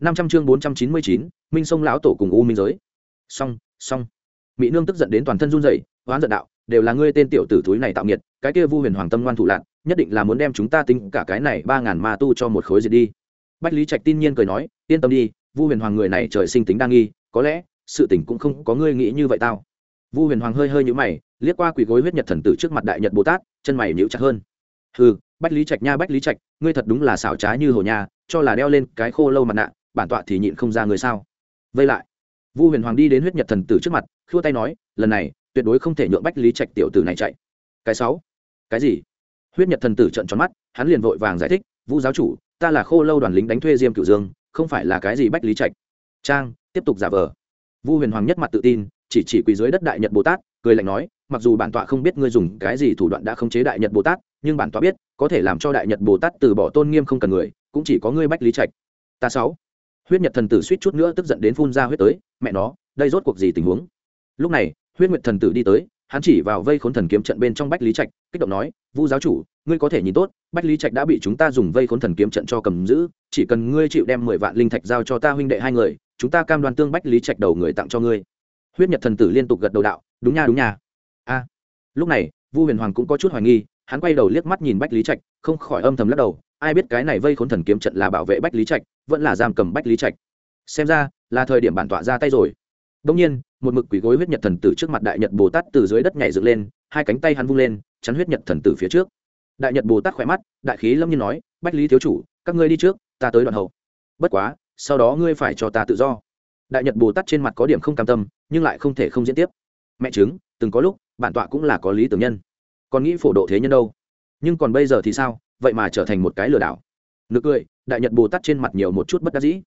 năm trăm chương bốn trăm chín mươi chín, minh sông lão tổ cùng u minh giới. Xong xong. Mỹ nương tức giận đến toàn thân run rẩy hoán giận đạo, đều là ngươi tên tiểu tử thúi này tạo nghiệt, cái kia vu huyền hoàng tâm ngoan thủ lạc nhất định là muốn đem chúng ta tính cả cái này ba ngàn ma tu cho một khối diệt đi. Bách lý trạch tin nhiên cười nói, yên tâm đi, vu huyền hoàng người này trời sinh tính đa nghi, có lẽ, sự tình cũng không có ngươi nghĩ như vậy tao. Vu huyền hoàng hơi hơi nhũ mày, liếc qua quỳ gối huyết nhật thần tử trước mặt đại nhật bồ tát, chân mày nhíu chặt hơn. Hừ, bách lý trạch nha bách lý trạch, ngươi thật đúng là xảo trá như hồ nha, cho là đeo lên cái khô lâu mặt nạ bản tọa thì nhịn không ra người sao? Vây lại. Vu huyền hoàng đi đến huyết nhật thần tử trước mặt, khua tay nói, lần này, tuyệt đối không thể nhượng bách lý trạch tiểu tử này chạy. Cái sáu? Cái gì? Huyết nhật thần tử trận tròn mắt, hắn liền vội vàng giải thích, vu giáo chủ, ta là khô lâu đoàn lính đánh thuê diêm cửu dương, không phải là cái gì bách lý trạch. Trang, tiếp tục giả vờ. Vu huyền hoàng nhất mặt tự tin, chỉ chỉ quỳ dưới đất đại nhật bồ tát, cười lạnh nói, mặc dù bản tọa không biết ngươi dùng cái gì thủ đoạn đã khống chế đại nhật bồ tát, nhưng bản tọa biết, có thể làm cho đại nhật bồ tát từ bỏ tôn nghiêm không cần người, cũng chỉ có ngươi bách lý trạch. Ta sáu? Huyết nhật thần tử suýt chút nữa tức giận đến phun ra huyết tới, mẹ nó, đây rốt cuộc gì tình huống? Lúc này, huyết nguyệt thần tử đi tới, hắn chỉ vào vây khốn thần kiếm trận bên trong bách lý trạch, kích động nói, vu giáo chủ, ngươi có thể nhìn tốt, bách lý trạch đã bị chúng ta dùng vây khốn thần kiếm trận cho cầm giữ, chỉ cần ngươi chịu đem mười vạn linh thạch giao cho ta huynh đệ hai người, chúng ta cam đoan tương bách lý trạch đầu người tặng cho ngươi. Huyết nhật thần tử liên tục gật đầu đạo, đúng nha đúng nha. A. Lúc này, vu huyền hoàng cũng có chút hoài nghi, hắn quay đầu liếc mắt nhìn bách lý trạch, không khỏi âm thầm lắc đầu, ai biết cái này vây khốn thần kiếm trận là bảo vệ bách lý trạch vẫn là giam cầm bách lý trạch xem ra là thời điểm bản tọa ra tay rồi đông nhiên một mực quỷ gối huyết nhật thần tử trước mặt đại nhật bồ tát từ dưới đất nhảy dựng lên hai cánh tay hắn vung lên chắn huyết nhật thần tử phía trước đại nhật bồ tát khỏe mắt đại khí lâm nhiên nói bách lý thiếu chủ các ngươi đi trước ta tới đoạn hậu bất quá sau đó ngươi phải cho ta tự do đại nhật bồ tát trên mặt có điểm không cam tâm nhưng lại không thể không diễn tiếp mẹ chứng từng có lúc bản tọa cũng là có lý tưởng nhân còn nghĩ phổ độ thế nhân đâu nhưng còn bây giờ thì sao vậy mà trở thành một cái lừa đảo nực cười đại nhật bồ tát trên mặt nhiều một chút bất đắc dĩ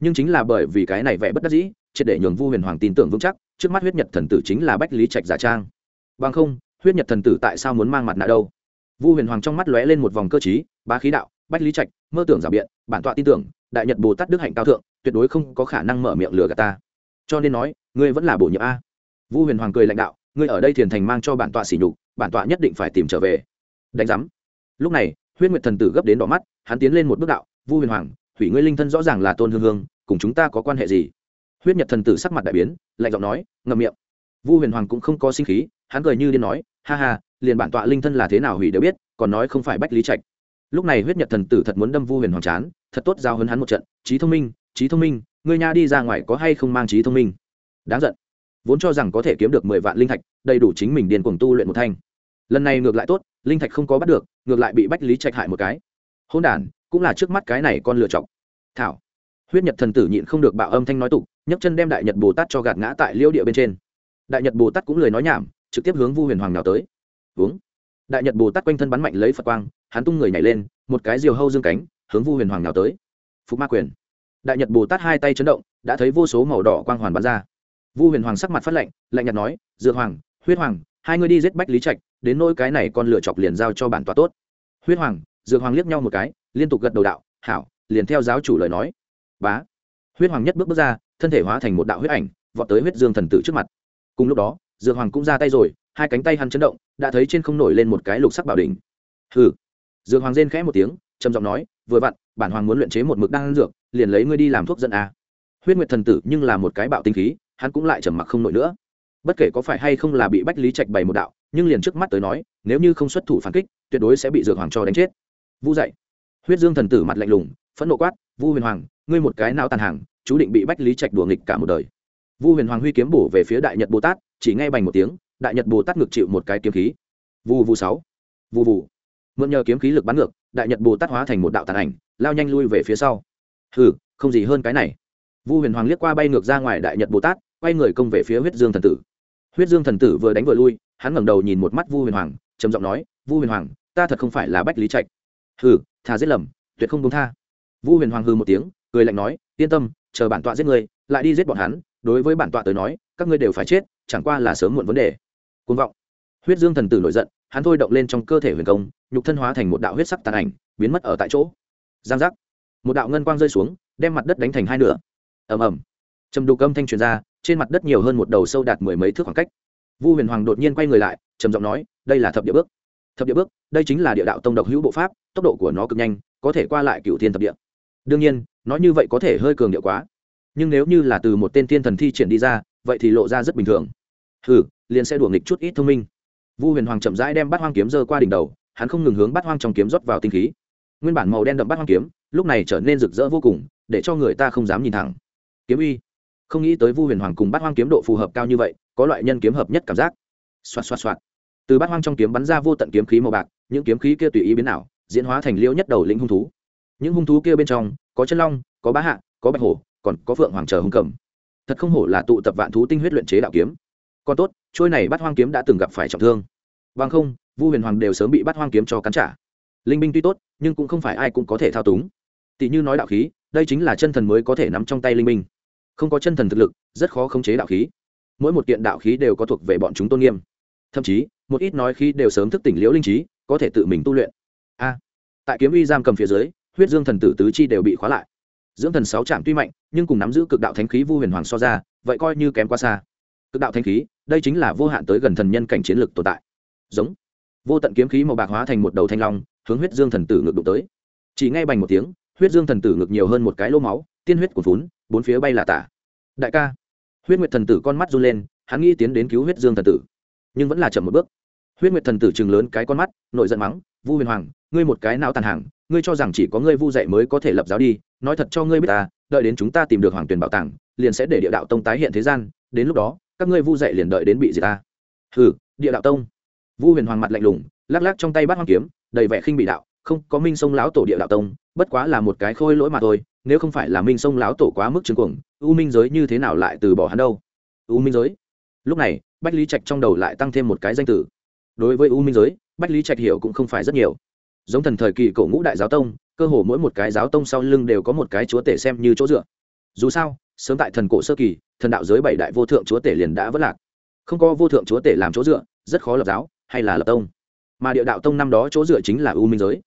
nhưng chính là bởi vì cái này vẻ bất đắc dĩ triệt để nhường vu huyền hoàng tin tưởng vững chắc trước mắt huyết nhật thần tử chính là bách lý trạch giả trang bằng không huyết nhật thần tử tại sao muốn mang mặt nạ đâu vu huyền hoàng trong mắt lóe lên một vòng cơ chí bá khí đạo bách lý trạch mơ tưởng giả biện bản tọa tin tưởng đại nhật bồ tát đức hạnh cao thượng tuyệt đối không có khả năng mở miệng lừa gạt ta cho nên nói ngươi vẫn là bổ nhiệm a vu huyền hoàng cười lãnh đạo ngươi ở đây thiền thành mang cho bản tọa xỉ nhục bản tọa nhất định phải tìm trở về đánh giám lúc này huyết nguyệt thần tử gấp đến đỏ mắt hắn tiến lên một bước đạo vu huyền hoàng, hủy ngươi linh thân rõ ràng là tôn hương hương, cùng chúng ta có quan hệ gì? Huyết nhật thần tử sắc mặt đại biến, lạnh giọng nói, ngậm miệng. Vu huyền hoàng cũng không có sinh khí, hắn cười như điên nói, ha ha, liền bản tọa linh thân là thế nào hủy đều biết, còn nói không phải bách lý trạch. Lúc này huyết nhật thần tử thật muốn đâm vu huyền hoàng chán, thật tốt giao hấn hắn một trận trí thông minh trí thông minh, ngươi nha đi ra ngoài có hay không mang trí thông minh? Đáng giận. Vốn cho rằng có thể kiếm được mười vạn linh thạch, đầy đủ chính mình điền cuồng tu luyện một thanh. Lần này ngược lại tốt, linh thạch không có bắt được, ngược lại bị bách lý trạch hại một cái. Hôn đản cũng là trước mắt cái này con lựa chọc thảo. Huyết nhật thần tử nhịn không được bạo âm thanh nói tục, nhấc chân đem đại nhật bồ tát cho gạt ngã tại liêu địa bên trên. Đại nhật bồ tát cũng lời nói nhảm, trực tiếp hướng vu huyền hoàng nào tới. Uống. Đại nhật bồ tát quanh thân bắn mạnh lấy phật quang, hắn tung người nhảy lên, một cái diều hâu dương cánh, hướng vu huyền hoàng nào tới. Phục ma quyền. Đại nhật bồ tát hai tay chấn động, đã thấy vô số màu đỏ quang hoàn bắn ra. Vu huyền hoàng sắc mặt phát lạnh lạnh nhạt nói, dược hoàng, huyết hoàng, hai người đi giết bách lý trạch, đến nỗi cái này con lựa chọc liền giao cho bản tọa tốt. Huyết hoàng, dược hoàng liếc nhau một cái liên tục gật đầu đạo, hảo, liền theo giáo chủ lời nói. Bá. Huyết hoàng nhất bước bước ra, thân thể hóa thành một đạo huyết ảnh, vọt tới huyết dương thần tử trước mặt. Cùng lúc đó, dược hoàng cũng ra tay rồi, hai cánh tay hắn chấn động, đã thấy trên không nổi lên một cái lục sắc bảo đỉnh. Hừ. Dược hoàng rên khẽ một tiếng, trầm giọng nói, vừa vặn, bản hoàng muốn luyện chế một mực đan dược, liền lấy ngươi đi làm thuốc dẫn a. Huyết nguyệt thần tử nhưng là một cái bạo tinh khí, hắn cũng lại trầm mặc không nổi nữa. Bất kể có phải hay không là bị bách lý trạch bày một đạo, nhưng liền trước mắt tới nói, nếu như không xuất thủ phản kích, tuyệt đối sẽ bị dược hoàng cho đánh chết. Vũ dậy huyết dương thần tử mặt lạnh lùng, phẫn nộ quát, vu huyền hoàng, ngươi một cái não tàn hàng chú định bị bách lý trạch đùa nghịch cả một đời. Vu huyền hoàng huy kiếm bổ về phía đại nhật bồ tát, chỉ nghe bành một tiếng, đại nhật bồ tát ngược chịu một cái kiếm khí. Vu vu sáu. Vu vu. Mượn nhờ kiếm khí lực bắn ngược, đại nhật bồ tát hóa thành một đạo tàn ảnh, lao nhanh lui về phía sau. Hừ, không gì hơn cái này. Vu huyền hoàng liếc qua bay ngược ra ngoài đại nhật bồ tát, quay người công về phía huyết dương thần tử. Huyết dương thần tử vừa đánh vừa lui, hắn ngẩng đầu nhìn một mắt vu huyền hoàng, trầm giọng nói, vu huyền hoàng, ta thật không phải là bách lý trạch hừ, thà giết lầm, tuyệt không công tha. Vu huyền hoàng hư một tiếng, cười lạnh nói, yên tâm, chờ bản tọa giết người lại đi giết bọn hắn. Đối với bản tọa tới nói, các ngươi đều phải chết, chẳng qua là sớm muộn vấn đề. Côn vọng. Huyết dương thần tử nổi giận, hắn thôi động lên trong cơ thể huyền công, nhục thân hóa thành một đạo huyết sắc tàn ảnh, biến mất ở tại chỗ. Giang giác. Một đạo ngân quang rơi xuống, đem mặt đất đánh thành hai nửa. Ầm ầm. Trầm đục âm thanh truyền ra, trên mặt đất nhiều hơn một đầu sâu đạt mười mấy thước khoảng cách. Vu huyền hoàng đột nhiên quay người lại, trầm giọng nói, đây là thập địa bước thập địa bước, đây chính là địa đạo tông độc hữu bộ pháp, tốc độ của nó cực nhanh, có thể qua lại cựu thiên thập địa. Đương nhiên nói như vậy có thể hơi cường điệu quá. Nhưng nếu như là từ một tên thiên thần thi triển đi ra, vậy thì lộ ra rất bình thường. Ừ liền sẽ đùa nghịch chút ít thông minh. Vu huyền hoàng chậm rãi đem bát hoang kiếm giơ qua đỉnh đầu, hắn không ngừng hướng bát hoang trong kiếm rót vào tinh khí. Nguyên bản màu đen đậm bát hoang kiếm, lúc này trở nên rực rỡ vô cùng, để cho người ta không dám nhìn thẳng. Kiếm uy. Không nghĩ tới vu huyền hoàng cùng bát hoang kiếm độ phù hợp cao như vậy, có loại nhân kiếm hợp nhất cảm giác. Xoạt xoạt xoạt từ bát hoang trong kiếm bắn ra vô tận kiếm khí màu bạc, những kiếm khí kia tùy ý biến ảo, diễn hóa thành liễu nhất đầu lĩnh hung thú. Những hung thú kia bên trong, có chân long, có bá hạ, có bạch hổ, còn có phượng hoàng chờ hung cầm. Thật không hổ là tụ tập vạn thú tinh huyết luyện chế đạo kiếm. Còn tốt, trôi này bắt hoang kiếm đã từng gặp phải trọng thương. Vâng không, vu huyền hoàng đều sớm bị bắt hoang kiếm cho cắn trả. Linh binh tuy tốt, nhưng cũng không phải ai cũng có thể thao túng. Tỷ như nói đạo khí, đây chính là chân thần mới có thể nắm trong tay linh binh. Không có chân thần thực lực, rất khó khống chế đạo khí. Mỗi một kiện đạo khí đều có thuộc về bọn chúng tôn nghiêm thậm chí, một ít nói khi đều sớm thức tỉnh liễu linh trí, có thể tự mình tu luyện. A, tại kiếm uy giam cầm phía dưới, huyết dương thần tử tứ chi đều bị khóa lại. Dưỡng thần sáu trạm tuy mạnh, nhưng cùng nắm giữ cực đạo thánh khí vu huyền hoàng so ra, vậy coi như kém quá xa. Cực đạo thánh khí, đây chính là vô hạn tới gần thần nhân cảnh chiến lược tồn tại. Giống. Vô tận kiếm khí màu bạc hóa thành một đầu thanh long, hướng huyết dương thần tử ngược đụng tới. Chỉ ngay bành một tiếng, huyết dương thần tử ngược nhiều hơn một cái lô máu, tiên huyết của vốn bốn phía bay là tả. Đại ca. Huyết nguyệt thần tử con mắt run lên, hắn nghĩ tiến đến cứu huyết dương thần tử nhưng vẫn là chậm một bước. Huyết nguyệt thần tử chừng lớn cái con mắt, nội giận mắng, vu huyền hoàng, ngươi một cái não tàn hàng ngươi cho rằng chỉ có ngươi vu dạy mới có thể lập giáo đi, nói thật cho ngươi biết ta, đợi đến chúng ta tìm được hoàng tuyển bảo tàng, liền sẽ để địa đạo tông tái hiện thế gian, đến lúc đó, các ngươi vu dạy liền đợi đến bị gì ta. Hừ, địa đạo tông. Vu huyền hoàng mặt lạnh lùng, lắc lắc trong tay bát hoang kiếm, đầy vẻ khinh bị đạo, không, có minh sông lão tổ địa đạo tông, bất quá là một cái khôi lỗi mà thôi, nếu không phải là minh sông lão tổ quá mức chứng cuồng, u minh giới như thế nào lại từ bỏ hắn đâu? U minh giới? Lúc này bách lý trạch trong đầu lại tăng thêm một cái danh từ. Đối với u minh giới, bách lý trạch hiểu cũng không phải rất nhiều. Giống thần thời kỳ cổ ngũ đại giáo tông, cơ hồ mỗi một cái giáo tông sau lưng đều có một cái chúa tể xem như chỗ dựa. Dù sao, sớm tại thần cổ sơ kỳ, thần đạo giới bảy đại vô thượng chúa tể liền đã vất lạc. Không có vô thượng chúa tể làm chỗ dựa, rất khó lập giáo hay là lập tông. Mà địa đạo tông năm đó chỗ dựa chính là u minh giới.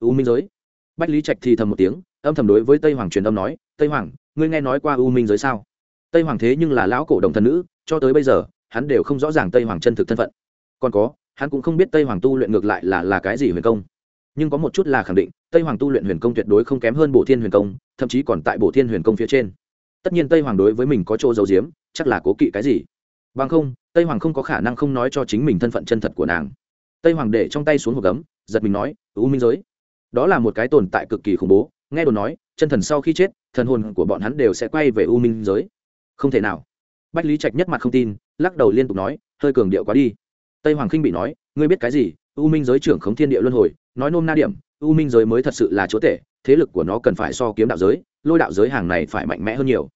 U minh giới. Bách lý trạch thì thầm một tiếng, âm thầm đối với tây hoàng truyền âm nói, tây hoàng, ngươi nghe nói qua u minh giới sao? Tây hoàng thế nhưng là lão cổ đồng thần nữ, cho tới bây giờ hắn đều không rõ ràng tây hoàng chân thực thân phận. Còn có, hắn cũng không biết tây hoàng tu luyện ngược lại là là cái gì huyền công. Nhưng có một chút là khẳng định, tây hoàng tu luyện huyền công tuyệt đối không kém hơn bổ thiên huyền công, thậm chí còn tại bổ thiên huyền công phía trên. Tất nhiên tây hoàng đối với mình có chỗ giấu giếm, chắc là cố kỵ cái gì. Bằng không, tây hoàng không có khả năng không nói cho chính mình thân phận chân thật của nàng. Tây hoàng để trong tay xuống hộp gấm, giật mình nói, u minh giới. Đó là một cái tồn tại cực kỳ khủng bố, nghe đồn nói, chân thần sau khi chết, thần hồn của bọn hắn đều sẽ quay về u minh giới. Không thể nào. Bách lý trạch nhất mặt không tin lắc đầu liên tục nói, hơi cường điệu quá đi. Tây hoàng khinh bị nói, ngươi biết cái gì? U minh giới trưởng khống thiên địa luân hồi, nói nôm na điểm, u minh giới mới thật sự là chúa tể, thế lực của nó cần phải so kiếm đạo giới, lôi đạo giới hàng này phải mạnh mẽ hơn nhiều.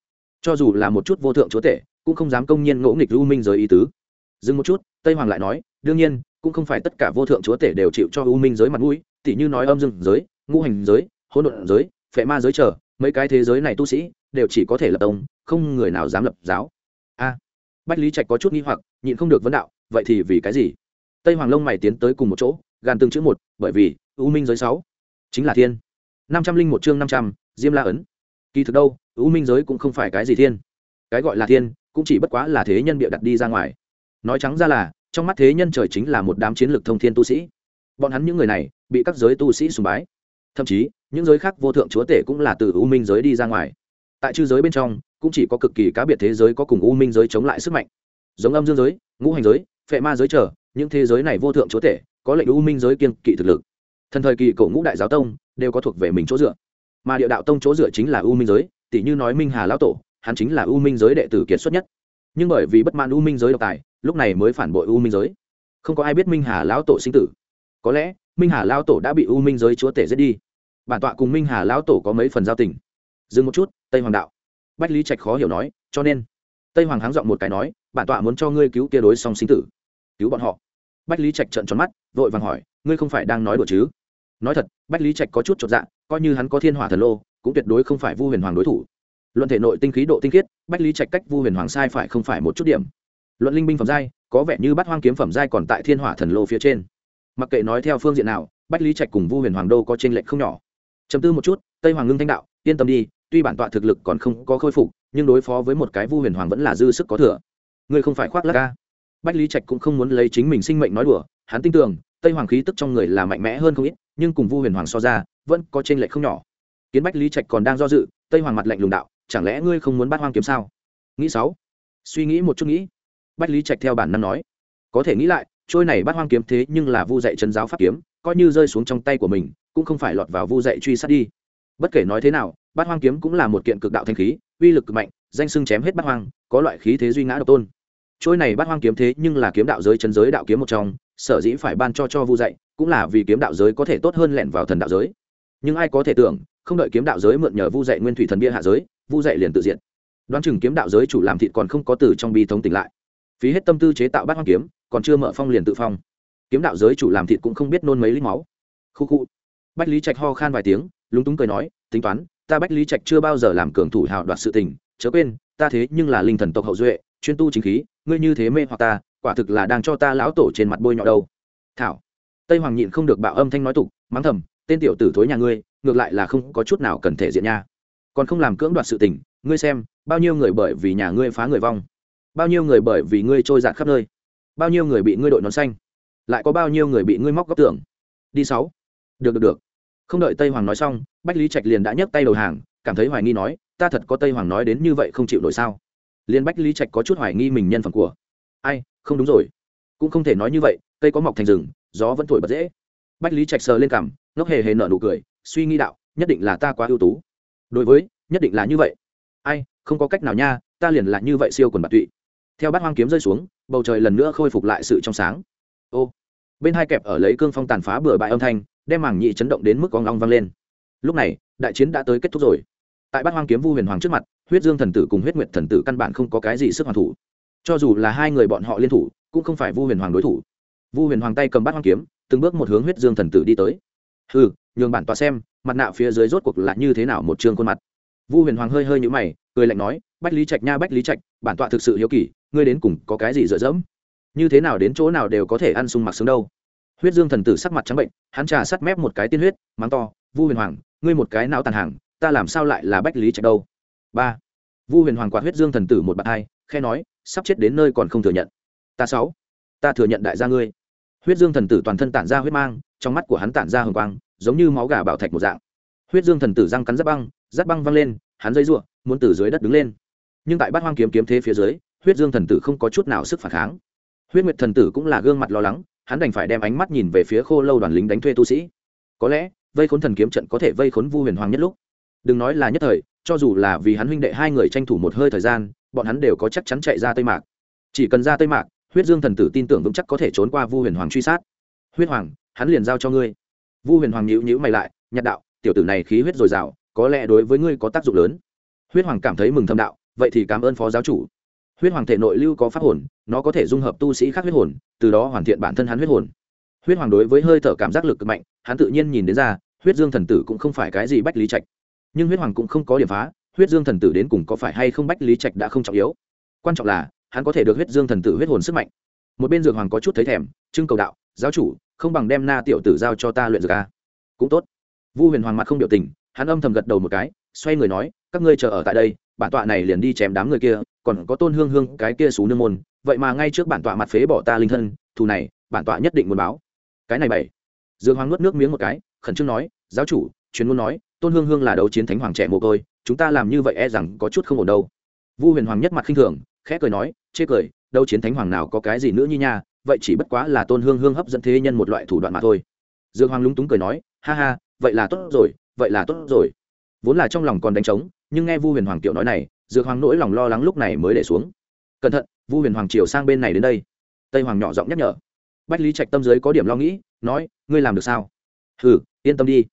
Cho dù là một chút vô thượng chúa tể, cũng không dám công nhiên ngỗ nghịch u minh giới ý tứ. Dừng một chút, tây hoàng lại nói, đương nhiên, cũng không phải tất cả vô thượng chúa tể đều chịu cho u minh giới mặt mũi, tỉ như nói âm dương giới, ngũ hành giới, hỗn độn giới, phệ ma giới trở mấy cái thế giới này tu sĩ đều chỉ có thể lập tông, không người nào dám lập giáo bách lý trạch có chút nghi hoặc, nhịn không được vấn đạo, vậy thì vì cái gì? Tây hoàng lông mày tiến tới cùng một chỗ, gàn từng chữ một, bởi vì, u minh giới sáu, chính là thiên. Năm trăm linh một chương năm trăm, diêm la ấn. Kỳ thực đâu, u minh giới cũng không phải cái gì thiên. Cái gọi là thiên, cũng chỉ bất quá là thế nhân bịa đặt đi ra ngoài. Nói trắng ra là, trong mắt thế nhân trời chính là một đám chiến lược thông thiên tu sĩ. Bọn hắn những người này, bị các giới tu sĩ sùng bái. Thậm chí, những giới khác vô thượng chúa tể cũng là từ u minh giới đi ra ngoài tại chư giới bên trong, cũng chỉ có cực kỳ cá biệt thế giới có cùng u minh giới chống lại sức mạnh. Giống âm dương giới, ngũ hành giới, phệ ma giới trở, những thế giới này vô thượng chúa tể, có lệnh u minh giới kiên kỵ thực lực. Thần thời kỳ cổ ngũ đại giáo tông, đều có thuộc về mình chỗ dựa. Mà địa đạo tông chỗ dựa chính là u minh giới tỷ như nói minh hà lão tổ, hắn chính là u minh giới đệ tử kiệt xuất nhất. Nhưng bởi vì bất mãn u minh giới độc tài, lúc này mới phản bội u minh giới. Không có ai biết minh hà lão tổ sinh tử. Có lẽ, minh hà lão tổ đã bị u minh giới chúa tể giết đi. Bản tọa cùng minh hà lão tổ có mấy phần giao tình dừng một chút, tây hoàng đạo. Bách lý trạch khó hiểu nói, cho nên. Tây hoàng háng giọng một cái nói, bản tọa muốn cho ngươi cứu kia đối song sinh tử. Cứu bọn họ. Bách lý trạch trợn tròn mắt, vội vàng hỏi, ngươi không phải đang nói đùa chứ? Nói thật, bách lý trạch có chút chột dạ coi như hắn có thiên hỏa thần lô, cũng tuyệt đối không phải vu huyền hoàng đối thủ. Luận thể nội tinh khí độ tinh khiết, bách lý trạch cách vu huyền hoàng sai phải không phải một chút điểm. Luận linh binh phẩm giai, có vẻ như bắt hoang kiếm phẩm giai còn tại thiên hỏa thần lô phía trên. Mặc kệ nói theo phương diện nào, bách lý trạch cùng vu huyền hoàng đô có t r ê n lệch không nhỏ. Chấm tư một chút, tây hoàng ngưng thanh đạo, yên tâm đi tuy bản tọa thực lực còn không có khôi phục, nhưng đối phó với một cái vu huyền hoàng vẫn là dư sức có thừa. Ngươi không phải khoác lắc ca bách lý trạch cũng không muốn lấy chính mình sinh mệnh nói đùa, hắn tin tưởng, tây hoàng khí tức trong người là mạnh mẽ hơn không ít, nhưng cùng vu huyền hoàng so ra, vẫn có t r ê n lệch không nhỏ. Kiến bách lý trạch còn đang do dự, tây hoàng mặt lạnh lùng đạo, chẳng lẽ ngươi không muốn bắt hoang kiếm sao? Nghĩ sáu. Suy nghĩ một chút nghĩ. Bách lý trạch theo bản năng nói, có thể nghĩ lại, trôi này bắt hoang kiếm thế nhưng là vu dạy chân giáo pháp kiếm, coi như rơi xuống trong tay của mình, cũng không phải lọt vào vu dạy truy sát đi. Bất kể nói thế nào bát hoang kiếm cũng là một kiện cực đạo thanh khí, uy lực cực mạnh, danh sưng chém hết bát hoang, có loại khí thế duy ngã độc tôn. Trôi này bát hoang kiếm thế nhưng là kiếm đạo giới chân giới đạo kiếm một trong, sở dĩ phải ban cho cho vu dạy, cũng là vì kiếm đạo giới có thể tốt hơn lẻn vào thần đạo giới. Nhưng ai có thể tưởng, không đợi kiếm đạo giới mượn nhờ vu dạy nguyên thủy thần bia hạ giới, vu dạy liền tự diện đoán chừng kiếm đạo giới chủ làm thịt còn không có từ trong bi thống tỉnh lại. Phí hết tâm tư chế tạo bát hoang kiếm, còn chưa mở phong liền tự phong. Kiếm đạo giới chủ làm thịt cũng không biết nôn mấy lít máu. Khu khu. Bách lý trạch ho khan vài tiếng, lúng túng cười nói, tính toán ta bách lý trạch chưa bao giờ làm cường thủ hào đoạt sự tình, chớ quên, ta thế nhưng là linh thần tộc hậu duệ, chuyên tu chính khí, ngươi như thế mê hoặc ta, quả thực là đang cho ta lão tổ trên mặt bôi nhọ đâu. Thảo. Tây hoàng nhịn không được bạo âm thanh nói tục, mắng thầm, tên tiểu tử thối nhà ngươi, ngược lại là không có chút nào cần thể diện nha. Còn không làm cưỡng đoạt sự tình, ngươi xem, bao nhiêu người bởi vì nhà ngươi phá người vong, bao nhiêu người bởi vì ngươi trôi giạt khắp nơi, bao nhiêu người bị ngươi đội nón xanh, lại có bao nhiêu người bị ngươi móc góc tưởng đi sáu. Được được được. Không đợi tây hoàng nói xong bách lý trạch liền đã nhấc tay đầu hàng, cảm thấy hoài nghi nói, ta thật có tây hoàng nói đến như vậy không chịu nổi sao? Liền bách lý trạch có chút hoài nghi mình nhân phẩm của. Ai, không đúng rồi. Cũng không thể nói như vậy, cây có mọc thành rừng, gió vẫn thổi bật dễ. Bách lý trạch sờ lên cằm, ngốc hề hề nở nụ cười, suy nghĩ đạo, nhất định là ta quá ưu tú. Đối với, nhất định là như vậy. Ai, không có cách nào nha, ta liền là như vậy siêu quần bạc tụy. Theo bát hoang kiếm rơi xuống, bầu trời lần nữa khôi phục lại sự trong sáng. Ô, bên hai kẹp ở lấy cương phong tàn phá bừa bãi âm thanh, đem mảng nhị chấn động đến mức con long vang lên lúc này, đại chiến đã tới kết thúc rồi. Tại bát hoang kiếm vu huyền hoàng trước mặt, huyết dương thần tử cùng huyết nguyệt thần tử căn bản không có cái gì sức hoàn thủ. Cho dù là hai người bọn họ liên thủ, cũng không phải vu huyền hoàng đối thủ. Vu huyền hoàng tay cầm bát hoang kiếm, từng bước một hướng huyết dương thần tử đi tới. Ừ nhường bản tọa xem, mặt nạ phía dưới rốt cuộc là như thế nào một chương khuôn mặt. Vu huyền hoàng hơi hơi nhũ mày, cười lạnh nói, bách lý trạch nha, bách lý trạch, bản tọa thực sự hiếu kỳ, ngươi đến cùng có cái gì dựa dẫm? Như thế nào đến chỗ nào đều có thể ăn sung mặc sướng đâu? Huyết dương thần tử sắc mặt trắng bệnh, hắn trà sắt mép một cái tiên huyết, mắng to, vu huyền hoàng ngươi một cái não tàn hàng, ta làm sao lại là bách lý trạch đâu? Ba. Vu huyền hoàng quạt huyết dương thần tử một bạn hai, khe nói, sắp chết đến nơi còn không thừa nhận. Ta sáu. Ta thừa nhận đại gia ngươi. Huyết dương thần tử toàn thân tản ra huyết mang, trong mắt của hắn tản ra hồng quang, giống như máu gà bảo thạch một dạng. Huyết dương thần tử răng cắn giáp băng giáp băng văng lên, hắn dây ruộng, muốn từ dưới đất đứng lên. Nhưng tại bát hoang kiếm kiếm thế phía dưới, huyết dương thần tử không có chút nào sức phản kháng. Huyết nguyệt thần tử cũng là gương mặt lo lắng, hắn đành phải đem ánh mắt nhìn về phía khô lâu đoàn lính đánh thuê tu sĩ. Có lẽ vây khốn thần kiếm trận có thể vây khốn vu huyền hoàng nhất lúc. Đừng nói là nhất thời, cho dù là vì hắn huynh đệ hai người tranh thủ một hơi thời gian, bọn hắn đều có chắc chắn chạy ra tây mạc. Chỉ cần ra tây mạc, huyết dương thần tử tin tưởng vững chắc có thể trốn qua vu huyền hoàng truy sát. Huyết hoàng, hắn liền giao cho ngươi. Vu huyền hoàng nhữ nhữ mày lại nhặt đạo, tiểu tử này khí huyết dồi dào, có lẽ đối với ngươi có tác dụng lớn. Huyết hoàng cảm thấy mừng thâm đạo, vậy thì cảm ơn phó giáo chủ. Huyết hoàng thể nội lưu có pháp hồn, nó có thể dung hợp tu sĩ khác huyết hồn, từ đó hoàn thiện bản thân hắn huyết hồn huyết hoàng đối với hơi thở cảm giác lực cực mạnh, hắn tự nhiên nhìn đến ra, huyết dương thần tử cũng không phải cái gì bách lý trạch. Nhưng huyết hoàng cũng không có điểm phá, huyết dương thần tử đến cùng có phải hay không bách lý trạch đã không trọng yếu. Quan trọng là, hắn có thể được huyết dương thần tử huyết hồn sức mạnh. Một bên dược hoàng có chút thấy thèm, trưng cầu đạo, giáo chủ, không bằng đem na tiểu tử giao cho ta luyện dược a. Cũng tốt. Vu huyền hoàng mặt không biểu tình, hắn âm thầm gật đầu một cái, xoay người nói, các ngươi chờ ở tại đây, bản tọa này liền đi chém đám người kia, còn có tôn hương hương, cái kia xú nương môn, vậy mà ngay trước bản tọa mặt phế bỏ ta linh thân, thù này, bản tọa nhất định muốn báo cái này bảy. Dương hoàng nuốt nước miếng một cái, khẩn trương nói, giáo chủ truyền ngôn nói, tôn hương hương là đấu chiến thánh hoàng trẻ mồ côi, chúng ta làm như vậy e rằng có chút không ổn đâu. Vu huyền hoàng nhất mặt khinh thường, khẽ cười nói, chê cười, đấu chiến thánh hoàng nào có cái gì nữa như nha, vậy chỉ bất quá là tôn hương hương hấp dẫn thế nhân một loại thủ đoạn mà thôi. Dương hoàng lúng túng cười nói, ha ha, vậy là tốt rồi, vậy là tốt rồi. Vốn là trong lòng còn đánh trống, nhưng nghe vu huyền hoàng tiểu nói này, dược hoàng nỗi lòng lo lắng lúc này mới để xuống. Cẩn thận, vu huyền hoàng triều sang bên này đến đây. Tây hoàng nhỏ giọng nhắc nhở bách lý trạch tâm giới có điểm lo nghĩ, nói, ngươi làm được sao? Ừ yên tâm đi.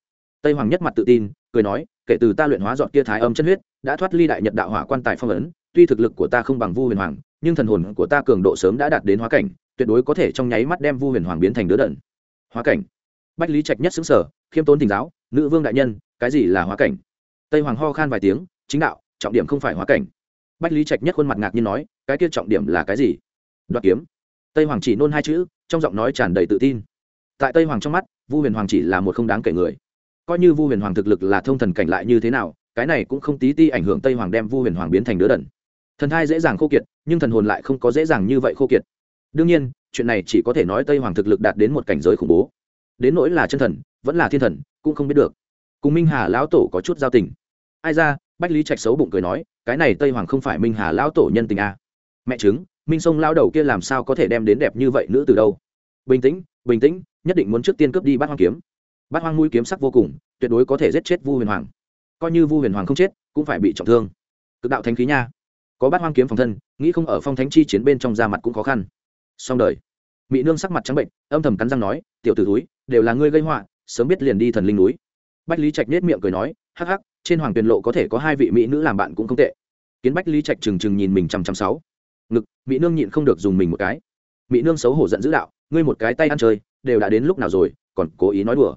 Tây hoàng nhất mặt tự tin, cười nói, kể từ ta luyện hóa dọn kia thái âm chân huyết, đã thoát ly đại nhật đạo hỏa quan tài phong ấn, tuy thực lực của ta không bằng vu huyền hoàng, nhưng thần hồn của ta cường độ sớm đã đạt đến hóa cảnh, tuyệt đối có thể trong nháy mắt đem vu huyền hoàng biến thành đứa đần. Hóa cảnh? Bách lý trạch nhất xứng sở khiêm tốn tỉnh giáo, nữ vương đại nhân, cái gì là hóa cảnh? Tây hoàng ho khan vài tiếng, chính đạo, trọng điểm không phải hóa cảnh. Bách lý trạch nhất khuôn mặt ngạc nhiên nói, cái kia trọng điểm là cái gì? Đoạt kiếm tây hoàng chỉ nôn hai chữ trong giọng nói tràn đầy tự tin tại tây hoàng trong mắt vu huyền hoàng chỉ là một không đáng kể người coi như vu huyền hoàng thực lực là thông thần cảnh lại như thế nào cái này cũng không tí ti ảnh hưởng tây hoàng đem vu huyền hoàng biến thành đứa đần thần thai dễ dàng khô kiệt nhưng thần hồn lại không có dễ dàng như vậy khô kiệt đương nhiên chuyện này chỉ có thể nói tây hoàng thực lực đạt đến một cảnh giới khủng bố đến nỗi là chân thần vẫn là thiên thần cũng không biết được cùng minh hà lão tổ có chút giao tình ai ra bách lý trạch xấu bụng cười nói cái này tây hoàng không phải minh hà lão tổ nhân tình à. mẹ chứng minh sông lao đầu kia làm sao có thể đem đến đẹp như vậy nữ từ đâu? Bình tĩnh bình tĩnh, nhất định muốn trước tiên cướp đi bát hoang kiếm. Bát hoang mũi kiếm sắc vô cùng, tuyệt đối có thể giết chết vu huyền hoàng. Coi như vu huyền hoàng không chết, cũng phải bị trọng thương. Cực đạo thánh khí nha. Có bát hoang kiếm phòng thân, nghĩ không ở phong thánh chi chiến bên trong da mặt cũng khó khăn. Xong đời. Mỹ nương sắc mặt trắng bệnh, âm thầm cắn răng nói, tiểu t ử túi đều là ngươi gây họa, sớm biết liền đi thần linh núi. Bách lý trạch nết miệng cười nói, hắc hắc, trên hoàng tuyền lộ có thể có hai vị mỹ nữ làm bạn cũng không tệ. Kiến bách lý trạch trừng trừng nhìn mình chằm chằm sáu ngực, mỹ nương nhịn không được dùng mình một cái. Mỹ nương xấu hổ giận dữ đạo, ngươi một cái tay ăn chơi, đều đã đến lúc nào rồi, còn cố ý nói đùa.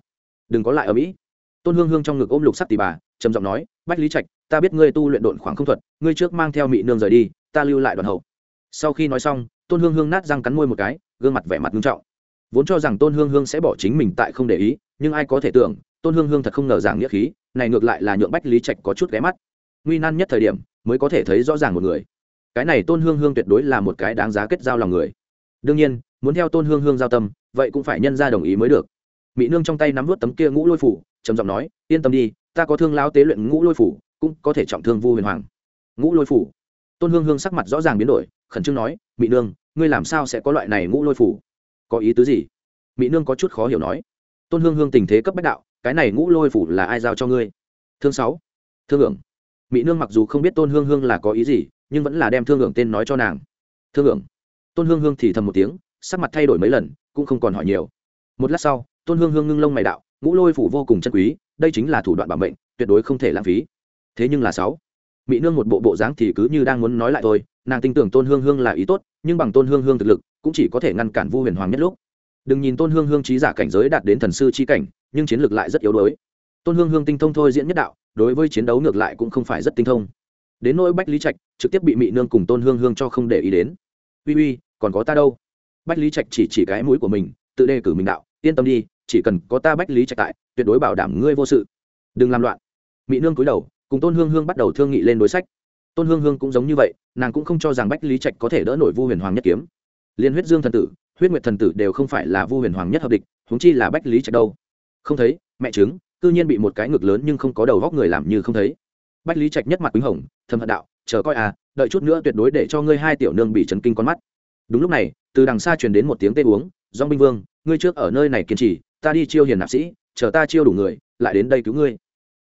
Đừng có lại ở mỹ. Tôn hương hương trong ngực ôm lục sắc tỷ bà, trầm giọng nói, bách lý trạch, ta biết ngươi tu luyện độn khoảng không thuật, ngươi trước mang theo mỹ nương rời đi, ta lưu lại đoàn hậu. Sau khi nói xong, tôn hương hương nát răng cắn môi một cái, gương mặt vẻ mặt nghiêm trọng. Vốn cho rằng tôn hương hương sẽ bỏ chính mình tại không để ý, nhưng ai có thể tưởng, tôn hương hương thật không ngờ rằng nghĩa khí, này ngược lại là nhượng bách lý trạch có chút ghé mắt. Nguy nan nhất thời điểm, mới có thể thấy rõ ràng một người cái này tôn hương hương tuyệt đối là một cái đáng giá kết giao lòng người. Đương nhiên, muốn theo tôn hương hương giao tâm, vậy cũng phải nhân ra đồng ý mới được. Mỹ nương trong tay nắm vút tấm kia ngũ lôi phủ, trầm giọng nói, yên tâm đi, ta có thương lao tế luyện ngũ lôi phủ, cũng có thể trọng thương vu huyền hoàng. Ngũ lôi phủ. Tôn hương hương sắc mặt rõ ràng biến đổi, khẩn trương nói mỹ nương, ngươi làm sao sẽ có loại này ngũ lôi phủ? Có ý tứ gì? Mỹ nương có chút khó hiểu nói, tôn hương hương tình thế cấp bách đạo, cái này ngũ lôi phủ là ai giao cho ngươi? Thương sáu. Thương hưởng mỹ nương mặc dù không biết tôn hương hương là có ý gì, nhưng vẫn là đem thương hưởng tên nói cho nàng. Thương hưởng? Tôn hương hương thì thầm một tiếng, sắc mặt thay đổi mấy lần, cũng không còn hỏi nhiều. Một lát sau, tôn hương hương ngưng lông mày đạo, ngũ lôi phủ vô cùng chân quý, đây chính là thủ đoạn bảo mệnh, tuyệt đối không thể lãng phí. Thế nhưng là sáu mỹ nương một bộ bộ dáng thì cứ như đang muốn nói lại thôi, nàng tin tưởng tôn hương hương là ý tốt, nhưng bằng tôn hương hương thực lực, cũng chỉ có thể ngăn cản vu huyền hoàng nhất lúc. Đừng nhìn tôn hương hương trí giả cảnh giới đạt đến thần sư chi cảnh, nhưng chiến lược lại rất yếu đuối tôn hương hương tinh thông thôi diễn nhất đạo, đối với chiến đấu ngược lại cũng không phải rất tinh thông. Đến nỗi bách lý trạch, trực tiếp bị mị nương cùng tôn hương hương cho không để ý đến. Uy uy, còn có ta đâu? Bách lý trạch chỉ chỉ cái mũi của mình, tự đề cử mình đạo, yên tâm đi, chỉ cần có ta bách lý trạch tại, tuyệt đối bảo đảm ngươi vô sự. Đừng làm loạn. Mỹ nương cúi đầu, cùng tôn hương hương bắt đầu thương nghị lên đối sách. Tôn hương hương cũng giống như vậy, nàng cũng không cho rằng bách lý trạch có thể đỡ nổi vu huyền hoàng nhất kiếm. Liên huyết dương thần tử, huyết nguyệt thần tử đều không phải là vu huyền hoàng nhất hợp địch, huống chi là bách lý trạch đâu. Không thấy, mẹ chứng cư nhiên bị một cái ngực lớn nhưng không có đầu góc người làm như không thấy. Bách lý trạch nhất mặt quýnh hồng, thầm hận đạo, chờ coi à đợi chút nữa tuyệt đối để cho ngươi hai tiểu nương bị chấn kinh con mắt. Đúng lúc này, từ đằng xa truyền đến một tiếng tê uống dong binh vương, ngươi trước ở nơi này kiên trì, ta đi chiêu hiền nạp sĩ, chờ ta chiêu đủ người, lại đến đây cứu ngươi.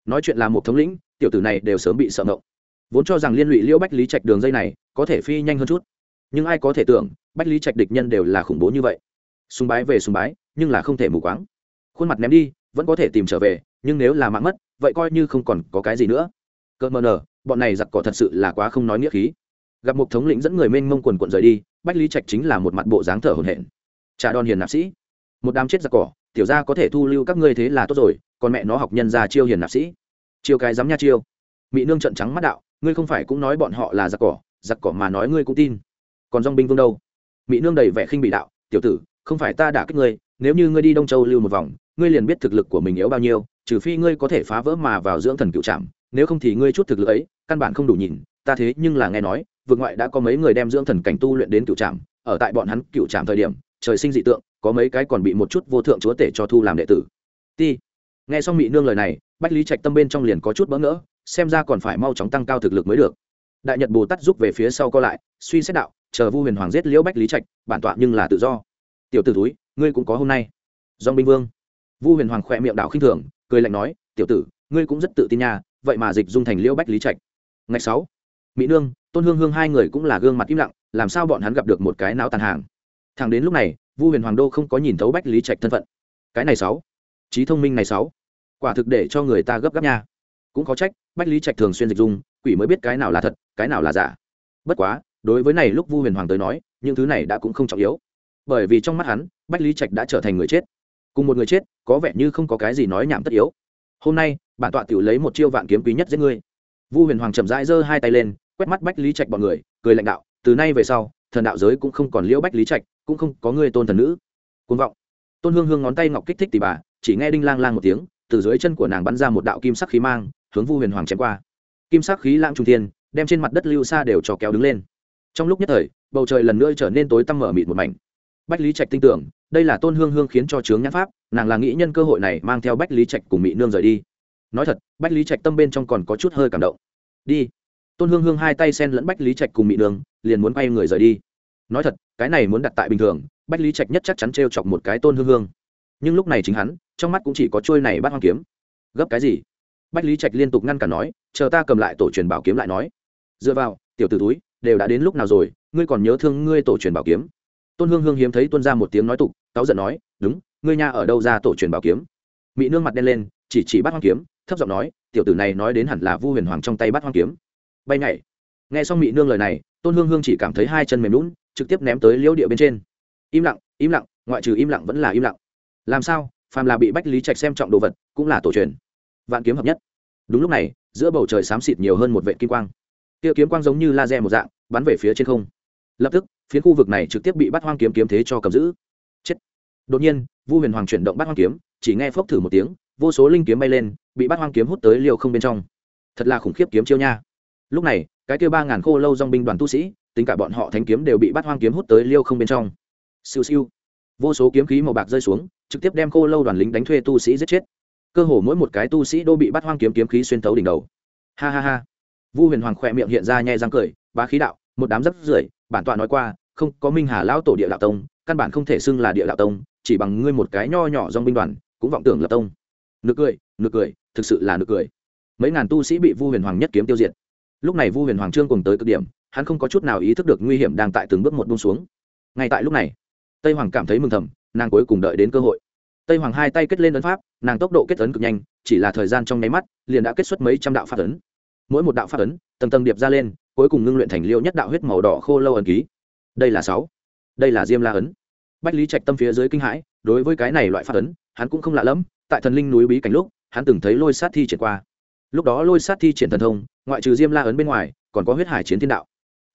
Nói chuyện là một thống lĩnh, tiểu tử này đều sớm bị sợ ngộng. Vốn cho rằng liên lụy liễu bách lý trạch đường dây này, có thể phi nhanh hơn chút. Nhưng ai có thể tưởng, bách lý trạch địch nhân đều là khủng bố như vậy. Sùng bái về sùng bái, nhưng là không thể mù quáng. Khuôn mặt ném đi, vẫn có thể tìm trở về nhưng nếu là mạng mất, vậy coi như không còn có cái gì nữa. Cơ mờ nở bọn này giặc cỏ thật sự là quá không nói nghĩa khí. Gặp một thống lĩnh dẫn người mênh mông quần quận rời đi, bách lý trạch chính là một mặt bộ dáng thở hồn hển. Trả đòn hiền nạp sĩ. Một đám chết giặc cỏ, tiểu ra có thể thu lưu các ngươi thế là tốt rồi, còn mẹ nó học nhân ra chiêu hiền nạp sĩ. Chiêu cái dám nha chiêu. Mỹ nương trận trắng mắt đạo, ngươi không phải cũng nói bọn họ là giặc cỏ giặc cỏ mà nói ngươi cũng tin. Còn dong binh vương đâu? Mỹ nương đầy vẻ khinh bị đạo, tiểu tử, không phải ta đả kích ngươi nếu như ngươi đi đông châu lưu một vòng, ngươi liền biết thực lực của mình yếu bao nhiêu, trừ phi ngươi có thể phá vỡ mà vào dưỡng thần cựu trạm, nếu không thì ngươi chút thực lực ấy, căn bản không đủ nhìn, ta thế nhưng là nghe nói vượt ngoại đã có mấy người đem dưỡng thần cảnh tu luyện đến cựu trạm, ở tại bọn hắn cựu trạm thời điểm, trời sinh dị tượng, có mấy cái còn bị một chút vô thượng chúa tể cho thu làm đệ tử. Ti. Nghe xong mỹ nương lời này, bách lý trạch tâm bên trong liền có chút bỡ ngỡ, xem ra còn phải mau chóng tăng cao thực lực mới được. Đại nhật bồ tát giúp về phía sau co lại, suy xét đạo, chờ vu huyền hoàng giết liễu bách lý trạch, bản tọa nhưng là tự do. Tiểu t ử túi ngươi cũng có hôm nay. Dong binh vương. Vu huyền hoàng khỏe miệng đạo khinh thường, cười lạnh nói, tiểu tử, ngươi cũng rất tự tin nhà vậy mà dịch dung thành liễu bách lý trạch. Ngày sáu, mỹ nương, tôn hương hương hai người cũng là gương mặt im lặng, làm sao bọn hắn gặp được một cái não tàn hàng? Thằng đến lúc này, vu huyền hoàng đô không có nhìn thấu bách lý trạch thân phận. Cái này sáu, trí thông minh này sáu, quả thực để cho người ta gấp gáp nha. Cũng có trách, bách lý trạch thường xuyên dịch dung, quỷ mới biết cái nào là thật, cái nào là giả. Bất quá, đối với này lúc vu huyền hoàng tới nói, những thứ này đã cũng không trọng yếu. Bởi vì trong mắt hắn bách lý trạch đã trở thành người chết. Cùng một người chết, có vẻ như không có cái gì nói nhảm tất yếu. Hôm nay, bản tọa tự lấy một chiêu vạn kiếm quý nhất giết ngươi. Vu huyền hoàng chậm rãi giơ hai tay lên, quét mắt bách lý trạch bọn người, cười lãnh đạo, từ nay về sau, thần đạo giới cũng không còn liễu bách lý trạch, cũng không có ngươi tôn thần nữ. Côn vọng. Tôn hương hương ngón tay ngọc kích thích tỉ bà, chỉ nghe đinh lang lang một tiếng, từ dưới chân của nàng bắn ra một đạo kim sắc khí mang, hướng vu huyền hoàng chém qua. Kim sắc khí lãng trung thiên, đem trên mặt đất lưu xa đều cho kéo đứng lên. Trong lúc nhất thời, bầu trời lần nữa trở nên tối tăm mở mịt một mảnh. Bách lý trạch tin tưởng đây là tôn hương hương khiến cho trướng nhãn pháp, nàng là nghĩ nhân cơ hội này mang theo bách lý trạch cùng mỹ nương rời đi. Nói thật, bách lý trạch tâm bên trong còn có chút hơi cảm động. Đi. Tôn hương hương hai tay sen lẫn bách lý trạch cùng mỹ nương, liền muốn bay người rời đi. Nói thật, cái này muốn đặt tại bình thường, bách lý trạch nhất chắc chắn t r e o chọc một cái tôn hương hương. Nhưng lúc này chính hắn, trong mắt cũng chỉ có trôi này bắt hoang kiếm. Gấp cái gì? Bách lý trạch liên tục ngăn cả nói, chờ ta cầm lại tổ truyền bảo kiếm lại nói. Dựa vào, tiểu t ử túi, đều đã đến lúc nào rồi, ngươi còn nhớ thương ngươi tổ truyền bảo kiếm? Tôn hương hương hiếm thấy tuân ra một tiếng nói tục cáu giận nói, đúng, ngươi nha ở đâu ra tổ truyền bảo kiếm? Mỹ nương mặt đen lên, chỉ chỉ bắt hoang kiếm, thấp giọng nói, tiểu tử này nói đến hẳn là vu huyền hoàng trong tay bắt hoang kiếm. Bay nhảy. Nghe xong mỹ nương lời này, tôn hương hương chỉ cảm thấy hai chân mềm lún trực tiếp ném tới liễu địa bên trên. Im lặng im lặng, ngoại trừ im lặng vẫn là im lặng. Làm sao? Phàm là bị bách lý trạch xem trọng đồ vật, cũng là tổ truyền. Vạn kiếm hợp nhất. Đúng lúc này, giữa bầu trời xám xịt nhiều hơn một vệ kim quang. Kia kiếm quang giống như laser một dạng, bắn về phía trên không. Lập tức, phía khu vực này trực tiếp bị bắt hoang kiếm kiếm thế cho cầm giữ đột nhiên, vu huyền hoàng chuyển động bắt hoang kiếm, chỉ nghe phốc thử một tiếng, vô số linh kiếm bay lên, bị bắt hoang kiếm hút tới liều không bên trong. Thật là khủng khiếp kiếm chiêu nha. Lúc này, cái kia ba ngàn khô lâu dong binh đoàn tu sĩ, tính cả bọn họ thánh kiếm đều bị bắt hoang kiếm hút tới liêu không bên trong. Siêu siêu. Vô số kiếm khí màu bạc rơi xuống, trực tiếp đem khô lâu đoàn lính đánh thuê tu sĩ giết chết. Cơ hồ mỗi một cái tu sĩ đô bị bắt hoang kiếm kiếm khí xuyên tấu đỉnh đầu. Ha ha ha. Vu huyền hoàng khỏe miệng hiện ra nhẹ răng cười, bá khí đạo, một đám dấp rưởi, bản tọa nói qua, không có minh hà lão tổ địa đạo tông căn bản không thể xưng là địa đạo tông, chỉ bằng ngươi một cái nho nhỏ dong binh đoàn, cũng vọng tưởng là tông. Nực cười nực cười, thực sự là nực cười. Mấy ngàn tu sĩ bị vu huyền hoàng nhất kiếm tiêu diệt. Lúc này vu huyền hoàng trương cùng tới cực điểm, hắn không có chút nào ý thức được nguy hiểm đang tại từng bước một bung xuống. Ngay tại lúc này, tây hoàng cảm thấy mừng thầm, nàng cuối cùng đợi đến cơ hội. Tây hoàng hai tay kết lên ấn pháp, nàng tốc độ kết ấn cực nhanh, chỉ là thời gian trong nháy mắt, liền đã kết xuất mấy trăm đạo pháp ấn. Mỗi một đạo pháp ấn, tầng tầng điệp ra lên, cuối cùng ngưng luyện thành liêu nhất đạo huyết màu đỏ khô lâu ẩn ký. Đây là sáu. Đây là diêm la ấn bách lý trạch tâm phía dưới kinh hãi, đối với cái này loại pháp ấn, hắn cũng không lạ lẫm. Tại thần linh núi bí cảnh lúc, hắn từng thấy lôi sát thi triển qua. Lúc đó lôi sát thi triển thần thông, ngoại trừ diêm la ấn bên ngoài, còn có huyết hải chiến thiên đạo.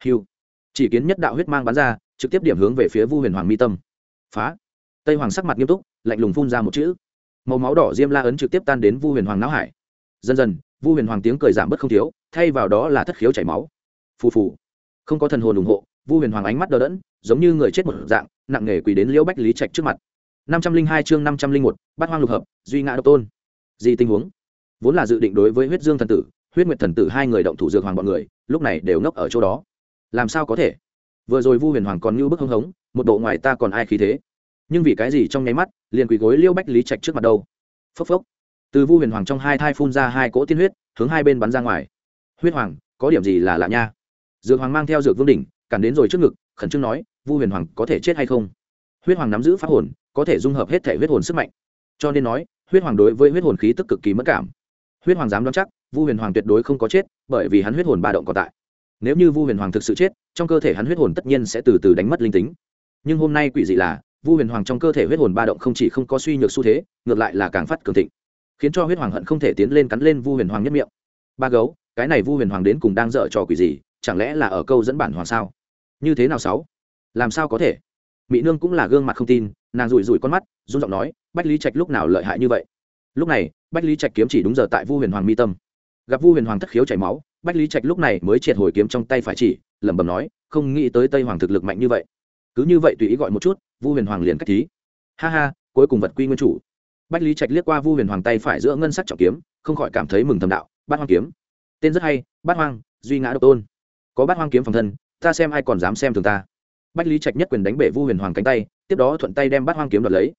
Hiu chỉ kiến nhất đạo huyết mang bắn ra, trực tiếp điểm hướng về phía vu huyền hoàng mi tâm. Phá. Tây hoàng sắc mặt nghiêm túc, lạnh lùng phun ra một chữ. Màu máu đỏ diêm la ấn trực tiếp tan đến vu huyền hoàng não hải. Dần dần, vu huyền hoàng tiếng cười giảm bớt không thiếu, thay vào đó là thất khiếu chảy máu. Phù phù. Không có thần hồn ủng hộ, vu huyền hoàng ánh mắt đờ đẫn giống như người chết một dạng, nặng nề quỳ đến liễu bách lý trạch trước mặt. Năm trăm linh hai chương năm trăm linh một, bát hoang lục hợp, duy ngã độc tôn. Gì tình huống? Vốn là dự định đối với huyết dương thần tử, huyết nguyệt thần tử hai người động thủ dược hoàng bọn người, lúc này đều ngốc ở chỗ đó. Làm sao có thể? Vừa rồi vu huyền hoàng còn như bức hưng hống, một bộ ngoài ta còn ai khí thế? Nhưng vì cái gì trong nháy mắt, liền quỳ gối liêu bách lý trạch trước mặt đâu? Phốc phốc. Từ vu huyền hoàng trong hai thai phun ra hai cỗ tiên huyết, hướng hai bên bắn ra ngoài. Huyết hoàng, có điểm gì là lạ nha? Dược hoàng mang theo dược vương đỉnh, cản đến rồi trước ngực khẩn trương nói, vu huyền hoàng có thể chết hay không? Huyết hoàng nắm giữ pháp hồn, có thể dung hợp hết thể huyết hồn sức mạnh. Cho nên nói, huyết hoàng đối với huyết hồn khí tức cực kỳ mất cảm. Huyết hoàng dám đoán chắc, vu huyền hoàng tuyệt đối không có chết, bởi vì hắn huyết hồn ba động còn tại. Nếu như vu huyền hoàng thực sự chết, trong cơ thể hắn huyết hồn tất nhiên sẽ từ từ đánh mất linh tính. Nhưng hôm nay quỷ dị là, vu huyền hoàng trong cơ thể huyết hồn ba động không chỉ không có suy nhược xu thế, ngược lại là càng phát cường thịnh. Khiến cho huyết hoàng hận không thể tiến lên cắn lên vu huyền hoàng nhất miệng. Ba gấu, cái này vu huyền hoàng đến cùng đang dở trò quỷ gì, chẳng lẽ là ở câu dẫn bản hoàng sao? Như thế nào sáu? Làm sao có thể? Mỹ nương cũng là gương mặt không tin, nàng rủi rủi con mắt, run giọng nói, bách lý trạch lúc nào lợi hại như vậy? Lúc này, bách lý trạch kiếm chỉ đúng giờ tại vu huyền hoàng mi tâm. Gặp vu huyền hoàng thất khiếu chảy máu, bách lý trạch lúc này mới triệt hồi kiếm trong tay phải chỉ, lẩm bẩm nói, không nghĩ tới tây hoàng thực lực mạnh như vậy. Cứ như vậy tùy ý gọi một chút, vu huyền hoàng liền cách thí. Ha ha, cuối cùng vật quy nguyên chủ. Bách lý trạch liếc qua vu huyền hoàng tay phải giữa ngân sắc trọng kiếm, không khỏi cảm thấy mừng thầm đạo, bát hoang kiếm. Tên rất hay, bát hoang, duy ngã độc tôn. Có bát hoang kiếm phòng thân ta xem ai còn dám xem thường ta. Bách lý trạch nhất quyền đánh bể vu huyền hoàng cánh tay, tiếp đó thuận tay đem bát hoang kiếm đoạt lấy.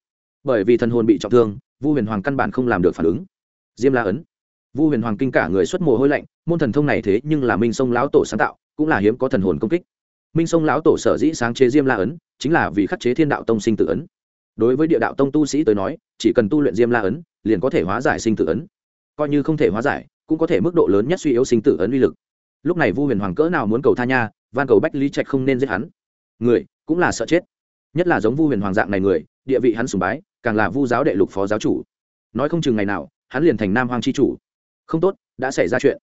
Bởi vì thần hồn bị trọng thương, vu huyền hoàng căn bản không làm được phản ứng. Diêm la ấn. Vu huyền hoàng kinh cả người xuất mồ hôi lạnh, môn thần thông này thế nhưng là minh sông lão tổ sáng tạo, cũng là hiếm có thần hồn công kích. Minh sông lão tổ sở dĩ sáng chế diêm la ấn, chính là vì khắc chế thiên đạo tông sinh tử ấn. Đối với địa đạo tông tu sĩ tới nói, chỉ cần tu luyện diêm la ấn, liền có thể hóa giải sinh tử ấn. Coi như không thể hóa giải, cũng có thể mức độ lớn nhất suy yếu sinh tử ấn uy lực. Lúc này vu huyền hoàng cỡ nào muốn cầu tha nha van cầu bách lý trạch không nên giết hắn. Người, cũng là sợ chết. Nhất là giống vu huyền hoàng dạng này người, địa vị hắn sùng bái, càng là vu giáo đệ lục phó giáo chủ. Nói không chừng ngày nào, hắn liền thành nam hoàng c h i chủ. Không tốt, đã xảy ra chuyện.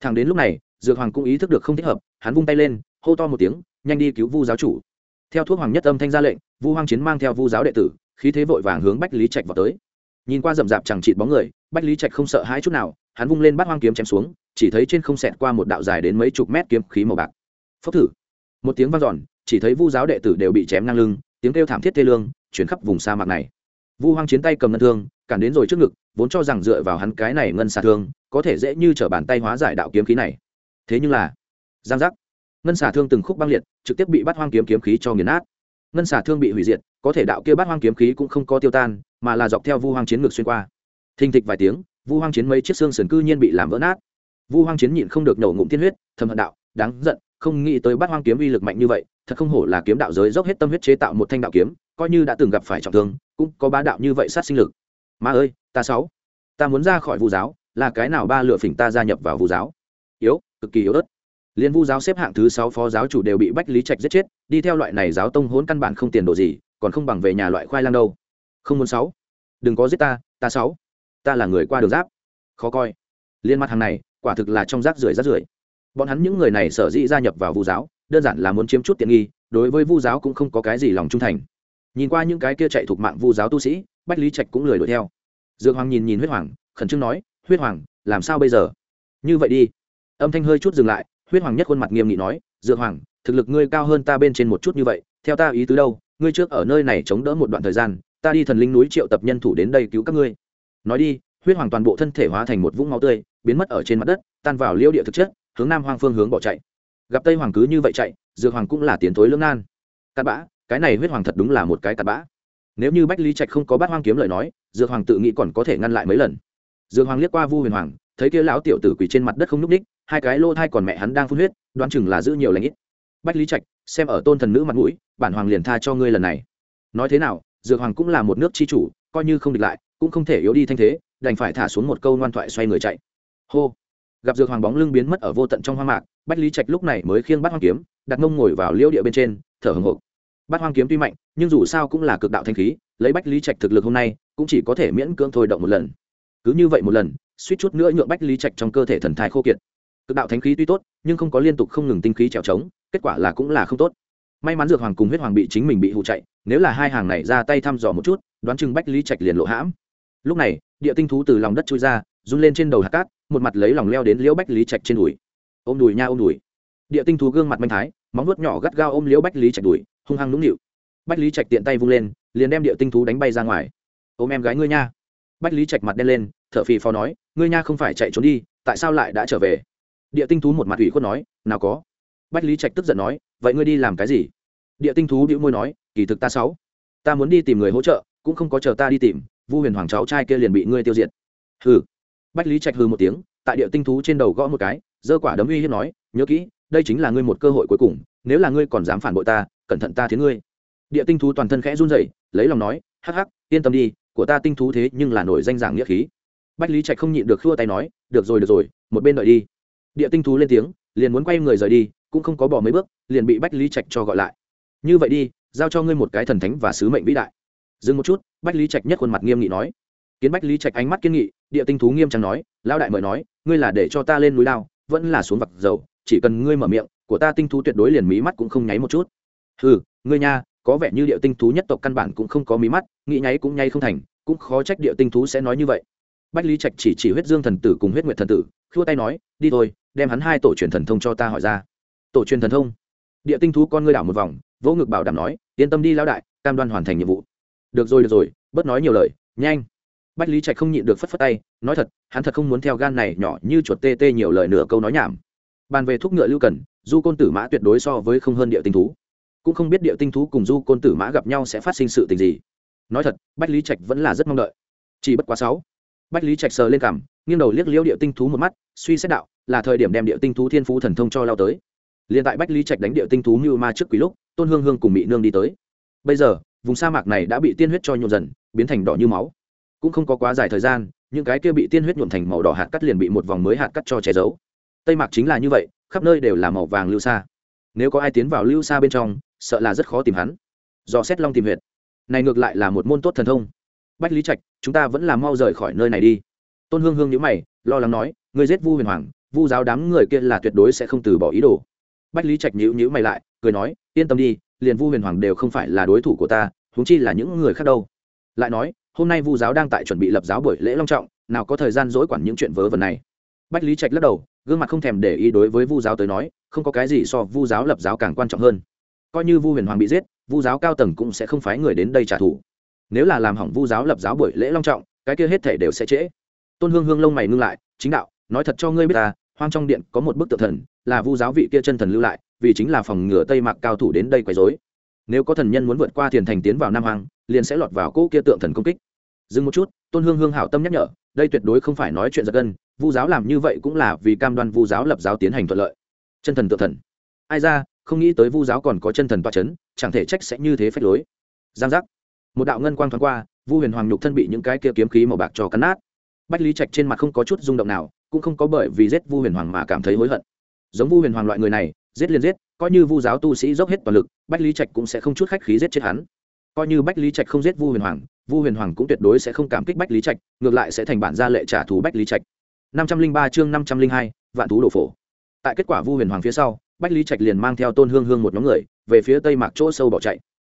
Thằng đến lúc này, dược hoàng cũng ý thức được không thích hợp, hắn vung tay lên, hô to một tiếng, nhanh đi cứu vu giáo chủ. Theo thuốc hoàng nhất âm thanh ra lệnh, vu hoàng chiến mang theo vu giáo đệ tử, khí thế vội vàng hướng bách lý trạch vào tới. Nhìn qua rậm rạp chẳng chịt bóng người, bách lý trạch không sợ hãi chút nào, hắn vung lên bắt hoang kiếm chém xuống, chỉ thấy trên không xẹt qua một đạo dài đến mấy chục mét kiếm khí màu bạc phốc thử. Một tiếng vang dọn, chỉ thấy vu giáo đệ tử đều bị chém ngang lưng, tiếng kêu thảm thiết thê lương chuyển khắp vùng sa mạc này. Vu hoang chiến tay cầm ngân thương, cản đến rồi trước ngực, vốn cho rằng dựa vào hắn cái này ngân xà thương, có thể dễ như t r ở bàn tay hóa giải đạo kiếm khí này. Thế nhưng là, giang giác. Ngân xà thương từng khúc băng liệt, trực tiếp bị bắt hoang kiếm kiếm khí cho nghiền nát. Ngân xà thương bị hủy diệt, có thể đạo kia bắt hoang kiếm khí cũng không có tiêu tan, mà là dọc theo vu hoang chiến ngực xuyên qua. Thình thịch vài tiếng, vu hoang chiến mấy chiếc xương sườn cư nhiên bị làm vỡ nát. Vu hoang chiến nhịn không được nổ ngụm tiên huyết, thầm hận đạo, đáng giận không nghĩ tới bắt hoang kiếm uy lực mạnh như vậy, thật không hổ là kiếm đạo giới dốc hết tâm huyết chế tạo một thanh đạo kiếm, coi như đã từng gặp phải trọng thương, cũng có bá đạo như vậy sát sinh lực. Ma ơi, ta sáu, ta muốn ra khỏi vu giáo, là cái nào ba lựa phỉnh ta gia nhập vào vu giáo? Yếu, cực kỳ yếu ớt. Liên vu giáo xếp hạng thứ sáu phó giáo chủ đều bị bách lý trạch giết chết, đi theo loại này giáo tông hỗn căn bản không tiền đồ gì, còn không bằng về nhà loại khoai lang đâu. Không muốn sáu, đừng có giết ta ta sáu, ta là người qua đường giáp. Khó coi. Liên mặt hàng này, quả thực là trong rác rưởi rác rưởi bọn hắn những người này sở dĩ gia nhập vào vu giáo, đơn giản là muốn chiếm chút tiện nghi, đối với vu giáo cũng không có cái gì lòng trung thành. Nhìn qua những cái kia chạy thuộc mạng vu giáo tu sĩ, bách lý trạch cũng lười đuổi theo. Dược hoàng nhìn nhìn huyết hoàng, khẩn trương nói, huyết hoàng, làm sao bây giờ? Như vậy đi. Âm thanh hơi chút dừng lại, huyết hoàng nhất khuôn mặt nghiêm nghị nói, dược hoàng, thực lực ngươi cao hơn ta bên trên một chút như vậy, theo ta ý tứ đâu, ngươi trước ở nơi này chống đỡ một đoạn thời gian, ta đi thần linh núi triệu tập nhân thủ đến đây cứu các ngươi. Nói đi, huyết hoàng toàn bộ thân thể hóa thành một vũng máu tươi, biến mất ở trên mặt đất, tan vào liêu địa thực chất hướng nam hoang phương hướng bỏ chạy. Gặp tây hoàng cứ như vậy chạy, dược hoàng cũng là tiến thối lưỡng nan. Cắt bã, cái này huyết hoàng thật đúng là một cái cắt bã. Nếu như bách lý trạch không có bát hoang kiếm lời nói, dược hoàng tự nghĩ còn có thể ngăn lại mấy lần. Dược hoàng liếc qua vu huyền hoàng, thấy kia lão tiểu tử quỳ trên mặt đất không n ú c ních hai cái lô thai còn mẹ hắn đang phun huyết, đoán chừng là giữ nhiều lãnh ít. Bách lý trạch, xem ở tôn thần nữ mặt mũi, bản hoàng liền tha cho ngươi lần này. Nói thế nào, dược hoàng cũng là một nước chi chủ, coi như không địch lại, cũng không thể yếu đi thanh thế, đành phải thả xuống một câu ngoan thoại xoay người chạy. Hô gặp dược hoàng bóng lưng biến mất ở vô tận trong hoang mạc, bách lý trạch lúc này mới khiêng bắt hoang kiếm, đặt mông ngồi vào liêu địa bên trên, thở hồng hộc. Bắt hoang kiếm tuy mạnh, nhưng dù sao cũng là cực đạo thanh khí, lấy bách lý trạch thực lực hôm nay, cũng chỉ có thể miễn cưỡng thôi động một lần. Cứ như vậy một lần, suýt chút nữa nhượng bách lý trạch trong cơ thể thần thai khô kiệt. Cực đạo thánh khí tuy tốt, nhưng không có liên tục không ngừng tinh khí trèo trống, kết quả là cũng là không tốt. May mắn dược hoàng cùng huyết hoàng bị chính mình bị hụ chạy, nếu là hai hàng này ra tay thăm dò một chút, đoán chừng bách lý trạch liền lộ hãm. Lúc này, địa tinh thú từ lòng đất trôi ra run lên trên đầu hạt cát, một mặt lấy lòng leo đến liễu bách lý trạch trên đùi. Ôm đùi nha, ôm đùi. Địa tinh thú gương mặt manh thái, móng nuốt nhỏ gắt gao ôm liễu bách lý trạch đùi, hung hăng nũng nịu. Bách lý trạch tiện tay vung lên, liền đem địa tinh thú đánh bay ra ngoài. Ôm em gái ngươi nha. Bách lý trạch mặt đen lên t h ở phì phò nói, ngươi nha không phải chạy trốn đi, tại sao lại đã trở về? Địa tinh thú một mặt ủy khuất nói, nào có. Bách lý trạch tức giận nói, vậy ngươi đi làm cái gì? Địa tinh thú đĩu môi nói, kỳ thực ta sáu ta muốn đi tìm người hỗ trợ, cũng không có chờ ta đi tìm, vu huyền hoàng cháu trai kia liền bị ngươi tiêu diệt. Hừ bách lý trạch hừ một tiếng, tại địa tinh thú trên đầu gõ một cái, giơ quả đấm uy hiếp nói, nhớ kỹ, đây chính là ngươi một cơ hội cuối cùng, nếu là ngươi còn dám phản bội ta, cẩn thận ta thiến ngươi. Địa tinh thú toàn thân khẽ run rẩy, lấy lòng nói, hắc hắc, yên tâm đi, của ta tinh thú thế nhưng là nổi danh giảng nghĩa khí. Bách lý trạch không nhịn được khua tay nói, được rồi được rồi, một bên đợi đi. Địa tinh thú lên tiếng, liền muốn quay người rời đi, cũng không có bỏ mấy bước, liền bị bách lý trạch cho gọi lại. Như vậy đi, giao cho ngươi một cái thần thánh và sứ mệnh vĩ đại. Dừng một chút, bách lý trạch nhất khuôn mặt nghiêm nghị nói kiến bách lý trạch ánh mắt kiên nghị, địa tinh thú nghiêm trang nói, lão đại mời nói, ngươi là để cho ta lên núi lao, vẫn là xuống vặc dầu, chỉ cần ngươi mở miệng, của ta tinh thú tuyệt đối liền mí mắt cũng không nháy một chút. Ừ ngươi nha, có vẻ như địa tinh thú nhất tộc căn bản cũng không có mí mắt, nghĩ nháy cũng nháy không thành, cũng khó trách địa tinh thú sẽ nói như vậy. Bách lý trạch chỉ chỉ huyết dương thần tử cùng huyết nguyệt thần tử, khua tay nói, đi thôi, đem hắn hai tổ truyền thần thông cho ta hỏi ra. Tổ truyền thần thông? Địa tinh thú con ngươi đảo một vòng, vỗ ngực bảo đảm nói, yên tâm đi lão đại, cam đoan hoàn thành nhiệm vụ. Được rồi được rồi, bớt nói nhiều lời, nhanh bách lý trạch không nhịn được phất phất tay, nói thật, hắn thật không muốn theo gan này nhỏ như chuột tê tê nhiều lời nửa câu nói nhảm. Bàn về thuốc ngựa lưu cần du côn tử mã tuyệt đối so với không hơn địa tinh thú. Cũng không biết địa tinh thú cùng du côn tử mã gặp nhau sẽ phát sinh sự tình gì. Nói thật, bách lý trạch vẫn là rất mong đợi. Chỉ bất quá sáu. Bách lý trạch sờ lên cằm nghiêng đầu liếc liêu địa tinh thú một mắt, suy xét đạo, là thời điểm đem địa tinh thú thiên phú thần thông cho lao tới. Liền tại bách lý trạch đánh địa tinh thú như ma trước quý lúc, tôn hương hương cùng mỹ nương đi tới. Bây giờ, vùng sa mạc này đã bị tiên huyết cho nhuộm dần, biến thành đỏ như máu cũng không có quá dài thời gian, những cái kia bị tiên huyết nhuộm thành màu đỏ hạt cắt liền bị một vòng mới hạt cắt cho che giấu. Tây mạc chính là như vậy, khắp nơi đều là màu vàng lưu xa nếu có ai tiến vào lưu xa bên trong, sợ là rất khó tìm hắn. Do xét long tìm huyệt. Này ngược lại là một môn tốt thần thông. Bách lý trạch, chúng ta vẫn là mau rời khỏi nơi này đi. Tôn hương hương nhữ mày, lo lắng nói, người giết vu huyền hoàng, vu giáo đám người kia là tuyệt đối sẽ không từ bỏ ý đồ. Bách lý trạch nhữ nhữ mày lại, cười nói, yên tâm đi, liền vu huyền hoàng đều không phải là đối thủ của ta, huống chi là những người khác đâu. Lại nói hôm nay vu giáo đang tại chuẩn bị lập giáo buổi lễ long trọng, nào có thời gian dỗi quản những chuyện vớ vẩn này. Bách lý trạch lắc đầu, gương mặt không thèm để ý đối với vu giáo tới nói, không có cái gì so vu giáo lập giáo càng quan trọng hơn. Coi như vu huyền hoàng bị giết, vu giáo cao tầng cũng sẽ không phái người đến đây trả thù. Nếu là làm hỏng vu giáo lập giáo buổi lễ long trọng, cái kia hết thể đều sẽ trễ. Tôn hương hương lông mày ngưng lại, chính đạo, nói thật cho ngươi biết ta, hoang trong điện có một bức tượng thần, là vu giáo vị kia chân thần lưu lại, vì chính là phòng ngừa tây mạc cao thủ đến đây quấy rối nếu có thần nhân muốn vượt qua thiền thành tiến vào nam hoàng liền sẽ lọt vào cỗ kia tượng thần công kích. Dừng một chút, tôn hương hương hảo tâm nhắc nhở, đây tuyệt đối không phải nói chuyện giật gân, vu giáo làm như vậy cũng là vì cam đoan vu giáo lập giáo tiến hành thuận lợi. Chân thần tự thần. Ai ra, không nghĩ tới vu giáo còn có chân thần toa c h ấ n chẳng thể trách sẽ như thế phách lối. Giang giác. Một đạo ngân quang thoáng qua, vu huyền hoàng nhục thân bị những cái kia kiếm khí màu bạc cho cắn nát. Bách lý trạch trên mặt không có chút rung động nào, cũng không có bởi vì giết vu huyền hoàng mà cảm thấy hối hận. Giống vu huyền hoàng loại người này giết liền giết, coi như vu giáo tu sĩ dốc hết toàn lực, bách lý trạch cũng sẽ không chút khách khí giết chết hắn. Coi như bách lý trạch không giết vu huyền hoàng, vu huyền hoàng cũng tuyệt đối sẽ không cảm kích bách lý trạch, ngược lại sẽ thành bản gia lệ trả thù bách lý trạch. năm trăm linh ba chương năm trăm linh hai, vạn thú đồ phổ. Tại kết quả vu huyền hoàng phía sau, bách lý trạch liền mang theo tôn hương hương một nhóm người, về phía tây mạc chỗ sâu bỏ chạy.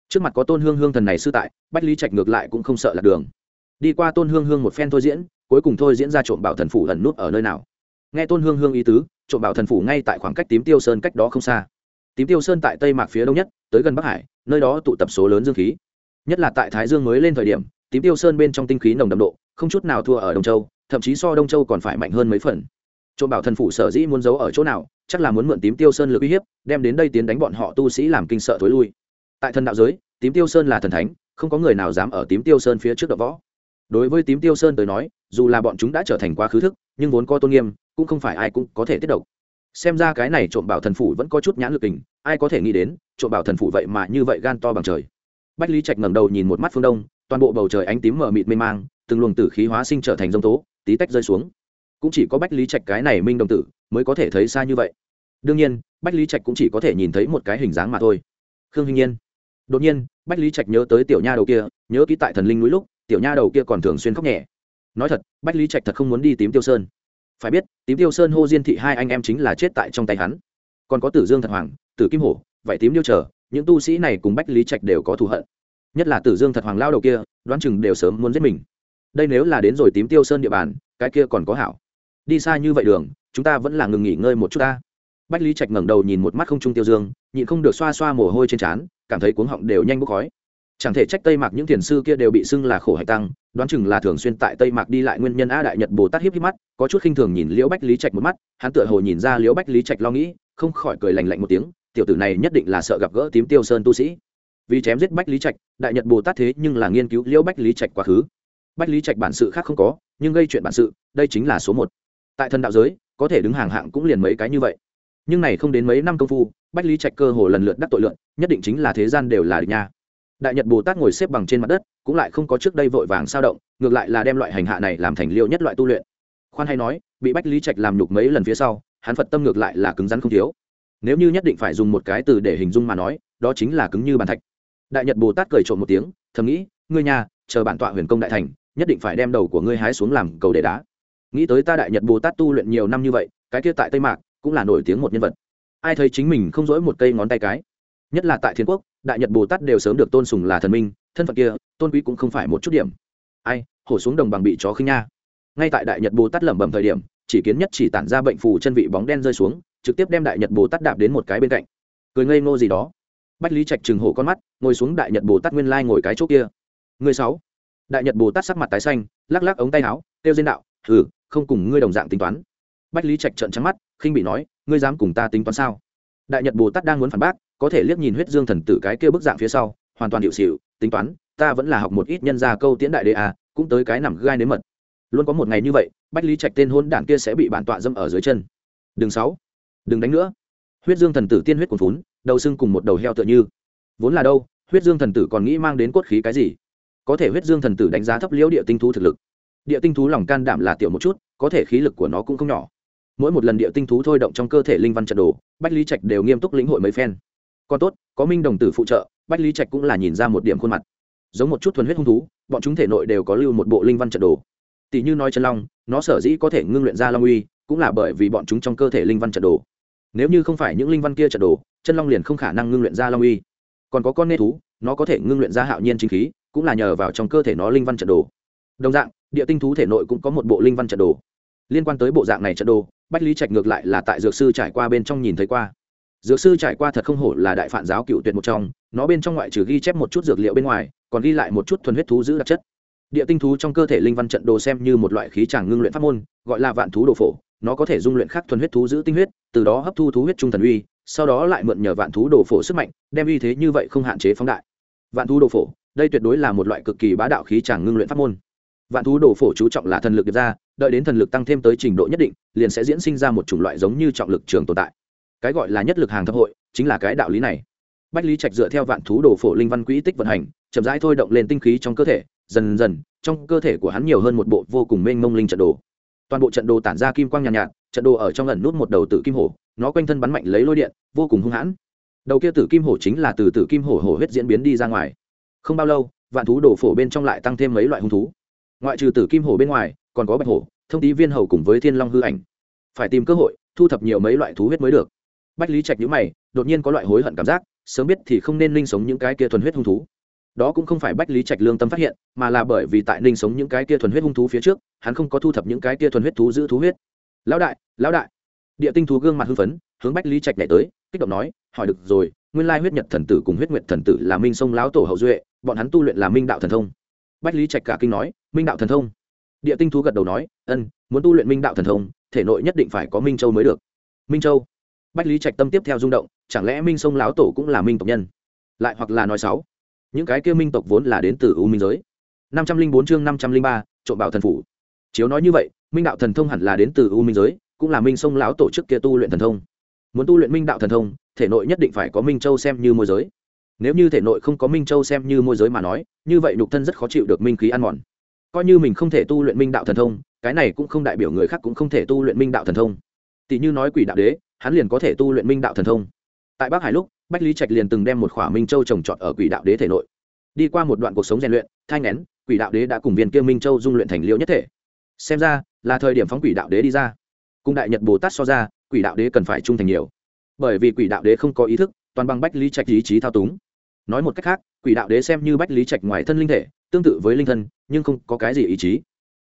Trước mặt có tôn hương hương thần này sư tại, bách lý trạch ngược lại cũng không sợ lạc đường. Đi qua tôn hương hương một phen thôi diễn, cuối cùng thôi diễn ra trộm bảo thần phủ ẩn nút ở nơi nào. Nghe tôn hương hương ý tứ trộm bảo thần phủ ngay tại khoảng cách tím tiêu sơn cách đó không xa. Tím tiêu sơn tại tây mạc phía đông nhất, tới gần bắc hải, nơi đó tụ tập số lớn dương khí. Nhất là tại thái dương mới lên thời điểm, tím tiêu sơn bên trong tinh khí nồng đậm độ, không chút nào thua ở đông châu, thậm chí so đông châu còn phải mạnh hơn mấy phần. Trộm bảo thần phủ sở dĩ muốn giấu ở chỗ nào, chắc là muốn mượn tím tiêu sơn lực uy hiếp, đem đến đây tiến đánh bọn họ tu sĩ làm kinh sợ thối lui. Tại thần đạo giới, tím tiêu sơn là thần thánh, không có người nào dám ở tím tiêu sơn phía trước đập võ đối với tím tiêu sơn tới nói, dù là bọn chúng đã trở thành quá khứ thức, nhưng vốn có tôn nghiêm, cũng không phải ai cũng có thể tiết độc. Xem ra cái này trộm bảo thần phủ vẫn có chút nhãn lực tình ai có thể nghĩ đến, trộm bảo thần phủ vậy mà như vậy gan to bằng trời. Bách lý trạch ngẩng đầu nhìn một mắt phương đông, toàn bộ bầu trời ánh tím mờ mịt mê mang, từng luồng tử khí hóa sinh trở thành dông tố, tí tách rơi xuống. Cũng chỉ có bách lý trạch cái này minh đồng tử mới có thể thấy xa như vậy. Đương nhiên, bách lý trạch cũng chỉ có thể nhìn thấy một cái hình dáng mà thôi. Khương hình nhiên. Đột nhiên, bách lý trạch nhớ tới tiểu nha đầu kia, nhớ ký tại thần linh núi lúc tiểu nha đầu kia còn thường xuyên khóc nhẹ. Nói thật, bách lý trạch thật không muốn đi tím tiêu sơn. Phải biết, tím tiêu sơn hô diên thị hai anh em chính là chết tại trong tay hắn. Còn có tử dương thật hoàng, tử kim hổ, vậy tím điêu trở những tu sĩ này cùng bách lý trạch đều có thù hận. Nhất là tử dương thật hoàng lao đầu kia, đoán chừng đều sớm muốn giết mình. Đây nếu là đến rồi tím tiêu sơn địa bàn, cái kia còn có hảo. Đi xa như vậy đường, chúng ta vẫn là ngừng nghỉ ngơi một chút ta. Bách lý trạch ngẩng đầu nhìn một mắt không trung tiêu dương, nhịn không được xoa xoa mồ hôi trên trán, cảm thấy cuống họng đều nhanh bốc khói chẳng thể trách tây mạc những thiền sư kia đều bị xưng là khổ hạch tăng, đoán chừng là thường xuyên tại tây mạc đi lại nguyên nhân a đại nhật bồ tát hiếp hiếp mắt, có chút khinh thường nhìn liễu bách lý trạch một mắt, hắn tựa hồ nhìn ra liễu bách lý trạch lo nghĩ, không khỏi cười lành lạnh một tiếng, tiểu tử này nhất định là sợ gặp gỡ tím tiêu sơn tu sĩ. Vì chém giết bách lý trạch, đại nhật bồ tát thế nhưng là nghiên cứu liễu bách lý trạch quá khứ. Bách lý trạch bản sự khác không có, nhưng gây chuyện bản sự, đây chính là số một. Tại thần đạo giới, có thể đứng hàng hạng cũng liền mấy cái như vậy. Nhưng này không đến mấy năm công phu, bách lý trạch cơ hồ lần lượt đắc tội lượn, nhất định chính là thế gian đều là địch nha đại nhật bồ tát ngồi xếp bằng trên mặt đất, cũng lại không có trước đây vội vàng sao động, ngược lại là đem loại hành hạ này làm thành liệu nhất loại tu luyện. Khoan hay nói, bị bách lý trạch làm nhục mấy lần phía sau, hắn phật tâm ngược lại là cứng rắn không thiếu. Nếu như nhất định phải dùng một cái từ để hình dung mà nói, đó chính là cứng như bàn thạch. Đại nhật bồ tát cười trộm một tiếng, thầm nghĩ, ngươi nhà, chờ bản tọa huyền công đại thành, nhất định phải đem đầu của ngươi hái xuống làm cầu để đá. Nghĩ tới ta đại nhật bồ tát tu luyện nhiều năm như vậy, cái kia tại tây mạc cũng là nổi tiếng một nhân vật. Ai thấy chính mình không dỗi một cây ngón tay cái? Nhất là tại thiên quốc đại nhật bồ tát đều sớm được tôn sùng là thần minh thân phận kia tôn quý cũng không phải một chút điểm ai hổ xuống đồng bằng bị chó khinh nha ngay tại đại nhật bồ tát lẩm bẩm thời điểm chỉ kiến nhất chỉ tản ra bệnh phù chân vị bóng đen rơi xuống trực tiếp đem đại nhật bồ tát đạp đến một cái bên cạnh cười ngây ngô gì đó bách lý trạch trừng hổ con mắt ngồi xuống đại nhật bồ tát nguyên lai ngồi cái chỗ kia người sáu đại nhật bồ tát sắc mặt tái xanh lắc lắc ống tay áo tiêu diên đạo ừ không cùng ngươi đồng dạng tính toán bách lý trạch trợn trắng mắt khinh bị nói ngươi dám cùng ta tính toán sao đại nhật bồ tát đang muốn phản bác có thể liếc nhìn huyết dương thần tử cái kia bức dạng phía sau, hoàn toàn hiệu xịu tính toán, ta vẫn là học một ít nhân gia câu tiễn đại đế à cũng tới cái nằm gai nếm mật. Luôn có một ngày như vậy, bách lý trạch tên hôn đảng kia sẽ bị bản tọa dâm ở dưới chân. Đừng sáu đừng đánh nữa. Huyết dương thần tử tiên huyết cuồn phún đầu sưng cùng một đầu heo tựa như. Vốn là đâu, huyết dương thần tử còn nghĩ mang đến cốt khí cái gì? Có thể huyết dương thần tử đánh giá thấp liễu địa tinh thú thực lực. Địa tinh thú lòng can đảm là tiểu một chút, có thể khí lực của nó cũng không nhỏ. Mỗi một lần địa tinh thú thôi động trong cơ thể linh văn trận đồ, bách lý trạch đều nghiêm túc lĩnh hội mấy phen còn tốt, có minh đồng tử phụ trợ, bách lý trạch cũng là nhìn ra một điểm khuôn mặt. Giống một chút thuần huyết hung thú, bọn chúng thể nội đều có lưu một bộ linh văn trận đồ. Tỷ như nói chân long, nó sở dĩ có thể ngưng luyện ra long uy, cũng là bởi vì bọn chúng trong cơ thể linh văn trận đồ. Nếu như không phải những linh văn kia trận đồ chân long liền không khả năng ngưng luyện ra long uy. Còn có con nê thú, nó có thể ngưng luyện ra hạo nhiên chính khí, cũng là nhờ vào trong cơ thể nó linh văn trận đồ. Đồng dạng, địa tinh thú thể nội cũng có một bộ linh văn trận đồ. Liên quan tới bộ dạng này trận đồ, bách lý trạch ngược lại là tại dược sư trải qua bên trong nhìn thấy qua dược sư trải qua thật không hổ là đại phản giáo cựu tuyệt một trong, nó bên trong ngoại trừ ghi chép một chút dược liệu bên ngoài, còn ghi lại một chút thuần huyết thú giữ đặc chất. Địa tinh thú trong cơ thể linh văn trận đồ xem như một loại khí tràng ngưng luyện pháp môn, gọi là vạn thú đồ phổ. Nó có thể dung luyện khắc thuần huyết thú giữ tinh huyết, từ đó hấp thu thú huyết trung thần uy, sau đó lại mượn nhờ vạn thú đồ phổ sức mạnh, đem uy thế như vậy không hạn chế phóng đại. Vạn thú đồ phổ, đây tuyệt đối là một loại cực kỳ bá đạo khí tràng ngưng luyện pháp môn. Vạn thú đồ phổ chú trọng là thần lực điệp ra, đợi đến thần lực tăng thêm tới trình độ nhất định, liền sẽ diễn sinh ra một chủng loại giống như trọng lực trường tồn tại cái gọi là nhất lực hàng thập hội chính là cái đạo lý này. Bách lý trạch dựa theo vạn thú đồ phổ linh văn quỹ tích vận hành chậm rãi thôi động lên tinh khí trong cơ thể dần dần trong cơ thể của hắn nhiều hơn một bộ vô cùng mênh mông linh trận đồ. Toàn bộ trận đồ tản ra kim quang nhàn nhạt, nhạt trận đồ ở trong lần nút một đầu tử kim hổ nó quanh thân bắn mạnh lấy lôi điện vô cùng hung hãn. Đầu kia tử kim hổ chính là từ tử kim hổ hổ huyết diễn biến đi ra ngoài. Không bao lâu vạn thú đồ phổ bên trong lại tăng thêm mấy loại hung thú. Ngoại trừ tử kim hổ bên ngoài còn có bạch hổ thông tí viên hầu cùng với thiên long hư ảnh. Phải tìm cơ hội thu thập nhiều mấy loại thú huyết mới được bách lý trạch nhữ mày, đột nhiên có loại hối hận cảm giác, sớm biết thì không nên ninh sống những cái kia thuần huyết hung thú. Đó cũng không phải bách lý trạch lương tâm phát hiện, mà là bởi vì tại ninh sống những cái kia thuần huyết hung thú phía trước, hắn không có thu thập những cái kia thuần huyết thú giữ thú huyết. Lão đại lão đại. Địa tinh thú gương mặt hưng phấn, hướng bách lý trạch nhảy tới, kích động nói, hỏi được rồi, nguyên lai huyết nhật thần tử cùng huyết nguyệt thần tử là minh sông lão tổ hậu duệ, bọn hắn tu luyện là minh đạo thần thông. Bách lý trạch cả kinh nói, minh đạo thần thông? Địa tinh thú gật đầu nói, ân, muốn tu luyện minh đạo thần thông, thể nội nhất định phải có minh châu mới được. Minh châu? Bách lý trạch tâm tiếp theo rung động, chẳng lẽ minh sông lão tổ cũng là minh tộc nhân? Lại hoặc là nói sáu những cái kia minh tộc vốn là đến từ u minh giới. năm trăm linh bốn chương năm trăm linh ba, trộm bảo thần phủ. Chiếu nói như vậy, minh đạo thần thông hẳn là đến từ u minh giới, cũng là minh sông lão tổ chức kia tu luyện thần thông. Muốn tu luyện minh đạo thần thông, thể nội nhất định phải có minh châu xem như môi giới. Nếu như thể nội không có minh châu xem như môi giới mà nói, như vậy nhục thân rất khó chịu được minh khí ăn mòn. Coi như mình không thể tu luyện minh đạo thần thông, cái này cũng không đại biểu người khác cũng không thể tu luyện minh đạo thần thông. Tỷ như nói quỷ đạo đế hắn liền có thể tu luyện minh đạo thần thông. Tại bắc hải lúc, bách lý trạch liền từng đem một khỏa minh châu trồng trọt ở quỷ đạo đế thể nội. Đi qua một đoạn cuộc sống rèn luyện, thai ngén quỷ đạo đế đã cùng viên kia minh châu dung luyện thành liễu nhất thể. Xem ra, là thời điểm phóng quỷ đạo đế đi ra. Cùng đại nhật bồ tát so ra, quỷ đạo đế cần phải trung thành nhiều. Bởi vì quỷ đạo đế không có ý thức, toàn bằng bách lý trạch ý chí thao túng. Nói một cách khác, quỷ đạo đế xem như bách lý trạch ngoài thân linh thể, tương tự với linh thân, nhưng không có cái gì ý chí.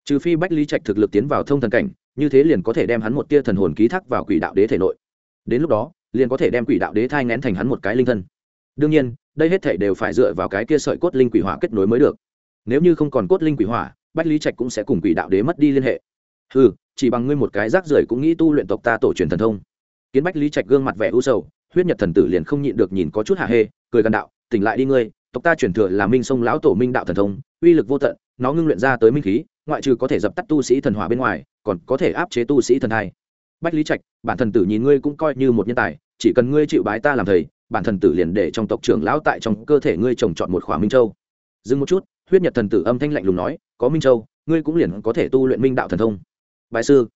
Trừ phi bách lý trạch thực lực tiến vào thông thần cảnh, như thế liền có thể đem hắn một tia thần hồn ký thác vào quỷ đạo đế thể nội đến lúc đó, liền có thể đem quỷ đạo đế thai ngén thành hắn một cái linh thân. Đương nhiên, đây hết thể đều phải dựa vào cái kia sợi cốt linh quỷ hỏa kết nối mới được. Nếu như không còn cốt linh quỷ hỏa, bách lý trạch cũng sẽ cùng quỷ đạo đế mất đi liên hệ. Ừ chỉ bằng ngươi một cái rác rưởi cũng nghĩ tu luyện tộc ta tổ truyền thần thông. Kiến bách lý trạch gương mặt vẻ u sầu, huyết nhật thần tử liền không nhịn được nhìn có chút hạ hê, cười gần đạo, tỉnh lại đi ngươi, tộc ta truyền thừa là minh sông lão tổ minh đạo thần thông, uy lực vô tận, nó ngưng luyện ra tới minh khí, ngoại trừ có thể dập tắt tu sĩ thần hỏa bên ngoài, còn có thể áp chế tu sĩ thần thai bách lý trạch, bản thần tử nhìn ngươi cũng coi như một nhân tài, chỉ cần ngươi chịu bái ta làm thầy, bản thần tử liền để trong tộc trưởng lão tại trong cơ thể ngươi trồng chọn một khỏa minh châu. Dừng một chút, huyết nhật thần tử âm thanh lạnh lùng nói, có minh châu, ngươi cũng liền có thể tu luyện minh đạo thần thông. Bài sư.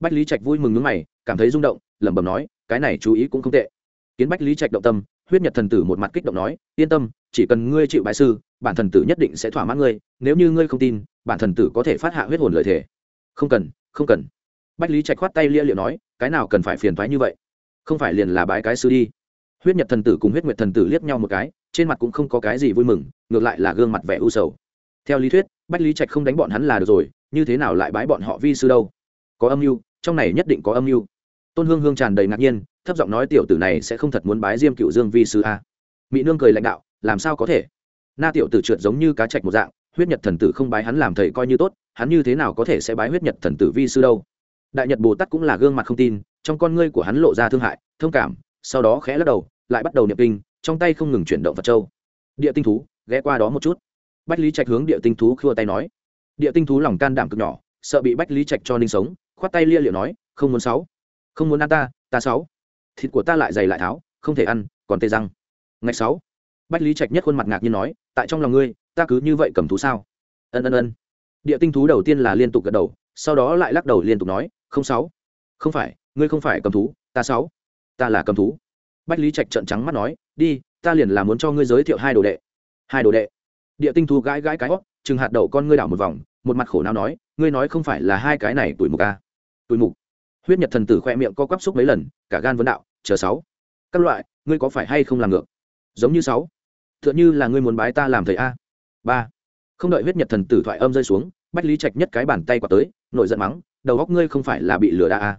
Bách lý trạch vui mừng nước mày, cảm thấy rung động, lẩm bẩm nói, cái này chú ý cũng không tệ. Kiến bách lý trạch động tâm, huyết nhật thần tử một mặt kích động nói, yên tâm, chỉ cần ngươi chịu bài sư, bản thần tử nhất định sẽ thỏa mãn ngươi, nếu như ngươi không tin, bản thần tử có thể phát hạ huyết hồn lợi thể không cần không cần bách lý trạch khoát tay lia liệu nói, cái nào cần phải phiền thoái như vậy? Không phải liền là bái cái sư đi. Huyết nhật thần tử cùng huyết nguyệt thần tử liếc nhau một cái, trên mặt cũng không có cái gì vui mừng, ngược lại là gương mặt vẻ u sầu. Theo lý thuyết, bách lý trạch không đánh bọn hắn là được rồi, như thế nào lại bái bọn họ vi sư đâu? Có âm mưu, trong này nhất định có âm mưu. Tôn hương hương tràn đầy ngạc nhiên, thấp giọng nói tiểu tử này sẽ không thật muốn bái diêm cựu dương vi sư à? a mỹ nương cười lãnh đạo, làm sao có thể? Na tiểu tử trượt giống như cá trạch một dạng, huyết nhật thần tử không bái hắn làm thầy coi như tốt, hắn như thế nào có thể sẽ bái huyết nhật thần tử vi sư đâu? Đại nhật bồ tát cũng là gương mặt không tin, trong con ngươi của hắn lộ ra thương hại, thông cảm, sau đó khẽ lắc đầu, lại bắt đầu niệm kinh, trong tay không ngừng chuyển động vật châu. Địa tinh thú, ghé qua đó một chút. Bách lý trạch hướng địa tinh thú khua tay nói. Địa tinh thú lòng can đảm cực nhỏ, sợ bị bách lý trạch cho ninh sống, khoát tay lia liệu nói, không muốn sáu, không muốn ăn ta ta sáu. Thịt của ta lại dày lại tháo, không thể ăn, còn tê răng. Ngày sáu. Bách lý trạch nhất khuôn mặt ngạc nhiên nói, tại trong lòng ngươi, ta cứ như vậy cầm thú sao? Ân ân ân. Địa tinh thú đầu tiên là liên tục gật đầu, sau đó lại lắc đầu liên tục nói không sáu. Không phải, ngươi không phải cầm thú, ta sáu. Ta là cầm thú. Bách lý trạch trợn trắng mắt nói, đi, ta liền là muốn cho ngươi giới thiệu hai đồ đệ. Hai đồ đệ. Địa tinh thú gãi gãi cái hót chừng hạt đậu con ngươi đảo một vòng, một mặt khổ não nói, ngươi nói không phải là hai cái này tuổi mục ca tuổi mục. Huyết nhật thần tử khoe miệng co quắp xúc mấy lần, cả gan vấn đạo, chờ sáu. Các loại, ngươi có phải hay không làm ngược? Giống như sáu. T h ư ợ n h ư là ngươi muốn bái ta làm thầy a. Ba. Không đợi huyết nhật thần tử thoại âm rơi xuống, bách lý trạch nhất cái bàn tay quạt tới, nổi giận mắng đầu góc ngươi không phải là bị lừa đa à?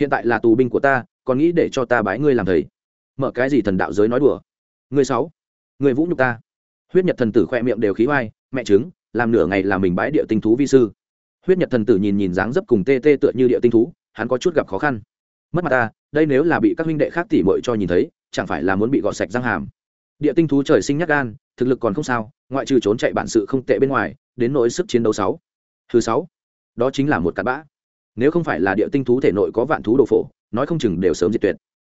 hiện tại là tù binh của ta, còn nghĩ để cho ta bái ngươi làm thầy. Mở cái gì thần đạo giới nói đùa. Ngươi sáu người vũ nhục ta. Huyết nhật thần tử khoe miệng đều khí oai, mẹ chứng làm nửa ngày là mình bái địa tinh thú vi sư. Huyết nhật thần tử nhìn nhìn dáng dấp cùng tê tê tựa như địa tinh thú, hắn có chút gặp khó khăn. Mất mặt ta, đây nếu là bị các huynh đệ khác tỉ mội cho nhìn thấy, chẳng phải là muốn bị gọt sạch răng hàm. Địa tinh thú trời sinh nhắc gan, thực lực còn không sao, ngoại trừ trốn chạy bản sự không tệ bên ngoài, đến nỗi sức chiến đấu sáu. Thứ sáu, đó chính là một cặn bã nếu không phải là địa tinh thú thể nội có vạn thú đồ phổ, nói không chừng đều sớm diệt tuyệt.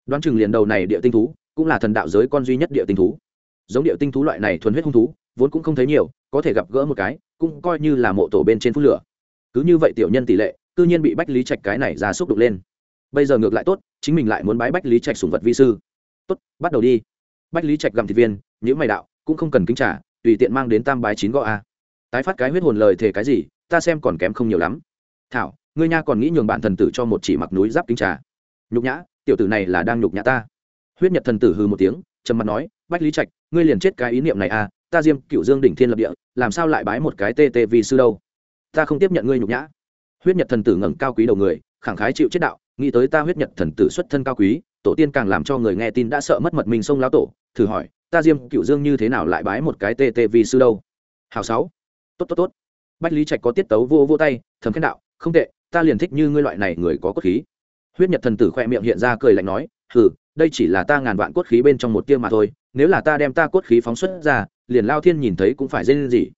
Đoán chừng liền đầu này địa tinh thú cũng là thần đạo giới con duy nhất địa tinh thú. Giống địa tinh thú loại này thuần huyết hung thú, vốn cũng không thấy nhiều, có thể gặp gỡ một cái, cũng coi như là mộ tổ bên trên phút lửa. Cứ như vậy tiểu nhân tỷ lệ tự nhiên bị bách lý trạch cái này ra xúc đục lên. Bây giờ ngược lại tốt, chính mình lại muốn bái bách lý trạch sùng vật vi sư. Tốt, bắt đầu đi. Bách lý trạch gặm thịt viên những mày đạo, cũng không cần kính trả, tùy tiện mang đến tam bái chín gõ a. Tái phát cái huyết hồn lời thể cái gì, ta xem còn kém không nhiều lắm. Thảo ngươi nha còn nghĩ nhường bạn thần tử cho một chỉ mặc núi giáp kính trà. Nhục nhã, tiểu tử này là đang nhục nhã ta. Huyết nhật thần tử hư một tiếng, trầm mặt nói, bách lý trạch, ngươi liền chết cái ý niệm này à ta diêm cựu dương đỉnh thiên lập địa, làm sao lại bái một cái tê tê vì sư đâu? Ta không tiếp nhận ngươi nhục nhã. Huyết nhật thần tử ngẩng cao quý đầu người, khẳng khái chịu chết đạo, nghĩ tới ta huyết nhật thần tử xuất thân cao quý, tổ tiên càng làm cho người nghe tin đã sợ mất mật mình sông lão tổ, thử hỏi, ta diêm cựu dương như thế nào lại bái một cái tê tê vì sư đâu? Hào sáu. Tốt tốt tốt. Bách lý trạch có tiết tấu vô vô tay, thầm khen đạo, không tệ ta liền thích như ngươi loại này người có cốt khí. Huyết nhật thần tử khoe miệng hiện ra cười lạnh nói, hừ, đây chỉ là ta ngàn vạn cốt khí bên trong một tiêu mà thôi, nếu là ta đem ta cốt khí phóng xuất ra, liền lao thiên nhìn thấy cũng phải dây lên gì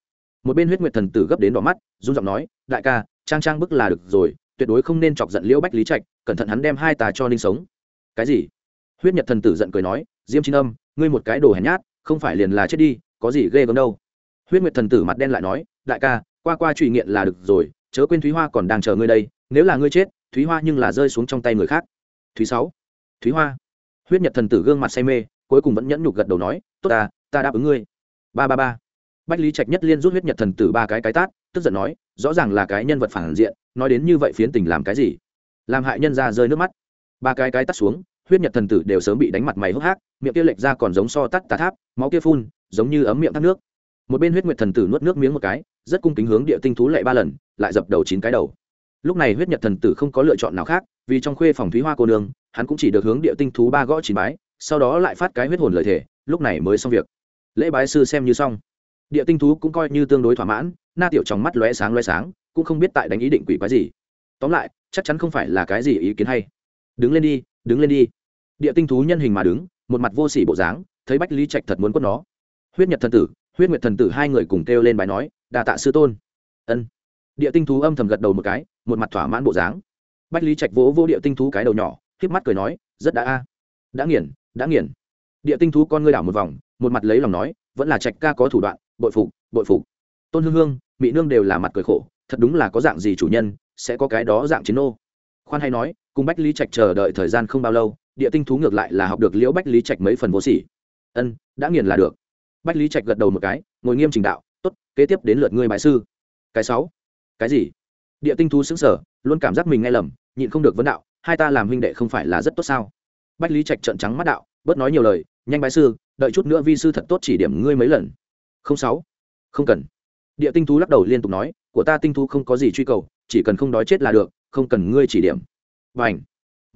một bên huyết nguyệt thần tử gấp đến đỏ mắt, run giọng nói, đại ca, trang trang bức là được rồi, tuyệt đối không nên chọc giận liễu bách lý trạch, cẩn thận hắn đem hai tà cho ninh sống. Cái gì? Huyết nhật thần tử giận cười nói, diêm chín âm, ngươi một cái đồ hèn nhát, không phải liền là chết đi, có gì ghê gớm đâu. Huyết nguyệt thần tử mặt đen lại nói, đại ca, qua qua truy nghiện là được rồi chớ quên thúy hoa còn đang chờ ngươi đây, nếu là ngươi chết, thúy hoa nhưng là rơi xuống trong tay người khác. Thúy sáu, thúy hoa, huyết nhật thần tử gương mặt say mê, cuối cùng vẫn nhẫn nhục gật đầu nói, tốt ta ta đáp ứng ngươi. Ba ba ba. Bách lý trạch nhất liên rút huyết nhật thần tử ba cái cái tát, tức giận nói, rõ ràng là cái nhân vật phản diện, nói đến như vậy phiến tình làm cái gì? Làm hại nhân ra rơi nước mắt. Ba cái cái tắt xuống, huyết nhật thần tử đều sớm bị đánh mặt mày hốc hác, miệng kia lệch ra còn giống so tắt tà tháp, máu kia phun, giống như ấm miệng thác nước. Một bên huyết nguyệt thần tử nuốt nước miếng một cái rất cung kính hướng địa tinh thú lệ ba lần, lại dập đầu chín cái đầu. Lúc này huyết nhật thần tử không có lựa chọn nào khác, vì trong khuê phòng thúy hoa cô nương, hắn cũng chỉ được hướng địa tinh thú ba gõ chín bái, sau đó lại phát cái huyết hồn lợi thể lúc này mới xong việc. Lễ bái sư xem như xong. Địa tinh thú cũng coi như tương đối thỏa mãn, na tiểu trong mắt lóe sáng lóe sáng, cũng không biết tại đánh ý định quỷ quái gì. Tóm lại, chắc chắn không phải là cái gì ý kiến hay. Đứng lên đi, đứng lên đi. Địa tinh thú nhân hình mà đứng, một mặt vô sỉ bộ dáng, thấy bách lý trạch thật muốn quất nó. Huyết nhật thần tử, huyết nguyệt thần tử hai người cùng kêu lên bài nói đà tạ sư tôn. Ân. Địa tinh thú âm thầm gật đầu một cái, một mặt thỏa mãn bộ dáng. Bách lý trạch vỗ vô địa tinh thú cái đầu nhỏ híp mắt cười nói, rất đã a. Đã nghiền đã nghiền. Địa tinh thú con ngươi đảo một vòng, một mặt lấy lòng nói, vẫn là trạch ca có thủ đoạn, bội phục bội phục. Tôn hương hương mỹ nương đều là mặt cười khổ, thật đúng là có dạng gì chủ nhân, sẽ có cái đó dạng chiến ô khoan hay nói, cùng bách lý trạch chờ đợi thời gian không bao lâu, địa tinh thú ngược lại là học được liễu bách lý trạch mấy phần vô sỉ. Ân, đã nghiền là được. Bách lý trạch gật đầu một cái, ngồi nghiêm trình đạo kế tiếp đến lượt ngươi bại sư. Cái sáu. Cái gì? Địa tinh thú xứng sở luôn cảm giác mình nghe lầm, nhịn không được vấn đạo, hai ta làm huynh đệ không phải là rất tốt sao? Bách lý trạch trợn trắng mắt đạo, bớt nói nhiều lời, nhanh bái sư, đợi chút nữa vi sư thật tốt chỉ điểm ngươi mấy lần. Không sáu. Không cần. Địa tinh thú lắc đầu liên tục nói, của ta tinh thú không có gì truy cầu, chỉ cần không đói chết là được, không cần ngươi chỉ điểm. Và ảnh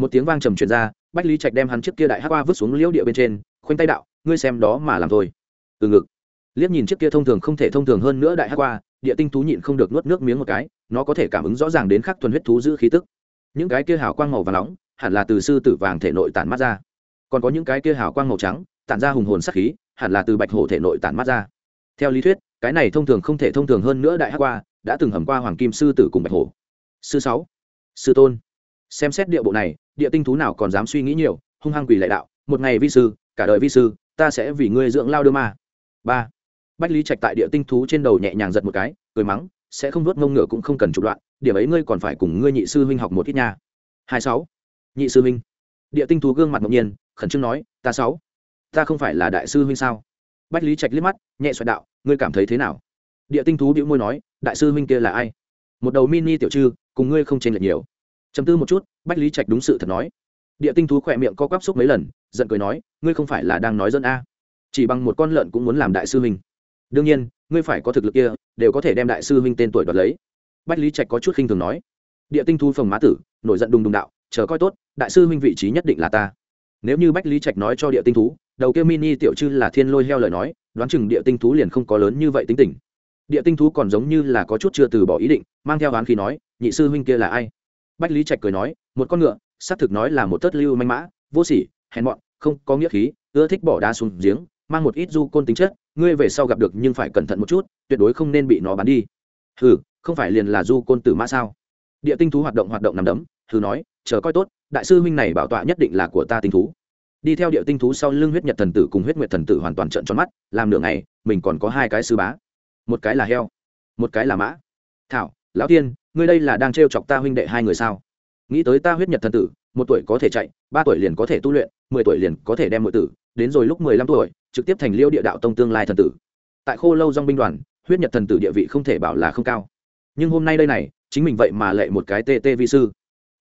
một tiếng vang trầm truyền ra, bách lý trạch đem hắn chiếc kia đại hát qua vứt xuống liễu địa bên trên, khoanh tay đạo, ngươi xem đó mà làm thôi. Từ ngực liếc nhìn chiếc kia thông thường không thể thông thường hơn nữa đại hát qua, địa tinh thú nhịn không được nuốt nước miếng một cái, nó có thể cảm ứng rõ ràng đến khắc thuần huyết thú giữ khí tức. Những cái kia hào quang màu và nóng, hẳn là từ sư tử vàng thể nội tản mát ra. Còn có những cái kia hào quang màu trắng, tản ra hùng hồn sắc khí, hẳn là từ bạch hổ thể nội tản mát ra. Theo lý thuyết, cái này thông thường không thể thông thường hơn nữa đại hát qua, đã từng hầm qua hoàng kim sư tử cùng bạch hổ. Sư sáu, sư tôn, xem xét địa bộ này, địa tinh thú nào còn dám suy nghĩ nhiều, hung hăng quỳ lệ đạo, một ngày vi sư, cả đời vi sư, ta sẽ vì ngươi dưỡng lao đưa ma. Ba bách lý trạch tại địa tinh thú trên đầu nhẹ nhàng giật một cái, cười mắng, sẽ không vớt ngông ngựa cũng không cần trục đoạn, điểm ấy ngươi còn phải cùng ngươi nhị sư huynh học một ít nha. Hai sáu. Nhị sư huynh. Địa tinh thú gương mặt ngẫu nhiên, khẩn trương nói, ta sáu. Ta không phải là đại sư huynh sao? Bách lý trạch liếc mắt, nhẹ xoẹt đạo, ngươi cảm thấy thế nào? Địa tinh thú bĩu môi nói, đại sư huynh kia là ai? Một đầu mini tiểu trư, cùng ngươi không chênh lệch nhiều. Chấm tư một chút, bách lý trạch đúng sự thật nói. Địa tinh thú khỏe miệng co quắp xúc mấy lần, giận cười nói, ngươi không phải là đang nói dân a? Chỉ bằng một con lợn cũng muốn làm đại sư huynh đương nhiên, ngươi phải có thực lực kia, đều có thể đem đại sư huynh tên tuổi đoạt lấy. Bách lý trạch có chút khinh thường nói. Địa tinh thú phồng má tử, nổi giận đùng đùng đạo, chờ coi tốt, đại sư huynh vị trí nhất định là ta. Nếu như bách lý trạch nói cho địa tinh thú, đầu kia mini tiểu chư là thiên lôi heo lời nói, đoán chừng địa tinh thú liền không có lớn như vậy tính tình. Địa tinh thú còn giống như là có chút chưa từ bỏ ý định, mang theo oán khí nói, nhị sư huynh kia là ai? Bách lý trạch cười nói, một con ngựa, xác thực nói là một tớt lưu manh mã, vô sỉ, hèn mọn, không có nghĩa khí, ưa thích bỏ đá xuống giếng, mang một ít du côn tính chất ngươi về sau gặp được nhưng phải cẩn thận một chút, tuyệt đối không nên bị nó bắn đi. Hừ, không phải liền là du côn tử mã sao? Địa tinh thú hoạt động hoạt động nằm đấm, hừ nói, chờ coi tốt, đại sư huynh này bảo tọa nhất định là của ta tinh thú. Đi theo địa tinh thú sau lưng huyết nhật thần tử cùng huyết nguyệt thần tử hoàn toàn trận tròn mắt, làm nửa ngày, mình còn có hai cái sư bá. Một cái là heo, một cái là mã. Thảo, lão tiên, ngươi đây là đang trêu chọc ta huynh đệ hai người sao? Nghĩ tới ta huyết nhật thần tử, một tuổi có thể chạy, ba tuổi liền có thể tu luyện, mười tuổi liền có thể đem mọi tử, đến rồi lúc mười lăm tuổi trực tiếp thành liêu địa đạo tông tương lai thần tử. Tại khô lâu dong binh đoàn, huyết nhật thần tử địa vị không thể bảo là không cao. Nhưng hôm nay đây này, chính mình vậy mà lệ một cái tê tê vi sư.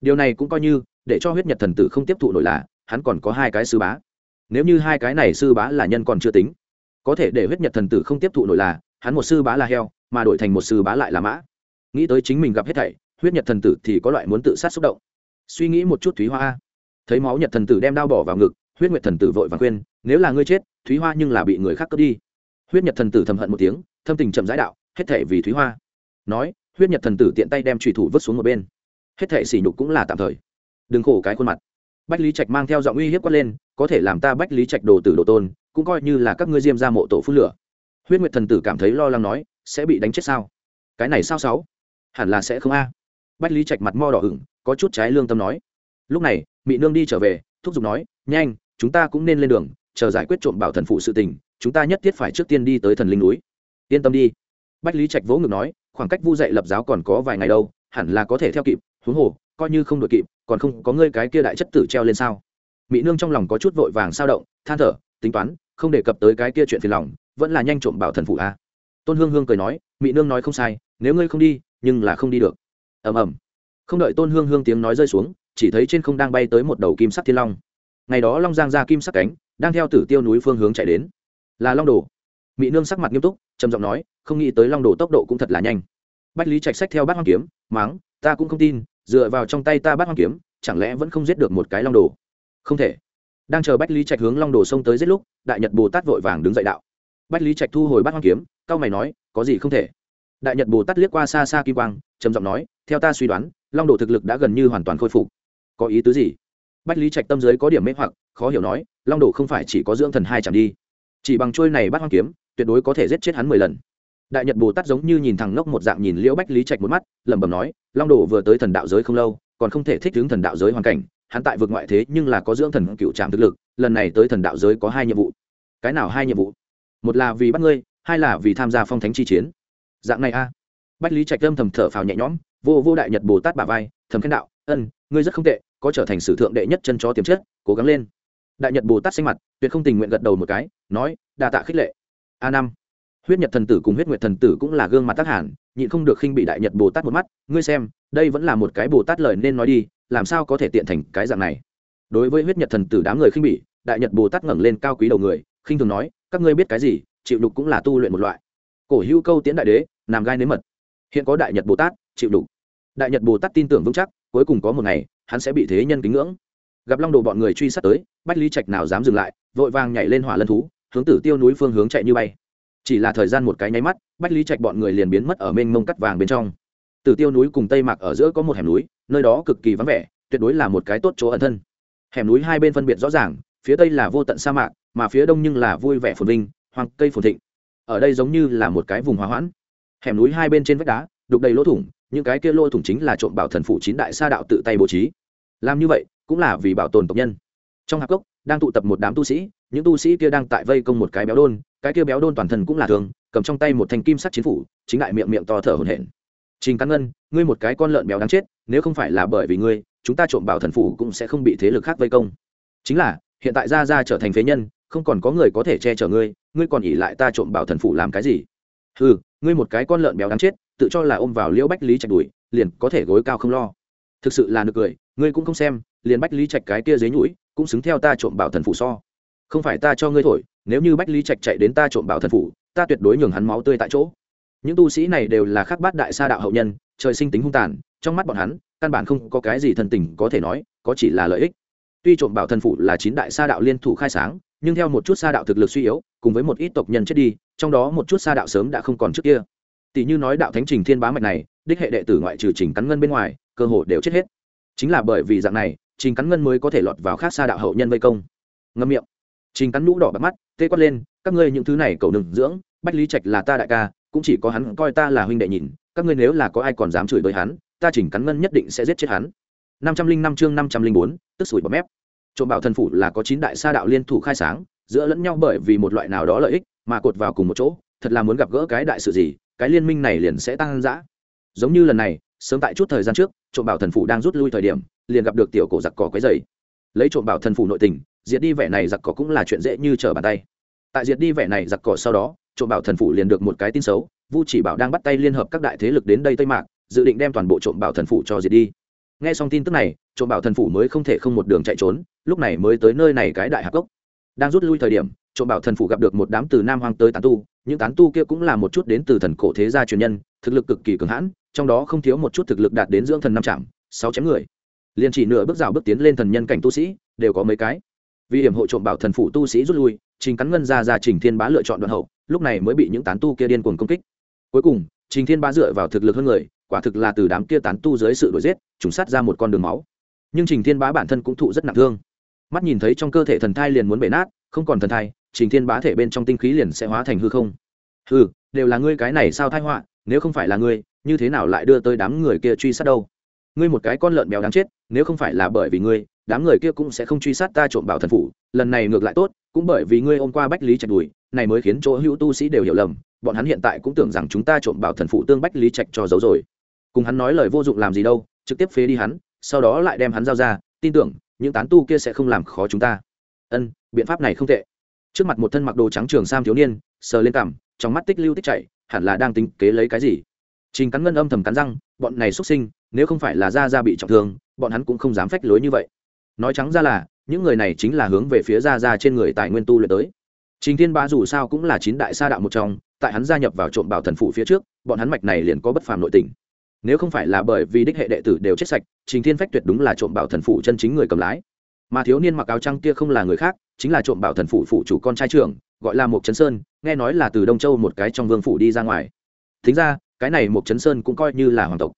Điều này cũng coi như, để cho huyết nhật thần tử không tiếp thụ nổi là, hắn còn có hai cái sư bá. Nếu như hai cái này sư bá là nhân còn chưa tính, có thể để huyết nhật thần tử không tiếp thụ nổi là, hắn một sư bá là heo, mà đổi thành một sư bá lại là mã. Nghĩ tới chính mình gặp hết thảy, huyết nhật thần tử thì có loại muốn tự sát xúc động. Suy nghĩ một chút thúy hoa. Thấy máu nhật thần tử đem đao bỏ vào ngực, huyết nguyệt thần tử vội vàng khuyên nếu là ngươi chết, thúy hoa nhưng là bị người khác cướp đi. Huyết nhật thần tử thầm hận một tiếng, thâm tình chậm rãi đạo, hết thể vì thúy hoa. Nói, huyết nhật thần tử tiện tay đem trùy thủ vứt xuống một bên. Hết thể sỉ nhục cũng là tạm thời. Đừng khổ cái khuôn mặt. Bách lý trạch mang theo giọng uy hiếp quát lên, có thể làm ta bách lý trạch đồ tử đồ tôn, cũng coi như là các ngươi diêm ra mộ tổ phun lửa. Huyết nguyệt thần tử cảm thấy lo lắng nói, sẽ bị đánh chết sao? Cái này sao sáu? Hẳn là sẽ không a. Bách lý trạch mặt mo đỏ ửng, có chút trái lương tâm nói. Lúc này mỹ nương đi trở về, thúc giục nói, nhanh, chúng ta cũng nên lên đường chờ giải quyết trộm bảo thần phụ sự tình, chúng ta nhất thiết phải trước tiên đi tới thần linh núi. Yên tâm đi. Bách lý trạch vỗ ngực nói, khoảng cách vu dạy lập giáo còn có vài ngày đâu, hẳn là có thể theo kịp, huống hồ, coi như không đội kịp, còn không có ngươi cái kia đại chất tử treo lên sao? Mỹ nương trong lòng có chút vội vàng sao động, than thở, tính toán, không đề cập tới cái kia chuyện phiền lòng, vẫn là nhanh trộm bảo thần phụ a. Tôn hương hương cười nói mỹ nương nói không sai, nếu ngươi không đi, nhưng là không đi được. Ầm ầm. Không đợi tôn hương hương tiếng nói rơi xuống, chỉ thấy trên không đang bay tới một đầu kim sắc thiên long. Ngày đó long giang ra kim sắc cánh đang theo tử tiêu núi phương hướng chạy đến. Là long đồ. Mỹ nương sắc mặt nghiêm túc, trầm giọng nói, không nghĩ tới long đồ tốc độ cũng thật là nhanh. Bách lý trạch sách theo bát hoang kiếm máng ta cũng không tin, dựa vào trong tay ta bát hoang kiếm, chẳng lẽ vẫn không giết được một cái long đồ? Không thể. Đang chờ bách lý trạch hướng long đồ xông tới giết lúc, đại nhật bồ tát vội vàng đứng dậy đạo. Bách lý trạch thu hồi bát hoang kiếm, cao mày nói, có gì không thể. Đại nhật bồ tát liếc qua xa xa kim quang, trầm giọng nói, theo ta suy đoán, long đồ thực lực đã gần như hoàn toàn khôi phục. Có ý tứ gì? Bách lý trạch tâm giới có điểm mê hoặc, khó hiểu nói long đồ không phải chỉ có dưỡng thần hai chẳng đi. Chỉ bằng trôi này bắt hoang kiếm, tuyệt đối có thể giết chết hắn mười lần. Đại nhật bồ tát giống như nhìn thằng ngốc một dạng nhìn liễu bách lý trạch một mắt, lẩm bẩm nói, long đồ vừa tới thần đạo giới không lâu, còn không thể thích ứng thần đạo giới hoàn cảnh, hắn tại vượt ngoại thế nhưng là có dưỡng thần cựu trạm thực lực, lần này tới thần đạo giới có hai nhiệm vụ. Cái nào hai nhiệm vụ? Một là vì bắt ngươi, hai là vì tham gia phong thánh chi chiến. Dạng này a. Bách lý trạch âm thầm thở phào nhẹ nhõm, vô vô đại nhật bồ tát bà vai, thầm khen đạo, ân, ngươi rất không tệ, có trở thành sử thượng đệ nhất chân chó tiềm chất, cố gắng lên đại nhật bồ tát xanh mặt tuyệt không tình nguyện gật đầu một cái nói đa tạ khích lệ a năm huyết nhật thần tử cùng huyết nguyệt thần tử cũng là gương mặt tác hẳn nhịn không được khinh bị đại nhật bồ tát một mắt ngươi xem đây vẫn là một cái bồ tát lời nên nói đi làm sao có thể tiện thành cái dạng này đối với huyết nhật thần tử đám người khinh bị đại nhật bồ tát ngẩng lên cao quý đầu người khinh thường nói các ngươi biết cái gì chịu đục cũng là tu luyện một loại cổ hữu câu tiễn đại đế làm gai nếm mật hiện có đại nhật bồ tát chịu đục đại nhật bồ tát tin tưởng vững chắc cuối cùng có một ngày hắn sẽ bị thế nhân kính ngưỡng gặp long đồ bọn người truy sát tới, bách lý trạch nào dám dừng lại, vội vàng nhảy lên hỏa lân thú, hướng tử tiêu núi phương hướng chạy như bay. Chỉ là thời gian một cái nháy mắt, bách lý trạch bọn người liền biến mất ở mênh mông cắt vàng bên trong. Tử tiêu núi cùng tây mạc ở giữa có một hẻm núi, nơi đó cực kỳ vắng vẻ, tuyệt đối là một cái tốt chỗ ẩn thân. Hẻm núi hai bên phân biệt rõ ràng, phía tây là vô tận sa mạc, mà phía đông nhưng là vui vẻ phồn vinh, hoang cây phồn thịnh. Ở đây giống như là một cái vùng hòa hoãn. Hẻm núi hai bên trên vách đá, đục đầy lỗ thủng, những cái kia lỗ thủng chính là trộm bảo thần phụ chín đại sa đạo tự tay bố trí làm như vậy cũng là vì bảo tồn tộc nhân. Trong hạp cốc đang tụ tập một đám tu sĩ, những tu sĩ kia đang tại vây công một cái béo đôn, cái kia béo đôn toàn thân cũng là thường, cầm trong tay một thanh kim sắt chiến phủ, chính lại miệng miệng to thở hổn hển. Trình căn ngân, ngươi một cái con lợn béo đáng chết, nếu không phải là bởi vì ngươi, chúng ta trộm bảo thần phủ cũng sẽ không bị thế lực khác vây công. Chính là, hiện tại ra ra trở thành phế nhân, không còn có người có thể che chở ngươi ngươi còn ỉ lại ta trộm bảo thần phủ làm cái gì? Ừ ngươi một cái con lợn béo đáng chết, tự cho là ôm vào liễu bách lý chạch đuổi, liền có thể gối cao không lo. Thực sự là nực cười ngươi cũng không xem, liền bách lý trạch cái kia dế nhũi cũng xứng theo ta trộm bảo thần phủ so. Không phải ta cho ngươi thổi, nếu như bách lý trạch chạy đến ta trộm bảo thần phủ, ta tuyệt đối nhường hắn máu tươi tại chỗ. Những tu sĩ này đều là khắc bát đại sa đạo hậu nhân, trời sinh tính hung tàn, trong mắt bọn hắn, căn bản không có cái gì thần tình có thể nói, có chỉ là lợi ích. Tuy trộm bảo thần phủ là chín đại sa đạo liên thủ khai sáng, nhưng theo một chút sa đạo thực lực suy yếu, cùng với một ít tộc nhân chết đi, trong đó một chút sa đạo sớm đã không còn trước kia. Tỷ như nói đạo thánh trình thiên bá mạch này, đích hệ đệ tử ngoại trừ trình cắn ngân bên ngoài, cơ hội đều chết hết chính là bởi vì dạng này, trình cắn ngân mới có thể lọt vào khác sa đạo hậu nhân vây công. Ngâm miệng. Trình cắn nhũ đỏ bắt mắt, tê quát lên, các ngươi những thứ này cầu đừng dưỡng, bách lý trạch là ta đại ca, cũng chỉ có hắn coi ta là huynh đệ nhìn, các ngươi nếu là có ai còn dám chửi bới hắn, ta chỉnh cắn ngân nhất định sẽ giết chết hắn. Năm trăm linh năm chương năm trăm linh bốn, tức sủi bọt mép. Trộm bảo thần phủ là có chín đại sa đạo liên thủ khai sáng, giữa lẫn nhau bởi vì một loại nào đó lợi ích mà cột vào cùng một chỗ, thật là muốn gặp gỡ cái đại sự gì, cái liên minh này liền sẽ tăng dã. Giống như lần này sớm tại chút thời gian trước, trộm bảo thần phủ đang rút lui thời điểm, liền gặp được tiểu cổ giặc cỏ quấy dày lấy trộm bảo thần phủ nội tình, diệt đi vẻ này giặc cỏ cũng là chuyện dễ như trở bàn tay. Tại diệt đi vẻ này giặc cỏ sau đó, trộm bảo thần phủ liền được một cái tin xấu, vu chỉ bảo đang bắt tay liên hợp các đại thế lực đến đây tây mạc, dự định đem toàn bộ trộm bảo thần phủ cho diệt đi. Nghe xong tin tức này, trộm bảo thần phủ mới không thể không một đường chạy trốn, lúc này mới tới nơi này cái đại hạc cốc. Đang rút lui thời điểm, trộm bảo thần phủ gặp được một đám từ nam hoang tới tán tu những tán tu kia cũng là một chút đến từ thần cổ thế gia truyền nhân, thực lực cực kỳ cường hãn, trong đó không thiếu một chút thực lực đạt đến dưỡng thần năm trạm sáu chém người. Liền chỉ nửa bước rào bước tiến lên thần nhân cảnh tu sĩ, đều có mấy cái. Vì hiểm hộ trộm bảo thần phủ tu sĩ rút lui, trình cắn ngân ra ra trình thiên bá lựa chọn đoạn hậu, lúc này mới bị những tán tu kia điên cuồng công kích. Cuối cùng, trình thiên bá dựa vào thực lực hơn người, quả thực là từ đám kia tán tu dưới sự đuổi giết, trùng sát ra một con đường máu. Nhưng trình thiên bá bản thân cũng thụ rất nặng thương. Mắt nhìn thấy trong cơ thể thần thai liền muốn bể nát, không còn thần thai trình thiên bá thể bên trong tinh khí liền sẽ hóa thành hư không. Hư đều là ngươi cái này sao thai họa, nếu không phải là ngươi, như thế nào lại đưa tới đám người kia truy sát đâu? Ngươi một cái con lợn béo đáng chết, nếu không phải là bởi vì ngươi, đám người kia cũng sẽ không truy sát ta trộm bảo thần phủ, lần này ngược lại tốt, cũng bởi vì ngươi ôm qua bách lý trạch đùi, này mới khiến chỗ hữu tu sĩ đều hiểu lầm, bọn hắn hiện tại cũng tưởng rằng chúng ta trộm bảo thần phụ tương bách lý trạch cho giấu rồi. Cùng hắn nói lời vô dụng làm gì đâu, trực tiếp phế đi hắn, sau đó lại đem hắn giao ra, tin tưởng, những tán tu kia sẽ không làm khó chúng ta. Ân, biện pháp này không tệ trước mặt một thân mặc đồ trắng trường sam thiếu niên, sờ lên cằm, trong mắt tích lưu tích chạy hẳn là đang tính kế lấy cái gì? Trình cắn ngân âm thầm cắn răng, bọn này xuất sinh, nếu không phải là gia gia bị trọng thương, bọn hắn cũng không dám phách lối như vậy. Nói trắng ra là, những người này chính là hướng về phía gia gia trên người tài nguyên tu luyện tới. Trình thiên ba dù sao cũng là chín đại sa đạo một trong, tại hắn gia nhập vào trộm bảo thần phụ phía trước, bọn hắn mạch này liền có bất phàm nội tình. Nếu không phải là bởi vì đích hệ đệ tử đều chết sạch, trình thiên phách tuyệt đúng là trộm bảo thần phụ chân chính người cầm lái mà thiếu niên mặc áo trăng kia không là người khác, chính là trộm bảo thần phủ phủ chủ con trai trưởng, gọi là Mục Trấn sơn, nghe nói là từ đông châu một cái trong vương phủ đi ra ngoài. Thính ra, cái này Mục Trấn sơn cũng coi như là hoàng tộc.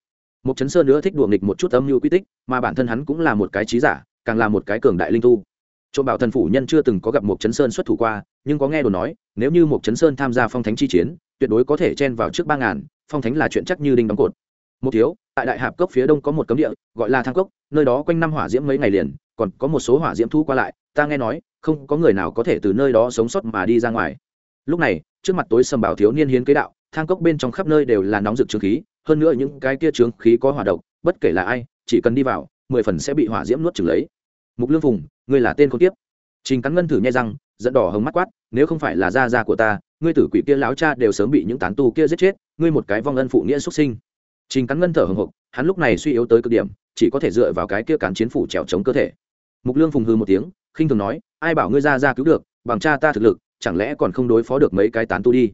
Mục Trấn sơn nữa thích đùa nghịch một chút âm mưu quy tích, mà bản thân hắn cũng là một cái trí giả, càng là một cái cường đại linh tu. Trộm bảo thần phủ nhân chưa từng có gặp Mục Trấn sơn xuất thủ qua, nhưng có nghe đồn nói, nếu như Mục Trấn sơn tham gia phong thánh chi chiến, tuyệt đối có thể chen vào trước ba ngàn, phong thánh là chuyện chắc như đinh đóng cột. Một thiếu, tại đại hạp cốc phía đông có một cấm địa, gọi là thang cốc, nơi đó quanh năm hỏa diễm mấy ngày liền còn có một số hỏa diễm thu qua lại, ta nghe nói, không có người nào có thể từ nơi đó sống sót mà đi ra ngoài. Lúc này, trước mặt tối sầm bảo thiếu niên hiến kế đạo, thang cốc bên trong khắp nơi đều là nóng rực trướng khí, hơn nữa những cái kia trướng khí có hỏa độc, bất kể là ai, chỉ cần đi vào, mười phần sẽ bị hỏa diễm nuốt chừng lấy. Mục lương phùng, ngươi là tên con tiếp trình cắn ngân thử nhai răng dẫn đỏ hồng mắt quát, nếu không phải là gia gia của ta, ngươi tử quỷ kia láo cha đều sớm bị những tán tu kia giết chết, ngươi một cái vong ân phụ nghĩa xuất sinh. Trình cắn ngân thở hồng hộc, hắn lúc này suy yếu tới cực điểm chỉ có thể dựa vào cái kia cán chiến phủ trèo chống cơ thể. Mục lương phùng hư một tiếng, khinh thường nói, ai bảo ngươi ra ra cứu được, bằng cha ta thực lực, chẳng lẽ còn không đối phó được mấy cái tán tu đi?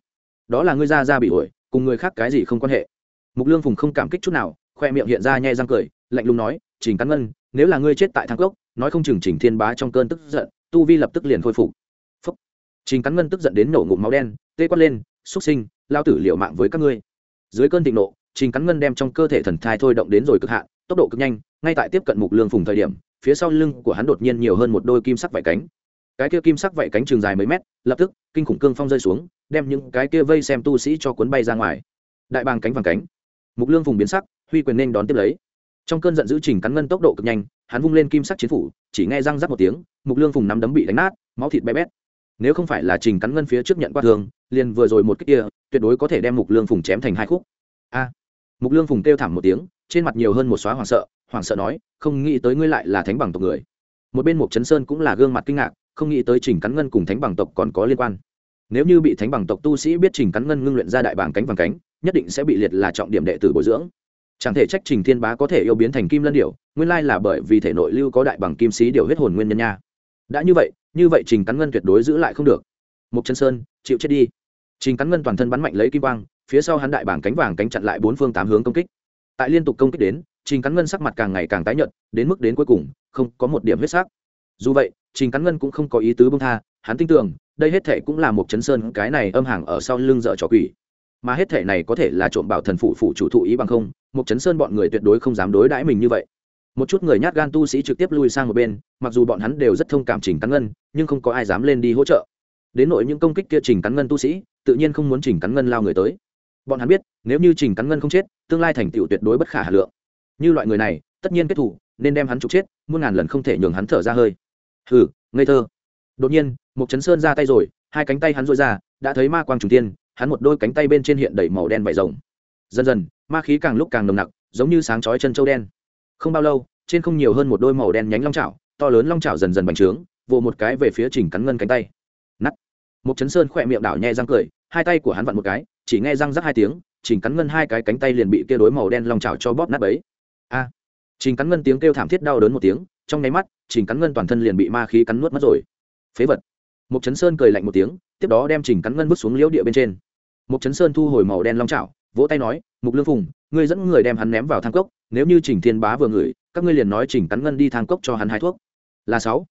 Đó là ngươi ra ra bị ổi, cùng người khác cái gì không quan hệ? Mục lương phùng không cảm kích chút nào, khoe miệng hiện ra nhẹ răng cười, lạnh lùng nói, trình cắn ngân, nếu là ngươi chết tại thang cốc, nói không chừng trình thiên bá trong cơn tức giận, tu vi lập tức liền khôi phục. Trình cắn ngân tức giận đến nổ ngụm máu đen, tê quát lên, xúc sinh, lao tử liệu mạng với các ngươi. Dưới cơn thịnh nộ, trình cắn ngân đem trong cơ thể thần thai thôi động đến rồi cực hạn tốc độ cực nhanh, ngay tại tiếp cận mục lương phùng thời điểm, phía sau lưng của hắn đột nhiên nhiều hơn một đôi kim sắc vảy cánh. Cái kia kim sắc vảy cánh trường dài mấy mét, lập tức, kinh khủng cương phong rơi xuống, đem những cái kia vây xem tu sĩ cho cuốn bay ra ngoài. Đại bàng cánh vàng cánh. Mục lương phùng biến sắc, huy quyền nên đón tiếp lấy. Trong cơn giận dữ trình cắn ngân tốc độ cực nhanh, hắn vung lên kim sắc chiến phủ, chỉ nghe răng rắc một tiếng, mục lương phùng nắm đấm bị đánh nát, máu thịt bé bét. Nếu không phải là trình cắn ngân phía trước nhận qua thường liền vừa rồi một cái kia, tuyệt đối có thể đem mục lương phùng chém thành hai khúc. A mục lương phùng kêu thảm một tiếng, trên mặt nhiều hơn một xóa hoảng sợ hoảng sợ nói, không nghĩ tới ngươi lại là thánh bằng tộc người. Một bên mục chấn sơn cũng là gương mặt kinh ngạc, không nghĩ tới trình cắn ngân cùng thánh bằng tộc còn có liên quan. Nếu như bị thánh bằng tộc tu sĩ biết trình cắn ngân ngưng luyện ra đại bảng cánh vàng cánh, nhất định sẽ bị liệt là trọng điểm đệ tử bồi dưỡng. Chẳng thể trách trình thiên bá có thể yêu biến thành kim lân điểu, nguyên lai là bởi vì thể nội lưu có đại bằng kim sĩ điều huyết hồn nguyên nhân nha. Đã như vậy như vậy trình cắn ngân tuyệt đối giữ lại không được. Mục chân sơn, chịu chết đi. Trình cắn ngân toàn thân bắn mạnh lấy kim quang phía sau hắn đại bảng cánh vàng cánh chặn lại bốn phương tám hướng công kích. Tại liên tục công kích đến, trình cắn ngân sắc mặt càng ngày càng tái nhợt, đến mức đến cuối cùng, không có một điểm huyết sắc. Dù vậy, trình cắn ngân cũng không có ý tứ bông tha, hắn tin tưởng, đây hết thể cũng là một chấn sơn cái này âm hàng ở sau lưng dở trò quỷ. Mà hết thể này có thể là trộm bảo thần phụ phụ chủ thụ ý bằng không, một chấn sơn bọn người tuyệt đối không dám đối đãi mình như vậy. Một chút người nhát gan tu sĩ trực tiếp lui sang một bên, mặc dù bọn hắn đều rất thông cảm trình cắn ngân, nhưng không có ai dám lên đi hỗ trợ. Đến nội những công kích kia trình cắn ngân tu sĩ, tự nhiên không muốn trình cắn ngân lao người tới bọn hắn biết, nếu như trình cắn ngân không chết, tương lai thành tựu tuyệt đối bất khả hà lượng. Như loại người này, tất nhiên kết thủ nên đem hắn trục chết, muôn ngàn lần không thể nhường hắn thở ra hơi. Hừ, ngây thơ. Đột nhiên một chấn sơn ra tay rồi, hai cánh tay hắn dội ra, đã thấy ma quang trùng tiên hắn một đôi cánh tay bên trên hiện đầy màu đen vải rồng. Dần dần, ma khí càng lúc càng nồng nặc, giống như sáng chói chân châu đen. Không bao lâu, trên không nhiều hơn một đôi màu đen nhánh long chảo, to lớn long chảo dần dần bành trướng, vồ một cái về phía trình cắn ngân cánh tay. Nắt một chấn sơn khỏe miệng đảo nhẹ răng cười hai tay của hắn vặn một cái, chỉ nghe răng rắc hai tiếng, trình cắn ngân hai cái cánh tay liền bị kia đối màu đen long chảo cho bóp nát bấy. A! Trình cắn ngân tiếng kêu thảm thiết đau đớn một tiếng, trong nháy mắt, trình cắn ngân toàn thân liền bị ma khí cắn nuốt mất rồi. Phế vật! Một chấn sơn cười lạnh một tiếng, tiếp đó đem trình cắn ngân bước xuống liễu địa bên trên. Một chấn sơn thu hồi màu đen long chảo, vỗ tay nói, mục lương phùng, ngươi dẫn người đem hắn ném vào thang cốc, nếu như trình thiên bá vừa ngửi, các ngươi liền nói trình cắn ngân đi thang cốc cho hắn hai thuốc. Là sáu.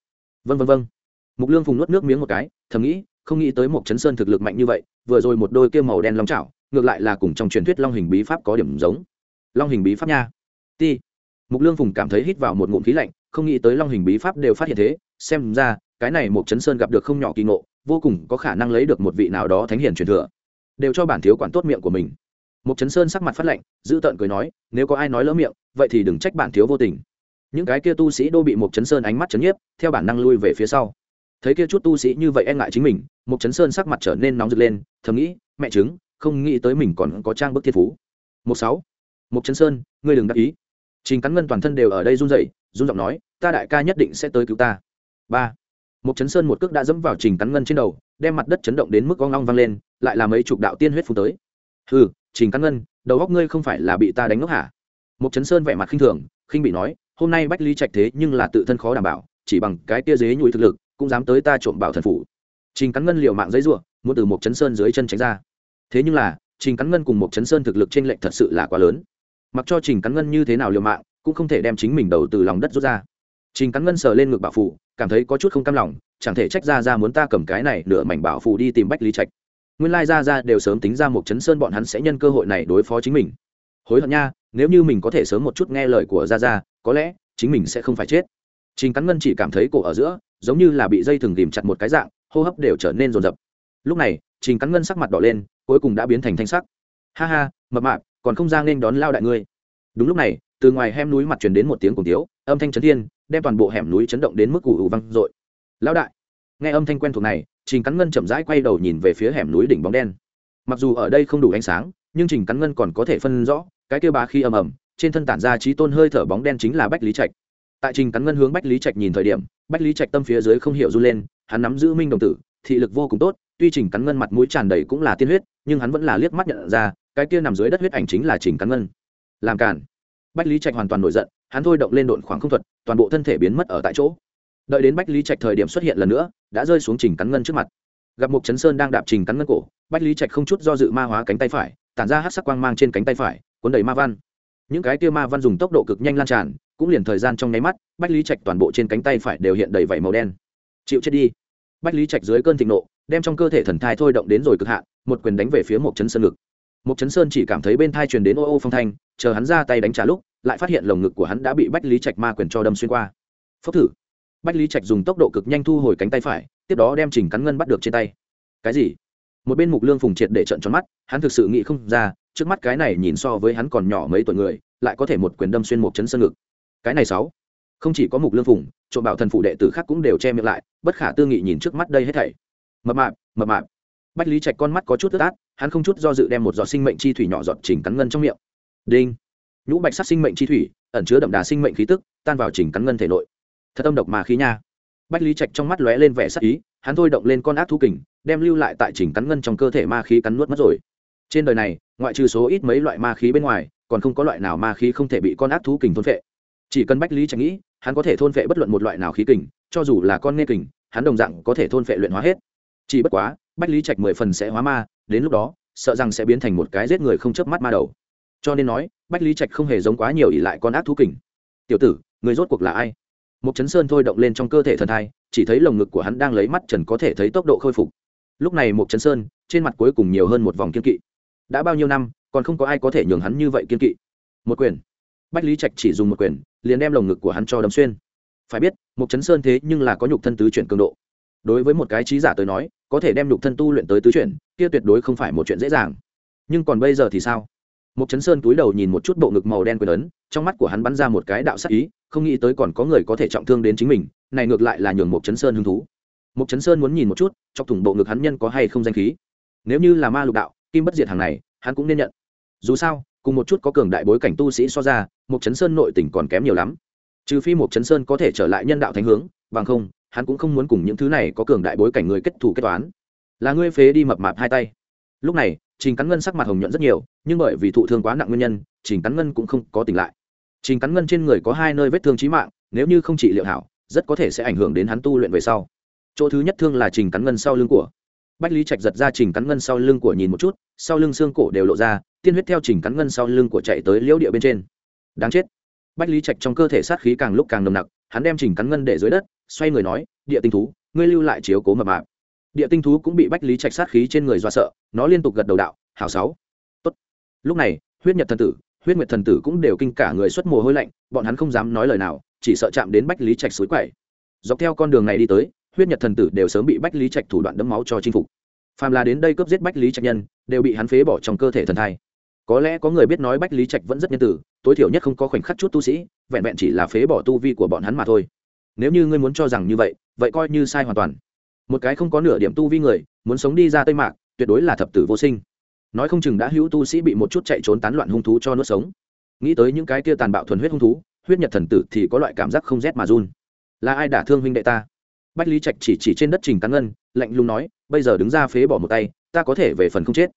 Vân vân vân mục lương phùng nuốt nước miếng một cái, thầm nghĩ không nghĩ tới một chấn sơn thực lực mạnh như vậy, vừa rồi một đôi kia màu đen long chảo, ngược lại là cùng trong truyền thuyết long hình bí pháp có điểm giống. Long hình bí pháp nha. Ti. Mục lương phùng cảm thấy hít vào một ngụm khí lạnh, không nghĩ tới long hình bí pháp đều phát hiện thế, xem ra, cái này một chấn sơn gặp được không nhỏ kỳ ngộ, vô cùng có khả năng lấy được một vị nào đó thánh hiền truyền thừa. Đều cho bản thiếu quản tốt miệng của mình. Một chấn sơn sắc mặt phát lạnh, giữ tợn cười nói, nếu có ai nói lỡ miệng, vậy thì đừng trách bản thiếu vô tình. Những cái kia tu sĩ đô bị một chấn sơn ánh mắt chấn nhiếp, theo bản năng lui về phía sau thấy kia chút tu sĩ như vậy e ngại chính mình một chấn sơn sắc mặt trở nên nóng rực lên, thầm nghĩ, mẹ chứng, không nghĩ tới mình còn có trang bức thiên phú. Một sáu một chấn sơn, ngươi đừng đắc ý. Trình cắn ngân toàn thân đều ở đây run rẩy, run giọng nói, ta đại ca nhất định sẽ tới cứu ta. Ba một chấn sơn một cước đã dẫm vào trình cắn ngân trên đầu, đem mặt đất chấn động đến mức con long vang lên, lại là mấy chục đạo tiên huyết phun tới. Hừ, trình cắn ngân, đầu góc ngươi không phải là bị ta đánh ngốc hả? Một chấn sơn vẻ mặt khinh thường, khinh bị nói, hôm nay bách lý trạch thế nhưng là tự thân khó đảm bảo, chỉ bằng cái tia dế nhụy thực lực cũng dám tới ta trộm bảo thần phủ. Trình cắn ngân liều mạng giấy ruộng muốn từ một chấn sơn dưới chân tránh ra. Thế nhưng là, trình cắn ngân cùng một chấn sơn thực lực trên lệnh thật sự là quá lớn. Mặc cho trình cắn ngân như thế nào liều mạng, cũng không thể đem chính mình đầu từ lòng đất rút ra. Trình cắn ngân sờ lên ngực bảo phủ, cảm thấy có chút không cam lòng, chẳng thể trách ra ra muốn ta cầm cái này nửa mảnh bảo phủ đi tìm bách lý trạch. Nguyên lai ra ra đều sớm tính ra một chấn sơn bọn hắn sẽ nhân cơ hội này đối phó chính mình. Hối hận nha, nếu như mình có thể sớm một chút nghe lời của ra ra có lẽ chính mình sẽ không phải chết. Trình cắn ngân chỉ cảm thấy cổ ở giữa giống như là bị dây thừng tìm chặt một cái dạng, hô hấp đều trở nên rồn rập lúc này, trình cắn ngân sắc mặt đỏ lên, cuối cùng đã biến thành thanh sắc. Ha ha, mập mạp, còn không ra nên đón lao đại ngươi. Đúng lúc này, từ ngoài hem núi mặt truyền đến một tiếng cùng tiếu, âm thanh chấn thiên, đem toàn bộ hẻm núi chấn động đến mức ủ ủ văng dội. Lão đại! Nghe âm thanh quen thuộc này, trình cắn ngân chậm rãi quay đầu nhìn về phía hẻm núi đỉnh bóng đen. Mặc dù ở đây không đủ ánh sáng, nhưng trình cắn ngân còn có thể phân rõ, cái kêu bá khi ầm ầm, trên thân tản ra trí tôn hơi thở bóng đen chính là bách lý trạch. Tại trình cắn ngân hướng bách lý trạch nhìn thời điểm bách lý trạch tâm phía dưới không hiểu run lên, hắn nắm giữ minh đồng tử, thị lực vô cùng tốt, tuy trình cắn ngân mặt mũi tràn đầy cũng là tiên huyết, nhưng hắn vẫn là liếc mắt nhận ra, cái kia nằm dưới đất huyết ảnh chính là trình cắn ngân. Làm cản bách lý trạch hoàn toàn nổi giận, hắn thôi động lên độn khoảng không thuật, toàn bộ thân thể biến mất ở tại chỗ. Đợi đến bách lý trạch thời điểm xuất hiện lần nữa, đã rơi xuống trình cắn ngân trước mặt. Gặp một chấn sơn đang đạp trình cắn ngân cổ, bách lý trạch không chút do dự ma hóa cánh tay phải, tản ra hát sắc quang mang trên cánh tay phải, cuốn đầy ma văn. Những cái kia ma văn dùng tốc độ cực nhanh lan tràn cũng liền thời gian trong nháy mắt, bách lý trạch toàn bộ trên cánh tay phải đều hiện đầy vảy màu đen. Chịu chết đi. Bách lý trạch dưới cơn thịnh nộ, đem trong cơ thể thần thai thôi động đến rồi cực hạn, một quyền đánh về phía một chấn sơn ngực. Một chấn sơn chỉ cảm thấy bên thai truyền đến ô ô phong thanh, chờ hắn ra tay đánh trả lúc, lại phát hiện lồng ngực của hắn đã bị bách lý trạch ma quyền cho đâm xuyên qua. Phốc thử. Bách lý trạch dùng tốc độ cực nhanh thu hồi cánh tay phải, tiếp đó đem chỉnh cắn ngân bắt được trên tay. Cái gì? Một bên mục lương phùng triệt để trận tròn mắt, hắn thực sự nghĩ không ra, trước mắt cái này nhìn so với hắn còn nhỏ mấy tuổi người, lại có thể một quyền đâm xuyên một chấn sơn ngực cái này sáu. Không chỉ có mục lương phùng, trộm bảo thần phụ đệ tử khác cũng đều che miệng lại, bất khả tư nghị nhìn trước mắt đây hết thảy. Mập mạp mập mạp. Bách lý trạch con mắt có chút tức át, hắn không chút do dự đem một giọt sinh mệnh chi thủy nhỏ giọt chỉnh cắn ngân trong miệng. Đinh. Nhũ bạch sắc sinh mệnh chi thủy, ẩn chứa đậm đà sinh mệnh khí tức, tan vào chỉnh cắn ngân thể nội. Thật âm độc mà khí nha. Bách lý trạch trong mắt lóe lên vẻ sắc ý, hắn thôi động lên con ác thú kình, đem lưu lại tại chỉnh cắn ngân trong cơ thể ma khí cắn nuốt mất rồi. Trên đời này, ngoại trừ số ít mấy loại ma khí bên ngoài, còn không có loại nào ma khí không thể bị con ác thú kình thôn phệ chỉ cần bách lý trạch nghĩ, hắn có thể thôn phệ bất luận một loại nào khí kình, cho dù là con nghe kình, hắn đồng dạng có thể thôn phệ luyện hóa hết. Chỉ bất quá, bách lý trạch mười phần sẽ hóa ma, đến lúc đó, sợ rằng sẽ biến thành một cái giết người không chớp mắt ma đầu. Cho nên nói, bách lý trạch không hề giống quá nhiều ỉ lại con ác thú kình. Tiểu tử, người rốt cuộc là ai? Một chấn sơn thôi động lên trong cơ thể thần thai, chỉ thấy lồng ngực của hắn đang lấy mắt trần có thể thấy tốc độ khôi phục. Lúc này một chấn sơn, trên mặt cuối cùng nhiều hơn một vòng kiên kỵ. Đã bao nhiêu năm, còn không có ai có thể nhường hắn như vậy kiên kỵ? Một quyền bách lý trạch chỉ dùng một quyền, liền đem lồng ngực của hắn cho đâm xuyên. Phải biết Mục chấn sơn thế nhưng là có nhục thân tứ chuyển cường độ. Đối với một cái trí giả tới nói, có thể đem nhục thân tu luyện tới tứ chuyển, kia tuyệt đối không phải một chuyện dễ dàng. Nhưng còn bây giờ thì sao? Mục chấn sơn túi đầu nhìn một chút bộ ngực màu đen quyền ấn, trong mắt của hắn bắn ra một cái đạo sắc ý, không nghĩ tới còn có người có thể trọng thương đến chính mình, này ngược lại là nhường Mục chấn sơn hứng thú. Mục chấn sơn muốn nhìn một chút trong thủng bộ ngực hắn nhân có hay không danh khí. Nếu như là ma lục đạo, kim bất diệt hàng này, hắn cũng nên nhận. Dù sao cùng một chút có cường đại bối cảnh tu sĩ so ra một chấn sơn nội tỉnh còn kém nhiều lắm. Trừ phi một chấn sơn có thể trở lại nhân đạo thánh hướng, bằng không, hắn cũng không muốn cùng những thứ này có cường đại bối cảnh người kết thù kết toán. Là ngươi phế đi mập mạp hai tay. Lúc này, trình cắn ngân sắc mặt hồng nhuận rất nhiều, nhưng bởi vì thụ thương quá nặng nguyên nhân, trình cắn ngân cũng không có tỉnh lại. Trình cắn ngân trên người có hai nơi vết thương trí mạng, nếu như không trị liệu hảo, rất có thể sẽ ảnh hưởng đến hắn tu luyện về sau. Chỗ thứ nhất thương là trình cắn ngân sau lưng của. Bách lý trạch giật ra trình cắn ngân sau lưng của nhìn một chút, sau lưng xương cổ đều lộ ra tiên huyết theo trình cắn ngân sau lưng của chạy tới liễu địa bên trên. Đáng chết. Bách lý trạch trong cơ thể sát khí càng lúc càng nồng nặc, hắn đem trình cắn ngân để dưới đất, xoay người nói, địa tinh thú, ngươi lưu lại chiếu cố mập mạp. Địa tinh thú cũng bị bách lý trạch sát khí trên người do sợ, nó liên tục gật đầu đạo, hảo sáu. Tốt. Lúc này, huyết nhật thần tử, huyết nguyệt thần tử cũng đều kinh cả người xuất mồ hôi lạnh, bọn hắn không dám nói lời nào, chỉ sợ chạm đến bách lý trạch suối quậy. Dọc theo con đường này đi tới, huyết nhật thần tử đều sớm bị bách lý trạch thủ đoạn đấm máu cho chinh phục. Phàm là đến đây cướp giết bách lý trạch nhân, đều bị hắn phế bỏ trong cơ thể thần thai có lẽ có người biết nói bách lý trạch vẫn rất nhân tử, tối thiểu nhất không có khoảnh khắc chút tu sĩ, vẹn vẹn chỉ là phế bỏ tu vi của bọn hắn mà thôi. Nếu như ngươi muốn cho rằng như vậy vậy coi như sai hoàn toàn. Một cái không có nửa điểm tu vi người, muốn sống đi ra tây mạc, tuyệt đối là thập tử vô sinh. Nói không chừng đã hữu tu sĩ bị một chút chạy trốn tán loạn hung thú cho nuốt sống. Nghĩ tới những cái kia tàn bạo thuần huyết hung thú, huyết nhật thần tử thì có loại cảm giác không rét mà run. Là ai đả thương huynh đệ ta? Bách lý trạch chỉ chỉ trên đất trình cắn ngân, lạnh lùng nói, bây giờ đứng ra phế bỏ một tay, ta có thể về phần không chết.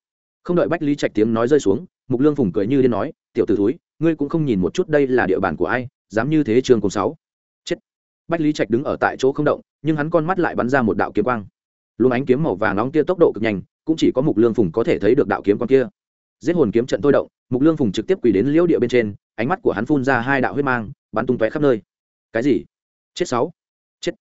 Không đợi bách lý trạch tiếng nói rơi xuống mục lương phùng cười như điên nói, tiểu t ử thúi, ngươi cũng không nhìn một chút đây là địa bàn của ai, dám như thế trường cùng sáu. Chết. Bách lý trạch đứng ở tại chỗ không động, nhưng hắn con mắt lại bắn ra một đạo kiếm quang. Luồng ánh kiếm màu vàng nóng kia tốc độ cực nhanh, cũng chỉ có mục lương phùng có thể thấy được đạo kiếm quang kia. Giết hồn kiếm trận tôi động, mục lương phùng trực tiếp quỳ đến liễu địa bên trên, ánh mắt của hắn phun ra hai đạo huyết mang, bắn tung tóe khắp nơi. Cái gì? Chết sáu? Chết.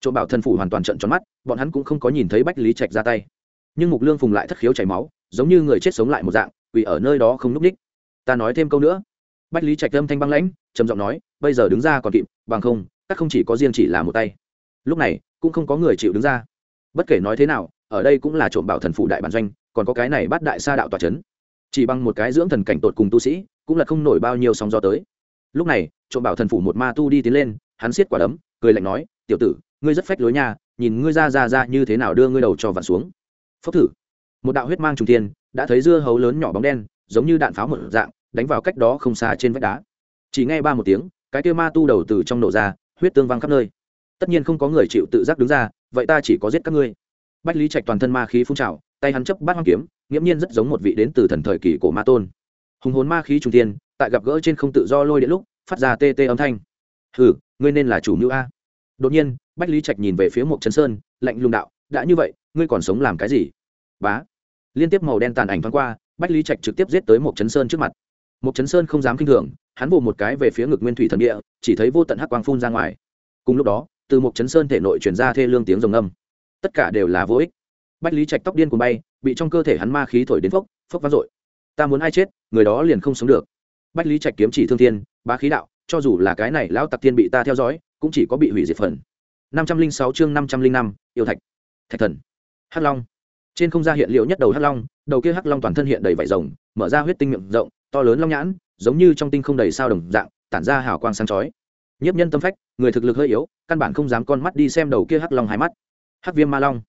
Trộm bảo thần phủ hoàn toàn trận tròn mắt, bọn hắn cũng không có nhìn thấy bách lý trạch ra tay. Nhưng mục lương phùng lại thất khiếu chảy máu, giống như người chết sống lại một dạng quỳ ở nơi đó không núp ních ta nói thêm câu nữa. Bách lý trạch âm thanh băng lãnh, trầm giọng nói, bây giờ đứng ra còn kịp, bằng không, các không chỉ có riêng chỉ là một tay. Lúc này, cũng không có người chịu đứng ra. Bất kể nói thế nào, ở đây cũng là trộm bảo thần phụ đại bản doanh, còn có cái này bắt đại sa đạo tòa c h ấ n chỉ bằng một cái dưỡng thần cảnh tột cùng tu sĩ, cũng là không nổi bao nhiêu sóng gió tới. Lúc này, trộm bảo thần phủ một ma tu đi tiến lên, hắn xiết quả đấm, cười lạnh nói, tiểu tử, ngươi rất phách lối nha, nhìn ngươi ra ra ra như thế nào đưa ngươi đầu cho vặn xuống. Phốc thử. Một đạo huyết mang trùng tiên đã thấy dưa hấu lớn nhỏ bóng đen, giống như đạn pháo một dạng, đánh vào cách đó không xa trên vách đá. Chỉ nghe ba một tiếng, cái kia ma tu đầu từ trong nổ ra, huyết tương văng khắp nơi. Tất nhiên không có người chịu tự giác đứng ra, vậy ta chỉ có giết các ngươi. Bách lý trạch toàn thân ma khí phun trào, tay hắn chấp bát hoang kiếm, nghiễm nhiên rất giống một vị đến từ thần thời kỳ của ma tôn. Hùng hồn ma khí trung tiên tại gặp gỡ trên không tự do lôi điện lúc, phát ra tê tê âm thanh. Hừ, ngươi nên là chủ mưu a. Đột nhiên, bách lý trạch nhìn về phía một trấn sơn, lạnh lùng đạo, đã như vậy, ngươi còn sống làm cái gì? Bá liên tiếp màu đen tàn ảnh thoáng qua, bách lý trạch trực tiếp giết tới một chấn sơn trước mặt. Một chấn sơn không dám kinh thường, hắn vồ một cái về phía ngực nguyên thủy thần địa, chỉ thấy vô tận hắc quang phun ra ngoài. Cùng lúc đó, từ một chấn sơn thể nội chuyển ra thê lương tiếng rồng âm. Tất cả đều là vô ích. Bách lý trạch tóc điên cuồng bay, bị trong cơ thể hắn ma khí thổi đến phốc phốc vang dội. Ta muốn ai chết, người đó liền không sống được. Bách lý trạch kiếm chỉ thương thiên, bá khí đạo, cho dù là cái này lão tặc thiên bị ta theo dõi, cũng chỉ có bị hủy diệt phần. Năm trăm linh sáu chương năm trăm linh năm, yêu thạch. Thạch thần. Hắc long trên không gian hiện liệu nhất đầu hắc long, đầu kia hắc long toàn thân hiện đầy vảy rồng, mở ra huyết tinh miệng rộng, to lớn long nhãn, giống như trong tinh không đầy sao đồng dạng, tản ra hào quang sáng chói. Nhiếp nhân tâm phách, người thực lực hơi yếu, căn bản không dám con mắt đi xem đầu kia hắc long hai mắt. Hắc viêm ma long.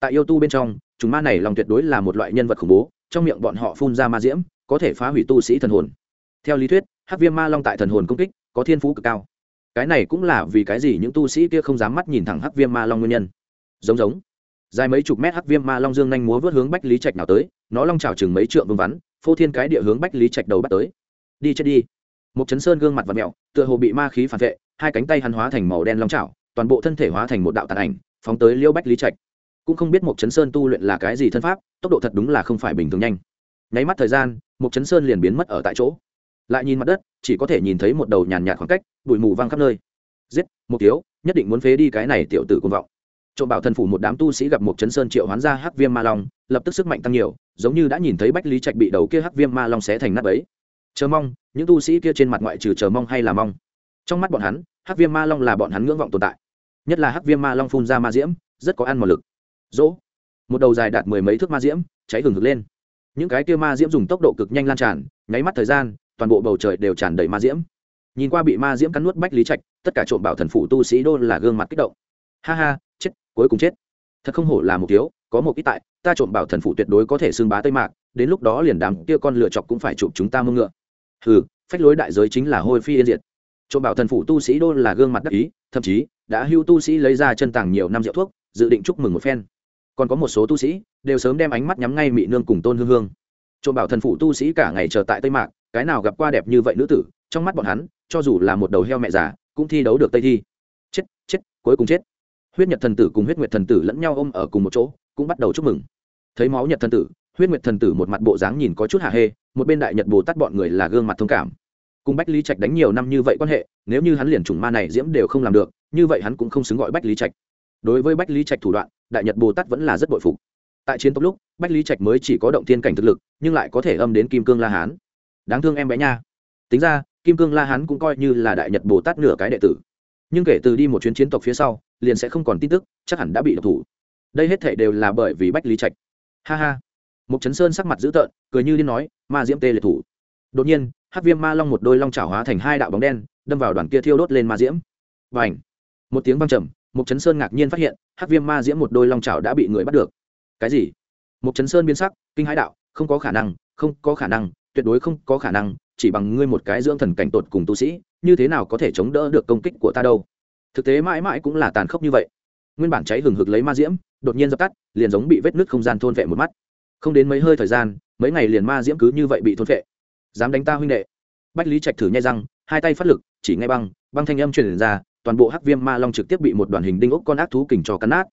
Tại yêu tu bên trong, chúng ma này lòng tuyệt đối là một loại nhân vật khủng bố, trong miệng bọn họ phun ra ma diễm, có thể phá hủy tu sĩ thần hồn. Theo lý thuyết, hắc viêm ma long tại thần hồn công kích, có thiên phú cực cao. Cái này cũng là vì cái gì những tu sĩ kia không dám mắt nhìn thẳng hắc viêm ma long nguyên nhân. Giống giống dài mấy chục mét hắc viêm ma long dương nhanh múa vớt hướng bách lý trạch nào tới, nó long trào chừng mấy trượng vương vắn, phô thiên cái địa hướng bách lý trạch đầu bắt tới. Đi chết đi. Một chấn sơn gương mặt và mẹo tựa hồ bị ma khí phản vệ, hai cánh tay hắn hóa thành màu đen long trào toàn bộ thân thể hóa thành một đạo tàn ảnh, phóng tới liêu bách lý trạch. Cũng không biết một chấn sơn tu luyện là cái gì thân pháp, tốc độ thật đúng là không phải bình thường nhanh. Nháy mắt thời gian một chấn sơn liền biến mất ở tại chỗ. Lại nhìn mặt đất, chỉ có thể nhìn thấy một đầu nhàn nhạt khoảng cách, bụi mù văng khắp nơi. Giết một thiếu, nhất định muốn phế đi cái này tiểu tử công vọng trộm bảo thần phủ một đám tu sĩ gặp một chấn sơn triệu hoán ra hắc viêm ma long, lập tức sức mạnh tăng nhiều, giống như đã nhìn thấy bách lý trạch bị đầu kia hắc viêm ma long xé thành nắp ấy chờ mong, những tu sĩ kia trên mặt ngoại trừ chờ mong hay là mong. Trong mắt bọn hắn, hắc viêm ma long là bọn hắn ngưỡng vọng tồn tại. Nhất là hắc viêm ma long phun ra ma diễm, rất có ăn một lực. Dỗ. Một đầu dài đạt mười mấy thước ma diễm, cháy hừng hực lên. Những cái kia ma diễm dùng tốc độ cực nhanh lan tràn, nháy mắt thời gian, toàn bộ bầu trời đều tràn đầy ma diễm. Nhìn qua bị ma diễm cắn nuốt bách lý trạch, tất cả trộm bảo thần phủ tu sĩ đô là gương mặt kích động. Ha ha cuối cùng chết. Thật không hổ là một thiếu, có một ít tại, ta trộm bảo thần phụ tuyệt đối có thể xưng bá tây mạc, đến lúc đó liền đám kia con lựa chọc cũng phải chụp chúng ta mưng ngựa. Hừ, phách lối đại giới chính là hôi phi yên diệt. Trộm bảo thần phụ tu sĩ đô là gương mặt đắc ý, thậm chí, đã hưu tu sĩ lấy ra chân tàng nhiều năm rượu thuốc, dự định chúc mừng một phen. Còn có một số tu sĩ, đều sớm đem ánh mắt nhắm ngay mị nương cùng tôn hương hương. Trộm bảo thần phụ tu sĩ cả ngày chờ tại tây mạc, cái nào gặp qua đẹp như vậy nữ tử, trong mắt bọn hắn, cho dù là một đầu heo mẹ già, cũng thi đấu được tây thi. Chết chết, cuối cùng chết huyết nhật thần tử cùng huyết nguyệt thần tử lẫn nhau ôm ở cùng một chỗ, cũng bắt đầu chúc mừng. Thấy máu nhật thần tử, huyết nguyệt thần tử một mặt bộ dáng nhìn có chút hạ hê, một bên đại nhật bồ tát bọn người là gương mặt thông cảm. Cùng bách lý trạch đánh nhiều năm như vậy quan hệ, nếu như hắn liền chủng ma này diễm đều không làm được, như vậy hắn cũng không xứng gọi bách lý trạch. Đối với bách lý trạch thủ đoạn, đại nhật bồ tát vẫn là rất bội phục. Tại chiến tốc lúc, bách lý trạch mới chỉ có động thiên cảnh thực lực, nhưng lại có thể âm đến kim cương la hán. Đáng thương em bé nha. Tính ra, kim cương la hán cũng coi như là đại nhật bồ tát nửa cái đệ tử nhưng kể từ đi một chuyến chiến tộc phía sau, liền sẽ không còn tin tức, chắc hẳn đã bị độc thủ. Đây hết thể đều là bởi vì bách lý trạch. Ha ha. Một chấn sơn sắc mặt dữ tợn, cười như điên nói, ma diễm tê liệt thủ. Đột nhiên hát viêm ma long một đôi long chảo hóa thành hai đạo bóng đen, đâm vào đoàn kia thiêu đốt lên ma diễm. Và ảnh một tiếng văng trầm một chấn sơn ngạc nhiên phát hiện hát viêm ma diễm một đôi long chảo đã bị người bắt được. Cái gì? Một chấn sơn biến sắc, kinh hãi đạo, không có khả năng, không có khả năng, tuyệt đối không có khả năng, chỉ bằng ngươi một cái dưỡng thần cảnh tột cùng tu sĩ như thế nào có thể chống đỡ được công kích của ta đâu? Thực tế mãi mãi cũng là tàn khốc như vậy. Nguyên bản cháy hừng hực lấy ma diễm, đột nhiên dập tắt, liền giống bị vết nứt không gian thôn vệ một mắt. Không đến mấy hơi thời gian, mấy ngày liền ma diễm cứ như vậy bị thôn vệ. Dám đánh ta huynh đệ. Bách lý trạch thử nhai răng, hai tay phát lực, chỉ ngay băng băng thanh âm truyền ra, toàn bộ hắc viêm ma long trực tiếp bị một đoàn hình đinh ốc con ác thú kình trò cắn nát.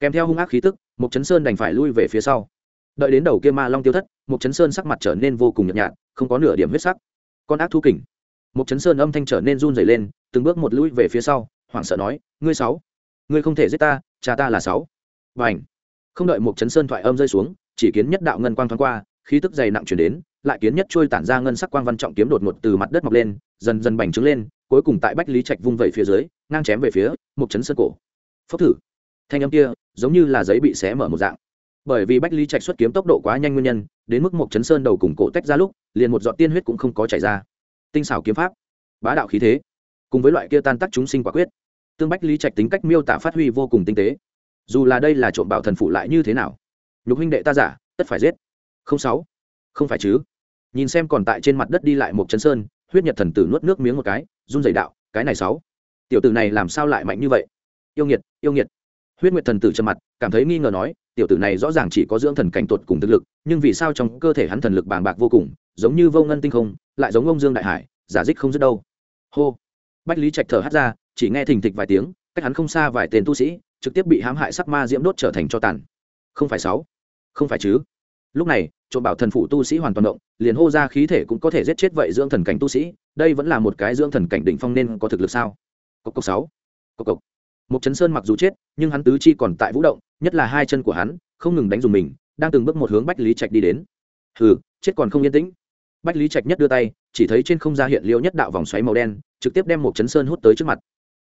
Kèm theo hung ác khí tức một chấn sơn đành phải lui về phía sau. Đợi đến đầu kia ma long tiêu thất một chấn sơn sắc mặt trở nên vô cùng nhợt nhạt, không có nửa điểm huyết sắc. Con ác thú kình một chấn sơn âm thanh trở nên run rẩy lên, từng bước một lùi về phía sau, hoảng sợ nói, ngươi sáu, ngươi không thể giết ta, cha ta là sáu. Và ảnh không đợi một chấn sơn thoại âm rơi xuống, chỉ kiến nhất đạo ngân quang thoáng qua, khí tức dày nặng chuyển đến, lại kiến nhất trôi tản ra ngân sắc quang văn trọng kiếm đột ngột từ mặt đất mọc lên, dần dần bành trướng lên, cuối cùng tại bách lý trạch vung vẩy phía dưới, ngang chém về phía một chấn sơn cổ. Phốc thử! Thanh âm kia giống như là giấy bị xé mở một dạng. Bởi vì bách lý trạch xuất kiếm tốc độ quá nhanh nguyên nhân, đến mức một chấn sơn đầu cùng cổ tách ra lúc, liền một giọt tiên huyết cũng không có chảy ra tinh xảo kiếm pháp, bá đạo khí thế, cùng với loại kia tan tác chúng sinh quả quyết. Tương bách lý trạch tính cách miêu tả phát huy vô cùng tinh tế. Dù là đây là trộm bảo thần phụ lại như thế nào, nhục huynh đệ ta giả, tất phải giết. Không sáu, không phải chứ? Nhìn xem còn tại trên mặt đất đi lại một chân sơn, huyết nhật thần tử nuốt nước miếng một cái, run dày đạo, cái này sáu, tiểu tử này làm sao lại mạnh như vậy? Yêu nghiệt yêu nghiệt huyết nguyệt thần tử trầm mặt, cảm thấy nghi ngờ nói, tiểu tử này rõ ràng chỉ có dưỡng thần cảnh tuột cùng thực lực, nhưng vì sao trong cơ thể hắn thần lực bàng bạc vô cùng, giống như vô ngân tinh không, lại giống ông dương đại hải, giả dích không dứt đâu. Hô. Bách lý trạch thở hắt ra, chỉ nghe thình thịch vài tiếng, cách hắn không xa vài tên tu sĩ, trực tiếp bị hãm hại sắc ma diễm đốt trở thành cho tàn. Không phải sáu. Không phải chứ. Lúc này, trộm bảo thần phụ tu sĩ hoàn toàn động, liền hô ra khí thể cũng có thể giết chết vậy dưỡng thần cảnh tu sĩ, đây vẫn là một cái dưỡng thần cảnh đỉnh phong nên có thực lực sao? Cốc cốc sáu. Cốc cốc một chấn sơn mặc dù chết, nhưng hắn tứ chi còn tại vũ động, nhất là hai chân của hắn, không ngừng đánh dùng mình, đang từng bước một hướng bách lý trạch đi đến. Hừ, chết còn không yên tĩnh. Bách lý trạch nhất đưa tay, chỉ thấy trên không ra hiện liêu nhất đạo vòng xoáy màu đen, trực tiếp đem một chấn sơn hút tới trước mặt.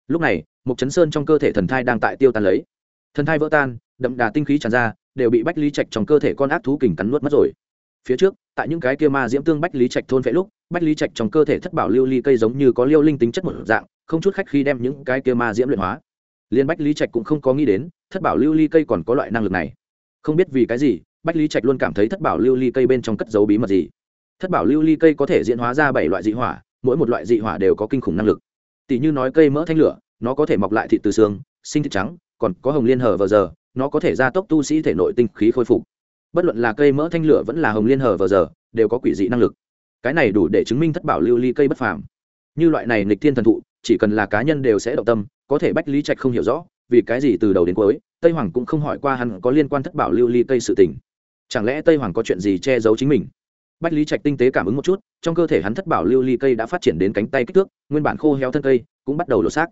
Lúc này một chấn sơn trong cơ thể thần thai đang tại tiêu tan lấy. Thần thai vỡ tan, đậm đà tinh khí tràn ra, đều bị bách lý trạch trong cơ thể con ác thú kình cắn nuốt mất rồi. Phía trước, tại những cái kia ma diễm tương bách lý trạch thôn phệ lúc, bách lý trạch trong cơ thể thất bảo lưu ly cây giống như có liêu linh tính chất một dạng, không chút khách khi đem những cái kia ma diễm luyện hóa liên bách lý trạch cũng không có nghĩ đến, thất bảo lưu ly cây còn có loại năng lực này. Không biết vì cái gì, bách lý trạch luôn cảm thấy thất bảo lưu ly cây bên trong cất dấu bí mật gì. Thất bảo lưu ly cây có thể diễn hóa ra bảy loại dị hỏa, mỗi một loại dị hỏa đều có kinh khủng năng lực. Tỷ như nói cây mỡ thanh lửa, nó có thể mọc lại thịt từ xương, sinh thịt trắng, còn có hồng liên hở vờ giờ, nó có thể gia tốc tu sĩ thể nội tinh khí khôi phục. Bất luận là cây mỡ thanh lửa vẫn là hồng liên hở vờ giờ, đều có quỷ dị năng lực. Cái này đủ để chứng minh thất bảo lưu ly cây bất phàm. Như loại này nghịch thiên thần thụ, chỉ cần là cá nhân đều sẽ động tâm có thể bách lý trạch không hiểu rõ, vì cái gì từ đầu đến cuối, tây hoàng cũng không hỏi qua hắn có liên quan thất bảo lưu ly cây sự tình. Chẳng lẽ tây hoàng có chuyện gì che giấu chính mình? Bách lý trạch tinh tế cảm ứng một chút, trong cơ thể hắn thất bảo lưu ly cây đã phát triển đến cánh tay kích thước, nguyên bản khô heo thân cây cũng bắt đầu lột xác.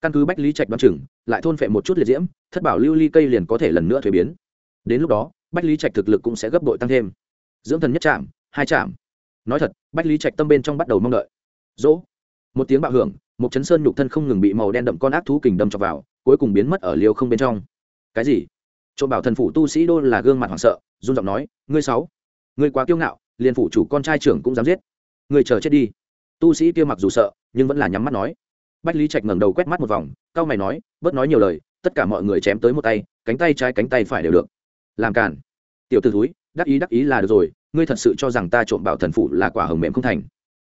Căn cứ bách lý trạch đoán chừng, lại thôn phệ một chút liệt diễm, thất bảo lưu ly cây liền có thể lần nữa thuế biến. Đến lúc đó, bách lý trạch thực lực cũng sẽ gấp đội tăng thêm. Dưỡng thần nhất chạm hai chạm nói thật, bách lý trạch tâm bên trong bắt đầu mong đợi. Dỗ. Một tiếng bạo hưởng một chấn sơn nhục thân không ngừng bị màu đen đậm con ác thú kình đâm chọc vào, cuối cùng biến mất ở liều không bên trong. Cái gì? Trộm bảo thần phủ tu sĩ đô là gương mặt hoảng sợ, run giọng nói, ngươi sáu, ngươi quá kiêu ngạo, liền phủ chủ con trai trưởng cũng dám giết. Ngươi chờ chết đi. Tu sĩ kia mặc dù sợ, nhưng vẫn là nhắm mắt nói. Bách lý trạch ngẩng đầu quét mắt một vòng, cao mày nói, bớt nói nhiều lời, tất cả mọi người chém tới một tay, cánh tay trái cánh tay phải đều được. Làm cản tiểu t ử túi đắc ý đắc ý là được rồi, ngươi thật sự cho rằng ta trộm bảo thần phụ là quả hồng mềm không thành?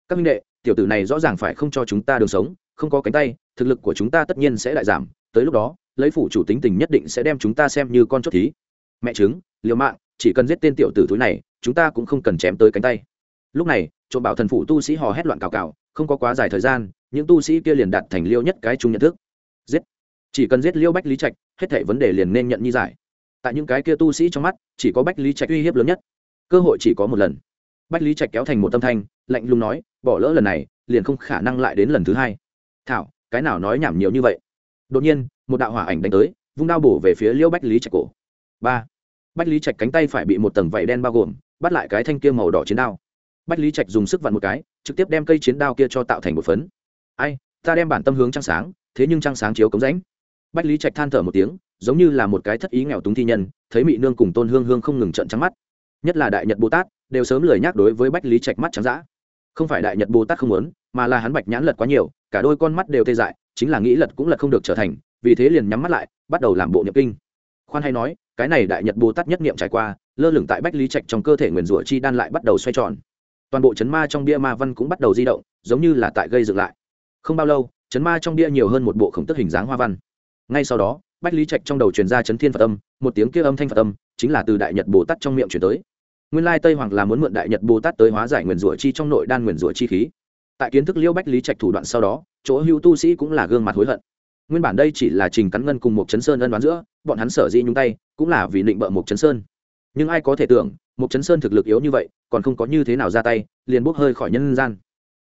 Các minh đệ, tiểu tử này rõ ràng phải không cho chúng ta đường sống, không có cánh tay, thực lực của chúng ta tất nhiên sẽ lại giảm, tới lúc đó, lấy phủ chủ tính tình nhất định sẽ đem chúng ta xem như con chốt thí. Mẹ chứng liều mạng, chỉ cần giết tên tiểu tử túi này, chúng ta cũng không cần chém tới cánh tay. Lúc này, trộm bảo thần phủ tu sĩ hò hét loạn cào cào, không có quá dài thời gian, những tu sĩ kia liền đặt thành liêu nhất cái chung nhận thức. Giết. Chỉ cần giết liêu bách lý trạch, hết thảy vấn đề liền nên nhận như giải. Tại những cái kia tu sĩ trong mắt, chỉ có bách lý trạch uy hiếp lớn nhất. Cơ hội chỉ có một lần bách lý trạch kéo thành một tâm thanh, lạnh lùng nói, bỏ lỡ lần này, liền không khả năng lại đến lần thứ hai. Thảo, cái nào nói nhảm nhiều như vậy? Đột nhiên, một đạo hỏa ảnh đánh tới, vung đao bổ về phía liêu bách lý trạch cổ. Ba. Bách lý trạch cánh tay phải bị một tầng vảy đen bao gồm, bắt lại cái thanh kia màu đỏ chiến đao. Bách lý trạch dùng sức vặn một cái, trực tiếp đem cây chiến đao kia cho tạo thành một phấn. Ai, ta đem bản tâm hướng trăng sáng, thế nhưng trăng sáng chiếu cống rãnh. Bách lý trạch than thở một tiếng, giống như là một cái thất ý nghèo túng thi nhân, thấy mị nương cùng tôn hương hương không ngừng trận trắng mắt. Nhất là đại nhật bồ tát đều sớm lời nhắc đối với bách lý trạch mắt trắng dã. Không phải đại nhật bồ tát không muốn, mà là hắn bạch nhãn lật quá nhiều, cả đôi con mắt đều tê dại, chính là nghĩ lật cũng lật không được trở thành, vì thế liền nhắm mắt lại, bắt đầu làm bộ nhập kinh. Khoan hay nói, cái này đại nhật bồ tát nhất niệm trải qua, lơ lửng tại bách lý trạch trong cơ thể nguyền rủa chi đan lại bắt đầu xoay tròn. Toàn bộ chấn ma trong bia ma văn cũng bắt đầu di động, giống như là tại gây dựng lại. Không bao lâu, chấn ma trong bia nhiều hơn một bộ khổng tức hình dáng hoa văn. Ngay sau đó, bách lý trạch trong đầu truyền ra chấn thiên phật âm, một tiếng kia âm thanh phật âm, chính là từ đại nhật bồ tát trong miệng chuyển tới nguyên lai tây hoàng là muốn mượn đại nhật bồ tát tới hóa giải nguyền rủa chi trong nội đan nguyền rủa chi khí. Tại kiến thức liêu bách lý trạch thủ đoạn sau đó, chỗ hữu tu sĩ cũng là gương mặt hối hận. Nguyên bản đây chỉ là trình cắn ngân cùng một chấn sơn ân đoán giữa, bọn hắn sở di nhung tay, cũng là vì định bợ một chấn sơn. Nhưng ai có thể tưởng một chấn sơn thực lực yếu như vậy, còn không có như thế nào ra tay, liền bốc hơi khỏi nhân gian.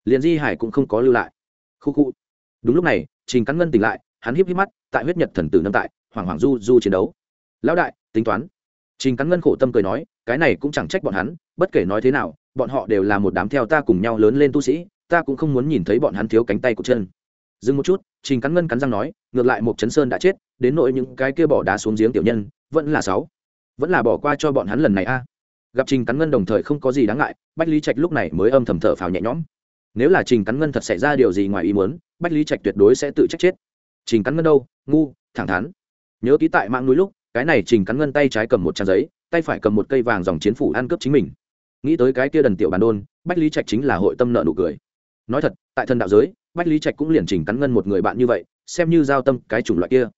Liền di hải cũng không có lưu lại. Khu khu. Đúng lúc này, trình cắn ngân tỉnh lại, hắn híp híp mắt, tại huyết nhật thần tử nâng tại hoàng hoàng du du chiến đấu. Lão đại, tính toán trình cắn ngân khổ tâm cười nói, cái này cũng chẳng trách bọn hắn, bất kể nói thế nào, bọn họ đều là một đám theo ta cùng nhau lớn lên tu sĩ, ta cũng không muốn nhìn thấy bọn hắn thiếu cánh tay của chân. Dừng một chút, trình cắn ngân cắn răng nói, ngược lại một chấn sơn đã chết, đến nỗi những cái kia bỏ đá xuống giếng tiểu nhân, vẫn là sáu. Vẫn là bỏ qua cho bọn hắn lần này a. Gặp trình cắn ngân đồng thời không có gì đáng ngại, bách lý trạch lúc này mới âm thầm thở phào nhẹ nhõm. Nếu là trình cắn ngân thật xảy ra điều gì ngoài ý muốn, bách lý trạch tuyệt đối sẽ tự trách chết. Trình cắn ngân đâu? Ngu, thẳng thắn. Nhớ ký tại mạng núi lúc cái này trình cắn ngân tay trái cầm một trang giấy, tay phải cầm một cây vàng dòng chiến phủ ăn cướp chính mình. Nghĩ tới cái kia đần tiểu bàn đôn, bách lý trạch chính là hội tâm nợ nụ cười. Nói thật, tại thần đạo giới, bách lý trạch cũng liền trình cắn ngân một người bạn như vậy, xem như giao tâm cái chủng loại kia.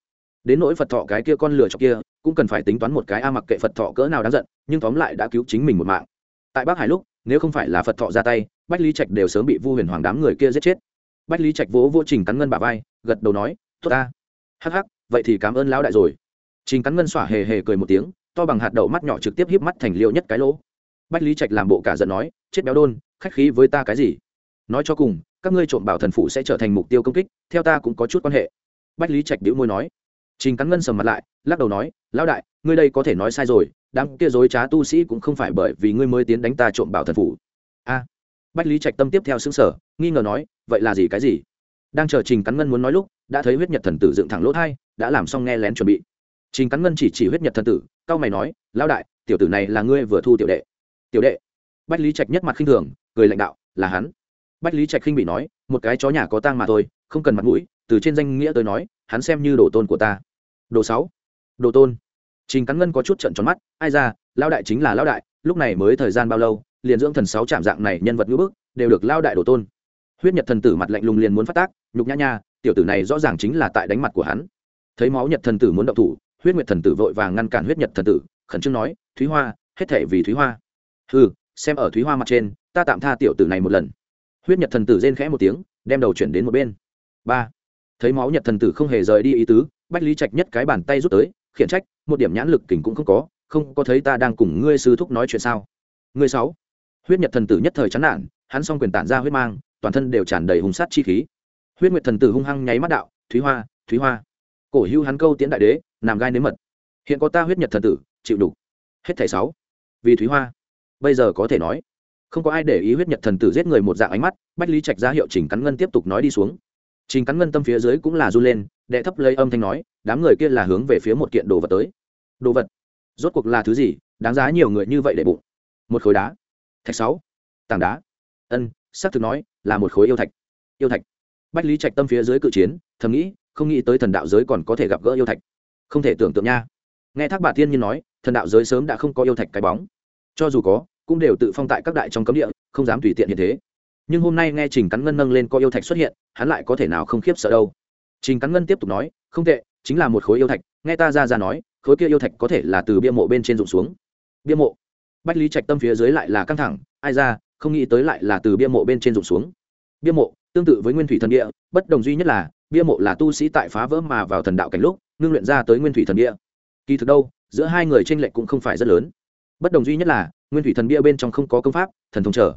Đến nỗi phật thọ cái kia con lửa chọc kia, cũng cần phải tính toán một cái a mặc kệ phật thọ cỡ nào đáng giận, nhưng tóm lại đã cứu chính mình một mạng. Tại bắc hải lúc, nếu không phải là phật thọ ra tay, bách lý trạch đều sớm bị vu huyền hoàng đám người kia giết chết. Bách lý trạch vỗ vô trình cắn ngân bà vai, gật đầu nói, tốt ta. Hắc hắc, vậy thì cảm ơn lão đại rồi trình cắn ngân xỏa hề hề cười một tiếng to bằng hạt đậu mắt nhỏ trực tiếp híp mắt thành liêu nhất cái lỗ. Bách lý trạch làm bộ cả giận nói chết béo đôn khách khí với ta cái gì? Nói cho cùng các ngươi trộm bảo thần phụ sẽ trở thành mục tiêu công kích theo ta cũng có chút quan hệ. Bách lý trạch bĩu môi nói. Trình cắn ngân sầm mặt lại lắc đầu nói lão đại ngươi đây có thể nói sai rồi đám kia dối trá tu sĩ cũng không phải bởi vì ngươi mới tiến đánh ta trộm bảo thần phủ. A. À. Bách lý trạch tâm tiếp theo sững sờ, nghi ngờ nói vậy là gì cái gì? Đang chờ trình cắn ngân muốn nói lúc đã thấy huyết nhật thần tử dựng thẳng lỗ thai đã làm xong nghe lén chuẩn bị trình cắn ngân chỉ chỉ huyết nhật thần tử cao mày nói, lão đại, tiểu tử này là ngươi vừa thu tiểu đệ. Tiểu đệ? Bách lý trạch nhất mặt khinh thường, cười lãnh đạo, là hắn. Bách lý trạch khinh bị nói, một cái chó nhà có tang mà thôi, không cần mặt mũi, từ trên danh nghĩa tôi nói, hắn xem như đồ tôn của ta. Đồ sáu? Đồ tôn. Trình cắn ngân có chút trợn tròn mắt, ai ra, Lão đại chính là Lão đại, lúc này mới thời gian bao lâu, liền dưỡng thần sáu chạm dạng này nhân vật ngữ bức, đều được Lão đại đồ tôn. Huyết nhật thần tử mặt lạnh lùng liền muốn phát tác, nhục nhã nha, tiểu tử này rõ ràng chính là tại đánh mặt của hắn. Thấy máu nhật thần tử muốn động thủ huyết nguyệt thần tử vội vàng ngăn cản huyết nhật thần tử, khẩn trương nói, thúy hoa, hết thể vì thúy hoa. Ừ xem ở thúy hoa mặt trên, ta tạm tha tiểu tử này một lần. Huyết nhật thần tử rên khẽ một tiếng, đem đầu chuyển đến một bên. Ba, thấy máu nhật thần tử không hề rời đi ý tứ, bách lý trạch nhất cái bàn tay rút tới, khiển trách, một điểm nhãn lực kình cũng không có không có thấy ta đang cùng ngươi sư thúc nói chuyện sao? Ngươi sáu, huyết nhật thần tử nhất thời chán nản, hắn s quyền tản ra huyết mang, toàn thân đều tràn đầy hùng sát chi khí. Huyết nguyệt thần tử hung hăng nháy mắt đạo, thúy hoa thúy hoa cổ hưu hắn câu tiễn đại đế làm gai nếm mật. Hiện có ta huyết nhật thần tử, chịu đủ. Hết thảy sáu. Vì thúy hoa. Bây giờ có thể nói, không có ai để ý huyết nhật thần tử giết người một dạng ánh mắt, bách lý trạch ra hiệu trình cắn ngân tiếp tục nói đi xuống. Trình cắn ngân tâm phía dưới cũng là r u lên, đệ thấp lấy âm thanh nói, đám người kia là hướng về phía một kiện đồ vật tới. Đồ vật? Rốt cuộc là thứ gì? Đáng giá nhiều người như vậy để bụng. Một khối đá. Thạch sáu. Tảng đá. Ân, xác thực nói, là một khối yêu thạch. Yêu thạch. Bách lý trạch tâm phía dưới cự chiến, thầm nghĩ không nghĩ tới thần đạo giới còn có thể gặp gỡ yêu thạch. Không thể tưởng tượng nha. Nghe thác bà tiên nhiên nói, thần đạo giới sớm đã không có yêu thạch cái bóng. Cho dù có, cũng đều tự phong tại các đại trong cấm địa, không dám tùy tiện hiện thế. Nhưng hôm nay nghe trình cắn ngân nâng lên có yêu thạch xuất hiện, hắn lại có thể nào không khiếp sợ đâu. Trình cắn ngân tiếp tục nói, không tệ, chính là một khối yêu thạch. Nghe ta ra ra nói, khối kia yêu thạch có thể là từ bia mộ bên trên rụng xuống. Bia mộ? Bách lý trạch tâm phía dưới lại là căng thẳng, ai ra, không nghĩ tới lại là từ bia mộ bên trên rụng xuống. Bia mộ, tương tự với nguyên thủy thần địa, bất đồng duy nhất là bia mộ là tu sĩ tại phá vỡ mà vào thần đạo cảnh lúc, ngưng luyện ra tới nguyên thủy thần địa kỳ thực đâu, giữa hai người tranh lệch cũng không phải rất lớn. Bất đồng duy nhất là, nguyên thủy thần bia bên trong không có công pháp, thần thông trở.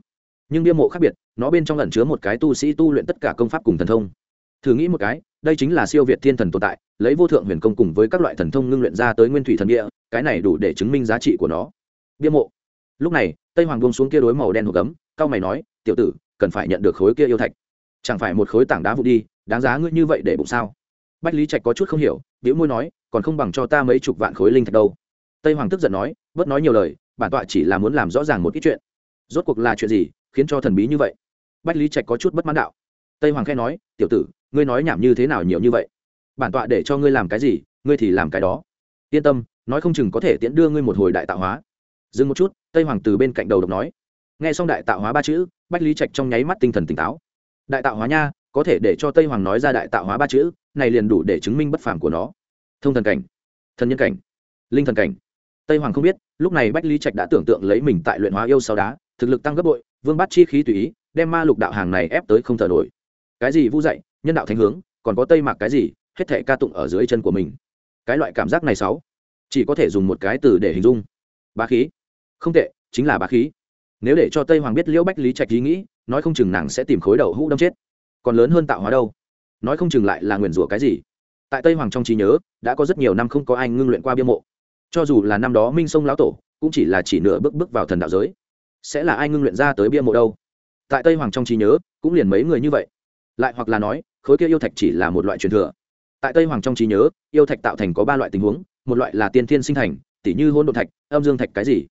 Nhưng bia mộ khác biệt, nó bên trong lẩn chứa một cái tu sĩ tu luyện tất cả công pháp cùng thần thông. Thử nghĩ một cái, đây chính là siêu việt thiên thần tồn tại, lấy vô thượng huyền công cùng với các loại thần thông ngưng luyện ra tới nguyên thủy thần bia, cái này đủ để chứng minh giá trị của nó. Bia mộ. Lúc này, tây hoàng buông xuống kia đối màu đen hộp gấm, cao mày nói, tiểu tử, cần phải nhận được khối kia yêu thạch. Chẳng phải một khối tảng đá vụ đi đáng giá ngươi như vậy để bụng sao? Bách lý trạch có chút không hiểu biểu môi nói, còn không bằng cho ta mấy chục vạn khối linh thạch đâu. Tây hoàng tức giận nói, bớt nói nhiều lời, bản tọa chỉ là muốn làm rõ ràng một ít chuyện. Rốt cuộc là chuyện gì, khiến cho thần bí như vậy? Bách lý trạch có chút bất mãn đạo. Tây hoàng khẽ nói, tiểu tử, ngươi nói nhảm như thế nào nhiều như vậy? Bản tọa để cho ngươi làm cái gì, ngươi thì làm cái đó. Yên tâm, nói không chừng có thể tiễn đưa ngươi một hồi đại tạo hóa. Dừng một chút, tây hoàng từ bên cạnh đầu độc nói. Nghe xong đại tạo hóa ba chữ, bách lý trạch trong nháy mắt tinh thần tỉnh táo. Đại tạo hóa nha có thể để cho tây hoàng nói ra đại tạo hóa ba chữ, này liền đủ để chứng minh bất phàm của nó. Thông thần cảnh, thần nhân cảnh, linh thần cảnh. Tây hoàng không biết, lúc này bách lý trạch đã tưởng tượng lấy mình tại luyện hóa yêu sau đá, thực lực tăng gấp bội, vương bắt chi khí tùy ý, đem ma lục đạo hàng này ép tới không thở nổi. Cái gì vu dạy, nhân đạo thánh hướng, còn có tây mạc cái gì, hết thể ca tụng ở dưới chân của mình. Cái loại cảm giác này sáu, chỉ có thể dùng một cái từ để hình dung. Bá khí. Không tệ, chính là bá khí. Nếu để cho tây hoàng biết liễu bách lý trạch ý nghĩ, nói không chừng nàng sẽ tìm khối đầu hũ đâm chết còn lớn hơn tạo hóa đâu. Nói không chừng lại là nguyền rủa cái gì. Tại tây hoàng trong trí nhớ, đã có rất nhiều năm không có ai ngưng luyện qua bia mộ. Cho dù là năm đó minh sông lão tổ, cũng chỉ là chỉ nửa bước bước vào thần đạo giới. Sẽ là ai ngưng luyện ra tới bia mộ đâu? Tại tây hoàng trong trí nhớ, cũng liền mấy người như vậy. Lại hoặc là nói, khối kia yêu thạch chỉ là một loại truyền thừa. Tại tây hoàng trong trí nhớ, yêu thạch tạo thành có ba loại tình huống, một loại là tiên thiên sinh thành, tỉ như hôn đ ộ thạch, âm dương thạch cái gì.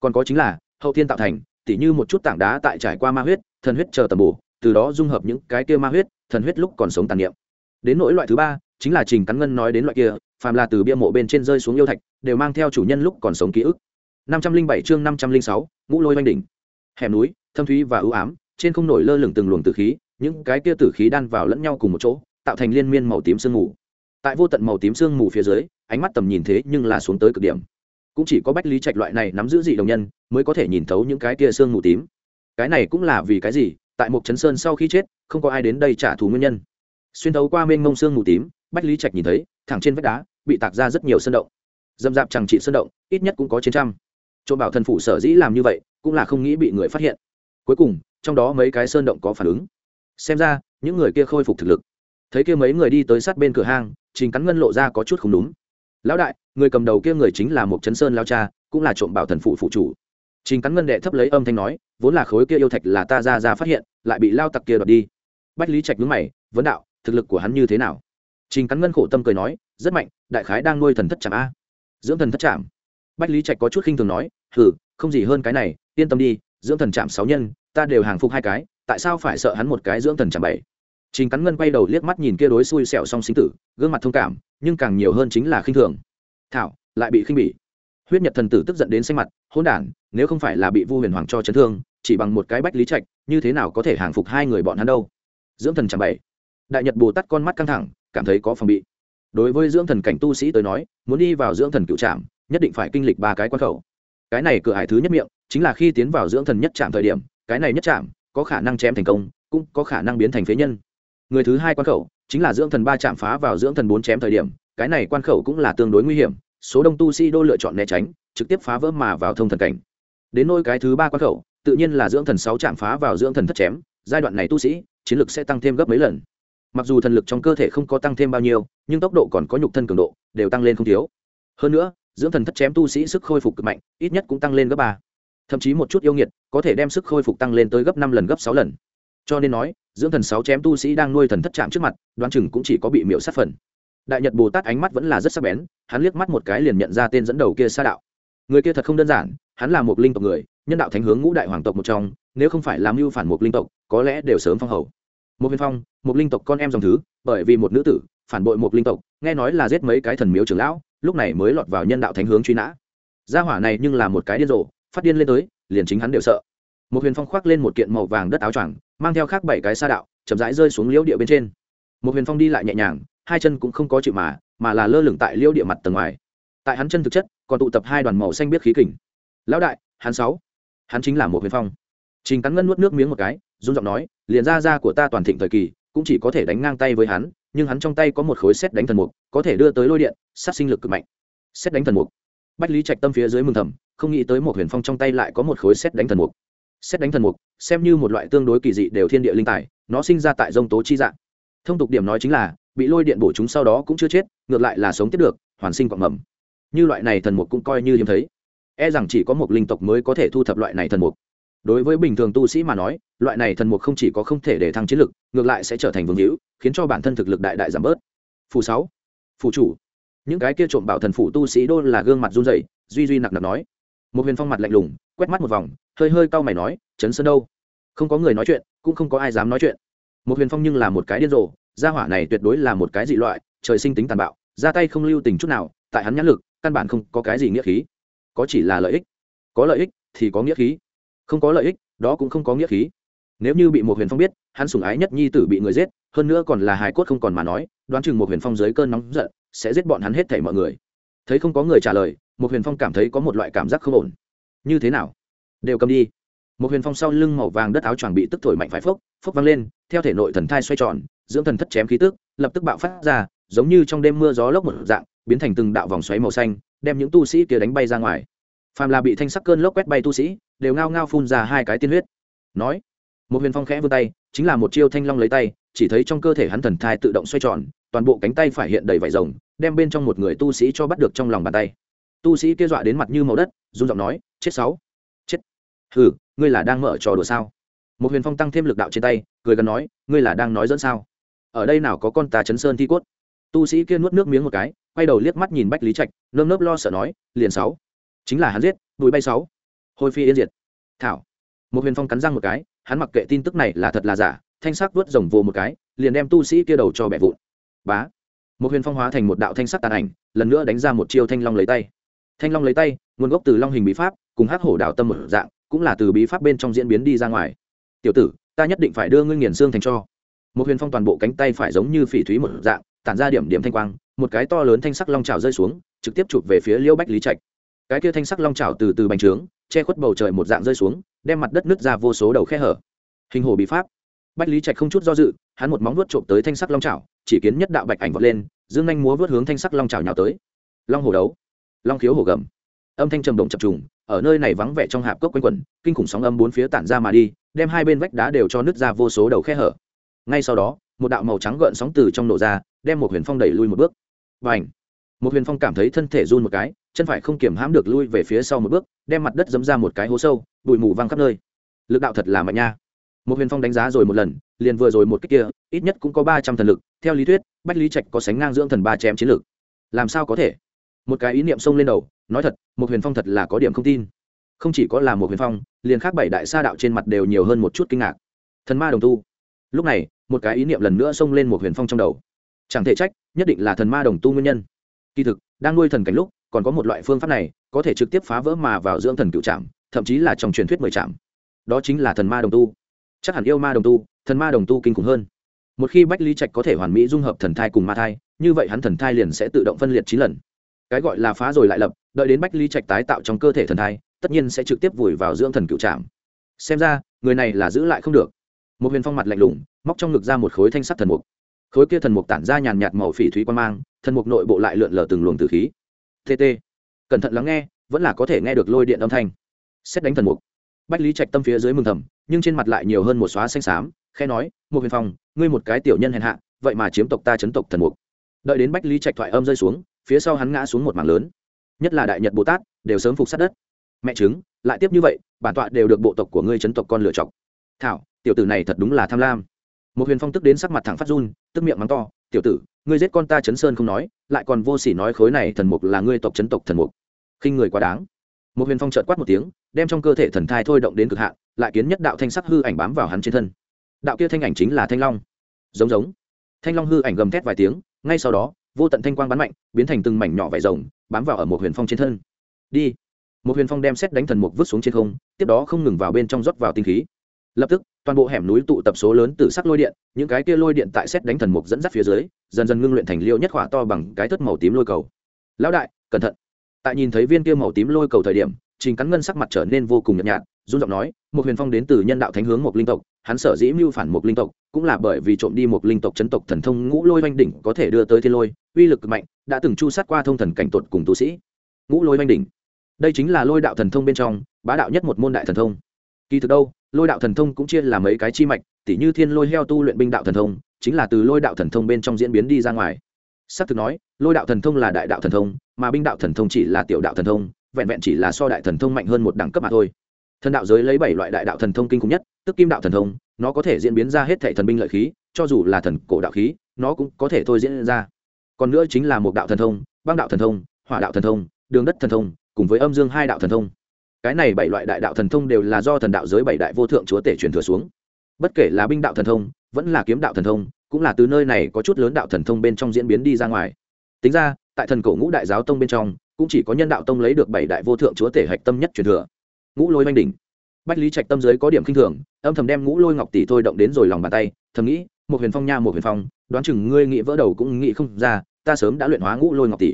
Còn có chính là, hậu thiên tạo thành, tỉ như một chút tảng đá tại trải qua ma huyết, thần huyết chờ tầm bổ từ đó dung hợp những cái kia ma huyết, thần huyết lúc còn sống tàn niệm. Đến nỗi loại thứ ba, chính là trình cắn ngân nói đến loại kia, phàm là từ bia mộ bên trên rơi xuống yêu thạch, đều mang theo chủ nhân lúc còn sống ký ức. năm trăm linh bảy chương năm trăm linh sáu, ngũ lôi oanh đỉnh. Hẻm núi, thâm thúy và ưu ám, trên không nổi lơ lửng từng luồng tử khí, những cái kia tử khí đan vào lẫn nhau cùng một chỗ, tạo thành liên miên màu tím sương mù. Tại vô tận màu tím sương mù phía dưới, ánh mắt tầm nhìn thế nhưng là xuống tới cực điểm. Cũng chỉ có bách lý trạch loại này nắm giữ dị đồng nhân, mới có thể nhìn thấu những cái kia sương mù tím. Cái này cũng là vì cái gì? Tại một chấn sơn sau khi chết, không có ai đến đây trả thù nguyên nhân. Xuyên thấu qua mênh mông sương mù tím, bách lý trạch nhìn thấy, thẳng trên vách đá, bị tạc ra rất nhiều sơn động. Dâm dạp chẳng trị sơn động, ít nhất cũng có trên trăm. Trộm bảo thần phủ sở dĩ làm như vậy, cũng là không nghĩ bị người phát hiện. Cuối cùng, trong đó mấy cái sơn động có phản ứng. Xem ra, những người kia khôi phục thực lực. Thấy kia mấy người đi tới sát bên cửa hang, trình cắn ngân lộ ra có chút không đúng. Lão đại, người cầm đầu kia người chính là một chấn sơn lao cha, cũng là trộm bảo thần phụ phụ chủ trình cắn ngân đệ thấp lấy âm thanh nói, vốn là khối kia yêu thạch là ta ra ra phát hiện, lại bị lao tặc kia đoạt đi. Bách lý trạch nhướng mày, vấn đạo, thực lực của hắn như thế nào? Trình cắn ngân khổ tâm cười nói, rất mạnh, đại khái đang nuôi thần thất trảm a. Dưỡng thần thất trảm. bách lý trạch có chút khinh thường nói, hừ, không gì hơn cái này, yên tâm đi, dưỡng thần trảm sáu nhân, ta đều hàng phục hai cái, tại sao phải sợ hắn một cái dưỡng thần trảm bảy? Trình cắn ngân quay đầu liếc mắt nhìn kia đối xui xẻo song sinh tử, gương mặt thông cảm, nhưng càng nhiều hơn chính là khinh thường. Thảo, lại bị khinh bỉ huyết nhật thần tử tức giận đến xanh mặt hôn đản, nếu không phải là bị vu huyền hoàng cho chấn thương, chỉ bằng một cái bách lý trạch, như thế nào có thể hàng phục hai người bọn hắn đâu? Dưỡng thần chẳng bảy đại nhật bồ tát con mắt căng thẳng, cảm thấy có phòng bị. Đối với dưỡng thần cảnh tu sĩ tới nói, muốn đi vào dưỡng thần cựu trạm, nhất định phải kinh lịch ba cái quan khẩu. Cái này cửa hải thứ nhất miệng, chính là khi tiến vào dưỡng thần nhất trạm thời điểm, cái này nhất trạm, có khả năng chém thành công, cũng có khả năng biến thành phế nhân. Người thứ hai quan khẩu, chính là dưỡng thần ba chạm phá vào dưỡng thần bốn chém thời điểm, cái này quan khẩu cũng là tương đối nguy hiểm số đông tu sĩ đô lựa chọn né tránh, trực tiếp phá vỡ mà vào thông thần cảnh. Đến nôi cái thứ ba quan khẩu, tự nhiên là dưỡng thần sáu chạm phá vào dưỡng thần thất chém, giai đoạn này tu sĩ, chiến lực sẽ tăng thêm gấp mấy lần. Mặc dù thần lực trong cơ thể không có tăng thêm bao nhiêu, nhưng tốc độ còn có nhục thân cường độ, đều tăng lên không thiếu. Hơn nữa, dưỡng thần thất chém tu sĩ sức khôi phục cực mạnh, ít nhất cũng tăng lên gấp ba. Thậm chí một chút yêu nghiệt, có thể đem sức khôi phục tăng lên tới gấp năm lần, gấp sáu lần. Cho nên nói, dưỡng thần sáu chém tu sĩ đang nuôi thần thất chạm trước mặt, đoán chừng cũng chỉ có bị miễu sát phần đại nhật bồ tát ánh mắt vẫn là rất sắc bén, hắn liếc mắt một cái liền nhận ra tên dẫn đầu kia sa đạo. Người kia thật không đơn giản, hắn là một linh tộc người, nhân đạo thánh hướng ngũ đại hoàng tộc một trong, nếu không phải làm mưu phản một linh tộc, có lẽ đều sớm phong hầu. Một viên phong, một linh tộc con em dòng thứ, bởi vì một nữ tử, phản bội một linh tộc, nghe nói là giết mấy cái thần miếu trưởng lão, lúc này mới lọt vào nhân đạo thánh hướng truy nã. Gia hỏa này nhưng là một cái điên rồ, phát điên lên tới, liền chính hắn đều sợ. Một huyền phong khoác lên một kiện màu vàng đất áo choàng, mang theo khác bảy cái sa đạo, chậm rãi rơi xuống liễu địa bên trên. Một huyền phong đi lại nhẹ nhàng hai chân cũng không có chịu mà mà là lơ lửng tại liêu địa mặt tầng ngoài. Tại hắn chân thực chất, còn tụ tập hai đoàn màu xanh biết khí kình. Lão đại, hắn sáu. Hắn chính là một huyền phong. Trình cắn ngân nuốt nước miếng một cái, run giọng nói, liền ra ra của ta toàn thịnh thời kỳ, cũng chỉ có thể đánh ngang tay với hắn, nhưng hắn trong tay có một khối xét đánh thần mục, có thể đưa tới lôi điện, sát sinh lực cực mạnh. Xét đánh thần mục. Bách lý trạch tâm phía dưới mừng thầm, không nghĩ tới một huyền phong trong tay lại có một khối xét đánh thần mục. Xét đánh thần mục, xem như một loại tương đối kỳ dị đều thiên địa linh tài, nó sinh ra tại dông tố chi dạng. Thông tục điểm nói chính là bị lôi điện bổ chúng sau đó cũng chưa chết, ngược lại là sống tiếp được, hoàn sinh quạng mầm. Như loại này thần mục cũng coi như hiếm thấy. E rằng chỉ có một linh tộc mới có thể thu thập loại này thần mục. Đối với bình thường tu sĩ mà nói, loại này thần mục không chỉ có không thể để thăng chiến lực, ngược lại sẽ trở thành vương hữu, khiến cho bản thân thực lực đại đại giảm bớt. Phù sáu, phù chủ. Những cái kia trộm bảo thần phủ tu sĩ đô là gương mặt run rẩy, duy duy nặc nặc nói. Một huyền phong mặt lạnh lùng, quét mắt một vòng, hơi hơi cau mày nói chấn sơn đâu? Không có người nói chuyện, cũng không có ai dám nói chuyện. Một huyền phong nhưng là một cái điên rồ gia hỏa này tuyệt đối là một cái dị loại, trời sinh tính tàn bạo, ra tay không lưu tình chút nào, tại hắn nhãn lực, căn bản không có cái gì nghĩa khí. Có chỉ là lợi ích. Có lợi ích thì có nghĩa khí. Không có lợi ích, đó cũng không có nghĩa khí. Nếu như bị một huyền phong biết, hắn sủng ái nhất nhi tử bị người giết, hơn nữa còn là hài cốt không còn mà nói, đoán chừng một huyền phong dưới cơn nóng giận, sẽ giết bọn hắn hết thảy mọi người. Thấy không có người trả lời một huyền phong cảm thấy có một loại cảm giác không ổn. Như thế nào? Đều cầm đi. Một huyền phong sau lưng màu vàng đất áo choàng bị tức thổi mạnh phải phốc phốc văng lên, theo thể nội thần thai xoay tròn dưỡng thần thất chém khí tức, lập tức bạo phát ra, giống như trong đêm mưa gió lốc một dạng, biến thành từng đạo vòng xoáy màu xanh, đem những tu sĩ kia đánh bay ra ngoài. Phàm là bị thanh sắc cơn lốc quét bay tu sĩ, đều ngao ngao phun ra hai cái tiên huyết. Nói, một huyền phong khẽ vươn tay, chính là một chiêu thanh long lấy tay, chỉ thấy trong cơ thể hắn thần thai tự động xoay tròn, toàn bộ cánh tay phải hiện đầy vải rồng, đem bên trong một người tu sĩ cho bắt được trong lòng bàn tay. Tu sĩ kia dọa đến mặt như màu đất, run giọng nói, chết sáu, chết. Hừ, ngươi là đang mở trò đùa sao? Một huyền phong tăng thêm lực đạo trên tay, cười gần nói, ngươi là đang nói dẫn sao? Ở đây nào có con tà chấn sơn thi cốt. Tu sĩ kia nuốt nước miếng một cái, quay đầu liếc mắt nhìn bách lý trạch, nơm nớp lo sợ nói, liền sáu. Chính là hắn giết, bụi bay sáu. Hồi phi yên diệt. Thảo. Một huyền phong cắn răng một cái, hắn mặc kệ tin tức này là thật là giả, thanh sắc vớt rồng vồ một cái, liền đem tu sĩ kia đầu cho bẻ vụn. Bá. Một huyền phong hóa thành một đạo thanh sắc tàn ảnh, lần nữa đánh ra một chiêu thanh long lấy tay. Thanh long lấy tay, nguồn gốc từ long hình bí pháp, cùng hắc hổ đảo tâm một dạng, cũng là từ bí pháp bên trong diễn biến đi ra ngoài. Tiểu tử, ta nhất định phải đưa ngươi nghiền xương thành cho một huyền phong toàn bộ cánh tay phải giống như phỉ thúy một dạng, tản ra điểm điểm thanh quang, một cái to lớn thanh sắc long trào rơi xuống, trực tiếp chụp về phía liêu bách lý trạch. Cái kia thanh sắc long trào từ từ bành trướng, che khuất bầu trời một dạng rơi xuống, đem mặt đất nứt ra vô số đầu khe hở. Hình hồ bị pháp. Bách lý trạch không chút do dự, hắn một móng vuốt trộm tới thanh sắc long trào chỉ kiến nhất đạo bạch ảnh vọt lên, dương anh múa vớt hướng thanh sắc long trào nhào tới. Long hồ đấu. Long khiếu hồ gầm. Âm thanh trầm động chập trùng, ở nơi này vắng vẻ trong hạp cốc quanh quẩn, kinh khủng sóng âm bốn phía tản ra mà đi, đem hai bên vách đá đều cho nứt ra vô số đầu khe hở ngay sau đó, một đạo màu trắng gợn sóng từ trong nổ ra, đem một huyền phong đẩy lui một bước. Và ảnh một huyền phong cảm thấy thân thể run một cái, chân phải không kiểm hãm được lui về phía sau một bước, đem mặt đất dấm ra một cái hố sâu, bụi mù văng khắp nơi. Lực đạo thật là mạnh nha. Một huyền phong đánh giá rồi một lần, liền vừa rồi một cách kia, ít nhất cũng có ba trăm thần lực, theo lý thuyết, bách lý trạch có sánh ngang dưỡng thần ba chém chiến lực. Làm sao có thể? Một cái ý niệm xông lên đầu, nói thật, một huyền phong thật là có điểm không tin. Không chỉ có là một huyền phong, liền khác bảy đại sa đạo trên mặt đều nhiều hơn một chút kinh ngạc. Thần ma đồng tu lúc này, một cái ý niệm lần nữa xông lên một huyền phong trong đầu. Chẳng thể trách, nhất định là thần ma đồng tu nguyên nhân. Kỳ thực, đang nuôi thần cảnh lúc, còn có một loại phương pháp này, có thể trực tiếp phá vỡ mà vào dưỡng thần cựu trạm thậm chí là trong truyền thuyết mười trạm đó chính là thần ma đồng tu. Chắc hẳn yêu ma đồng tu, thần ma đồng tu kinh khủng hơn. Một khi bách lý trạch có thể hoàn mỹ dung hợp thần thai cùng ma thai, như vậy hắn thần thai liền sẽ tự động phân liệt chín lần. Cái gọi là phá rồi lại lập, đợi đến bách lý trạch tái tạo trong cơ thể thần thai, tất nhiên sẽ trực tiếp vùi vào dưỡng thần cựu trạm xem ra, người này là giữ lại không được một huyền phong mặt lạnh lùng, móc trong ngực ra một khối thanh sắt thần mục. Khối kia thần mục tản ra nhàn nhạt màu phỉ thúy quan mang, thần mục nội bộ lại lượn lờ từng luồng từ khí. Tt cẩn thận lắng nghe, vẫn là có thể nghe được lôi điện âm thanh. Xét đánh thần mục. Bách lý trạch tâm phía dưới mừng thầm, nhưng trên mặt lại nhiều hơn một xóa xanh xám khe nói, một huyền phong, ngươi một cái tiểu nhân hèn hạ, vậy mà chiếm tộc ta chấn tộc thần mục. Đợi đến bách lý trạch thoại âm rơi xuống, phía sau hắn ngã xuống một mảng lớn. Nhất là đại nhật bồ tát, đều sớm phục sát đất. Mẹ chứng lại tiếp như vậy, bản tọa đều được bộ tộc của ngươi chấn tộc con lựa chọc thảo tiểu tử này thật đúng là tham lam. Một huyền phong tức đến sắc mặt thẳng phát run, tức miệng mắng to, tiểu tử, ngươi giết con ta chấn sơn không nói, lại còn vô sỉ nói khối này thần mục là ngươi tộc chấn tộc thần mục. Khinh người quá đáng. Một huyền phong trợt quát một tiếng, đem trong cơ thể thần thai thôi động đến cực hạn, lại kiến nhất đạo thanh sắc hư ảnh bám vào hắn trên thân. Đạo kia thanh ảnh chính là thanh long. Giống giống. Thanh long hư ảnh gầm thét vài tiếng, ngay sau đó, vô tận thanh quang bắn mạnh, biến thành từng mảnh nhỏ vải rồng, bám vào ở một huyền phong trên thân. Đi. Một huyền phong đem xét đánh thần mục vứt xuống trên không, tiếp đó không ngừng vào bên trong rót vào tinh khí lập tức, toàn bộ hẻm núi tụ tập số lớn từ sắc lôi điện, những cái kia lôi điện tại xét đánh thần mục dẫn dắt phía dưới, dần dần ngưng luyện thành liêu nhất khỏa to bằng cái thất màu tím lôi cầu. Lão đại, cẩn thận. Tại nhìn thấy viên kia màu tím lôi cầu thời điểm, trình cắn ngân sắc mặt trở nên vô cùng nhợt nhạt, run giọng nói một huyền phong đến từ nhân đạo thánh hướng một linh tộc, hắn sở dĩ mưu phản một linh tộc, cũng là bởi vì trộm đi một linh tộc chấn tộc thần thông ngũ lôi oanh đỉnh có thể đưa tới thiên lôi, uy lực mạnh, đã từng chu sát qua thông thần cảnh tột cùng tu sĩ. Ngũ lôi oanh đỉnh. Đây chính là lôi đạo thần thông bên trong, bá đạo nhất một môn đại thần thông. Kỳ thực đâu lôi đạo thần thông cũng chia làm mấy cái chi mạch tỉ như thiên lôi heo tu luyện binh đạo thần thông chính là từ lôi đạo thần thông bên trong diễn biến đi ra ngoài s ắ c thực nói lôi đạo thần thông là đại đạo thần thông mà binh đạo thần thông chỉ là tiểu đạo thần thông vẹn vẹn chỉ là so đại thần thông mạnh hơn một đẳng cấp mà thôi thần đạo giới lấy bảy loại đại đạo thần thông kinh khủng nhất tức kim đạo thần thông nó có thể diễn biến ra hết thệ thần binh lợi khí cho dù là thần cổ đạo khí nó cũng có thể thôi diễn ra còn nữa chính là một đạo thần thông băng đạo thần thông hỏa đạo thần thông đường đất thần thông cùng với âm dương hai đạo thần thông cái này bảy loại đại đạo thần thông đều là do thần đạo giới bảy đại vô thượng chúa tể truyền thừa xuống. Bất kể là binh đạo thần thông, vẫn là kiếm đạo thần thông, cũng là từ nơi này có chút lớn đạo thần thông bên trong diễn biến đi ra ngoài. Tính ra, tại thần cổ ngũ đại giáo tông bên trong, cũng chỉ có nhân đạo tông lấy được bảy đại vô thượng chúa tể hạch tâm nhất truyền thừa. Ngũ lôi oanh đỉnh. Bách lý trạch tâm giới có điểm k i n h thường, âm thầm đem ngũ lôi ngọc tỷ thôi động đến rồi lòng bàn tay, thầm nghĩ, một huyền phong nha, một huyền phong, đoán chừng ngươi nghĩ vỡ đầu cũng nghĩ không ra, ta sớm đã luyện hóa ngũ lôi ngọc tỷ.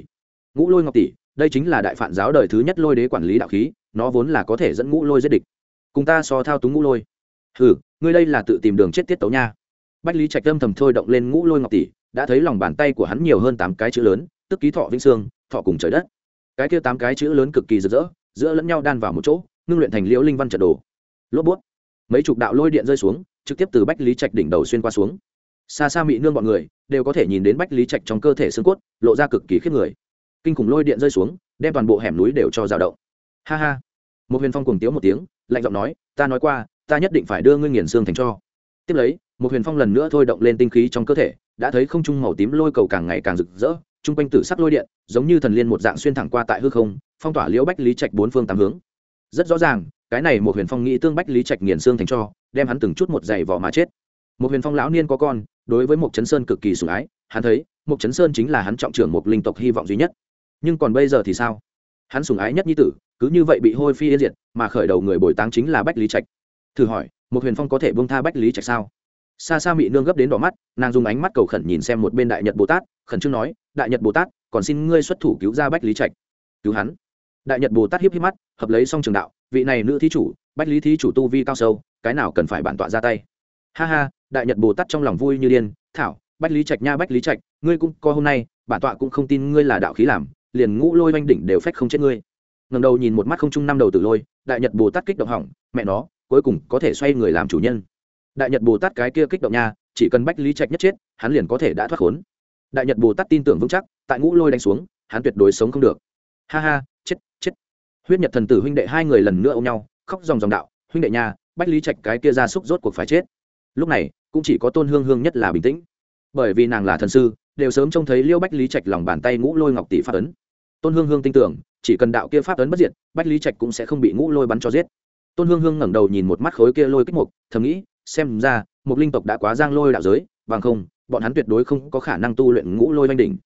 Ngũ lôi ngọc tỷ, đây chính là đại phản giáo đời thứ nhất lôi đế quản lý đạo khí nó vốn là có thể dẫn ngũ lôi giết địch. Cùng ta so thao túng ngũ lôi. Ừ ngươi đây là tự tìm đường chết tiết tấu nha. Bách lý trạch âm thầm thôi động lên ngũ lôi ngọc tỷ, đã thấy lòng bàn tay của hắn nhiều hơn tám cái chữ lớn, tức ký thọ vĩnh sương thọ cùng trời đất. Cái kia tám cái chữ lớn cực kỳ rực rỡ, giữa lẫn nhau đan vào một chỗ, ngưng luyện thành liễu linh văn trận đồ. Lốp bút. Mấy chục đạo lôi điện rơi xuống, trực tiếp từ bách lý trạch đỉnh đầu xuyên qua xuống. Xa xa mị nương bọn người, đều có thể nhìn đến bách lý trạch trong cơ thể xương cốt, lộ ra cực kỳ khiếp người. Kinh khủng lôi điện rơi xuống, đem toàn bộ hẻm núi đều cho rào động. Ha ha một huyền phong cùng tiếu một tiếng, lạnh giọng nói, ta nói qua, ta nhất định phải đưa ngươi nghiền xương thành cho. Tiếp lấy một huyền phong lần nữa thôi động lên tinh khí trong cơ thể, đã thấy không trung màu tím lôi cầu càng ngày càng rực rỡ, chung quanh tử sắc lôi điện, giống như thần liên một dạng xuyên thẳng qua tại hư không, phong tỏa liễu bách lý trạch bốn phương tám hướng. Rất rõ ràng, cái này một huyền phong nghĩ tương bách lý trạch nghiền xương thành cho, đem hắn từng chút một giày vỏ mà chết. Một huyền phong lão niên có con, đối với một chấn sơn cực kỳ sủng ái, hắn thấy một chấn sơn chính là hắn trọng trưởng một linh tộc hy vọng duy nhất. Nhưng còn bây giờ thì sao? Hắn sủng ái nhất nhi tử, cứ như vậy bị hôi phi yên diệt, mà khởi đầu người bồi táng chính là bách lý trạch. Thử hỏi một huyền phong có thể bông tha bách lý trạch sao? Xa xa mị nương gấp đến đỏ mắt, nàng dùng ánh mắt cầu khẩn nhìn xem một bên đại nhật bồ tát, khẩn trương nói, đại nhật bồ tát, còn xin ngươi xuất thủ cứu ra bách lý trạch. Cứu hắn? Đại nhật bồ tát hiếp hiếp mắt, hợp lấy xong trường đạo, vị này nữ thí chủ, bách lý thí chủ tu vi cao sâu, cái nào cần phải bản tọa ra tay? Ha ha, đại nhật bồ tát trong lòng vui như điên, thảo, bách lý trạch nha bách lý trạch, ngươi cũng có hôm nay, bản tọa cũng không tin ngươi là đạo khí làm liền ngũ lôi oanh đỉnh đều phách không chết ngươi. Ngầm đầu nhìn một mắt không trung năm đầu tử lôi, đại nhật bồ tát kích động hỏng, mẹ nó, cuối cùng có thể xoay người làm chủ nhân. Đại nhật bồ tát cái kia kích động nha, chỉ cần bách lý trạch nhất chết, hắn liền có thể đã thoát khốn. Đại nhật bồ tát tin tưởng vững chắc, tại ngũ lôi đánh xuống, hắn tuyệt đối sống không được. Ha ha, chết chết. Huyết nhật thần tử huynh đệ hai người lần nữa ôm nhau, khóc dòng dòng đạo, huynh đệ nha, bách lý trạch cái kia ra xúc rốt cuộc phải chết. Lúc này, cũng chỉ có tôn hương hương nhất là bình tĩnh bởi vì nàng là thần sư, đều sớm trông thấy liêu bách lý trạch lòng bàn tay ngũ lôi ngọc tỷ pháp ấn. Tôn hương hương tin tưởng, chỉ cần đạo kia pháp ấn bất diệt, bách lý trạch cũng sẽ không bị ngũ lôi bắn cho giết. Tôn hương hương ngẩng đầu nhìn một mắt khối kia lôi kích mục, thầm nghĩ, xem ra một linh tộc đã quá giang lôi đạo giới, bằng không, bọn hắn tuyệt đối không có khả năng tu luyện ngũ lôi oanh đỉnh.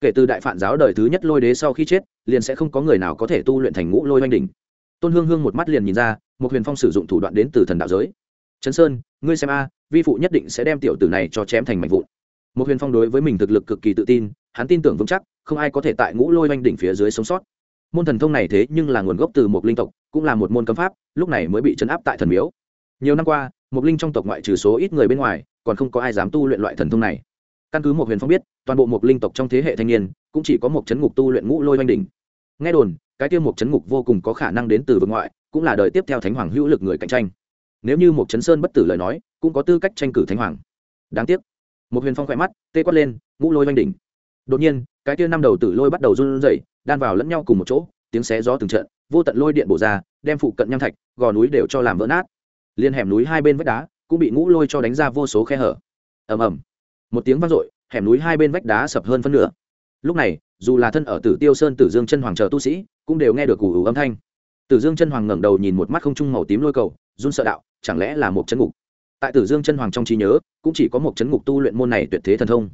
Kể từ đại phản giáo đời thứ nhất lôi đế sau khi chết, liền sẽ không có người nào có thể tu luyện thành ngũ lôi oanh đỉnh. Tôn hương hương một mắt liền nhìn ra một huyền phong sử dụng thủ đoạn đến từ thần đạo giới. Trấn sơn, ngươi xem a, vi phụ nhất định sẽ đem tiểu tử này cho chém thành mảnh vụn một huyền phong đối với mình thực lực cực kỳ tự tin, hắn tin tưởng vững chắc, không ai có thể tại ngũ lôi oanh đỉnh phía dưới sống sót. Môn thần thông này thế nhưng là nguồn gốc từ một linh tộc, cũng là một môn cấm pháp, lúc này mới bị chấn áp tại thần miếu. Nhiều năm qua một linh trong tộc ngoại trừ số ít người bên ngoài, còn không có ai dám tu luyện loại thần thông này. Căn cứ một huyền phong biết, toàn bộ một linh tộc trong thế hệ thanh niên, cũng chỉ có một chấn ngục tu luyện ngũ lôi oanh đỉnh. Nghe đồn, cái tiêu một chấn ngục vô cùng có khả năng đến từ vực ngoại, cũng là đời tiếp theo thánh hoàng hữu lực người cạnh tranh. Nếu như một chấn sơn bất tử lời nói, cũng có tư cách tranh cử thánh hoàng. Đáng tiếc một huyền phong khỏe mắt, tê quát lên, ngũ lôi oanh đỉnh. Đột nhiên, cái tia năm đầu tử lôi bắt đầu run rẩy, đan vào lẫn nhau cùng một chỗ, tiếng xé gió từng trận, vô tận lôi điện bổ ra, đem phụ cận nham thạch, gò núi đều cho làm vỡ nát. Liên hẻm núi hai bên vách đá cũng bị ngũ lôi cho đánh ra vô số khe hở. Ầm ầm. Một tiếng vang dội, hẻm núi hai bên vách đá sập hơn phân nửa. Lúc này, dù là thân ở tử tiêu sơn tử dương chân hoàng chờ tu sĩ, cũng đều nghe được củ ủ âm thanh. Tử dương chân hoàng ngẩng đầu nhìn một mắt không trung màu tím lôi cầu, run sợ đạo, chẳng lẽ là một chân ngục? Tại tử dương chân hoàng trong trí nhớ, cũng chỉ có một chấn ngục tu luyện môn này tuyệt thế thần thông.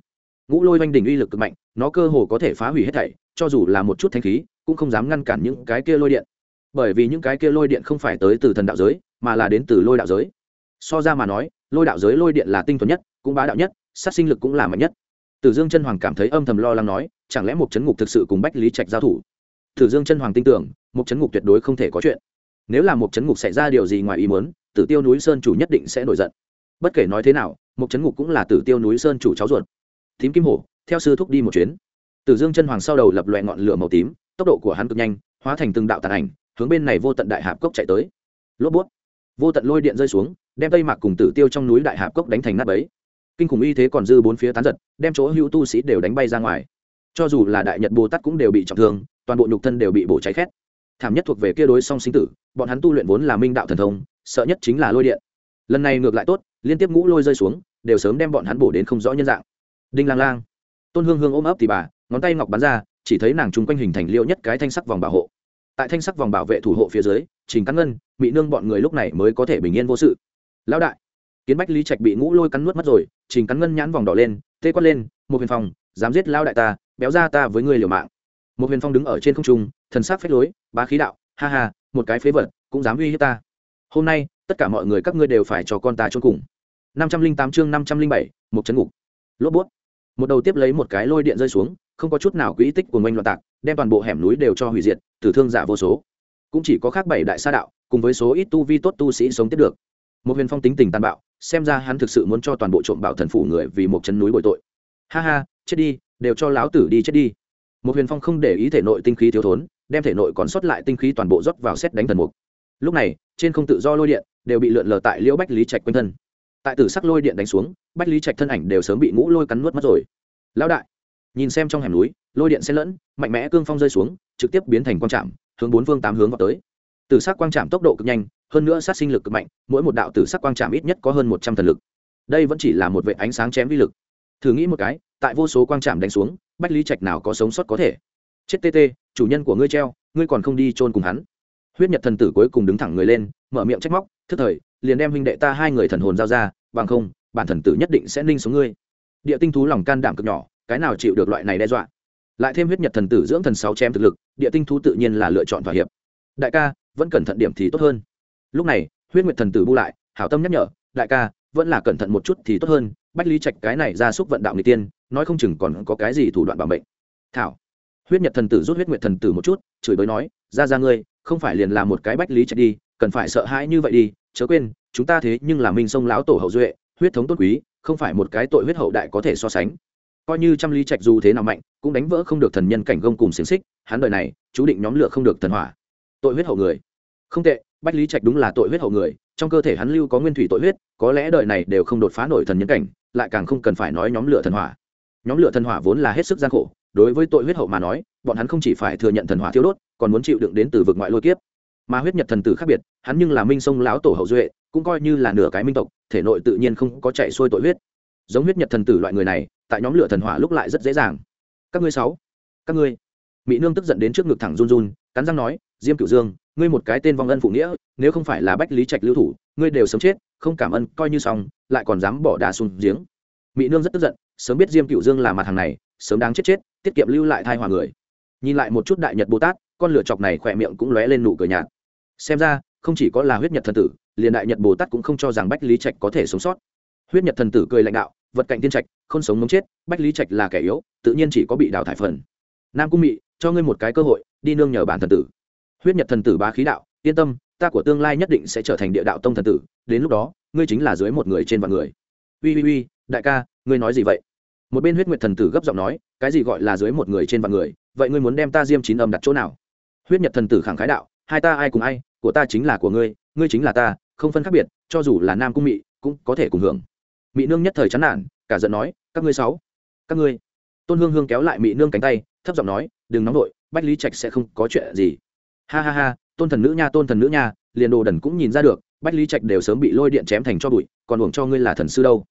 Ngũ lôi oanh đỉnh uy lực cực mạnh, nó cơ hồ có thể phá hủy hết thảy, cho dù là một chút thanh khí, cũng không dám ngăn cản những cái kia lôi điện. Bởi vì những cái kia lôi điện không phải tới từ thần đạo giới, mà là đến từ lôi đạo giới. So ra mà nói, lôi đạo giới lôi điện là tinh thuần nhất, cũng bá đạo nhất, sát sinh lực cũng là mạnh nhất. Tử dương chân hoàng cảm thấy âm thầm lo lắng nói, chẳng lẽ một chấn ngục thực sự cùng bách lý trạch giao thủ? Tử dương chân hoàng tin tưởng, một chấn ngục tuyệt đối không thể có chuyện. Nếu là một chấn ngục xảy ra điều gì ngoài ý muốn tử tiêu núi sơn chủ nhất định sẽ nổi giận. Bất kể nói thế nào một trấn ngục cũng là tử tiêu núi sơn chủ cháu ruột. Thím kim hổ, theo sư thúc đi một chuyến. Tử dương chân hoàng sau đầu lập loẹ ngọn lửa màu tím, tốc độ của hắn cực nhanh, hóa thành từng đạo tàn ảnh, hướng bên này vô tận đại hạp cốc chạy tới. Lốp bút. Vô tận lôi điện rơi xuống, đem tây mạc cùng tử tiêu trong núi đại hạp cốc đánh thành nát ấy kinh khủng y thế còn dư bốn phía tán giật, đem chỗ hữu tu sĩ đều đánh bay ra ngoài. Cho dù là đại nhật bồ tát cũng đều bị trọng thương, toàn bộ nhục thân đều bị bổ cháy khét. Thảm nhất thuộc về kia đối song sinh tử, bọn hắn tu luyện vốn là minh đạo thần thông sợ nhất chính là lôi điện. Lần này ngược lại tốt, liên tiếp ngũ lôi rơi xuống, đều sớm đem bọn hắn bổ đến không rõ nhân dạng. Đinh lang lang. Tôn hương hương ôm ấp thì bà, ngón tay ngọc bắn ra, chỉ thấy nàng chung quanh hình thành liêu nhất cái thanh sắc vòng bảo hộ. Tại thanh sắc vòng bảo vệ thủ hộ phía dưới, trình cắn ngân bị nương bọn người lúc này mới có thể bình yên vô sự. Lão đại, kiến bách lý trạch bị ngũ lôi cắn nuốt mất rồi, trình cắn ngân nhãn vòng đỏ lên, tê quát lên một huyền phong, dám giết lao đại ta, béo ra ta với người liều mạng. Một huyền phong đứng ở trên không trung, thần sắc phách lối, bá khí đạo, ha ha, một cái phế vật, cũng dám uy hiếp ta hôm nay, tất cả mọi người các ngươi đều phải cho con ta chôn cùng. năm trăm linh tám chương năm trăm linh bảy, một chấn ngục. Lốp bút. Một đầu tiếp lấy một cái lôi điện rơi xuống, không có chút nào quỹ tích của ngoanh loạn tạc, đem toàn bộ hẻm núi đều cho hủy diệt, tử thương giả vô số. Cũng chỉ có khác bảy đại sa đạo, cùng với số ít tu vi tốt tu sĩ sống tiếp được. Một huyền phong tính tình tàn bạo, xem ra hắn thực sự muốn cho toàn bộ trộm bảo thần phủ người vì một chân núi bội tội. Ha ha, chết đi, đều cho lão tử đi chết đi. Một huyền phong không để ý thể nội tinh khí thiếu thốn, đem thể nội còn sót lại tinh khí toàn bộ rót vào xét đánh thần mục lúc này, trên không tự do lôi điện đều bị lượn lờ tại liễu bách lý trạch quanh thân. Tại tử sắc lôi điện đánh xuống, bách lý trạch thân ảnh đều sớm bị ngũ lôi cắn nuốt mất rồi. Lão đại, nhìn xem trong hẻm núi, lôi điện xen lẫn, mạnh mẽ cương phong rơi xuống, trực tiếp biến thành quang trạm, hướng bốn phương tám hướng vào tới. Tử sắc quang trạm tốc độ cực nhanh, hơn nữa sát sinh lực cực mạnh, mỗi một đạo tử sắc quang trạm ít nhất có hơn một trăm thần lực. Đây vẫn chỉ là một vệ ánh sáng chém vi lực. Thử nghĩ một cái, tại vô số quang trạm đánh xuống, bách lý trạch nào có sống sót có thể? Chết tê tê, chủ nhân của ngươi treo, ngươi còn không đi chôn cùng hắn huyết nhật thần tử cuối cùng đứng thẳng người lên, mở miệng trách móc, thức thời, liền đem huynh đệ ta hai người thần hồn giao ra, bằng không, bản thần tử nhất định sẽ ninh xuống ngươi. Địa tinh thú lòng can đảm cực nhỏ, cái nào chịu được loại này đe dọa? Lại thêm huyết nhật thần tử dưỡng thần sáu chém thực lực, địa tinh thú tự nhiên là lựa chọn thỏa hiệp. Đại ca, vẫn cẩn thận điểm thì tốt hơn. Lúc này, huyết nguyệt thần tử bu lại, hảo tâm nhắc nhở, đại ca, vẫn là cẩn thận một chút thì tốt hơn, bách lý trạch cái này ra xúc vận đạo người tiên, nói không chừng còn có cái gì thủ đoạn bảo mệnh thảo. Huyết nhật thần tử rút huyết nguyệt thần tử một chút, chửi bới nói, ra ra ngươi không phải liền là một cái bách lý trạch đi, cần phải sợ hãi như vậy đi, chớ quên, chúng ta thế nhưng là minh sông lão tổ hậu duệ, huyết thống tốt quý, không phải một cái tội huyết hậu đại có thể so sánh. Coi như trăm lý trạch dù thế nào mạnh, cũng đánh vỡ không được thần nhân cảnh gông cùng xiềng xích, hắn đời này, chú định nhóm lửa không được thần hỏa. Tội huyết hậu người. Không tệ, bách lý trạch đúng là tội huyết hậu người, trong cơ thể hắn lưu có nguyên thủy tội huyết, có lẽ đời này đều không đột phá nổi thần nhân cảnh, lại càng không cần phải nói nhóm lửa thần hỏa. Nhóm lửa thần hỏa vốn là hết sức gian khổ, đối với tội huyết hậu mà nói, bọn hắn không chỉ phải thừa nhận thần hỏa thiêu đốt còn muốn chịu đựng đến từ vực ngoại lôi kiếp. Mà huyết nhật thần tử khác biệt, hắn nhưng là minh sông lão tổ hậu duệ, cũng coi như là nửa cái minh tộc, thể nội tự nhiên không có chạy xuôi tội huyết. Giống huyết nhật thần tử loại người này, tại nhóm lửa thần hỏa lúc lại rất dễ dàng. Các ngươi sáu, các ngươi. Mỹ nương tức giận đến trước ngực thẳng run run, cắn răng nói, diêm cửu dương, ngươi một cái tên vong ân phụ nghĩa, nếu không phải là bách lý trạch lưu thủ, ngươi đều sống chết, không cảm ơn, coi như xong, lại còn dám bỏ đá xuống giếng. Mỹ nương rất tức giận, sớm biết diêm cửu dương là mặt hàng này, sớm đáng chết chết, tiết kiệm lưu lại thai hòa người. Nhìn lại một chút đại nhật bồ tát con lửa chọc này khỏe miệng cũng lóe lên nụ cười nhạt. Xem ra, không chỉ có là huyết nhật thần tử, liền đại nhật bồ tát cũng không cho rằng bách lý trạch có thể sống sót. Huyết nhật thần tử cười lãnh đạo, vật cạnh tiên trạch, không sống mống chết, bách lý trạch là kẻ yếu, tự nhiên chỉ có bị đào thải phần. Nam cung mị, cho ngươi một cái cơ hội, đi nương nhờ bản thần tử. Huyết nhật thần tử bá khí đạo, yên tâm, ta của tương lai nhất định sẽ trở thành địa đạo tông thần tử, đến lúc đó, ngươi chính là dưới một người trên vạn người. Ui ui ui đại ca, ngươi nói gì vậy? Một bên huyết nguyệt thần tử gấp giọng nói, cái gì gọi là dưới một người trên vạn người, vậy ngươi muốn đem ta diêm chín âm đặt chỗ nào? Huyết nhật thần tử khẳng khái đạo, hai ta ai cùng ai, của ta chính là của ngươi ngươi chính là ta, không phân khác biệt, cho dù là nam cung mị, cũng có thể cùng hưởng. Mị nương nhất thời chán nản, cả giận nói, các ngươi sáu, các ngươi. Tôn hương hương kéo lại Mị nương cánh tay, thấp giọng nói, đừng nóng vội, bách lý trạch sẽ không có chuyện gì. Ha ha ha, tôn thần nữ nha, tôn thần nữ nha, liền đồ đần cũng nhìn ra được, bách lý trạch đều sớm bị lôi điện chém thành cho bụi, còn uổng cho ngươi là thần sư đâu.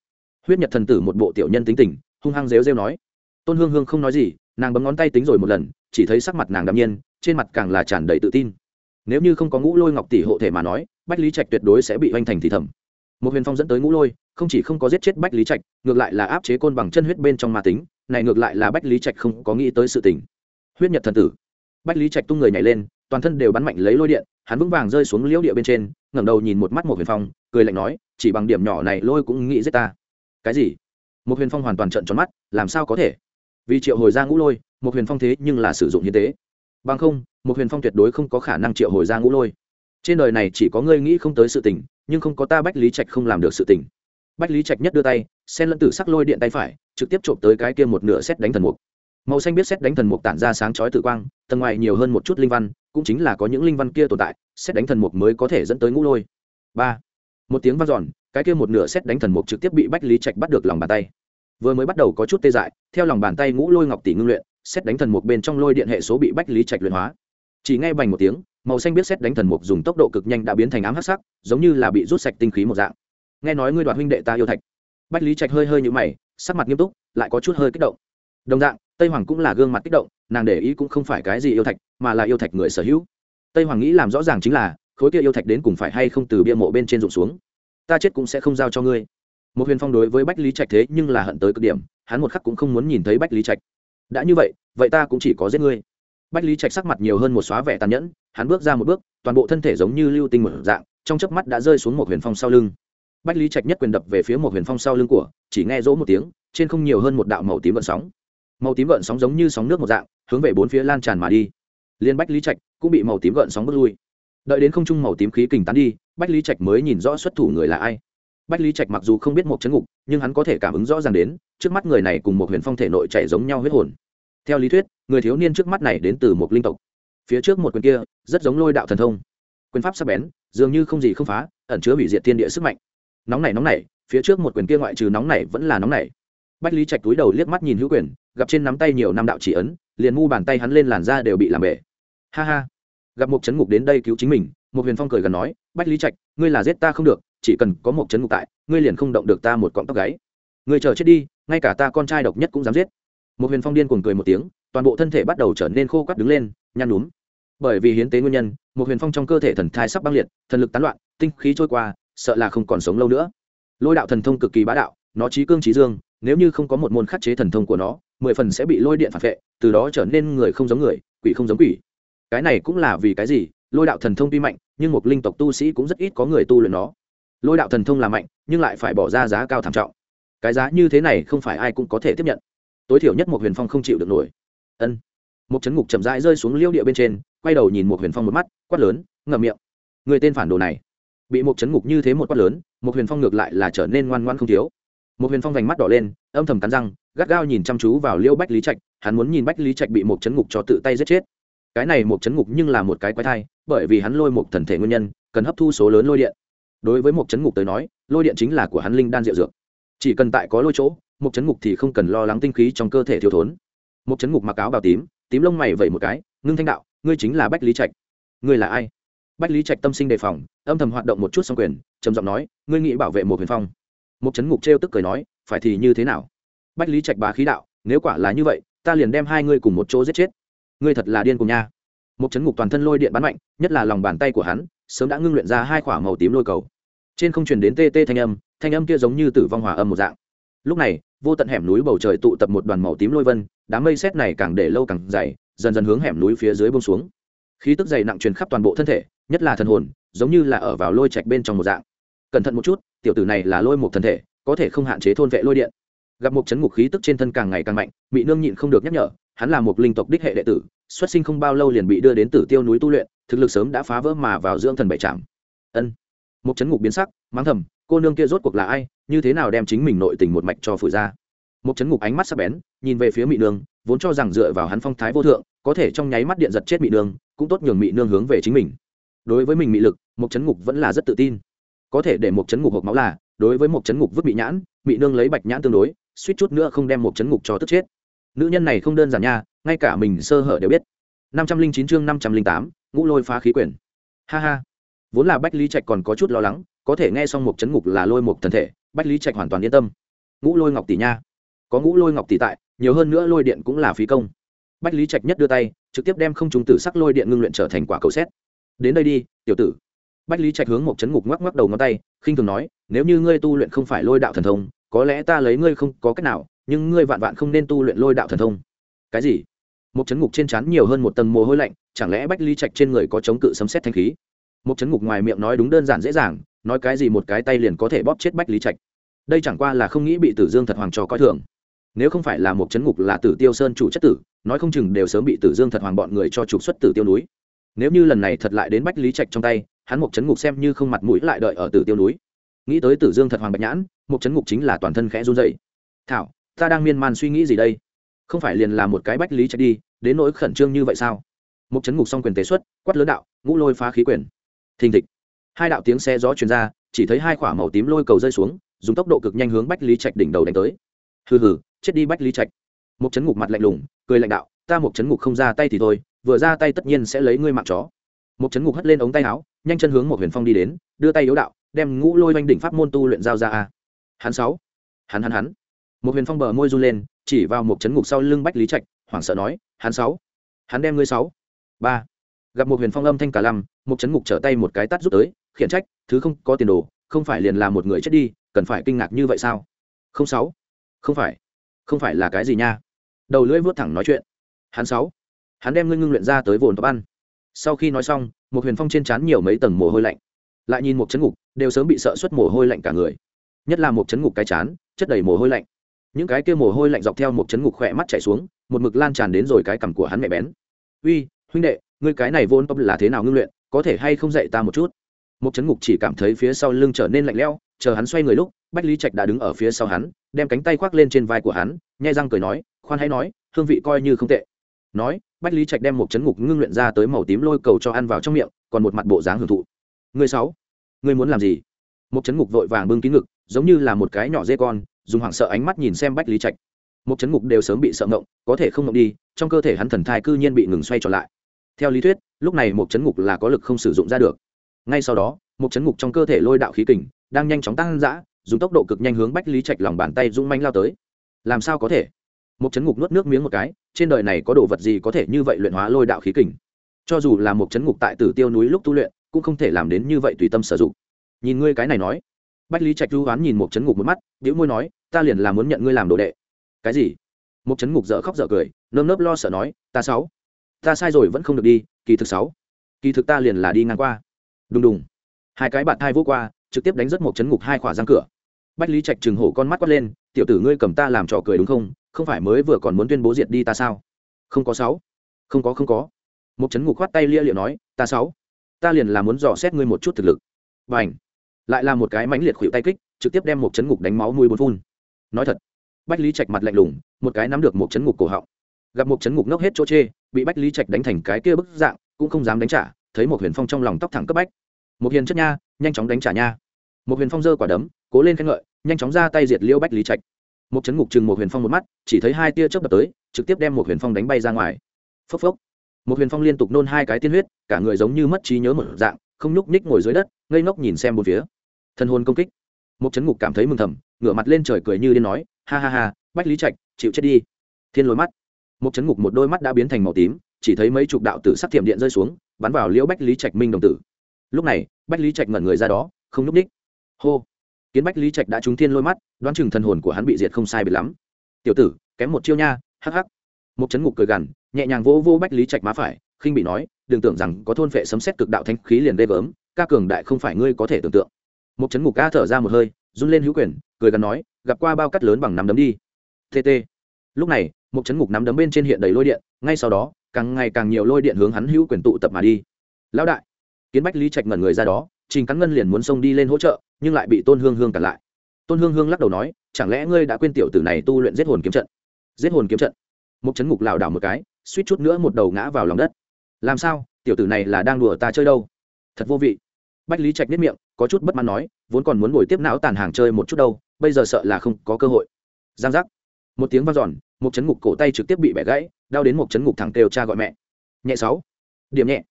Huyết nhật thần tử một bộ tiểu nhân tính tình, hung hăng rêu rêu nói. Tôn hương hương không nói gì, nàng bấm ngón tay tính rồi một lần, chỉ thấy sắc mặt nàng đạm nhiên trên mặt càng là tràn đầy tự tin. Nếu như không có ngũ lôi ngọc tỷ hộ thể mà nói, bách lý trạch tuyệt đối sẽ bị oanh thành thì thầm. Một huyền phong dẫn tới ngũ lôi, không chỉ không có giết chết bách lý trạch, ngược lại là áp chế côn bằng chân huyết bên trong ma tính, này ngược lại là bách lý trạch không có nghĩ tới sự tình. Huyết nhật thần tử. Bách lý trạch tung người nhảy lên, toàn thân đều bắn mạnh lấy lôi điện, hắn vững vàng rơi xuống liễu địa bên trên, ngẩng đầu nhìn một mắt một huyền phong, cười lạnh nói, chỉ bằng điểm nhỏ này lôi cũng nghĩ giết ta. Cái gì? Một huyền phong hoàn toàn trận tròn mắt, làm sao có thể? Vì triệu hồi ra ngũ lôi một huyền phong thế nhưng là sử dụng như thế bằng không, một huyền phong tuyệt đối không có khả năng triệu hồi ra ngũ lôi. Trên đời này chỉ có ngươi nghĩ không tới sự tình, nhưng không có ta bách lý trạch không làm được sự tình. Bách lý trạch nhất đưa tay sen lẫn tử sắc lôi điện tay phải, trực tiếp trộm tới cái kia một nửa xét đánh thần mục. Màu xanh biết xét đánh thần mục tản ra sáng chói tự quang, tầng ngoài nhiều hơn một chút linh văn, cũng chính là có những linh văn kia tồn tại xét đánh thần mục mới có thể dẫn tới ngũ lôi. Ba. Một tiếng vang giòn cái kia một nửa xét đánh thần mục trực tiếp bị bách lý trạch bắt được lòng bàn tay. Vừa mới bắt đầu có chút tê dại, theo lòng bàn tay ngũ lôi ngọc tỷ ngưng luyện xét đánh thần mục bên trong lôi điện hệ số bị bách lý trạch luyện hóa. Chỉ ngay bành một tiếng, màu xanh biết xét đánh thần mục dùng tốc độ cực nhanh đã biến thành ám hắc sắc, giống như là bị rút sạch tinh khí một dạng. Nghe nói ngươi đoạt huynh đệ ta yêu thạch. Bách lý trạch hơi hơi nhũ mày, sắc mặt nghiêm túc, lại có chút hơi kích động. Đồng dạng, tây hoàng cũng là gương mặt kích động, nàng để ý cũng không phải cái gì yêu thạch, mà là yêu thạch người sở hữu. Tây hoàng nghĩ làm rõ ràng chính là, khối kia yêu thạch đến cùng phải hay không từ bia mộ bên trên rụng xuống. Ta chết cũng sẽ không giao cho ngươi. Một huyền phong đối với bách lý trạch thế nhưng là hận tới cực điểm, hắn một khắc cũng không muốn nhìn thấy bách lý trạch đã như vậy vậy ta cũng chỉ có giết ngươi. Bách lý trạch sắc mặt nhiều hơn một xóa vẻ tàn nhẫn, hắn bước ra một bước, toàn bộ thân thể giống như lưu tinh một dạng, trong chớp mắt đã rơi xuống một huyền phong sau lưng. Bách lý trạch nhất quyền đập về phía một huyền phong sau lưng của, chỉ nghe rỗ một tiếng, trên không nhiều hơn một đạo màu tím gợn sóng. Màu tím gợn sóng giống như sóng nước một dạng, hướng về bốn phía lan tràn mà đi. Liên bách lý trạch cũng bị màu tím gợn sóng bước lui. Đợi đến không trung màu tím khí kình tán đi, bách lý trạch mới nhìn rõ xuất thủ người là ai bách lý trạch mặc dù không biết một chấn ngục, nhưng hắn có thể cảm ứng rõ ràng đến, trước mắt người này cùng một huyền phong thể nội chạy giống nhau huyết hồn. Theo lý thuyết, người thiếu niên trước mắt này đến từ một linh tộc. Phía trước một quyền kia, rất giống lôi đạo thần thông. Quyền pháp sắc bén, dường như không gì không phá, ẩn chứa hủy diệt thiên địa sức mạnh. Nóng này nóng này, phía trước một quyền kia ngoại trừ nóng này vẫn là nóng này. Bách lý trạch túi đầu liếc mắt nhìn hữu quyền, gặp trên nắm tay nhiều năm đạo chỉ ấn, liền mu bàn tay hắn lên làn da đều bị làm bể. Ha ha. Gặp một chấn ngục đến đây cứu chính mình, một huyền phong cười gần nói, bách lý trạch, ngươi là giết ta không được chỉ cần có một chấn ngục tại, ngươi liền không động được ta một cọng tóc gáy. Ngươi chờ chết đi, ngay cả ta con trai độc nhất cũng dám giết. Một huyền phong điên cuồng cười một tiếng, toàn bộ thân thể bắt đầu trở nên khô quắt đứng lên, nhăn núm. Bởi vì hiến tế nguyên nhân, một huyền phong trong cơ thể thần thai sắp băng liệt, thần lực tán loạn, tinh khí trôi qua, sợ là không còn sống lâu nữa. Lôi đạo thần thông cực kỳ bá đạo, nó trí cương trí dương, nếu như không có một môn khắc chế thần thông của nó, mười phần sẽ bị lôi điện phản vệ, từ đó trở nên người không giống người, quỷ không giống quỷ. Cái này cũng là vì cái gì? Lôi đạo thần thông tuy mạnh, nhưng một linh tộc tu sĩ cũng rất ít có người tu luyện nó lôi đạo thần thông là mạnh, nhưng lại phải bỏ ra giá cao thảm trọng. Cái giá như thế này không phải ai cũng có thể tiếp nhận. Tối thiểu nhất một huyền phong không chịu được nổi. Ân. Một chấn ngục chậm rãi rơi xuống liêu địa bên trên, quay đầu nhìn một huyền phong một mắt, quát lớn, ngậm miệng. Người tên phản đồ này, bị một chấn ngục như thế một quát lớn một huyền phong ngược lại là trở nên ngoan ngoan không thiếu. Một huyền phong vành mắt đỏ lên, âm thầm cắn răng, gắt gao nhìn chăm chú vào liêu bách lý trạch, hắn muốn nhìn bách lý trạch bị một chấn ngục cho tự tay giết chết. Cái này một chấn ngục nhưng là một cái quái thai, bởi vì hắn lôi một thần thể nguyên nhân, cần hấp thu số lớn lôi điện đối với một chấn ngục tới nói, lôi điện chính là của hắn linh đan diệu dược. Chỉ cần tại có lôi chỗ một chấn ngục thì không cần lo lắng tinh khí trong cơ thể thiếu thốn. Một chấn ngục mặc áo bào tím tím lông mày vẩy một cái, ngưng thanh đạo, ngươi chính là bách lý trạch. Ngươi là ai? Bách lý trạch tâm sinh đề phòng, âm thầm hoạt động một chút xong quyền, trầm giọng nói, ngươi nghĩ bảo vệ một huyền phong. Một chấn ngục trêu tức cười nói, phải thì như thế nào? Bách lý trạch bá khí đạo, nếu quả là như vậy, ta liền đem hai ngươi cùng một chỗ giết chết. Ngươi thật là điên cùng nha. Một chấn ngục toàn thân lôi điện bắn mạnh, nhất là lòng bàn tay của hắn, sớm đã ngưng luyện ra hai khỏa màu tím lôi cầu trên không truyền đến tê tê thanh âm thanh âm kia giống như tử vong hòa âm một dạng. Lúc này, vô tận hẻm núi bầu trời tụ tập một đoàn màu tím lôi vân, đám mây xét này càng để lâu càng dày, dần dần hướng hẻm núi phía dưới bông xuống. Khí tức dày nặng truyền khắp toàn bộ thân thể, nhất là thần hồn, giống như là ở vào lôi trạch bên trong một dạng. Cẩn thận một chút, tiểu tử này là lôi một thân thể, có thể không hạn chế thôn vệ lôi điện. Gặp một chấn ngục khí tức trên thân càng ngày càng mạnh bị nương nhịn không được nhắc nhở, hắn là một linh tộc đích hệ đệ tử, xuất sinh không bao lâu liền bị đưa đến tử tiêu núi tu luyện, thực lực sớm đã phá vỡ mà vào dưỡng thần bảy trạm ân một chấn ngục biến sắc, mắng thầm, cô nương kia rốt cuộc là ai? Như thế nào đem chính mình nội tình một mạch cho phủi ra? Một chấn ngục ánh mắt sắc bén, nhìn về phía mỹ nương, vốn cho rằng dựa vào hắn phong thái vô thượng, có thể trong nháy mắt điện giật chết mỹ nương, cũng tốt nhường mỹ nương hướng về chính mình. Đối với mình mỹ lực một chấn ngục vẫn là rất tự tin. Có thể để một chấn ngục hộp máu là, đối với một chấn ngục vứt bị nhãn mỹ nương lấy bạch nhãn tương đối, suýt chút nữa không đem một chấn ngục cho tức chết. Nữ nhân này không đơn giản nha, ngay cả mình sơ hở đều biết. Năm trăm linh chín chương năm trăm linh tám, ngũ lôi phá khí quyển. Ha ha vốn là bách lý trạch còn có chút lo lắng, có thể nghe xong một chấn ngục là lôi một thần thể, bách lý trạch hoàn toàn yên tâm. Ngũ lôi ngọc tỷ nha. Có ngũ lôi ngọc tỷ tại, nhiều hơn nữa lôi điện cũng là phí công. Bách lý trạch nhất đưa tay, trực tiếp đem không trùng tử sắc lôi điện ngưng luyện trở thành quả cầu xét. Đến đây đi, tiểu tử. Bách lý trạch hướng một chấn ngục ngoắc ngoắc đầu ngón tay, khinh thường nói, nếu như ngươi tu luyện không phải lôi đạo thần thông, có lẽ ta lấy ngươi không có cách nào, nhưng ngươi vạn vạn không nên tu luyện lôi đạo thần thông. Cái gì? Một chấn ngục trên trán nhiều hơn một tầng mồ hôi lạnh, chẳng lẽ bách lý trạch trên người có chống cự sấm xét thanh khí? Một chấn ngục ngoài miệng nói đúng đơn giản dễ dàng, nói cái gì một cái tay liền có thể bóp chết bách lý trạch. Đây chẳng qua là không nghĩ bị tử dương thật hoàng trò coi thường. Nếu không phải là một chấn ngục là tử tiêu sơn chủ chất tử, nói không chừng đều sớm bị tử dương thật hoàng bọn người cho trục xuất tử tiêu núi. Nếu như lần này thật lại đến bách lý trạch trong tay, hắn một chấn ngục xem như không mặt mũi lại đợi ở tử tiêu núi. Nghĩ tới tử dương thật hoàng bạch nhãn một chấn ngục chính là toàn thân khẽ run dậy thảo, ta đang miên man suy nghĩ gì đây? Không phải liền là một cái bách lý trạch đi, đến nỗi khẩn trương như vậy sao? Một chấn ngục xong quyền tế xuất, quát lớn đạo, ngũ lôi phá khí quyền thình thịch. Hai đạo tiếng xe gió truyền ra, chỉ thấy hai quả màu tím lôi cầu rơi xuống, dùng tốc độ cực nhanh hướng bách lý trạch đỉnh đầu đánh tới. Hừ hừ, chết đi bách lý trạch. Một chấn ngục mặt lạnh lùng, cười lạnh đạo, ta một chấn ngục không ra tay thì thôi, vừa ra tay tất nhiên sẽ lấy ngươi mạng chó. Một chấn ngục hất lên ống tay áo, nhanh chân hướng một huyền phong đi đến, đưa tay yếu đạo, đem ngũ lôi oanh đỉnh pháp môn tu luyện giao ra a. Hắn sáu. Hắn hắn hắn. Một huyền phong bờ môi run lên, chỉ vào một chấn ngục sau lưng bách lý trạch, hoảng sợ nói, hắn sáu. Hắn đem ngươi sáu. Ba. Gặp một huyền phong âm thanh cả lăm một chấn ngục trở tay một cái tắt rút tới, khiển trách, thứ không có tiền đồ, không phải liền là một người chết đi, cần phải kinh ngạc như vậy sao? Không sáu. Không phải. Không phải là cái gì nha? Đầu lưỡi vớt thẳng nói chuyện. Hắn sáu. Hắn đem ngươi ngưng luyện ra tới vồn tập ăn. Sau khi nói xong một huyền phong trên trán nhiều mấy tầng mồ hôi lạnh. Lại nhìn một chấn ngục, đều sớm bị sợ suất mồ hôi lạnh cả người. Nhất là một chấn ngục cái chán, chất đầy mồ hôi lạnh. Những cái kia mồ hôi lạnh dọc theo một chấn ngục khỏe mắt chảy xuống, một mực lan tràn đến rồi cái cằm của hắn mẹ bén. Uy, huynh đệ, ngươi cái này vốn tập là thế nào ngưng luyện? Có thể hay không dạy ta một chút? Một chấn ngục chỉ cảm thấy phía sau lưng trở nên lạnh lẽo, chờ hắn xoay người lúc, bách lý trạch đã đứng ở phía sau hắn, đem cánh tay khoác lên trên vai của hắn nhai răng cười nói, khoan hãy nói, hương vị coi như không tệ. Nói, bách lý trạch đem một chấn ngục ngưng luyện ra tới màu tím lôi cầu cho ăn vào trong miệng, còn một mặt bộ dáng hưởng thụ. Người sáu người muốn làm gì? Một chấn ngục vội vàng bưng kín ngực, giống như là một cái nhỏ dê con, dùng hoảng sợ ánh mắt nhìn xem bách lý trạch. Một chấn ngục đều sớm bị sợ ngộng, có thể không ngộng đi, trong cơ thể hắn thần thai cư nhiên bị ngừng xoay trở lại theo lý thuyết, lúc này một chấn ngục là có lực không sử dụng ra được. Ngay sau đó, một chấn ngục trong cơ thể lôi đạo khí kình đang nhanh chóng tăng dã, dùng tốc độ cực nhanh hướng bách lý trạch lòng bàn tay rung manh lao tới. Làm sao có thể? Một chấn ngục nuốt nước miếng một cái, trên đời này có đồ vật gì có thể như vậy luyện hóa lôi đạo khí kình? Cho dù là một chấn ngục tại tử tiêu núi lúc tu luyện, cũng không thể làm đến như vậy tùy tâm sử dụng. Nhìn ngươi cái này nói, bách lý trạch lưu hoán nhìn một chấn ngục một mắt đĩu môi nói, ta liền là muốn nhận ngươi làm đồ đệ. Cái gì? Một chấn ngục dở khóc dở cười, nơm nớp lo sợ nói, ta sáu ta sai rồi vẫn không được đi, kỳ thực sáu. Kỳ thực ta liền là đi ngang qua. Đùng đùng. Hai cái bạn thai vô qua, trực tiếp đánh rất một chấn ngục hai khỏa răng cửa. Bách lý trạch trừng hổ con mắt quát lên, tiểu tử ngươi cầm ta làm trò cười đúng không? Không phải mới vừa còn muốn tuyên bố diệt đi ta sao? Không có sáu. Không có không có. Một chấn ngục khoát tay lia liệu nói, ta sáu. Ta liền là muốn dò xét ngươi một chút thực lực. Và ảnh lại là một cái mãnh liệt khuỵu tay kích, trực tiếp đem một chấn ngục đánh máu nuôi bốn phun. Nói thật. Bách lý trạch mặt lạnh lùng, một cái nắm được một chấn ngục cổ họng gặp một chấn ngục ngốc hết chỗ chê, bị bách lý trạch đánh thành cái kia bức dạng, cũng không dám đánh trả, thấy một huyền phong trong lòng tóc thẳng cấp bách. Một hiền chất nha, nhanh chóng đánh trả nha. Một huyền phong giơ quả đấm, cố lên khen ngợi, nhanh chóng ra tay diệt liêu bách lý trạch. Một chấn ngục chừng một huyền phong một mắt, chỉ thấy hai tia chớp đập tới, trực tiếp đem một huyền phong đánh bay ra ngoài. Phốc phốc. Một huyền phong liên tục nôn hai cái tiên huyết, cả người giống như mất trí nhớ một dạng, không nhúc nhích ngồi dưới đất, ngây ngốc nhìn xem một phía. Thân hồn công kích. Một chấn ngục cảm thấy mừng thầm, ngửa mặt lên trời cười như điên nói, ha ha ha, bách lý trạch, chịu chết đi. Thiên lối mắt một chấn ngục một đôi mắt đã biến thành màu tím, chỉ thấy mấy chục đạo tử sắc thiểm điện rơi xuống, bắn vào liễu bách lý trạch minh đồng tử. Lúc này, bách lý trạch ngẩn người ra đó, không nhúc ních hô! Kiến bách lý trạch đã trúng thiên lôi mắt, đoán chừng thần hồn của hắn bị diệt không sai bị lắm. Tiểu tử, kém một chiêu nha, hắc hắc. Một chấn ngục cười gằn, nhẹ nhàng vỗ vô bách lý trạch má phải, khinh bị nói, đừng tưởng rằng có thôn phệ sấm xét cực đạo thanh khí liền ghê gớm, ca cường đại không phải ngươi có thể tưởng tượng. Một chấn ngục ca thở ra một hơi, run lên hữu quyền, cười gằn nói, gặp qua bao cắt lớn bằng nắm đấm đi. Tt lúc này, một chấn ngục nắm đấm bên trên hiện đầy lôi điện, ngay sau đó, càng ngày càng nhiều lôi điện hướng hắn hữu quyền tụ tập mà đi. Lão đại! Kiến bách lý trạch ngẩn người ra đó, trình cắn ngân liền muốn xông đi lên hỗ trợ, nhưng lại bị tôn hương hương cản lại. Tôn hương hương lắc đầu nói, chẳng lẽ ngươi đã quên tiểu tử này tu luyện giết hồn kiếm trận? Giết hồn kiếm trận? Một chấn ngục lảo đảo một cái, suýt chút nữa một đầu ngã vào lòng đất. Làm sao? Tiểu tử này là đang đùa ta chơi đâu? Thật vô vị. Bách lý trạch nếp miệng, có chút bất mãn nói, vốn còn muốn ngồi tiếp não tàn hàng chơi một chút đâu, bây giờ sợ là không có cơ hội. Giang giác một tiếng vang dọn, một chấn ngục cổ tay trực tiếp bị bẻ gãy, đau đến một chấn ngục thẳng kêu cha gọi mẹ. Nhẹ sáu. Điểm nhẹ.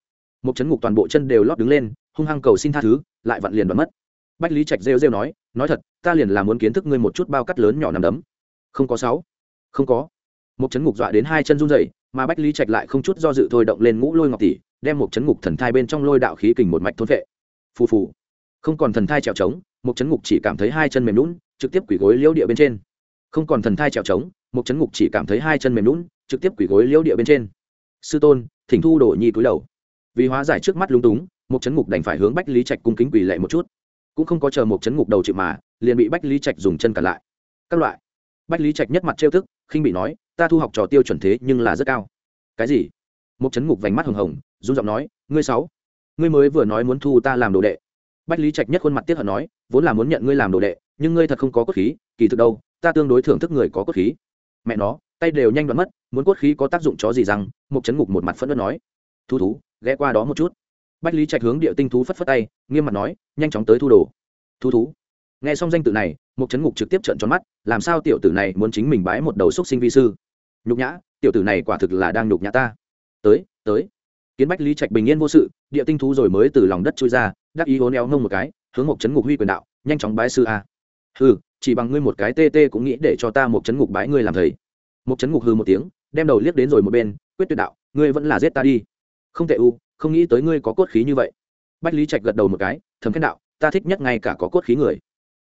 Một chấn ngục toàn bộ chân đều lót đứng lên, hung hăng cầu xin tha thứ, lại vặn liền đoán mất. Bách lý trạch rêu rêu nói nói thật, ta liền là muốn kiến thức ngươi một chút bao cắt lớn nhỏ nằm đấm. Không có sáu. Không có. Một chấn ngục dọa đến hai chân run rẩy, mà bách lý trạch lại không chút do dự thôi động lên ngũ lôi ngọc tỷ, đem một chấn ngục thần thai bên trong lôi đạo khí kình một mạch thôn vệ phù phù. Không còn thần thai trèo trống, một chấn ngục chỉ cảm thấy hai chân mềm lún trực tiếp quỷ gối liễu địa bên trên không còn thần thai trèo trống, một chấn ngục chỉ cảm thấy hai chân mềm lún trực tiếp quỷ gối liễu địa bên trên. Sư tôn, thỉnh thu đổ nhi cúi đầu. Vì hóa giải trước mắt lung túng, một chấn ngục đành phải hướng bách lý trạch cung kính quỳ lệ một chút. Cũng không có chờ một chấn ngục đầu chịu mà, liền bị bách lý trạch dùng chân cản lại. Các loại. Bách lý trạch nhất mặt trêu thức khinh bị nói, ta thu học trò tiêu chuẩn thế nhưng là rất cao. Cái gì? Một chấn ngục vành mắt hồng hồng, run giọng nói, ngươi sáu, ngươi mới vừa nói muốn thu ta làm đồ đệ bách lý trạch nhất khuôn mặt tiếc hận nói, vốn là muốn nhận ngươi làm đồ đệ, nhưng ngươi thật không có cốt khí, kỳ thực đâu, ta tương đối thưởng thức người có cốt khí. Mẹ nó, tay đều nhanh đoạn mất, muốn cốt khí có tác dụng chó gì rằng Mục chấn ngục một mặt phẫn nộ nói. Thu thú, ghé qua đó một chút. Bách lý trạch hướng địa tinh thú phất phất tay, nghiêm mặt nói, nhanh chóng tới thu đồ. Thu thú. Nghe xong danh tự này Mục chấn ngục trực tiếp trợn tròn mắt, làm sao tiểu tử này muốn chính mình bái một đầu xúc sinh vi sư? Nhục nhã, tiểu tử này quả thực là đang nhục nhã ta. Tới tới kiến bách lý trạch bình yên vô sự, địa tinh thú rồi mới từ lòng đất trôi ra, đắc ý hố neo ngông một cái, hướng một chấn ngục huy quyền đạo, nhanh chóng bái sư a. Hừ, chỉ bằng ngươi một cái tê tê cũng nghĩ để cho ta một chấn ngục bái ngươi làm thầy. Một chấn ngục hư một tiếng, đem đầu liếc đến rồi một bên, quyết tuyệt đạo, ngươi vẫn là giết ta đi. Không tệ u, không nghĩ tới ngươi có cốt khí như vậy. Bách lý trạch gật đầu một cái, thầm khen đạo, ta thích nhất ngay cả có cốt khí người.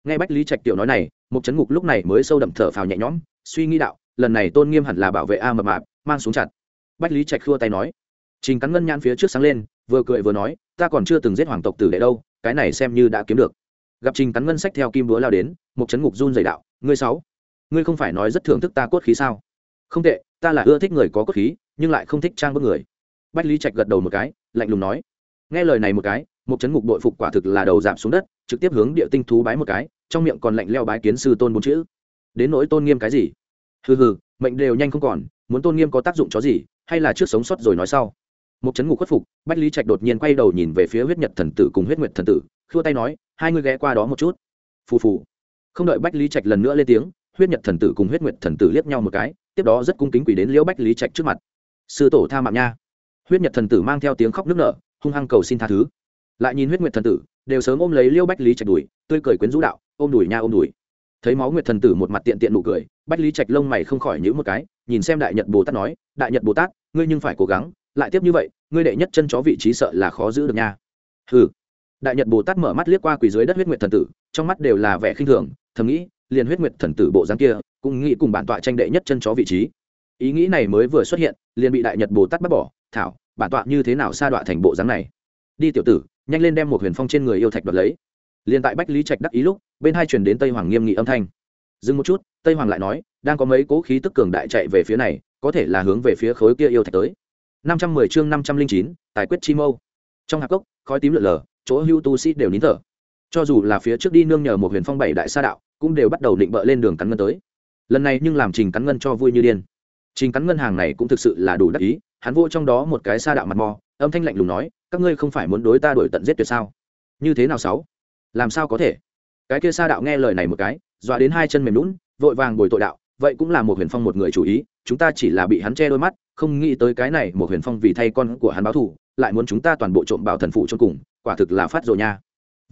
Nghe bách lý trạch tiểu nói này một chấn ngục lúc này mới sâu đậm thở phào nhẹ nhõm, suy nghĩ đạo, lần này tôn nghiêm hẳn là bảo vệ a mập mạp, mang xuống chặt. Bách lý trạch khua tay nói trình cắn ngân nhãn phía trước sáng lên, vừa cười vừa nói, ta còn chưa từng giết hoàng tộc tử đệ đâu, cái này xem như đã kiếm được. Gặp trình cắn ngân sách theo kim búa lao đến, một chấn ngục run dày đạo, ngươi sáu, ngươi không phải nói rất thưởng thức ta cốt khí sao? Không tệ, ta là ưa thích người có cốt khí, nhưng lại không thích trang bức người. Bách lý trạch gật đầu một cái, lạnh lùng nói. Nghe lời này một cái, một chấn ngục đội phục quả thực là đầu giảm xuống đất, trực tiếp hướng địa tinh thú bái một cái, trong miệng còn lạnh leo bái kiến sư tôn bốn chữ. Đến nỗi tôn nghiêm cái gì? Hừ hừ, mệnh đều nhanh không còn, muốn tôn nghiêm có tác dụng chó gì, hay là trước sống sót rồi nói sau? Một chấn ngục khuất phục, bách lý trạch đột nhiên quay đầu nhìn về phía huyết nhật thần tử cùng huyết nguyệt thần tử, khua tay nói, hai người ghé qua đó một chút. Phù phù. Không đợi bách lý trạch lần nữa lên tiếng, huyết nhật thần tử cùng huyết nguyệt thần tử liếc nhau một cái, tiếp đó rất cung kính quỷ đến liễu bách lý trạch trước mặt. Sư tổ tha mạng nha. Huyết nhật thần tử mang theo tiếng khóc nức nở, hung hăng cầu xin tha thứ. Lại nhìn huyết nguyệt thần tử, đều sớm ôm lấy liêu bách lý trạch đùi tươi cười quyến rũ đạo, ôm đùi nha ôm đùi thấy máu nguyệt thần tử một mặt tiện tiện nụ cười, bách lý trạch lông mày không khỏi nhữ một cái, nhìn xem đại nhật bồ tát nói, đại nhật bồ tát, ngươi nhưng phải cố gắng lại tiếp như vậy, ngươi đệ nhất chân chó vị trí sợ là khó giữ được nha. Hừ. Đại nhật bồ tát mở mắt liếc qua quỳ dưới đất huyết nguyệt thần tử, trong mắt đều là vẻ khinh thường, thầm nghĩ, liền huyết nguyệt thần tử bộ dáng kia, cũng nghĩ cùng bản tọa tranh đệ nhất chân chó vị trí. Ý nghĩ này mới vừa xuất hiện, liền bị đại nhật bồ tát bắt bỏ, thảo, bản tọa như thế nào sa đọa thành bộ dáng này? Đi tiểu tử, nhanh lên đem một huyền phong trên người yêu thạch đoạt lấy. Liền tại bách lý trạch đắc ý lúc, bên hai chuyển đến tây hoàng nghiêm nghị âm thanh. Dừng một chút, tây hoàng lại nói, đang có mấy cố khí tức cường đại chạy về phía này, có thể là hướng về phía khối kia yêu thạch tới năm trăm mười chương năm trăm linh chín, tài quyết chi mâu. Trong hạp cốc, khói tím lượn lờ, chỗ hưu tu sĩ đều nín thở. Cho dù là phía trước đi nương nhờ một huyền phong bảy đại sa đạo, cũng đều bắt đầu định bợ lên đường cắn ngân tới. Lần này nhưng làm trình cắn ngân cho vui như điên. Trình cắn ngân hàng này cũng thực sự là đủ đắc ý, hắn vô trong đó một cái sa đạo mặt mò, âm thanh lạnh lùng nói, các ngươi không phải muốn đối ta đuổi tận giết tuyệt sao? Như thế nào sáu? Làm sao có thể? Cái kia sa đạo nghe lời này một cái, dọa đến hai chân mềm lún vội vàng bồi tội đạo vậy cũng là một huyền phong một người chủ ý, chúng ta chỉ là bị hắn che đôi mắt, không nghĩ tới cái này một huyền phong vì thay con của hắn báo thù, lại muốn chúng ta toàn bộ trộm bảo thần phụ cho cùng, quả thực là phát rồi nha.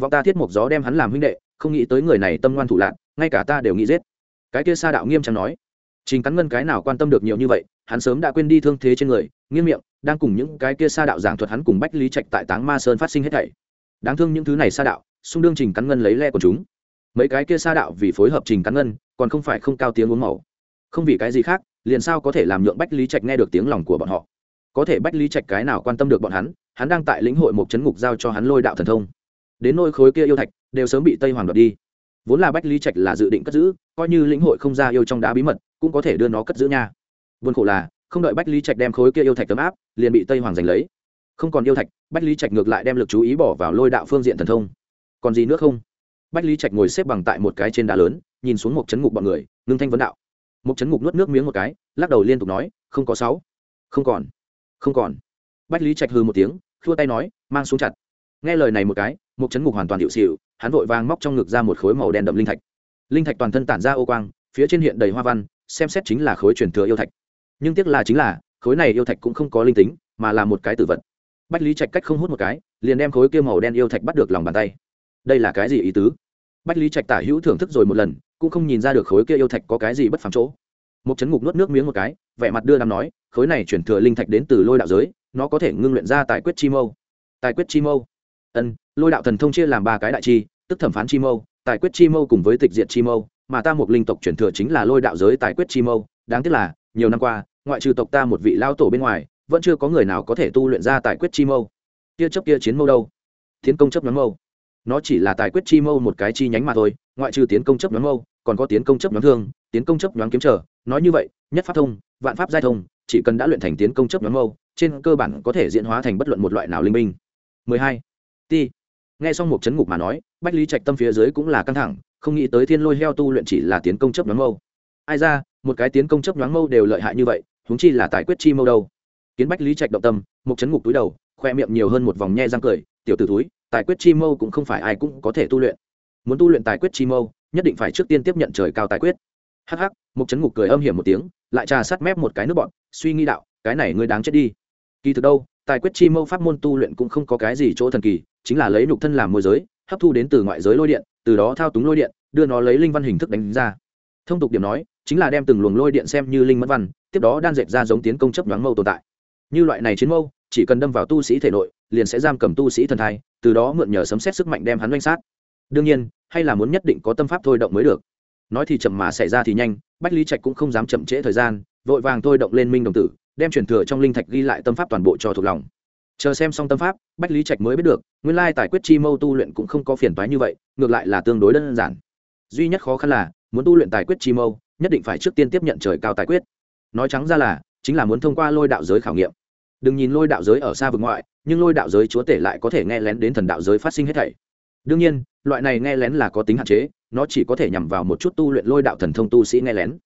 Vọng ta thiết một gió đem hắn làm huynh đệ, không nghĩ tới người này tâm ngoan thủ lạc ngay cả ta đều nghĩ giết. Cái kia sa đạo nghiêm trang nói. Trình cắn ngân cái nào quan tâm được nhiều như vậy, hắn sớm đã quên đi thương thế trên người, nghiêng miệng, đang cùng những cái kia sa đạo giảng thuật hắn cùng bách lý trạch tại táng ma sơn phát sinh hết thảy. Đáng thương những thứ này sa đạo, xung đương trình cắn ngân lấy le của chúng mấy cái kia sa đạo vì phối hợp trình cắn ngân, còn không phải không cao tiếng uống màu. Không vì cái gì khác, liền sao có thể làm nhượng bách lý trạch nghe được tiếng lòng của bọn họ. Có thể bách lý trạch cái nào quan tâm được bọn hắn hắn đang tại lĩnh hội một chấn ngục giao cho hắn lôi đạo thần thông. Đến nôi khối kia yêu thạch, đều sớm bị tây hoàng đoạt đi. Vốn là bách lý trạch là dự định cất giữ, coi như lĩnh hội không ra yêu trong đá bí mật, cũng có thể đưa nó cất giữ nha. Vườn khổ là, không đợi bách lý trạch đem khối kia yêu thạch tấm áp, liền bị tây hoàng giành lấy. Không còn yêu thạch, bách lý trạch ngược lại đem lực chú ý bỏ vào lôi đạo phương diện thần thông. Còn gì nữa không? Bách lý trạch ngồi xếp bằng tại một cái trên đá lớn, nhìn xuống một chấn ngục bọn người, ngưng thanh vấn đạo. Một chấn ngục nuốt nước miếng một cái, lắc đầu liên tục nói, không có sáu, không còn không còn. Bách lý trạch hư một tiếng, khua tay nói, mang xuống chặt. Nghe lời này một cái, một chấn ngục hoàn toàn điệu xịu hắn vội vàng móc trong ngực ra một khối màu đen đậm linh thạch. Linh thạch toàn thân tản ra ô quang, phía trên hiện đầy hoa văn, xem xét chính là khối truyền thừa yêu thạch. Nhưng tiếc là chính là, khối này yêu thạch cũng không có linh tính, mà là một cái tử vật. Bách lý trạch cách không hút một cái, liền đem khối kia màu đen yêu thạch bắt được lòng bàn tay. Đây là cái gì ý tứ? Bách lý trạch tả hữu thưởng thức rồi một lần, cũng không nhìn ra được khối kia yêu thạch có cái gì bất phàm chỗ. Một chấn ngục nuốt nước miếng một cái, vẻ mặt đưa nam nói, khối này chuyển thừa linh thạch đến từ lôi đạo giới, nó có thể ngưng luyện ra tài quyết chi mâu. Tài quyết chi mâu? Ân, lôi đạo thần thông chia làm ba cái đại chi, tức thẩm phán chi mâu, tài quyết chi mâu cùng với tịch diện chi mâu, mà ta một linh tộc chuyển thừa chính là lôi đạo giới tài quyết chi mâu. Đáng tiếc là, nhiều năm qua, ngoại trừ tộc ta một vị lao tổ bên ngoài, vẫn chưa có người nào có thể tu luyện ra tài quyết chi mâu. Tia chấp kia chiến mâu đâu? Tiến công chấp nhóm mâu nó chỉ là tài quyết chi mâu một cái chi nhánh mà thôi, ngoại trừ tiến công chấp nhóm mâu, còn có tiến công chấp nhóm thương, tiến công chấp nhóm kiếm trở. Nói như vậy, nhất pháp thông, vạn pháp giai thông, chỉ cần đã luyện thành tiến công chấp nhóm mâu, trên cơ bản có thể diễn hóa thành bất luận một loại nào linh minh 12. ti nghe xong một chấn ngục mà nói, bách lý trạch tâm phía dưới cũng là căng thẳng, không nghĩ tới thiên lôi heo tu luyện chỉ là tiến công chấp nhóm mâu. Ai ra, một cái tiến công chấp nhóm mâu đều lợi hại như vậy, huống chi là tài quyết chi mâu đâu. Kiến bách lý trạch động tâm, một chấn ngục túi đầu, khoe miệng nhiều hơn một vòng nhe răng cười, tiểu tử túi tài quyết chi mâu cũng không phải ai cũng có thể tu luyện. Muốn tu luyện tài quyết chi mâu, nhất định phải trước tiên tiếp nhận trời cao tài quyết. Hh một chấn ngục cười âm hiểm một tiếng, lại trà sát mép một cái nước bọn, suy nghĩ đạo, cái này ngươi đáng chết đi. Kỳ thực đâu, tài quyết chi mâu pháp môn tu luyện cũng không có cái gì chỗ thần kỳ, chính là lấy nhục thân làm môi giới, hấp thu đến từ ngoại giới lôi điện, từ đó thao túng lôi điện, đưa nó lấy linh văn hình thức đánh ra. Thông tục điểm nói, chính là đem từng luồng lôi điện xem như linh mẫn văn, tiếp đó đan dệt ra giống tiến công chấp đoán mâu tồn tại. Như loại này chiến mâu, chỉ cần đâm vào tu sĩ thể nội, liền sẽ giam cầm tu sĩ thần thai từ đó mượn nhờ sấm xét sức mạnh đem hắn oanh sát. Đương nhiên, hay là muốn nhất định có tâm pháp thôi động mới được. Nói thì chậm mà xảy ra thì nhanh, bách lý trạch cũng không dám chậm trễ thời gian, vội vàng thôi động lên minh đồng tử, đem truyền thừa trong linh thạch ghi lại tâm pháp toàn bộ cho thuộc lòng. Chờ xem xong tâm pháp, bách lý trạch mới biết được, nguyên lai tài quyết chi mâu tu luyện cũng không có phiền toái như vậy, ngược lại là tương đối đơn giản. Duy nhất khó khăn là, muốn tu luyện tài quyết chi mâu, nhất định phải trước tiên tiếp nhận trời cao tài quyết. Nói trắng ra là, chính là muốn thông qua lôi đạo giới khảo nghiệm. Đừng nhìn lôi đạo giới ở xa vực ngoại nhưng lôi đạo giới chúa tể lại có thể nghe lén đến thần đạo giới phát sinh hết thảy. Đương nhiên, loại này nghe lén là có tính hạn chế, nó chỉ có thể nhằm vào một chút tu luyện lôi đạo thần thông tu sĩ nghe lén.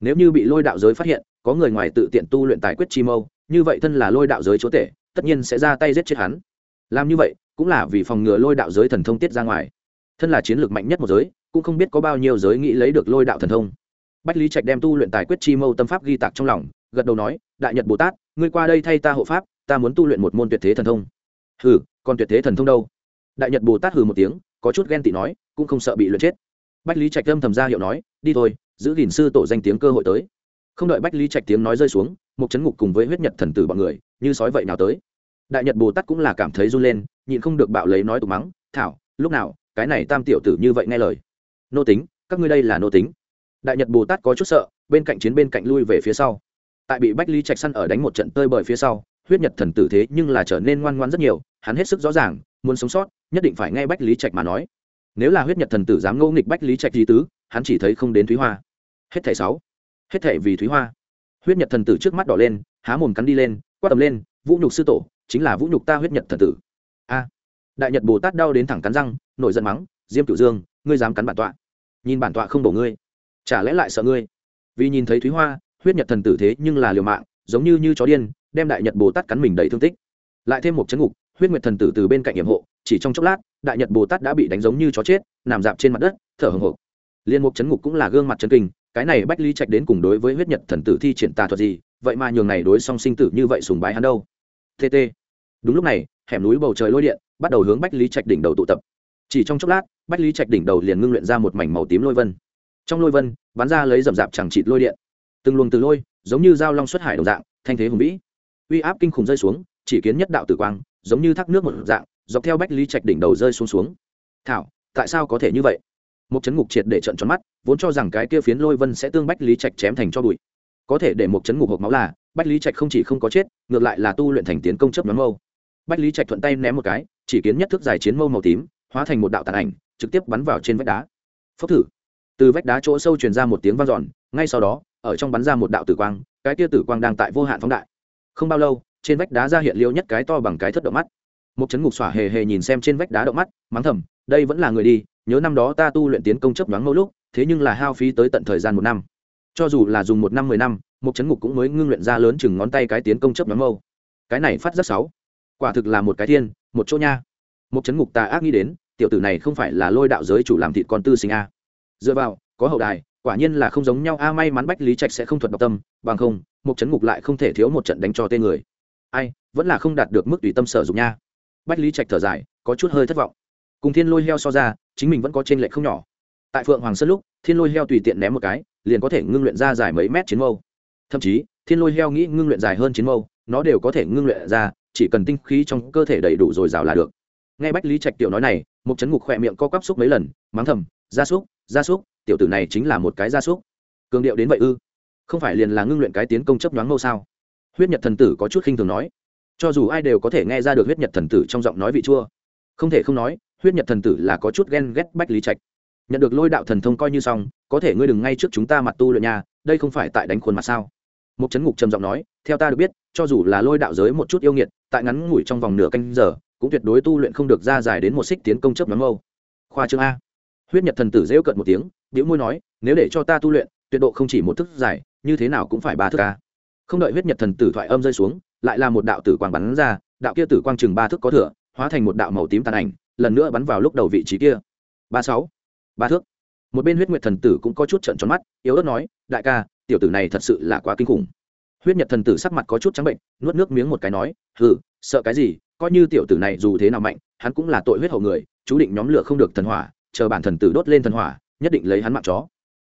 Nếu như bị lôi đạo giới phát hiện, có người ngoài tự tiện tu luyện tài quyết chi mâu, như vậy thân là lôi đạo giới chúa tể, tất nhiên sẽ ra tay giết chết hắn. Làm như vậy, cũng là vì phòng ngừa lôi đạo giới thần thông tiết ra ngoài. Thân là chiến lược mạnh nhất một giới, cũng không biết có bao nhiêu giới nghĩ lấy được lôi đạo thần thông. Bách lý trạch đem tu luyện tài quyết chi mâu tâm pháp ghi tạc trong lòng, gật đầu nói, đại nhật bồ tát, ngươi qua đây thay ta hộ pháp ta muốn tu luyện một môn tuyệt thế thần thông. Hừ, còn tuyệt thế thần thông đâu? Đại nhật bồ tát hừ một tiếng, có chút ghen tị nói, cũng không sợ bị luyện chết. Bách lý trạch âm thầm ra hiệu nói, đi thôi, giữ gìn sư tổ danh tiếng cơ hội tới. Không đợi bách lý trạch tiếng nói rơi xuống một chấn ngục cùng với huyết nhật thần tử bọn người, như sói vậy nào tới. Đại nhật bồ tát cũng là cảm thấy run lên, nhịn không được bạo lấy nói tục mắng, thảo, lúc nào, cái này tam tiểu tử như vậy nghe lời. Nô tính, các ngươi đây là nô tính. Đại nhật bồ tát có chút sợ, bên cạnh chiến bên cạnh lui về phía sau. Tại bị bách lý trạch săn ở đánh một trận tơi bời phía sau huyết nhật thần tử thế nhưng là trở nên ngoan ngoan rất nhiều, hắn hết sức rõ ràng, muốn sống sót, nhất định phải nghe bách lý trạch mà nói. Nếu là huyết nhật thần tử dám ngẫu nghịch bách lý trạch di tứ, hắn chỉ thấy không đến thúy hoa. Hết thẻ sáu. Hết thẻ vì thúy hoa. Huyết nhật thần tử trước mắt đỏ lên, há mồm cắn đi lên, quát tầm lên, vũ nhục sư tổ, chính là vũ nhục ta huyết nhật thần tử. A. Đại nhật bồ tát đau đến thẳng cắn răng, nổi giận mắng, diêm cửu dương, ngươi dám cắn bản tọa. Nhìn bản tọa không bổ ngươi. Chả lẽ lại sợ ngươi? Vì nhìn thấy thúy hoa, huyết nhật thần tử thế nhưng là liều mạng, giống như như chó điên đem đại nhật bồ tát cắn mình đầy thương tích lại thêm một chấn ngục huyết nguyệt thần tử từ bên cạnh nhiệm hộ chỉ trong chốc lát đại nhật bồ tát đã bị đánh giống như chó chết nằm dạp trên mặt đất thở hồng hộc liên mục chấn ngục cũng là gương mặt chân kinh cái này bách lý trạch đến cùng đối với huyết nhật thần tử thi triển tà thuật gì vậy mà nhường này đối song sinh tử như vậy sùng bái hắn đâu tt đúng lúc này hẻm núi bầu trời lôi điện bắt đầu hướng bách lý trạch đỉnh đầu tụ tập chỉ trong chốc lát bách lý trạch đỉnh đầu liền ngưng luyện ra một mảnh màu tím lôi vân trong lôi vân bắn ra lấy rậm rạp chẳng chịt lôi điện từng luồng từ lôi giống như dao long xuất hải đồng dạng thanh thế hùng vĩ uy áp kinh khủng rơi xuống, chỉ kiến nhất đạo tử quang, giống như thác nước một dạng, dọc theo bách lý trạch đỉnh đầu rơi xuống xuống. Thảo, tại sao có thể như vậy? Một chấn ngục triệt để trận tròn mắt, vốn cho rằng cái kia phiến lôi vân sẽ tương bách lý trạch chém thành cho bụi. Có thể để một chấn ngục hộp máu là, bách lý trạch không chỉ không có chết, ngược lại là tu luyện thành tiến công chấp nhóm mâu. Bách lý trạch thuận tay ném một cái, chỉ kiến nhất thức dài chiến mâu màu tím, hóa thành một đạo tàn ảnh, trực tiếp bắn vào trên vách đá. Phốc thử. Từ vách đá chỗ sâu truyền ra một tiếng vang dọn, ngay sau đó, ở trong bắn ra một đạo tử quang, cái kia tử quang đang tại vô hạn phóng đại không bao lâu, trên vách đá ra hiện liêu nhất cái to bằng cái thất động mắt. Một chấn ngục xỏa hề hề nhìn xem trên vách đá động mắt, mắng thầm, đây vẫn là người đi, nhớ năm đó ta tu luyện tiến công chấp đoán mỗi lúc, thế nhưng là hao phí tới tận thời gian một năm. Cho dù là dùng một năm, mười năm một chấn ngục cũng mới ngưng luyện ra lớn chừng ngón tay cái tiến công chấp đoán mâu cái này phát rất xấu. Quả thực là một cái thiên, một chỗ nha. Một chấn ngục ta ác nghĩ đến, tiểu tử này không phải là lôi đạo giới chủ làm thịt con tư sinh a. Dựa vào, có hậu đài quả nhiên là không giống nhau. A, may mắn bách lý trạch sẽ không thuật độc tâm, bằng không một chấn ngục lại không thể thiếu một trận đánh cho tên người. Ai, vẫn là không đạt được mức tùy tâm sở dụng nha. Bách lý trạch thở dài, có chút hơi thất vọng. Cùng thiên lôi heo so ra, chính mình vẫn có trên lệ không nhỏ. Tại phượng hoàng sơn lúc, thiên lôi heo tùy tiện ném một cái, liền có thể ngưng luyện ra dài mấy mét chiến mâu. Thậm chí, thiên lôi heo nghĩ ngưng luyện dài hơn chiến mâu, nó đều có thể ngưng luyện ra, chỉ cần tinh khí trong cơ thể đầy đủ dồi dào là được. Nghe bách lý trạch tiểu nói này một chấn ngục khỏe miệng co quắp xúc mấy lần, mắng thầm, gia súc gia súc tiểu tử này chính là một cái gia súc. Cường điệu đến vậy ư? Không phải liền là ngưng luyện cái tiến công chấp nhoáng mâu sao? Huyết nhật thần tử có chút khinh thường nói. Cho dù ai đều có thể nghe ra được huyết nhật thần tử trong giọng nói vị chua. Không thể không nói, huyết nhật thần tử là có chút ghen ghét bách lý trạch. Nhận được lôi đạo thần thông coi như xong, có thể ngươi đừng ngay trước chúng ta mặt tu luyện nhà đây không phải tại đánh khuôn mặt sao? Một chấn ngục trầm giọng nói, theo ta được biết, cho dù là lôi đạo giới một chút yêu nghiệt, tại ngắn ngủi trong vòng nửa canh giờ, cũng tuyệt đối tu luyện không được ra dài đến một xích tiến công chấp nhóm mâu. Khoa chương a. Huyết nhật thần tử rêu cận một tiếng biểu môi nói, nếu để cho ta tu luyện, tuyệt độ không chỉ một thức dài, như thế nào cũng phải ba thức a không đợi huyết nhật thần tử thoại âm rơi xuống, lại là một đạo tử quang bắn ra, đạo kia tử quang chừng ba thước có thừa hóa thành một đạo màu tím tàn ảnh, lần nữa bắn vào lúc đầu vị trí kia. Ba sáu, ba thước. Một bên huyết nguyệt thần tử cũng có chút trận tròn mắt, yếu ớt nói, đại ca, tiểu tử này thật sự là quá kinh khủng. Huyết nhật thần tử sắc mặt có chút trắng bệnh, nuốt nước miếng một cái nói, hừ, sợ cái gì, coi như tiểu tử này dù thế nào mạnh, hắn cũng là tội huyết hậu người, chú định nhóm lửa không được thần hỏa, chờ bản thần tử đốt lên thần hỏa nhất định lấy hắn mạng chó.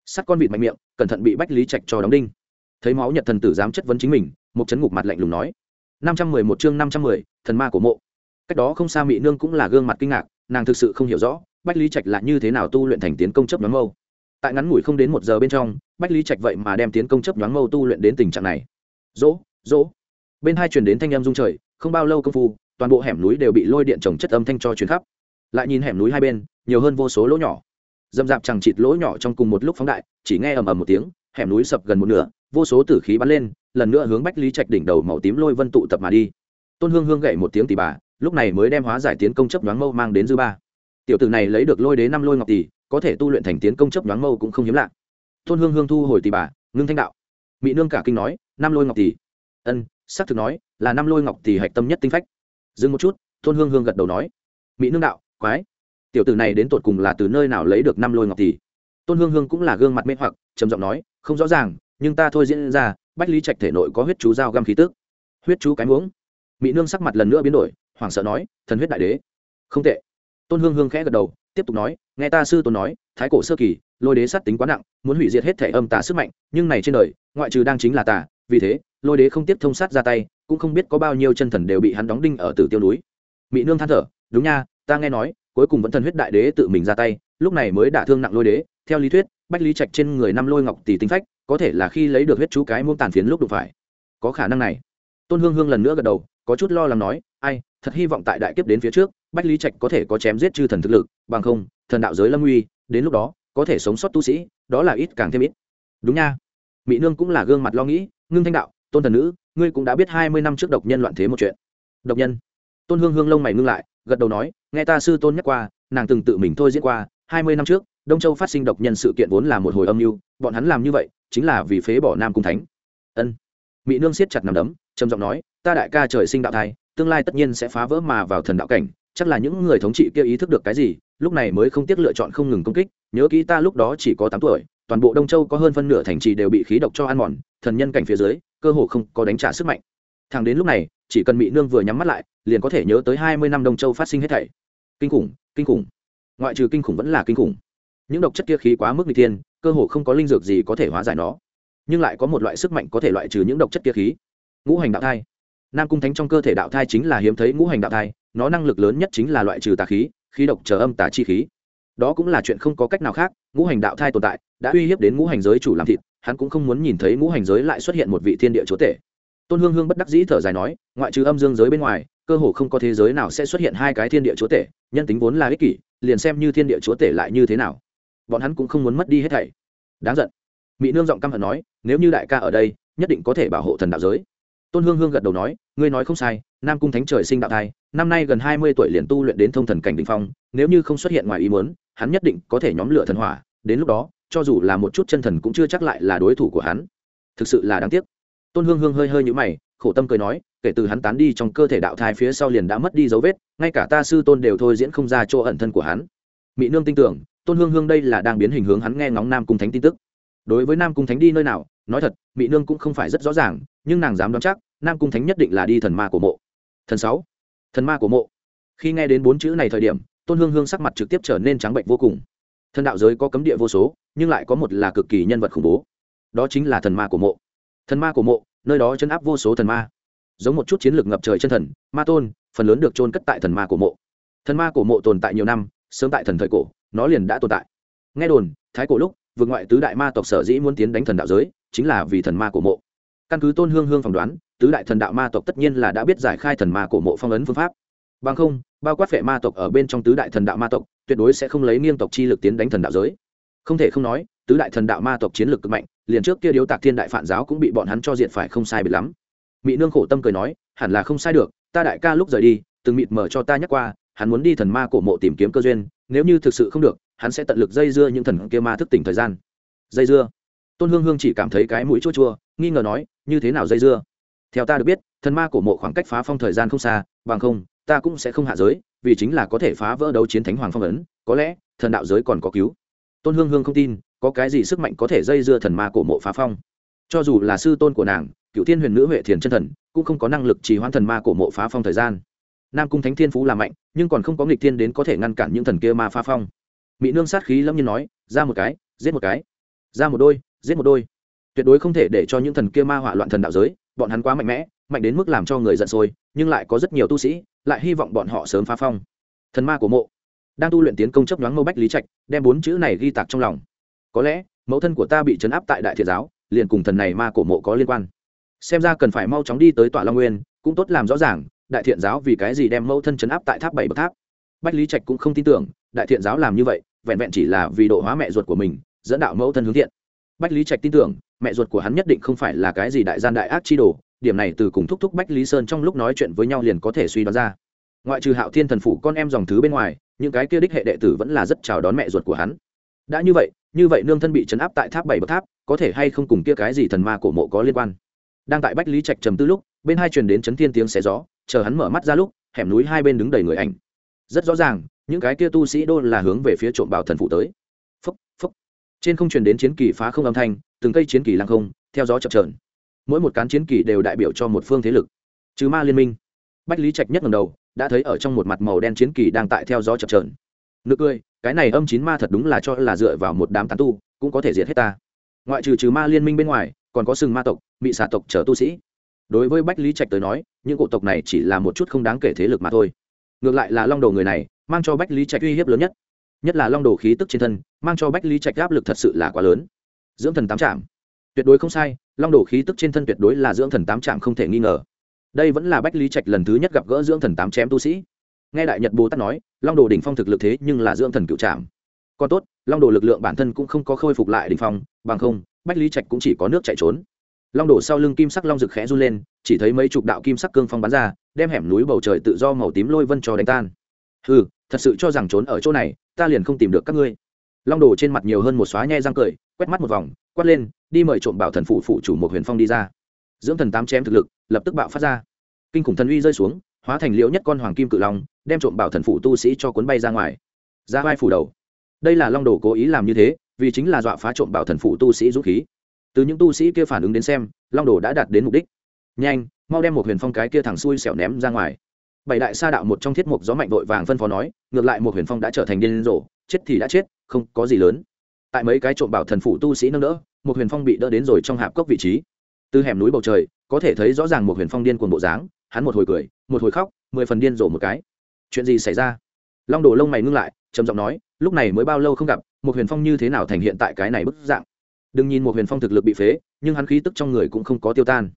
Sắt con vịt mạnh miệng, cẩn thận bị bách lý trạch cho đóng đinh. Thấy máu nhật thần tử dám chất vấn chính mình một chấn ngục mặt lạnh lùng nói, năm trăm mười một chương năm trăm mười, thần ma của mộ. Cách đó không xa mỹ nương cũng là gương mặt kinh ngạc, nàng thực sự không hiểu rõ, bách lý trạch là như thế nào tu luyện thành tiến công chấp nhóm mâu. Tại ngắn ngủi không đến một giờ bên trong, bách lý trạch vậy mà đem tiến công chấp nhoáng mâu tu luyện đến tình trạng này. Dỗ dỗ. Bên hai truyền đến thanh âm dung trời, không bao lâu công phu, toàn bộ hẻm núi đều bị lôi điện trồng chất âm thanh cho chuyến khắp. Lại nhìn hẻm núi hai bên, nhiều hơn vô số lỗ nhỏ dầm dạp chẳng chịt lỗ nhỏ trong cùng một lúc phóng đại, chỉ nghe ầm ầm một tiếng, hẻm núi sập gần một nửa, vô số tử khí bắn lên, lần nữa hướng bách lý trạch đỉnh đầu màu tím lôi vân tụ tập mà đi. Tôn hương hương gậy một tiếng tỷ bà, lúc này mới đem hóa giải tiến công chấp nhoáng mâu mang đến dư ba. Tiểu tử này lấy được lôi đế năm lôi ngọc tỷ, có thể tu luyện thành tiến công chấp nhoáng mâu cũng không hiếm lạ. Tôn hương hương thu hồi tỷ bà, ngưng thanh đạo. Mỹ nương cả kinh nói, năm lôi ngọc tỷ. Ân, xác thực nói, là năm lôi ngọc tỷ hạch tâm nhất tinh phách. Dừng một chút, tôn hương hương gật đầu nói. Mỹ nương đạo, quái tiểu tử này đến tột cùng là từ nơi nào lấy được năm lôi ngọc tỷ tôn hương hương cũng là gương mặt mê hoặc, trầm giọng nói, không rõ ràng, nhưng ta thôi diễn ra, bách lý trạch thể nội có huyết chú dao găm khí tước huyết chú cái uống mỹ nương sắc mặt lần nữa biến đổi, hoảng sợ nói, thần huyết đại đế. Không tệ. Tôn hương hương khẽ gật đầu, tiếp tục nói, nghe ta sư tôn nói, thái cổ sơ kỳ, lôi đế sát tính quá nặng, muốn hủy diệt hết thể âm tà sức mạnh, nhưng này trên đời, ngoại trừ đang chính là tà, vì thế, lôi đế không tiếp thông sát ra tay, cũng không biết có bao nhiêu chân thần đều bị hắn đóng đinh ở tử tiêu núi. Mỹ nương than thở, đúng nha, ta nghe nói cuối cùng vẫn thần huyết đại đế tự mình ra tay, lúc này mới đả thương nặng lôi đế. Theo lý thuyết, bách lý trạch trên người năm lôi ngọc tỷ tinh phách, có thể là khi lấy được huyết chú cái muôn tàn phiến lúc đụng phải. Có khả năng này. Tôn hương hương lần nữa gật đầu, có chút lo lắng nói, ai, thật hy vọng tại đại kiếp đến phía trước, bách lý trạch có thể có chém giết chư thần thực lực, bằng không, thần đạo giới lâm uy đến lúc đó, có thể sống sót tu sĩ, đó là ít càng thêm ít. Đúng nha. Mỹ nương cũng là gương mặt lo nghĩ, ngưng thanh đạo, tôn thần nữ, ngươi cũng đã biết hai mươi năm trước độc nhân loạn thế một chuyện. Độc nhân? Tôn hương hương lông mày ngưng lại gật đầu nói, nghe ta sư tôn nhắc qua, nàng từng tự mình thôi diễn qua, hai mươi năm trước, đông châu phát sinh độc nhân sự kiện vốn là một hồi âm mưu, bọn hắn làm như vậy, chính là vì phế bỏ nam cung thánh. Ân. Mỹ nương siết chặt nằm đấm, trầm giọng nói, ta đại ca trời sinh đạo thai, tương lai tất nhiên sẽ phá vỡ mà vào thần đạo cảnh, chắc là những người thống trị kia ý thức được cái gì, lúc này mới không tiếc lựa chọn không ngừng công kích, nhớ kỹ ta lúc đó chỉ có tám tuổi, toàn bộ đông châu có hơn phân nửa thành trì đều bị khí độc cho ăn mòn, thần nhân cảnh phía dưới, cơ hồ không có đánh trả sức mạnh thằng đến lúc này, chỉ cần mỹ nương vừa nhắm mắt lại, liền có thể nhớ tới hai mươi năm đông châu phát sinh hết thảy. Kinh khủng kinh khủng. Ngoại trừ kinh khủng vẫn là kinh khủng. Những độc chất kia khí quá mức n g tiên cơ hồ không có linh dược gì có thể hóa giải nó. Nhưng lại có một loại sức mạnh có thể loại trừ những độc chất kia khí. Ngũ hành đạo thai. Nam cung thánh trong cơ thể đạo thai chính là hiếm thấy ngũ hành đạo thai, nó năng lực lớn nhất chính là loại trừ tà khí khí độc chờ âm tà chi khí. Đó cũng là chuyện không có cách nào khác, ngũ hành đạo thai tồn tại, đã uy hiếp đến ngũ hành giới chủ làm thịt, hắn cũng không muốn nhìn thấy ngũ hành giới lại xuất hiện một vị thiên địa chúa tể tôn hương hương bất đắc dĩ thở dài nói, ngoại trừ âm dương giới bên ngoài, cơ hồ không có thế giới nào sẽ xuất hiện hai cái thiên địa chúa tể, nhân tính vốn là ích kỷ, liền xem như thiên địa chúa tể lại như thế nào. Bọn hắn cũng không muốn mất đi hết thảy. Đáng giận. Mỹ nương giọng căm hận nói, nếu như đại ca ở đây, nhất định có thể bảo hộ thần đạo giới. Tôn hương hương gật đầu nói, ngươi nói không sai, nam cung thánh trời sinh đạo thai, năm nay gần hai mươi tuổi liền tu luyện đến thông thần cảnh đ ỉ n h phong, nếu như không xuất hiện ngoài ý muốn, hắn nhất định có thể nhóm lửa thần hỏa, đến lúc đó, cho dù là một chút chân thần cũng chưa chắc lại là đối thủ của hắn. Thực sự là đáng tiếc tôn hương hương hơi hơi nhũ mày, khổ tâm cười nói, kể từ hắn tán đi trong cơ thể đạo thai phía sau liền đã mất đi dấu vết, ngay cả ta sư tôn đều thôi diễn không ra chỗ ẩn thân của hắn. Mỹ nương tin tưởng, tôn hương hương đây là đang biến hình hướng hắn nghe ngóng nam cung thánh tin tức. Đối với nam cung thánh đi nơi nào, nói thật mỹ nương cũng không phải rất rõ ràng, nhưng nàng dám đoán chắc, nam cung thánh nhất định là đi thần ma của mộ. Thần sáu. Thần ma của mộ. Khi nghe đến bốn chữ này thời điểm, tôn hương hương sắc mặt trực tiếp trở nên trắng bệnh vô cùng. Thần đạo giới có cấm địa vô số, nhưng lại có một là cực kỳ nhân vật khủng bố. Đó chính là thần ma của mộ. Thần ma của mộ nơi đó chấn áp vô số thần ma. Giống một chút chiến lược ngập trời chân thần, ma tôn, phần lớn được trôn cất tại thần ma của mộ. Thần ma của mộ tồn tại nhiều năm, sớm tại thần thời cổ, nó liền đã tồn tại. Nghe đồn, thái cổ lúc vượt ngoại tứ đại ma tộc sở dĩ muốn tiến đánh thần đạo giới, chính là vì thần ma của mộ. Căn cứ tôn hương hương phỏng đoán, tứ đại thần đạo ma tộc tất nhiên là đã biết giải khai thần ma của mộ phong ấn phương pháp. Bằng không, bao quát phệ ma tộc ở bên trong tứ đại thần đạo ma tộc, tuyệt đối sẽ không lấy nghiêng tộc chi lực tiến đánh thần đạo giới. Không thể không nói, tứ đại thần đạo ma tộc chiến lược cực mạnh liền trước kia điếu tạc thiên đại phản giáo cũng bị bọn hắn cho diện phải không sai biệt lắm. Mỹ nương khổ tâm cười nói, hẳn là không sai được, ta đại ca lúc rời đi, từng mịt mở cho ta nhắc qua, hắn muốn đi thần ma cổ mộ tìm kiếm cơ duyên, nếu như thực sự không được, hắn sẽ tận lực dây dưa những thần kia ma thức tỉnh thời gian. Dây dưa? Tôn hương hương chỉ cảm thấy cái mũi chua chua, nghi ngờ nói, như thế nào dây dưa? Theo ta được biết, thần ma cổ mộ khoảng cách phá phong thời gian không xa, bằng không, ta cũng sẽ không hạ giới, vì chính là có thể phá vỡ đấu chiến thánh hoàng phong ấn, có lẽ, thần đạo giới còn có cứu. Tôn hương hương không tin có cái gì sức mạnh có thể dây dưa thần ma cổ mộ phá phong? Cho dù là sư tôn của nàng, cựu thiên huyền nữ huệ thiền chân thần, cũng không có năng lực trì hoãn thần ma cổ mộ phá phong thời gian. Nam cung thánh thiên phú là mạnh, nhưng còn không có nghịch thiên đến có thể ngăn cản những thần kia ma phá phong. Mỹ nương sát khí lâm nhiên nói, ra một cái, giết một cái. Ra một đôi, giết một đôi. Tuyệt đối không thể để cho những thần kia ma hỏa loạn thần đạo giới, bọn hắn quá mạnh mẽ, mạnh đến mức làm cho người giận sôi, nhưng lại có rất nhiều tu sĩ, lại hy vọng bọn họ sớm phá phong. Thần ma của mộ. Đang tu luyện tiến công chấp nhoáng mâu bách lý trạch, đem bốn chữ này ghi tạc trong lòng có lẽ, mẫu thân của ta bị chấn áp tại đại thiện giáo, liền cùng thần này ma cổ mộ có liên quan. Xem ra cần phải mau chóng đi tới tọa long nguyên, cũng tốt làm rõ ràng, đại thiện giáo vì cái gì đem mẫu thân chấn áp tại tháp bảy bậc tháp. Bách lý trạch cũng không tin tưởng, đại thiện giáo làm như vậy, vẹn vẹn chỉ là vì độ hóa mẹ ruột của mình, dẫn đạo mẫu thân hướng thiện. Bách lý trạch tin tưởng, mẹ ruột của hắn nhất định không phải là cái gì đại gian đại ác chi đồ, điểm này từ cùng thúc thúc bách lý sơn trong lúc nói chuyện với nhau liền có thể suy đoán ra. Ngoại trừ hạo thiên thần phủ con em dòng thứ bên ngoài, những cái kia đích hệ đệ tử vẫn là rất chào đón mẹ ruột của hắn đã như vậy như vậy nương thân bị chấn áp tại tháp bảy bậc tháp, có thể hay không cùng kia cái gì thần ma cổ mộ có liên quan? Đang tại bách lý trạch trầm tư lúc, bên hai truyền đến chấn thiên tiếng xé gió, chờ hắn mở mắt ra lúc, hẻm núi hai bên đứng đầy người ảnh. Rất rõ ràng, những cái kia tu sĩ đô là hướng về phía trộm bảo thần phụ tới. Phúc phúc. Trên không truyền đến chiến kỳ phá không âm thanh, từng cây chiến kỳ lăng không, theo gió chập trờn mỗi một cán chiến kỳ đều đại biểu cho một phương thế lực. Trừ ma liên minh, bách lý trạch nhất ngầm đầu, đã thấy ở trong một mặt màu đen chiến kỳ đang tại theo gió chập trờn nực cười, cái này âm chín ma thật đúng là cho là dựa vào một đám tán tu, cũng có thể diệt hết ta. Ngoại trừ trừ ma liên minh bên ngoài, còn có sừng ma tộc bị xà tộc chở tu sĩ. Đối với bách lý trạch tới nói, những cổ tộc này chỉ là một chút không đáng kể thế lực mà thôi. Ngược lại là long đồ người này, mang cho bách lý trạch uy hiếp lớn nhất. Nhất là long đồ khí tức trên thân, mang cho bách lý trạch áp lực thật sự là quá lớn. Dưỡng thần tám trạm tuyệt đối không sai, long đồ khí tức trên thân tuyệt đối là dưỡng thần tám trạm không thể nghi ngờ. Đây vẫn là bách lý trạch lần thứ nhất gặp gỡ dưỡng thần tám chém tu sĩ nghe đại nhật bồ tát nói, long đồ đỉnh phong thực lực thế nhưng là dưỡng thần cựu trạm còn tốt, long đồ lực lượng bản thân cũng không có khôi phục lại đỉnh phong, bằng không, bách lý trạch cũng chỉ có nước chạy trốn. Long đổ sau lưng kim sắc long rực khẽ run lên, chỉ thấy mấy chục đạo kim sắc cương phong bắn ra, đem hẻm núi bầu trời tự do màu tím lôi vân cho đánh tan. Ừ thật sự cho rằng trốn ở chỗ này, ta liền không tìm được các ngươi. Long đồ trên mặt nhiều hơn một xóa nhe răng cười, quét mắt một vòng, quát lên, đi mời trộm bảo thần phụ phụ chủ một huyền phong đi ra. Dưỡng thần tám chém thực lực, lập tức bạo phát ra. Kinh khủng thần uy rơi xuống, hóa thành liễu nhất con hoàng kim cự long đem trộm bảo thần phụ tu sĩ cho cuốn bay ra ngoài. Ra vai phủ đầu. Đây là long đồ cố ý làm như thế, vì chính là dọa phá trộm bảo thần phụ tu sĩ dũng khí. Từ những tu sĩ kia phản ứng đến xem, long đồ đã đạt đến mục đích. Nhanh, mau đem một huyền phong cái kia thẳng xuôi xẻo ném ra ngoài. Bảy đại sa đạo một trong thiết mục gió mạnh vội vàng phân phó nói, ngược lại một huyền phong đã trở thành điên rồ, chết thì đã chết, không có gì lớn. Tại mấy cái trộm bảo thần phụ tu sĩ nâng đỡ, một huyền phong bị đỡ đến rồi trong hạp cốc vị trí. Từ hẻm núi bầu trời, có thể thấy rõ ràng một huyền phong điên cuồng bộ dáng, hắn một hồi cười, một hồi khóc, mười phần điên rồ một cái chuyện gì xảy ra? Long đồ lông mày ngưng lại, trầm giọng nói, lúc này mới bao lâu không gặp một huyền phong như thế nào thành hiện tại cái này bức dạng? Đừng nhìn một huyền phong thực lực bị phế, nhưng hắn khí tức trong người cũng không có tiêu tan.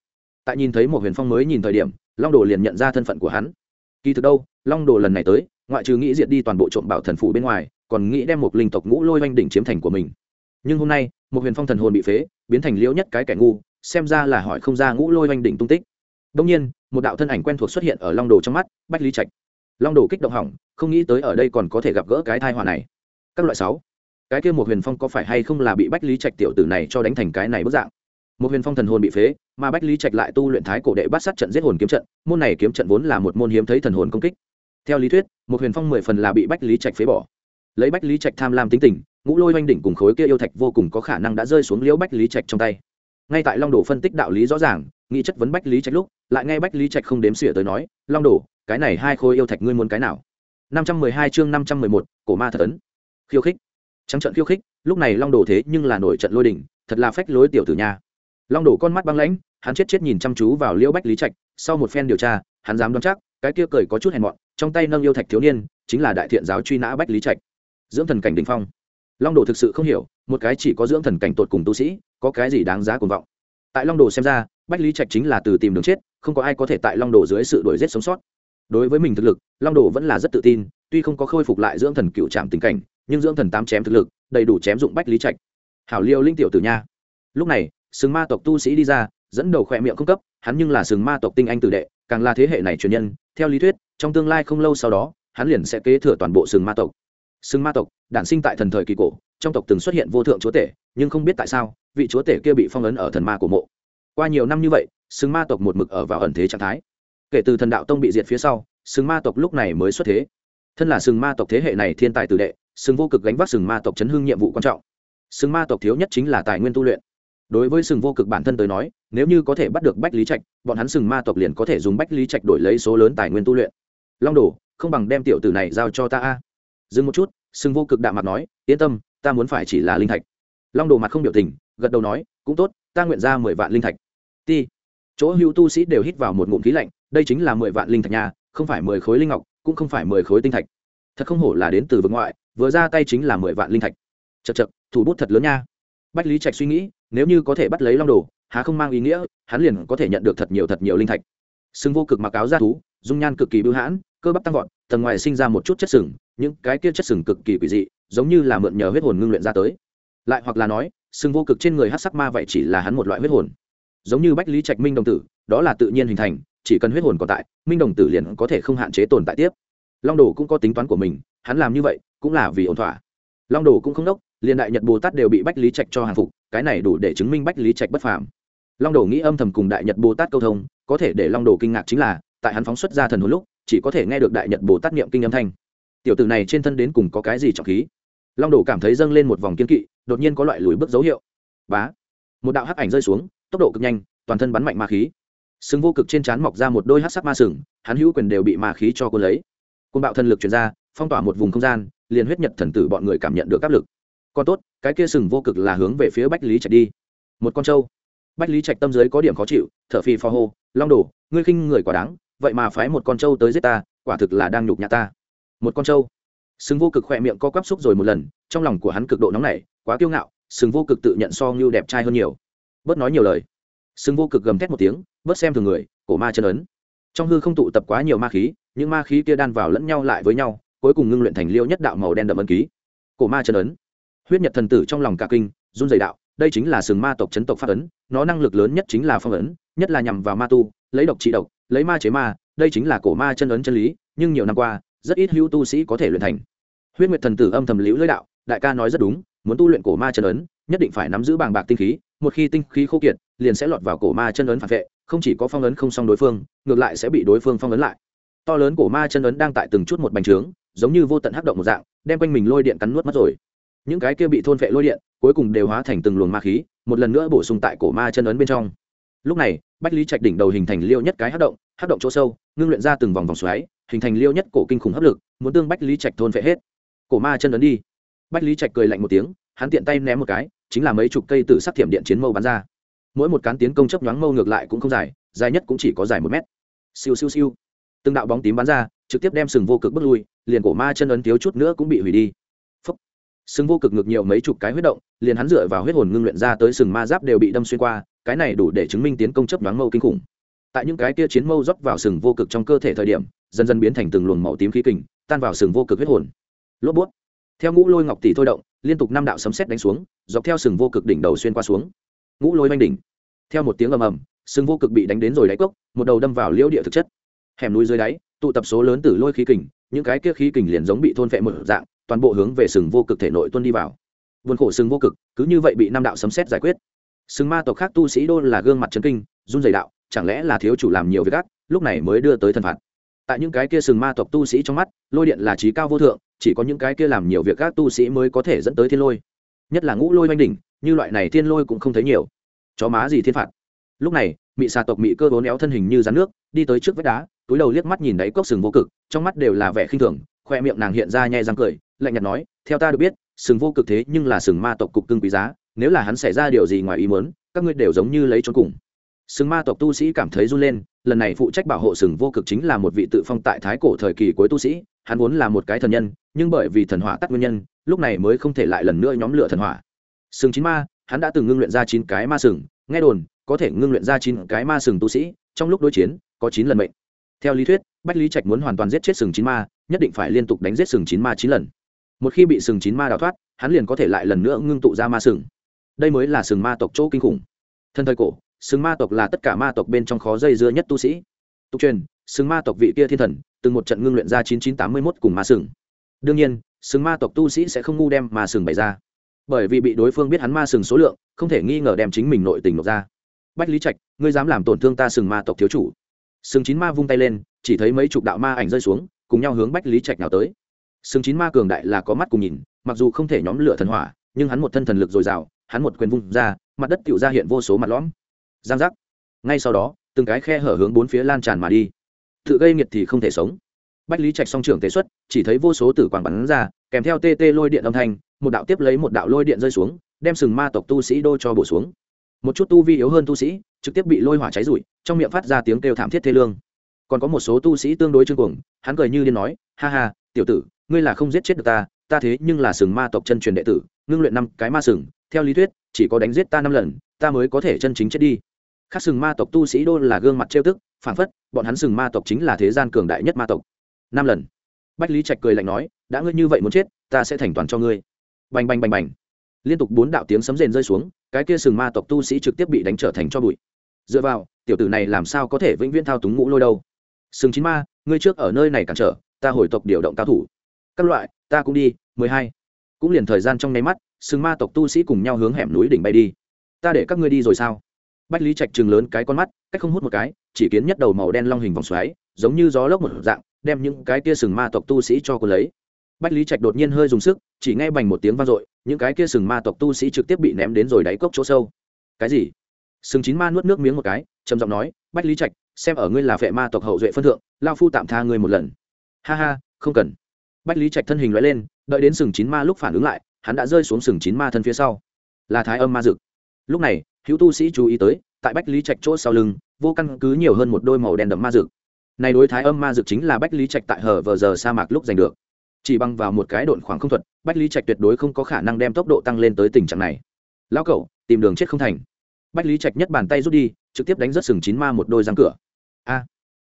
Tại nhìn thấy một huyền phong mới nhìn thời điểm, long đồ liền nhận ra thân phận của hắn. Kỳ thực đâu, long đồ lần này tới, ngoại trừ nghĩ diệt đi toàn bộ trộm bảo thần phủ bên ngoài, còn nghĩ đem một linh tộc ngũ lôi oanh đỉnh chiếm thành của mình. Nhưng hôm nay một huyền phong thần hồn bị phế, biến thành liễu nhất cái kẻ ngu, xem ra là hỏi không ra ngũ lôi oanh đỉnh tung tích. Đông nhiên, một đạo thân ảnh quen thuộc xuất hiện ở long đồ trong mắt, bách lý trạch long đồ kích động hỏng, không nghĩ tới ở đây còn có thể gặp gỡ cái thai hòa này. Các loại sáu. Cái kia một huyền phong có phải hay không là bị bách lý trạch tiểu tử này cho đánh thành cái này bức dạng? Một huyền phong thần hồn bị phế, mà bách lý trạch lại tu luyện thái cổ đệ bắt sát trận giết hồn kiếm trận, môn này kiếm trận vốn là một môn hiếm thấy thần hồn công kích. Theo lý thuyết, một huyền phong mười phần là bị bách lý trạch phế bỏ. Lấy bách lý trạch tham lam tính tình, ngũ lôi oanh đỉnh cùng khối kia yêu thạch vô cùng có khả năng đã rơi xuống liễu bách lý trạch trong tay. Ngay tại long đồ phân tích đạo lý rõ ràng, nghĩ chất vấn bách lý trạch lúc, lại nghe bách lý trạch không đếm xỉa tới nói, long đồ cái này hai khối yêu thạch ngươi muốn cái nào? năm trăm mười hai chương năm trăm mười một, cổ ma thật ấn. Khiêu khích. Trắng trận khiêu khích, lúc này long đồ thế nhưng là nổi trận lôi đỉnh thật là phách lối tiểu tử nha. Long đồ con mắt băng lãnh, hắn chết chết nhìn chăm chú vào liễu bách lý trạch, sau một phen điều tra, hắn dám đoán chắc, cái kia cười có chút hèn mọn, trong tay nâng yêu thạch thiếu niên, chính là đại thiện giáo truy nã bách lý trạch. Dưỡng thần cảnh đình phong. Long đồ thực sự không hiểu, một cái chỉ có dưỡng thần cảnh tột cùng tu sĩ, có cái gì đáng giá cuồng vọng. Tại long đồ xem ra, bách lý trạch chính là từ tìm đường chết, không có ai có thể tại long đồ dưới sự đuổi giết sống sót đối với mình thực lực, long đồ vẫn là rất tự tin, tuy không có khôi phục lại dưỡng thần cựu trạm tình cảnh, nhưng dưỡng thần tám chém thực lực, đầy đủ chém dụng bách lý trạch. Hảo liêu linh tiểu tử nha. Lúc này, sừng ma tộc tu sĩ đi ra, dẫn đầu khỏe miệng cung cấp, hắn nhưng là sừng ma tộc tinh anh tử đệ, càng là thế hệ này truyền nhân, theo lý thuyết, trong tương lai không lâu sau đó, hắn liền sẽ kế thừa toàn bộ sừng ma tộc. Sừng ma tộc, đản sinh tại thần thời kỳ cổ, trong tộc từng xuất hiện vô thượng chúa tể, nhưng không biết tại sao, vị chúa tể kia bị phong ấn ở thần ma của mộ. Qua nhiều năm như vậy, sừng ma tộc một mực ở vào ẩn thế trạng thái kể từ thần đạo tông bị diệt phía sau, sừng ma tộc lúc này mới xuất thế. Thân là sừng ma tộc thế hệ này thiên tài tử đệ, sừng vô cực gánh vác sừng ma tộc chấn hưng nhiệm vụ quan trọng. Sừng ma tộc thiếu nhất chính là tài nguyên tu luyện. Đối với sừng vô cực bản thân tới nói, nếu như có thể bắt được bách lý trạch, bọn hắn sừng ma tộc liền có thể dùng bách lý trạch đổi lấy số lớn tài nguyên tu luyện. Long đồ, không bằng đem tiểu tử này giao cho ta a. Dừng một chút, sừng vô cực đạm mặt nói, yên tâm, ta muốn phải chỉ là linh thạch. Long đồ mặt không biểu tình, gật đầu nói, cũng tốt, ta nguyện ra mười vạn linh thạch. Ti. Chỗ hữu tu sĩ đều hít vào một ngụm khí lạnh đây chính là mười vạn linh thạch nhà không phải mười khối linh ngọc, cũng không phải mười khối tinh thạch. Thật không hổ là đến từ vực ngoại, vừa ra tay chính là mười vạn linh thạch. Chật chật thủ bút thật lớn nha. Bách lý trạch suy nghĩ, nếu như có thể bắt lấy long đồ, há không mang ý nghĩa, hắn liền có thể nhận được thật nhiều thật nhiều linh thạch. Sừng vô cực mặc áo ra thú, dung nhan cực kỳ bưu hãn, cơ bắp tăng vọt, tầng ngoài sinh ra một chút chất sừng, những cái kia chất sừng cực kỳ quỷ dị, giống như là mượn nhờ huyết hồn ngưng luyện ra tới. Lại hoặc là nói, sừng vô cực trên người hát sắc ma vậy chỉ là hắn một loại huyết hồn. Giống như bách lý trạch minh đồng tử, đó là tự nhiên hình thành chỉ cần huyết hồn còn tại, minh đồng tử liền có thể không hạn chế tồn tại tiếp. Long đồ cũng có tính toán của mình, hắn làm như vậy cũng là vì ổn thỏa. Long đồ cũng không đốc, liền đại nhật bồ tát đều bị bách lý trạch cho hàng phục, cái này đủ để chứng minh bách lý trạch bất phàm. Long đồ nghĩ âm thầm cùng đại nhật bồ tát câu thông, có thể để long đồ kinh ngạc chính là, tại hắn phóng xuất ra thần hồn lúc, chỉ có thể nghe được đại nhật bồ tát niệm kinh âm thanh. Tiểu tử này trên thân đến cùng có cái gì trọng khí? Long đồ cảm thấy dâng lên một vòng kiên kỵ, đột nhiên có loại lùi bước dấu hiệu. Bá! Một đạo hắc ảnh rơi xuống, tốc độ cực nhanh, toàn thân bắn mạnh ma khí sừng vô cực trên trán mọc ra một đôi hắc sắc ma sừng, hắn hữu quyền đều bị ma khí cho cô lấy. Côn bạo thần lực chuyển ra, phong tỏa một vùng không gian, liền huyết nhật thần tử bọn người cảm nhận được áp lực. Còn tốt, cái kia sừng vô cực là hướng về phía bách lý trạch đi. Một con trâu. Bách lý trạch tâm giới có điểm khó chịu, thở phì phò hô, long đồ, ngươi khinh người quả đáng, vậy mà phái một con trâu tới giết ta, quả thực là đang nhục nhã ta. Một con trâu. Sừng vô cực khỏe miệng co quắp xúc rồi một lần, trong lòng của hắn cực độ nóng nảy, quá kiêu ngạo, sừng vô cực tự nhận so ngưu đẹp trai hơn nhiều. Bớt nói nhiều lời sừng vô cực gầm thét một tiếng, bớt xem thường người, cổ ma chân ấn. Trong hư không tụ tập quá nhiều ma khí, những ma khí kia đan vào lẫn nhau lại với nhau, cuối cùng ngưng luyện thành liêu nhất đạo màu đen đậm ấn ký. Cổ ma chân ấn. Huyết nhật thần tử trong lòng cả kinh, run dày đạo, đây chính là sừng ma tộc chấn tộc phát ấn, nó năng lực lớn nhất chính là phong ấn, nhất là nhằm vào ma tu, lấy độc trị độc, lấy ma chế ma, đây chính là cổ ma chân ấn chân lý, nhưng nhiều năm qua, rất ít hữu tu sĩ có thể luyện thành. Huyết nguyệt thần tử âm thầm liễu lưỡi đạo, đại ca nói rất đúng, muốn tu luyện cổ ma chân ấn nhất định phải nắm giữ bàng bạc tinh khí, một khi tinh khí khô kiệt, liền sẽ lọt vào cổ ma chân ấn phản vệ, không chỉ có phong ấn không xong đối phương, ngược lại sẽ bị đối phương phong ấn lại. To lớn cổ ma chân ấn đang tại từng chút một bành trướng, giống như vô tận hắc động một dạng, đem quanh mình lôi điện cắn nuốt mất rồi. Những cái kia bị thôn vệ lôi điện, cuối cùng đều hóa thành từng luồng ma khí, một lần nữa bổ sung tại cổ ma chân ấn bên trong. Lúc này, bách lý trạch đỉnh đầu hình thành liêu nhất cái hắc động hắc động chỗ sâu, ngưng luyện ra từng vòng vòng xoáy, hình thành liêu nhất cổ kinh khủng hấp lực, muốn tương bách lý trạch thôn vệ hết. Cổ ma chân ấn đi. Bách lý trạch cười lạnh một tiếng, hắn tiện tay ném một cái chính là mấy chục cây từ sắc thiểm điện chiến mâu bắn ra. Mỗi một cán tiến công chấp nhoáng mâu ngược lại cũng không dài dài nhất cũng chỉ có dài một mét. Siêu siêu siêu. Từng đạo bóng tím bắn ra, trực tiếp đem sừng vô cực bước lui, liền cổ ma chân ấn thiếu chút nữa cũng bị hủy đi. Phúc. sừng vô cực ngược nhiều mấy chục cái huyết động, liền hắn dựa vào huyết hồn ngưng luyện ra tới sừng ma giáp đều bị đâm xuyên qua, cái này đủ để chứng minh tiến công chấp đoán mâu kinh khủng. Tại những cái kia chiến mâu dốc vào sừng vô cực trong cơ thể thời điểm, dần dần biến thành từng luồng màu tím khí kình, tan vào sừng vô cực huyết hồn. Lốp bút. Theo ngũ lôi ngọc tỷ thôi động liên tục năm đạo sấm xét đánh xuống, dọc theo sừng vô cực đỉnh đầu xuyên qua xuống. Ngũ lôi oanh đỉnh. Theo một tiếng ầm ầm, sừng vô cực bị đánh đến rồi đáy cốc, một đầu đâm vào liễu địa thực chất. Hẻm núi dưới đáy, tụ tập số lớn tử lôi khí kình, những cái kia khí kình liền giống bị thôn phệ một dạng, toàn bộ hướng về sừng vô cực thể nội tuân đi vào. Vườn khổ sừng vô cực, cứ như vậy bị năm đạo sấm xét giải quyết. Sừng ma tộc khác tu sĩ đôn là gương mặt trấn kinh, run dày đạo, chẳng lẽ là thiếu chủ làm nhiều việc gác lúc này mới đưa tới thân phạt tại những cái kia sừng ma tộc tu sĩ trong mắt, lôi điện là trí cao vô thượng, chỉ có những cái kia làm nhiều việc các tu sĩ mới có thể dẫn tới thiên lôi. Nhất là ngũ lôi oanh đỉnh, như loại này thiên lôi cũng không thấy nhiều. Chó má gì thiên phạt. Lúc này, mị xà tộc mị cơ bốn éo thân hình như rắn nước, đi tới trước vách đá, túi đầu liếc mắt nhìn đáy cốc sừng vô cực, trong mắt đều là vẻ khinh thường, khoe miệng nàng hiện ra nhai răng cười, lạnh nhạt nói, theo ta được biết, sừng vô cực thế nhưng là sừng ma tộc cục cưng quý giá, nếu là hắn xảy ra điều gì ngoài ý muốn, các ngươi đều giống như lấy trốn cùng. Sừng ma tộc tu sĩ cảm thấy run lên lần này phụ trách bảo hộ sừng vô cực chính là một vị tự phong tại thái cổ thời kỳ cuối tu sĩ, hắn vốn là một cái thần nhân, nhưng bởi vì thần hỏa tắt nguyên nhân, lúc này mới không thể lại lần nữa nhóm lửa thần hỏa. Sừng chín ma, hắn đã từng ngưng luyện ra chín cái ma sừng, nghe đồn, có thể ngưng luyện ra chín cái ma sừng tu sĩ, trong lúc đối chiến, có chín lần mệnh. Theo lý thuyết, bách lý trạch muốn hoàn toàn giết chết sừng chín ma, nhất định phải liên tục đánh giết sừng chín ma chín lần. Một khi bị sừng chín ma đào thoát, hắn liền có thể lại lần nữa ngưng tụ ra ma sừng. Đây mới là sừng ma tộc chỗ kinh khủng. Thân thời cổ sừng ma tộc là tất cả ma tộc bên trong khó dây dưa nhất tu sĩ. Tục truyền, sừng ma tộc vị kia thiên thần, từng một trận ngưng luyện ra chín chín tám mươi mốt cùng ma sừng. Đương nhiên, sừng ma tộc tu sĩ sẽ không ngu đem ma sừng bày ra. Bởi vì bị đối phương biết hắn ma sừng số lượng, không thể nghi ngờ đem chính mình nội tình nộp ra. Bách lý trạch, ngươi dám làm tổn thương ta sừng ma tộc thiếu chủ. Sừng chín ma vung tay lên, chỉ thấy mấy chục đạo ma ảnh rơi xuống, cùng nhau hướng bách lý trạch nào tới. Sừng chín ma cường đại là có mắt cùng nhìn, mặc dù không thể nhóm lửa thần hỏa, nhưng hắn một thân thần lực dồi dào, hắn một quyền vung ra, mặt đất tựu ra hiện vô số mặt lõm giang giác. Ngay sau đó, từng cái khe hở hướng bốn phía lan tràn mà đi. Tự gây nghiệt thì không thể sống. Bách lý trạch song trưởng tế xuất, chỉ thấy vô số tử quảng bắn ra, kèm theo tê tê lôi điện âm thanh, một đạo tiếp lấy một đạo lôi điện rơi xuống, đem sừng ma tộc tu sĩ đô cho bổ xuống. Một chút tu vi yếu hơn tu sĩ, trực tiếp bị lôi hỏa cháy rụi, trong miệng phát ra tiếng kêu thảm thiết thê lương. Còn có một số tu sĩ tương đối chương cuồng, hắn cười như điên nói, ha ha, tiểu tử, ngươi là không giết chết được ta ta thế nhưng là sừng ma tộc chân truyền đệ tử, ngưng luyện năm cái ma sừng, theo lý thuyết, chỉ có đánh giết ta năm lần, ta mới có thể chân chính chết đi khác sừng ma tộc tu sĩ đô là gương mặt trêu tức phản phất, bọn hắn sừng ma tộc chính là thế gian cường đại nhất ma tộc. Năm lần. Bách lý trạch cười lạnh nói, đã ngươi như vậy muốn chết, ta sẽ thành toàn cho ngươi. Bành bành bành bành. Liên tục bốn đạo tiếng sấm rền rơi xuống, cái kia sừng ma tộc tu sĩ trực tiếp bị đánh trở thành cho bụi. Dựa vào, tiểu tử này làm sao có thể vĩnh viễn thao túng ngũ lôi đâu? Sừng chín ma, ngươi trước ở nơi này cản trở, ta hồi tộc điều động cao thủ. Các loại, ta cũng đi, mười hai. Cũng liền thời gian trong nháy mắt, sừng ma tộc tu sĩ cùng nhau hướng hẻm núi đỉnh bay đi. Ta để các ngươi đi rồi sao? Bách lý trạch chừng lớn cái con mắt, cách không hút một cái, chỉ kiến nhất đầu màu đen long hình vòng xoáy, giống như gió lốc một dạng, đem những cái kia sừng ma tộc tu sĩ cho cô lấy. Bách lý trạch đột nhiên hơi dùng sức, chỉ nghe bành một tiếng vang dội, những cái kia sừng ma tộc tu sĩ trực tiếp bị ném đến rồi đáy cốc chỗ sâu. Cái gì? Sừng chín ma nuốt nước miếng một cái, trầm giọng nói, bách lý trạch, xem ở ngươi là vệ ma tộc hậu duệ phân thượng lao phu tạm tha ngươi một lần. Ha ha, không cần. Bách lý trạch thân hình loại lên, đợi đến sừng chín ma lúc phản ứng lại, hắn đã rơi xuống sừng chín ma thân phía sau. Là thái âm ma dực lúc này, hữu tu sĩ chú ý tới, tại bách lý trạch chỗ sau lưng, vô căn cứ nhiều hơn một đôi màu đen đậm ma dược. Này đối thái âm ma dược chính là bách lý trạch tại hở vờ giờ sa mạc lúc giành được. Chỉ bằng vào một cái độn khoảng không thuật, bách lý trạch tuyệt đối không có khả năng đem tốc độ tăng lên tới tình trạng này. Lão cậu tìm đường chết không thành. Bách lý trạch nhất bàn tay rút đi, trực tiếp đánh rất sừng chín ma một đôi răng cửa. A!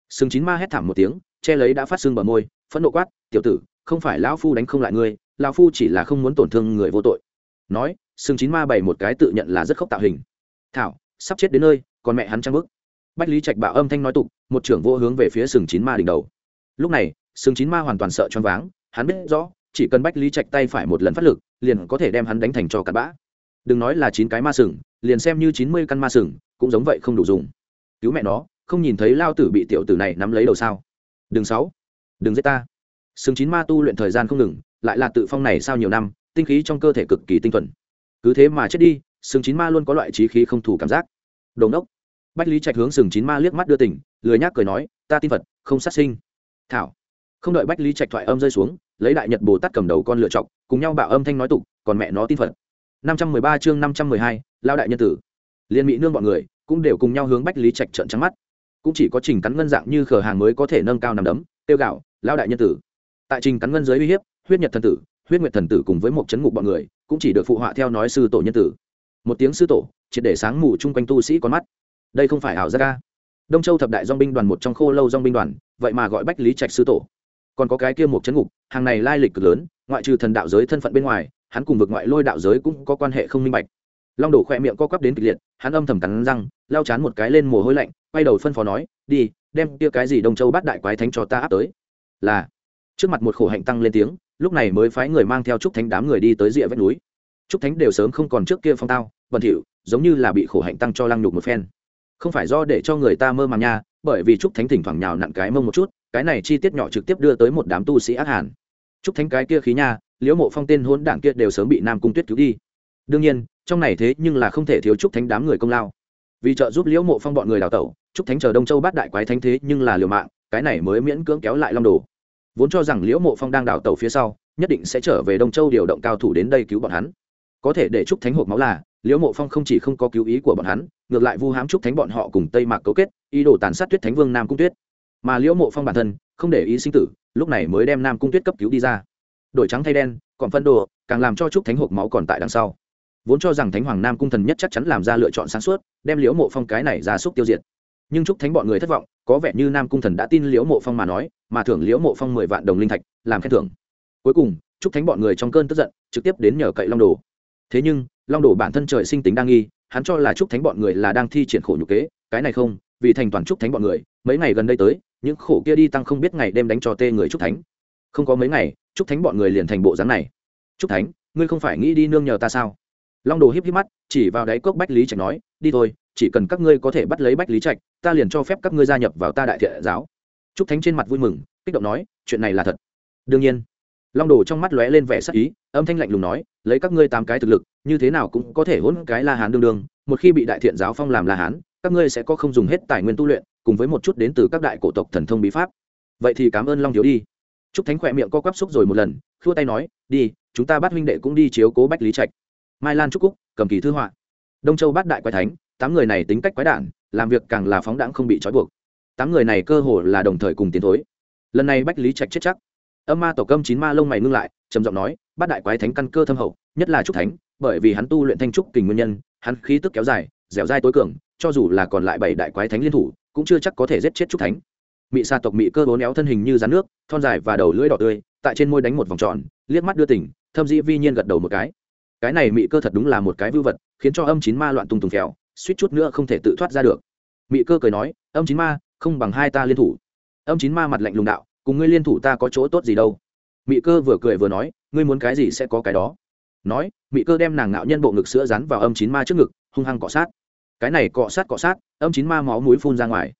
Sừng chín ma hét thảm một tiếng, che lấy đã phát xương bờ môi, phẫn nộ quát, tiểu tử, không phải lão phu đánh không lại ngươi, lão phu chỉ là không muốn tổn thương người vô tội. Nói sừng chín ma bày một cái tự nhận là rất khốc tạo hình. Thảo, sắp chết đến nơi, còn mẹ hắn trăng bức bách lý trạch bạo âm thanh nói tục, một trưởng vô hướng về phía sừng chín ma đỉnh đầu. Lúc này, sừng chín ma hoàn toàn sợ choáng váng, hắn biết rõ, chỉ cần bách lý trạch tay phải một lần phát lực, liền có thể đem hắn đánh thành cho cặn bã. Đừng nói là chín cái ma sừng, liền xem như chín mươi căn ma sừng, cũng giống vậy không đủ dùng. Cứu mẹ nó, không nhìn thấy lao tử bị tiểu tử này nắm lấy đầu sao? Đừng sáu đừng giết ta. Sừng chín ma tu luyện thời gian không ngừng, lại là tự phong này sau nhiều năm, tinh khí trong cơ thể cực kỳ tinh thuần cứ thế mà chết đi, sừng chín ma luôn có loại trí khí không thủ cảm giác. Đồn đốc bách lý trạch hướng sừng chín ma liếc mắt đưa tỉnh, lười nhác cười nói, ta tin phật, không sát sinh. Thảo. Không đợi bách lý trạch thoại âm rơi xuống, lấy đại nhật bồ tát cầm đầu con lựa chọc, cùng nhau bạo âm thanh nói tục, còn mẹ nó tin phật. Năm trăm mười ba chương năm trăm mười hai lao đại nhân tử. Liên mỹ nương bọn người cũng đều cùng nhau hướng bách lý trạch trợn trắng mắt. Cũng chỉ có trình cắn ngân dạng như khờ hàng mới có thể nâng cao nằm đấm tiêu gạo lao đại nhân tử. Tại trình cắn ngân giới uy hiếp, huyết nhật thần tử, huyết nguyệt thần tử cùng với một chấn ngục bọn người cũng chỉ được phụ họa theo nói sư tổ nhân tử. Một tiếng sư tổ, triệt để sáng mù chung quanh tu sĩ con mắt. Đây không phải ảo gia ca đông châu thập đại dong binh đoàn một trong khô lâu dong binh đoàn, vậy mà gọi bách lý trạch sư tổ. Còn có cái kia một chấn ngục, hàng này lai lịch cực lớn, ngoại trừ thần đạo giới thân phận bên ngoài, hắn cùng vực ngoại lôi đạo giới cũng có quan hệ không minh bạch. Long đổ khỏe miệng co quắp đến kịch liệt, hắn âm thầm cắn răng lao chán một cái lên mồ hôi lạnh, quay đầu phân phó nói, đi, đem kia cái gì đông châu bắt đại quái thánh cho ta áp tới. Là, trước mặt một khổ hạnh tăng lên tiếng lúc này mới phái người mang theo trúc thánh đám người đi tới rìa vách núi. Trúc thánh đều sớm không còn trước kia phong tao, bẩn thỉu, giống như là bị khổ hạnh tăng cho lăng nhục một phen. Không phải do để cho người ta mơ màng nha, bởi vì trúc thánh thỉnh thoảng nhào nặn cái mông một chút, cái này chi tiết nhỏ trực tiếp đưa tới một đám tu sĩ ác hàn. Chúc thánh cái kia khí nha, liễu mộ phong tên hôn đảng kia đều sớm bị nam cung tuyết cứu đi. Đương nhiên, trong này thế nhưng là không thể thiếu chúc thánh đám người công lao. Vì trợ giúp liễu mộ phong bọn người đào tẩu chúc thánh chờ đông châu bát đại quái thánh thế nhưng là liều mạng, cái này mới miễn cưỡng kéo lại long đồ vốn cho rằng liễu mộ phong đang đào tàu phía sau, nhất định sẽ trở về đông châu điều động cao thủ đến đây cứu bọn hắn. Có thể để trúc thánh hộp máu là, liễu mộ phong không chỉ không có cứu ý của bọn hắn, ngược lại vu hám trúc thánh bọn họ cùng tây mạc cấu kết, ý đồ tàn sát tuyết thánh vương nam cung tuyết. Mà liễu mộ phong bản thân, không để ý sinh tử, lúc này mới đem nam cung tuyết cấp cứu đi ra. Đổi trắng thay đen, còn phân đồ, càng làm cho trúc thánh hộp máu còn tại đằng sau. Vốn cho rằng thánh hoàng nam cung thần nhất chắc chắn làm ra lựa chọn sáng suốt, đem liễu mộ phong cái này ra xúc tiêu diệt. Nhưng trúc thánh bọn người thất vọng có vẻ như nam cung thần đã tin liễu mộ phong mà nói, mà thưởng liễu mộ phong mười vạn đồng linh thạch, làm khen thưởng. Cuối cùng chúc thánh bọn người trong cơn tức giận, trực tiếp đến nhờ cậy long đồ. Thế nhưng, long đồ bản thân trời sinh tính đang nghi, hắn cho là chúc thánh bọn người là đang thi triển khổ nhục kế, cái này không, vì thành toàn chúc thánh bọn người, mấy ngày gần đây tới, những khổ kia đi tăng không biết ngày đêm đánh cho tê người chúc thánh. Không có mấy ngày chúc thánh bọn người liền thành bộ dáng này. Chúc thánh, ngươi không phải nghĩ đi nương nhờ ta sao? Long đồ híp híp mắt, chỉ vào đáy cốc bách lý trạch nói, đi thôi chỉ cần các ngươi có thể bắt lấy bách lý trạch, ta liền cho phép các ngươi gia nhập vào ta đại thiện giáo. Trúc thánh trên mặt vui mừng, kích động nói, chuyện này là thật. Đương nhiên. Long đồ trong mắt lóe lên vẻ sắc ý, âm thanh lạnh lùng nói, lấy các ngươi tám cái thực lực, như thế nào cũng có thể hỗn cái la hán đương đương, một khi bị đại thiện giáo phong làm la hán, các ngươi sẽ có không dùng hết tài nguyên tu luyện, cùng với một chút đến từ các đại cổ tộc thần thông bí pháp. Vậy thì cảm ơn long thiếu đi. Trúc thánh khỏe miệng co quắp xúc rồi một lần, khua tay nói, đi, chúng ta bắt huynh đệ cũng đi chiếu cố bách lý trạch. Mai lan trúc cúc, cầm kỳ thư họa. Đông châu bát đại quái thánh tám người này tính cách quái đản, làm việc càng là phóng đãng không bị trói buộc. Tám người này cơ hồ là đồng thời cùng tiến thối. Lần này bách lý trạch chết chắc. Âm ma tổ câm chín ma lông mày ngưng lại, trầm giọng nói, bát đại quái thánh căn cơ thâm hậu, nhất là trúc thánh, bởi vì hắn tu luyện thanh trúc kình nguyên nhân, hắn khí tức kéo dài, dẻo dai tối cường, cho dù là còn lại bảy đại quái thánh liên thủ, cũng chưa chắc có thể giết chết trúc thánh. Mị sa tộc mị cơ bố néo thân hình như rán nước, thon dài và đầu lưỡi đỏ tươi, tại trên môi đánh một vòng tròn, liếc mắt đưa tỉnh, thâm dĩ vi nhiên gật đầu một cái. Cái này mị cơ thật đúng là một cái vưu vật, khiến cho âm chín ma loạn tung tùng kẹo suýt chút nữa không thể tự thoát ra được. Mị cơ cười nói, âm chín ma, không bằng hai ta liên thủ. Âm chín ma mặt lạnh lùng đạo, cùng ngươi liên thủ ta có chỗ tốt gì đâu? Mị cơ vừa cười vừa nói, ngươi muốn cái gì sẽ có cái đó. Nói, mị cơ đem nàng ngạo nhân bộ ngực sữa rắn vào âm chín ma trước ngực, hung hăng cọ sát. Cái này cọ sát cọ sát, âm chín ma máu mũi phun ra ngoài.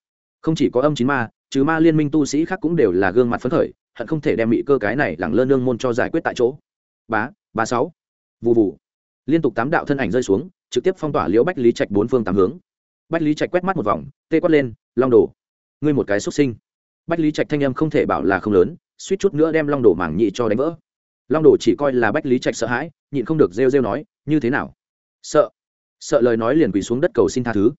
Không chỉ có âm chín ma, trừ ma liên minh tu sĩ khác cũng đều là gương mặt phấn khởi, hận không thể đem mị cơ cái này lẳng lơ nương môn cho giải quyết tại chỗ. Bá ba sáu. Vụ vụ liên tục tám đạo thân ảnh rơi xuống trực tiếp phong tỏa liễu bách lý trạch bốn phương tám hướng. Bách lý trạch quét mắt một vòng, tê quát lên, long đồ, ngươi một cái xuất sinh. Bách lý trạch thanh âm không thể bảo là không lớn, suýt chút nữa đem long đồ mảng nhị cho đánh vỡ. Long đồ chỉ coi là bách lý trạch sợ hãi, nhịn không được rêu rêu nói, như thế nào? Sợ sợ lời nói liền quỳ xuống đất cầu xin tha thứ.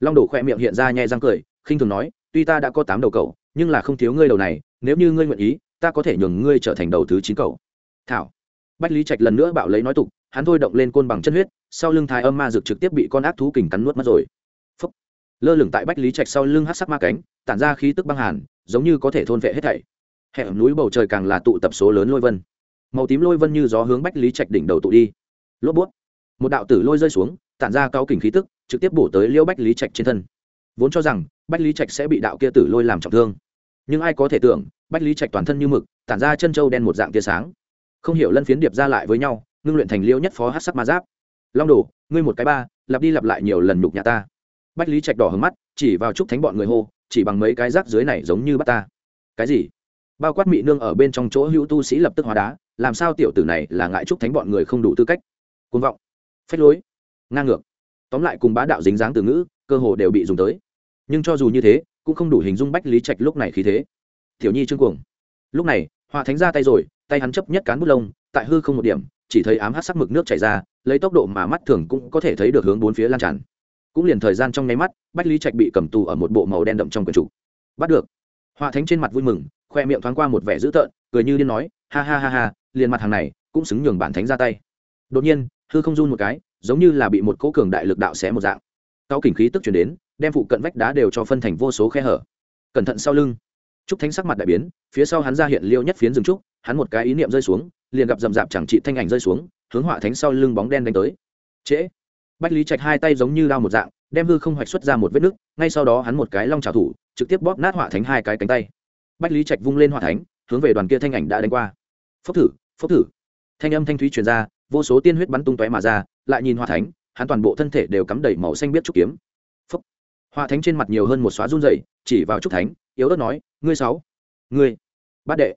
Long đồ khoe miệng hiện ra nhẹ răng cười, khinh thường nói, tuy ta đã có tám đầu cầu nhưng là không thiếu ngươi đầu này, nếu như ngươi nguyện ý, ta có thể nhường ngươi trở thành đầu thứ chín cầu thảo, bách lý trạch lần nữa bạo lấy nói tục hắn thôi động lên côn bằng chân huyết, sau lưng thái âm ma dược trực tiếp bị con ác thú kình cắn nuốt mất rồi. Phúc. lơ lửng tại bách lý trạch sau lưng hát sắc ma cánh, tản ra khí tức băng hàn, giống như có thể thôn vệ hết thảy. Hẻm núi bầu trời càng là tụ tập số lớn lôi vân. Màu tím lôi vân như gió hướng bách lý trạch đỉnh đầu tụ đi. Lốp bút. Một đạo tử lôi rơi xuống, tản ra cao kình khí tức, trực tiếp bổ tới liêu bách lý trạch trên thân. Vốn cho rằng, bách lý trạch sẽ bị đạo kia tử lôi làm trọng thương. Nhưng ai có thể tưởng, bách lý trạch toàn thân như mực, tản ra chân trâu đen một dạng tia sáng. Không hiểu lân phiến điệp ra lại với nhau ngưng luyện thành liêu nhất phó hát sắc ma giáp. Long đồ, ngươi một cái ba, lặp đi lặp lại nhiều lần nhục nhà ta. Bách lý trạch đỏ hứng mắt, chỉ vào trúc thánh bọn người hô, chỉ bằng mấy cái rác dưới này giống như bắt ta. Cái gì? Bao quát mị nương ở bên trong chỗ hữu tu sĩ lập tức hóa đá, làm sao tiểu tử này là ngại trúc thánh bọn người không đủ tư cách? Côn vọng, phách lối, ngang ngược. Tóm lại cùng bá đạo dính dáng từ ngữ, cơ hồ đều bị dùng tới. Nhưng cho dù như thế, cũng không đủ hình dung bách lý trạch lúc này khí thế. Tiểu nhi trương cuồng. Lúc này hòa thánh ra tay rồi, tay hắn chấp nhất cán bút lông, tại hư không một điểm chỉ thấy ám hát sắc mực nước chảy ra, lấy tốc độ mà mắt thường cũng có thể thấy được hướng bốn phía lan tràn. Cũng liền thời gian trong nháy mắt, bách lý trạch bị cầm tù ở một bộ màu đen đậm trong quần trụ bắt được. Họa thánh trên mặt vui mừng, khoe miệng thoáng qua một vẻ dữ tợn, cười như điên nói, ha ha ha ha, liền mặt hàng này cũng xứng nhường bản thánh ra tay. Đột nhiên, hư không run một cái, giống như là bị một cỗ cường đại lực đạo xé một dạng. Cao kình khí tức chuyển đến, đem phụ cận vách đá đều cho phân thành vô số khe hở. Cẩn thận sau lưng. Trúc thánh sắc mặt đại biến, phía sau hắn ra hiện liêu nhất phiến rừng trúc, hắn một cái ý niệm rơi xuống liền gặp rầm rạp chẳng trị thanh ảnh rơi xuống, hướng họa thánh sau lưng bóng đen đánh tới. Trễ. Bách lý trạch hai tay giống như đao một dạng, đem hư không hoạch xuất ra một vết nứt, ngay sau đó hắn một cái long trào thủ, trực tiếp bóp nát họa thánh hai cái cánh tay. Bách lý trạch vung lên họa thánh, hướng về đoàn kia thanh ảnh đã đánh qua. Phốc thử phốc thử. Thanh âm thanh thúy truyền ra, vô số tiên huyết bắn tung tóe mà ra, lại nhìn họa thánh, hắn toàn bộ thân thể đều cắm đầy màu xanh biết trúc kiếm. Phốc. Họa thánh trên mặt nhiều hơn một xóa run rẩy, chỉ vào trúc thánh, yếu ớt nói, ngươi sáu, ngươi, bát đệ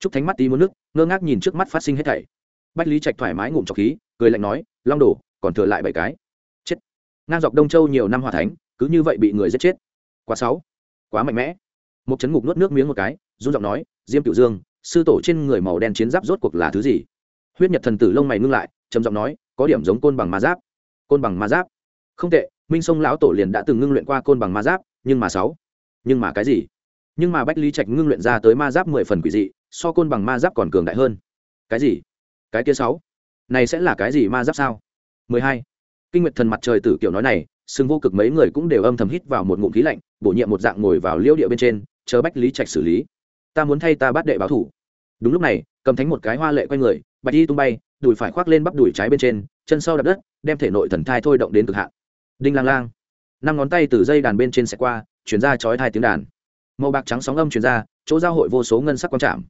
trúc thánh mắt tí muốn nước, ngơ ngác nhìn trước mắt phát sinh hết thảy. Bách lý trạch thoải mái ngụm trọc khí, cười lạnh nói, long đổ còn thừa lại bảy cái. Chết. Ngang dọc đông châu nhiều năm hòa thánh, cứ như vậy bị người giết chết. Quá sáu quá mạnh mẽ. Một chấn ngục nuốt nước miếng một cái, run giọng nói, diêm Cửu dương, sư tổ trên người màu đen chiến giáp rốt cuộc là thứ gì? Huyết nhật thần tử lông mày ngưng lại, trầm giọng nói, có điểm giống côn bằng ma giáp. Côn bằng ma giáp? Không tệ, minh sông lão tổ liền đã từng ngưng luyện qua côn bằng ma giáp, nhưng mà sáu nhưng mà cái gì? Nhưng mà bách lý trạch ngưng luyện ra tới ma giáp mười phần quỷ dị so côn bằng ma giáp còn cường đại hơn. Cái gì? Cái kia sáu? Này sẽ là cái gì ma giáp sao? Mười hai. Kinh nguyệt thần mặt trời tử kiểu nói này sừng vô cực mấy người cũng đều âm thầm hít vào một ngụm khí lạnh, bổ nhiệm một dạng ngồi vào liêu địa bên trên, chờ bách lý trạch xử lý. Ta muốn thay ta bắt đệ báo thủ. Đúng lúc này, cầm thánh một cái hoa lệ quanh người, bạch y tung bay, đùi phải khoác lên bắp đùi trái bên trên, chân sau đập đất, đem thể nội thần thai thôi động đến cực hạn. Đinh lang lang. Năm ngón tay từ dây đàn bên trên xe qua, chuyển ra chói hai tiếng đàn. Màu bạc trắng sóng âm chuyển ra, chỗ giao hội vô số ngân sắc quang trạm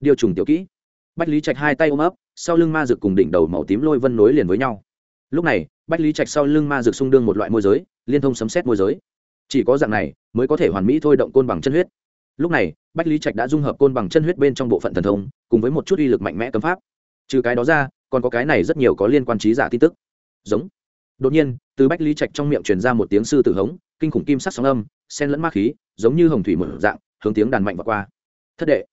điều trùng tiểu kỹ. Bách lý trạch hai tay ôm ấp, sau lưng ma rực cùng đỉnh đầu màu tím lôi vân nối liền với nhau. Lúc này, bách lý trạch sau lưng ma rực xung đương một loại môi giới, liên thông sấm xét môi giới. Chỉ có dạng này mới có thể hoàn mỹ thôi động côn bằng chân huyết. Lúc này, bách lý trạch đã dung hợp côn bằng chân huyết bên trong bộ phận thần thông, cùng với một chút uy lực mạnh mẽ cấm pháp. Trừ cái đó ra, còn có cái này rất nhiều có liên quan trí giả tin tức. Giống. Đột nhiên, từ bách lý trạch trong miệng truyền ra một tiếng sư tử hống, kinh khủng kim sắc sóng âm sen lẫn ma khí, giống như hồng thủy mở dạng, hướng tiếng đàn mạnh và qua. Thất đệ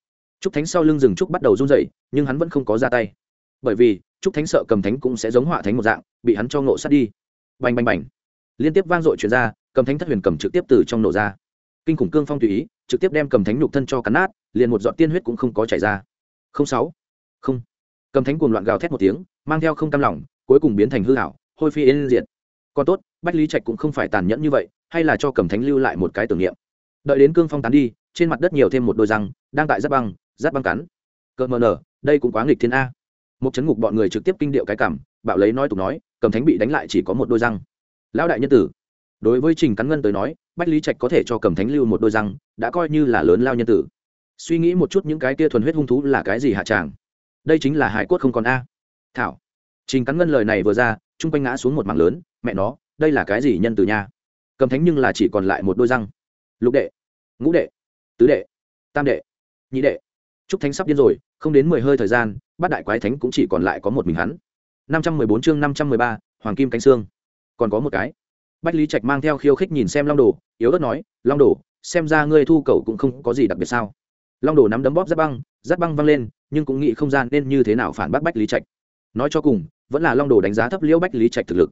trúc thánh sau lưng rừng trúc bắt đầu run rẩy, nhưng hắn vẫn không có ra tay. Bởi vì trúc thánh sợ cầm thánh cũng sẽ giống họa thánh một dạng bị hắn cho ngộ sát đi. Bành bành bành. Liên tiếp vang dội chuyển ra cầm thánh thất huyền cầm trực tiếp từ trong nổ ra. Kinh khủng cương phong tùy ý trực tiếp đem cầm thánh nhục thân cho cắn nát liền một giọt tiên huyết cũng không có chảy ra. Không sáu. Không. Cầm thánh cuồng loạn gào thét một tiếng mang theo không cam lòng cuối cùng biến thành hư hảo hôi phi yên diệt. Còn tốt bách lý trạch cũng không phải tàn nhẫn như vậy hay là cho cầm thánh lưu lại một cái tưởng niệm. Đợi đến cương phong tán đi trên mặt đất nhiều thêm một đôi răng đang tại giáp băng rát băng cắn. Cờ mờ nở, đây cũng quá nghịch thiên a. Một chấn ngục bọn người trực tiếp kinh điệu cái cảm, bạo lấy nói tục nói, cầm thánh bị đánh lại chỉ có một đôi răng. Lão đại nhân tử, đối với trình cắn ngân tới nói, bách lý trạch có thể cho cầm thánh lưu một đôi răng, đã coi như là lớn lao nhân tử. Suy nghĩ một chút những cái tia thuần huyết hung thú là cái gì hạ tràng? Đây chính là hải quất không còn a. Thảo. Trình cắn ngân lời này vừa ra chung quanh ngã xuống một mảng lớn, mẹ nó, đây là cái gì nhân từ nha? Cầm thánh nhưng là chỉ còn lại một đôi răng. Lục đệ, ngũ đệ, tứ đệ, tam đệ, nhị đệ trúc thánh sắp điên rồi, không đến mười hơi thời gian, bát đại quái thánh cũng chỉ còn lại có một mình hắn. Năm trăm mười bốn chương năm trăm mười ba, hoàng kim cánh xương. Còn có một cái. Bách lý trạch mang theo khiêu khích nhìn xem long đồ, yếu ớt nói, long đồ, xem ra ngươi thu cầu cũng không có gì đặc biệt sao? Long đồ nắm đấm bóp giáp băng giáp băng văng lên, nhưng cũng nghĩ không gian nên như thế nào phản bác bách lý trạch. Nói cho cùng, vẫn là long đồ đánh giá thấp liễu bách lý trạch thực lực.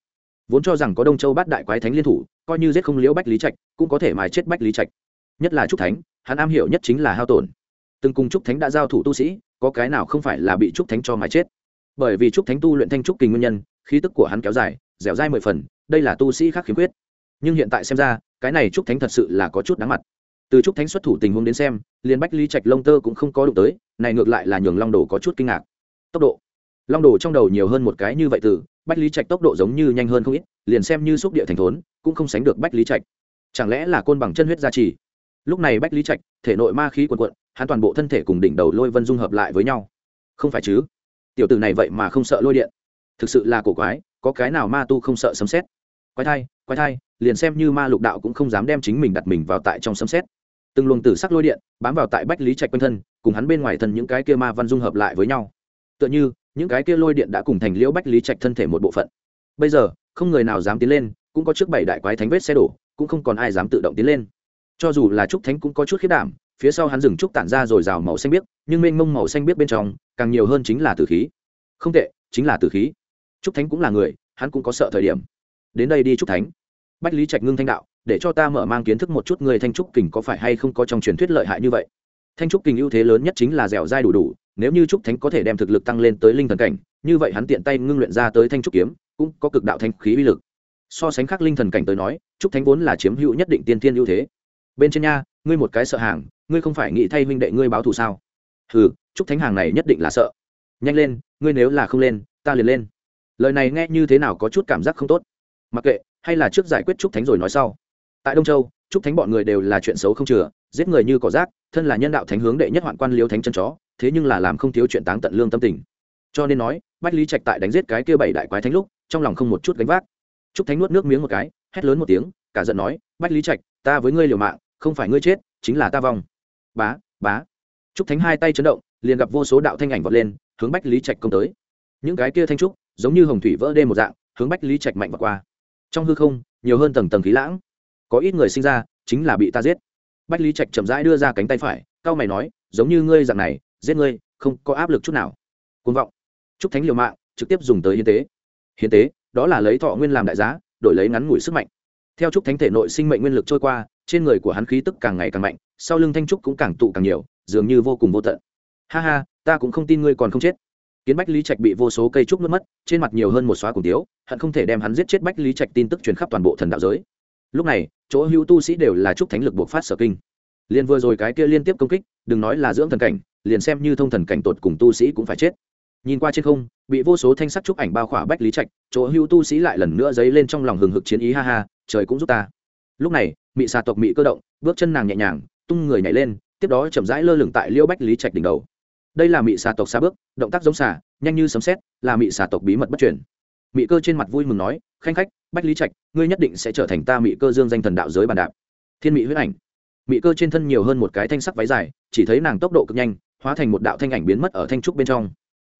Vốn cho rằng có đông châu bát đại quái thánh liên thủ, coi như giết không liễu bách lý trạch, cũng có thể mài chết bách lý trạch. Nhất là trúc thánh, hắn am hiểu nhất chính là hao tổn từng cùng trúc thánh đã giao thủ tu sĩ, có cái nào không phải là bị trúc thánh cho mài chết? Bởi vì trúc thánh tu luyện thanh trúc kình nguyên nhân, khí tức của hắn kéo dài, dẻo dai mười phần, đây là tu sĩ khác khiếm khuyết. Nhưng hiện tại xem ra, cái này trúc thánh thật sự là có chút đáng mặt. Từ trúc thánh xuất thủ tình huống đến xem, liền bách lý trạch lông tơ cũng không có đụng tới, này ngược lại là nhường long đồ có chút kinh ngạc. Tốc độ. Long đồ trong đầu nhiều hơn một cái như vậy từ, bách lý trạch tốc độ giống như nhanh hơn không ít, liền xem như xúc địa thành thốn, cũng không sánh được bách lý trạch. Chẳng lẽ là côn bằng chân huyết gia trì? Lúc này bách lý trạch, thể nội ma khí quần quận hắn toàn bộ thân thể cùng đỉnh đầu lôi vân dung hợp lại với nhau. Không phải chứ? Tiểu tử này vậy mà không sợ lôi điện. Thực sự là cổ quái, có cái nào ma tu không sợ sấm xét quái thai quái thai, liền xem như ma lục đạo cũng không dám đem chính mình đặt mình vào tại trong sấm xét từng luồng tử sắc lôi điện bám vào tại bách lý trạch quanh thân, cùng hắn bên ngoài thân những cái kia ma văn dung hợp lại với nhau. Tựa như, những cái kia lôi điện đã cùng thành liễu bách lý trạch thân thể một bộ phận. Bây giờ, không người nào dám tiến lên, cũng có trước bảy đại quái thánh vết xe đổ, cũng không còn ai dám tự động tiến lên cho dù là trúc thánh cũng có chút khiết đảm, phía sau hắn rừng trúc tản ra rồi rào màu xanh biếc, nhưng mênh mông màu xanh biếc bên trong, càng nhiều hơn chính là tử khí. Không tệ, chính là tử khí. Trúc thánh cũng là người, hắn cũng có sợ thời điểm. Đến đây đi trúc thánh. Bách lý trạch ngưng thanh đạo, để cho ta mở mang kiến thức một chút người thanh trúc kình có phải hay không có trong truyền thuyết lợi hại như vậy. Thanh trúc kình ưu thế lớn nhất chính là dẻo dai đủ đủ, nếu như trúc thánh có thể đem thực lực tăng lên tới linh thần cảnh, như vậy hắn tiện tay ngưng luyện ra tới thanh trúc kiếm, cũng có cực đạo thanh khí uy lực. So sánh khác linh thần cảnh tới nói, trúc thánh vốn là chiếm hữu nhất định tiên tiên ưu thế bên trên nha, ngươi một cái sợ hàng, ngươi không phải nghĩ thay huynh đệ ngươi báo thù sao? Ừ trúc thánh hàng này nhất định là sợ. Nhanh lên, ngươi nếu là không lên, ta liền lên. Lời này nghe như thế nào có chút cảm giác không tốt. Mặc kệ, hay là trước giải quyết trúc thánh rồi nói sau. Tại đông châu trúc thánh bọn người đều là chuyện xấu không chừa, giết người như cỏ rác, thân là nhân đạo thánh hướng đệ nhất hoạn quan liêu thánh chân chó, thế nhưng là làm không thiếu chuyện táng tận lương tâm tình. Cho nên nói, bách lý trạch tại đánh giết cái kia bảy đại quái thánh lúc, trong lòng không một chút gánh vác. Trúc thánh nuốt nước miếng một cái, hét lớn một tiếng, cả giận nói, bách lý trạch, ta với ngươi liều mạng không phải ngươi chết, chính là ta vong. Bá bá. Trúc thánh hai tay chấn động, liền gặp vô số đạo thanh ảnh vọt lên, hướng bách lý trạch công tới. Những cái kia thanh trúc, giống như hồng thủy vỡ đê một dạng, hướng bách lý trạch mạnh vọt qua. Trong hư không, nhiều hơn tầng tầng khí lãng. Có ít người sinh ra, chính là bị ta giết. Bách lý trạch chậm rãi đưa ra cánh tay phải, cao mày nói, giống như ngươi dạng này, giết ngươi, không có áp lực chút nào. Côn vọng. Trúc thánh liều mạng, trực tiếp dùng tới hiến tế. Hiến tế, đó là lấy thọ nguyên làm đại giá, đổi lấy ngắn ngủi sức mạnh theo trúc thánh thể nội sinh mệnh nguyên lực trôi qua, trên người của hắn khí tức càng ngày càng mạnh, sau lưng thanh trúc cũng càng tụ càng nhiều, dường như vô cùng vô tận. Ha ha, ta cũng không tin ngươi còn không chết. Kiến bách lý trạch bị vô số cây trúc nuốt mất, trên mặt nhiều hơn một xóa cùng tiếu, hận không thể đem hắn giết chết bách lý trạch tin tức truyền khắp toàn bộ thần đạo giới. Lúc này, chỗ hữu tu sĩ đều là trúc thánh lực buộc phát sở kinh. Liền vừa rồi cái kia liên tiếp công kích, đừng nói là dưỡng thần cảnh, liền xem như thông thần cảnh tột cùng tu sĩ cũng phải chết. Nhìn qua trên không, bị vô số thanh sắc trúc ảnh bao khỏa bách lý trạch, chỗ hữu tu sĩ lại lần nữa dấy lên trong lòng hừng hực chiến ý, ha ha trời cũng giúp ta. Lúc này, mị xà tộc mị cơ động, bước chân nàng nhẹ nhàng, tung người nhảy lên, tiếp đó chậm rãi lơ lửng tại liễu bách lý trạch đỉnh đầu. Đây là mị xà tộc xa bước, động tác giống xà, nhanh như sấm xét là mị xà tộc bí mật bất chuyển mị cơ trên mặt vui mừng nói, khanh khách, bách lý trạch, ngươi nhất định sẽ trở thành ta mị cơ dương danh thần đạo giới bàn đạp. Thiên mị huyết ảnh. Mị cơ trên thân nhiều hơn một cái thanh sắc váy dài, chỉ thấy nàng tốc độ cực nhanh, hóa thành một đạo thanh ảnh biến mất ở thanh trúc bên trong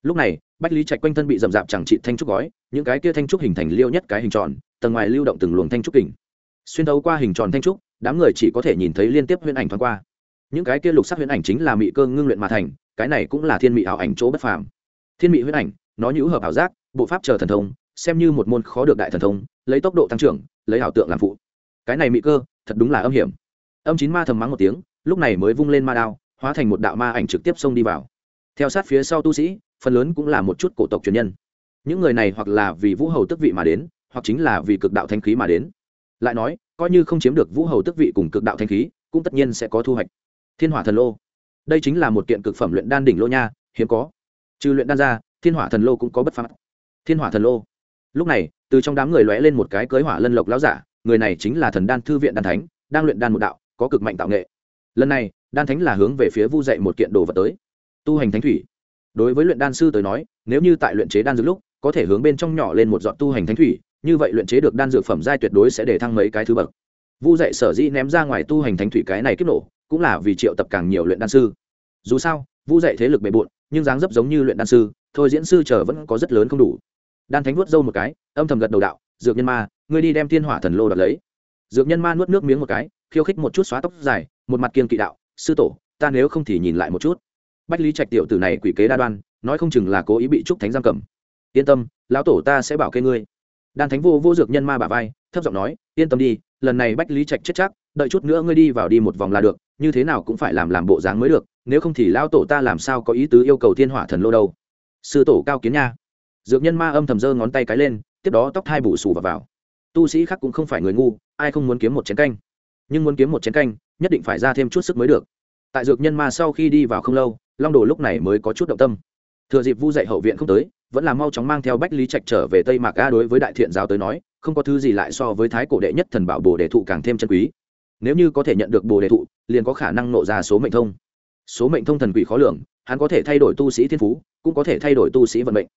lúc này, bách lý trạch quanh thân bị rậm rạp chẳng trị thanh trúc gói, những cái kia thanh trúc hình thành liêu nhất cái hình tròn, tầng ngoài lưu động từng luồng thanh trúc kình. Xuyên thấu qua hình tròn thanh trúc, đám người chỉ có thể nhìn thấy liên tiếp huyễn ảnh thoáng qua. Những cái kia lục sắc huyễn ảnh chính là mị cơ ngưng luyện mà thành, cái này cũng là thiên mị ảo ảnh chỗ bất phàm. Thiên mị huyễn ảnh, nó nhũ hợp ảo giác, bộ pháp chờ thần thông, xem như một môn khó được đại thần thông, lấy tốc độ tăng trưởng, lấy ảo tượng làm phụ. Cái này mị cơ, thật đúng là âm hiểm. Âm chín ma thầm mắng một tiếng, lúc này mới vung lên ma đao, hóa thành một đạo ma ảnh trực tiếp xông đi vào. Theo sát phía sau tu sĩ phần lớn cũng là một chút cổ tộc truyền nhân. Những người này hoặc là vì vũ hầu tức vị mà đến, hoặc chính là vì cực đạo thanh khí mà đến. Lại nói, coi như không chiếm được vũ hầu tức vị cùng cực đạo thanh khí, cũng tất nhiên sẽ có thu hoạch. Thiên hỏa thần lô. Đây chính là một kiện cực phẩm luyện đan đỉnh lô nha, hiếm có. Trừ luyện đan ra, thiên hỏa thần lô cũng có bất pháp thiên hỏa thần lô. Lúc này, từ trong đám người lóe lên một cái cưới hỏa lân lộc láo giả, người này chính là thần đan thư viện đan thánh, đang luyện đan một đạo, có cực mạnh tạo nghệ. Lần này, đan thánh là hướng về phía vu dạy một kiện đồ vật tới. Tu hành thánh thủy đối với luyện đan sư tới nói, nếu như tại luyện chế đan dược lúc, có thể hướng bên trong nhỏ lên một dọn tu hành thánh thủy, như vậy luyện chế được đan dược phẩm giai tuyệt đối sẽ để thăng mấy cái thứ bậc. Vu dạy sở dĩ ném ra ngoài tu hành thánh thủy cái này kích nổ, cũng là vì triệu tập càng nhiều luyện đan sư. Dù sao, vu dạy thế lực bề bộn, nhưng dáng dấp giống như luyện đan sư, thôi diễn sư chờ vẫn có rất lớn không đủ. Đan thánh vuốt râu một cái, âm thầm gật đầu đạo, dược nhân ma, ngươi đi đem thiên hỏa thần lô đ lấy. Dược nhân ma nuốt nước miếng một cái, khiêu khích một chút xóa tóc dài, một mặt kiên kỵ đạo, sư tổ, ta nếu không thì nhìn lại một chút bách lý trạch tiểu tử này quỷ kế đa đoan nói không chừng là cố ý bị trúc thánh giam cầm. Yên tâm lão tổ ta sẽ bảo kê ngươi. Đan thánh vô vô dược nhân ma bà vai thấp giọng nói yên tâm đi lần này bách lý trạch chết chắc đợi chút nữa ngươi đi vào đi một vòng là được như thế nào cũng phải làm làm bộ dáng mới được nếu không thì lão tổ ta làm sao có ý tứ yêu cầu thiên hỏa thần lô đâu. Sư tổ cao kiến nha. Dược nhân ma âm thầm giơ ngón tay cái lên tiếp đó tóc hai bù xù vào, vào. Tu sĩ khác cũng không phải người ngu ai không muốn kiếm một chén canh. Nhưng muốn kiếm một chén canh nhất định phải ra thêm chút sức mới được. Tại dược nhân ma sau khi đi vào không lâu long đồ lúc này mới có chút động tâm. Thừa dịp vu dạy hậu viện không tới, vẫn là mau chóng mang theo bách lý trạch trở về tây mạc a đối với đại thiện giáo tới nói, không có thứ gì lại so với thái cổ đệ nhất thần bảo bồ đề thụ càng thêm chân quý. Nếu như có thể nhận được bồ đề thụ, liền có khả năng nộ ra số mệnh thông. Số mệnh thông thần quỷ khó lường, hắn có thể thay đổi tu sĩ thiên phú, cũng có thể thay đổi tu sĩ vận mệnh.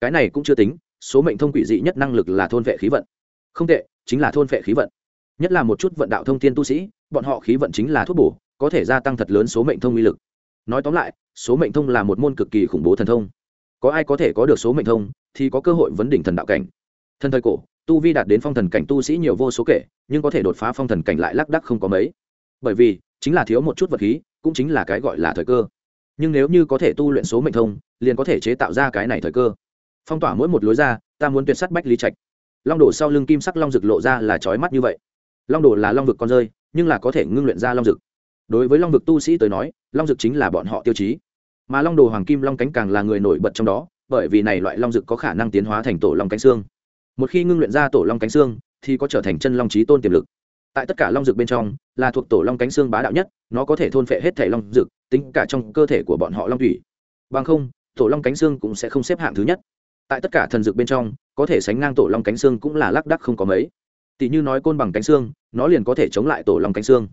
Cái này cũng chưa tính, số mệnh thông quỷ dị nhất năng lực là thôn vệ khí vận. Không tệ, chính là thôn vệ khí vận. Nhất là một chút vận đạo thông thiên tu sĩ, bọn họ khí vận chính là thuốc bổ, có thể gia tăng thật lớn số mệnh thông uy lực nói tóm lại, số mệnh thông là một môn cực kỳ khủng bố thần thông. Có ai có thể có được số mệnh thông, thì có cơ hội vấn đỉnh thần đạo cảnh. Thần thời cổ, tu vi đạt đến phong thần cảnh tu sĩ nhiều vô số kể, nhưng có thể đột phá phong thần cảnh lại lác đắc không có mấy. Bởi vì, chính là thiếu một chút vật khí, cũng chính là cái gọi là thời cơ. Nhưng nếu như có thể tu luyện số mệnh thông, liền có thể chế tạo ra cái này thời cơ. Phong tỏa mỗi một lối ra, ta muốn tuyệt sắt bách lý trạch. Long đổ sau lưng kim sắc long rực lộ ra là trói mắt như vậy. Long đổ là long vực con rơi, nhưng là có thể ngưng luyện ra long rực đối với long vực tu sĩ tới nói, long dực chính là bọn họ tiêu chí. Mà long đồ hoàng kim long cánh càng là người nổi bật trong đó, bởi vì này loại long dực có khả năng tiến hóa thành tổ long cánh xương. Một khi ngưng luyện ra tổ long cánh xương, thì có trở thành chân long trí tôn tiềm lực. Tại tất cả long dực bên trong, là thuộc tổ long cánh xương bá đạo nhất, nó có thể thôn phệ hết thể long dực tính cả trong cơ thể của bọn họ long thủy. Bằng không, tổ long cánh xương cũng sẽ không xếp hạng thứ nhất. Tại tất cả thần dược bên trong, có thể sánh ngang tổ long cánh xương cũng là lác đắc không có mấy. Tỷ như nói côn bằng cánh xương, nó liền có thể chống lại tổ long cánh xương.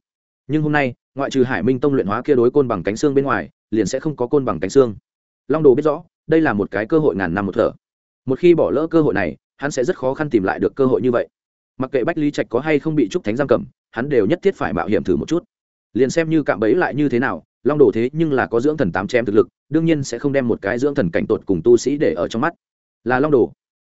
Nhưng hôm nay ngoại trừ hải minh tông luyện hóa kia đối côn bằng cánh xương bên ngoài, liền sẽ không có côn bằng cánh xương. Long đồ biết rõ, đây là một cái cơ hội ngàn năm một thở. Một khi bỏ lỡ cơ hội này, hắn sẽ rất khó khăn tìm lại được cơ hội như vậy. Mặc kệ bách lý trạch có hay không bị trúc thánh giam cầm, hắn đều nhất thiết phải mạo hiểm thử một chút. Liền xem như cạm bẫy lại như thế nào, long đồ thế nhưng là có dưỡng thần tám chém thực lực, đương nhiên sẽ không đem một cái dưỡng thần cảnh tột cùng tu sĩ để ở trong mắt. Là long đồ.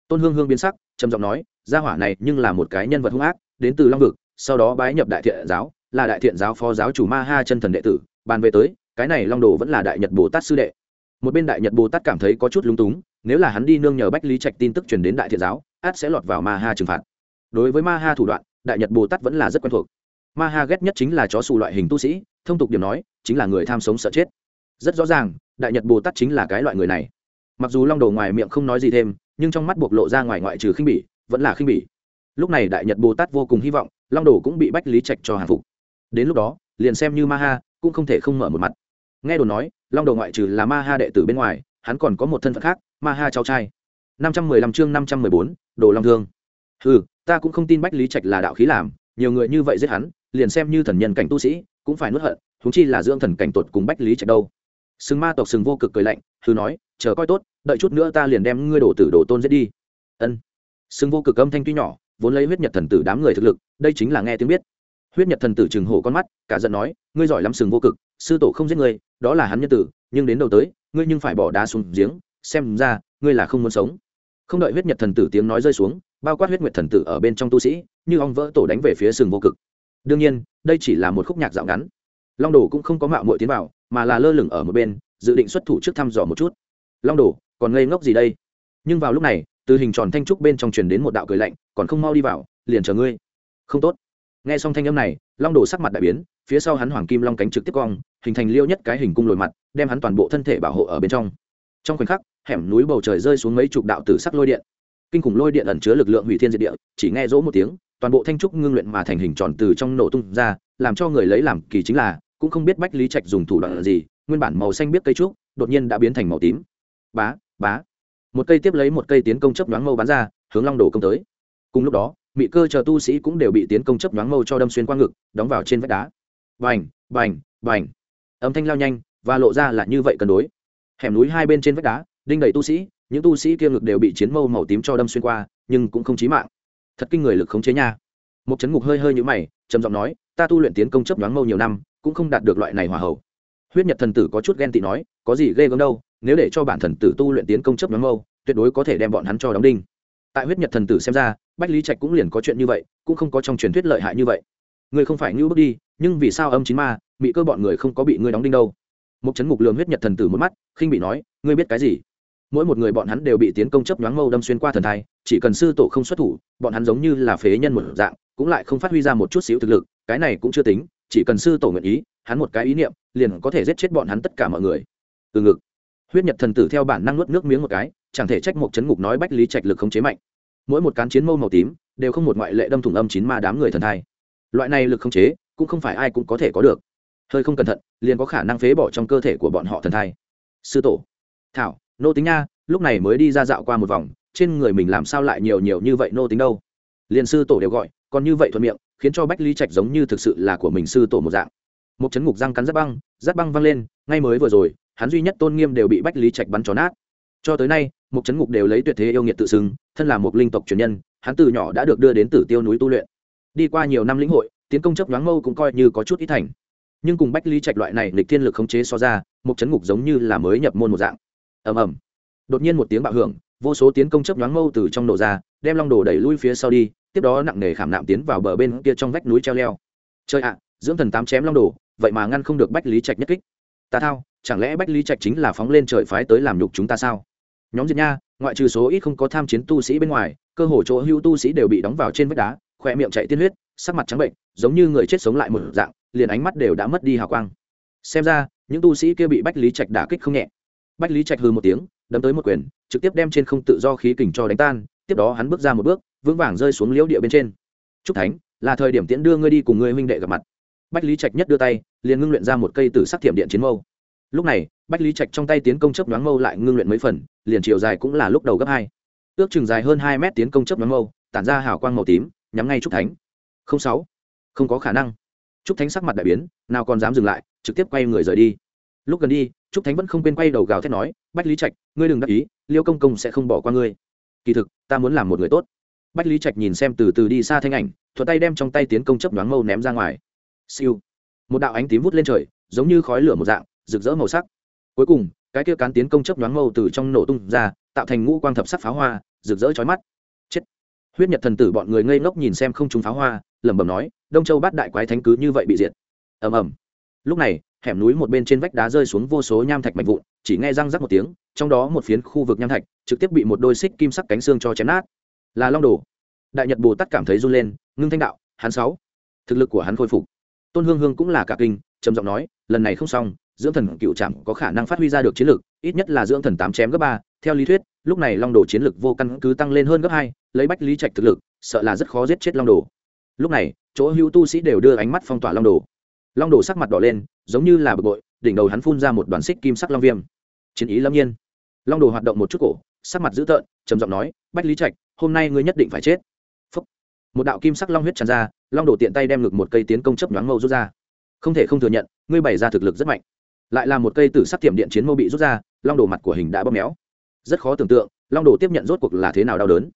Tôn hương hương biến sắc, trầm giọng nói, gia hỏa này nhưng là một cái nhân vật hung ác, đến từ long vực, sau đó bái nhập đại thiện giáo là đại thiện giáo phó giáo chủ ma ha chân thần đệ tử, bàn về tới, cái này long đồ vẫn là đại nhật bồ tát sư đệ. Một bên đại nhật bồ tát cảm thấy có chút lung túng, nếu là hắn đi nương nhờ bách lý trạch tin tức truyền đến đại thiện giáo, át sẽ lọt vào ma ha trừng phạt. Đối với ma ha thủ đoạn, đại nhật bồ tát vẫn là rất quen thuộc. Ma ha ghét nhất chính là chó xù loại hình tu sĩ, thông tục điểm nói, chính là người tham sống sợ chết. Rất rõ ràng, đại nhật bồ tát chính là cái loại người này. Mặc dù long đồ ngoài miệng không nói gì thêm, nhưng trong mắt buộc lộ ra ngoài ngoại trừ khinh bỉ, vẫn là khinh bỉ. Lúc này đại nhật bồ tát vô cùng hy vọng, long đồ cũng bị bách lý trạch cho hàng phục đến lúc đó, liền xem như ma ha, cũng không thể không mở một mặt. Nghe đồn nói, long đồ ngoại trừ là ma ha đệ tử bên ngoài, hắn còn có một thân phận khác, ma ha cháu trai. năm trăm mười lăm chương năm trăm mười bốn, đồ long thương. Ừ ta cũng không tin bách lý trạch là đạo khí làm, nhiều người như vậy giết hắn, liền xem như thần nhân cảnh tu sĩ, cũng phải nuốt hận thúng chi là dưỡng thần cảnh tột cùng bách lý trạch đâu. Sừng ma tộc sừng vô cực cười lạnh hư nói, chờ coi tốt, đợi chút nữa ta liền đem ngươi đổ tử đổ tôn giết đi. Ân. Sừng vô cực âm thanh tuy nhỏ, vốn lấy huyết nhật thần tử đám người thực lực, đây chính là nghe tiếng biết huyết nhật thần tử trừng hổ con mắt, cả giận nói, ngươi giỏi lắm, sừng vô cực, sư tổ không giết ngươi, đó là hắn nhân tử, nhưng đến đầu tới, ngươi nhưng phải bỏ đá xuống giếng, xem ra, ngươi là không muốn sống. Không đợi huyết nhật thần tử tiếng nói rơi xuống, bao quát huyết nguyệt thần tử ở bên trong tu sĩ, như ong vỡ tổ đánh về phía sừng vô cực. Đương nhiên, đây chỉ là một khúc nhạc dạo ngắn. Long đồ cũng không có mạo muội tiến vào, mà là lơ lửng ở một bên, dự định xuất thủ trước thăm dò một chút. Long đồ, còn ngây ngốc gì đây? Nhưng vào lúc này, từ hình tròn thanh trúc bên trong truyền đến một đạo cười lạnh, còn không mau đi vào, liền chờ ngươi. Không tốt nghe xong thanh âm này, long đồ sắc mặt đại biến, phía sau hắn hoàng kim long cánh trực tiếp cong, hình thành liêu nhất cái hình cung lồi mặt, đem hắn toàn bộ thân thể bảo hộ ở bên trong. Trong khoảnh khắc, hẻm núi bầu trời rơi xuống mấy chục đạo tử sắc lôi điện. Kinh khủng lôi điện ẩn chứa lực lượng hủy thiên diệt địa, chỉ nghe rỗ một tiếng, toàn bộ thanh trúc ngưng luyện mà thành hình tròn từ trong nổ tung ra, làm cho người lấy làm kỳ chính là, cũng không biết bách lý trạch dùng thủ đoạn gì, nguyên bản màu xanh biết cây trúc, đột nhiên đã biến thành màu tím. Bá bá. Một cây tiếp lấy một cây tiến công chấp đoán mâu bắn ra, hướng long đồ công tới. Cùng lúc đó mị cơ chờ tu sĩ cũng đều bị tiến công chấp nhoáng mâu cho đâm xuyên qua ngực, đóng vào trên vách đá. Bành bành bành. Âm thanh lao nhanh, và lộ ra là như vậy cân đối. Hẻm núi hai bên trên vách đá, đinh đầy tu sĩ, những tu sĩ kia ngực đều bị chiến mâu màu tím cho đâm xuyên qua, nhưng cũng không chí mạng. Thật kinh người lực khống chế nha. Một chấn ngục hơi hơi như mày, trầm giọng nói, ta tu luyện tiến công chấp nhoáng mâu nhiều năm, cũng không đạt được loại này hòa hậu. Huyết nhật thần tử có chút ghen tị nói, có gì ghê gớm đâu, nếu để cho bản thần tử tu luyện tiến công chấp nhoáng mâu, tuyệt đối có thể đem bọn hắn cho đóng đinh tại huyết nhật thần tử xem ra, bách lý trạch cũng liền có chuyện như vậy, cũng không có trong truyền thuyết lợi hại như vậy. Ngươi không phải ngưu bước đi, nhưng vì sao âm chín ma bị cơ bọn người không có bị ngươi đóng đinh đâu? Mục Trấn ngục lường huyết nhật thần tử một mắt, khinh bị nói, ngươi biết cái gì? Mỗi một người bọn hắn đều bị tiến công chấp nhoáng mâu đâm xuyên qua thần thai, chỉ cần sư tổ không xuất thủ, bọn hắn giống như là phế nhân một dạng, cũng lại không phát huy ra một chút xíu thực lực, cái này cũng chưa tính, chỉ cần sư tổ nguyện ý, hắn một cái ý niệm, liền có thể giết chết bọn hắn tất cả mọi người. Từ ngực huyết nhật thần tử theo bản năng nuốt nước miếng một cái, chẳng thể trách một chấn ngục nói bách lý trạch lực không chế mạnh. Mỗi một cán chiến mâu màu tím, đều không một ngoại lệ đâm thủng âm chín ma đám người thần thai. Loại này lực không chế, cũng không phải ai cũng có thể có được. Hơi không cẩn thận, liền có khả năng phế bỏ trong cơ thể của bọn họ thần thai. Sư tổ. Thảo, nô tính nha, lúc này mới đi ra dạo qua một vòng, trên người mình làm sao lại nhiều nhiều như vậy nô tính đâu? Liền sư tổ đều gọi, còn như vậy thuận miệng, khiến cho bách lý trạch giống như thực sự là của mình sư tổ một dạng. Một chấn ngục răng cắn rất băng rất băng văng lên, ngay mới vừa rồi hắn duy nhất tôn nghiêm đều bị bách lý trạch bắn tròn nát. Cho tới nay, mục chấn ngục đều lấy tuyệt thế yêu nghiệt tự xưng, thân là một linh tộc truyền nhân, hắn từ nhỏ đã được đưa đến tử tiêu núi tu luyện. Đi qua nhiều năm lĩnh hội, tiến công chấp nhoáng mâu cũng coi như có chút ít thành. Nhưng cùng bách lý trạch loại này lịch thiên lực khống chế so ra, mục chấn ngục giống như là mới nhập môn một dạng. Ầm ầm. Đột nhiên một tiếng bạo hưởng, vô số tiến công chấp nhoáng mâu từ trong nổ ra, đem long đồ đẩy lui phía sau đi, tiếp đó nặng nề khảm nạm tiến vào bờ bên kia trong vách núi treo leo. Chơi ạ, dưỡng thần tám chém long đồ, vậy mà ngăn không được bách lý trạch nhất kích. Ta thao chẳng lẽ bách lý trạch chính là phóng lên trời phái tới làm nhục chúng ta sao? Nhóm diệt nha, ngoại trừ số ít không có tham chiến tu sĩ bên ngoài, cơ hồ chỗ hưu tu sĩ đều bị đóng vào trên vách đá, khoe miệng chạy tiên huyết, sắc mặt trắng bệnh, giống như người chết sống lại một dạng, liền ánh mắt đều đã mất đi hào quang. Xem ra, những tu sĩ kia bị bách lý trạch đả kích không nhẹ. Bách lý trạch hư một tiếng, đấm tới một quyền, trực tiếp đem trên không tự do khí kình cho đánh tan, tiếp đó hắn bước ra một bước, vững vàng rơi xuống liễu địa bên trên. Trúc thánh, là thời điểm tiễn đưa ngươi đi cùng ngươi huynh đệ gặp mặt. Bách lý trạch nhất đưa tay, liền ngưng luyện ra một cây tử sắc thiểm điện chiến mâu lúc này, bách lý trạch trong tay tiến công chấp nhoáng mâu lại ngưng luyện mấy phần, liền chiều dài cũng là lúc đầu gấp hai. Ước chừng dài hơn hai mét tiến công chấp nhoáng mâu, tản ra hào quang màu tím, nhắm ngay trúc thánh. Không sáu. Không có khả năng. Trúc thánh sắc mặt đại biến, nào còn dám dừng lại, trực tiếp quay người rời đi. Lúc gần đi, trúc thánh vẫn không quên quay đầu gào thét nói, bách lý trạch, ngươi đừng đắc ý, liêu công công sẽ không bỏ qua ngươi. Kỳ thực, ta muốn làm một người tốt. Bách lý trạch nhìn xem từ từ đi xa thanh ảnh thuật tay đem trong tay tiến công chấp đoán mâu ném ra ngoài. Siêu. Một đạo ánh tím vút lên trời, giống như khói lửa một dạng rực rỡ màu sắc. Cuối cùng, cái kia cán tiến công chấp nhoáng mâu từ trong nổ tung ra, tạo thành ngũ quang thập sắc pháo hoa, rực rỡ chói mắt. Chết. Huyết nhật thần tử bọn người ngây ngốc nhìn xem không trúng pháo hoa, lẩm bẩm nói, đông châu bát đại quái thánh cứ như vậy bị diệt. Ầm ầm. Lúc này, hẻm núi một bên trên vách đá rơi xuống vô số nham thạch mạnh vụn, chỉ nghe răng rắc một tiếng, trong đó một phiến khu vực nham thạch trực tiếp bị một đôi xích kim sắc cánh xương cho chém nát. Là long đồ. Đại nhật bồ tát cảm thấy run lên, ngưng thanh đạo, hắn sáu. Thực lực của hắn khôi phục. Tôn hương hương cũng là cả kinh, trầm giọng nói, lần này không xong dưỡng thần cựu trạm có khả năng phát huy ra được chiến lực, ít nhất là dưỡng thần tám chém gấp ba. Theo lý thuyết, lúc này long đồ chiến lực vô căn cứ tăng lên hơn gấp hai, lấy bách lý trạch thực lực, sợ là rất khó giết chết long đồ. Lúc này, chỗ hữu tu sĩ đều đưa ánh mắt phong tỏa long đồ. Long đồ sắc mặt đỏ lên, giống như là bực bội, đỉnh đầu hắn phun ra một đoàn xích kim sắc long viêm. Chiến ý lâm nhiên. Long đồ hoạt động một chút cổ, sắc mặt dữ tợn, trầm giọng nói, bách lý trạch, hôm nay ngươi nhất định phải chết. Phúc. một đạo kim sắc long huyết tràn ra, long đồ tiện tay đem ngực một cây tiến công chấp nhoáng mâu rút ra. Không thể không thừa nhận, ngươi bày ra thực lực rất mạnh lại là một cây tử sắc tiệm điện chiến mâu bị rút ra, long đồ mặt của hình đã bóp méo. Rất khó tưởng tượng, long đồ tiếp nhận rốt cuộc là thế nào đau đớn.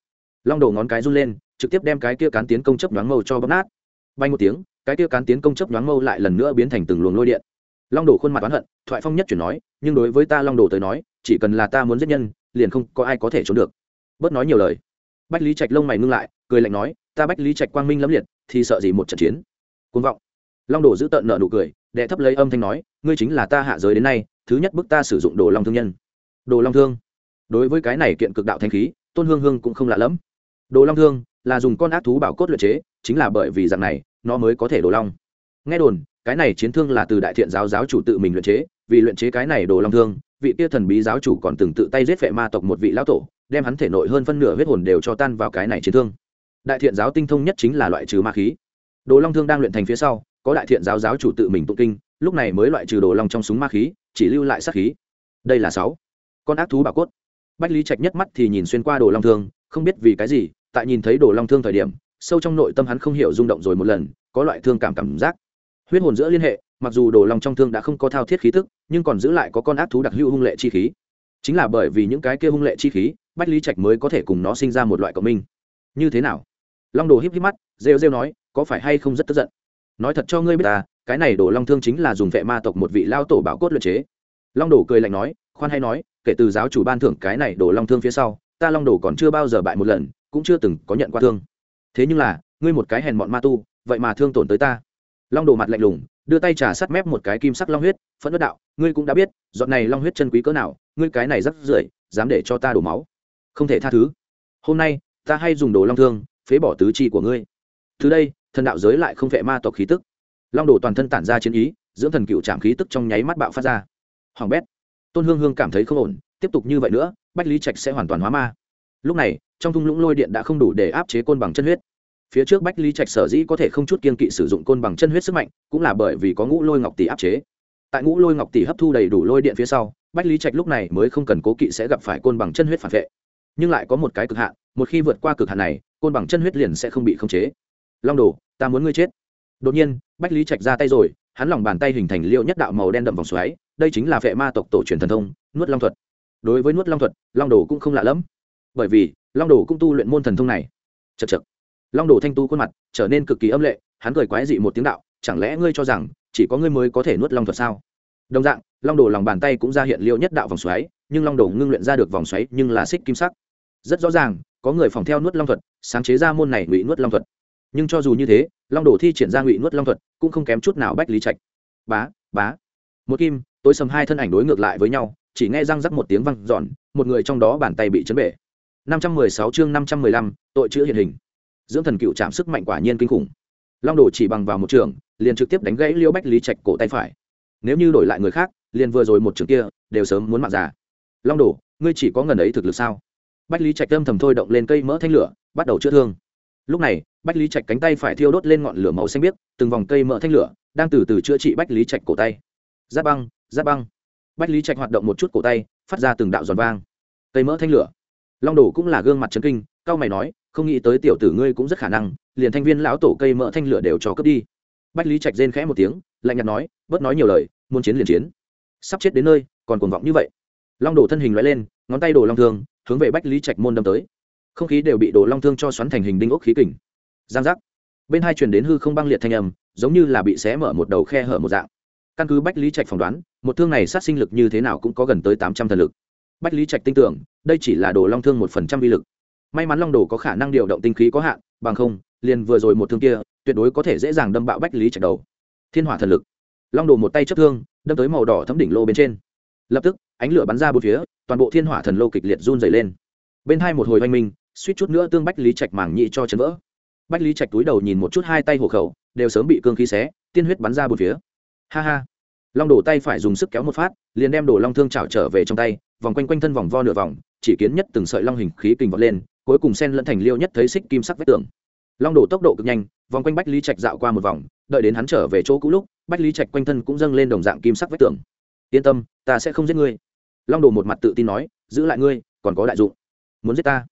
Long đồ ngón cái run lên, trực tiếp đem cái kia cán tiến công chấp nhoáng mâu cho bóp nát. Bay một tiếng, cái kia cán tiến công chấp nhoáng mâu lại lần nữa biến thành từng luồng lôi điện. Long đồ khuôn mặt oán hận, thoại phong nhất chuyển nói, nhưng đối với ta long đồ tới nói, chỉ cần là ta muốn giết nhân, liền không có ai có thể trốn được. Bớt nói nhiều lời. Bách lý trạch lông mày ngưng lại, cười lạnh nói, ta bách lý trạch quang minh lẫm liệt, thì sợ gì một trận chiến. Côn vọng. Long đồ giữ tợn nợ nụ cười đệ thấp lấy âm thanh nói, ngươi chính là ta hạ giới đến nay, thứ nhất bức ta sử dụng đồ long thương nhân. Đồ long thương? Đối với cái này kiện cực đạo thanh khí, tôn hương hương cũng không lạ lẫm. Đồ long thương là dùng con ác thú bảo cốt luyện chế, chính là bởi vì dạng này, nó mới có thể đồ long. Nghe đồn, cái này chiến thương là từ đại thiện giáo giáo chủ tự mình luyện chế, vì luyện chế cái này đồ long thương, vị kia thần bí giáo chủ còn từng tự tay giết vệ ma tộc một vị lão tổ, đem hắn thể nội hơn phân nửa huyết hồn đều cho tan vào cái này chiến thương. Đại thiện giáo tinh thông nhất chính là loại trừ ma khí. Đồ long thương đang luyện thành phía sau có đại thiện giáo giáo chủ tự mình tụng kinh, lúc này mới loại trừ đồ long trong súng ma khí, chỉ lưu lại sát khí. Đây là sáu. Con ác thú bảo cốt. Bách lý trạch nhất mắt thì nhìn xuyên qua đồ long thương, không biết vì cái gì, tại nhìn thấy đồ long thương thời điểm, sâu trong nội tâm hắn không hiểu rung động rồi một lần, có loại thương cảm cảm giác. Huyết hồn giữa liên hệ, mặc dù đồ long trong thương đã không có thao thiết khí tức, nhưng còn giữ lại có con ác thú đặc hữu hung lệ chi khí. Chính là bởi vì những cái kia hung lệ chi khí, bách lý trạch mới có thể cùng nó sinh ra một loại cộng minh. Như thế nào? Long đồ híp híp mắt, rêu rêu nói, có phải hay không rất tức giận? Nói thật cho ngươi biết ta, cái này đổ long thương chính là dùng vệ ma tộc một vị lao tổ bảo cốt luyện chế. Long đổ cười lạnh nói, khoan hay nói, kể từ giáo chủ ban thưởng cái này đổ long thương phía sau, ta long đổ còn chưa bao giờ bại một lần, cũng chưa từng có nhận qua thương. Thế nhưng là, ngươi một cái hèn mọn ma tu, vậy mà thương tổn tới ta. Long đổ mặt lạnh lùng, đưa tay trà sắt mép một cái kim sắc long huyết, phẫn đất đạo, ngươi cũng đã biết dọn này long huyết chân quý cỡ nào, ngươi cái này rất rưởi, dám để cho ta đổ máu. Không thể tha thứ. Hôm nay, ta hay dùng đồ long thương, phế bỏ tứ chi của ngươi. Từ đây thần đạo giới lại không vệ ma tộc khí tức. Long đồ toàn thân tản ra chiến ý, dưỡng thần cựu trạm khí tức trong nháy mắt bạo phát ra. Hoàng bét, tôn hương hương cảm thấy không ổn, tiếp tục như vậy nữa, bách lý trạch sẽ hoàn toàn hóa ma. Lúc này, trong thung lũng lôi điện đã không đủ để áp chế côn bằng chân huyết. Phía trước bách lý trạch sở dĩ có thể không chút kiên kỵ sử dụng côn bằng chân huyết sức mạnh, cũng là bởi vì có ngũ lôi ngọc tỷ áp chế. Tại ngũ lôi ngọc tỷ hấp thu đầy đủ lôi điện phía sau, bách lý trạch lúc này mới không cần cố kỵ sẽ gặp phải côn bằng chân huyết phản vệ. Nhưng lại có một cái cực hạn, một khi vượt qua cực hạn này, côn bằng chân huyết liền sẽ không bị khống chế long đồ, ta muốn ngươi chết. Đột nhiên, bách lý trạch ra tay rồi, hắn lòng bàn tay hình thành liệu nhất đạo màu đen đậm vòng xoáy, đây chính là vệ ma tộc tổ truyền thần thông, nuốt long thuật. Đối với nuốt long thuật, long đồ cũng không lạ lẫm. Bởi vì, long đồ cũng tu luyện môn thần thông này. Chật chật long đồ thanh tu khuôn mặt, trở nên cực kỳ âm lệ, hắn cười quái dị một tiếng đạo, chẳng lẽ ngươi cho rằng, chỉ có ngươi mới có thể nuốt long thuật sao? Đồng dạng, long đồ lòng bàn tay cũng ra hiện liệu nhất đạo vòng xoáy, nhưng long đồ ngưng luyện ra được vòng xoáy nhưng là xích kim sắc. Rất rõ ràng, có người phòng theo nuốt long thuật, sáng chế ra môn này ngụy nuốt long thuật nhưng cho dù như thế, long đồ thi triển ra ngụy nuốt long thuật cũng không kém chút nào bách lý trạch. Bá bá. Một kim, tối sầm hai thân ảnh đối ngược lại với nhau, chỉ nghe răng rắc một tiếng văng giòn một người trong đó bàn tay bị chấn bể. Năm trăm mười sáu chương năm trăm mười lăm, tội chữ hiện hình. Dưỡng thần cựu chạm sức mạnh quả nhiên kinh khủng. Long đồ chỉ bằng vào một trường, liền trực tiếp đánh gãy liêu bách lý trạch cổ tay phải. Nếu như đổi lại người khác, liền vừa rồi một trường kia, đều sớm muốn mạng già. Long đồ, ngươi chỉ có ngần ấy thực lực sao? Bách lý trạch âm thầm thôi động lên cây mỡ thanh lửa, bắt đầu chữa thương lúc này, bách lý trạch cánh tay phải thiêu đốt lên ngọn lửa màu xanh biếc, từng vòng cây mỡ thanh lửa, đang từ từ chữa trị bách lý trạch cổ tay. Giáp băng giáp băng. Bách lý trạch hoạt động một chút cổ tay, phát ra từng đạo giòn vang. Cây mỡ thanh lửa. Long đồ cũng là gương mặt trấn kinh, cao mày nói, không nghĩ tới tiểu tử ngươi cũng rất khả năng, liền thanh viên lão tổ cây mỡ thanh lửa đều cho cướp đi. Bách lý trạch rên khẽ một tiếng, lạnh nhạt nói, bớt nói nhiều lời, muốn chiến liền chiến. Sắp chết đến nơi, còn cuồng vọng như vậy. Long đồ thân hình loại lên, ngón tay đồ long thương, hướng về bách lý trạch môn đâm tới không khí đều bị đồ long thương cho xoắn thành hình đinh ốc khí kình. Giang giác. Bên hai truyền đến hư không băng liệt thanh âm, giống như là bị xé mở một đầu khe hở một dạng. Căn cứ bách lý trạch phỏng đoán, một thương này sát sinh lực như thế nào cũng có gần tới tám trăm thần lực. Bách lý trạch tin tưởng, đây chỉ là đồ long thương một phần trăm vi lực. May mắn long đồ có khả năng điều động tinh khí có hạn, bằng không, liền vừa rồi một thương kia, tuyệt đối có thể dễ dàng đâm bạo bách lý trạch đầu. Thiên hỏa thần lực. Long đồ một tay chấp thương, đâm tới màu đỏ thấm đỉnh lô bên trên. Lập tức, ánh lửa bắn ra bốn phía, toàn bộ thiên hỏa thần lô kịch liệt run dày lên. Bên hai một hồi oanh minh suýt chút nữa tương bách lý trạch màng nhị cho chân vỡ. Bách lý trạch túi đầu nhìn một chút hai tay hộ khẩu, đều sớm bị cương khí xé, tiên huyết bắn ra bốn phía. Ha ha. Long đổ tay phải dùng sức kéo một phát, liền đem đổ long thương chảo trở về trong tay, vòng quanh quanh thân vòng vo nửa vòng, chỉ kiến nhất từng sợi long hình khí kình vọt lên, cuối cùng sen lẫn thành liêu nhất thấy xích kim sắc vết tường. Long đổ tốc độ cực nhanh, vòng quanh bách lý trạch dạo qua một vòng, đợi đến hắn trở về chỗ cũ lúc, bách lý trạch quanh thân cũng dâng lên đồng dạng kim sắc vết tường. Yên tâm, ta sẽ không giết ngươi. Long đồ một mặt tự tin nói, giữ lại ngươi, còn có đại dụng. Muốn giết ta?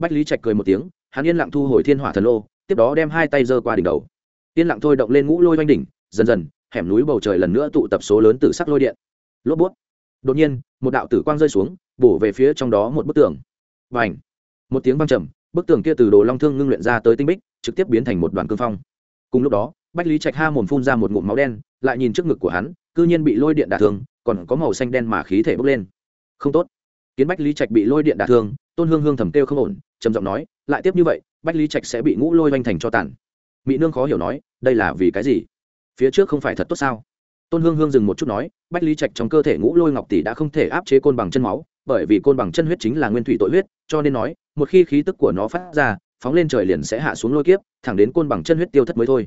Bách lý trạch cười một tiếng, hắn yên lặng thu hồi thiên hỏa thần lô, tiếp đó đem hai tay giơ qua đỉnh đầu. Yên lặng thôi động lên ngũ lôi oanh đỉnh, dần dần, hẻm núi bầu trời lần nữa tụ tập số lớn tử sắc lôi điện. Lốp bút. Đột nhiên, một đạo tử quang rơi xuống, bổ về phía trong đó một bức tường. Và ảnh một tiếng vang trầm, bức tường kia từ đồ long thương ngưng luyện ra tới tinh bích, trực tiếp biến thành một đoàn cương phong. Cùng lúc đó, bách lý trạch ha mồm phun ra một ngụm máu đen, lại nhìn trước ngực của hắn, cư nhiên bị lôi điện đả thương, còn có màu xanh đen mà khí thể bốc lên. Không tốt. Kiến bách lý trạch bị lôi điện đả thương, tôn hương hương thầm kêu không ổn trầm giọng nói, lại tiếp như vậy, bách lý trạch sẽ bị ngũ lôi oanh thành cho tàn. Mỹ nương khó hiểu nói, đây là vì cái gì? Phía trước không phải thật tốt sao? Tôn hương hương dừng một chút nói, bách lý trạch trong cơ thể ngũ lôi ngọc tỷ đã không thể áp chế côn bằng chân máu, bởi vì côn bằng chân huyết chính là nguyên thủy tội huyết, cho nên nói, một khi khí tức của nó phát ra, phóng lên trời liền sẽ hạ xuống lôi kiếp, thẳng đến côn bằng chân huyết tiêu thất mới thôi.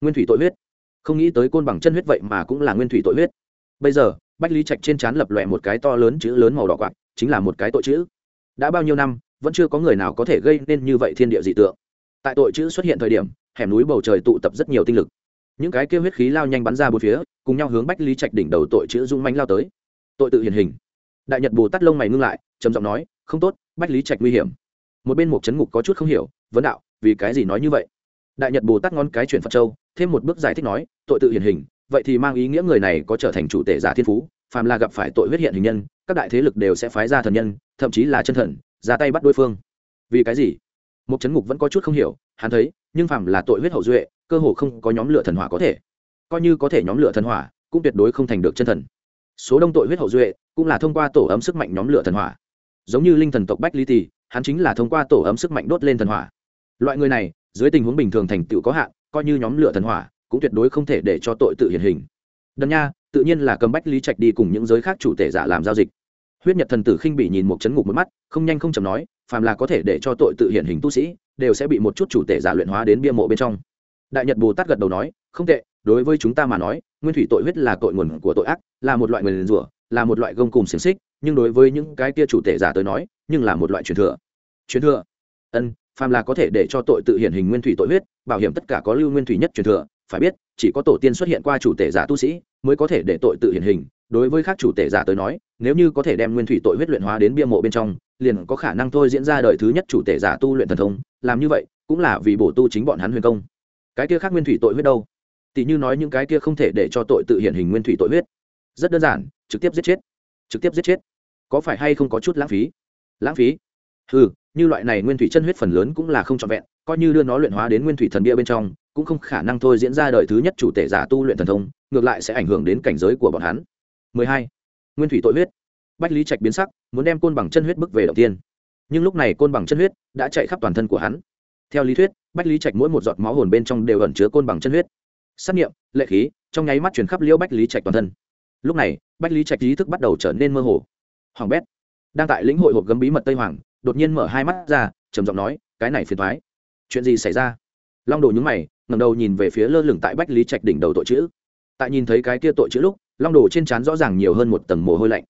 Nguyên thủy tội huyết? Không nghĩ tới côn bằng chân huyết vậy mà cũng là nguyên thủy tội huyết. Bây giờ, bách lý trạch trên trán lập lòe một cái to lớn chữ lớn màu đỏ quạt chính là một cái tội chữ. Đã bao nhiêu năm vẫn chưa có người nào có thể gây nên như vậy thiên địa dị tượng. Tại tội chữ xuất hiện thời điểm, hẻm núi bầu trời tụ tập rất nhiều tinh lực. Những cái kêu huyết khí lao nhanh bắn ra bốn phía, cùng nhau hướng bách lý trạch đỉnh đầu tội chữ dung manh lao tới. Tội tự hiển hình. Đại nhật bồ tát lông mày ngưng lại, trầm giọng nói, không tốt, bách lý trạch nguy hiểm. Một bên một chấn ngục có chút không hiểu, vấn đạo, vì cái gì nói như vậy? Đại nhật bồ tát ngón cái chuyển phật châu, thêm một bước giải thích nói, tội tự hiển hình, vậy thì mang ý nghĩa người này có trở thành chủ tể giả thiên phú, phàm là gặp phải tội huyết hiện hình nhân, các đại thế lực đều sẽ phái ra thần nhân, thậm chí là chân thần ra tay bắt đối phương. Vì cái gì? Một chấn ngục vẫn có chút không hiểu, hắn thấy, nhưng phàm là tội huyết hậu duệ, cơ hồ không có nhóm lửa thần hỏa có thể. Coi như có thể nhóm lửa thần hỏa, cũng tuyệt đối không thành được chân thần. Số đông tội huyết hậu duệ cũng là thông qua tổ ấm sức mạnh nhóm lửa thần hỏa. Giống như linh thần tộc bách ly tỳ, hắn chính là thông qua tổ ấm sức mạnh đốt lên thần hỏa. Loại người này, dưới tình huống bình thường thành tựu có hạn, coi như nhóm lửa thần hỏa, cũng tuyệt đối không thể để cho tội tự hiện hình. Đần nha, tự nhiên là cầm bách lý trạch đi cùng những giới khác chủ tể giả làm giao dịch huyết nhật thần tử khinh bị nhìn một chấn ngục một mắt, không nhanh không chầm nói, phàm là có thể để cho tội tự hiện hình tu sĩ, đều sẽ bị một chút chủ tể giả luyện hóa đến bia mộ bên trong. Đại nhật bồ tát gật đầu nói, không tệ, đối với chúng ta mà nói, nguyên thủy tội huyết là tội nguồn của tội ác, là một loại nguyền rủa, là một loại gông cùng xiềng xích, nhưng đối với những cái kia chủ tể giả tới nói, nhưng là một loại truyền thừa. Truyền thừa? Ân, phàm là có thể để cho tội tự hiện hình nguyên thủy tội huyết, bảo hiểm tất cả có lưu nguyên thủy nhất truyền thừa, phải biết, chỉ có tổ tiên xuất hiện qua chủ tể giả tu sĩ, mới có thể để tội tự hiện hình đối với các chủ tể giả tới nói, nếu như có thể đem nguyên thủy tội huyết luyện hóa đến bia mộ bên trong, liền có khả năng thôi diễn ra đời thứ nhất chủ tể giả tu luyện thần thông, làm như vậy, cũng là vì bổ tu chính bọn hắn huyền công. Cái kia khác nguyên thủy tội huyết đâu? Tỷ như nói những cái kia không thể để cho tội tự hiện hình nguyên thủy tội huyết. Rất đơn giản, trực tiếp giết chết. Trực tiếp giết chết. Có phải hay không có chút lãng phí? Lãng phí? Ừ như loại này nguyên thủy chân huyết phần lớn cũng là không trọn vẹn, coi như đưa nó luyện hóa đến nguyên thủy thần bia bên trong, cũng không khả năng thôi diễn ra đời thứ nhất chủ tể giả tu luyện thần thông, ngược lại sẽ ảnh hưởng đến cảnh giới của bọn hắn. 12. nguyên thủy tội huyết. Bách lý trạch biến sắc, muốn đem côn bằng chân huyết bước về đầu tiên. Nhưng lúc này côn bằng chân huyết đã chạy khắp toàn thân của hắn. Theo lý thuyết, bách lý trạch mỗi một giọt máu hồn bên trong đều ẩn chứa côn bằng chân huyết. Sát nghiệm lệ khí, trong nháy mắt chuyển khắp liễu bách lý trạch toàn thân. Lúc này, bách lý trạch ý thức bắt đầu trở nên mơ hồ. Hoàng bét, đang tại lĩnh hội hộp gấm bí mật tây hoàng, đột nhiên mở hai mắt ra, trầm giọng nói, cái này phiền thoái chuyện gì xảy ra? Long đồ nhúng mày ngầm đầu nhìn về phía lơ lửng tại bách lý trạch đỉnh đầu tội chữ. Tại nhìn thấy cái kia tội chữ lúc long đồ trên trán rõ ràng nhiều hơn một tầng mồ hôi lạnh.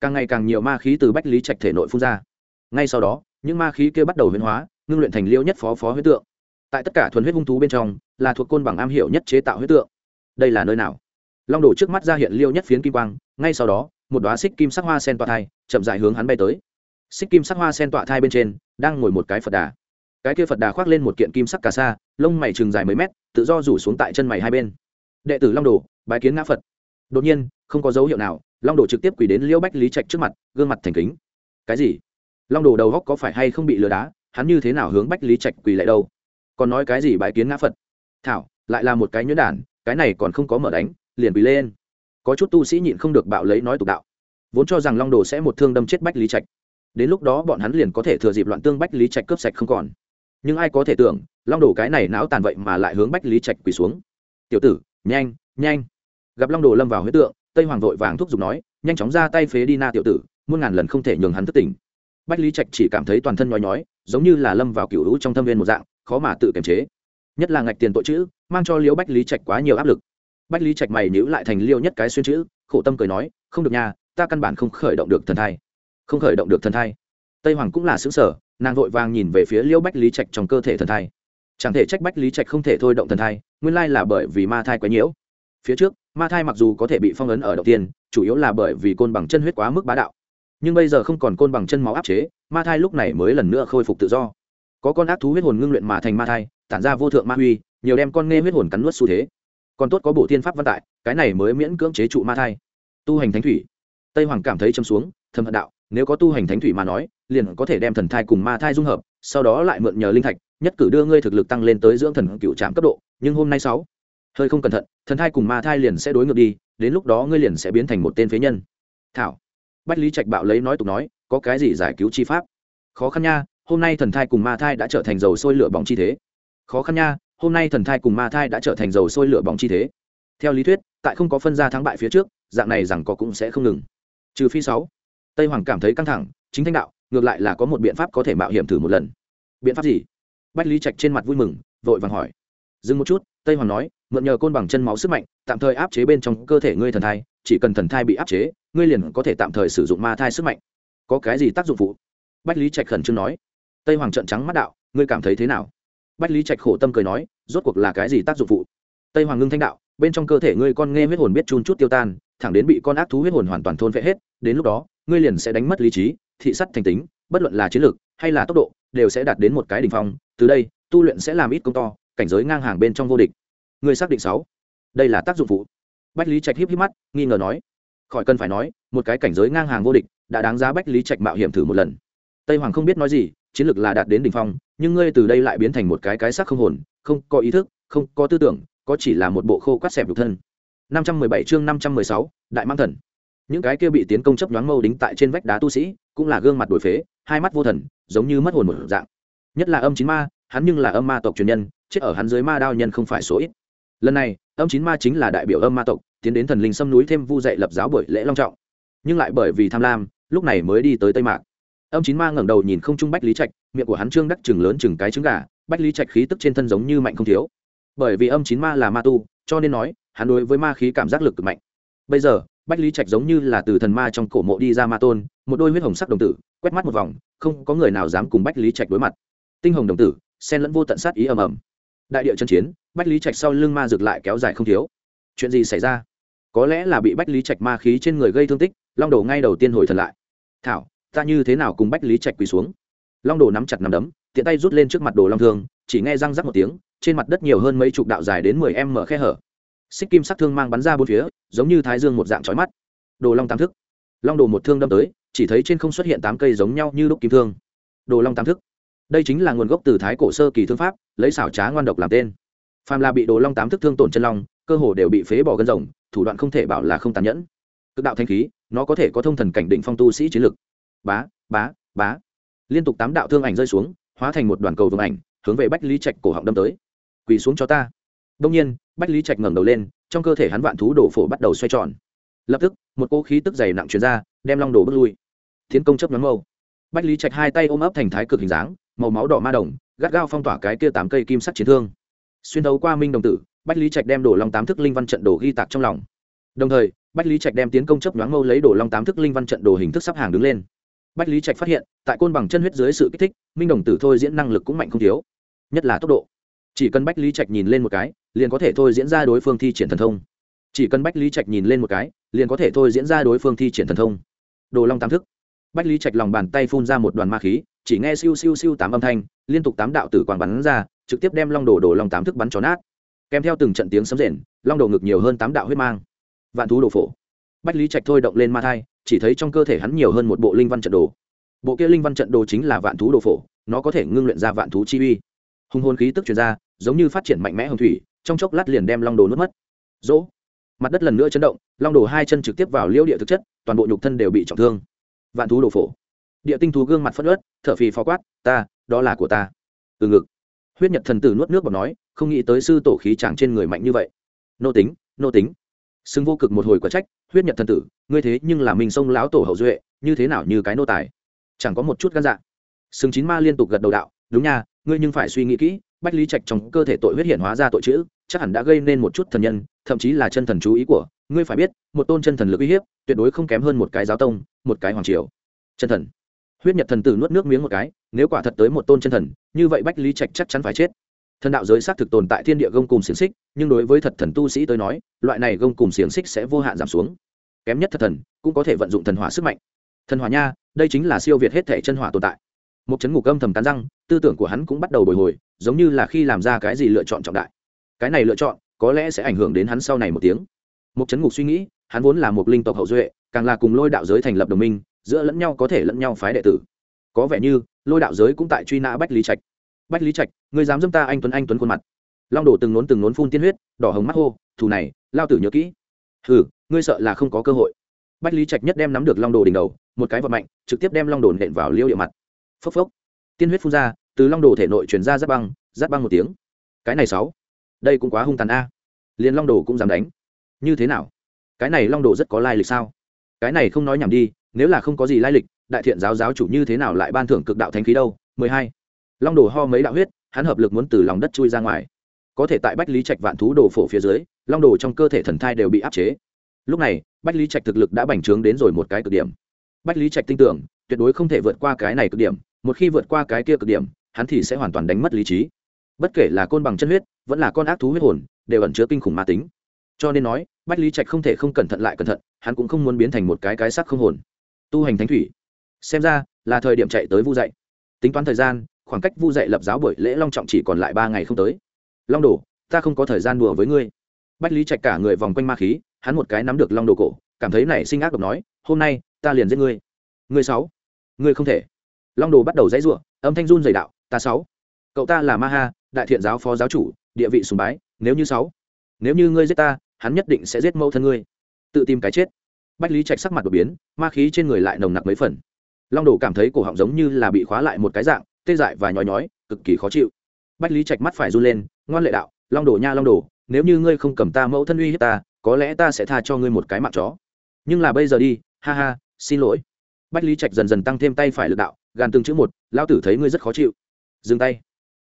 Càng ngày càng nhiều ma khí từ bách lý trạch thể nội phun ra. Ngay sau đó, những ma khí kia bắt đầu huyễn hóa, ngưng luyện thành liêu nhất phó phó huyết tượng. Tại tất cả thuần huyết hung thú bên trong, là thuộc côn bằng am hiểu nhất chế tạo huyết tượng. Đây là nơi nào? Long đồ trước mắt ra hiện liêu nhất phiến kim quang, ngay sau đó, một đoá xích kim sắc hoa sen tọa thai, chậm dài hướng hắn bay tới. Xích kim sắc hoa sen tọa thai bên trên, đang ngồi một cái phật đà. Cái kia phật đà khoác lên một kiện kim sắc cà sa, lông mày chừng dài mấy mét, tự do rủ xuống tại chân mày hai bên. Đệ tử long đồ, bái kiến ngã phật đột nhiên, không có dấu hiệu nào, long đồ trực tiếp quỳ đến liễu bách lý trạch trước mặt, gương mặt thành kính. Cái gì? Long đồ đầu góc có phải hay không bị lừa đá? Hắn như thế nào hướng bách lý trạch quỳ lại đâu? Còn nói cái gì bái kiến ngã phật? Thảo, lại là một cái nhuyễn đản, cái này còn không có mở đánh, liền quỳ lên. Có chút tu sĩ nhịn không được bạo lấy nói tục đạo. Vốn cho rằng long đồ sẽ một thương đâm chết bách lý trạch. Đến lúc đó bọn hắn liền có thể thừa dịp loạn tương bách lý trạch cướp sạch không còn. Nhưng ai có thể tưởng, long đồ cái này não tàn vậy mà lại hướng bách lý trạch quỳ xuống. Tiểu tử, nhanh nhanh gặp long đồ lâm vào huyết tượng, tây hoàng vội vàng thúc giục nói, nhanh chóng ra tay phế đi na tiểu tử, muôn ngàn lần không thể nhường hắn thất tỉnh bách lý trạch chỉ cảm thấy toàn thân nhói nhói, giống như là lâm vào cựu hữu trong thâm viên một dạng, khó mà tự kiềm chế. Nhất là ngạch tiền tội chữ, mang cho liễu bách lý trạch quá nhiều áp lực. Bách lý trạch mày nhữ lại thành liêu nhất cái xuyên chữ, khổ tâm cười nói, không được nha, ta căn bản không khởi động được thần thai. Không khởi động được thần thai. Tây hoàng cũng là xứng sở nàng vội vàng nhìn về phía liêu bách lý trạch trong cơ thể thần thai. Chẳng thể trách bách lý trạch không thể thôi động thần thai, nguyên lai là bởi vì ma thai quá nhiễu. Phía trước ma thai mặc dù có thể bị phong ấn ở đầu tiên, chủ yếu là bởi vì côn bằng chân huyết quá mức bá đạo. Nhưng bây giờ không còn côn bằng chân máu áp chế, ma thai lúc này mới lần nữa khôi phục tự do. Có con ác thú huyết hồn ngưng luyện mà thành ma thai, tản ra vô thượng ma huy, nhiều đem con nghe huyết hồn cắn nuốt xu thế. Còn tốt có bộ thiên pháp văn tại, cái này mới miễn cưỡng chế trụ ma thai. Tu hành thánh thủy. Tây hoàng cảm thấy châm xuống, thầm hận đạo, nếu có tu hành thánh thủy mà nói, liền có thể đem thần thai cùng ma thai dung hợp, sau đó lại mượn nhờ linh thạch, nhất cử đưa ngươi thực lực tăng lên tới dưỡng thần cựu trạm cấp độ, nhưng hôm nay sáu hơi không cẩn thận, thần thai cùng ma thai liền sẽ đối ngược đi, đến lúc đó ngươi liền sẽ biến thành một tên phế nhân. Thảo. Bách lý trạch bạo lấy nói tục nói, có cái gì giải cứu chi pháp? Khó khăn nha, hôm nay thần thai cùng ma thai đã trở thành dầu sôi lửa bỏng chi thế. Khó khăn nha, hôm nay thần thai cùng ma thai đã trở thành dầu sôi lửa bỏng chi thế. Theo lý thuyết, tại không có phân ra thắng bại phía trước, dạng này rằng có cũng sẽ không ngừng. Trừ phi sáu. Tây hoàng cảm thấy căng thẳng, chính thanh đạo, ngược lại là có một biện pháp có thể mạo hiểm thử một lần. Biện pháp gì? Bách lý trạch trên mặt vui mừng, vội vàng hỏi. Dừng một chút, tây hoàng nói mượn nhờ côn bằng chân máu sức mạnh, tạm thời áp chế bên trong cơ thể ngươi thần thai, chỉ cần thần thai bị áp chế, ngươi liền có thể tạm thời sử dụng ma thai sức mạnh. Có cái gì tác dụng phụ? Bách lý trạch khẩn trương nói. Tây hoàng trợn trắng mắt đạo, ngươi cảm thấy thế nào? Bách lý trạch khổ tâm cười nói, rốt cuộc là cái gì tác dụng phụ? Tây hoàng ngưng thanh đạo, bên trong cơ thể ngươi con nghe huyết hồn biết chun chút tiêu tan, thẳng đến bị con ác thú huyết hồn hoàn toàn thôn phệ hết, đến lúc đó, ngươi liền sẽ đánh mất lý trí, thị sắt thành tính, bất luận là chiến lược hay là tốc độ, đều sẽ đạt đến một cái đỉnh phong. Từ đây, tu luyện sẽ làm ít công to, cảnh giới ngang hàng bên trong vô địch ngươi xác định sáu. Đây là tác dụng phụ. Bách lý trạch híp híp mắt nghi ngờ nói. Khỏi cần phải nói một cái cảnh giới ngang hàng vô địch đã đáng giá bách lý trạch mạo hiểm thử một lần. Tây hoàng không biết nói gì chiến lược là đạt đến đỉnh phong nhưng ngươi từ đây lại biến thành một cái cái xác không hồn không có ý thức không có tư tưởng có chỉ là một bộ khô quát xẹp nhục thân. 517 chương 516, đại mang thần. Những cái kia bị tiến công chấp nhoáng mâu đính tại trên vách đá tu sĩ cũng là gương mặt đổi phế hai mắt vô thần giống như mất hồn một dạng. Nhất là âm chín ma hắn nhưng là âm ma tộc truyền nhân chết ở hắn dưới ma đao nhân không phải số ít lần này, âm chín ma chính là đại biểu âm ma tộc, tiến đến thần linh xâm núi thêm vu dạy lập giáo buổi lễ long trọng. Nhưng lại bởi vì tham lam, lúc này mới đi tới tây mạc. Âm chín ma ngẩng đầu nhìn không trung bách lý trạch, miệng của hắn trương đắc chừng lớn chừng cái trứng gà, bách lý trạch khí tức trên thân giống như mạnh không thiếu. Bởi vì âm chín ma là ma tu, cho nên nói, hắn đối với ma khí cảm giác lực cực mạnh. Bây giờ, bách lý trạch giống như là từ thần ma trong cổ mộ đi ra ma tôn, một đôi huyết hồng sắc đồng tử, quét mắt một vòng, không có người nào dám cùng bách lý trạch đối mặt. Tinh hồng đồng tử sen lẫn vô tận sát ý ầm ầm đại địa chân chiến, bách lý trạch sau lưng ma rực lại kéo dài không thiếu. Chuyện gì xảy ra? Có lẽ là bị bách lý trạch ma khí trên người gây thương tích, long đồ ngay đầu tiên hồi thật lại. Thảo, ta như thế nào cùng bách lý trạch quỳ xuống? Long đồ nắm chặt nắm đấm, tiện tay rút lên trước mặt đồ long thương, chỉ nghe răng rắc một tiếng, trên mặt đất nhiều hơn mấy chục đạo dài đến mười em mở khe hở. Xích kim sắc thương mang bắn ra bốn phía, giống như thái dương một dạng trói mắt. Đồ long tam thức. Long đồ một thương đâm tới, chỉ thấy trên không xuất hiện tám cây giống nhau như đúc kim thương. Đồ long tam thức đây chính là nguồn gốc từ thái cổ sơ kỳ thương pháp, lấy xảo trá ngoan độc làm tên. Phàm là bị đồ long tám thức thương tổn chân long, cơ hồ đều bị phế bỏ gân rồng, thủ đoạn không thể bảo là không tàn nhẫn. Cực đạo thanh khí, nó có thể có thông thần cảnh định phong tu sĩ chiến lực. Bá bá bá. Liên tục tám đạo thương ảnh rơi xuống, hóa thành một đoàn cầu vồng ảnh, hướng về bách lý trạch cổ họng đâm tới. Quỳ xuống cho ta. Đông nhiên, bách lý trạch ngẩng đầu lên, trong cơ thể hắn vạn thú đổ phổ bắt đầu xoay tròn. Lập tức, một cỗ khí tức dày nặng chuyển ra, đem long đồ bước lui. Tiến công chấp nhóm mâu. Bách lý trạch hai tay ôm ấp thành thái cực hình dáng màu máu đỏ ma đồng, gắt gao phong tỏa cái kia tám cây kim sắt chiến thương. Xuyên đấu qua minh đồng tử, bách lý trạch đem đổ long tám thức linh văn trận đồ ghi tạc trong lòng. Đồng thời, bách lý trạch đem tiến công chấp nhoáng mâu lấy đổ long tám thức linh văn trận đồ hình thức sắp hàng đứng lên. Bách lý trạch phát hiện, tại côn bằng chân huyết dưới sự kích thích, minh đồng tử thôi diễn năng lực cũng mạnh không thiếu. Nhất là tốc độ. Chỉ cần bách lý trạch nhìn lên một cái, liền có thể thôi diễn ra đối phương thi triển thần thông. Chỉ cần bách lý trạch nhìn lên một cái, liền có thể thôi diễn ra đối phương thi triển thần thông. Đồ long tám thức bách lý trạch lòng bàn tay phun ra một đoàn ma khí, chỉ nghe siêu siêu siêu tám âm thanh, liên tục tám đạo tử quang bắn ra, trực tiếp đem long đồ đổ long tám thức bắn chó nát. Kèm theo từng trận tiếng sấm rền, long đồ ngực nhiều hơn tám đạo huyết mang. Vạn thú đồ phổ. Bách lý trạch thôi động lên ma thai, chỉ thấy trong cơ thể hắn nhiều hơn một bộ linh văn trận đồ. Bộ kia linh văn trận đồ chính là vạn thú đồ phổ, nó có thể ngưng luyện ra vạn thú chi uy. Hùng hồn khí tức chuyển ra, giống như phát triển mạnh mẽ hồng thủy, trong chốc lát liền đem long đồ nuốt mất. Dỗ mặt đất lần nữa chấn động, long đồ hai chân trực tiếp vào liễu địa thực chất, toàn bộ nhục thân đều bị trọng thương vạn thú đồ phổ. Địa tinh thú gương mặt phất ớt thở phì phó quát, ta, đó là của ta. Từ ngực, huyết nhật thần tử nuốt nước bọt nói, không nghĩ tới sư tổ khí chàng trên người mạnh như vậy. Nô tính nô tính. Xưng vô cực một hồi quả trách, huyết nhật thần tử, ngươi thế nhưng là mình sông lão tổ hậu duệ, như thế nào như cái nô tài? Chẳng có một chút gan dạ. Xưng chín ma liên tục gật đầu đạo, đúng nha, ngươi nhưng phải suy nghĩ kỹ, bách lý trạch trong cơ thể tội huyết hiện hóa ra tội chữ, chắc hẳn đã gây nên một chút thần nhân, thậm chí là chân thần chú ý của ngươi phải biết, một tôn chân thần lực uy hiếp, tuyệt đối không kém hơn một cái giáo tông, một cái hoàng triều. Chân thần. Huyết nhật thần tử nuốt nước miếng một cái, nếu quả thật tới một tôn chân thần, như vậy bách lý trạch chắc chắn phải chết. Thần đạo giới xác thực tồn tại thiên địa gông cùng xiềng xích, nhưng đối với thật thần tu sĩ tới nói, loại này gông cùng xiềng xích sẽ vô hạn giảm xuống. Kém nhất thật thần, cũng có thể vận dụng thần hỏa sức mạnh. Thần hỏa nha, đây chính là siêu việt hết thể chân hỏa tồn tại. Một chấn ngục âm thầm cắn răng, tư tưởng của hắn cũng bắt đầu bồi hồi, giống như là khi làm ra cái gì lựa chọn trọng đại. Cái này lựa chọn, có lẽ sẽ ảnh hưởng đến hắn sau này một tiếng một chấn ngục suy nghĩ, hắn vốn là một linh tộc hậu duệ, càng là cùng lôi đạo giới thành lập đồng minh, giữa lẫn nhau có thể lẫn nhau phái đệ tử. Có vẻ như, lôi đạo giới cũng tại truy nã bách lý trạch. Bách lý trạch người dám dâm ta anh tuấn anh tuấn khuôn mặt. Long đổ từng nốn từng nốn phun tiên huyết, đỏ hồng mắt hô, thù này, lao tử nhớ kỹ. Hừ, ngươi sợ là không có cơ hội. Bách lý trạch nhất đem nắm được long đồ đỉnh đầu, một cái vật mạnh, trực tiếp đem long đồ nện vào liêu địa mặt. Phốc phốc. Tiên huyết phun ra, từ long đồ thể nội chuyển ra giáp băng giáp băng một tiếng. Cái này sáu, đây cũng quá hung tàn a. Liền long đồ cũng dám đánh như thế nào? Cái này long đồ rất có lai lịch sao? Cái này không nói nhảm đi, nếu là không có gì lai lịch, đại thiện giáo giáo chủ như thế nào lại ban thưởng cực đạo thánh khí đâu? Mười hai. Long đồ ho mấy đạo huyết, hắn hợp lực muốn từ lòng đất chui ra ngoài. Có thể tại bách lý trạch vạn thú đồ phổ phía dưới, long đồ trong cơ thể thần thai đều bị áp chế. Lúc này, bách lý trạch thực lực đã bành trướng đến rồi một cái cực điểm. Bách lý trạch tin tưởng, tuyệt đối không thể vượt qua cái này cực điểm, một khi vượt qua cái kia cực điểm, hắn thì sẽ hoàn toàn đánh mất lý trí. Bất kể là côn bằng chân huyết, vẫn là con ác thú huyết hồn, đều ẩn chứa kinh khủng ma tính cho nên nói, bách lý trạch không thể không cẩn thận lại cẩn thận, hắn cũng không muốn biến thành một cái cái sắc không hồn. Tu hành thánh thủy. Xem ra, là thời điểm chạy tới vu dạy. Tính toán thời gian, khoảng cách vu dạy lập giáo buổi lễ long trọng chỉ còn lại ba ngày không tới. Long đồ, ta không có thời gian đùa với ngươi. Bách lý trạch cả người vòng quanh ma khí, hắn một cái nắm được long đồ cổ, cảm thấy nảy sinh ác độc nói, hôm nay, ta liền giết ngươi. Ngươi sáu. Ngươi không thể. Long đồ bắt đầu dãy ruộng âm thanh run dày đạo, ta sáu. Cậu ta là ma ha, đại thiện giáo phó giáo chủ, địa vị sùng bái, nếu như sáu. Nếu như ngươi giết ta hắn nhất định sẽ giết mẫu thân ngươi. Tự tìm cái chết. Bách lý trạch sắc mặt đột biến, ma khí trên người lại nồng nặc mấy phần. Long đồ cảm thấy cổ họng giống như là bị khóa lại một cái dạng, tê dại và nhói nhói, cực kỳ khó chịu. Bách lý trạch mắt phải run lên, ngoan lệ đạo, long đồ nha, long đồ, nếu như ngươi không cầm ta mẫu thân uy hiếp ta, có lẽ ta sẽ tha cho ngươi một cái mạng chó. Nhưng là bây giờ đi, ha ha, xin lỗi. Bách lý trạch dần dần tăng thêm tay phải lực đạo, gàn từng chữ một lao tử thấy ngươi rất khó chịu. Dừng tay.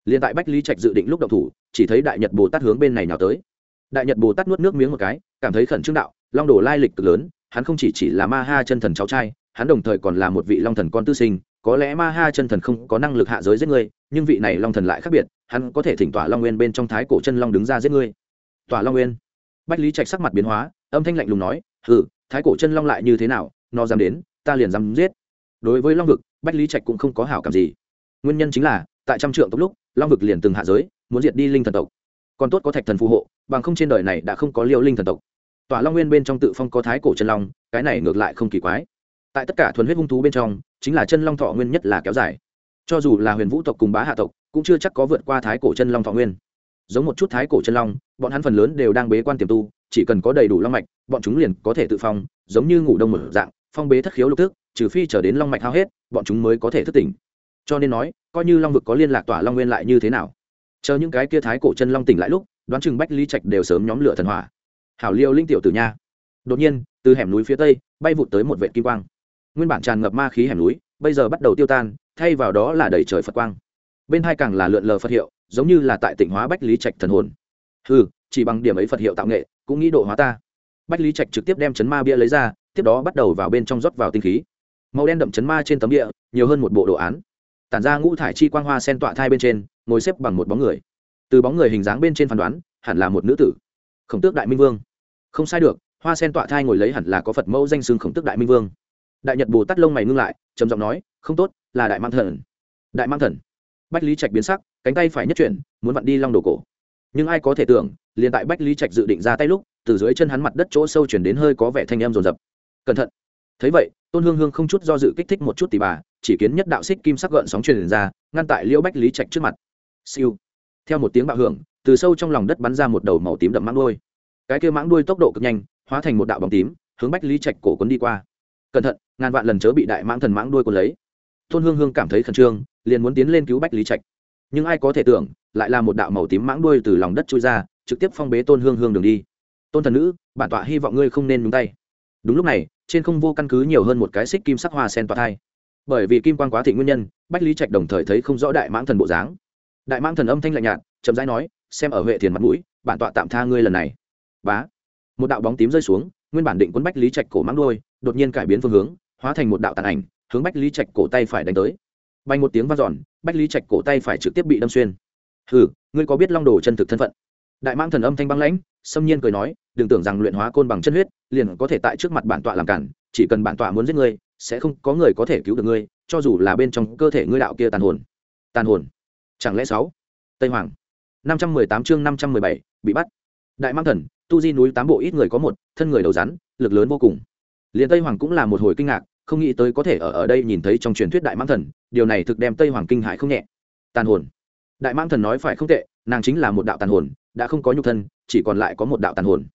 Liền tại bách lý trạch dự định lúc đậu thủ, chỉ thấy đại nhật bồ tát hướng bên này nào tới đại nhật bồ tát nuốt nước miếng một cái, cảm thấy khẩn trương đạo, long đồ lai lịch cực lớn, hắn không chỉ chỉ là ma ha chân thần cháu trai, hắn đồng thời còn là một vị long thần con tư sinh, có lẽ ma ha chân thần không có năng lực hạ giới giết ngươi, nhưng vị này long thần lại khác biệt, hắn có thể thỉnh tỏa long nguyên bên trong thái cổ chân long đứng ra giết ngươi. Tỏa long nguyên. Bách lý trạch sắc mặt biến hóa, âm thanh lạnh lùng nói, hừ, thái cổ chân long lại như thế nào, nó dám đến, ta liền dám giết. Đối với long vực, bách lý trạch cũng không có hảo cảm gì. Nguyên nhân chính là, tại trăm trượng tốc lúc, long vực liền từng hạ giới, muốn diệt đi linh thần tộc còn tốt có thạch thần phù hộ, bằng không trên đời này đã không có liêu linh thần tộc. Tòa long nguyên bên trong tự phong có thái cổ chân long, cái này ngược lại không kỳ quái. Tại tất cả thuần huyết hung thú bên trong, chính là chân long thọ nguyên nhất là kéo dài. Cho dù là huyền vũ tộc cùng bá hạ tộc, cũng chưa chắc có vượt qua thái cổ chân long thọ nguyên. Giống một chút thái cổ chân long, bọn hắn phần lớn đều đang bế quan tiềm tu, chỉ cần có đầy đủ long mạch, bọn chúng liền có thể tự phong, giống như ngủ đông một dạng, phong bế thất khiếu lục tức, trừ phi trở đến long mạch hao hết, bọn chúng mới có thể thức tỉnh. Cho nên nói, coi như long vực có liên lạc tỏa long nguyên lại như thế nào? Chờ những cái kia thái cổ chân long tỉnh lại lúc, đoán chừng bách lý trạch đều sớm nhóm lửa thần hỏa. Hảo liêu linh tiểu tử nha. Đột nhiên, từ hẻm núi phía tây, bay vụt tới một vệ kim quang. Nguyên bản tràn ngập ma khí hẻm núi, bây giờ bắt đầu tiêu tan, thay vào đó là đầy trời phật quang. Bên hai càng là lượn lờ phật hiệu, giống như là tại tỉnh hóa bách lý trạch thần hồn. Ừ chỉ bằng điểm ấy phật hiệu tạo nghệ, cũng nghĩ độ hóa ta. Bách lý trạch trực tiếp đem chấn ma bia lấy ra, tiếp đó bắt đầu vào bên trong rót vào tinh khí. Màu đen đậm chấn ma trên tấm địa nhiều hơn một bộ đồ án tản ra ngũ thải chi quang hoa sen tọa thai bên trên, ngồi xếp bằng một bóng người. Từ bóng người hình dáng bên trên phán đoán, hẳn là một nữ tử. Khổng tước đại minh vương. Không sai được, hoa sen tọa thai ngồi lấy hẳn là có phật mẫu danh xưng khổng tước đại minh vương. Đại nhật bồ tát lông mày ngưng lại, trầm giọng nói, không tốt, là đại mang thần. Đại mang thần. Bách lý trạch biến sắc, cánh tay phải nhất chuyển, muốn vặn đi long đồ cổ. Nhưng ai có thể tưởng, liền tại bách lý trạch dự định ra tay lúc, từ dưới chân hắn mặt đất chỗ sâu chuyển đến hơi có vẻ thanh em rồn rập cẩn thận. Thấy vậy, tôn hương hương không chút do dự kích thích một chút tỉ bà chỉ kiến nhất đạo xích kim sắc gợn sóng truyền ra, ngăn tại liễu bách lý trạch trước mặt. Siêu. Theo một tiếng bạo hưởng, từ sâu trong lòng đất bắn ra một đầu màu tím đậm mãng đuôi. Cái kia mãng đuôi tốc độ cực nhanh, hóa thành một đạo bóng tím, hướng bách lý trạch cổ cuốn đi qua. Cẩn thận, ngàn vạn lần chớ bị đại mãng thần mãng đuôi cuốn lấy. Tôn hương hương cảm thấy khẩn trương, liền muốn tiến lên cứu bách lý trạch. Nhưng ai có thể tưởng, lại là một đạo màu tím mãng đuôi từ lòng đất trôi ra, trực tiếp phong bế tôn hương hương đường đi. Tôn thần nữ, bản tọa hy vọng ngươi không nên nhúng tay. Đúng lúc này, trên không vô căn cứ nhiều hơn một cái xích kim sắc hoa sen tọa thai bởi vì kim quan quá thị nguyên nhân, bách lý trạch đồng thời thấy không rõ đại mãng thần bộ dáng. Đại mãng thần âm thanh lạnh nhạt, chậm rãi nói, xem ở huệ thiền mặt mũi, bản tọa tạm tha ngươi lần này. Bá. Một đạo bóng tím rơi xuống, nguyên bản định quân bách lý trạch cổ mãng đôi đột nhiên cải biến phương hướng, hóa thành một đạo tàn ảnh, hướng bách lý trạch cổ tay phải đánh tới. Bay một tiếng vang giòn bách lý trạch cổ tay phải trực tiếp bị đâm xuyên. Hừ, ngươi có biết long đồ chân thực thân phận? Đại mang thần âm thanh băng lãnh, xâm nhiên cười nói, đừng tưởng rằng luyện hóa côn bằng chân huyết, liền có thể tại trước mặt bản tọa làm cản, chỉ cần bản tọa muốn giết ngươi sẽ không có người có thể cứu được ngươi, cho dù là bên trong cơ thể ngươi đạo kia tàn hồn. Tàn hồn? Chẳng lẽ sáu? Tây hoàng. năm trăm mười tám chương năm trăm mười bảy, bị bắt. Đại mang thần, tu di núi tám bộ ít người có một, thân người đầu rắn, lực lớn vô cùng. Liền tây hoàng cũng là một hồi kinh ngạc, không nghĩ tới có thể ở ở đây nhìn thấy trong truyền thuyết đại mang thần, điều này thực đem tây hoàng kinh hại không nhẹ. Tàn hồn. Đại mang thần nói phải không tệ, nàng chính là một đạo tàn hồn, đã không có nhục thân, chỉ còn lại có một đạo tàn hồn.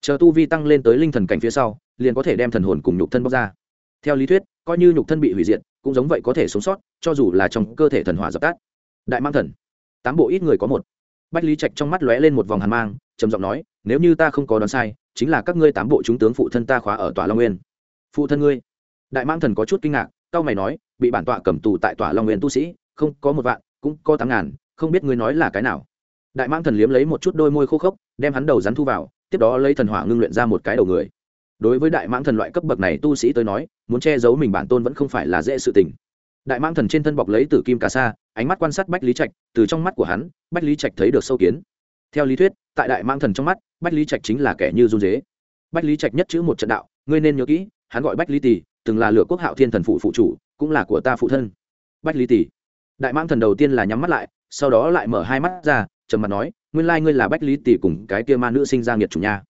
Chờ tu vi tăng lên tới linh thần cảnh phía sau, liền có thể đem thần hồn cùng nhục thân bóc ra theo lý thuyết, coi như nhục thân bị hủy diệt, cũng giống vậy có thể sống sót, cho dù là trong cơ thể thần hỏa dập tắt. Đại mang thần, tám bộ ít người có một. Bách lý trạch trong mắt lóe lên một vòng hàn mang, trầm giọng nói, nếu như ta không có đoán sai, chính là các ngươi tám bộ chúng tướng phụ thân ta khóa ở tòa long nguyên. Phụ thân ngươi? Đại mang thần có chút kinh ngạc cao mày nói, bị bản tọa cầm tù tại tòa long nguyên tu sĩ, không, có một vạn, cũng có tám ngàn, không biết ngươi nói là cái nào. Đại mang thần liếm lấy một chút đôi môi khô khốc, đem hắn đầu rắn thu vào, tiếp đó lấy thần hỏa ngưng luyện ra một cái đầu người đối với đại mãng thần loại cấp bậc này tu sĩ tới nói, muốn che giấu mình bản tôn vẫn không phải là dễ sự tình. Đại mãng thần trên thân bọc lấy tử kim cà sa, ánh mắt quan sát bách lý trạch, từ trong mắt của hắn, bách lý trạch thấy được sâu kiến. Theo lý thuyết, tại đại mãng thần trong mắt, bách lý trạch chính là kẻ như run dế. Bách lý trạch nhất chữ một trận đạo, ngươi nên nhớ kỹ, hắn gọi bách lý tỷ, từng là lửa quốc hạo thiên thần phụ phụ chủ, cũng là của ta phụ thân. Bách lý tỷ. Đại mãng thần đầu tiên là nhắm mắt lại, sau đó lại mở hai mắt ra, trầm mặt nói, nguyên lai ngươi là bách lý tỷ cùng cái kia ma nữ sinh ra nghiệt chủ nhà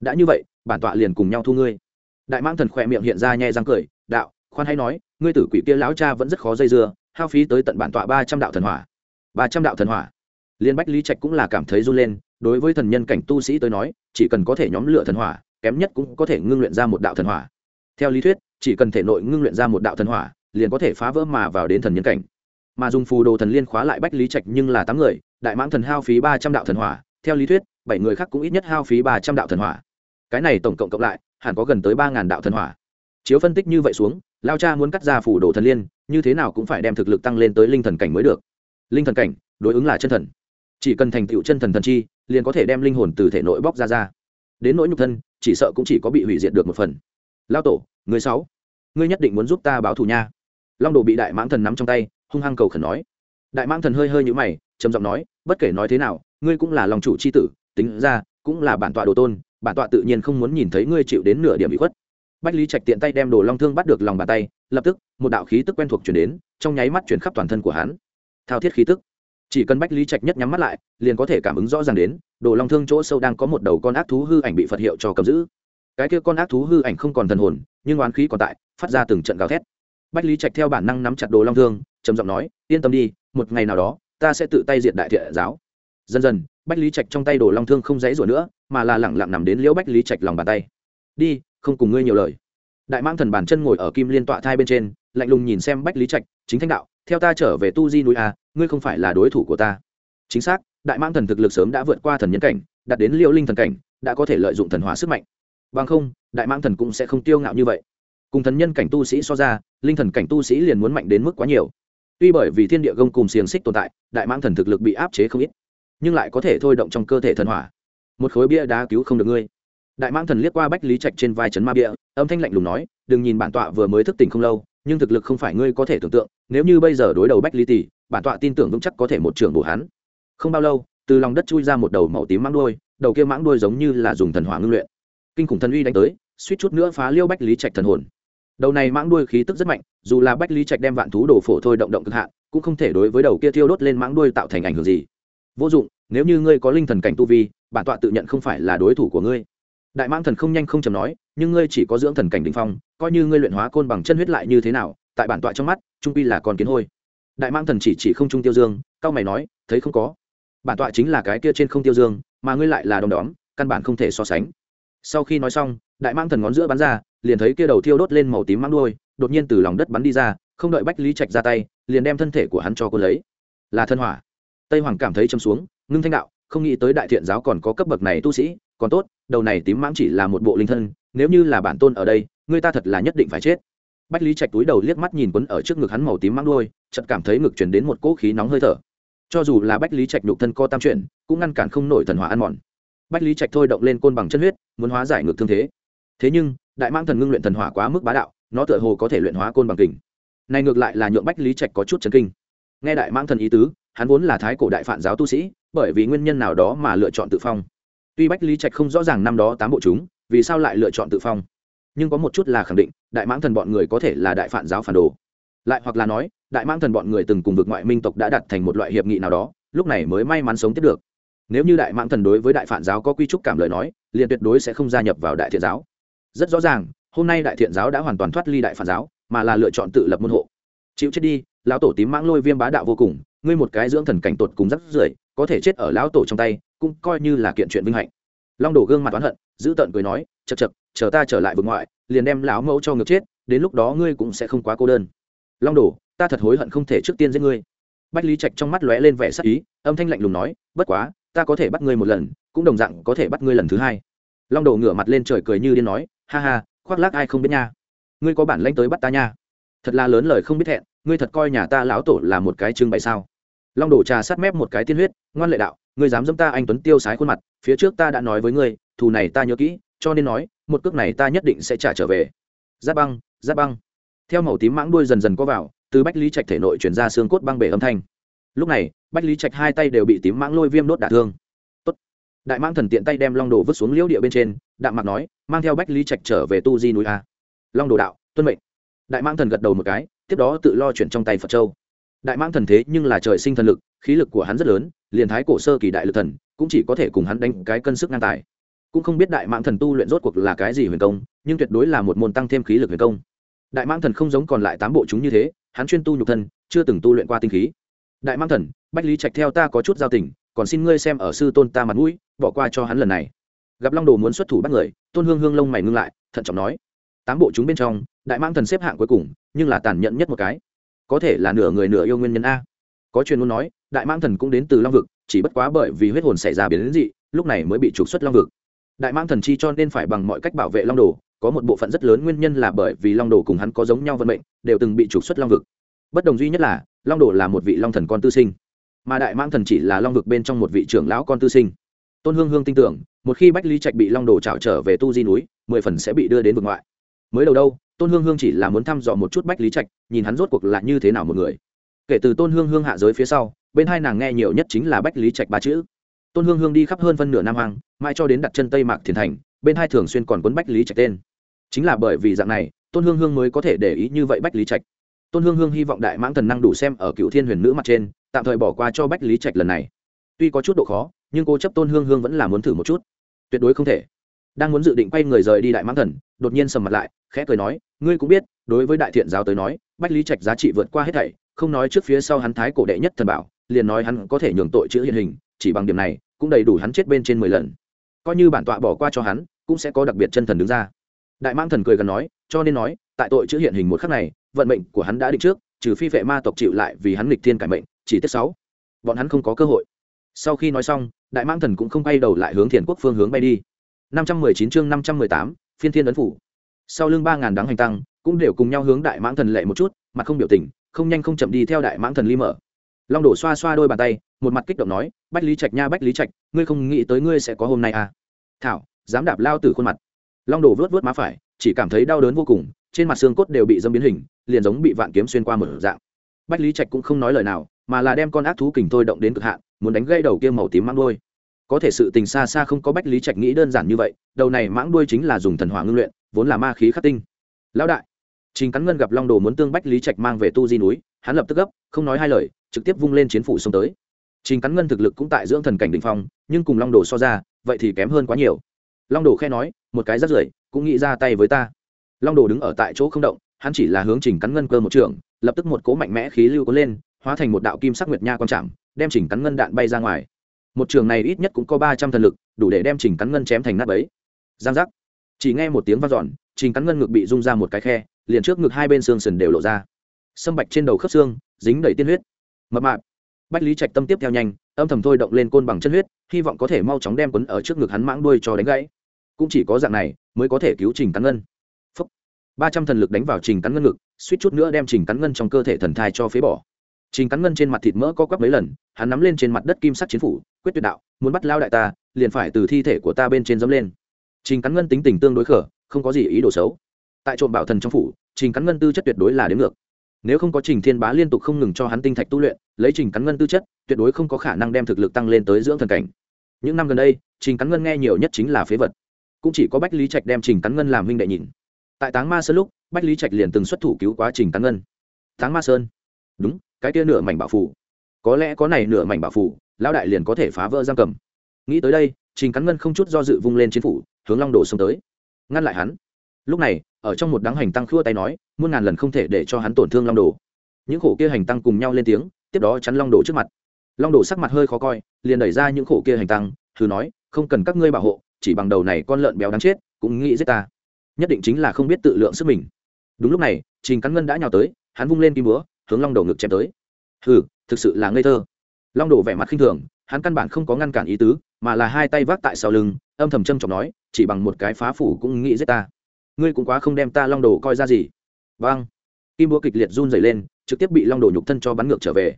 đã như vậy bản tọa liền cùng nhau thu ngươi. Đại mãng thần khỏe miệng hiện ra nhẹ răng cười, đạo, khoan hay nói, ngươi tử quỷ kia lão cha vẫn rất khó dây dưa, hao phí tới tận bản tọa ba trăm đạo thần hỏa. Ba trăm đạo thần hỏa. Liên bách lý trạch cũng là cảm thấy run lên, đối với thần nhân cảnh tu sĩ tới nói, chỉ cần có thể nhóm lửa thần hỏa, kém nhất cũng có thể ngưng luyện ra một đạo thần hỏa. Theo lý thuyết, chỉ cần thể nội ngưng luyện ra một đạo thần hỏa, liền có thể phá vỡ mà vào đến thần nhân cảnh. Mà dùng phù đồ thần liên khóa lại bách lý trạch nhưng là tám người, đại mãng thần hao phí ba trăm đạo thần hỏa. Theo lý thuyết, bảy người khác cũng ít nhất hao phí ba trăm đạo thần hỏa cái này tổng cộng cộng lại, hẳn có gần tới ba ngàn đạo thần hỏa. Chiếu phân tích như vậy xuống, lao cha muốn cắt ra phủ đồ thần liên, như thế nào cũng phải đem thực lực tăng lên tới linh thần cảnh mới được. Linh thần cảnh, đối ứng là chân thần. Chỉ cần thành tựu chân thần thần chi, liền có thể đem linh hồn từ thể nội bóc ra ra. Đến nỗi nhục thân, chỉ sợ cũng chỉ có bị hủy diệt được một phần. Lao tổ, người sáu, ngươi nhất định muốn giúp ta báo thù nha. Long đồ bị đại mãng thần nắm trong tay, hung hăng cầu khẩn nói. Đại mãng thần hơi hơi nhũ mày, trầm giọng nói, bất kể nói thế nào, ngươi cũng là lòng chủ c h i tử, tính ra, cũng là bản tọa đồ tôn bản tọa tự nhiên không muốn nhìn thấy ngươi chịu đến nửa điểm bị khuất. Bách lý trạch tiện tay đem đồ long thương bắt được lòng bàn tay, lập tức, một đạo khí tức quen thuộc chuyển đến, trong nháy mắt chuyển khắp toàn thân của hắn. Thao thiết khí tức. Chỉ cần bách lý trạch nhất nhắm mắt lại, liền có thể cảm ứng rõ ràng đến, đồ long thương chỗ sâu đang có một đầu con ác thú hư ảnh bị phật hiệu cho cầm giữ. Cái kia con ác thú hư ảnh không còn thần hồn, nhưng oán khí còn tại, phát ra từng trận gào thét. Bách lý trạch theo bản năng nắm chặt đồ long thương, trầm giọng nói, yên tâm đi, một ngày nào đó, ta sẽ tự tay diện đại thiện giáo. Dần dần bách lý trạch trong tay đồ long thương không dãy rủa nữa, mà là lẳng lặng nằm đến liễu bách lý trạch lòng bàn tay. Đi, không cùng ngươi nhiều lời. Đại Mãng thần bàn chân ngồi ở kim liên tọa thai bên trên, lạnh lùng nhìn xem bách lý trạch, chính thanh đạo, theo ta trở về tu di núi a, ngươi không phải là đối thủ của ta. Chính xác, đại Mãng thần thực lực sớm đã vượt qua thần nhân cảnh, đạt đến liễu linh thần cảnh, đã có thể lợi dụng thần hóa sức mạnh. Bằng không, đại Mãng thần cũng sẽ không tiêu ngạo như vậy. Cùng thần nhân cảnh tu sĩ so ra, linh thần cảnh tu sĩ liền muốn mạnh đến mức quá nhiều. Tuy bởi vì thiên địa gông cùng xiềng xích tồn tại, đại Mãng thần thực lực bị áp chế không ít nhưng lại có thể thôi động trong cơ thể thần hỏa. Một khối bia đá cứu không được ngươi. Đại mang thần liếc qua bách lý trạch trên vai trấn ma bia, âm thanh lạnh lùng nói, đừng nhìn bản tọa vừa mới thức tỉnh không lâu, nhưng thực lực không phải ngươi có thể tưởng tượng, nếu như bây giờ đối đầu bách lý tỷ, bản tọa tin tưởng vững chắc có thể một trường bổ hắn. Không bao lâu, từ lòng đất chui ra một đầu màu tím mãng đuôi, đầu kia mãng đuôi giống như là dùng thần hỏa ngưng luyện. Kinh khủng thần uy đánh tới, suýt chút nữa phá liêu bách lý trạch thần hồn. Đầu này mãng đuôi khí tức rất mạnh, dù là bách lý trạch đem vạn thú đồ phổ thôi động động cực hạn, cũng không thể đối với đầu kia thiêu đốt lên mãng đuôi tạo thành ảnh hưởng gì vô dụng, nếu như ngươi có linh thần cảnh tu vi, bản tọa tự nhận không phải là đối thủ của ngươi. Đại mãng thần không nhanh không chầm nói, nhưng ngươi chỉ có dưỡng thần cảnh đ ỉ n h phong, coi như ngươi luyện hóa côn bằng chân huyết lại như thế nào, tại bản tọa trong mắt, trung pi là con kiến hôi. Đại mãng thần chỉ chỉ không trung tiêu dương, cao mày nói, thấy không có. Bản tọa chính là cái kia trên không tiêu dương, mà ngươi lại là đom đóm, căn bản không thể so sánh. Sau khi nói xong, đại mang thần ngón giữa bắn ra, liền thấy kia đầu thiêu đốt lên màu tím mang đuôi, đột nhiên từ lòng đất bắn đi ra, không đợi bách lý trạch ra tay, liền đem thân thể của hắn cho cô lấy. Là thân hỏa tây hoàng cảm thấy châm xuống, ngưng thanh đạo, không nghĩ tới đại thiện giáo còn có cấp bậc này tu sĩ, còn tốt, đầu này tím mãng chỉ là một bộ linh thân, nếu như là bản tôn ở đây, người ta thật là nhất định phải chết. Bách lý trạch túi đầu liếc mắt nhìn quấn ở trước ngực hắn màu tím mãng đuôi, chợt cảm thấy ngực chuyển đến một cỗ khí nóng hơi thở. Cho dù là bách lý trạch nhục thân co tam chuyển, cũng ngăn cản không nổi thần hỏa ăn mòn. Bách lý trạch thôi động lên côn bằng chân huyết, muốn hóa giải ngược thương thế. Thế nhưng, đại mang thần ngưng luyện thần hỏa quá mức bá đạo, nó tựa hồ có thể luyện hóa côn bằng kình. Này ngược lại là nhượng bách lý trạch có chút chấn kinh. Nghe đại mang thần ý tứ hắn vốn là thái cổ đại phản giáo tu sĩ, bởi vì nguyên nhân nào đó mà lựa chọn tự phong. Tuy bách lý trạch không rõ ràng năm đó tám bộ chúng, vì sao lại lựa chọn tự phong? Nhưng có một chút là khẳng định, đại mãng thần bọn người có thể là đại phản giáo phản đồ. Lại hoặc là nói, đại mãng thần bọn người từng cùng vực ngoại minh tộc đã đặt thành một loại hiệp nghị nào đó, lúc này mới may mắn sống tiếp được. Nếu như đại mãng thần đối với đại phản giáo có quy trúc cảm lời nói, liền tuyệt đối sẽ không gia nhập vào đại thiện giáo. Rất rõ ràng, hôm nay đại thiện giáo đã hoàn toàn thoát ly đại phản giáo, mà là lựa chọn tự lập môn hộ. Chịu chết đi, lão tổ tím mãng lôi viêm bá đạo vô cùng ngươi một cái dưỡng thần cảnh tột cùng rất rưởi, có thể chết ở lão tổ trong tay, cũng coi như là kiện chuyện vinh hạnh. Long đổ gương mặt oán hận, giữ tợn cười nói chật chật chờ ta trở lại vực ngoại, liền đem lão mẫu cho ngược chết, đến lúc đó ngươi cũng sẽ không quá cô đơn. Long đổ ta thật hối hận không thể trước tiên giết ngươi. Bách lý trạch trong mắt lóe lên vẻ sắc ý, âm thanh lạnh lùng nói, bất quá, ta có thể bắt ngươi một lần, cũng đồng dạng có thể bắt ngươi lần thứ hai. Long đồ ngửa mặt lên trời cười như điên nói, ha ha, khoác lác ai không biết nha. Ngươi có bản lãnh tới bắt ta nha thật là lớn lời không biết hẹn ngươi thật coi nhà ta lão tổ là một cái trưng bày sao? Long đồ trà sát mép một cái tiên huyết, ngoan lệ đạo, ngươi dám dâm ta anh tuấn tiêu sái khuôn mặt, phía trước ta đã nói với ngươi, thù này ta nhớ kỹ, cho nên nói, một cước này ta nhất định sẽ trả trở về. Giáp băng giáp băng. Theo màu tím mãng đuôi dần dần có vào, từ bách lý trạch thể nội chuyển ra xương cốt băng bể âm thanh. Lúc này, bách lý trạch hai tay đều bị tím mãng lôi viêm đốt đả thương. Tốt. đại mãng thần tiện tay đem long đồ vứt xuống liễu địa bên trên, đạm mặt nói, mang theo bách lý trạch trở về tu di núi a. Long đồ đạo, tuân mệnh đại mãng thần gật đầu một cái, tiếp đó tự lo chuyển trong tay phật châu. Đại mãng thần thế nhưng là trời sinh thần lực, khí lực của hắn rất lớn, liền thái cổ sơ kỳ đại lực thần, cũng chỉ có thể cùng hắn đánh cái cân sức ngang tài. Cũng không biết đại mãng thần tu luyện rốt cuộc là cái gì huyền công, nhưng tuyệt đối là một môn tăng thêm khí lực huyền công. Đại mãng thần không giống còn lại tám bộ chúng như thế, hắn chuyên tu nhục thân, chưa từng tu luyện qua tinh khí. Đại mãng thần, bách lý trạch theo ta có chút giao tình, còn xin ngươi xem ở sư tôn ta mặt mũi, bỏ qua cho hắn lần này. Gặp long đồ muốn xuất thủ bắt người, tôn hương hương lông mày ngưng lại, thận trọng nói. Tám bộ chúng bên trong đại mãng thần xếp hạng cuối cùng, nhưng là tàn nhẫn nhất một cái. Có thể là nửa người nửa yêu nguyên nhân a. Có truyền muốn nói, đại mãng thần cũng đến từ long vực, chỉ bất quá bởi vì huyết hồn xảy ra biến đến dị, lúc này mới bị trục xuất long vực. Đại mãng thần chi cho nên phải bằng mọi cách bảo vệ long đồ, có một bộ phận rất lớn nguyên nhân là bởi vì long đồ cùng hắn có giống nhau vận mệnh, đều từng bị trục xuất long vực. Bất đồng duy nhất là, long đồ là một vị long thần con tư sinh, mà đại mãng thần chỉ là long vực bên trong một vị trưởng lão con tư sinh. Tôn hương hương tin tưởng, một khi bách lý trạch bị long đồ trào trở về tu di núi, mười phần sẽ bị đưa đến vực ngoại. Mới đầu đâu tôn hương hương chỉ là muốn thăm dò một chút bách lý trạch, nhìn hắn rốt cuộc là như thế nào một người. Kể từ tôn hương hương hạ giới phía sau, bên hai nàng nghe nhiều nhất chính là bách lý trạch ba chữ. Tôn hương hương đi khắp hơn phân nửa nam hoàng mai cho đến đặt chân tây mạc thiền thành, bên hai thường xuyên còn quấn bách lý trạch tên. Chính là bởi vì dạng này, tôn hương hương mới có thể để ý như vậy bách lý trạch. Tôn hương hương hy vọng đại mãng thần năng đủ xem ở cựu thiên huyền nữ mặt trên, tạm thời bỏ qua cho bách lý trạch lần này. Tuy có chút độ khó, nhưng cô chấp tôn hương hương vẫn là muốn thử một chút. Tuyệt đối không thể. Đang muốn dự định quay người rời đi đại mãng thần, đột nhiên sầm mặt lại khẽ cười nói, ngươi cũng biết, đối với đại thiện giáo tới nói, bách lý trạch giá trị vượt qua hết thảy, không nói trước phía sau hắn thái cổ đệ nhất thần bảo, liền nói hắn có thể nhường tội chữ hiện hình, chỉ bằng điểm này, cũng đầy đủ hắn chết bên trên mười lần. Coi như bản tọa bỏ qua cho hắn, cũng sẽ có đặc biệt chân thần đứng ra. Đại mang thần cười gần nói, cho nên nói, tại tội chữ hiện hình một khắc này, vận mệnh của hắn đã định trước, trừ phi vệ ma tộc chịu lại vì hắn lịch thiên cải mệnh, chỉ tiết sáu, bọn hắn không có cơ hội. Sau khi nói xong, đại mang thần cũng không bay đầu lại hướng thiền quốc phương hướng bay đi. năm trăm mười chín chương năm trăm mười tám, phiên thiên ấn phủ sau lưng ba ngàn đáng hành tăng, cũng đều cùng nhau hướng đại mãng thần lệ một chút, mặt không biểu tình, không nhanh không chậm đi theo đại mãng thần ly mở. Long đổ xoa xoa đôi bàn tay, một mặt kích động nói, bách lý trạch nha, bách lý trạch, ngươi không nghĩ tới ngươi sẽ có hôm nay à? Thảo, dám đạp lao từ khuôn mặt. Long đổ vớt vớt má phải, chỉ cảm thấy đau đớn vô cùng, trên mặt xương cốt đều bị dâm biến hình, liền giống bị vạn kiếm xuyên qua một dạng. Bách lý trạch cũng không nói lời nào, mà là đem con ác thú kình thôi động đến cực hạn, muốn đánh gây đầu kia màu tím mãng đuôi. Có thể sự tình xa xa không có bách lý trạch nghĩ đơn giản như vậy, đầu này mãng đuôi chính là dùng thần hỏa ngưng luyện vốn là ma khí khắc tinh. Lão đại, trình cắn ngân gặp long đồ muốn tương bách lý trạch mang về tu di núi, hắn lập tức gấp, không nói hai lời, trực tiếp vung lên chiến phủ xông tới. Trình cắn ngân thực lực cũng tại dưỡng thần cảnh đ ỉ n h phong, nhưng cùng long đồ so ra, vậy thì kém hơn quá nhiều. Long đồ khe nói, một cái rắt rưởi, cũng nghĩ ra tay với ta. Long đồ đứng ở tại chỗ không động, hắn chỉ là hướng trình cắn ngân cơ một trường, lập tức một cố mạnh mẽ khí lưu có lên, hóa thành một đạo kim sắc nguyệt nha quang trảm đem chỉnh cắn ngân đạn bay ra ngoài. Một trường này ít nhất cũng có ba trăm thần lực, đủ để đem trình cắn ngân chém thành nát bấy. giang giác chỉ nghe một tiếng v a n giòn trình cắn ngân ngực bị rung ra một cái khe, liền trước ngực hai bên xương sần đều lộ ra. Sâm bạch trên đầu khớp xương, dính đầy tiên huyết. Mập mạp. Bách lý trạch tâm tiếp theo nhanh, âm thầm thôi động lên côn bằng chân huyết, hy vọng có thể mau chóng đem quấn ở trước ngực hắn mãng đuôi cho đánh gãy. Cũng chỉ có dạng này, mới có thể cứu trình cắn ngân. Ba trăm thần lực đánh vào trình cắn ngân ngực, suýt chút nữa đem trình cắn ngân trong cơ thể thần thai cho phế bỏ. Trình cắn ngân trên mặt thịt mỡ co quắp mấy lần, hắn nắm lên trên mặt đất kim sắc chiến phủ, quyết tuyệt đạo, muốn bắt lao đại ta, liền phải từ thi thể của ta bên trên dẫm lên trình cắn ngân tính tình tương đối khở, không có gì ý đồ xấu. Tại trộm bảo thần trong phủ, trình cắn ngân tư chất tuyệt đối là đến ngược. Nếu không có trình thiên bá liên tục không ngừng cho hắn tinh thạch tu luyện, lấy trình cắn ngân tư chất, tuyệt đối không có khả năng đem thực lực tăng lên tới dưỡng thần cảnh. Những năm gần đây, trình cắn ngân nghe nhiều nhất chính là phế vật. Cũng chỉ có bách lý trạch đem trình cắn ngân làm huynh đệ nhìn. Tại táng ma sơn lúc, bách lý trạch liền từng xuất thủ cứu quá trình cắn ngân. Táng ma sơn? Đúng, cái kia nửa mảnh bảo phủ. Có lẽ có này nửa mảnh bảo phủ, lão đại liền có thể phá vỡ giam cầm. Nghĩ tới đây, trình cắn ngân không chút do dự vung lên chiến phủ hướng long đồ xông tới. Ngăn lại hắn. Lúc này, ở trong một đám hành tăng khua tay nói, muôn ngàn lần không thể để cho hắn tổn thương long đồ. Những khổ kia hành tăng cùng nhau lên tiếng, tiếp đó chắn long đồ trước mặt. Long đồ sắc mặt hơi khó coi, liền đẩy ra những khổ kia hành tăng, thử nói, không cần các ngươi bảo hộ, chỉ bằng đầu này con lợn béo đáng chết, cũng nghĩ giết ta. Nhất định chính là không biết tự lượng sức mình. Đúng lúc này, trình cắn ngân đã nhào tới, hắn vung lên kim búa, hướng long đồ ngực chém tới. Hừ, thực sự là ngây thơ. Long đồ vẻ mặt khinh thường, hắn căn bản không có ngăn cản ý tứ, mà là hai tay vác tại sau lưng, âm thầm châm chọc nói chỉ bằng một cái phá phủ cũng nghĩ giết ta. Ngươi cũng quá không đem ta long đồ coi ra gì. Vâng. Kim búa kịch liệt run dày lên, trực tiếp bị long đồ nhục thân cho bắn ngược trở về.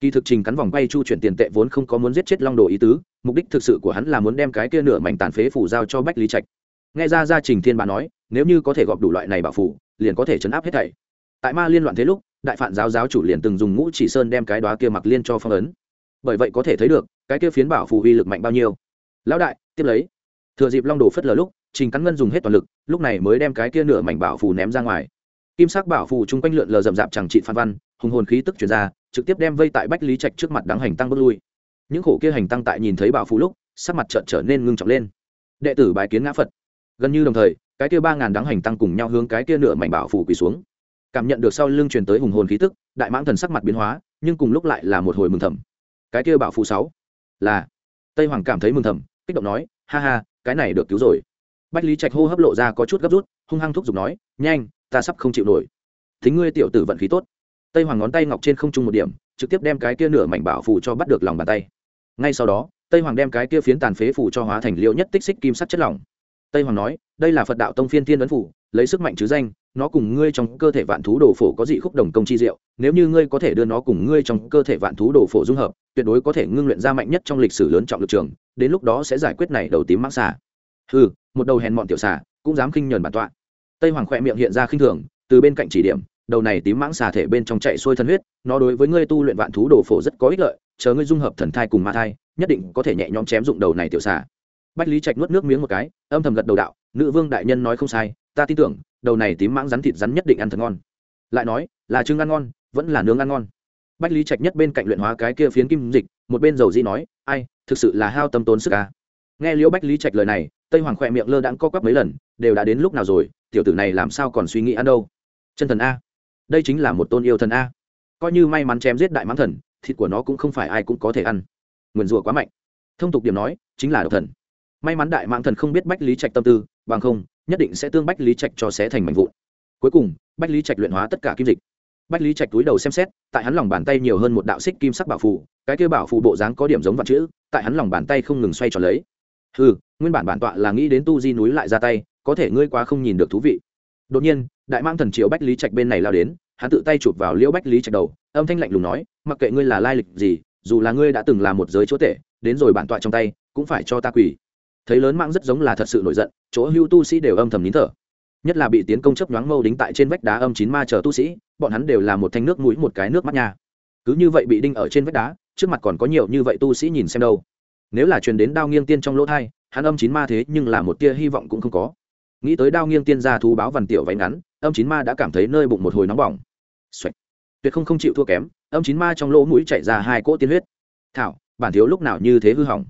Kỳ thực trình cắn vòng quay chu chuyển tiền tệ vốn không có muốn giết chết long đồ ý tứ, mục đích thực sự của hắn là muốn đem cái kia nửa mảnh tàn phế phủ giao cho bách lý trạch. Nghe ra gia trình thiên bà nói, nếu như có thể gọp đủ loại này bảo phủ, liền có thể chấn áp hết thảy. Tại ma liên loạn thế lúc, đại phản giáo giáo chủ liền từng dùng ngũ chỉ sơn đem cái đó kia mặc liên cho phong ấn. Bởi vậy có thể thấy được, cái kia phiến bảo phủ uy lực mạnh bao nhiêu. Lão đại, tiếp lấy thừa dịp long đồ phất lờ lúc, trình cắn ngân dùng hết toàn lực, lúc này mới đem cái kia nửa mảnh bảo phù ném ra ngoài. Kim sắc bảo phù chung quanh lượn lờ rậm rạp chẳng trị phan văn, hùng hồn khí tức chuyển ra, trực tiếp đem vây tại bách lý trạch trước mặt đáng hành tăng bước lui. Những khổ kia hành tăng tại nhìn thấy bảo phù lúc, sắc mặt trợn trở nên ngưng trọng lên. Đệ tử bài kiến ngã phật. Gần như đồng thời, cái kia ba ngàn đáng hành tăng cùng nhau hướng cái kia nửa mảnh bảo phù quỳ xuống. Cảm nhận được sau lưng truyền tới hùng hồn khí tức, đại mãng thần sắc mặt biến hóa, nhưng cùng lúc lại là một hồi mừng thầm. Cái kia bảo phù sáu là, tây hoàng cảm thấy mừng thầm, kích động nói, ha ha cái này được cứu rồi. Bách lý trạch hô hấp lộ ra có chút gấp rút, hung hăng thúc giục nói, nhanh, ta sắp không chịu nổi. Thính ngươi tiểu tử vận khí tốt. Tây hoàng ngón tay ngọc trên không trung một điểm, trực tiếp đem cái kia nửa mảnh bảo phù cho bắt được lòng bàn tay. Ngay sau đó, tây hoàng đem cái kia phiến tàn phế phù cho hóa thành liễu nhất tích xích kim sắt chất lỏng tây hoàng nói, đây là phật đạo tông phiên thiên ấn phủ, lấy sức mạnh chứ danh, nó cùng ngươi trong cơ thể vạn thú đồ phổ có dị khúc đồng công chi diệu, nếu như ngươi có thể đưa nó cùng ngươi trong cơ thể vạn thú đồ phổ dung hợp, tuyệt đối có thể ngưng luyện ra mạnh nhất trong lịch sử lớn trọng lực trường, đến lúc đó sẽ giải quyết này đầu tím mãng xà. Ừ một đầu hèn mọn tiểu xà, cũng dám khinh nhờn bản tọa. Tây hoàng khỏe miệng hiện ra khinh thường, từ bên cạnh chỉ điểm, đầu này tím mãng xà thể bên trong chạy xuôi thân huyết, nó đối với ngươi tu luyện vạn thú đồ phổ rất có ích lợi, chờ ngươi dung hợp thần thai cùng ma thai, nhất định có thể nhẹ nhõm chém dụng đầu này tiểu xà bách lý trạch nuốt nước miếng một cái, âm thầm gật đầu đạo, nữ vương đại nhân nói không sai, ta tin tưởng, đầu này tím mãng rắn thịt rắn nhất định ăn thật ngon. Lại nói, là trứng ăn ngon, vẫn là nướng ăn ngon. Bách lý trạch nhất bên cạnh luyện hóa cái kia phiến kim dịch, một bên dầu di nói, ai, thực sự là hao tâm tốn sức à. nghe liễu bách lý trạch lời này, tây hoàng khỏe miệng lơ đãng co quắp mấy lần, đều đã đến lúc nào rồi, tiểu tử này làm sao còn suy nghĩ ăn đâu? Chân thần a. Đây chính là một tôn yêu thần a. Coi như may mắn chém giết đại mãng thần, thịt của nó cũng không phải ai cũng có thể ăn. Nguyền rủa quá mạnh. Thông tục điểm nói, chính là độc thần may mắn đại mạng thần không biết bách lý trạch tâm tư, bằng không, nhất định sẽ tương bách lý trạch cho xé thành mảnh vụn. Cuối cùng, bách lý trạch luyện hóa tất cả kim dịch. Bách lý trạch túi đầu xem xét, tại hắn lòng bàn tay nhiều hơn một đạo xích kim sắc bảo phù, cái kia bảo phù bộ dáng có điểm giống vật chữ, tại hắn lòng bàn tay không ngừng xoay tròn lấy. Ừ nguyên bản bản tọa là nghĩ đến tu di núi lại ra tay, có thể ngươi quá không nhìn được thú vị. Đột nhiên, đại mang thần triệu bách lý trạch bên này lao đến, hắn tự tay chụp vào liễu bách lý trạch đầu, âm thanh lạnh lùng nói, mặc kệ ngươi là lai lịch gì, dù là ngươi đã từng là một giới chúa tể, đến rồi bản tọa trong tay, cũng phải cho ta quỳ thấy lớn mạng rất giống là thật sự nổi giận, chỗ hưu tu sĩ đều âm thầm nín thở. Nhất là bị tiến công chấp nhoáng mâu đính tại trên vách đá âm chín ma chờ tu sĩ, bọn hắn đều là một thanh nước mũi một cái nước mắt nha. Cứ như vậy bị đinh ở trên vách đá, trước mặt còn có nhiều như vậy tu sĩ nhìn xem đâu. Nếu là truyền đến đao nghiêng tiên trong lỗ thai, hắn âm chín ma thế nhưng là một tia hy vọng cũng không có. Nghĩ tới đao nghiêng tiên ra thú báo vằn tiểu váy ngắn, âm chín ma đã cảm thấy nơi bụng một hồi nóng bỏng、Xoạch. tuyệt không không chịu thua kém, âm chín ma trong lỗ mũi chạy ra hai cỗ tiên huyết. Thảo, bản thiếu lúc nào như thế hư hỏng?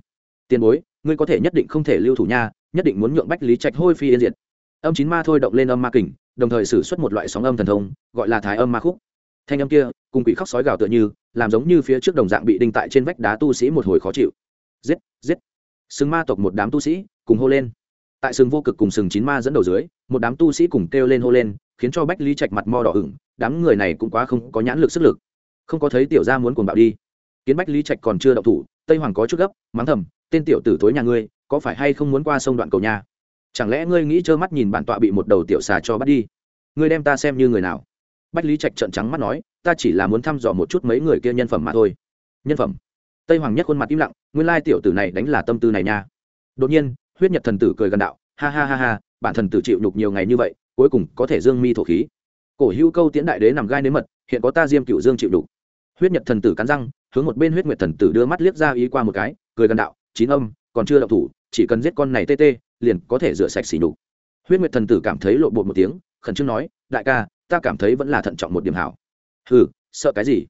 Tiền bối ngươi có thể nhất định không thể lưu thủ nha, nhất định muốn nhượng bách lý trạch hôi phi yên diệt. Âm chín ma thôi động lên âm ma kình, đồng thời xử suất một loại sóng âm thần thông, gọi là thái âm ma khúc. Thanh âm kia, cùng quỷ khóc sói gào tựa như, làm giống như phía trước đồng dạng bị đinh tại trên vách đá tu sĩ một hồi khó chịu. Giết giết. Sừng ma tộc một đám tu sĩ cùng hô lên. Tại sừng vô cực cùng sừng chín ma dẫn đầu dưới, một đám tu sĩ cùng kêu lên hô lên, khiến cho bách lý trạch mặt mo đỏ ửng, đám người này cũng quá không có nhãn lực sức lực. Không có thấy tiểu gia muốn cuồng bạo đi. Kiến bách lý trạch còn chưa động thủ, tây hoàng có chút gấp, mắng thầm tên tiểu tử tối nhà ngươi, có phải hay không muốn qua sông đoạn cầu nhà chẳng lẽ ngươi nghĩ trơ mắt nhìn bản tọa bị một đầu tiểu xà cho bắt đi? Ngươi đem ta xem như người nào? Bách lý trạch trợn trắng mắt nói, ta chỉ là muốn thăm dò một chút mấy người kia nhân phẩm mà thôi. Nhân phẩm? Tây hoàng nhất khuôn mặt im lặng, nguyên lai tiểu tử này đánh là tâm tư này nha. Đột nhiên, huyết nhật thần tử cười gần đạo, ha ha ha ha, bản thần tử chịu nhục nhiều ngày như vậy, cuối cùng có thể dương mi thổ khí. Cổ hữu câu tiễn đại đế nằm gai nếm mật, hiện có ta diêm cựu dương chịu nhục. Huyết nhật thần tử cắn răng, hướng một bên huyết nguyệt thần tử đưa mắt liếc ra ý qua một cái, cười gần đạo chín âm, còn chưa đậu thủ, chỉ cần giết con này tê tê liền có thể rửa sạch xỉ nhục. Huyết nguyệt thần tử cảm thấy lộ bột một tiếng, khẩn trương nói, đại ca, ta cảm thấy vẫn là thận trọng một điểm hảo. Ừ sợ cái gì?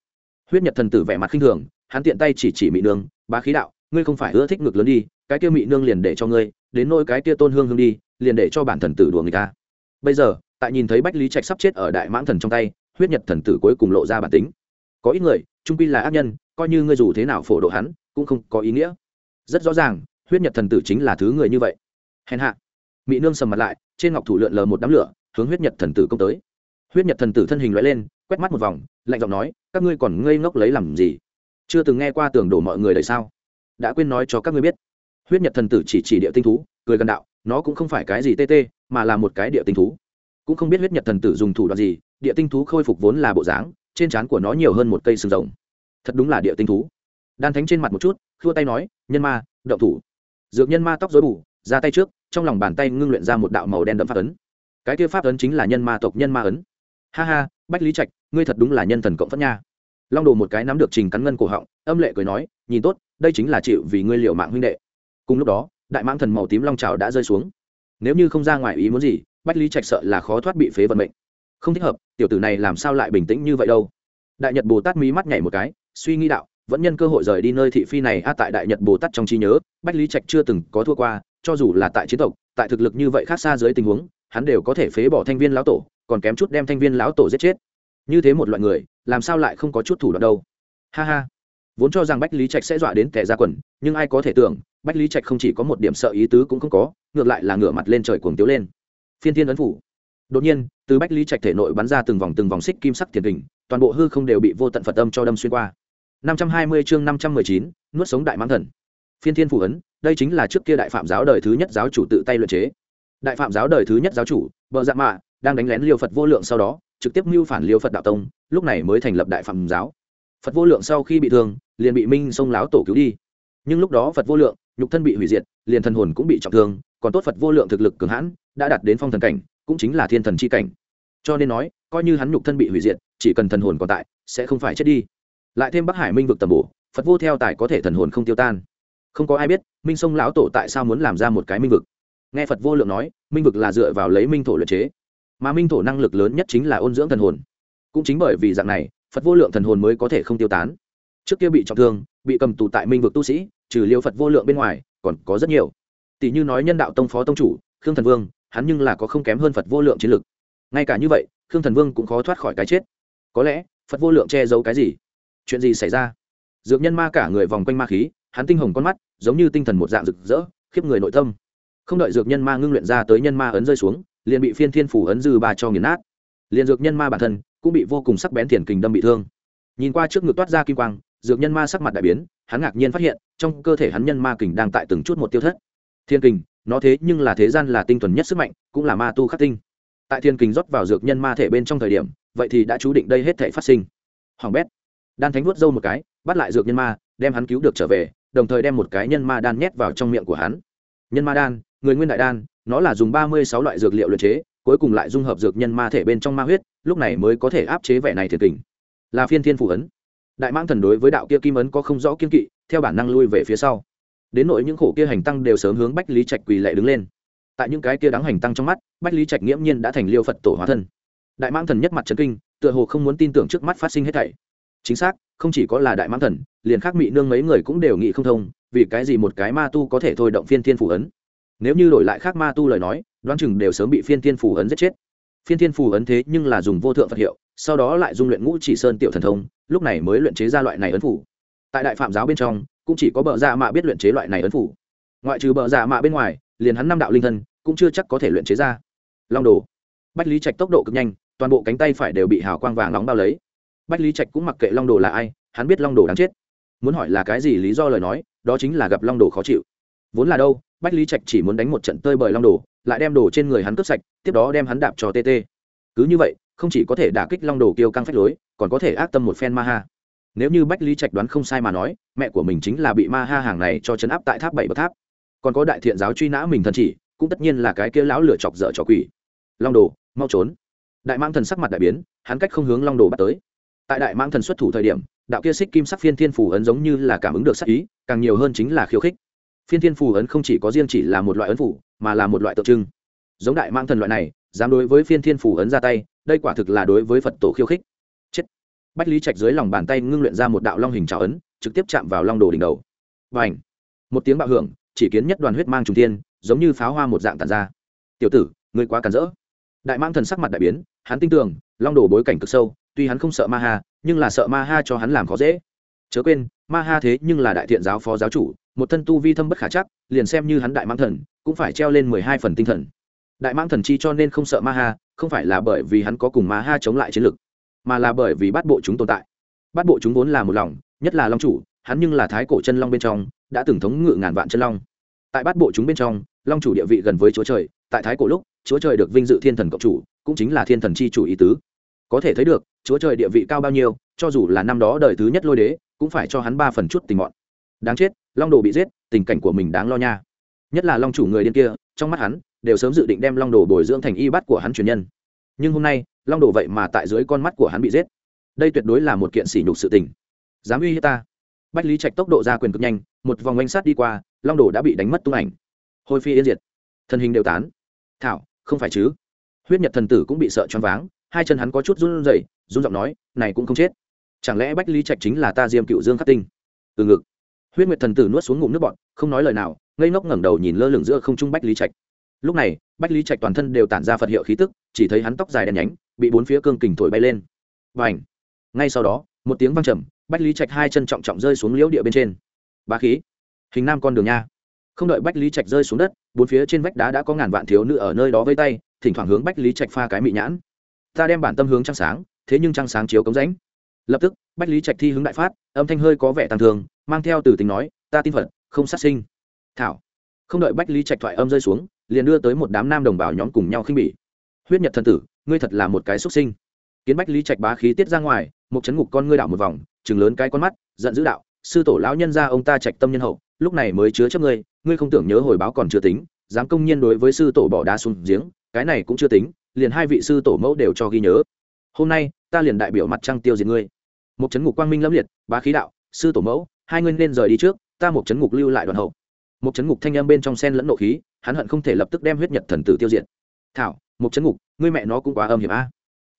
Huyết nhật thần tử vẻ mặt khinh thường, hắn tiện tay chỉ chỉ mị nương, bá khí đạo, ngươi không phải ưa thích ngực lớn đi, cái kia mị nương liền để cho ngươi, đến nôi cái kia tôn hương hương đi, liền để cho bản thần tử đùa người ta. Bây giờ, tại nhìn thấy bách lý trạch sắp chết ở đại mãng thần trong tay, huyết nhật thần tử cuối cùng lộ ra bản tính. Có ít người, trung pi là ác nhân, coi như ngươi dù thế nào phổ độ hắn, cũng không có ý nghĩa rất rõ ràng, huyết nhật thần tử chính là thứ người như vậy. Hèn hạ. Mỹ nương sầm mặt lại, trên ngọc thủ lượn lờ một đám lửa, hướng huyết nhật thần tử công tới. Huyết nhật thần tử thân hình loại lên, quét mắt một vòng, lạnh giọng nói, các ngươi còn ngây ngốc lấy làm gì? Chưa từng nghe qua tường đổ mọi người đời sao? Đã quên nói cho các ngươi biết. Huyết nhật thần tử chỉ chỉ địa tinh thú, cười gần đạo, nó cũng không phải cái gì tê tê, mà là một cái địa tinh thú. Cũng không biết huyết nhật thần tử dùng thủ đoạn gì, địa tinh thú khôi phục vốn là bộ dáng, trên trán của nó nhiều hơn một cây sừng rồng. Thật đúng là địa tinh thú. Đan thánh trên mặt một chút khua tay nói, nhân ma đậu thủ. Dược nhân ma tóc dối bù, ra tay trước, trong lòng bàn tay ngưng luyện ra một đạo màu đen đậm pháp ấn. Cái kia pháp ấn chính là nhân ma tộc nhân ma ấn. Ha ha, bách lý trạch, ngươi thật đúng là nhân thần cộng phất nha. Long đồ một cái nắm được trình cắn ngân cổ họng, âm lệ cười nói, nhìn tốt, đây chính là chịu vì ngươi liệu mạng huynh đệ. Cùng lúc đó, đại mãng thần màu tím long trào đã rơi xuống. Nếu như không ra ngoài ý muốn gì, bách lý trạch sợ là khó thoát bị phế vận mệnh. Không thích hợp, tiểu tử này làm sao lại bình tĩnh như vậy đâu? Đại nhật bồ tát mí mắt nhảy một cái, suy nghĩ đạo vẫn nhân cơ hội rời đi nơi thị phi này, a, tại đại nhật bồ tát trong trí nhớ, bách lý trạch chưa từng có thua qua, cho dù là tại chiến tộc, tại thực lực như vậy khác xa dưới tình huống, hắn đều có thể phế bỏ thanh viên lão tổ, còn kém chút đem thanh viên lão tổ giết chết. Như thế một loại người, làm sao lại không có chút thủ đoạn đâu? Ha ha. Vốn cho rằng bách lý trạch sẽ dọa đến kẻ ra quần, nhưng ai có thể tưởng, bách lý trạch không chỉ có một điểm sợ ý tứ cũng không có, ngược lại là ngửa mặt lên trời cuồng tiếu lên. Phiên thiên ấn phủ. Đột nhiên, từ bách lý trạch thể nội bắn ra từng vòng từng vòng xích kim sắc thiền kình, toàn bộ hư không đều bị vô tận phật âm cho đâm xuyên qua năm trăm hai mươi chương năm trăm mười chín, nuốt sống đại mãng thần. Phiên thiên phủ ấn, đây chính là trước kia đại phạm giáo đời thứ nhất giáo chủ tự tay luyện chế. Đại phạm giáo đời thứ nhất giáo chủ, bờ dạ mạ, đang đánh lén liêu phật vô lượng sau đó, trực tiếp mưu phản liêu phật đạo tông, lúc này mới thành lập đại phạm giáo. Phật vô lượng sau khi bị thương, liền bị minh sông láo tổ cứu đi. Nhưng lúc đó phật vô lượng, nhục thân bị hủy diệt, liền thần hồn cũng bị trọng thương, còn tốt phật vô lượng thực lực cường hãn, đã đạt đến phong thần cảnh, cũng chính là thiên thần chi cảnh. Cho nên nói, coi như hắn nhục thân bị hủy diệt, chỉ cần thần hồn còn tại, sẽ không phải chết đi lại thêm bắc hải minh vực tầm bổ, phật vô theo tài có thể thần hồn không tiêu tan. Không có ai biết, minh sông lão tổ tại sao muốn làm ra một cái minh vực. Nghe phật vô lượng nói, minh vực là dựa vào lấy minh thổ luyện chế. Mà minh thổ năng lực lớn nhất chính là ôn dưỡng thần hồn. Cũng chính bởi vì dạng này, phật vô lượng thần hồn mới có thể không tiêu tán. Trước kia bị trọng thương, bị cầm tù tại minh vực tu sĩ, trừ liêu phật vô lượng bên ngoài, còn có rất nhiều. Tỷ như nói nhân đạo tông phó tông chủ, khương thần vương, hắn nhưng là có không kém hơn phật vô lượng chiến lực. Ngay cả như vậy, khương thần vương cũng khó thoát khỏi cái chết. Có lẽ, phật vô lượng che giấu cái gì? Chuyện gì xảy ra? Dược nhân ma cả người vòng quanh ma khí, hắn tinh hồng con mắt, giống như tinh thần một dạng rực rỡ, khiếp người nội tâm. Không đợi dược nhân ma ngưng luyện ra tới nhân ma ấn rơi xuống, liền bị phiên thiên phủ ấn dư ba cho nghiền nát. Liền dược nhân ma bản thân cũng bị vô cùng sắc bén thiền kình đâm bị thương. Nhìn qua trước ngực toát ra kim quang, dược nhân ma sắc mặt đại biến, hắn ngạc nhiên phát hiện, trong cơ thể hắn nhân ma kình đang tại từng chút một tiêu thất. Thiên kình, nó thế nhưng là thế gian là tinh thuần nhất sức mạnh, cũng là ma tu khắc tinh. Tại thiên kình rót vào dược nhân ma thể bên trong thời điểm, vậy thì đã chú định đây hết thể phát sinh. Hoàng bét đan thánh vuốt râu một cái, bắt lại dược nhân ma, đem hắn cứu được trở về, đồng thời đem một cái nhân ma đan nhét vào trong miệng của hắn. Nhân ma đan, người nguyên đại đan, nó là dùng ba mươi sáu loại dược liệu luyện chế, cuối cùng lại dung hợp dược nhân ma thể bên trong ma huyết, lúc này mới có thể áp chế vẻ này thiệt tình. Là phiên thiên phủ ấn. Đại mãng thần đối với đạo kia kim ấn có không rõ kiên kỵ, theo bản năng lui về phía sau. Đến nỗi những khổ kia hành tăng đều sớm hướng bách lý trạch quỳ lệ đứng lên. Tại những cái kia đáng hành tăng trong mắt, bách lý trạch nghiễm nhiên đã thành liêu phật tổ hóa thân. Đại mãng thần nhất mặt trấn kinh, tựa hồ không muốn tin tưởng trước mắt phát sinh hết thảy chính xác, không chỉ có là đại mãng thần, liền khác mị nương mấy người cũng đều nghĩ không thông, vì cái gì một cái ma tu có thể thôi động phiên thiên phủ ấn. Nếu như đổi lại khác ma tu lời nói, đoán chừng đều sớm bị phiên thiên phủ ấn giết chết. Phiên thiên phủ ấn thế nhưng là dùng vô thượng phật hiệu, sau đó lại dung luyện ngũ chỉ sơn tiểu thần thông, lúc này mới luyện chế ra loại này ấn phủ tại đại phạm giáo bên trong, cũng chỉ có bờ dạ mạ biết luyện chế loại này ấn phủ ngoại trừ bờ dạ mạ bên ngoài, liền hắn năm đạo linh thân cũng chưa chắc có thể luyện chế ra. Long đồ. Bách lý trạch tốc độ cực nhanh, toàn bộ cánh tay phải đều bị hào quang vàng nóng bao lấy bách lý trạch cũng mặc kệ long đồ là ai, hắn biết long đồ đáng chết. Muốn hỏi là cái gì lý do lời nói, đó chính là gặp long đồ khó chịu. Vốn là đâu, bách lý trạch chỉ muốn đánh một trận tơi bời long đồ, lại đem đồ trên người hắn cướp sạch, tiếp đó đem hắn đạp cho tt cứ như vậy, không chỉ có thể đả kích long đồ kiêu căng phách lối, còn có thể ác tâm một phen ma ha. Nếu như bách lý trạch đoán không sai mà nói, mẹ của mình chính là bị ma ha hàng này cho chấn áp tại tháp bảy bậc tháp. Còn có đại thiện giáo truy nã mình thần chỉ, cũng tất nhiên là cái kia lão lửa chọc dở trò quỷ. Long đồ, mau trốn. Đại mang thần sắc mặt đại biến, hắn cách không hướng long đồ bắt tới tại đại mang thần xuất thủ thời điểm, đạo kia xích kim sắc phiên thiên phù ấn giống như là cảm ứng được sắc ý, càng nhiều hơn chính là khiêu khích. Phiên thiên phù ấn không chỉ có riêng chỉ là một loại ấn phủ, mà là một loại tượng trưng. Giống đại mang thần loại này, dám đối với phiên thiên phù ấn ra tay, đây quả thực là đối với phật tổ khiêu khích. Chết. Bách lý trạch dưới lòng bàn tay ngưng luyện ra một đạo long hình trào ấn, trực tiếp chạm vào long đồ đỉnh đầu. Và ảnh một tiếng bạo hưởng, chỉ kiến nhất đoàn huyết mang trùng thiên, giống như pháo hoa một dạng tàn ra. Tiểu tử, ngươi quá cản rỡ. Đại mang thần sắc mặt đại biến, hắn tin tưởng, long đồ bối cảnh cực sâu tuy hắn không sợ ma ha, nhưng là sợ ma ha cho hắn làm khó dễ. Chớ quên, ma ha thế nhưng là đại thiện giáo phó giáo chủ, một thân tu vi thâm bất khả chắc, liền xem như hắn đại mang thần, cũng phải treo lên mười hai phần tinh thần. Đại mang thần chi cho nên không sợ ma ha, không phải là bởi vì hắn có cùng ma ha chống lại chiến lực mà là bởi vì bắt bộ chúng tồn tại. Bắt bộ chúng vốn là một lòng, nhất là long chủ, hắn nhưng là thái cổ chân long bên trong, đã từng thống ngự ngàn vạn chân long. Tại bát bộ chúng bên trong, long chủ địa vị gần với chúa trời, tại thái cổ lúc, chúa trời được vinh dự thiên thần cộng chủ, cũng chính là thiên thần chi chủ ý tứ có thể thấy được, chúa trời địa vị cao bao nhiêu, cho dù là năm đó đời thứ nhất lôi đế, cũng phải cho hắn ba phần chút tình mọn. Đáng chết, long đồ bị giết, tình cảnh của mình đáng lo nha. Nhất là long chủ người điên kia, trong mắt hắn, đều sớm dự định đem long đồ bồi dưỡng thành y bắt của hắn truyền nhân. Nhưng hôm nay, long đồ vậy mà tại dưới con mắt của hắn bị giết. Đây tuyệt đối là một kiện sỉ nhục sự tình. Dám uy hiếp ta. Bách lý trạch tốc độ ra quyền cực nhanh, một vòng oanh sát đi qua, long đồ đã bị đánh mất tung ảnh. Hôi phi yên diệt. Thân hình đều tán. Thảo, không phải chứ? Huyết nhật thần tử cũng bị sợ choáng váng hai chân hắn có chút run rẩy, run giọng nói, này cũng không chết. Chẳng lẽ bách lý trạch chính là ta diêm cựu dương khắc tinh? Từ ngực. Huyết nguyệt thần tử nuốt xuống ngụm nước bọn không nói lời nào, ngây ngốc ngẩng đầu nhìn lơ lửng giữa không trung bách lý trạch. Lúc này, bách lý trạch toàn thân đều tản ra phật hiệu khí tức, chỉ thấy hắn tóc dài đen nhánh, bị bốn phía cương kình thổi bay lên. Và ảnh ngay sau đó, một tiếng văng trầm, bách lý trạch hai chân trọng trọng rơi xuống liễu địa bên trên. Ba khí! Hình nam con đường nha! Không đợi bách lý trạch rơi xuống đất, bốn phía trên vách đá đã có ngàn vạn thiếu nữ ở nơi đó vây tay, thỉnh thoảng hướng bách lý trạch pha cái mị nhãn ta đem bản tâm hướng trăng sáng, thế nhưng trăng sáng chiếu cống rãnh. Lập tức, bách lý trạch thi hướng đại phát, âm thanh hơi có vẻ tàn thường, mang theo từ tính nói, ta tin phật, không sát sinh. Thảo. Không đợi bách lý trạch thoại âm rơi xuống, liền đưa tới một đám nam đồng bào nhóm cùng nhau khinh bỉ. Huyết nhật thần tử, ngươi thật là một cái xuất sinh. Kiến bách lý trạch bá khí tiết ra ngoài, một chấn ngục con ngươi đảo một vòng chừng lớn cái con mắt, giận dữ đạo, sư tổ lão nhân ra ông ta trạch tâm nhân hậu, lúc này mới chứa chấp ngươi ngươi không tưởng nhớ hồi báo còn chưa tính, dám công nhiên đối với sư tổ bỏ đá xuống giếng, cái này cũng chưa tính liền hai vị sư tổ mẫu đều cho ghi nhớ. Hôm nay, ta liền đại biểu mặt trăng tiêu diệt ngươi. Một chấn ngục quang minh lâm liệt, bá khí đạo, sư tổ mẫu, hai ngươi nên rời đi trước, ta một chấn ngục lưu lại đoàn hậu. Một chấn ngục thanh âm bên trong sen lẫn nộ khí, hắn hận không thể lập tức đem huyết nhật thần tử tiêu diệt. Thảo, một chấn ngục, ngươi mẹ nó cũng quá âm hiểm a.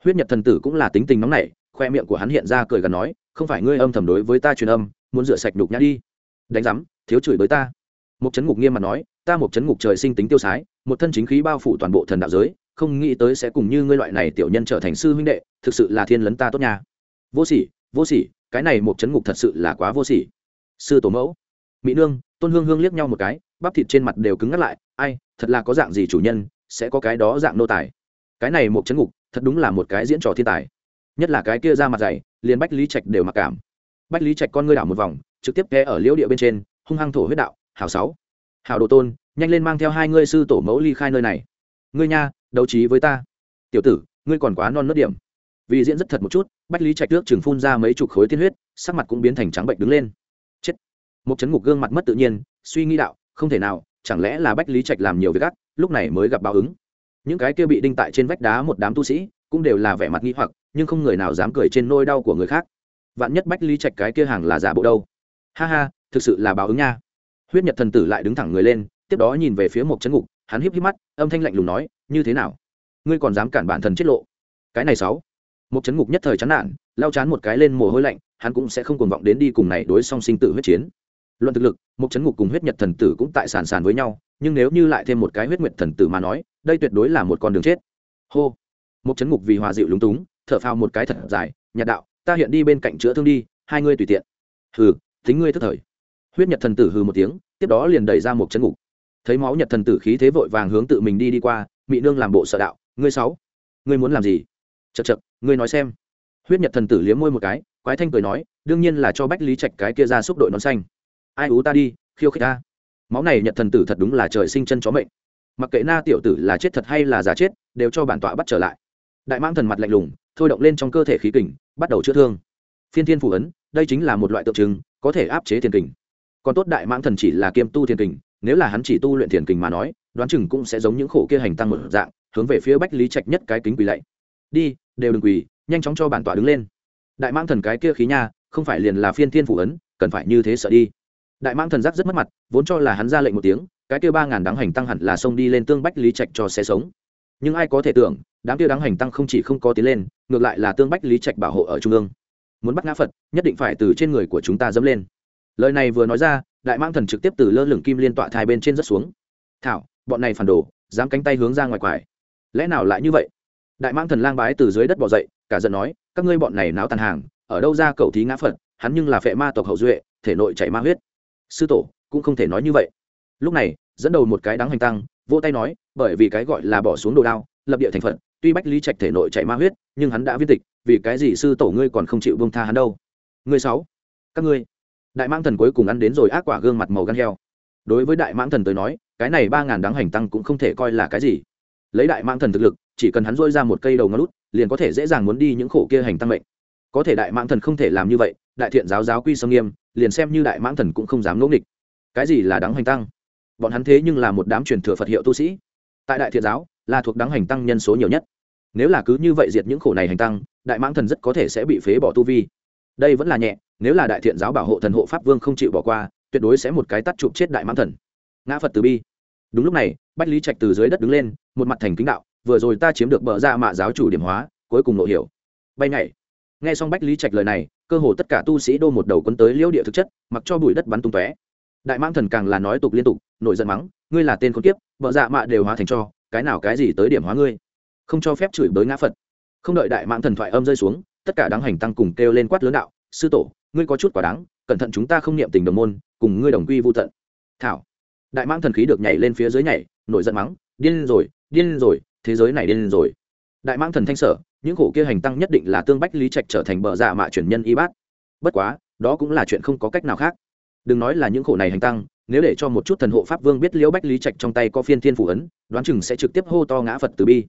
Huyết nhật thần tử cũng là tính tình nóng nảy, khoe miệng của hắn hiện ra cười gần nói, không phải ngươi âm thầm đối với ta truyền âm, muốn rửa sạch đục nhã đi. Đánh giám, thiếu chửi với ta. Một chấn ngục nghiêm mà nói, ta một chấn ngục trời sinh tính tiêu sái, một thân chính khí bao phủ toàn bộ thần đạo giới không nghĩ tới sẽ cùng như ngươi loại này tiểu nhân trở thành sư huynh đệ, thực sự là thiên lấn ta tốt nha. Vô sỉ vô sỉ, cái này một chấn ngục thật sự là quá vô sỉ. Sư tổ mẫu, mỹ nương, tôn hương hương liếc nhau một cái, bắp thịt trên mặt đều cứng ngắt lại, ai, thật là có dạng gì chủ nhân, sẽ có cái đó dạng nô tài. Cái này một chấn ngục, thật đúng là một cái diễn trò thiên tài. Nhất là cái kia ra mặt dày, liền bách lý trạch đều mặc cảm. Bách lý trạch con ngươi đảo một vòng, trực tiếp ghé ở liễu địa bên trên, hung hăng thổ huyết đạo hào sáu hào đồ tôn, nhanh lên mang theo hai ngươi sư tổ mẫu ly khai nơi này. Ngươi nha đấu trí với ta. Tiểu tử, ngươi còn quá non nớt điểm. Vì diễn rất thật một chút, bách lý trạch trước chừng phun ra mấy chục khối tiên huyết, sắc mặt cũng biến thành trắng bệnh đứng lên. Chết. Một chấn ngục gương mặt mất tự nhiên, suy nghĩ đạo, không thể nào, chẳng lẽ là bách lý trạch làm nhiều việc ác, lúc này mới gặp báo ứng. Những cái kia bị đinh tại trên vách đá một đám tu sĩ, cũng đều là vẻ mặt nghi hoặc, nhưng không người nào dám cười trên nôi đau của người khác. Vạn nhất bách lý trạch cái kia hàng là giả bộ đâu? Ha ha, thực sự là báo ứng nha. Huyết nhật thần tử lại đứng thẳng người lên, tiếp đó nhìn về phía một chấn ngục, hắn híp híp mắt, âm thanh lạnh lùng nói như thế nào? Ngươi còn dám cản bản thần chết lộ? Cái này sáu. Một chấn ngục nhất thời chán nản, lao chán một cái lên mồ hôi lạnh, hắn cũng sẽ không cuồng vọng đến đi cùng này đối song sinh tử huyết chiến. Luận thực lực một chấn ngục cùng huyết nhật thần tử cũng tại sàn sàn với nhau, nhưng nếu như lại thêm một cái huyết nguyệt thần tử mà nói, đây tuyệt đối là một con đường chết. Hô. Một chấn ngục vì hòa dịu lúng túng, thở phào một cái thật dài, nhạt đạo, ta hiện đi bên cạnh chữa thương đi, hai ngươi tùy tiện. Hừ tính ngươi thức thời. Huyết nhật thần tử hừ một tiếng, tiếp đó liền đẩy ra một chấn ngục. Thấy máu nhật thần tử khí thế vội vàng hướng tự mình đi đi qua mỹ nương làm bộ sợ đạo, ngươi sáu, ngươi muốn làm gì? Chật chật ngươi nói xem. Huyết nhật thần tử liếm môi một cái, quái thanh cười nói, đương nhiên là cho bách lý trạch cái kia ra xúc đội nón xanh. Ai ú ta đi, khiêu khích ta. Máu này nhật thần tử thật đúng là trời sinh chân chó mệnh. Mặc kệ na tiểu tử là chết thật hay là giả chết, đều cho bản tọa bắt trở lại. Đại mãng thần mặt lạnh lùng, thôi động lên trong cơ thể khí kình, bắt đầu chữa thương. Phiên thiên phủ ấn, đây chính là một loại tượng trưng, có thể áp chế thiền kình. Còn tốt đại mãng thần chỉ là kiêm tu thiền kình, nếu là hắn chỉ tu luyện thiền kình mà nói đoán chừng cũng sẽ giống những khổ kia hành tăng một dạng, hướng về phía bách lý trạch nhất cái kính quỳ lạy. Đi, đều đừng quỳ, nhanh chóng cho bản tọa đứng lên. Đại mang thần cái kia khí nha, không phải liền là phiên thiên phủ ấn, cần phải như thế sợ đi. Đại mang thần giác rất mất mặt, vốn cho là hắn ra lệnh một tiếng, cái kia ba ngàn đáng hành tăng hẳn là xông đi lên tương bách lý trạch cho xe sống. Nhưng ai có thể tưởng, đám kia đáng hành tăng không chỉ không có tiến lên, ngược lại là tương bách lý trạch bảo hộ ở trung ương. Muốn bắt ngã phật, nhất định phải từ trên người của chúng ta dẫm lên. Lời này vừa nói ra, đại mang thần trực tiếp từ lơ lửng kim liên tọa thai bên trên rất xuống. Thảo bọn này phản đồ, dám cánh tay hướng ra ngoài quải. Lẽ nào lại như vậy? Đại mãng thần lang bái từ dưới đất bỏ dậy, cả giận nói, các ngươi bọn này náo tàn hàng, ở đâu ra cầu thí ngã phật, hắn nhưng là phệ ma tộc hậu duệ, thể nội chảy ma huyết. Sư tổ, cũng không thể nói như vậy. Lúc này, dẫn đầu một cái đáng hành tăng, vỗ tay nói, bởi vì cái gọi là bỏ xuống đồ đao, lập địa thành phật, tuy bách lý trạch thể nội chảy ma huyết, nhưng hắn đã viết tịch, vì cái gì sư tổ ngươi còn không chịu bông tha hắn đâu? Ngươi sáu, các ngươi. Đại mãng thần cuối cùng ăn đến rồi ác quả gương mặt màu gan heo. Đối với đại mãng thần tới nói cái này ba ngàn đáng hành tăng cũng không thể coi là cái gì. Lấy đại mạng thần thực lực, chỉ cần hắn dôi ra một cây đầu ngón lút liền có thể dễ dàng muốn đi những khổ kia hành tăng mệnh. Có thể đại mạng thần không thể làm như vậy, đại thiện giáo giáo quy sâm nghiêm, liền xem như đại mãng thần cũng không dám ngỗ nghịch. Cái gì là đáng hành tăng? Bọn hắn thế nhưng là một đám truyền thừa phật hiệu tu sĩ. Tại đại thiện giáo, là thuộc đáng hành tăng nhân số nhiều nhất. Nếu là cứ như vậy diệt những khổ này hành tăng, đại mãng thần rất có thể sẽ bị phế bỏ tu vi. Đây vẫn là nhẹ, nếu là đại thiện giáo bảo hộ thần hộ pháp vương không chịu bỏ qua, tuyệt đối sẽ một cái tắt chụp chết đại mãng thần ngã phật từ bi đúng lúc này bách lý trạch từ dưới đất đứng lên một mặt thành kính đạo vừa rồi ta chiếm được bờ ra mạ giáo chủ điểm hóa cuối cùng nội hiểu bay nhảy nghe xong bách lý trạch lời này cơ hồ tất cả tu sĩ đô một đầu quấn tới liễu địa thực chất mặc cho bụi đất bắn tung tóe đại mãng thần càng là nói tục liên tục nổi giận mắng ngươi là tên con kiếp vợ dạ mạ đều hóa thành cho cái nào cái gì tới điểm hóa ngươi không cho phép chửi bới ngã phật không đợi đại mãng thần thoại âm rơi xuống tất cả đáng hành tăng cùng kêu lên quát lớn đạo sư tổ ngươi có chút quả đáng cẩn thận chúng ta không niệm tình đồng môn cùng ngươi đồng quy vô tận thảo đại mãng thần khí được nhảy lên phía dưới nhảy, nổi giận mắng, điên rồi điên rồi, thế giới này điên rồi. Đại mãng thần thanh sở, những khổ kia hành tăng nhất định là tương bách lý trạch trở thành bờ dạ mạ chuyển nhân y bát. Bất quá, đó cũng là chuyện không có cách nào khác. Đừng nói là những khổ này hành tăng, nếu để cho một chút thần hộ pháp vương biết liễu bách lý trạch trong tay có phiên thiên phủ ấn, đoán chừng sẽ trực tiếp hô to ngã phật từ bi.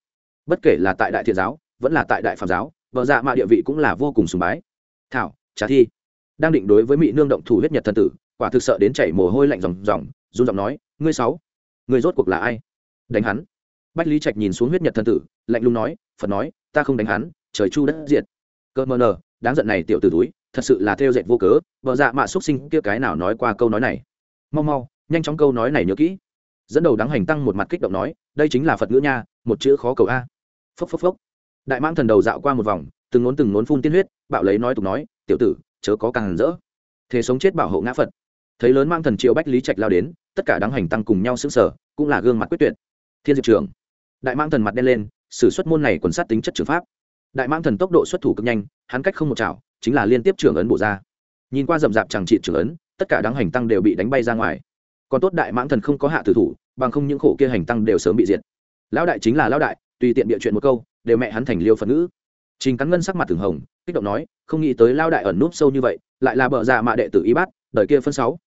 Bất kể là tại đại thiện giáo, vẫn là tại đại phạm giáo vợ dạ mạ địa vị cũng là vô cùng sùng bái. Thảo trả thi. Đang định đối với mỹ nương động thủ huyết nhật thần tử, quả thực sợ đến chảy mồ hôi lạnh ròng ròng run giọng nói, ngươi sáu, ngươi rốt cuộc là ai? Đánh hắn. Bách lý trạch nhìn xuống huyết nhật thân tử, lạnh lùng nói, phật nói, ta không đánh hắn, trời chu đất diệt. Cơ mờ nờ, đáng giận này tiểu t ử túi, thật sự là theo dệt vô cớ vợ dạ mạ x sinh kia cái nào nói qua câu nói này. Mau mau, nhanh chóng câu nói này nhớ kỹ. Dẫn đầu đáng hành tăng một mặt kích động nói, đây chính là phật ngữ nha, một chữ khó cầu a. Phốc phốc phốc. Đại mãng thần đầu dạo qua một vòng, từng nốn từng nốn phun tiên huyết, bạo lấy nói tục nói, tiểu tử, chớ có càng rỡ. Thế sống chết bảo hộ ngã phật thấy lớn mang thần triều bách lý trạch lao đến, tất cả đáng hành tăng cùng nhau xứng sở cũng là gương mặt quyết tuyệt. Thiên diệp trường, đại mang thần mặt đen lên, sử xuất suất môn này quần sát tính chất trường pháp. Đại mang thần tốc độ xuất thủ cực nhanh, hắn cách không một chảo, chính là liên tiếp trưởng ấn bổ ra. Nhìn qua rậm rạp chẳng trị trưởng ấn, tất cả đáng hành tăng đều bị đánh bay ra ngoài. Còn tốt đại mãng thần không có hạ tử thủ, bằng không những khổ kia hành tăng đều sớm bị diệt. Lão đại chính là lão đại, tùy tiện địa chuyện một câu, đều mẹ hắn thành liêu phật ngữ. Trình cắn ngân sắc mặt thường hồng, kích động nói, không nghĩ tới lao đại ẩn núp sâu như vậy, lại là bợ dạ mạ đệ tử y bát đời kia phân sáu.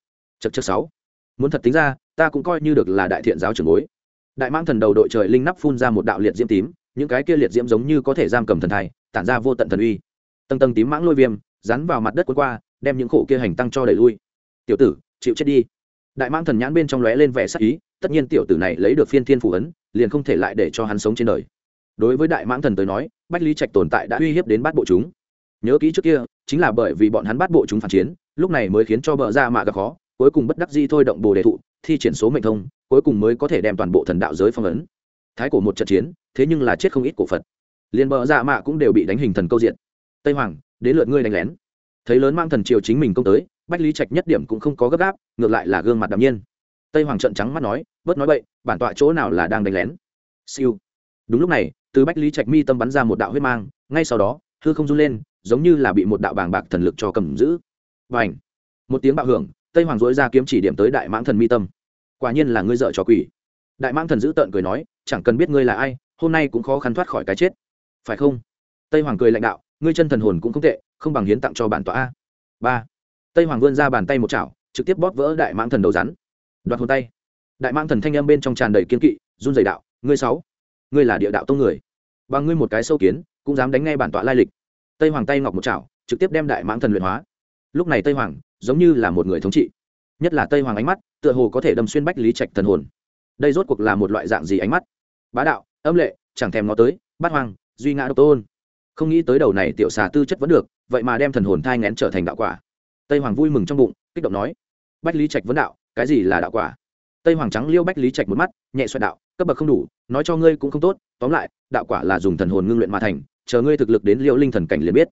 Chật chật sáu. Muốn thật tính ra, ta cũng coi như được là đại thiện giáo trưởng bối. Đại mang thần đầu đội trời linh nắp phun ra một đạo liệt diễm tím, những cái kia liệt diễm giống như có thể giam cầm thần thai, tản ra vô tận thần uy. Tầng tầng tím mãng lôi viêm, rắn vào mặt đất cuốn qua, đem những khổ kia hành tăng cho đẩy lui. Tiểu tử, chịu chết đi. Đại mang thần nhãn bên trong lóe lên vẻ sắc ý, tất nhiên tiểu tử này lấy được phiên thiên phù ấn, liền không thể lại để cho hắn sống trên đời. Đối với đại mãng thần tới nói, bách lý trạch tồn tại đã uy hiếp đến bát bộ chúng. Nhớ kỹ trước kia, chính là bởi vì bọn hắn bắt bộ chúng phản chiến lúc này mới khiến cho bờ ra mạ gặp khó, cuối cùng bất đắc di thôi động bồ đề thụ, thi triển số mệnh thông, cuối cùng mới có thể đem toàn bộ thần đạo giới phong ấn. Thái cổ một trận chiến, thế nhưng là chết không ít cổ phật. Liền bờ ra mạ cũng đều bị đánh hình thần câu diện tây hoàng, đến lượt ngươi đánh lén. Thấy lớn mang thần triều chính mình công tới, bách lý trạch nhất điểm cũng không có gấp gáp, ngược lại là gương mặt đạm nhiên. Tây hoàng trận trắng mắt nói, bớt nói bậy, bản tọa chỗ nào là đang đánh lén? Siêu. Đúng lúc này, từ bách lý trạch mi tâm bắn ra một đạo huyết mang, ngay sau đó, hư không run lên, giống như là bị một đạo bàng bạc thần lực cho cầm giữ và ảnh một tiếng bạo hưởng, tây hoàng dối ra kiếm chỉ điểm tới đại mãng thần mi tâm. Quả nhiên là ngươi dợ trò quỷ. Đại mãng thần giữ tợn cười nói, chẳng cần biết ngươi là ai, hôm nay cũng khó khăn thoát khỏi cái chết. Phải không? Tây hoàng cười lãnh đạo, ngươi chân thần hồn cũng không tệ, không bằng hiến tặng cho bản tọa a. Ba. Tây hoàng vươn ra bàn tay một chảo, trực tiếp bóp vỡ đại mãng thần đầu rắn. Đoạt hồn tay. Đại mãng thần thanh em bên trong tràn đầy kiên kỵ, run dày đạo, ngươi sáu, ngươi là địa đạo tông người. Bằng ngươi một cái sâu kiến, cũng dám đánh ngay bản tọa lai lịch. Tây hoàng tay ngọc một chảo, trực tiếp đem đại mãng thần luyện hóa lúc này tây hoàng giống như là một người thống trị. Nhất là tây hoàng ánh mắt, tựa hồ có thể đâm xuyên bách lý trạch thần hồn. Đây rốt cuộc là một loại dạng gì ánh mắt? Bá đạo, âm lệ, chẳng thèm nó tới, bát hoàng duy ngã độc tôn. Không nghĩ tới đầu này tiểu xà tư chất vẫn được, vậy mà đem thần hồn thai ngén trở thành đạo quả. Tây hoàng vui mừng trong bụng, kích động nói, bách lý trạch vấn đạo, cái gì là đạo quả? Tây hoàng trắng liêu bách lý trạch một mắt, nhẹ xoẹt đạo, cấp bậc không đủ, nói cho ngươi cũng không tốt, tóm lại, đạo quả là dùng thần hồn ngưng luyện mà thành, chờ ngươi thực lực đến liệu linh thần cảnh liền biết.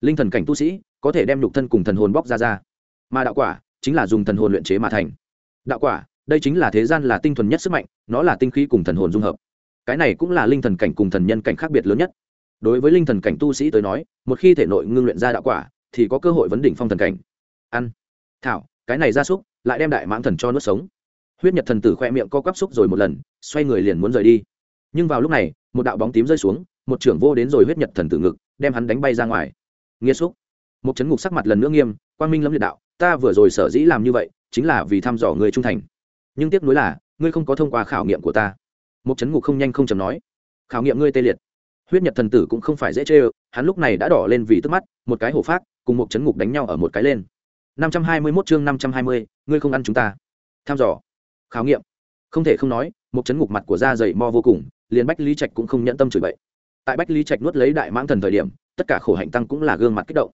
Linh thần cảnh tu sĩ có thể đem nhục thân cùng thần hồn bóc ra ra. Mà đạo quả chính là dùng thần hồn luyện chế mà thành. Đạo quả, đây chính là thế gian là tinh thuần nhất sức mạnh, nó là tinh khí cùng thần hồn dung hợp. Cái này cũng là linh thần cảnh cùng thần nhân cảnh khác biệt lớn nhất. Đối với linh thần cảnh tu sĩ tới nói, một khi thể nội ngưng luyện ra đạo quả, thì có cơ hội vấn đỉnh phong thần cảnh. Ăn. Thảo, cái này ra súc, lại đem đại mãng thần cho nuốt sống. Huyết nhật thần tử khoe miệng co quắp xúc rồi một lần, xoay người liền muốn rời đi. Nhưng vào lúc này, một đạo bóng tím rơi xuống, một trưởng vô đến rồi huyết nhật thần tử ngực, đem hắn đánh bay ra ngoài. Nghĩa xúc một chấn ngục sắc mặt lần nữa nghiêm quang minh lâm liệt đạo ta vừa rồi sở dĩ làm như vậy chính là vì thăm dò người trung thành. Nhưng tiếc nuối là ngươi không có thông qua khảo nghiệm của ta. Một chấn ngục không nhanh không chầm nói khảo nghiệm ngươi tê liệt. Huyết nhật thần tử cũng không phải dễ chê ơ hắn lúc này đã đỏ lên vì tức mắt một cái hổ phát cùng một chấn ngục đánh nhau ở một cái lên. Năm trăm hai mươi 521 chương năm trăm hai mươi, ngươi không ăn chúng ta. Tham dò. Khảo nghiệm. Không thể không nói một chấn ngục mặt của da dày mo vô cùng liền bách lý trạch cũng không nhận tâm chửi bậy. Tại bách lý trạch nuốt lấy đại mãng thần thời điểm tất cả khổ hạnh tăng cũng là gương mặt kích động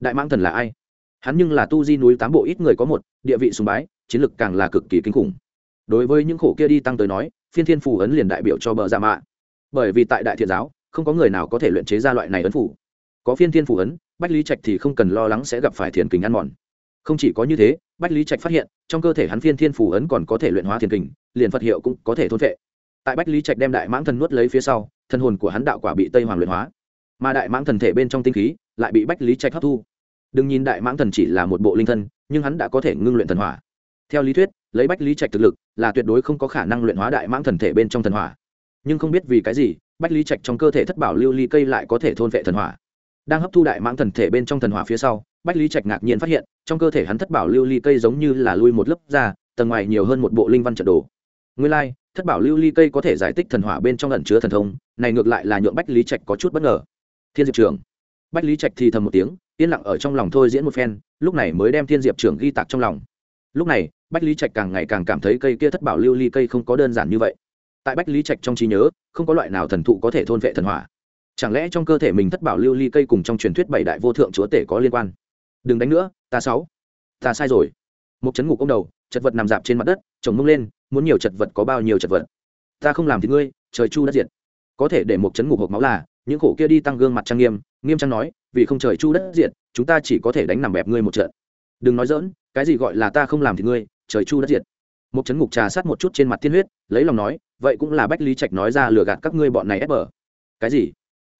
đại mãng thần là ai? Hắn nhưng là tu di núi tám bộ ít người có một, địa vị sùng bái, chiến lực càng là cực kỳ kinh khủng. Đối với những khổ kia đi tăng tới nói, phiên thiên phù ấn liền đại biểu cho bờ dạ mạ. Bởi vì tại đại thiện giáo, không có người nào có thể luyện chế ra loại này ấn phủ có phiên thiên phù ấn, bách lý trạch thì không cần lo lắng sẽ gặp phải thiền kình ăn mòn. Không chỉ có như thế, bách lý trạch phát hiện, trong cơ thể hắn phiên thiên phù ấn còn có thể luyện hóa thiền kình, liền phật hiệu cũng có thể thôn vệ tại bách lý trạch đem đại mãng thần nuốt lấy phía sau thân hồn của hắn đạo quả bị tây hoàng luyện hóa. Mà đại mãng thần thể bên trong tinh khí lại bị bách lý trạch hấp thu. Đừng nhìn đại mãng thần chỉ là một bộ linh thân nhưng hắn đã có thể ngưng luyện thần hỏa. Theo lý thuyết lấy bách lý trạch thực lực là tuyệt đối không có khả năng luyện hóa đại mãng thần thể bên trong thần hỏa. Nhưng không biết vì cái gì bách lý trạch trong cơ thể thất bảo lưu ly cây lại có thể thôn vệ thần hỏa. Đang hấp thu đại mãng thần thể bên trong thần hỏa phía sau bách lý trạch ngạc nhiên phát hiện trong cơ thể hắn thất bảo lưu ly cây giống như là lui một lớp ra tầng ngoài nhiều hơn một bộ linh văn trận đồ. Nguyên lai、like, thất bảo lưu ly cây có thể giải tích thần hỏa bên trong ẩn chứa thần thông này ngược lại là nhượng bách lý trạch có chút bất ngờ. Thiên diệp trưởng bách lý trạch thì thầm một tiếng, yên lặng ở trong lòng thôi diễn một phen, lúc này mới đem thiên diệp trưởng ghi tạc trong lòng. Lúc này, bách lý trạch càng ngày càng cảm thấy cây kia thất bảo lưu ly cây không có đơn giản như vậy. Tại bách lý trạch trong trí nhớ, không có loại nào thần thụ có thể thôn vệ thần hỏa. Chẳng lẽ trong cơ thể mình thất bảo lưu ly cây cùng trong truyền thuyết bảy đại vô thượng chúa tể có liên quan? Đừng đánh nữa, ta sáu. Ta sai rồi. Một chấn ngục ông đầu, chật vật nằm dạp trên mặt đất, chồng mông lên, muốn nhiều chật vật có bao nhiêu chật vật? Ta không làm thì ngươi, trời chu đất diệt. Có thể để một chấn ngục hộp máu là những khổ kia đi tăng gương mặt trang nghiêm nghiêm trang nói, vì không trời chu đất diệt, chúng ta chỉ có thể đánh nằm bẹp ngươi một trận. Đừng nói dỡn cái gì gọi là ta không làm thì ngươi, trời chu đất diệt. Một chấn ngục trà sát một chút trên mặt tiên huyết, lấy lòng nói, vậy cũng là bách lý trạch nói ra lừa gạt các ngươi bọn này ép bờ. Cái gì?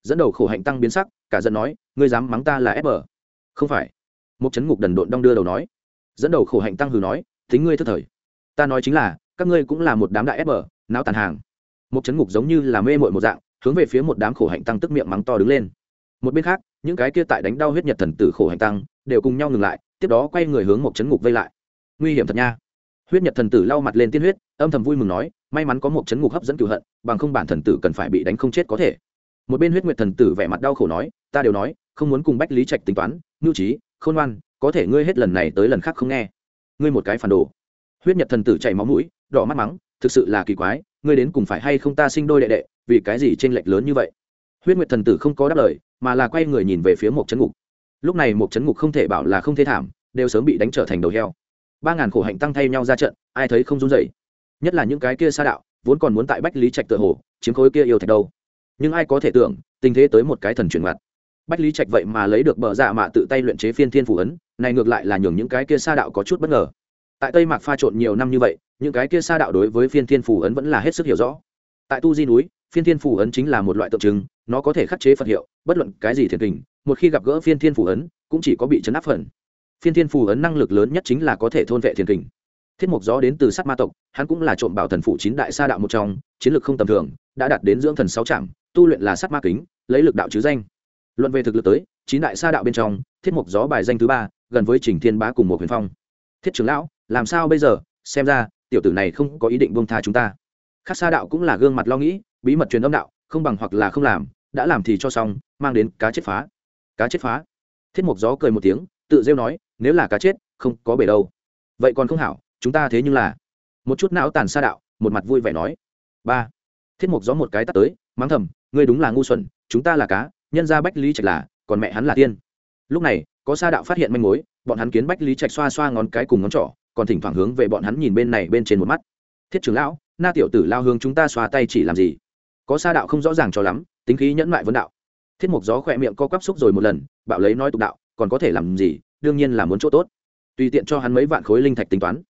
Dẫn đầu khổ hạnh tăng biến sắc, cả giận nói, ngươi dám mắng ta là ép bờ? Không phải. Một chấn ngục đần độn đong đưa đầu nói. Dẫn đầu khổ hạnh tăng hừ nói, tính ngươi thất thời. Ta nói chính là, các ngươi cũng là một đám đại ép bờ não tàn hàng. Một chấn ngục giống như là mê mội một dạng hướng về phía một đám khổ hạnh tăng tức miệng mắng to đứng lên. Một bên khác, những cái kia tại đánh đau huyết nhật thần tử khổ hạnh tăng đều cùng nhau ngừng lại, tiếp đó quay người hướng một chấn ngục vây lại. Nguy hiểm thật nha. Huyết nhật thần tử lau mặt lên tiên huyết, âm thầm vui mừng nói, may mắn có một chấn ngục hấp dẫn cựu hận, bằng không bản thần tử cần phải bị đánh không chết có thể. Một bên huyết nguyệt thần tử vẻ mặt đau khổ nói, ta đều nói, không muốn cùng bách lý trạch tính toán nhu trí, khôn ngoan, có thể ngươi hết lần này tới lần khác không nghe. Ngươi một cái phản đồ. Huyết nhật thần tử chảy máu mũi, đỏ mắt mắng, thực sự là kỳ quái, ngươi đến cùng phải hay không ta sinh đôi đệ đệ vì cái gì tranh lệch lớn như vậy? Huyết nguyệt thần tử không có đáp lời, mà là quay người nhìn về phía một chấn ngục. Lúc này một chấn ngục không thể bảo là không thế thảm, đều sớm bị đánh trở thành đầu heo. Ba ngàn khổ hạnh tăng thay nhau ra trận, ai thấy không run rẩy? Nhất là những cái kia xa đạo, vốn còn muốn tại bách lý trạch tựa hồ, chiếm khối kia yêu thạch đâu. Nhưng ai có thể tưởng, tình thế tới một cái thần chuyển mặt. Bách lý trạch vậy mà lấy được bờ dạ mạ tự tay luyện chế phiên thiên phủ ấn, này ngược lại là nhường những cái kia xa đạo có chút bất ngờ. Tại tây mạc pha trộn nhiều năm như vậy, những cái kia xa đạo đối với phiên thiên phủ ấn vẫn là hết sức hiểu rõ. Tại tu di núi phiên thiên phủ ấn chính là một loại tượng trưng, nó có thể khắc chế phật hiệu, bất luận cái gì thiệt tình, một khi gặp gỡ phiên thiên phủ ấn, cũng chỉ có bị chấn áp phần. Phiên thiên phù ấn năng lực lớn nhất chính là có thể thôn vệ thiền kình thiết mục gió đến từ sát ma tộc, hắn cũng là trộm bảo thần phụ chín đại sa đạo một trong, chiến lược không tầm thường, đã đạt đến dưỡng thần sáu trạm, tu luyện là sát ma kính, lấy lực đạo chứ danh. Luận về thực lực tới, chín đại sa đạo bên trong, thiết mục gió bài danh thứ ba, gần với trình thiên bá cùng một huyền phong. Thiết trưởng lão, làm sao bây giờ? Xem ra, tiểu tử này không có ý định buông tha chúng ta khác sa đạo cũng là gương mặt lo nghĩ, bí mật truyền âm đạo, không bằng hoặc là không làm, đã làm thì cho xong, mang đến cá chết phá. Cá chết phá. Thiết mục gió cười một tiếng, tự rêu nói, nếu là cá chết, không có bể đâu. Vậy còn không hảo, chúng ta thế nhưng là. Một chút não tàn sa đạo, một mặt vui vẻ nói. Ba. Thiết mục gió một cái tắt tới, mắng thầm, ngươi đúng là ngu xuẩn, chúng ta là cá, nhân ra bách lý trạch là, còn mẹ hắn là tiên. Lúc này, có sa đạo phát hiện manh mối, bọn hắn kiến bách lý trạch xoa xoa ngón cái cùng ngón trỏ, còn thỉnh thoảng hướng về bọn hắn nhìn bên này bên trên một mắt. Thiết trưởng lão na tiểu tử lao hướng chúng ta xóa tay chỉ làm gì? Có sa đạo không rõ ràng cho lắm, tính khí nhẫn mại vấn đạo. Thiết mục gió khỏe miệng co quắp xúc rồi một lần, bạo lấy nói tục đạo, còn có thể làm gì, đương nhiên là muốn chỗ tốt. Tùy tiện cho hắn mấy vạn khối linh thạch tính toán.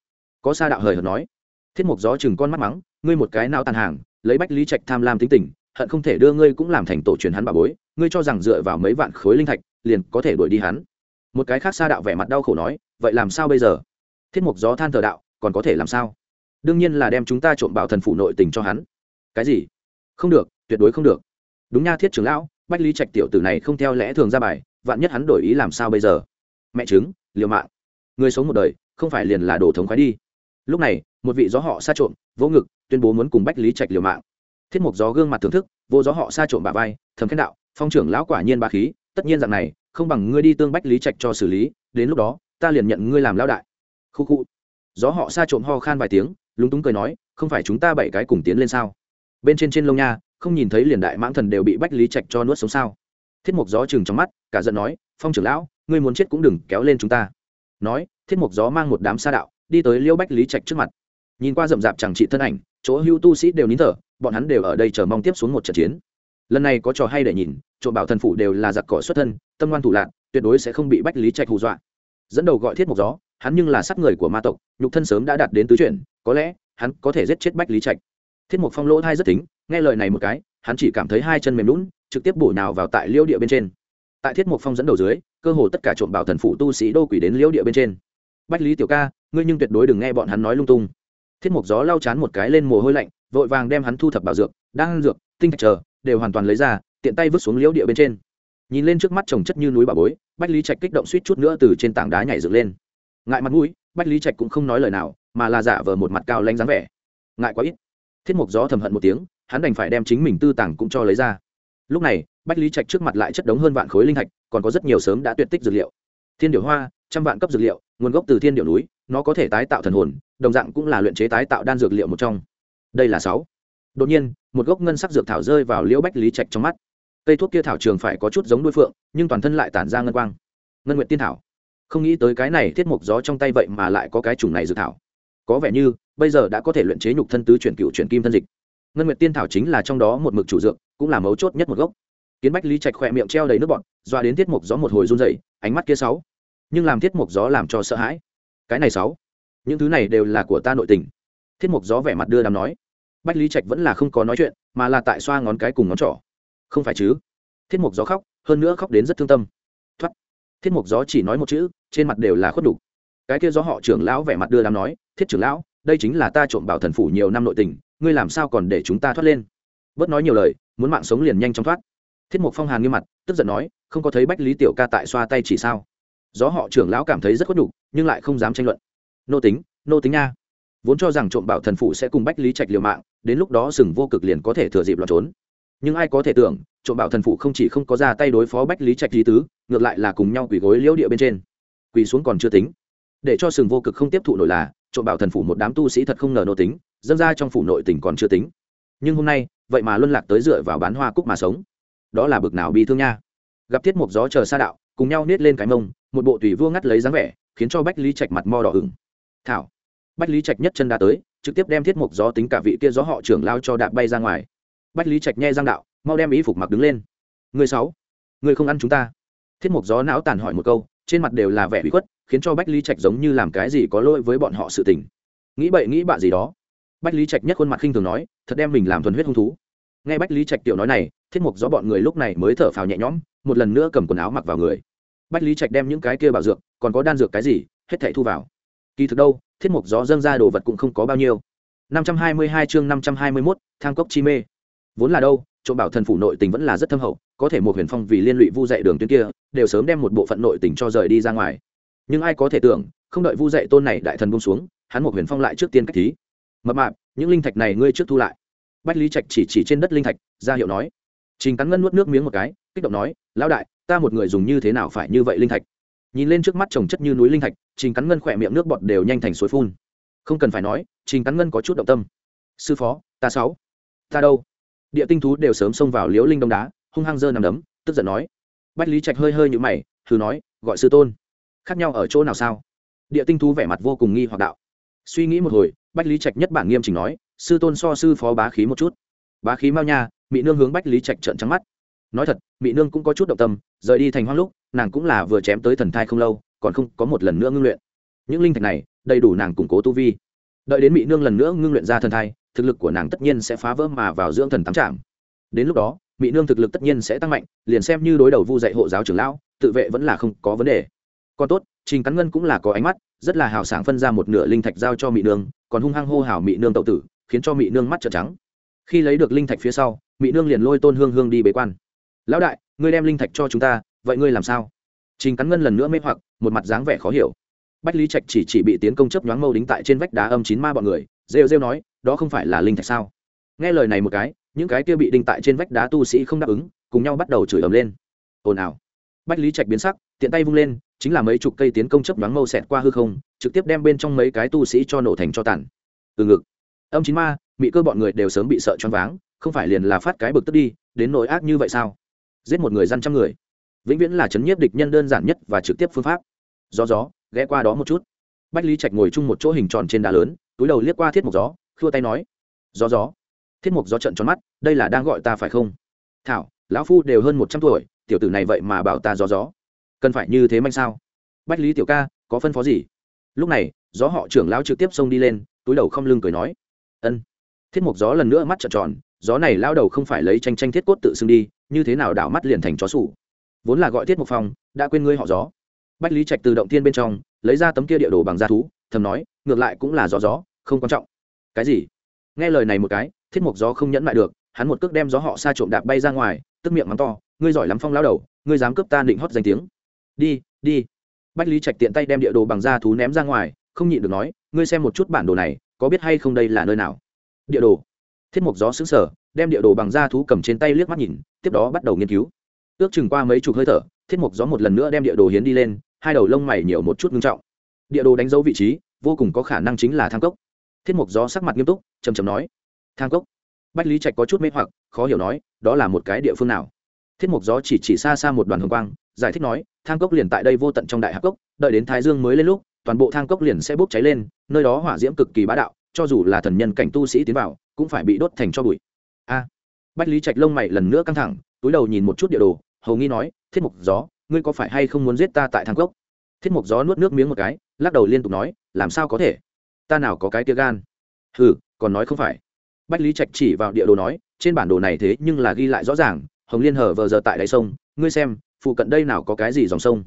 Có sa đạo hời hợt nói. Thiết mục gió chừng con mắt mắng, ngươi một cái nào tàn hàng, lấy bách lý trạch tham lam tính tình, hận không thể đưa ngươi cũng làm thành tổ truyền hắn bà bối, ngươi cho rằng dựa vào mấy vạn khối linh thạch, liền có thể đuổi đi hắn. Một cái khác sa đạo vẻ mặt đau khổ nói, vậy làm sao bây giờ? Thiết mục gió than thờ đạo, còn có thể làm sao? Đương nhiên là đem chúng ta trộm bảo thần phụ nội tình cho hắn. Cái gì? Không được, tuyệt đối không được. Đúng nha, thiết trưởng lão, bách lý trạch tiểu tử này không theo lẽ thường ra bài, vạn nhất hắn đổi ý làm sao bây giờ? Mẹ chứng liều mạng. Người sống một đời, không phải liền là đồ thống khoái đi. Lúc này, một vị gió họ xa trộm, vỗ ngực, tuyên bố muốn cùng bách lý trạch liều mạng. Thiết mục gió gương mặt thưởng thức vô gió họ xa trộm bà vai, thầm khen đạo, phong trưởng lão quả nhiên ba khí, tất nhiên dạng này, không bằng ngươi đi tương bách lý trạch cho xử lý, đến lúc đó, ta liền nhận ngươi làm lao đại. Khu khu. Gió họ xa trộm ho khan vài tiếng lúng túng cười nói, không phải chúng ta bảy cái cùng tiến lên sao? Bên trên trên lông nha, không nhìn thấy liền đại mãng thần đều bị bách lý trạch cho nuốt sống sao? Thiết mục gió chừng trong mắt, cả giận nói, phong trưởng lão, ngươi muốn chết cũng đừng kéo lên chúng ta. Nói, thiết mục gió mang một đám sa đạo, đi tới liễu bách lý trạch trước mặt. Nhìn qua rậm rạp chẳng trị thân ảnh, chỗ hưu tu sĩ đều nín thở, bọn hắn đều ở đây chờ mong tiếp xuống một trận chiến. Lần này có trò hay để nhìn, trộm bảo thần phủ đều là giặc cỏ xuất thân, tâm ngoan thủ lạc tuyệt đối sẽ không bị bách lý trạch hù dọa. Dẫn đầu gọi thiết mục gió, hắn nhưng là sát người của ma tộc, nhục thân sớm đã đạt đến tứ chuyển có lẽ, hắn có thể giết chết bách lý trạch. Thiết mục phong lỗ thai rất tính nghe lời này một cái, hắn chỉ cảm thấy hai chân mềm lún trực tiếp bổ nào vào tại liêu địa bên trên. Tại thiết mục phong dẫn đầu dưới, cơ hồ tất cả trộm bảo thần phủ tu sĩ đô quỷ đến liêu địa bên trên. Bách lý tiểu ca, ngươi nhưng tuyệt đối đừng nghe bọn hắn nói lung tung. Thiết mục gió lau chán một cái lên mồ hôi lạnh, vội vàng đem hắn thu thập bảo dược đang dược, tinh thạch chờ, đều hoàn toàn lấy ra, tiện tay vứt xuống liễu địa bên trên. Nhìn lên trước mắt trồng chất như núi bà bối, bách lý trạch kích động suýt chút nữa từ trên tảng đá nhảy dựng lên. Ngại mặt mũi, bách lý trạch cũng không nói lời nào mà là giả vờ một mặt cao lanh dáng vẻ. Ngại quá ít. Thiết mục gió thầm hận một tiếng, hắn đành phải đem chính mình tư tàng cũng cho lấy ra. Lúc này, bách lý trạch trước mặt lại chất đống hơn vạn khối linh thạch, còn có rất nhiều sớm đã tuyệt tích dược liệu. Thiên điểu hoa, trăm vạn cấp dược liệu, nguồn gốc từ thiên điểu núi, nó có thể tái tạo thần hồn, đồng dạng cũng là luyện chế tái tạo đan dược liệu một trong. Đây là sáu. Đột nhiên, một gốc ngân sắc dược thảo rơi vào liễu bách lý trạch trong mắt. Cây thuốc kia thảo trường phải có chút giống đuôi phượng, nhưng toàn thân lại tản ra ngân quang. Ngân nguyện tiên thảo. Không nghĩ tới cái này thiết mục gió trong tay vậy mà lại có cái chủng này dược thảo có vẻ như, bây giờ đã có thể luyện chế nhục thân tứ chuyển cựu chuyển kim thân dịch. Ngân nguyệt tiên thảo chính là trong đó một mực chủ dược, cũng là mấu chốt nhất một gốc. Kiến bách lý trạch khỏe miệng treo đầy nước bọn doa đến thiết mục gió một hồi run dày ánh mắt kia sáu. Nhưng làm thiết mục gió làm cho sợ hãi. Cái này sáu. Những thứ này đều là của ta nội tình. Thiết mục gió vẻ mặt đưa đàm nói. Bách lý trạch vẫn là không có nói chuyện, mà là tại xoa ngón cái cùng ngón trỏ. Không phải chứ? Thiết mục gió khóc, hơn nữa khóc đến rất thương tâm. Thoát. Thiết mục gió chỉ nói một chữ, trên mặt đều là khuất đục cái kia gió họ trưởng lão vẻ mặt đưa đàm nói thiết trưởng lão, đây chính là ta trộm bảo thần phủ nhiều năm nội tình, ngươi làm sao còn để chúng ta thoát lên? Bớt nói nhiều lời, muốn mạng sống liền nhanh chóng thoát. Thiết mục phong hàn nghiêm mặt, tức giận nói, không có thấy bách lý tiểu ca tại xoa tay chỉ sao? Gió họ trưởng lão cảm thấy rất khuất nhục, nhưng lại không dám tranh luận. Nô tính nô tính nha. Vốn cho rằng trộm bảo thần phụ sẽ cùng bách lý trạch liều mạng, đến lúc đó sừng vô cực liền có thể thừa dịp lọt trốn. Nhưng ai có thể tưởng, trộm bảo thần phụ không chỉ không có ra tay đối phó bách lý trạch lý tứ, ngược lại là cùng nhau quỳ gối liễu địa bên trên. Quỳ xuống còn chưa tính. Để cho sừng vô cực không tiếp thụ nổi là trộm bảo thần phủ một đám tu sĩ thật không ngờ nô tính dâng ra trong phủ nội tỉnh còn chưa tính. Nhưng hôm nay, vậy mà luân lạc tới dựa vào bán hoa cúc mà sống. Đó là bực nào bi thương nha. Gặp thiết mục gió chờ xa đạo, cùng nhau nết lên cái mông, một bộ tùy vua ngắt lấy dáng vẻ, khiến cho bách lý trạch mặt mo đỏ ửng. Thảo. Bách lý trạch nhất chân đã tới, trực tiếp đem thiết mục gió tính cả vị kia gió họ trưởng lao cho đạp bay ra ngoài. Bách lý trạch nghe giang đạo, mau đem ý phục mặc đứng lên. Người sáu, người không ăn chúng ta. Thiết mục gió não tàn hỏi một câu, trên mặt đều là vẻ bị khuất khiến cho bách lý trạch giống như làm cái gì có lỗi với bọn họ sự tình. Nghĩ bậy nghĩ bạ gì đó. Bách lý trạch nhất khuôn mặt khinh thường nói thật đem mình làm thuần huyết hung thú. Nghe bách lý trạch tiểu nói này thiết mục gió bọn người lúc này mới thở phào nhẹ nhõm một lần nữa cầm quần áo mặc vào người. Bách lý trạch đem những cái kia bảo dược còn có đan dược cái gì hết thảy thu vào. Kỳ thực đâu thiết mục gió dâng ra đồ vật cũng không có bao nhiêu. 522 chương 521, thang cốc chi mê. Vốn là đâu trộm bảo thần phủ nội tình vẫn là rất thâm hậu có thể một huyền phong vì liên lụy vu dạy đường tuyến kia đều sớm đem một bộ phận nội tình cho rời đi ra ngoài nhưng ai có thể tưởng, không đợi vu dạy tôn này đại thần buông xuống, hắn một huyền phong lại trước tiên cách thí. Mập mạp, những linh thạch này ngươi trước thu lại. Bách lý trạch chỉ chỉ trên đất linh thạch, ra hiệu nói. Trình cắn ngân nuốt nước miếng một cái, kích động nói, lão đại, ta một người dùng như thế nào phải như vậy linh thạch? Nhìn lên trước mắt trồng chất như núi linh thạch, trình cắn ngân khỏe miệng nước bọt đều nhanh thành suối phun. Không cần phải nói, trình cắn ngân có chút động tâm. Sư phó, ta sáu, ta đâu? Địa tinh thú đều sớm xông vào liễu linh đông đá, hung hăng dơ nằm đấm, tức giận nói. Bách lý trạch hơi hơi nhũ mày, thử nói, gọi sư tôn khác nhau ở chỗ nào sao? Địa tinh thú vẻ mặt vô cùng nghi hoặc đạo. Suy nghĩ một hồi, bách lý trạch nhất bản nghiêm chỉnh nói, sư tôn so sư phó bá khí một chút. Bá khí mao nha mỹ nương hướng bách lý trạch trợn trắng mắt. Nói thật mỹ nương cũng có chút động tâm, rời đi thành hoang lúc, nàng cũng là vừa chém tới thần thai không lâu, còn không có một lần nữa ngưng luyện. Những linh thạch này, đầy đủ nàng củng cố tu vi. Đợi đến mỹ nương lần nữa ngưng luyện ra thần thai, thực lực của nàng tất nhiên sẽ phá vỡ mà vào dưỡng thần tám trạm. Đến lúc đó mỹ nương thực lực tất nhiên sẽ tăng mạnh, liền xem như đối đầu vu dạy hộ giáo trưởng lão, tự vệ vẫn là không có vấn đề còn tốt, trình cắn ngân cũng là có ánh mắt, rất là hào sảng phân ra một nửa linh thạch giao cho mỹ nương, còn hung hăng hô hào mỹ nương tậu tử, khiến cho mỹ nương mắt trợn trắng. Khi lấy được linh thạch phía sau mỹ nương liền lôi tôn hương hương đi bế quan. Lão đại, ngươi đem linh thạch cho chúng ta, vậy ngươi làm sao? Trình cắn ngân lần nữa mê hoặc, một mặt dáng vẻ khó hiểu. Bách lý trạch chỉ chỉ bị tiến công chấp nhoáng mâu đính tại trên vách đá âm chín ma bọn người, rêu rêu nói, đó không phải là linh thạch sao? Nghe lời này một cái, những cái kia bị đinh tại trên vách đá tu sĩ không đáp ứng, cùng nhau bắt đầu chửi ầm lên. Ồn ào. Bách lý trạch biến sắc, tiện tay vung lên chính là mấy chục cây tiến công chấp nhoáng mâu xẹt qua hư không, trực tiếp đem bên trong mấy cái tu sĩ cho nổ thành cho tàn. Từ ngực, âm chín ma bị cơ bọn người đều sớm bị sợ choáng váng, không phải liền là phát cái bực tức đi, đến nỗi ác như vậy sao? Giết một người dân trăm người. Vĩnh viễn là chấn nhiếp địch nhân đơn giản nhất và trực tiếp phương pháp. Gió gió, ghé qua đó một chút. Bách lý trạch ngồi chung một chỗ hình tròn trên đá lớn, túi đầu liếc qua thiết mục gió, khua tay nói, gió gió. Thiết mục gió trận tròn mắt, đây là đang gọi ta phải không? Thảo, lão phu đều hơn một trăm tuổi, tiểu tử này vậy mà bảo ta gió gió cần phải như thế manh sao? Bách lý tiểu ca, có phân phó gì? Lúc này, gió họ trưởng lão trực tiếp xông đi lên, túi đầu không lưng cười nói. Ân. Thiết mục gió lần nữa mắt trợn tròn, gió này lao đầu không phải lấy tranh tranh thiết cốt tự xưng đi, như thế nào đảo mắt liền thành chó sủ. Vốn là gọi thiết mục phong, đã quên ngươi họ gió. Bách lý trạch từ động tiên bên trong, lấy ra tấm kia địa đồ bằng da thú, thầm nói, ngược lại cũng là gió gió, không quan trọng. Cái gì? Nghe lời này một cái, thiết mục gió không nhẫn lại được, hắn một cước đem gió họ xa trộm đạp bay ra ngoài, tức miệng mắng to, ngươi giỏi lắm phong lao đầu, ngươi dám cướp ta định hót danh tiếng đi đi. Bách lý trạch tiện tay đem địa đồ bằng da thú ném ra ngoài, không nhịn được nói, ngươi xem một chút bản đồ này, có biết hay không đây là nơi nào? Địa đồ. Thiết mục gió xứng sở đem địa đồ bằng da thú cầm trên tay liếc mắt nhìn, tiếp đó bắt đầu nghiên cứu. Ước chừng qua mấy chục hơi thở, thiết mục gió một lần nữa đem địa đồ hiến đi lên, hai đầu lông mày nhiều một chút ngưng trọng. Địa đồ đánh dấu vị trí, vô cùng có khả năng chính là thang cốc. Thiết mục gió sắc mặt nghiêm túc chầm chầm nói, thang cốc? Bách lý trạch có chút mê hoặc, khó hiểu nói, đó là một cái địa phương nào? Thiết mục gió chỉ chỉ xa xa một đoàn hồng quang giải thích nói, thang cốc liền tại đây vô tận trong đại hạc cốc, đợi đến thái dương mới lên lúc, toàn bộ thang cốc liền sẽ bốc cháy lên, nơi đó hỏa diễm cực kỳ bá đạo, cho dù là thần nhân cảnh tu sĩ tiến vào, cũng phải bị đốt thành cho bụi. A. Bách lý trạch lông mày lần nữa căng thẳng, túi đầu nhìn một chút địa đồ, hầu nghi nói, thiết mục gió, ngươi có phải hay không muốn giết ta tại thang cốc? Thiết mục gió nuốt nước miếng một cái, lắc đầu liên tục nói, làm sao có thể? Ta nào có cái tia gan? Ừ còn nói không phải. Bách lý trạch chỉ vào địa đồ nói, trên bản đồ này thế nhưng là ghi lại rõ ràng, hồng liên hở vờ giờ tại đáy sông, ngươi xem phụ cận đây nào có cái gì dòng sông?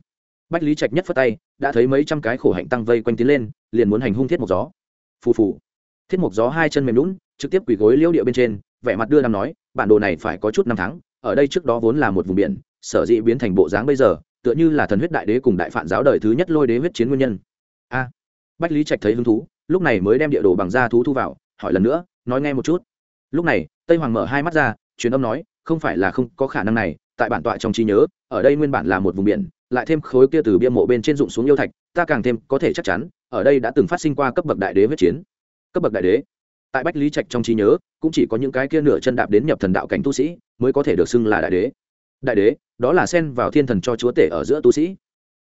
Bách lý trạch nhất phất tay, đã thấy mấy trăm cái khổ hạnh tăng vây quanh tiến lên, liền muốn hành hung thiết mục gió. Phù phù. Thiết mục gió hai chân mềm lún trực tiếp quỳ gối liễu địa bên trên, vẻ mặt đưa năm nói, bản đồ này phải có chút năm tháng, ở đây trước đó vốn là một vùng biển, sở dĩ biến thành bộ dáng bây giờ, tựa như là thần huyết đại đế cùng đại phản giáo đời thứ nhất lôi đế huyết chiến nguyên nhân. A. Bách lý trạch thấy hứng thú, lúc này mới đem địa đồ bằng da thú thu vào, hỏi lần nữa, nói nghe một chút. Lúc này, tây hoàng mở hai mắt ra, truyền âm nói, không phải là không có khả năng này tại bản tọa trong trí nhớ, ở đây nguyên bản là một vùng biển, lại thêm khối kia từ bia mộ bên trên rụng xuống yêu thạch, ta càng thêm có thể chắc chắn, ở đây đã từng phát sinh qua cấp bậc đại đế huyết chiến. Cấp bậc đại đế? Tại bách lý trạch trong trí nhớ, cũng chỉ có những cái kia nửa chân đạp đến nhập thần đạo cảnh tu sĩ mới có thể được xưng là đại đế. Đại đế, đó là xen vào thiên thần cho chúa tể ở giữa tu sĩ.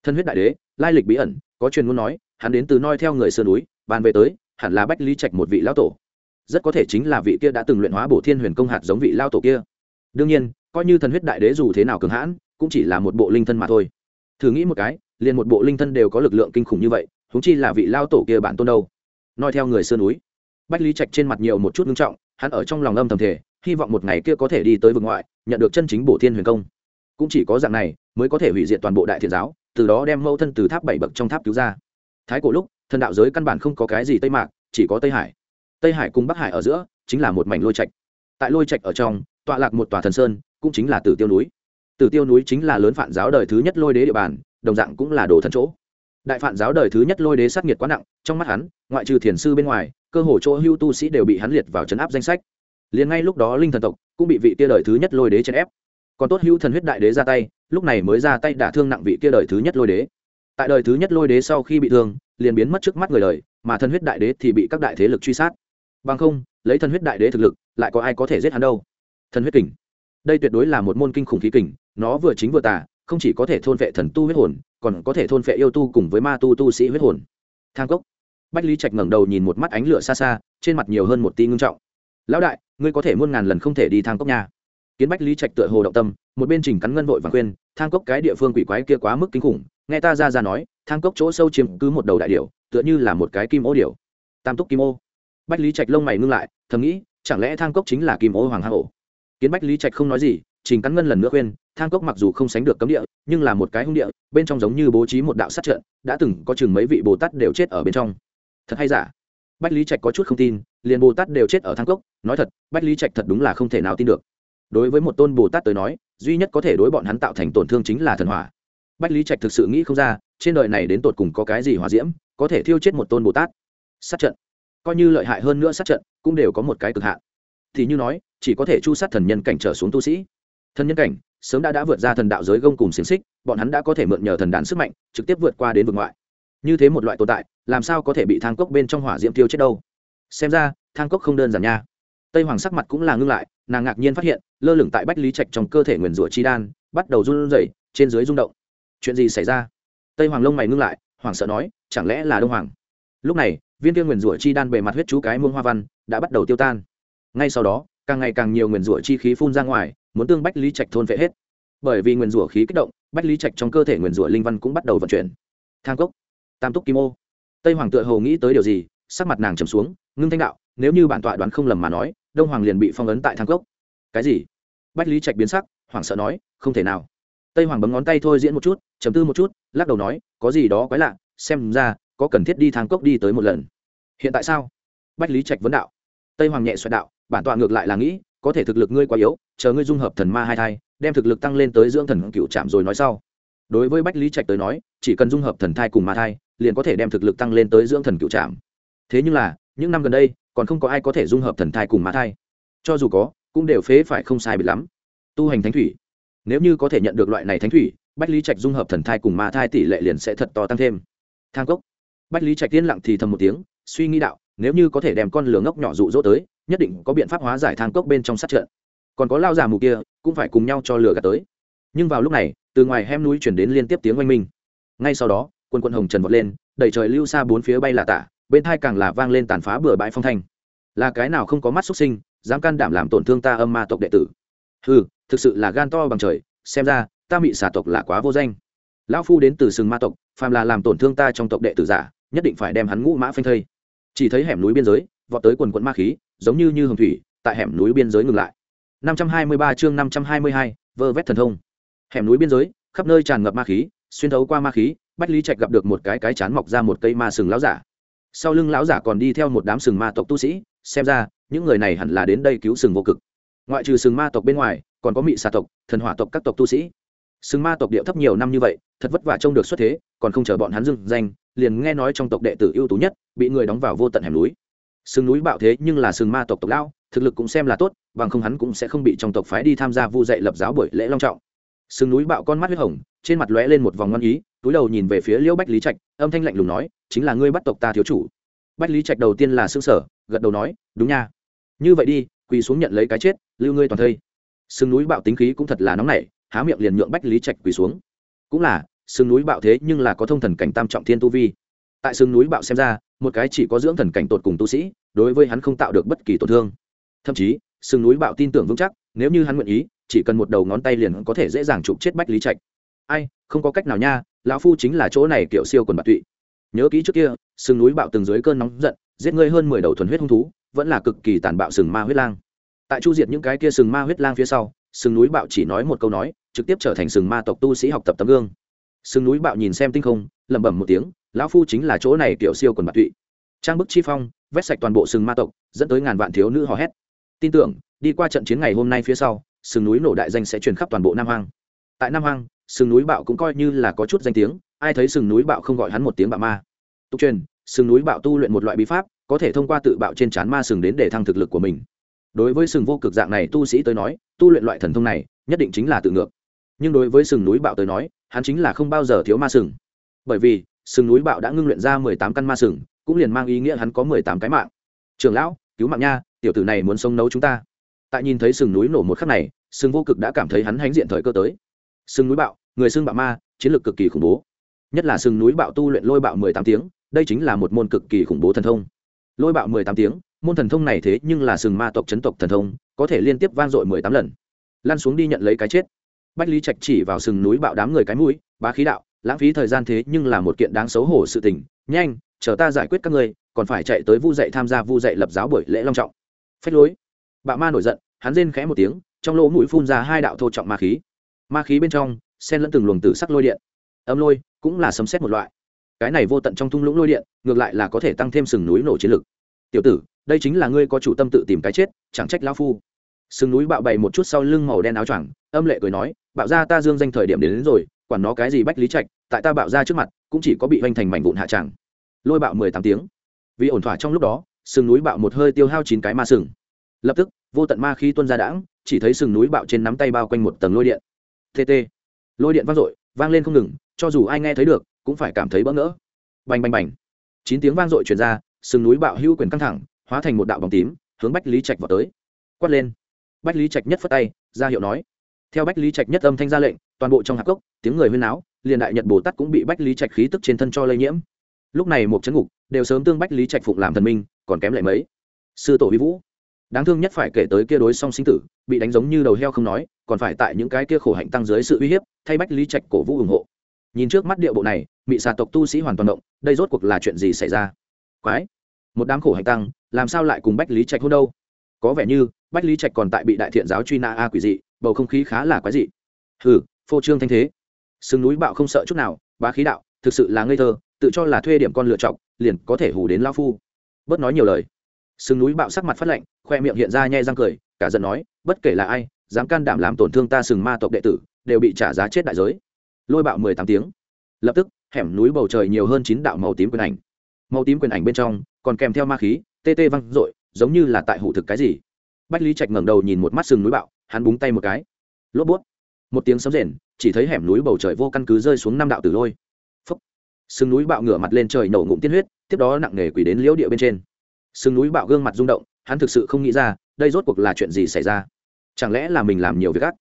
Thân huyết đại đế, lai lịch bí ẩn, có truyền ngôn nói, hắn đến từ noi theo người sơn núi, bàn về tới, hẳn là bách lý trạch một vị lao tổ. Rất có thể chính là vị kia đã từng luyện hóa bổ thiên huyền công hạt giống vị lao tổ kia. Đương nhiên coi như thần huyết đại đế dù thế nào cường hãn, cũng chỉ là một bộ linh thân mà thôi. Thử nghĩ một cái, liền một bộ linh thân đều có lực lượng kinh khủng như vậy húng chi là vị lao tổ kia bản tôn đâu? Nói theo người sơn núi, bách lý trạch trên mặt nhiều một chút nghiêm trọng, hắn ở trong lòng âm thầm thể hy vọng một ngày kia có thể đi tới vực ngoại, nhận được chân chính bổ thiên huyền công. Cũng chỉ có dạng này, mới có thể hủy diệt toàn bộ đại thiện giáo, từ đó đem mẫu thân từ tháp bảy bậc trong tháp cứu ra. Thái cổ lúc, thần đạo giới căn bản không có cái gì tây mạc, chỉ có tây hải. Tây hải cùng bắc hải ở giữa, chính là một mảnh lôi trạch. Tại lôi trạch ở trong, tọa lạc một tòa thần sơn cũng chính là tử tiêu núi. Tử tiêu núi chính là lớn phản giáo đời thứ nhất lôi đế địa bàn, đồng dạng cũng là đồ thần chỗ. Đại phản giáo đời thứ nhất lôi đế sát nghiệt quá nặng, trong mắt hắn, ngoại trừ thiền sư bên ngoài, cơ hồ chỗ hưu tu sĩ đều bị hắn liệt vào trấn áp danh sách. Liền ngay lúc đó linh thần tộc cũng bị vị kia đời thứ nhất lôi đế chèn ép. Còn tốt hữu thần huyết đại đế ra tay, lúc này mới ra tay đả thương nặng vị kia đời thứ nhất lôi đế. Tại đời thứ nhất lôi đế sau khi bị thương, liền biến mất trước mắt người đời, mà thần huyết đại đế thì bị các đại thế lực truy sát. Bằng không, lấy thần huyết đại đế thực lực, lại có ai có thể giết hắn đâu? Thần huyết kình đây tuyệt đối là một môn kinh khủng khí kình, nó vừa chính vừa tà, không chỉ có thể thôn vệ thần tu huyết hồn, còn có thể thôn vệ yêu tu cùng với ma tu tu sĩ huyết hồn. Thang cốc. Bách lý trạch ngẩng đầu nhìn một mắt ánh lửa xa xa, trên mặt nhiều hơn một tí ngưng trọng. Lão đại, ngươi có thể muôn ngàn lần không thể đi thang cốc nhà kiến bách lý trạch tựa hồ động tâm, một bên chỉnh cắn ngân vội và khuyên, thang cốc cái địa phương quỷ quái kia quá mức kinh khủng, nghe ta ra ra nói, thang cốc chỗ sâu chiếm cứ một đầu đại điệu tựa như là một cái kim ô điệu tam túc kim ô. Bách lý trạch lông mày ngưng lại, thầm nghĩ, chẳng lẽ thang cốc chính là kim ô hoàng hà hổ kiến bách lý trạch không nói gì, trình cắn ngân lần nữa khuyên, thang cốc mặc dù không sánh được cấm địa, nhưng là một cái hung địa, bên trong giống như bố trí một đạo sát trận, đã từng có chừng mấy vị bồ tát đều chết ở bên trong. Thật hay giả? Bách lý trạch có chút không tin, liền bồ tát đều chết ở thang cốc, nói thật, bách lý trạch thật đúng là không thể nào tin được. Đối với một tôn bồ tát tới nói, duy nhất có thể đối bọn hắn tạo thành tổn thương chính là thần hỏa. Bách lý trạch thực sự nghĩ không ra, trên đời này đến tột cùng có cái gì hỏa diễm, có thể thiêu chết một tôn bồ tát. Sát trận. Coi như lợi hại hơn nữa sát trận, cũng đều có một cái cực hạn. Thì như nói chỉ có thể chu sát thần nhân cảnh trở xuống tu sĩ. Thần nhân cảnh, sớm đã đã vượt ra thần đạo giới gông cùng xiềng xích, bọn hắn đã có thể mượn nhờ thần đàn sức mạnh, trực tiếp vượt qua đến vực ngoại. Như thế một loại tồn tại, làm sao có thể bị thang cốc bên trong hỏa diễm tiêu chết đâu? Xem ra, thang cốc không đơn giản nha. Tây hoàng sắc mặt cũng là ngưng lại, nàng ngạc nhiên phát hiện, lơ lửng tại bách lý trạch trong cơ thể nguyền rủa chi đan, bắt đầu run rẩy, trên dưới rung động. Chuyện gì xảy ra? Tây hoàng lông mày ngưng lại hoàng sợ nói, chẳng lẽ là đông hoàng? Lúc này, viên kia nguyền rủa chi đan bề mặt huyết chú cái muông hoa văn, đã bắt đầu tiêu tan. Ngay sau đó càng ngày càng nhiều nguyền rủa chi khí phun ra ngoài, muốn tương bách lý trạch thôn vệ hết. Bởi vì nguyền rủa khí kích động, bách lý trạch trong cơ thể nguyền rủa linh văn cũng bắt đầu vận chuyển. Thang cốc, tam túc kim ô. Tây hoàng tựa hồ nghĩ tới điều gì, sắc mặt nàng trầm xuống, ngưng thanh đạo, nếu như bản tọa đoán không lầm mà nói, đông hoàng liền bị phong ấn tại thang cốc. Cái gì? Bách lý trạch biến sắc, hoảng sợ nói, không thể nào. Tây hoàng bấm ngón tay thôi diễn một chút chấm tư một chút, lắc đầu nói, có gì đó quái lạ, xem ra, có cần thiết đi thang cốc đi tới một lần. Hiện tại sao? Bách lý trạch vấn đạo. Tây hoàng nhẹ xoẹt đạo bản tọa ngược lại là nghĩ, có thể thực lực ngươi quá yếu, chờ ngươi dung hợp thần ma hai thai, đem thực lực tăng lên tới dưỡng thần cựu trạm rồi nói sau. Đối với bách lý trạch tới nói, chỉ cần dung hợp thần thai cùng ma thai, liền có thể đem thực lực tăng lên tới dưỡng thần cựu trạm thế nhưng là, những năm gần đây, còn không có ai có thể dung hợp thần thai cùng ma thai. Cho dù có, cũng đều phế phải không sai bị lắm. Tu hành thánh thủy. Nếu như có thể nhận được loại này thánh thủy, bách lý trạch dung hợp thần thai cùng ma thai tỷ lệ liền sẽ thật to tăng thêm. Thang cốc. Bách lý trạch tiên lặng thì thầm một tiếng, suy nghĩ đạo, nếu như có thể đem con lửa ngốc nhỏ rụ rỗ tới nhất định có biện pháp hóa giải thang cốc bên trong sát trận. Còn có lao già mù kia, cũng phải cùng nhau cho lửa gạt tới. Nhưng vào lúc này, từ ngoài hem núi chuyển đến liên tiếp tiếng oanh minh. Ngay sau đó, quân quân hồng trần vọt lên, đẩy trời lưu xa bốn phía bay là tả, bên thai càng là vang lên tàn phá bừa bãi phong thanh. Là cái nào không có mắt xuất sinh, dám can đảm làm tổn thương ta âm ma tộc đệ tử? Ừ thực sự là gan to bằng trời, xem ra, ta bị xả tộc là quá vô danh. Lão phu đến từ sừng ma tộc, phàm là làm tổn thương ta trong tộc đệ tử giả, nhất định phải đem hắn ngũ mã phanh thây. Chỉ thấy hẻm núi biên giới, vọt tới quần quận ma khí giống như như hồng thủy tại hẻm núi biên giới ngừng lại. 523 chương 522, vơ vét thần thông. Hẻm núi biên giới khắp nơi tràn ngập ma khí xuyên thấu qua ma khí bách lý trạch gặp được một cái cái chán mọc ra một cây ma sừng lão giả. Sau lưng lão giả còn đi theo một đám sừng ma tộc tu sĩ xem ra những người này hẳn là đến đây cứu sừng vô cực. Ngoại trừ sừng ma tộc bên ngoài còn có mị xà tộc thần hỏa tộc các tộc tu sĩ. Sừng ma tộc điệu thấp nhiều năm như vậy thật vất vả trông được xuất thế còn không chờ bọn hắn dưng danh liền nghe nói trong tộc đệ tử ưu tú nhất bị người đóng vào vô tận hẻm núi sừng núi bạo thế nhưng là sừng ma tộc tộc lão, thực lực cũng xem là tốt, bằng không hắn cũng sẽ không bị trong tộc phái đi tham gia vu dạy lập giáo buổi lễ long trọng. Sừng núi bạo con mắt huyết hồng, trên mặt lóe lên một vòng ngon ý, túi đầu nhìn về phía liễu bách lý trạch, âm thanh lạnh lùng nói, chính là ngươi bắt tộc ta thiếu chủ. Bách lý trạch đầu tiên là xương sở gật đầu nói, đúng nha. Như vậy đi, quỳ xuống nhận lấy cái chết, lưu ngươi toàn thây. Sừng núi bạo tính khí cũng thật là nóng nảy, há miệng liền nhượng bách lý trạch quỳ xuống. Cũng là, sừng núi bạo thế nhưng là có thông thần cảnh tam trọng thiên tu vi. Tại sừng núi bạo xem ra, một cái chỉ có dưỡng thần cảnh tột cùng tu sĩ đối với hắn không tạo được bất kỳ tổn thương. Thậm chí, sừng núi bạo tin tưởng vững chắc, nếu như hắn nguyện ý, chỉ cần một đầu ngón tay liền có thể dễ dàng chụp chết bách lý trạch. Ai, không có cách nào nha, lão phu chính là chỗ này kiểu siêu quần bạc tụy. Nhớ kỹ trước kia, sừng núi bạo từng dưới cơn nóng giận, giết ngươi hơn mười đầu thuần huyết hung thú, vẫn là cực kỳ tàn bạo sừng ma huyết lang. Tại chu diệt những cái kia sừng ma huyết lang phía sau, sừng núi bạo chỉ nói một câu nói, trực tiếp trở thành sừng ma tộc tu sĩ học tập tấm gương. Sừng núi bạo nhìn xem tinh không, lẩm bẩm một tiếng, lão phu chính là chỗ này kiểu siêu quần bạc tụy. Trang bức chi phong vét sạch toàn bộ sừng ma tộc, dẫn tới ngàn vạn thiếu nữ hò hét. Tin tưởng, đi qua trận chiến ngày hôm nay phía sau, sừng núi nổ đại danh sẽ truyền khắp toàn bộ nam hoang. Tại nam hoang, sừng núi bạo cũng coi như là có chút danh tiếng, ai thấy sừng núi bạo không gọi hắn một tiếng bạo ma. Tục truyền, sừng núi bạo tu luyện một loại bí pháp, có thể thông qua tự bạo trên trán ma sừng đến để thăng thực lực của mình. Đối với sừng vô cực dạng này tu sĩ tới nói, tu luyện loại thần thông này, nhất định chính là tự ngược. Nhưng đối với sừng núi bạo tới nói, hắn chính là không bao giờ thiếu ma sừng. Bởi vì, sừng núi bạo đã ngưng luyện ra mười tám căn ma sừng cũng liền mang ý nghĩa hắn có mười tám cái mạng. Trường lão, cứu mạng nha, tiểu tử này muốn sống nấu chúng ta. Tại nhìn thấy sừng núi nổ một khắc này, sừng vô cực đã cảm thấy hắn hãnh diện thời cơ tới. Sừng núi bạo, người xưng bạo ma, chiến lược cực kỳ khủng bố. Nhất là sừng núi bạo tu luyện lôi bạo mười tám tiếng, đây chính là một môn cực kỳ khủng bố thần thông. Lôi bạo mười tám tiếng, môn thần thông này thế nhưng là sừng ma tộc chấn tộc thần thông, có thể liên tiếp vang dội mười tám lần. Lăn xuống đi nhận lấy cái chết. Bách lý trạch chỉ vào sừng núi bạo đám người cái mũi, bá khí đạo, lãng phí thời gian thế nhưng là một kiện đáng xấu hổ sự tình, nhanh chờ ta giải quyết các ngươi còn phải chạy tới vu dạy tham gia vu dạy lập giáo buổi lễ long trọng. Phách lối. Bạo ma nổi giận hắn rên khẽ một tiếng trong lỗ mũi phun ra hai đạo thô trọng ma khí. Ma khí bên trong xen lẫn từng luồng tử sắc lôi điện. Âm lôi cũng là sấm xét một loại. Cái này vô tận trong thung lũng lôi điện ngược lại là có thể tăng thêm sừng núi nổ chiến lực. Tiểu tử đây chính là ngươi có chủ tâm tự tìm cái chết chẳng trách lão phu. Sừng núi bạo bày một chút sau lưng màu đen áo choàng âm lệ cười nói bạo ra ta dương danh thời điểm đến, đến rồi quản nó cái gì bách lý trạch tại ta bạo ra trước mặt cũng chỉ có bị hoành thành mảnh vụn hạ tràng lôi bạo mười tám tiếng. Vì ổn thỏa trong lúc đó, sừng núi bạo một hơi tiêu hao chín cái ma sừng. Lập tức, vô tận ma khí tuân ra đãng, chỉ thấy sừng núi bạo trên nắm tay bao quanh một tầng lôi điện. Tt lôi điện vang dội, vang lên không ngừng, cho dù ai nghe thấy được, cũng phải cảm thấy bỡ ngỡ. Bành bành bành. Chín tiếng vang dội truyền ra, sừng núi bạo hữu quyền căng thẳng, hóa thành một đạo bóng tím, hướng bách lý trạch vào tới. Quát lên. Bách lý trạch nhất phất tay, ra hiệu nói. Theo bách lý trạch nhất âm thanh ra lệnh, toàn bộ trong hạp cốc, tiếng người huyên náo, liền đại nhật bồ tát cũng bị bách lý trạch khí tức trên thân cho lây nhiễm lúc này một chấn ngục đều sớm tương bách lý trạch phụng làm thần minh, còn kém lại mấy. Sư tổ huy vũ, đáng thương nhất phải kể tới kia đối song sinh tử, bị đánh giống như đầu heo không nói, còn phải tại những cái kia khổ hạnh tăng dưới sự uy hiếp, thay bách lý trạch cổ vũ ủng hộ. Nhìn trước mắt địa bộ này bị xà tộc tu sĩ hoàn toàn động, đây rốt cuộc là chuyện gì xảy ra? Quái! Một đám khổ hạnh tăng, làm sao lại cùng bách lý trạch hôn đâu? Có vẻ như, bách lý trạch còn tại bị đại thiện giáo truy nã a quỷ dị, bầu không khí khá là quái dị. Hừ, phô trương thanh thế. Sừng núi bạo không sợ chút nào, bá khí đạo, thực sự là ngây thơ tự cho là thuê điểm con lựa chọc, liền có thể hù đến lao phu. Bớt nói nhiều lời. Sừng núi bạo sắc mặt phát lạnh, khoe miệng hiện ra nhai răng cười, cả giận nói, bất kể là ai, dám can đảm làm tổn thương ta sừng ma tộc đệ tử, đều bị trả giá chết đại giới. Lôi bạo mười tám tiếng. Lập tức, hẻm núi bầu trời nhiều hơn chín đạo màu tím quyền ảnh. Màu tím quyền ảnh bên trong, còn kèm theo ma khí, tê tê văng r ộ i giống như là tại hủ thực cái gì. Bách lý trạch ngẩng đầu nhìn một mắt sừng núi bạo, hắn búng tay một cái. Lốp bút. Một tiếng sấm rền, chỉ thấy hẻm núi bầu trời vô căn cứ rơi xuống năm đạo tử lôi sừng núi bạo ngửa mặt lên trời nổ ngụm tiên huyết, tiếp đó nặng nề quỷ đến liễu địa bên trên. Sừng núi bạo gương mặt rung động, hắn thực sự không nghĩ ra, đây rốt cuộc là chuyện gì xảy ra? Chẳng lẽ là mình làm nhiều việc gắt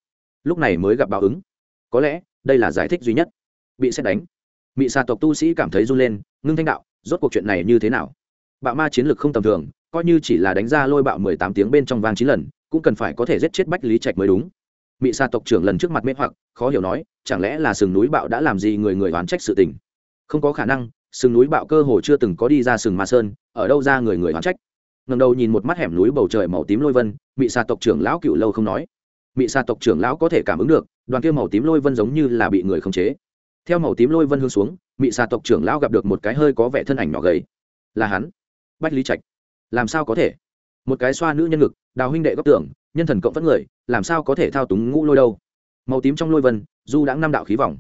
lúc này mới gặp báo ứng. Có lẽ, đây là giải thích duy nhất. Bị xét đánh. Mị xà tộc tu sĩ cảm thấy run lên, ngưng thanh đạo, rốt cuộc chuyện này như thế nào? Bạo ma chiến lược không tầm thường, coi như chỉ là đánh ra lôi bạo mười tám tiếng bên trong vang chín lần, cũng cần phải có thể giết chết bách lý trạch mới đúng. Mị xà tộc trưởng lần trước mặt mê hoặc, khó hiểu nói, chẳng lẽ là sừng núi bạo đã làm gì người người oán trách sự tình? Không có khả năng, sừng núi bạo cơ hồ chưa từng có đi ra sừng ma sơn, ở đâu ra người người oán trách. Ngầm đầu nhìn một mắt hẻm núi bầu trời màu tím lôi vân, mị xà tộc trưởng lão cựu lâu không nói. Mị xà tộc trưởng lão có thể cảm ứng được, đoàn kia màu tím lôi vân giống như là bị người khống chế. Theo màu tím lôi vân hướng xuống, mị xà tộc trưởng lão gặp được một cái hơi có vẻ thân ảnh nhỏ gầy. Là hắn. Bách lý trạch. Làm sao có thể? Một cái xoa nữ nhân ngực, đào huynh đệ góc tưởng nhân thần cộng phất người, làm sao có thể thao túng ngũ lôi đâu? Màu tím trong lôi vân, du đã năm đạo khí vòng.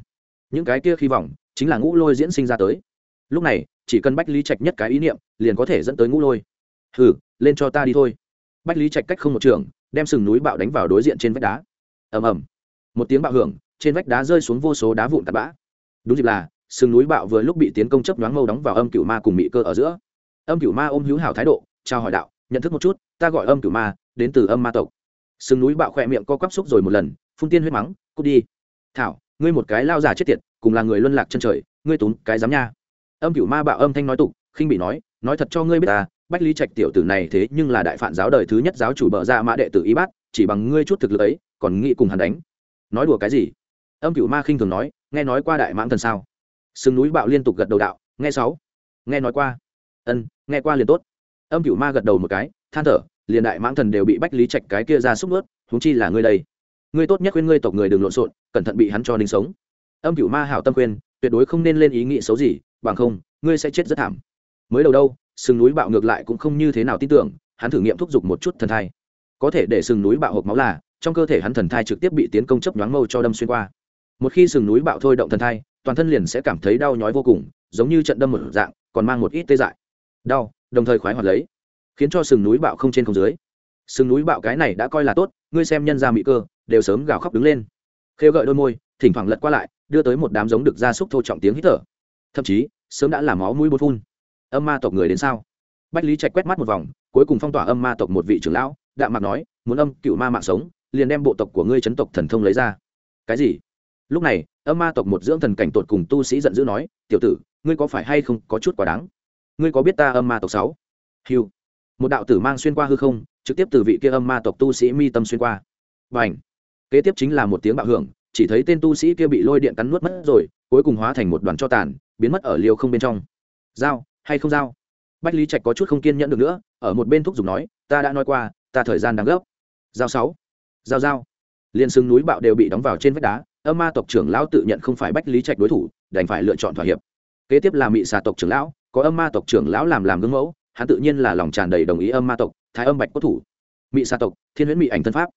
Những cái kia khí vòng chính là ngũ lôi diễn sinh ra tới. Lúc này, chỉ cần bách lý trạch nhất cái ý niệm, liền có thể dẫn tới ngũ lôi. Hừ, lên cho ta đi thôi. Bách lý trạch cách không một trường, đem sừng núi bạo đánh vào đối diện trên vách đá. Ầm ầm. Một tiếng bạo hưởng, trên vách đá rơi xuống vô số đá vụn tạt bã. Đúng dịp là, sừng núi bạo vừa lúc bị tiến công chấp nhoáng mâu đóng vào âm cửu ma cùng mị cơ ở giữa. Âm cửu ma ôm hữu hảo thái độ, trao hỏi đạo, nhận thức một chút, ta gọi âm cửu ma, đến từ âm ma tộc. Sừng núi bạo khỏe miệng co quắp xúc rồi một lần, phun tiên huyết mắng, cút đi. Thảo ngươi một cái lao già chết tiệt, cùng là người luân lạc chân trời, ngươi túm cái dám nha. Âm cửu ma bạo âm thanh nói tục, khinh bị nói nói thật cho ngươi biết ta, bách lý trạch tiểu tử này thế nhưng là đại phản giáo đời thứ nhất giáo chủ bợ ra mã đệ tử y bát, chỉ bằng ngươi chút thực lực ấy, còn nghĩ cùng hắn đánh. Nói đùa cái gì? Âm cửu ma khinh thường nói, nghe nói qua đại mãng thần sao? Sừng núi bạo liên tục gật đầu đạo, nghe sáu. Nghe nói qua. Ân, nghe qua liền tốt. Âm cửu ma gật đầu một cái, than thở, liền đại mãng thần đều bị bách lý trạch cái kia ra xúc ướt huống chi là ngươi đây ngươi tốt nhất khuyên ngươi tộc người đừng lộn xộn, cẩn thận bị hắn cho ninh sống. Âm cửu ma hảo tâm khuyên, tuyệt đối không nên lên ý nghĩ xấu gì, bằng không, ngươi sẽ chết rất thảm. Mới đầu đâu, sừng núi bạo ngược lại cũng không như thế nào tin tưởng, hắn thử nghiệm thúc giục một chút thần thai. Có thể để sừng núi bạo hộp máu là, trong cơ thể hắn thần thai trực tiếp bị tiến công chấp nhoáng mâu cho đâm xuyên qua. Một khi sừng núi bạo thôi động thần thai, toàn thân liền sẽ cảm thấy đau nhói vô cùng, giống như trận đâm một dạng, còn mang một ít tê dại. Đau, đồng thời khoái hoạt lấy, khiến cho sừng núi bạo không trên không dưới. Sừng núi bạo cái này đã coi là tốt, ngươi xem nhân ra mỹ cơ đều sớm gào khóc đứng lên. Khêu gợi đôi môi, thỉnh thoảng lật qua lại, đưa tới một đám giống được gia súc thô trọng tiếng hít thở. Thậm chí, sớm đã làm máu mũi bột phun. Âm ma tộc người đến sao? Bách lý trạch quét mắt một vòng, cuối cùng phong tỏa âm ma tộc một vị trưởng lão, đạm mạc nói, muốn âm cựu ma mạng sống, liền đem bộ tộc của ngươi chấn tộc thần thông lấy ra. Cái gì? Lúc này, âm ma tộc một dưỡng thần cảnh tột cùng tu sĩ giận dữ nói, tiểu tử, ngươi có phải hay không có chút quá đáng? Ngươi có biết ta âm ma tộc sáu? Hiu một đạo tử mang xuyên qua hư không, trực tiếp từ vị kia âm ma tộc tu sĩ mi tâm xuyên qua. Và ảnh kế tiếp chính là một tiếng bạo hưởng, chỉ thấy tên tu sĩ kia bị lôi điện cắn nuốt mất rồi, cuối cùng hóa thành một đoàn cho tàn, biến mất ở liều không bên trong. Dao hay không dao bách lý trạch có chút không kiên nhẫn được nữa, ở một bên thúc giục nói, ta đã nói qua, ta thời gian đang gấp. Dao sáu. Dao dao liên sừng núi bạo đều bị đóng vào trên vách đá, âm ma tộc trưởng lão tự nhận không phải bách lý trạch đối thủ, đành phải lựa chọn thỏa hiệp. Kế tiếp là mị xà tộc trưởng lão, có âm ma tộc trưởng lão làm làm gương mẫu, hắn tự nhiên là lòng tràn đầy đồng ý âm ma tộc, thái âm bạch có thủ. Mị xà tộc, thiên huyễn mị ảnh thân pháp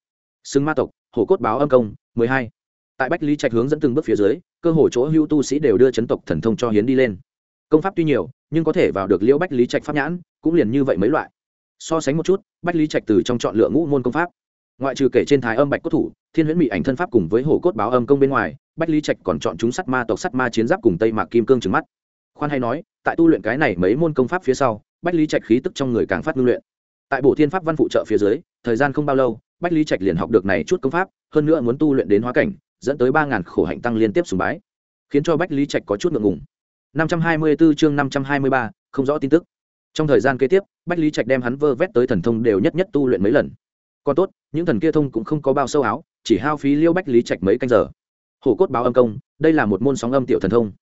xưng ma tộc, hổ cốt báo âm công, mười hai. Tại bách lý trạch hướng dẫn từng bước phía dưới, cơ hồ chỗ hưu tu sĩ đều đưa chấn tộc thần thông cho hiến đi lên. Công pháp tuy nhiều, nhưng có thể vào được liễu bách lý trạch pháp nhãn, cũng liền như vậy mấy loại. So sánh một chút, bách lý trạch từ trong chọn lựa ngũ môn công pháp, ngoại trừ kể trên thái âm bạch cốt thủ, thiên huyễn mỹ ảnh thân pháp cùng với hổ cốt báo âm công bên ngoài, bách lý trạch còn chọn chúng sắt ma tộc sắt ma chiến giáp cùng tây mạc kim cương trứng mắt. Khoan hay nói, tại tu luyện cái này mấy môn công pháp phía sau, bách lý trạch khí tức trong người càng phát ngưng luyện. Tại bộ thiên pháp văn phụ trợ phía dưới, thời gian không bao lâu bách lý trạch liền học được này chút công pháp hơn nữa muốn tu luyện đến hóa cảnh dẫn tới ba ngàn khổ hạnh tăng liên tiếp sùng bái. Khiến cho bách lý trạch có chút ngượng ngùng. 524 chương 523, không rõ tin tức. Trong thời gian kế tiếp bách lý trạch đem hắn vơ vét tới thần thông đều nhất nhất tu luyện mấy lần. Còn tốt những thần kia thông cũng không có bao sâu áo chỉ hao phí liêu bách lý trạch mấy canh giờ. Hổ cốt báo âm công đây là một môn sóng âm tiểu thần thông.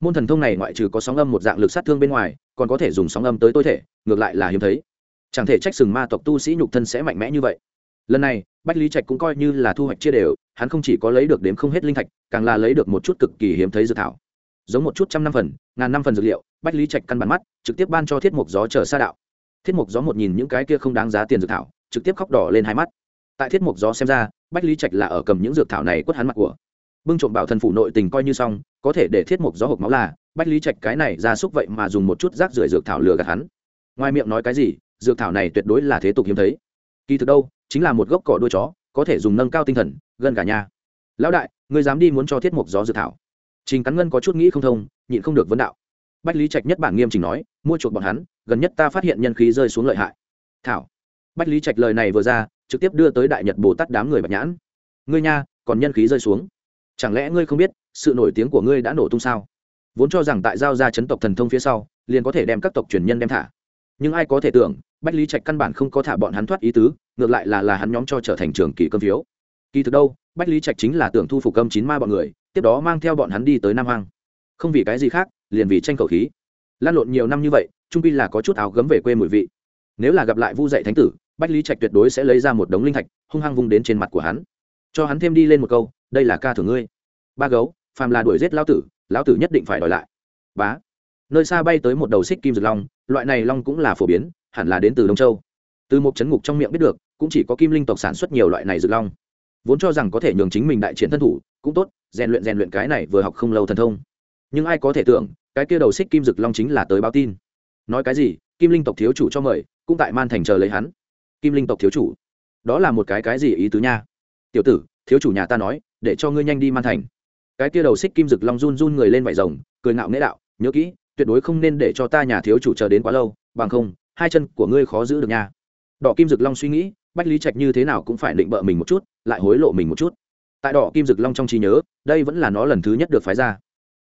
Môn thần thông này ngoại trừ có sóng âm một dạng lực sát thương bên ngoài còn có thể dùng sóng âm tới tối thể ngược lại là hiếm thấy. Chẳng thể trách sừng ma tộc tu sĩ nhục thân sẽ mạnh mẽ như vậy lần này, bách lý trạch cũng coi như là thu hoạch chia đều, hắn không chỉ có lấy được đếm không hết linh thạch, càng là lấy được một chút cực kỳ hiếm thấy dược thảo. Giống một chút trăm năm phần, ngàn năm phần dược liệu, bách lý trạch căn bản mắt, trực tiếp ban cho thiết mục gió chờ xa đạo. Thiết mục gió một nhìn những cái kia không đáng giá tiền dược thảo, trực tiếp khóc đỏ lên hai mắt. Tại thiết mục gió xem ra, bách lý trạch là ở cầm những dược thảo này quất hắn mặt của. Bưng trộm bảo thần phủ nội tình coi như xong, có thể để thiết mục gió hộp máu là, bách lý trạch cái này ra xúc vậy mà dùng một chút rác rưởi dược thảo lừa gạt hắn. Ngoài miệng nói cái gì, dược thảo này tuyệt đối là thế tục hiếm thấy kỳ thực đâu, chính là một gốc cỏ đuôi chó, có thể dùng nâng cao tinh thần, gần cả nhà. Lão đại người dám đi muốn cho thiết mục gió dự thảo. Trình cắn ngân có chút nghĩ không thông, nhịn không được vấn đạo. Bách lý trạch nhất bản nghiêm chỉnh nói, mua chuộc bọn hắn, gần nhất ta phát hiện nhân khí rơi xuống lợi hại. Thảo. Bách lý trạch lời này vừa ra, trực tiếp đưa tới đại nhật bồ tát đám người bạch nhãn. Ngươi nha, còn nhân khí rơi xuống. Chẳng lẽ ngươi không biết, sự nổi tiếng của ngươi đã nổ tung sao? Vốn cho rằng tại giao ra chấn tộc thần thông phía sau, liền có thể đem các tộc truyền nhân đem thả. Nhưng ai có thể tưởng bách lý trạch căn bản không có thả bọn hắn thoát ý tứ, ngược lại là là hắn nhóm cho trở thành trường kỳ cơm phiếu. Kỳ thực đâu, bách lý trạch chính là tưởng thu phục cơm chín ma bọn người, tiếp đó mang theo bọn hắn đi tới nam hoang. Không vì cái gì khác, liền vì tranh cầu khí. Lan lộn nhiều năm như vậy, trung pi là có chút áo gấm về quê mùi vị. Nếu là gặp lại vu dạy thánh tử, bách lý trạch tuyệt đối sẽ lấy ra một đống linh thạch, hung hăng vung đến trên mặt của hắn. Cho hắn thêm đi lên một câu, đây là ca thưởng ngươi. Ba gấu, phàm là đuổi giết lão tử lão tử nhất định phải đòi lại. Bá. Nơi xa bay tới một đầu xích kim dược long, loại này long cũng là phổ biến hẳn là đến từ đông châu. Từ một chấn ngục trong miệng biết được, cũng chỉ có kim linh tộc sản xuất nhiều loại này rực long. Vốn cho rằng có thể nhường chính mình đại chiến thân thủ, cũng tốt, rèn luyện rèn luyện cái này vừa học không lâu thần thông. Nhưng ai có thể tưởng, cái kia đầu xích kim rực long chính là tới báo tin. Nói cái gì, kim linh tộc thiếu chủ cho mời, cũng tại man thành chờ lấy hắn. Kim linh tộc thiếu chủ, đó là một cái cái gì ý tứ nha? Tiểu tử, thiếu chủ nhà ta nói, để cho ngươi nhanh đi man thành. Cái kia đầu xích kim rực long run run người lên vải rồng, cười ngạo nghễ đạo, nhớ kỹ, tuyệt đối không nên để cho ta nhà thiếu chủ chờ đến quá lâu, bằng không hai chân của ngươi khó giữ được nha. Đỏ kim Dực long suy nghĩ, bách lý trạch như thế nào cũng phải định bợ mình một chút, lại hối lộ mình một chút. Tại đỏ kim Dực long trong trí nhớ, đây vẫn là nó lần thứ nhất được phái ra.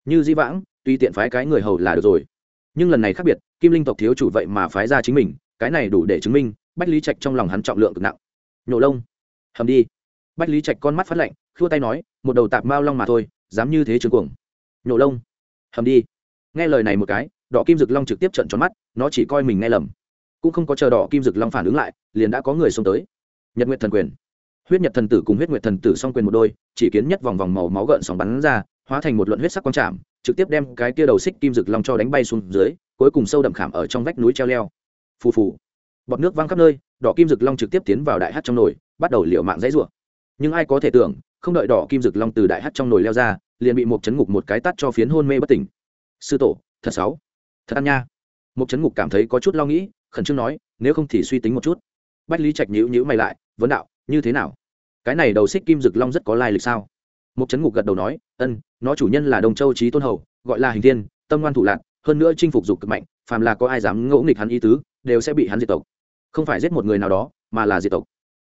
Như di vãng, tuy tiện phái cái người hầu là được rồi, nhưng lần này khác biệt, kim linh tộc thiếu chủ vậy mà phái ra chính mình, cái này đủ để chứng minh bách lý trạch trong lòng hắn trọng lượng cực nặng. Nhổ lông. Hầm đi. Bách lý trạch con mắt phát lạnh, khua tay nói, một đầu tạp mao long mà thôi, dám như thế trường cuồng. Nhổ lông. Hầm đi. Nghe lời này một cái, đỏ kim Dực long trực tiếp trận tròn mắt, nó chỉ coi mình nghe lầm cũng không có chờ đỏ kim dực long phản ứng lại, liền đã có người xông tới. Nhật nguyện thần quyền. Huyết nhật thần tử cùng huyết nguyệt thần tử song quyền một đôi, chỉ kiến nhất vòng vòng màu máu gợn sóng bắn ra, hóa thành một luận huyết sắc quang trảm, trực tiếp đem cái kia đầu xích kim rực long cho đánh bay xuống dưới, cuối cùng sâu đậm khảm ở trong vách núi treo leo. Phù phù. Bọt nước văng khắp nơi, đỏ kim rực long trực tiếp tiến vào đại hát trong nồi, bắt đầu liệu mạng dãy rủa. Nhưng ai có thể tưởng, không đợi đỏ kim rực long từ đại hát trong nồi leo ra, liền bị một chấn ngục một cái tắt cho phiến hôn mê bất tỉnh. Sư tổ, thật sáu thật ăn nha. Một chấn ngục cảm thấy có chút lo nghĩ khẩn trương nói, nếu không thì suy tính một chút. Bách lý trạch nhữ nhữ mày lại, vấn đạo, như thế nào? Cái này đầu xích kim rực long rất có lai lịch sao? Một chấn ngục gật đầu nói, ân, nó chủ nhân là đồng châu trí tôn hầu, gọi là hình thiên, tâm ngoan thủ lạc hơn nữa chinh phục dục cực mạnh, phàm là có ai dám ngẫu nghịch hắn ý tứ, đều sẽ bị hắn diệt tộc. Không phải giết một người nào đó, mà là diệt tộc.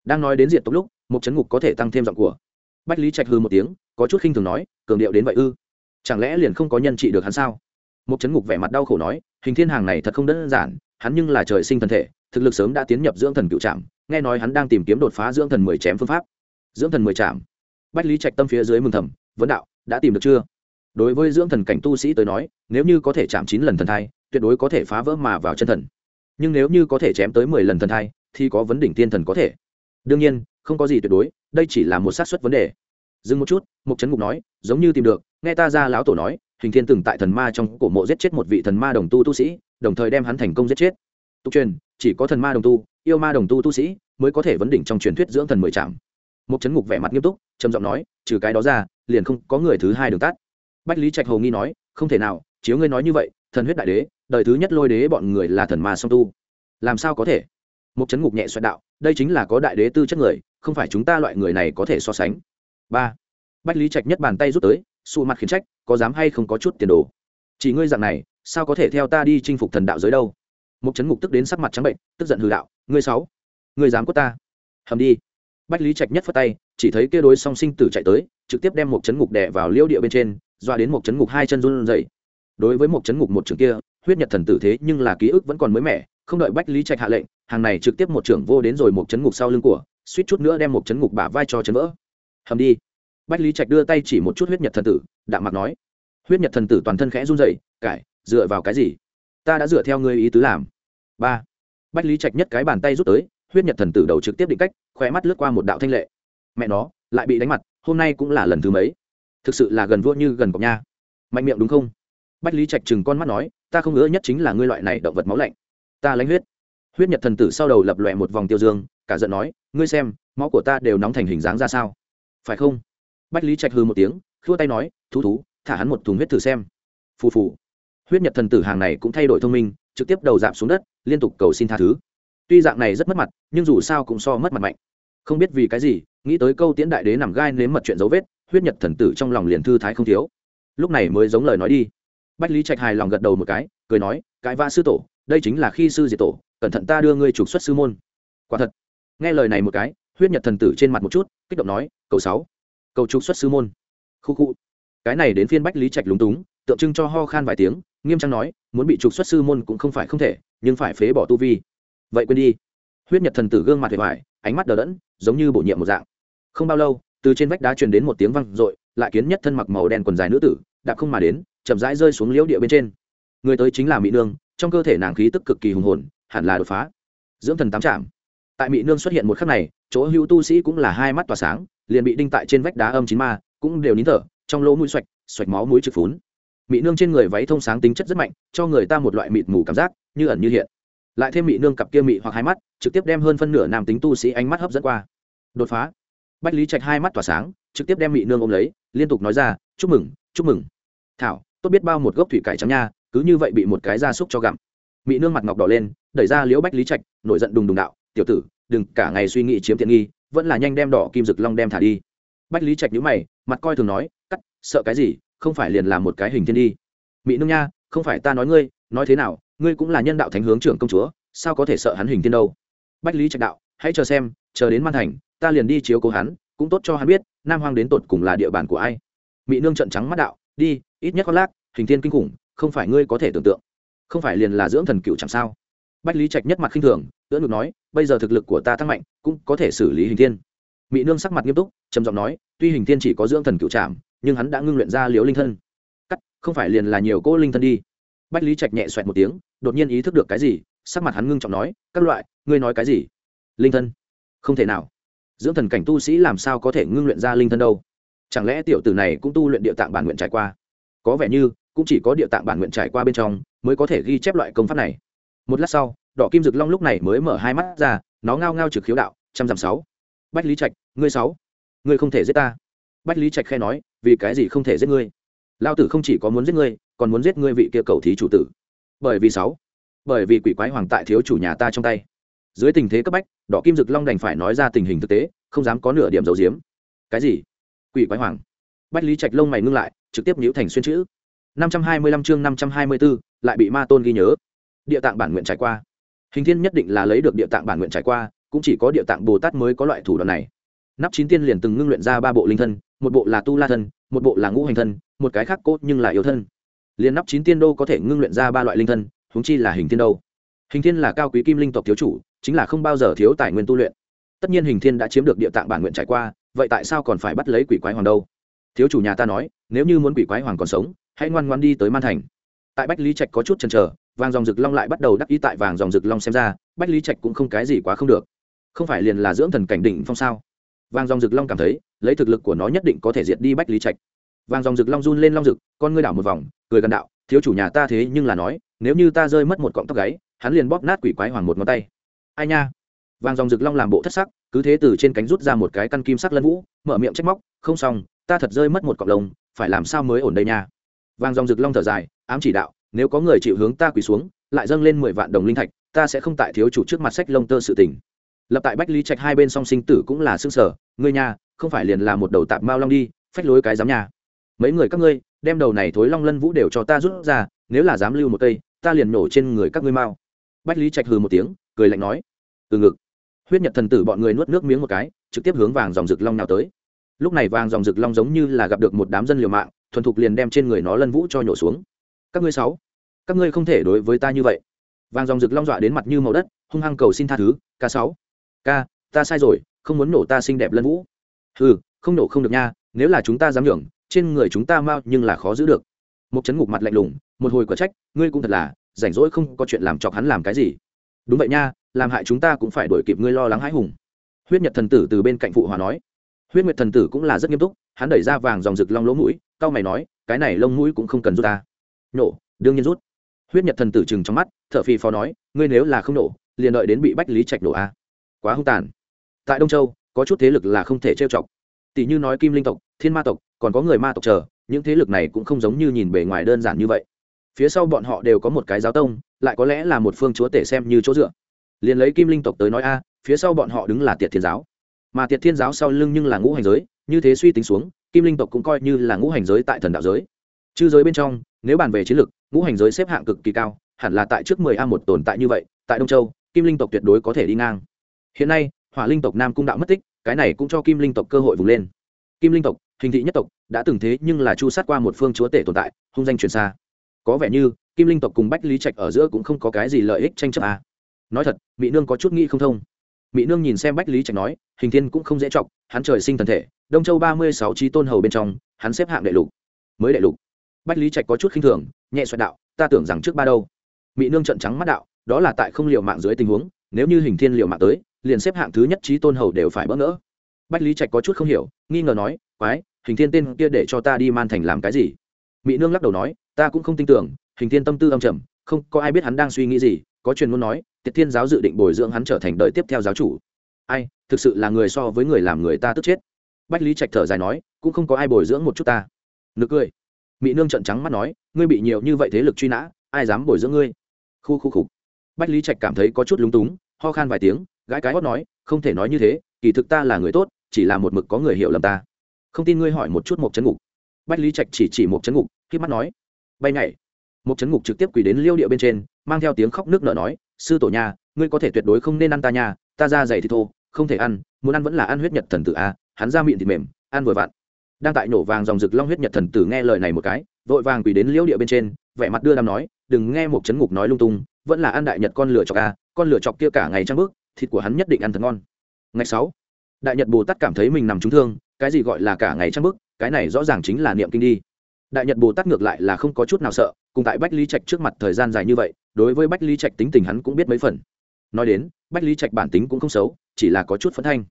Đang nói đến diệt tộc lúc một chấn ngục có thể tăng thêm giọng của. Bách lý trạch hư một tiếng, có chút khinh thường nói, cường điệu đến vậy ư? Chẳng lẽ liền không có nhân trị được hắn sao? Một chấn ngục vẻ mặt đau khổ nói, hình thiên hàng này thật không đơn giản hắn nhưng là trời sinh thần thể, thực lực sớm đã tiến nhập dưỡng thần cựu trạm, nghe nói hắn đang tìm kiếm đột phá dưỡng thần mười chém phương pháp. Dưỡng thần mười trạm. Bách lý trạch tâm phía dưới mừng thầm, vấn đạo, đã tìm được chưa? Đối với dưỡng thần cảnh tu sĩ tới nói, nếu như có thể chạm chín lần thần thai, tuyệt đối có thể phá vỡ mà vào chân thần. Nhưng nếu như có thể chém tới mười lần thần thai, thì có vấn đỉnh tiên thần có thể. Đương nhiên, không có gì tuyệt đối, đây chỉ là một xác suất vấn đề. Dừng một chút mục trấn ngục nói, giống như tìm được, nghe ta ra lão tổ nói, hình thiên từng tại thần ma trong cổ mộ giết chết một vị thần ma đồng tu tu sĩ đồng thời đem hắn thành công giết chết. Tục truyền, chỉ có thần ma đồng tu, yêu ma đồng tu tu sĩ mới có thể vấn đỉnh trong truyền thuyết dưỡng thần mười trạm một chấn ngục vẻ mặt nghiêm túc, trầm giọng nói, trừ cái đó ra, liền không có người thứ hai đường tắt. Bách lý trạch hầu nghi nói, không thể nào, chiếu ngươi nói như vậy, thần huyết đại đế, đời thứ nhất lôi đế bọn người là thần ma song tu. Làm sao có thể? Một chấn ngục nhẹ xoẹt đạo, đây chính là có đại đế tư chất người, không phải chúng ta loại người này có thể so sánh. Ba. Bách lý trạch nhất bàn tay rút tới, sụ mặt khiến trách, có dám hay không có chút tiền đồ? Chỉ ngươi dạng này sao có thể theo ta đi chinh phục thần đạo giới đâu? Mục Trấn ngục tức đến sắc mặt trắng bệnh, tức giận hư đạo, ngươi sáu, ngươi dám quất ta? Hầm đi. Bách lý trạch nhất phất tay, chỉ thấy kia đối song sinh tử chạy tới, trực tiếp đem một chấn ngục đè vào liêu địa bên trên, doa đến một chấn ngục hai chân run rẩy. Đối với một chấn ngục một trường kia, huyết nhật thần tử thế nhưng là ký ức vẫn còn mới mẻ, không đợi bách lý trạch hạ lệnh, hàng này trực tiếp một trưởng vô đến rồi một chấn ngục sau lưng của, suýt chút nữa đem một chấn ngục bả vai cho chấn vỡ. Hầm đi. Bách lý trạch đưa tay chỉ một chút huyết nhật thần tử, đạm mặt nói. Huyết nhật thần tử toàn thân khẽ run rẩy, cải dựa vào cái gì? Ta đã dựa theo ngươi ý tứ làm. Ba. Bách lý trạch nhất cái bàn tay rút tới, huyết nhật thần tử đầu trực tiếp định cách khoe mắt lướt qua một đạo thanh lệ. Mẹ nó, lại bị đánh mặt, hôm nay cũng là lần thứ mấy? Thực sự là gần vua như gần cọc nha. Mạnh miệng đúng không? Bách lý trạch chừng con mắt nói, ta không ngỡ nhất chính là ngươi loại này động vật máu lạnh. Ta lánh huyết. Huyết nhật thần tử sau đầu lập lòe một vòng tiêu dương, cả giận nói, ngươi xem, máu của ta đều nóng thành hình dáng ra sao? Phải không? Bách lý trạch hư một tiếng, khua tay nói, thú thú, thả hắn một thùng huyết thử xem. Phù phù huyết nhật thần tử hàng này cũng thay đổi thông minh, trực tiếp đầu dạp xuống đất, liên tục cầu xin tha thứ. Tuy dạng này rất mất mặt, nhưng dù sao cũng so mất mặt mạnh. Không biết vì cái gì, nghĩ tới câu tiễn đại đế nằm gai nếm mật chuyện dấu vết, huyết nhật thần tử trong lòng liền thư thái không thiếu. Lúc này mới giống lời nói đi. Bách lý trạch hài lòng gật đầu một cái, cười nói, cái va sư tổ, đây chính là khi sư diệt tổ, cẩn thận ta đưa ngươi trục xuất sư môn. Quả thật, nghe lời này một cái, huyết nhật thần tử trên mặt một chút, kích động nói cậu sáu, cầu trục xuất sư môn. Khu khu. Cái này đến phiên bách lý trạch lúng túng, tượng trưng cho ho khan vài tiếng nghiêm trang nói, muốn bị trục xuất sư môn cũng không phải không thể, nhưng phải phế bỏ tu vi. Vậy quên đi. Huyết nhật thần tử gương mặt hề hoài, ánh mắt đờ đẫn, giống như bổ nhiệm một dạng. Không bao lâu, từ trên vách đá truyền đến một tiếng văng r ộ i lại kiến nhất thân mặc màu đen quần dài nữ tử, đạp không mà đến, chậm rãi rơi xuống liễu địa bên trên. Người tới chính là mỹ nương, trong cơ thể nàng khí tức cực kỳ hùng hồn, hẳn là đột phá. Dưỡng thần tám trạm tại mỹ nương xuất hiện một khắc này, chỗ hữu tu sĩ cũng là hai mắt tỏa sáng, liền bị đinh tại trên vách đá âm chín ma, cũng đều nín thở, trong lỗ mũi xoạch xoạch máu mũi trực phún mỹ nương trên người váy thông sáng tính chất rất mạnh, cho người ta một loại mịt mù cảm giác, như ẩn như hiện. Lại thêm mỹ nương cặp kia mị hoặc hai mắt, trực tiếp đem hơn phân nửa nam tính tu sĩ ánh mắt hấp dẫn qua. Đột phá. Bách lý trạch hai mắt tỏa sáng, trực tiếp đem mỹ nương ôm lấy, liên tục nói ra, chúc mừng chúc mừng. Thảo, tốt biết bao một gốc thủy cải trắng nha, cứ như vậy bị một cái gia súc cho gặm. Mỹ nương mặt ngọc đỏ lên, đẩy ra liễu bách lý trạch, nổi giận đùng đùng đạo, tiểu tử, đừng cả ngày suy nghĩ chiếm tiện nghi, vẫn là nhanh đem đỏ kim rực long đem thả đi. Bách lý trạch nhíu mày, mặt coi thường nói, cắt, sợ cái gì? Không phải liền làm một cái hình thiên đi. Mỹ nương nha, không phải ta nói ngươi, nói thế nào, ngươi cũng là nhân đạo thánh hướng trưởng công chúa, sao có thể sợ hắn hình thiên đâu? Bách lý trạch đạo, hãy chờ xem, chờ đến man thành, ta liền đi chiếu cố hắn, cũng tốt cho hắn biết, nam hoang đến tột cùng là địa bàn của ai. Mỹ nương trận trắng mắt đạo, đi, ít nhất con lác, hình thiên kinh khủng, không phải ngươi có thể tưởng tượng. Không phải liền là dưỡng thần cựu chẳng sao? Bách lý trạch nhất mặt khinh thường, ưỡn ngược nói, bây giờ thực lực của ta tăng mạnh, cũng có thể xử lý hình thiên. Mỹ nương sắc mặt nghiêm túc, trầm giọng nói, tuy hình thiên chỉ có dưỡng thần cựu trạm nhưng hắn đã ngưng luyện ra liễu linh thân. Cắt, không phải liền là nhiều cỗ linh thân đi. Bách lý trạch nhẹ xoẹt một tiếng, đột nhiên ý thức được cái gì, sắc mặt hắn ngưng trọng nói, các loại, ngươi nói cái gì? Linh thân. Không thể nào. Dưỡng thần cảnh tu sĩ làm sao có thể ngưng luyện ra linh thân đâu? Chẳng lẽ tiểu tử này cũng tu luyện địa tạng bản nguyện trải qua? Có vẻ như, cũng chỉ có địa tạng bản nguyện trải qua bên trong mới có thể ghi chép loại công pháp này. Một lát sau, đỏ kim dực long lúc này mới mở hai mắt ra, nó ngao ngao trực khiếu đạo, trăm dặm sáu. Bách lý trạch, ngươi sáu. Ngươi không thể giết ta bách lý trạch khe nói vì cái gì không thể giết ngươi? Lao tử không chỉ có muốn giết ngươi còn muốn giết ngươi vị kia cầu thí chủ tử. Bởi vì sáu bởi vì quỷ quái hoàng tại thiếu chủ nhà ta trong tay. Dưới tình thế cấp bách đỏ kim dực long đành phải nói ra tình hình thực tế không dám có nửa điểm dầu diếm cái gì? Quỷ quái hoàng? Bách lý trạch lông mày ngưng lại trực tiếp nhíu thành xuyên chữ. Năm trăm hai mươi lăm chương năm trăm hai mươi 524, lại bị ma tôn ghi nhớ. Địa tạng bản nguyện trải qua. Hình thiên nhất định là lấy được địa tạng bản nguyện trải qua cũng chỉ có địa tạng bồ tát mới có loại thủ đoạn này. Nắp chín tiên liền từng ngưng luyện ra ba bộ linh thân một bộ là tu la thân, một bộ là ngũ hành thân, một cái khác cốt nhưng là yếu thân. Liền nắp chín tiên đô có thể ngưng luyện ra ba loại linh thân húng chi là hình thiên đâu hình thiên là cao quý kim linh tộc thiếu chủ, chính là không bao giờ thiếu tài nguyên tu luyện. Tất nhiên hình thiên đã chiếm được địa tạng bản nguyện trải qua, vậy tại sao còn phải bắt lấy quỷ quái hoàng đâu? Thiếu chủ nhà ta nói, nếu như muốn quỷ quái hoàng còn sống, hãy ngoan ngoan đi tới man thành. Tại bách lý trạch có chút chần chờ, vàng dòng rực long lại bắt đầu đắc ý tại vàng dòng rực long xem ra, bách lý trạch cũng không cái gì quá không được. Không phải liền là dưỡng thần cảnh đỉnh phong sao? Vàng dòng rực long cảm thấy, lấy thực lực của nó nhất định có thể diệt đi bách lý trạch. Vàng dòng rực long run lên long rực, con ngươi đảo một vòng, cười gần đạo, thiếu chủ nhà ta thế nhưng là nói, nếu như ta rơi mất một cọng tóc gáy, hắn liền bóp nát quỷ quái hoàng một ngón tay. Ai nha? Vàng dòng rực long làm bộ thất sắc, cứ thế từ trên cánh rút ra một cái căn kim sắc lân vũ, mở miệng trách móc, không xong, ta thật rơi mất một cọng lông, phải làm sao mới ổn đây nha? Vàng dòng rực long thở dài, ám chỉ đạo, nếu có người chịu hướng ta quỳ xuống, lại dâng lên mười vạn đồng linh thạch, ta sẽ không tại thiếu chủ trước mặt sách lông tơ sự tình lập tại bách lý trạch hai bên song sinh tử cũng là xương sở ngươi nhà không phải liền là một đầu tạp mao long đi phách lối cái dám nhà mấy người các ngươi đem đầu này thối long lân vũ đều cho ta rút ra nếu là dám lưu một cây ta liền nổ trên người các ngươi mao bách lý trạch hừ một tiếng cười lạnh nói từ ngực huyết nhật thần tử bọn người nuốt nước miếng một cái trực tiếp hướng vàng dòng rực long nào tới lúc này vàng dòng rực long giống như là gặp được một đám dân liều mạng thuần thục liền đem trên người nó lân vũ cho nhổ xuống các ngươi sáu các ngươi không thể đối với ta như vậy vàng dòng rực long dọa đến mặt như màu đất hung hăng cầu xin tha thứ k sáu Ca, ta sai rồi không muốn nổ ta xinh đẹp lân vũ. Ừ không nổ không được nha nếu là chúng ta dám nhường trên người chúng ta mau nhưng là khó giữ được. Một chấn ngục mặt lạnh lùng một hồi quả trách ngươi cũng thật là rảnh rỗi không có chuyện làm chọc hắn làm cái gì. Đúng vậy nha làm hại chúng ta cũng phải đổi kịp ngươi lo lắng hãi hùng. Huyết nhật thần tử từ bên cạnh phụ hòa nói. Huyết nguyệt thần tử cũng là rất nghiêm túc hắn đẩy ra vàng dòng rực long lỗ mũi cau mày nói cái này lông mũi cũng không cần rút ta. Nhổ đương nhiên rút. Huyết nhật thần tử chừng trong mắt t h ở phì phò nói ngươi nếu là không nổ liền đợi đến bị bách lý trạch nổ a quá hung tàn. Tại đông châu, có chút thế lực là không thể trêu chọc. Tỷ như nói kim linh tộc, thiên ma tộc, còn có người ma tộc chờ, những thế lực này cũng không giống như nhìn bề ngoài đơn giản như vậy. Phía sau bọn họ đều có một cái giáo tông, lại có lẽ là một phương chúa tể xem như chỗ dựa. Liền lấy kim linh tộc tới nói a, phía sau bọn họ đứng là tiệt thiên giáo. Mà tiệt thiên giáo sau lưng nhưng là ngũ hành giới, như thế suy tính xuống, kim linh tộc cũng coi như là ngũ hành giới tại thần đạo giới. Chư giới bên trong, nếu bàn về chiến lược, ngũ hành giới xếp hạng cực kỳ cao, hẳn là tại trước mười a một tồn tại như vậy, tại đông châu, kim linh tộc tuyệt đối có thể đi ngang hiện nay, hỏa linh tộc nam cung đạo mất tích, cái này cũng cho kim linh tộc cơ hội vùng lên. Kim linh tộc, hình thị nhất tộc, đã từng thế nhưng là chu sát qua một phương chúa tể tồn tại, hung danh truyền xa. Có vẻ như, kim linh tộc cùng bách lý trạch ở giữa cũng không có cái gì lợi ích tranh chấp à. nói thật mỹ nương có chút nghĩ không thông. Mỹ nương nhìn xem bách lý trạch nói, hình thiên cũng không dễ chọc, hắn trời sinh thần thể, đông châu ba mươi sáu trí tôn hầu bên trong, hắn xếp hạng đệ lục. Mới đệ lục. Bách lý trạch có chút khinh thường, nhẹ xoẹt đạo, ta tưởng rằng trước ba đâu. Mỹ nương trận trắng mắt đạo, đó là tại không liệu mạng dưới tình huống, nếu như hình thiên liệu mạng tới liền xếp hạng thứ nhất trí tôn hầu đều phải bỡ ngỡ. Bách lý trạch có chút không hiểu, nghi ngờ nói, quái, hình thiên tên kia để cho ta đi man thành làm cái gì? Mỹ nương lắc đầu nói, ta cũng không tin tưởng, hình thiên tâm tư âm trầm, không có ai biết hắn đang suy nghĩ gì, có truyền muốn nói tiết thiên giáo dự định bồi dưỡng hắn trở thành đời tiếp theo giáo chủ. Ai, thực sự là người so với người làm người ta tức chết. Bách lý trạch thở dài nói, cũng không có ai bồi dưỡng một chút ta. Nực cười. Mỹ nương trận trắng mắt nói, ngươi bị nhiều như vậy thế lực truy nã, ai dám bồi dưỡng ngươi? Khu khu khục. Bách lý trạch cảm thấy có chút lúng túng, ho khan vài tiếng gãi cái hót nói, không thể nói như thế, kỳ thực ta là người tốt, chỉ là một mực có người hiểu lầm ta. Không tin ngươi hỏi một chút một chấn ngục. Bách lý trạch chỉ chỉ một chấn ngục khi mắt nói, bay nhảy. Một chấn ngục trực tiếp quỳ đến liêu địa bên trên, mang theo tiếng khóc nước nở nói, sư tổ nhà ngươi có thể tuyệt đối không nên ăn ta nhà ta ra dày thì thô, không thể ăn, muốn ăn vẫn là ăn huyết nhật thần tử a hắn ra miệng thì mềm, ăn vừa vặn. Đang tại nổ vàng dòng rực long huyết nhật thần tử nghe lời này một cái, vội vàng quỳ đến liêu địa bên trên, vẻ mặt đưa đam nói, đừng nghe một chấn ngục nói lung tung, vẫn là ăn đại nhật con lửa chọc a con lửa chọc kia cả ngày trăng bước thịt của hắn nhất định ăn thật ngon. Ngày sáu, đại nhật bồ tát cảm thấy mình nằm trúng thương, cái gì gọi là cả ngày trăng bức, cái này rõ ràng chính là niệm kinh đi. Đại nhật bồ tát ngược lại là không có chút nào sợ, cùng tại bách lý trạch trước mặt thời gian dài như vậy, đối với bách lý trạch tính tình hắn cũng biết mấy phần. Nói đến, bách lý trạch bản tính cũng không xấu, chỉ là có chút phấn thanh.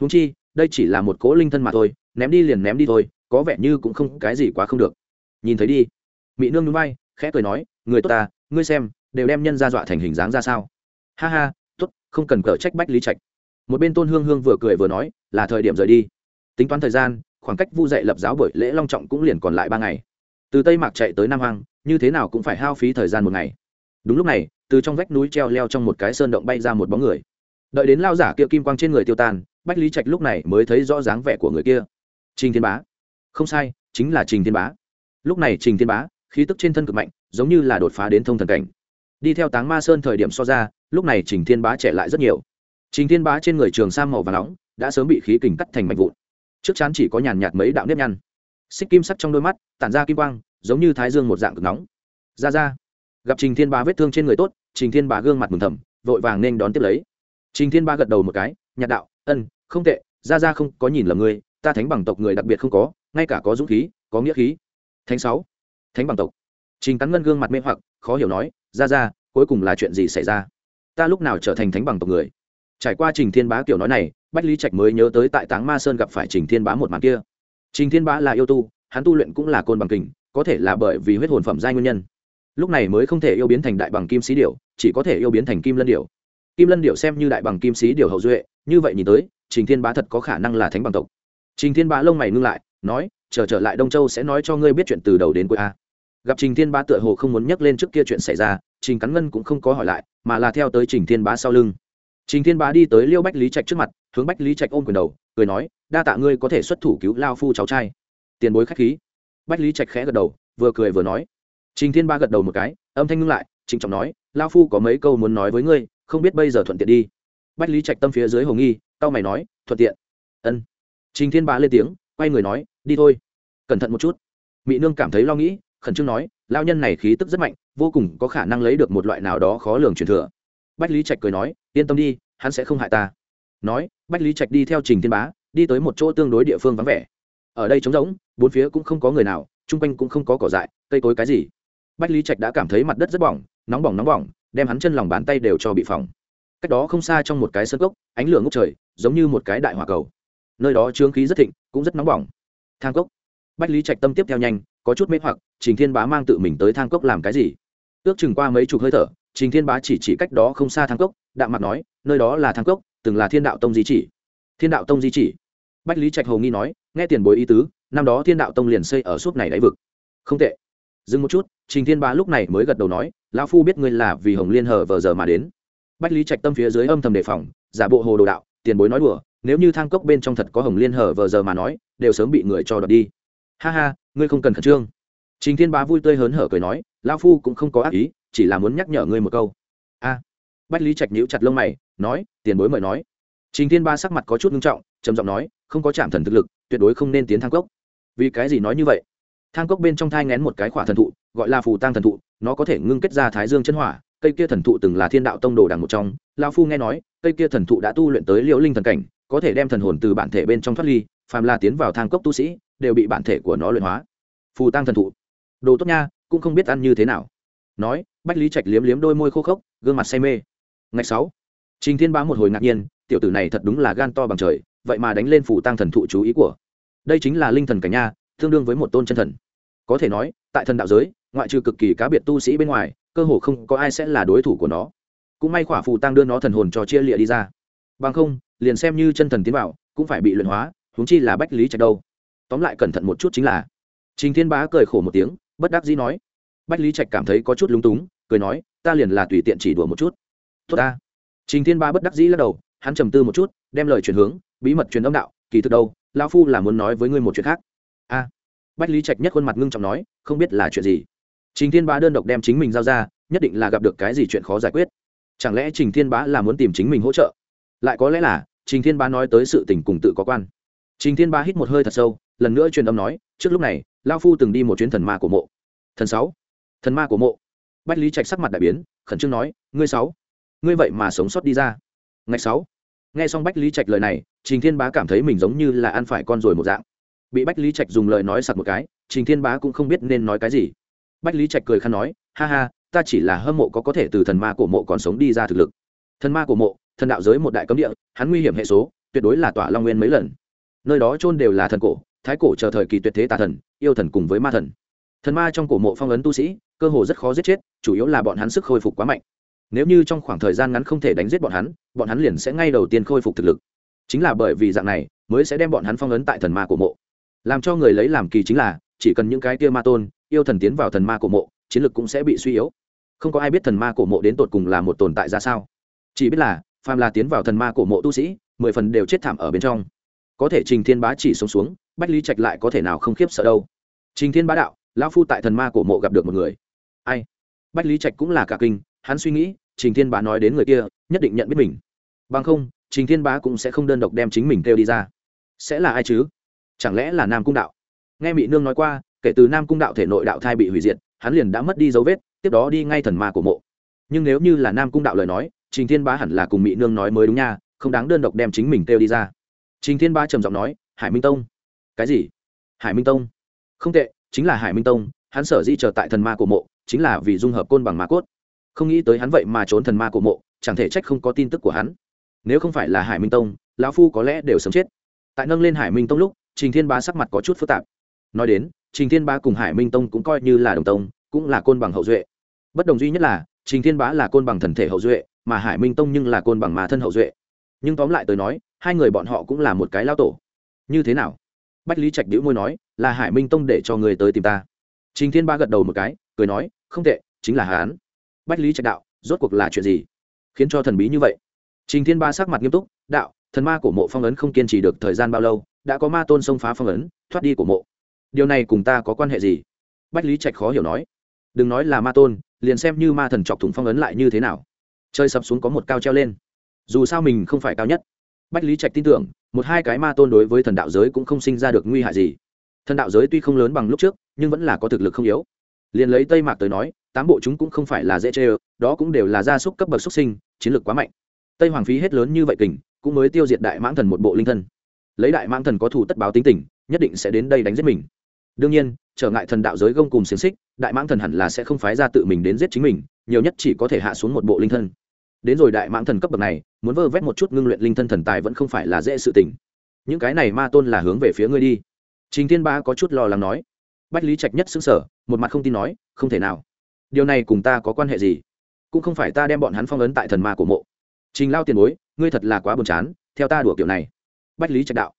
Húng chi, đây chỉ là một cố linh thân mà thôi, ném đi liền ném đi thôi, có vẻ như cũng không, cái gì quá không được. Nhìn thấy đi. Mỹ nương núi bay khẽ cười nói, người tốt ta, ngươi xem, đều đem nhân ra dọa thành hình dáng ra sao? Ha ha không cần cờ trách bách lý trạch. Một bên tôn hương hương vừa cười vừa nói, là thời điểm rời đi. Tính toán thời gian, khoảng cách vu dạy lập giáo bởi lễ long trọng cũng liền còn lại ba ngày. Từ tây mạc chạy tới nam hoàng như thế nào cũng phải hao phí thời gian một ngày. Đúng lúc này, từ trong vách núi treo leo trong một cái sơn động bay ra một bóng người. Đợi đến lao giả kia kim quang trên người tiêu tan, bách lý trạch lúc này mới thấy rõ dáng vẻ của người kia. Trình thiên bá. Không sai, chính là trình thiên bá. Lúc này trình thiên bá, khí tức trên thân cực mạnh, giống như là đột phá đến thông thần cảnh. Đi theo táng ma sơn thời điểm so ra lúc này trình thiên bá trẻ lại rất nhiều. Trình thiên bá trên người trường sam màu và nóng đã sớm bị khí kình cắt thành mạch vụn. Trước chán chỉ có nhàn nhạt mấy đạo nếp nhăn. Xích kim sắc trong đôi mắt tản ra kim quang, giống như thái dương một dạng cực nóng. Ra ra. Gặp trình thiên bá vết thương trên người tốt, trình thiên bá gương mặt mừng thầm, vội vàng nên đón tiếp lấy. Trình thiên bá gật đầu một cái, nhạt đạo, ân, không tệ, ra ra không có nhìn lầm người ta thánh bằng tộc người đặc biệt không có, ngay cả có dũng khí, có nghĩa khí. Thánh sáu. Thánh bằng tộc. Trình cắn ngân gương mặt mê hoặc, khó hiểu nói, ra ra, cuối cùng là chuyện gì xảy ra? Ta lúc nào trở thành thánh bằng tộc người? Trải qua trình thiên bá kiểu nói này bách lý trạch mới nhớ tới tại táng ma sơn gặp phải trình thiên bá một màn kia. Trình thiên bá là yêu tu hắn tu luyện cũng là côn bằng kình có thể là bởi vì huyết hồn phẩm giai nguyên nhân. Lúc này mới không thể yêu biến thành đại bằng kim sĩ điểu chỉ có thể yêu biến thành kim lân điểu. Kim lân điểu xem như đại bằng kim sĩ điểu hậu duệ như vậy nhìn tới trình thiên bá thật có khả năng là thánh bằng tộc. Trình thiên bá lông mày ngưng lại nói chờ trở, trở lại đông châu sẽ nói cho ngươi biết chuyện từ đầu đến cuối a. Gặp trình thiên bá tựa hồ không muốn nhắc lên trước kia chuyện xảy ra trình cắn ngân cũng không có hỏi lại, mà là theo tới trình thiên bá sau lưng. Trình thiên bá đi tới liêu bách lý trạch trước mặt, hướng bách lý trạch ôm quyền đầu, cười nói, đa tạ ngươi có thể xuất thủ cứu lao phu cháu trai. Tiền bối khách khí. Bách lý trạch khẽ gật đầu, vừa cười vừa nói. Trình thiên bá gật đầu một cái, âm thanh ngưng lại, trịnh trọng nói, lao phu có mấy câu muốn nói với ngươi, không biết bây giờ thuận tiện đi. Bách lý trạch tâm phía dưới hồ nghi tao mày nói, thuận tiện. Ân. Trình thiên bá lên tiếng, quay người nói, đi thôi. Cẩn thận một chút. Mỹ nương cảm thấy lo nghĩ khẩn trương nói lao nhân này khí tức rất mạnh, vô cùng có khả năng lấy được một loại nào đó khó lường truyền thừa. Bách lý trạch cười nói, yên tâm đi, hắn sẽ không hại ta. Nói, bách lý trạch đi theo trình thiên bá, đi tới một chỗ tương đối địa phương vắng vẻ. Ở đây trống rỗng, bốn phía cũng không có người nào, chung quanh cũng không có cỏ dại, cây cối cái gì. Bách lý trạch đã cảm thấy mặt đất rất bỏng, nóng bỏng nóng bỏng, đem hắn chân lòng bàn tay đều cho bị phỏng. Cách đó không xa trong một cái sân cốc, ánh lửa ngốc trời, giống như một cái đại hỏa cầu. Nơi đó trướng khí rất thịnh, cũng rất nóng bỏng. Thang cốc. Bách lý trạch tâm tiếp theo nhanh có chút mê hoặc, trình thiên bá mang tự mình tới thang cốc làm cái gì? Ước chừng qua mấy chục hơi thở, trình thiên bá chỉ chỉ cách đó không xa thang cốc, đạm mặt nói, nơi đó là thang cốc, từng là thiên đạo tông di chỉ. Thiên đạo tông di chỉ? Bách lý trạch hồ nghi nói, nghe tiền bối ý tứ, năm đó thiên đạo tông liền xây ở suốt này đáy vực. Không tệ. Dừng một chút, trình thiên bá lúc này mới gật đầu nói, lão phu biết ngươi là vì hồng liên hở vờ giờ mà đến. Bách lý trạch tâm phía dưới âm thầm đề phòng, giả bộ hồ đồ đạo, tiền bối nói đùa, nếu như thang cốc bên trong thật có hồng liên hở vờ giờ mà nói, đều sớm bị người cho đợt đi ha ha, ngươi không cần khẩn trương. Trình thiên bá vui tươi hớn hở cười nói lao phu cũng không có ác ý, chỉ là muốn nhắc nhở ngươi một câu. A. Bách lý trạch nhíu chặt lông mày, nói, tiền bối mời nói. Trình thiên ba sắc mặt có chút nghiêm trọng, trầm giọng nói, không có chạm thần thực lực, tuyệt đối không nên tiến thang cốc. Vì cái gì nói như vậy? Thang cốc bên trong thai ngén một cái khỏa thần thụ, gọi là phù tang thần thụ, nó có thể ngưng kết ra thái dương chân hỏa, cây kia thần thụ từng là thiên đạo tông đồ đằng một trong. Lao phu nghe nói, cây kia thần thụ đã tu luyện tới liễu linh thần cảnh, có thể đem thần hồn từ bản thể bên trong thoát ly, phàm là tiến vào thang cốc tu sĩ đều bị bản thể của nó luyện hóa. Phù tăng thần thụ. Đồ tốt nha, cũng không biết ăn như thế nào. Nói, bách lý trạch liếm liếm đôi môi khô khốc, gương mặt say mê. Ngày sáu, trình thiên bá một hồi ngạc nhiên, tiểu tử này thật đúng là gan to bằng trời, vậy mà đánh lên phù tăng thần thụ chú ý của. Đây chính là linh thần cảnh nha, tương đương với một tôn chân thần. Có thể nói, tại thần đạo giới, ngoại trừ cực kỳ cá biệt tu sĩ bên ngoài, cơ hồ không có ai sẽ là đối thủ của nó. Cũng may khỏa phù tăng đưa nó thần hồn cho chia lịa đi ra. Bằng không, liền xem như chân thần tiến vào, cũng phải bị luyện hóa, huống chi là bách lý trạch đâu tóm lại cẩn thận một chút chính là. Trình thiên bá cười khổ một tiếng, bất đắc dĩ nói. Bách lý trạch cảm thấy có chút lúng túng, cười nói, ta liền là tùy tiện chỉ đùa một chút. Tốt ta. Trình thiên bá bất đắc dĩ lắc đầu, hắn trầm tư một chút, đem lời chuyển hướng, bí mật truyền âm đạo, kỳ thực đâu lao phu là muốn nói với ngươi một chuyện khác. A. Bách lý trạch nhất khuôn mặt ngưng trọng nói, không biết là chuyện gì. Trình thiên bá đơn độc đem chính mình giao ra, nhất định là gặp được cái gì chuyện khó giải quyết. Chẳng lẽ trình thiên bá là muốn tìm chính mình hỗ trợ? Lại có lẽ là, trình thiên bá nói tới sự tình cùng tự có quan trình thiên bá hít một hơi thật sâu, lần nữa truyền âm nói, trước lúc này, lao phu từng đi một chuyến thần ma của mộ. Thần sáu. Thần ma của mộ. Bách lý trạch sắc mặt đại biến, khẩn trương nói, ngươi sáu. Ngươi vậy mà sống sót đi ra. Ngày sáu. Nghe xong bách lý trạch lời này, trình thiên bá cảm thấy mình giống như là ăn phải con rồi một dạng. Bị bách lý trạch dùng lời nói sặc một cái, trình thiên bá cũng không biết nên nói cái gì. Bách lý trạch cười khăn nói, ha ha, ta chỉ là hâm mộ có có thể từ thần ma của mộ còn sống đi ra thực lực. Thần ma của mộ, thần đạo giới một đại cấm địa, hắn nguy hiểm hệ số, tuyệt đối là tỏa long nguyên mấy lần nơi đó chôn đều là thần cổ, thái cổ chờ thời kỳ tuyệt thế tà thần, yêu thần cùng với ma thần. Thần ma trong cổ mộ phong ấn tu sĩ, cơ hồ rất khó giết chết, chủ yếu là bọn hắn sức khôi phục quá mạnh. Nếu như trong khoảng thời gian ngắn không thể đánh giết bọn hắn bọn hắn liền sẽ ngay đầu tiên khôi phục thực lực. Chính là bởi vì dạng này, mới sẽ đem bọn hắn phong ấn tại thần ma cổ mộ. Làm cho người lấy làm kỳ chính là, chỉ cần những cái kia ma tôn, yêu thần tiến vào thần ma cổ mộ, chiến lực cũng sẽ bị suy yếu. Không có ai biết thần ma cổ mộ đến tột cùng là một tồn tại ra sao. Chỉ biết là, phàm là tiến vào thần ma cổ mộ tu sĩ, mười phần đều chết thảm ở bên trong có thể trình thiên bá chỉ sống xuống, bách lý trạch lại có thể nào không khiếp sợ đâu. Trình thiên bá đạo, lão phu tại thần ma cổ mộ gặp được một người. Ai? Bách lý trạch cũng là cả kinh, hắn suy nghĩ, trình thiên bá nói đến người kia, nhất định nhận biết mình. Bằng không, trình thiên bá cũng sẽ không đơn độc đem chính mình kêu đi ra. Sẽ là ai chứ? Chẳng lẽ là nam cung đạo? Nghe mỹ nương nói qua, kể từ nam cung đạo thể nội đạo thai bị hủy diệt, hắn liền đã mất đi dấu vết, tiếp đó đi ngay thần ma của mộ. Nhưng nếu như là nam cung đạo lời nói, trình thiên bá hẳn là cùng mỹ nương nói mới đúng nha, không đáng đơn độc đem chính mình kêu đi ra trình thiên bá trầm giọng nói, hải minh tông. Cái gì? Hải minh tông. Không tệ, chính là hải minh tông, hắn sở dĩ chờ tại thần ma Cổ mộ, chính là vì dung hợp côn bằng ma cốt. Không nghĩ tới hắn vậy mà trốn thần ma Cổ mộ, chẳng thể trách không có tin tức của hắn. Nếu không phải là hải minh tông, lão phu có lẽ đều sớm chết. Tại nâng lên hải minh tông lúc, trình thiên bá sắc mặt có chút phức tạp. Nói đến, trình thiên bá cùng hải minh tông cũng coi như là đồng tông, cũng là côn bằng hậu duệ. Bất đồng duy nhất là, trình thiên bá là côn bằng thần thể hậu duệ, mà hải minh tông nhưng là côn bằng mà thân hậu duệ. Nhưng tóm lại tôi nói hai người bọn họ cũng là một cái lao tổ. Như thế nào? Bách lý trạch đĩu môi nói, là hải minh tông để cho người tới tìm ta. Trình thiên ba gật đầu một cái, cười nói, không tệ, chính là hán bách lý trạch đạo, rốt cuộc là chuyện gì? Khiến cho thần bí như vậy. Trình thiên ba sắc mặt nghiêm túc, đạo, thần ma của mộ phong ấn không kiên trì được thời gian bao lâu, đã có ma tôn xông phá phong ấn, thoát đi của mộ. Điều này cùng ta có quan hệ gì? Bách lý trạch khó hiểu nói. Đừng nói là ma tôn, liền xem như ma thần chọc thủng phong ấn lại như thế nào. Chơi sập xuống có một cao treo lên. Dù sao mình không phải cao nhất bách lý trạch tin tưởng, một hai cái ma tôn đối với thần đạo giới cũng không sinh ra được nguy hại gì. Thần đạo giới tuy không lớn bằng lúc trước, nhưng vẫn là có thực lực không yếu. Liền lấy tây mạc tới nói, tám bộ chúng cũng không phải là dễ chê ơ, đó cũng đều là gia súc cấp bậc xuất sinh, chiến lược quá mạnh. Tây hoàng phí hết lớn như vậy kình, cũng mới tiêu diệt đại mãng thần một bộ linh thân. Lấy đại mãng thần có thủ tất báo tính tình, nhất định sẽ đến đây đánh giết mình. Đương nhiên, trở ngại thần đạo giới gông cùng xiềng xích, đại mãng thần hẳn là sẽ không phái ra tự mình đến giết chính mình, nhiều nhất chỉ có thể hạ xuống một bộ linh thân đến rồi đại mãng thần cấp bậc này, muốn vơ vét một chút ngưng luyện linh thân thần tài vẫn không phải là dễ sự tình. Những cái này ma tôn là hướng về phía ngươi đi. Trình thiên ba có chút lo lắng nói. Bách lý trạch nhất xứng sở một mặt không tin nói, không thể nào. Điều này cùng ta có quan hệ gì? Cũng không phải ta đem bọn hắn phong ấn tại thần ma của mộ. Trình lao tiền bối, ngươi thật là quá buồn chán, theo ta đùa kiểu này. Bách lý trạch đạo.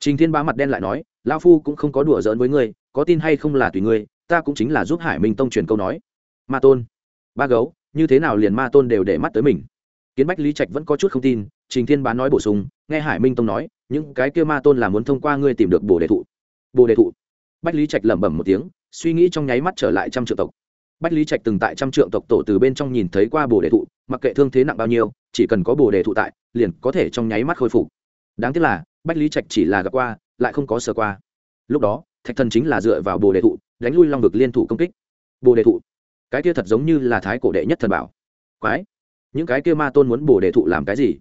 Trình thiên ba mặt đen lại nói, lao phu cũng không có đùa giỡn với ngươi, có tin hay không là tùy ngươi, ta cũng chính là giúp hải minh tông truyền câu nói. Ma tôn, ba gấu, như thế nào liền ma tôn đều để mắt tới mình? Kiến bách lý trạch vẫn có chút không tin, trình thiên bá nói bổ sung, nghe hải minh tông nói, những cái kia ma tôn là muốn thông qua ngươi tìm được bồ đề thụ. Bồ đề thụ. Bách lý trạch lẩm bẩm một tiếng, suy nghĩ trong nháy mắt trở lại trăm triệu tộc. Bách lý trạch từng tại trăm triệu tộc tổ từ bên trong nhìn thấy qua bồ đề thụ, mặc kệ thương thế nặng bao nhiêu, chỉ cần có bồ đề thụ tại, liền có thể trong nháy mắt khôi phục. Đáng tiếc là, bách lý trạch chỉ là gặp qua, lại không có sơ qua. Lúc đó, thạch thần chính là dựa vào bồ đề thụ, đánh lui long vực liên thủ công kích. Bồ đề thụ. Cái kia thật giống như là thái cổ đệ nhất thần bảo. Quái những cái kia ma tôn muốn bồ đề thụ làm cái gì?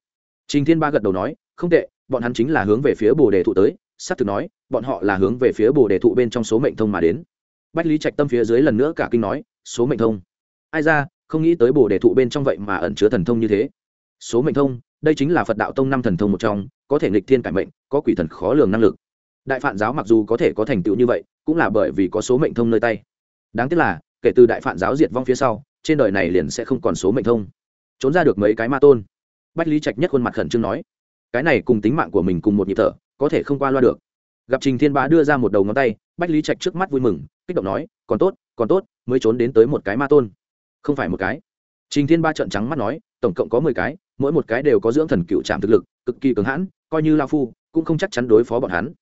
Trình thiên ba gật đầu nói, không tệ, bọn hắn chính là hướng về phía bồ đề thụ tới s á c thực nói, bọn họ là hướng về phía bồ đề thụ bên trong số mệnh thông mà đến. Bách lý trạch tâm phía dưới lần nữa cả kinh nói, số mệnh thông? Ai ra, không nghĩ tới bồ đề thụ bên trong vậy mà ẩn chứa thần thông như thế. Số mệnh thông, đây chính là phật đạo tông năm thần thông một trong, có thể nghịch thiên cải mệnh, có quỷ thần khó lường năng lực. Đại phản giáo mặc dù có thể có thành tựu như vậy, cũng là bởi vì có số mệnh thông nơi tay. Đáng tiếc là, kể từ đại phản giáo diệt vong phía sau, trên đời này liền sẽ không còn số mệnh thông trốn ra được mấy cái ma tôn. Bách lý trạch nhất khuôn mặt khẩn trương nói, cái này cùng tính mạng của mình cùng một nhịp thở, có thể không qua loa được. Gặp trình thiên bá đưa ra một đầu ngón tay, bách lý trạch trước mắt vui mừng, kích động nói, còn tốt còn tốt, mới trốn đến tới một cái ma tôn. Không phải một cái. Trình thiên ba trợn trắng mắt nói, tổng cộng có mười cái, mỗi một cái đều có dưỡng thần cựu trạm thực lực, cực kỳ cứng hãn, coi như lao phu, cũng không chắc chắn đối phó bọn hắn.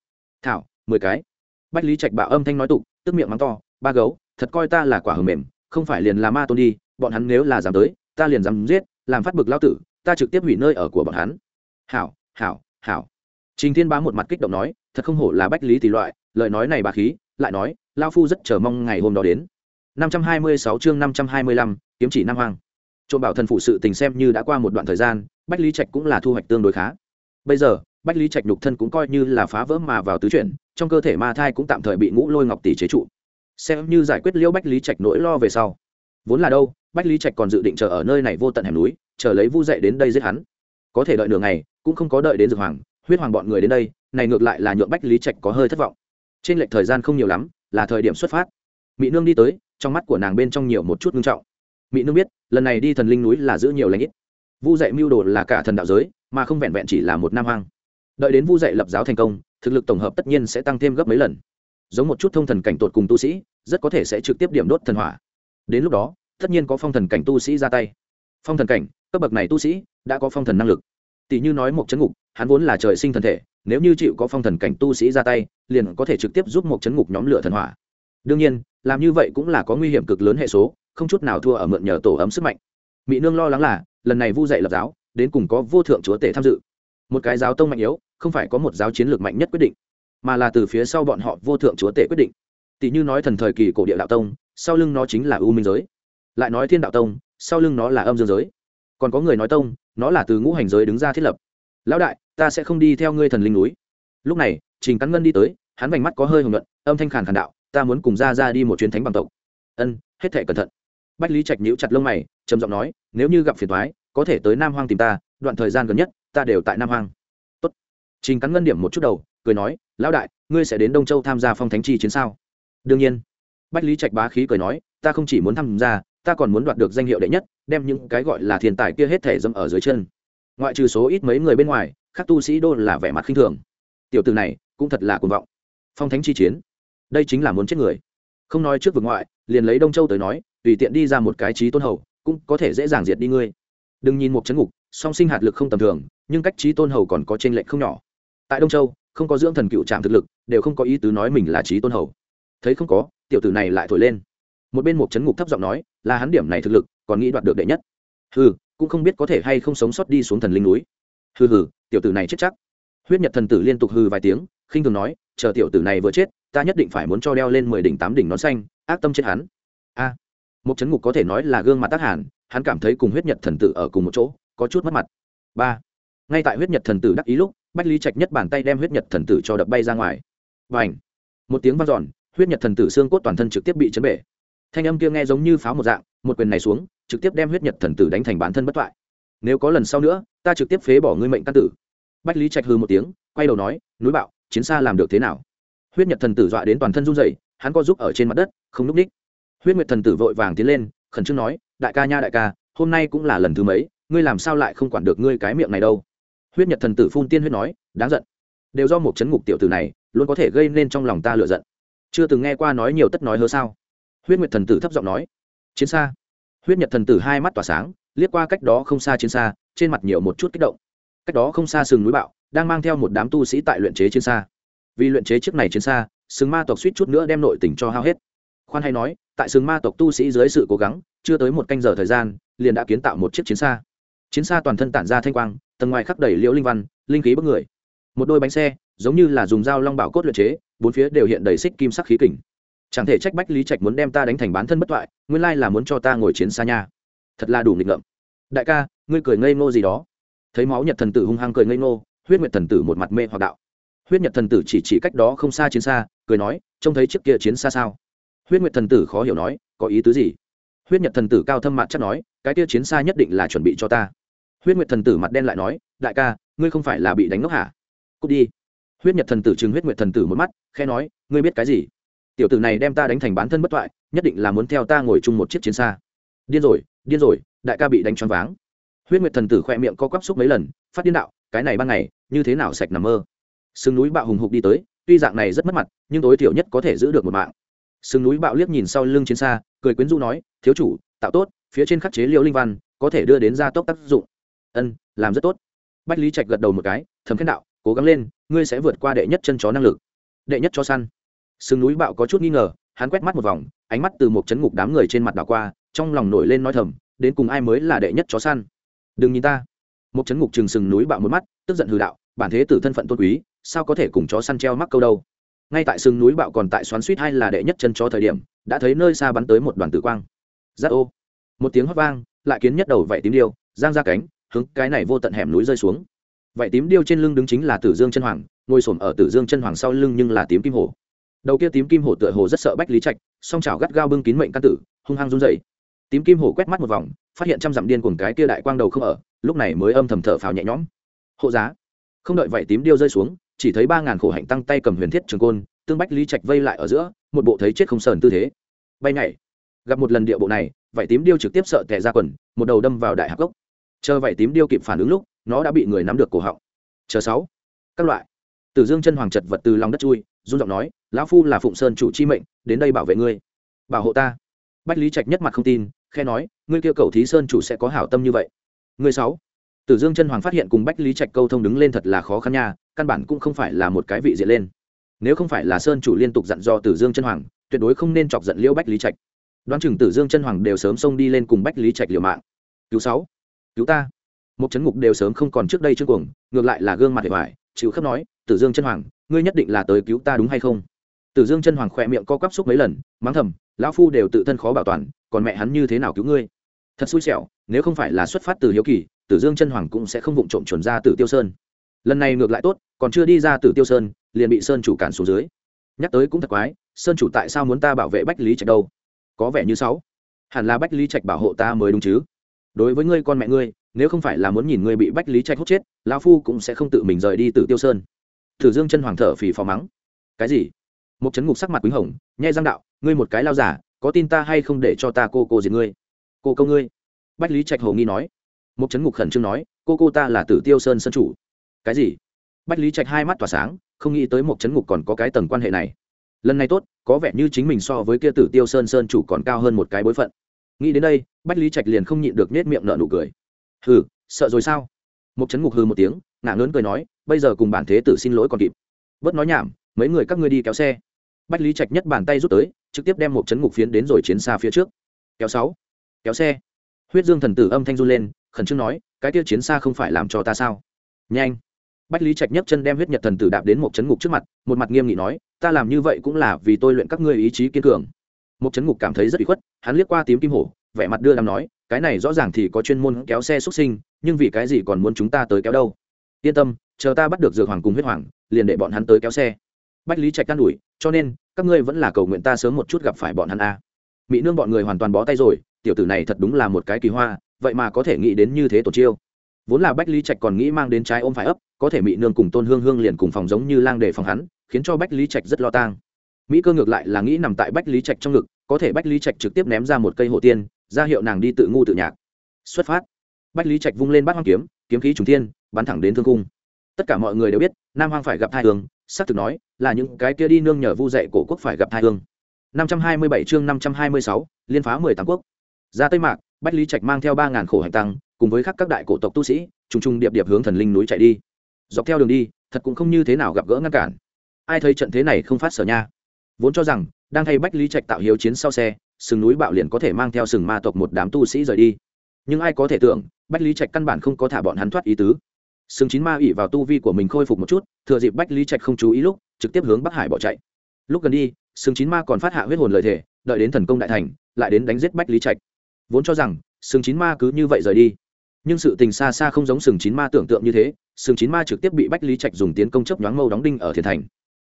Thảo, mười cái. Bách lý trạch bạo âm thanh nói tục, tức miệng mắng to, ba gấu, thật coi ta là quả hầm mềm, không phải liền là ma tôn đi, bọn hắn nếu là dám tới ta liền dám giết làm phát bực lao tử ta trực tiếp hủy nơi ở của bọn hắn. Hảo hảo hảo. Trình thiên bá một mặt kích động nói thật không hổ là bách lý tỷ loại lời nói này bà khí lại nói lao phu rất chờ mong ngày hôm đó đến. 526 chương 525, kiếm chỉ nam Hoàng. trộm bảo thần phụ sự tình xem như đã qua một đoạn thời gian bách lý trạch cũng là thu hoạch tương đối khá. Bây giờ bách lý trạch nhục thân cũng coi như là phá vỡ mà vào tứ chuyển trong cơ thể ma thai cũng tạm thời bị ngũ lôi ngọc tỷ chế trụ. Xem như giải quyết liễu bách lý trạch nỗi lo về sau. Vốn là đâu? Bách lý trạch còn dự định chờ ở nơi này vô tận hẻm núi, chờ lấy vu dậy đến đây giết hắn. Có thể đợi nửa ngày, cũng không có đợi đến dược hoàng, huyết hoàng bọn người đến đây, này ngược lại là nhượng bách lý trạch có hơi thất vọng. Trên lệch thời gian không nhiều lắm, là thời điểm xuất phát. Mỹ nương đi tới, trong mắt của nàng bên trong nhiều một chút ngưng trọng. Mỹ nương biết, lần này đi thần linh núi là giữ nhiều lãnh ít. Vu dạy mưu đồ là cả thần đạo giới, mà không vẹn vẹn chỉ là một nam hoang. Đợi đến vu dạy lập giáo thành công, thực lực tổng hợp tất nhiên sẽ tăng thêm gấp mấy lần. Giống một chút thông thần cảnh tột cùng tu sĩ, rất có thể sẽ trực tiếp điểm đốt thần hỏa. Đến lúc đó tất nhiên có phong thần cảnh tu sĩ ra tay. Phong thần cảnh, cấp bậc này tu sĩ đã có phong thần năng lực. Tỷ như nói một chấn ngục, hắn vốn là trời sinh thần thể, nếu như chịu có phong thần cảnh tu sĩ ra tay, liền có thể trực tiếp giúp một chấn ngục nhóm lửa thần hỏa. Đương nhiên, làm như vậy cũng là có nguy hiểm cực lớn hệ số, không chút nào thua ở mượn nhờ tổ ấm sức mạnh. Mỹ nương lo lắng là, lần này vu dạy lập giáo, đến cùng có vô thượng chúa tể tham dự. Một cái giáo tông mạnh yếu, không phải có một giáo chiến lược mạnh nhất quyết định, mà là từ phía sau bọn họ vô thượng chúa tể quyết định. Tỷ như nói thần thời kỳ cổ địa đạo tông, sau lưng nó chính là u minh giới lại nói thiên đạo tông, sau lưng nó là âm dương giới. Còn có người nói tông, nó là từ ngũ hành giới đứng ra thiết lập. Lão đại, ta sẽ không đi theo ngươi thần linh núi. Lúc này, trình cắn ngân đi tới, hắn vành mắt có hơi hồng luận âm thanh khàn khàn đạo, ta muốn cùng ra ra đi một chuyến thánh bằng tộc. Ân, hết thể cẩn thận. Bách lý trạch nhíu chặt lông mày, trầm giọng nói, nếu như gặp phiền thoái có thể tới nam hoang tìm ta, đoạn thời gian gần nhất, ta đều tại nam hoang. Tốt. trình cắn ngân điểm một chút đầu, cười nói, lão đại, ngươi sẽ đến đông châu tham gia phong thánh chi chiến sao? Đương nhiên. Bách lý trạch bá khí cười nói, ta không chỉ muốn tham gia ta còn muốn đoạt được danh hiệu đệ nhất, đem những cái gọi là thiên tài kia hết thể dâm ở dưới chân. Ngoại trừ số ít mấy người bên ngoài, các tu sĩ đô là vẻ mặt khinh thường. Tiểu từ này, cũng thật là cuồng vọng. Phong thánh chi chiến. Đây chính là muốn chết người. Không nói trước vực ngoại, liền lấy đông châu tới nói, tùy tiện đi ra một cái trí tôn hầu, cũng có thể dễ dàng diệt đi ngươi. Đừng nhìn một chấn ngục, song sinh hạt lực không tầm thường, nhưng cách trí tôn hầu còn có t r ê n lệch không nhỏ. Tại đông châu, không có dưỡng thần cựu trạm thực lực, đều không có ý tứ nói mình là trí tôn hầu. Thấy không có, tiểu tử này lại thổi lên một bên một chấn ngục thấp giọng nói, là hắn điểm này thực lực, còn nghĩ đoạt được đệ nhất. Hừ, cũng không biết có thể hay không sống sót đi xuống thần linh núi. Hừ hừ, tiểu tử này chết chắc. Huyết nhật thần tử liên tục hừ vài tiếng, khinh thường nói, chờ tiểu tử này vừa chết, ta nhất định phải muốn cho đeo lên mười đỉnh tám đỉnh nón xanh, ác tâm chết hắn. A. Một chấn ngục có thể nói là gương mặt tác hàn, hắn cảm thấy cùng huyết nhật thần tử ở cùng một chỗ, có chút mất mặt. Ba. Ngay tại huyết nhật thần tử đắc ý lúc, bách lý trạch nhất bàn tay đem huyết nhật thần tử cho đập bay ra ngoài. Và ảnh một tiếng vang dọn, huyết nhật thần tử xương cốt toàn thân trực tiếp bị chấn bể thanh âm kia nghe giống như pháo một dạng, một quyền này xuống, trực tiếp đem huyết nhật thần tử đánh thành bản thân bất toại. Nếu có lần sau nữa, ta trực tiếp phế bỏ ngươi mệnh căn tử. Bách lý trạch hư một tiếng, quay đầu nói, núi bạo, chiến xa làm được thế nào? Huyết nhật thần tử dọa đến toàn thân run rẩy, hắn co giúp ở trên mặt đất, không núp ních. Huyết nguyệt thần tử vội vàng tiến lên, khẩn trương nói, đại ca nha đại ca, hôm nay cũng là lần thứ mấy, ngươi làm sao lại không quản được ngươi cái miệng này đâu? Huyết nhật thần tử phun tiên huyết nói, đáng giận. Đều do một chấn ngục tiểu tử này, luôn có thể gây nên trong lòng ta lựa giận. Chưa từng nghe qua nói nhiều tất nói hớ sao huyết nguyệt thần tử thấp giọng nói, chiến xa. Huyết nhật thần tử hai mắt tỏa sáng, liếc qua cách đó không xa chiến xa, trên mặt nhiều một chút kích động. Cách đó không xa sừng núi bạo, đang mang theo một đám tu sĩ tại luyện chế chiến xa. Vì luyện chế chiếc này chiến xa, sừng ma tộc suýt chút nữa đem nội tình cho hao hết. Khoan hay nói, tại sừng ma tộc tu sĩ dưới sự cố gắng, chưa tới một canh giờ thời gian, liền đã kiến tạo một chiếc chiến xa. Chiến xa toàn thân tản ra thanh quang, tầng ngoài khắc đầy liễu linh văn, linh khí bất người. Một đôi bánh xe, giống như là dùng dao long bảo cốt luyện chế, bốn phía đều hiện đầy xích kim sắc khí kình chẳng thể trách bách lý trạch muốn đem ta đánh thành bán thân bất toại, nguyên lai là muốn cho ta ngồi chiến xa nha. Thật là đủ nghịch ngợm. Đại ca, ngươi cười ngây ngô gì đó. Thấy máu nhật thần tử hung hăng cười ngây ngô, huyết nguyệt thần tử một mặt mê hoặc đạo. Huyết nhật thần tử chỉ chỉ cách đó không xa chiến xa, cười nói, trông thấy chiếc kia chiến xa sao? Huyết nguyệt thần tử khó hiểu nói, có ý tứ gì? Huyết nhật thần tử cao thâm mặt chắc nói, cái kia chiến xa nhất định là chuẩn bị cho ta. Huyết nguyệt thần tử mặt đen lại nói, đại ca, ngươi không phải là bị đánh ngốc hả? Cút đi. Huyết nhật thần tử chừng huyết nguyệt thần tử một mắt khe nói, ngươi biết cái gì? Tiểu tử này đem ta đánh thành bán thân bất toại nhất định là muốn theo ta ngồi chung một chiếc chiến xa. Điên rồi điên rồi, đại ca bị đánh choáng váng. Huyết nguyệt thần tử khoe miệng co quắp xúc mấy lần, phát điên đạo, cái này ban ngày, như thế nào sạch nằm mơ. Sừng núi bạo hùng hục đi tới, tuy dạng này rất mất mặt, nhưng tối thiểu nhất có thể giữ được một mạng. Sừng núi bạo liếc nhìn sau lưng chiến xa, cười quyến rũ nói, thiếu chủ, tạo tốt, phía trên khắc chế liêu linh văn, có thể đưa đến gia tốc tác dụng. Ân, làm rất tốt. Bách lý trạch gật đầu một cái, thầm khen đạo, cố gắng lên, ngươi sẽ vượt qua đệ nhất chân chó năng lực. Đệ nhất cho săn sừng núi bạo có chút nghi ngờ, hắn quét mắt một vòng, ánh mắt từ một chấn ngục đám người trên mặt đảo qua, trong lòng nổi lên nói thầm, đến cùng ai mới là đệ nhất chó săn? Đừng nhìn ta. Một chấn ngục chừng sừng núi bạo một mắt, tức giận hư đạo, bản thế tử thân phận tôn quý, sao có thể cùng chó săn treo mắc câu đâu? Ngay tại sừng núi bạo còn tại xoắn suýt hay là đệ nhất chân chó thời điểm, đã thấy nơi xa bắn tới một đoàn tử quang. Giác ô. Một tiếng hót vang, lại kiến nhất đầu vảy tím điêu, giang ra cánh, hướng cái này vô tận hẻm núi rơi xuống. Vảy tím điêu trên lưng đứng chính là tử dương chân hoàng, ngồi xổm ở tử dương chân hoàng sau lưng nhưng là tím kim hổ đầu kia tím kim hổ tựa hồ rất sợ bách lý trạch, song chảo gắt gao bưng kín mệnh căn tử, hung hăng run dậy tím kim hổ quét mắt một vòng, phát hiện trăm dặm điên cùng cái kia đại quang đầu không ở, lúc này mới âm thầm thở phào nhẹ nhõm. Hộ giá. Không đợi vậy tím điêu rơi xuống, chỉ thấy ba ngàn khổ hạnh tăng tay cầm huyền thiết trường côn, tương bách lý trạch vây lại ở giữa, một bộ thấy chết không sờn tư thế. Bay nhảy. Gặp một lần địa bộ này vậy tím điêu trực tiếp sợ tẻ ra quần, một đầu đâm vào đại hạc gốc. Chờ vậy tím điêu kịp phản ứng lúc, nó đã bị người nắm được cổ họng. Chờ sáu. Các loại. Tử dương chân hoàng chật vật từ lòng đất chui run giọng nói lão phu là phụng sơn chủ chi mệnh đến đây bảo vệ ngươi. Bảo hộ ta? Bách lý trạch nhất mặt không tin khe nói ngươi kêu cầu thí sơn chủ sẽ có hảo tâm như vậy. Ngươi sáu? Tử dương chân hoàng phát hiện cùng bách lý trạch câu thông đứng lên thật là khó khăn nha căn bản cũng không phải là một cái vị diện lên. Nếu không phải là sơn chủ liên tục dặn dò tử dương chân hoàng tuyệt đối không nên chọc giận liễu bách lý trạch. Đoán chừng tử dương chân hoàng đều sớm xông đi lên cùng bách lý trạch liều mạng. Cứu sáu cứu ta. Một chấn ngục đều sớm không còn trước đây trước cuồng ngược lại là gương mặt hệ bại, chịu khắp nói, tử dương chân hoàng, ngươi nhất định là tới cứu ta đúng hay không? Tử dương chân hoàng khỏe miệng co quắp xúc mấy lần, mắng thầm, lão phu đều tự thân khó bảo toàn, còn mẹ hắn như thế nào cứu ngươi? Thật xui xẻo, nếu không phải là xuất phát từ hiếu kỳ, tử dương chân hoàng cũng sẽ không vụng trộm chuẩn ra tử tiêu sơn. Lần này ngược lại tốt, còn chưa đi ra tử tiêu sơn, liền bị sơn chủ cản xuống dưới. Nhắc tới cũng thật quái, sơn chủ tại sao muốn ta bảo vệ bách lý trạch đâu? Có vẻ như sáu. Hẳn là bách lý trạch bảo hộ ta mới đúng chứ. Đối với ngươi con mẹ ngươi nếu không phải là muốn nhìn ngươi bị bách lý trạch hút chết, lão phu cũng sẽ không tự mình rời đi từ tiêu sơn. Thử dương chân hoàng thở phì phò mắng. Cái gì? Một chấn ngục sắc mặt quýnh hồng, nhai răng đạo, ngươi một cái lao giả, có tin ta hay không để cho ta cô cô diệt ngươi? Cô câu ngươi? Bách lý trạch hồ nghi nói. Một chấn ngục khẩn trương nói, cô cô ta là tử tiêu sơn sân chủ. Cái gì? Bách lý trạch hai mắt tỏa sáng, không nghĩ tới một chấn ngục còn có cái tầng quan hệ này. Lần này tốt, có vẻ như chính mình so với kia tử tiêu sơn sơn chủ còn cao hơn một cái bối phận. Nghĩ đến đây, bách lý trạch liền không nhịn được nết miệng nở nụ cười hừ, sợ rồi sao? Một chấn ngục hừ một tiếng, ngả lớn cười nói, bây giờ cùng bản thế tử xin lỗi còn kịp. Bớt nói nhảm, mấy người các ngươi đi kéo xe. Bách lý trạch nhất bàn tay rút tới, trực tiếp đem một chấn ngục phiến đến rồi chiến xa phía trước. Kéo sáu, kéo xe. Huyết dương thần tử âm thanh run lên, khẩn trương nói, cái tiêu chiến xa không phải làm cho ta sao? Nhanh. Bách lý trạch nhấc chân đem huyết nhật thần tử đạp đến một chấn ngục trước mặt, một mặt nghiêm nghị nói, ta làm như vậy cũng là vì tôi luyện các ngươi ý chí kiên cường. Một chấn ngục cảm thấy rất bị khuất, hắn liếc qua tím kim hổ vẻ mặt đưa đàm nói, cái này rõ ràng thì có chuyên môn kéo xe xuất sinh, nhưng vì cái gì còn muốn chúng ta tới kéo đâu? Yên tâm, chờ ta bắt được dược hoàng cùng huyết hoàng, liền để bọn hắn tới kéo xe. Bách lý trạch can đuổi cho nên, các ngươi vẫn là cầu nguyện ta sớm một chút gặp phải bọn hắn a. Mỹ nương bọn người hoàn toàn bó tay rồi, tiểu tử này thật đúng là một cái kỳ hoa, vậy mà có thể nghĩ đến như thế tổ chiêu. Vốn là bách lý trạch còn nghĩ mang đến trái ôm phải ấp, có thể mỹ nương cùng tôn hương hương liền cùng phòng giống như lang để phòng hắn, khiến cho bách lý trạch rất lo tang. Mỹ cơ ngược lại là nghĩ nằm tại bách lý trạch trong ngực, có thể bách lý trạch trực tiếp ném ra một cây hộ tiên ra hiệu nàng đi tự ngu tự nhạc. Xuất phát. Bách lý trạch vung lên bát hoang kiếm kiếm khí trùng thiên, bắn thẳng đến thương cung. Tất cả mọi người đều biết, nam hoang phải gặp hai hương, xác thực nói, là những cái kia đi nương nhờ vu dạy cổ quốc phải gặp hai hương. Năm trăm hai mươi bảy chương năm trăm hai mươi sáu, liên phá mười tám quốc. Ra tây mạc, bách lý trạch mang theo ba ngàn khổ hành tăng, cùng với các các đại cổ tộc tu sĩ, trùng trùng điệp điệp hướng thần linh núi chạy đi. Dọc theo đường đi, thật cũng không như thế nào gặp gỡ ngăn cản. Ai thấy trận thế này không phát sở nha. Vốn cho rằng, đang thay bách lý trạch tạo hiếu chiến sau xe sừng núi bạo liền có thể mang theo sừng ma tộc một đám tu sĩ rời đi. Nhưng ai có thể tưởng, bách lý trạch căn bản không có thả bọn hắn thoát ý tứ. Sừng chín ma ủy vào tu vi của mình khôi phục một chút, thừa dịp bách lý trạch không chú ý lúc, trực tiếp hướng bắc hải bỏ chạy. Lúc gần đi, sừng chín ma còn phát hạ huyết hồn lời thề, đợi đến thần công đại thành, lại đến đánh giết bách lý trạch. Vốn cho rằng, sừng chín ma cứ như vậy rời đi. Nhưng sự tình xa xa không giống sừng chín ma tưởng tượng như thế, sừng chín ma trực tiếp bị bách lý trạch dùng tiến công chấp nhoáng mâu đóng đinh ở thiền thành.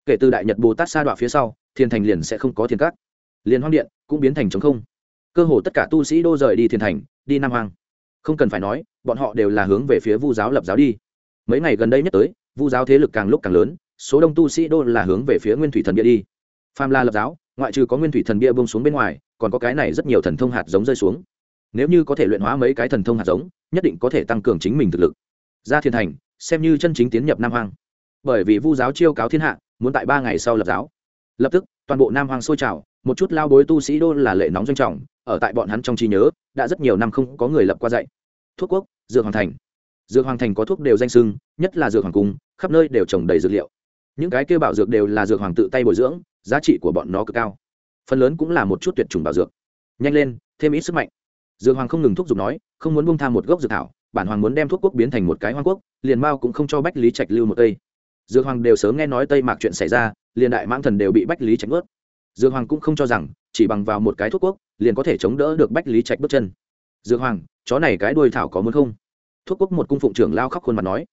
Kể từ đại nhật bồ tát sa đọa phía sau, thiền thành liền sẽ không có thiền cát liền hoang điện cũng biến thành trống không. Cơ hồ tất cả tu sĩ đô rời đi thiền thành, đi nam hoang. Không cần phải nói, bọn họ đều là hướng về phía vu giáo lập giáo đi. Mấy ngày gần đây nhất tới, vu giáo thế lực càng lúc càng lớn, số đông tu sĩ đô là hướng về phía nguyên thủy thần bia đi. Pham la lập giáo, ngoại trừ có nguyên thủy thần bia bông xuống bên ngoài, còn có cái này rất nhiều thần thông hạt giống rơi xuống. Nếu như có thể luyện hóa mấy cái thần thông hạt giống, nhất định có thể tăng cường chính mình thực lực. Ra thiên thành, xem như chân chính tiến nhập nam hoang. Bởi vì vu giáo chiêu cáo thiên hạ, muốn tại ba ngày sau lập giáo. Lập tức toàn bộ nam hoàng sôi trào, một chút lao bối tu sĩ đô là lệ nóng doanh trọng, ở tại bọn hắn trong trí nhớ, đã rất nhiều năm không có người lập qua dạy. Thuốc quốc, dược hoàng thành. Dược hoàng thành có thuốc đều danh sưng, nhất là dược hoàng cung, khắp nơi đều trồng đầy dược liệu. Những cái kêu bảo dược đều là dược hoàng tự tay bồi dưỡng, giá trị của bọn nó cực cao. Phần lớn cũng là một chút tuyệt chủng bảo dược. Nhanh lên, thêm ít sức mạnh. Dược hoàng không ngừng thúc giục nói, không muốn bung tham một gốc dược thảo, bản hoàng muốn đem thuốc quốc biến thành một cái hoang quốc, liền mao cũng không cho bách lý trạch lưu một cây. Dược hoàng đều sớm nghe nói tây mạc chuyện xảy ra liền đại mãng thần đều bị bách lý trạch ướt. Dược hoàng cũng không cho rằng chỉ bằng vào một cái thuốc quốc liền có thể chống đỡ được bách lý trạch bước chân. Dược hoàng chó này cái đuôi thảo có muốn không? Thuốc quốc một cung phụng trưởng lao khóc khuôn mặt nói.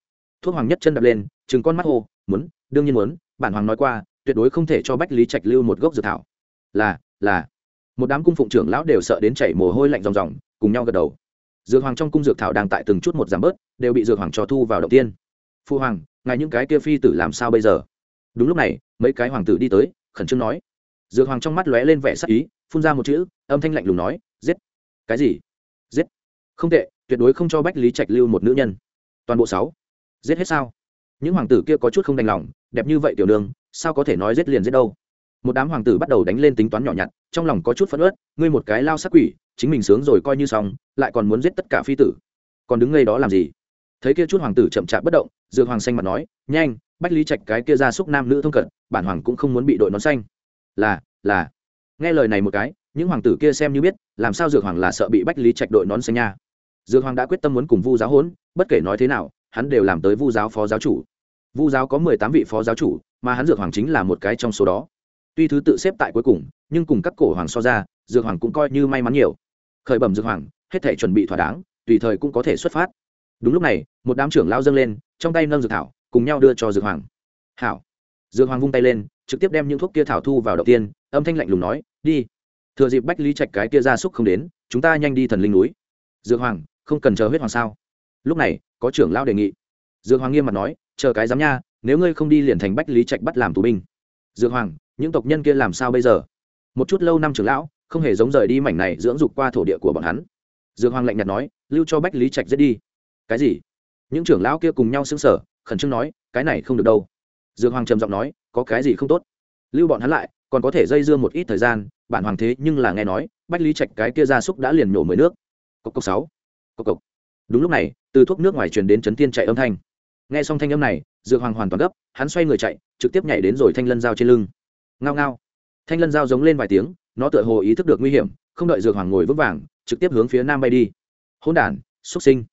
Thuốc hoàng nhất chân đập lên chừng con mắt hô, muốn đương nhiên muốn bản hoàng nói qua tuyệt đối không thể cho bách lý trạch lưu một gốc dược thảo. Là là. Một đám cung phụng trưởng lão đều sợ đến chảy mồ hôi lạnh ròng ròng cùng nhau gật đầu. Dược hoàng trong cung dược thảo đang tại từng chút một giảm bớt đều bị dược hoàng cho thu vào đầu tiên. Phu hoàng ngài những cái kia phi tử làm sao bây giờ? Đúng lúc này, mấy cái hoàng tử đi tới, khẩn trương nói. Dược hoàng trong mắt lóe lên vẻ sắc ý, phun ra một chữ, âm thanh lạnh lùng nói, giết. Cái gì? Giết. Không tệ, tuyệt đối không cho bách lý trạch lưu một nữ nhân. Toàn bộ sáu. Giết hết sao? Những hoàng tử kia có chút không đành lòng, đẹp như vậy tiểu đường sao có thể nói giết liền giết đâu? Một đám hoàng tử bắt đầu đánh lên tính toán nhỏ nhặt, trong lòng có chút phẫn ớt ngươi một cái lao sắc quỷ, chính mình sướng rồi coi như xong, lại còn muốn giết tất cả phi tử. Còn đứng ngay đó làm gì? Thấy kia chút hoàng tử chậm chạp bất động, dược hoàng xanh mặt nói, nhanh bách lý trạch cái kia ra xúc nam nữ thông cận, bản hoàng cũng không muốn bị đội nón xanh. Là là. Nghe lời này một cái, những hoàng tử kia xem như biết, làm sao dược hoàng là sợ bị bách lý trạch đội nón xanh nha. Dược hoàng đã quyết tâm muốn cùng vu giáo hỗn, bất kể nói thế nào, hắn đều làm tới vu giáo phó giáo chủ. Vu giáo có mười tám vị phó giáo chủ, mà hắn dược hoàng chính là một cái trong số đó. Tuy thứ tự xếp tại cuối cùng, nhưng cùng các cổ hoàng so ra, dược hoàng cũng coi như may mắn nhiều. Khởi bẩm dược hoàng, hết thể chuẩn bị thỏa đáng, tùy thời cũng có thể xuất phát. Đúng lúc này, một đám trưởng lao dâng lên, trong tay nâng dược thảo cùng nhau đưa cho dược hoàng. Hảo. Dược hoàng vung tay lên, trực tiếp đem những thuốc kia thảo thu vào đầu tiên, âm thanh lạnh lùng nói, đi. Thừa dịp bách lý trạch cái kia ra súc không đến, chúng ta nhanh đi thần linh núi. Dược hoàng, không cần chờ huyết hoàng sao? Lúc này, có trưởng lao đề nghị. Dược hoàng nghiêm mặt nói, chờ cái giám nha, nếu ngươi không đi liền thành bách lý trạch bắt làm tù binh. Dược hoàng, những tộc nhân kia làm sao bây giờ? Một chút lâu năm trưởng lão, không hề giống rời đi mảnh này dưỡng dục qua thổ địa của bọn hắn. Dược hoàng lạnh nhạt nói, lưu cho bách lý trạch giết đi. Cái gì? Những trưởng lão kia cùng nhau xứng sở khẩn trương nói, cái này không được đâu. Dược hoàng trầm giọng nói, có cái gì không tốt? Lưu bọn hắn lại, còn có thể dây dưa một ít thời gian, bản hoàng thế nhưng là nghe nói, bách lý trạch cái kia gia súc đã liền nhổ mười nước. Cốc cốc sáu, cốc cốc. Đúng lúc này, từ thuốc nước ngoài truyền đến chấn tiên chạy âm thanh. Nghe xong thanh âm này, dược hoàng hoàn toàn gấp, hắn xoay người chạy, trực tiếp nhảy đến rồi thanh lân dao trên lưng. Ngao ngao. Thanh lân dao giống lên vài tiếng, nó tựa hồ ý thức được nguy hiểm, không đợi dược hoàng ngồi vững vàng, trực tiếp hướng phía nam bay đi. Hôn đản, xuất sinh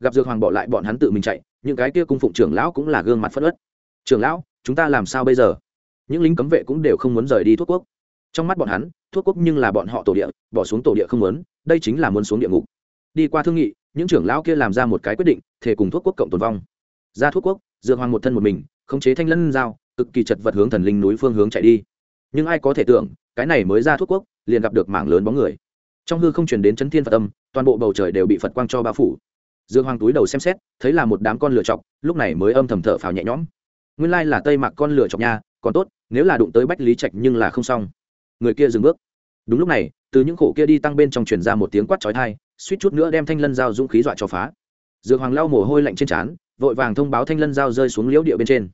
gặp dược hoàng bỏ lại bọn hắn tự mình chạy, những cái kia cung phụng trưởng lão cũng là gương mặt phất ớt. Trưởng lão, chúng ta làm sao bây giờ? Những lính cấm vệ cũng đều không muốn rời đi thuốc quốc. Trong mắt bọn hắn, thuốc quốc nhưng là bọn họ tổ địa, bỏ xuống tổ địa không muốn, đây chính là muốn xuống địa ngục. Đi qua thương nghị, những trưởng lão kia làm ra một cái quyết định thể cùng thuốc quốc cộng tồn vong. Ra thuốc quốc, dược hoàng một thân một mình, khống chế thanh lân dao cực kỳ chật vật hướng thần linh núi phương hướng chạy đi. Nhưng ai có thể tưởng, cái này mới ra thuốc quốc, liền gặp được mảng lớn bóng người. Trong hư không chuyển đến chấn thiên phật tâm toàn bộ bầu trời đều bị phật quang cho bao phủ dương hoàng túi đầu xem xét thấy là một đám con lửa chọc lúc này mới âm thầm thở phào nhẹ nhõm. Nguyên lai là tây mạc con lửa chọc nha còn tốt nếu là đụng tới bách lý trạch nhưng là không xong. Người kia dừng bước. Đúng lúc này từ những khổ kia đi tăng bên trong truyền ra một tiếng quát chói tai, suýt chút nữa đem thanh lân dao dũng khí dọa cho phá. Dược hoàng lau mồ hôi lạnh trên trán vội vàng thông báo thanh lân dao rơi xuống liễu địa bên trên.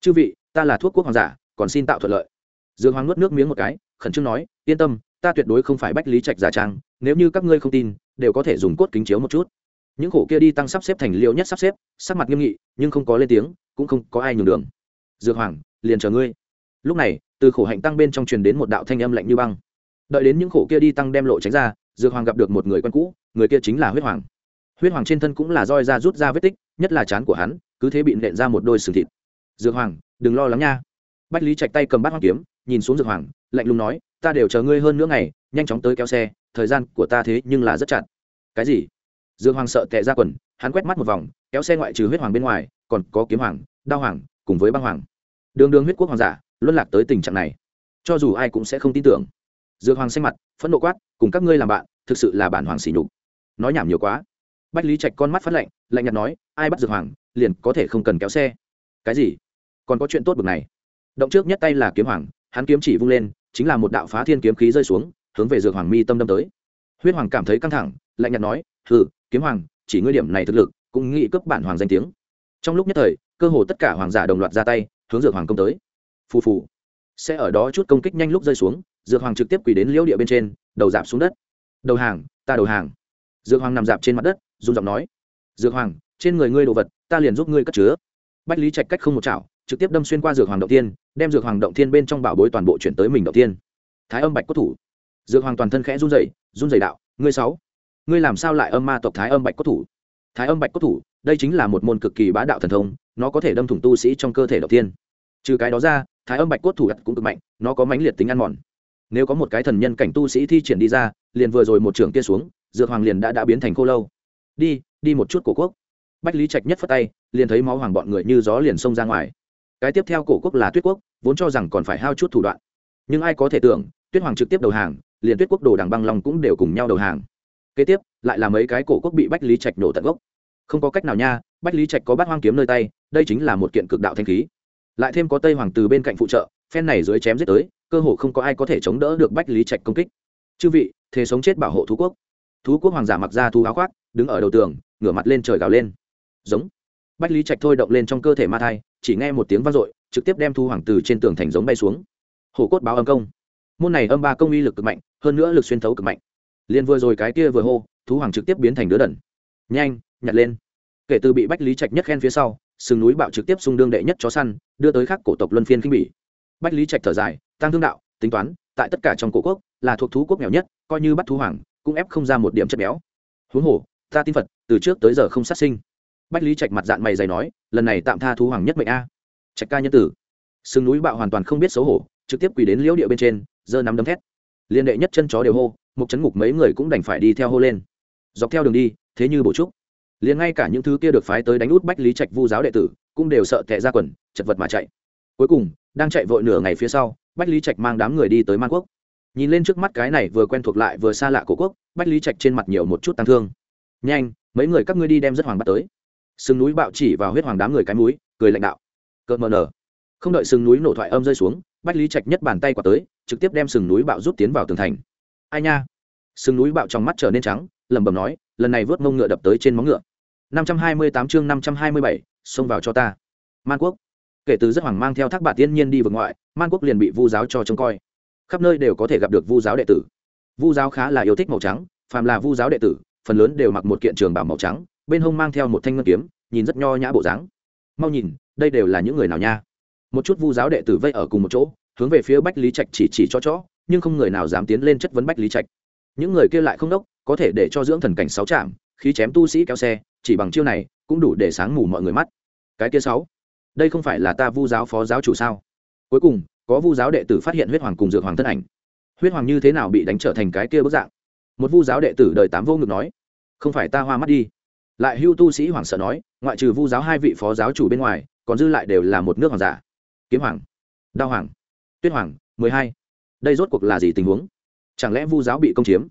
Chư vị ta là thuốc quốc hoàng giả còn xin tạo thuận lợi. Dược hoàng nuốt nước miếng một cái khẩn trương nói yên tâm ta tuyệt đối không phải bách lý trạch giả trang nếu như các ngươi không tin đều có thể dùng cốt kính chiếu một chút những khổ kia đi tăng sắp xếp thành liêu nhất sắp xếp, sắc mặt nghiêm nghị, nhưng không có lên tiếng, cũng không có ai nhường đường. Dược hoàng, liền chờ ngươi. Lúc này, từ khổ hạnh tăng bên trong truyền đến một đạo thanh âm lạnh như băng. Đợi đến những khổ kia đi tăng đem lộ tránh ra, dược hoàng gặp được một người quen cũ, người kia chính là huyết hoàng. Huyết hoàng trên thân cũng là roi ra rút ra vết tích, nhất là chán của hắn, cứ thế bị nện ra một đôi sừng thịt. Dược hoàng, đừng lo lắng nha. Bách lý chạch tay cầm bát hoàng kiếm, nhìn xuống dược hoàng, lạnh lùng nói, ta đều chờ ngươi hơn nữa ngày, nhanh chóng tới kéo xe, thời gian của ta thế nhưng là rất chặt. Cái gì? Dương hoàng sợ tệ ra quần, hắn quét mắt một vòng, kéo xe ngoại trừ huyết hoàng bên ngoài, còn có kiếm hoàng, đao hoàng, cùng với băng hoàng. Đường đường huyết quốc hoàng giả, luân lạc tới tình trạng này. Cho dù ai cũng sẽ không tin tưởng. Dương hoàng xanh mặt, phẫn nộ quát, cùng các ngươi làm bạn, thực sự là bản hoàng xỉ nhục. Nói nhảm nhiều quá. Bách lý trạch con mắt phát lạnh lạnh nhạt nói, ai bắt dược hoàng, liền có thể không cần kéo xe. Cái gì? Còn có chuyện tốt bực này? Động trước nhất tay là kiếm hoàng, hắn kiếm chỉ vung lên, chính là một đạo phá thiên kiếm khí rơi xuống, hướng về dược hoàng mi tâm đâm tới. Huyết hoàng cảm thấy căng thẳng, lạnh nhạt nói, hừ kiếm hoàng, chỉ ngươi điểm này thực lực, cũng nghĩ cấp bản hoàng danh tiếng. Trong lúc nhất thời, cơ hồ tất cả hoàng giả đồng loạt ra tay, hướng dược hoàng công tới. Phù phù. Sẽ ở đó chút công kích nhanh lúc rơi xuống, dược hoàng trực tiếp quỳ đến liễu địa bên trên, đầu dạp xuống đất. Đầu hàng, ta đầu hàng. Dược hoàng nằm dạp trên mặt đất, run giọng nói. Dược hoàng, trên người ngươi đồ vật, ta liền giúp ngươi cất chứa. Bách lý trạch cách không một chảo, trực tiếp đâm xuyên qua dược hoàng động tiên đem dược hoàng động thiên bên trong bảo bối toàn bộ chuyển tới mình động tiên thái âm bạch cốt thủ. Dược hoàng toàn thân khẽ run dày run dày đạo, ngươi sáu ngươi làm sao lại âm ma tộc thái âm bạch cốt thủ? Thái âm bạch cốt thủ, đây chính là một môn cực kỳ bá đạo thần thông, nó có thể đâm thủng tu sĩ trong cơ thể đầu tiên. Trừ cái đó ra, thái âm bạch cốt thủ cũng cực mạnh, nó có mãnh liệt tính ăn mòn. Nếu có một cái thần nhân cảnh tu sĩ thi triển đi ra, liền vừa rồi một trường kia xuống, dược hoàng liền đã đã biến thành khô lâu. Đi đi một chút cổ quốc. Bách lý trạch nhất phất tay, liền thấy máu hoàng bọn người như gió liền xông ra ngoài. Cái tiếp theo cổ quốc là tuyết quốc, vốn cho rằng còn phải hao chút thủ đoạn. Nhưng ai có thể tưởng, tuyết hoàng trực tiếp đầu hàng, liền tuyết quốc đồ đằng băng long cũng đều cùng nhau đầu hàng kế tiếp, lại là mấy cái cổ quốc bị bách lý trạch nổ tận gốc. Không có cách nào nha, bách lý trạch có bát hoang kiếm nơi tay, đây chính là một kiện cực đạo thanh khí. Lại thêm có tây hoàng từ bên cạnh phụ trợ, phen này dưới chém giết tới, cơ hồ không có ai có thể chống đỡ được bách lý trạch công kích. Chư vị thế sống chết bảo hộ thú quốc. Thú quốc hoàng giả mặc ra thú áo khoác, đứng ở đầu tường, ngửa mặt lên trời gào lên. Giống. Bách lý trạch thôi động lên trong cơ thể ma thai, chỉ nghe một tiếng vang dội, trực tiếp đem thu hoàng từ trên tường thành giống bay xuống. Hổ cốt báo âm công. Môn này âm ba công uy lực cực mạnh, hơn nữa lực xuyên thấu cực mạnh liền vừa rồi cái kia vừa hô, thú hoàng trực tiếp biến thành đứa đần. Nhanh, nhặt lên. Kể từ bị bách lý trạch nhất khen phía sau, sừng núi bạo trực tiếp xung đương đệ nhất chó săn, đưa tới khắc cổ tộc luân phiên khinh bỉ. Bách lý trạch thở dài, tăng thương đạo, tính toán, tại tất cả trong cổ quốc, là thuộc thú quốc nghèo nhất, coi như bắt thú hoàng, cũng ép không ra một điểm chất béo. Huống hồ, ta tin phật, từ trước tới giờ không sát sinh. Bách lý trạch mặt dạng mày dày nói, lần này tạm tha thú hoàng nhất mệnh a. Trạch ca nhân tử. Sừng núi bạo hoàn toàn không biết xấu hổ, trực tiếp quỳ đến liễu địa bên trên, giơ nắm đấm thét. Liên đệ nhất chân chó đều hô một chấn ngục mấy người cũng đành phải đi theo hô lên. Dọc theo đường đi, thế như bổ trúc, liền ngay cả những thứ kia được phái tới đánh út bách lý trạch vu giáo đệ tử, cũng đều sợ tệ ra quần, chật vật mà chạy. Cuối cùng, đang chạy vội nửa ngày phía sau, bách lý trạch mang đám người đi tới man quốc. Nhìn lên trước mắt cái này vừa quen thuộc lại vừa xa lạ của quốc, bách lý trạch trên mặt nhiều một chút tăng thương. Nhanh, mấy người các ngươi đi đem rất hoàng bắt tới. Sừng núi bạo chỉ vào huyết hoàng đám người cái múi cười lãnh đạo. Cợt mờ nở. Không đợi sừng núi nổ thoại âm rơi xuống, bách lý trạch nhất bàn tay quả tới, trực tiếp đem sừng núi bạo rút tiến vào tường thành ai nha? Sừng núi bạo trong mắt trở nên trắng, lẩm bẩm nói, lần này vớt mông ngựa đập tới trên móng ngựa. Năm trăm hai mươi tám chương năm trăm hai mươi bảy, xông vào cho ta. Man quốc. Kể từ rất hoàng mang theo thác bạt tiên nhiên đi vượt ngoại, man quốc liền bị vu giáo cho trông coi. Khắp nơi đều có thể gặp được vu giáo đệ tử. Vu giáo khá là yêu thích màu trắng, phàm là vu giáo đệ tử, phần lớn đều mặc một kiện trường bảo màu trắng, bên hông mang theo một thanh ngân kiếm, nhìn rất nho nhã bộ dáng. Mau nhìn, đây đều là những người nào nha? Một chút vu giáo đệ tử vây ở cùng một chỗ, hướng về phía bách lý trạch chỉ chỉ cho chó nhưng không người nào dám tiến lên chất vấn bách lý trạch. Những người kia lại không đốc, có thể để cho dưỡng thần cảnh sáu trạm, khí chém tu sĩ kéo xe, chỉ bằng chiêu này, cũng đủ để sáng mù mọi người mắt. Cái kia sáu, đây không phải là ta vu giáo phó giáo chủ sao? Cuối cùng, có vu giáo đệ tử phát hiện huyết hoàng cùng dược hoàng thân ảnh. Huyết hoàng như thế nào bị đánh trở thành cái kia bức dạng? Một vu giáo đệ tử đời tám vô ngực nói, không phải ta hoa mắt đi. Lại hưu tu sĩ hoàng sợ nói, ngoại trừ vu giáo hai vị phó giáo chủ bên ngoài, còn dư lại đều là một nước hoàng giả. Kiếm hoàng, đao hoàng, tuyết hoàng, mười hai đây rốt cuộc là gì tình huống? Chẳng lẽ vu giáo bị công chiếm?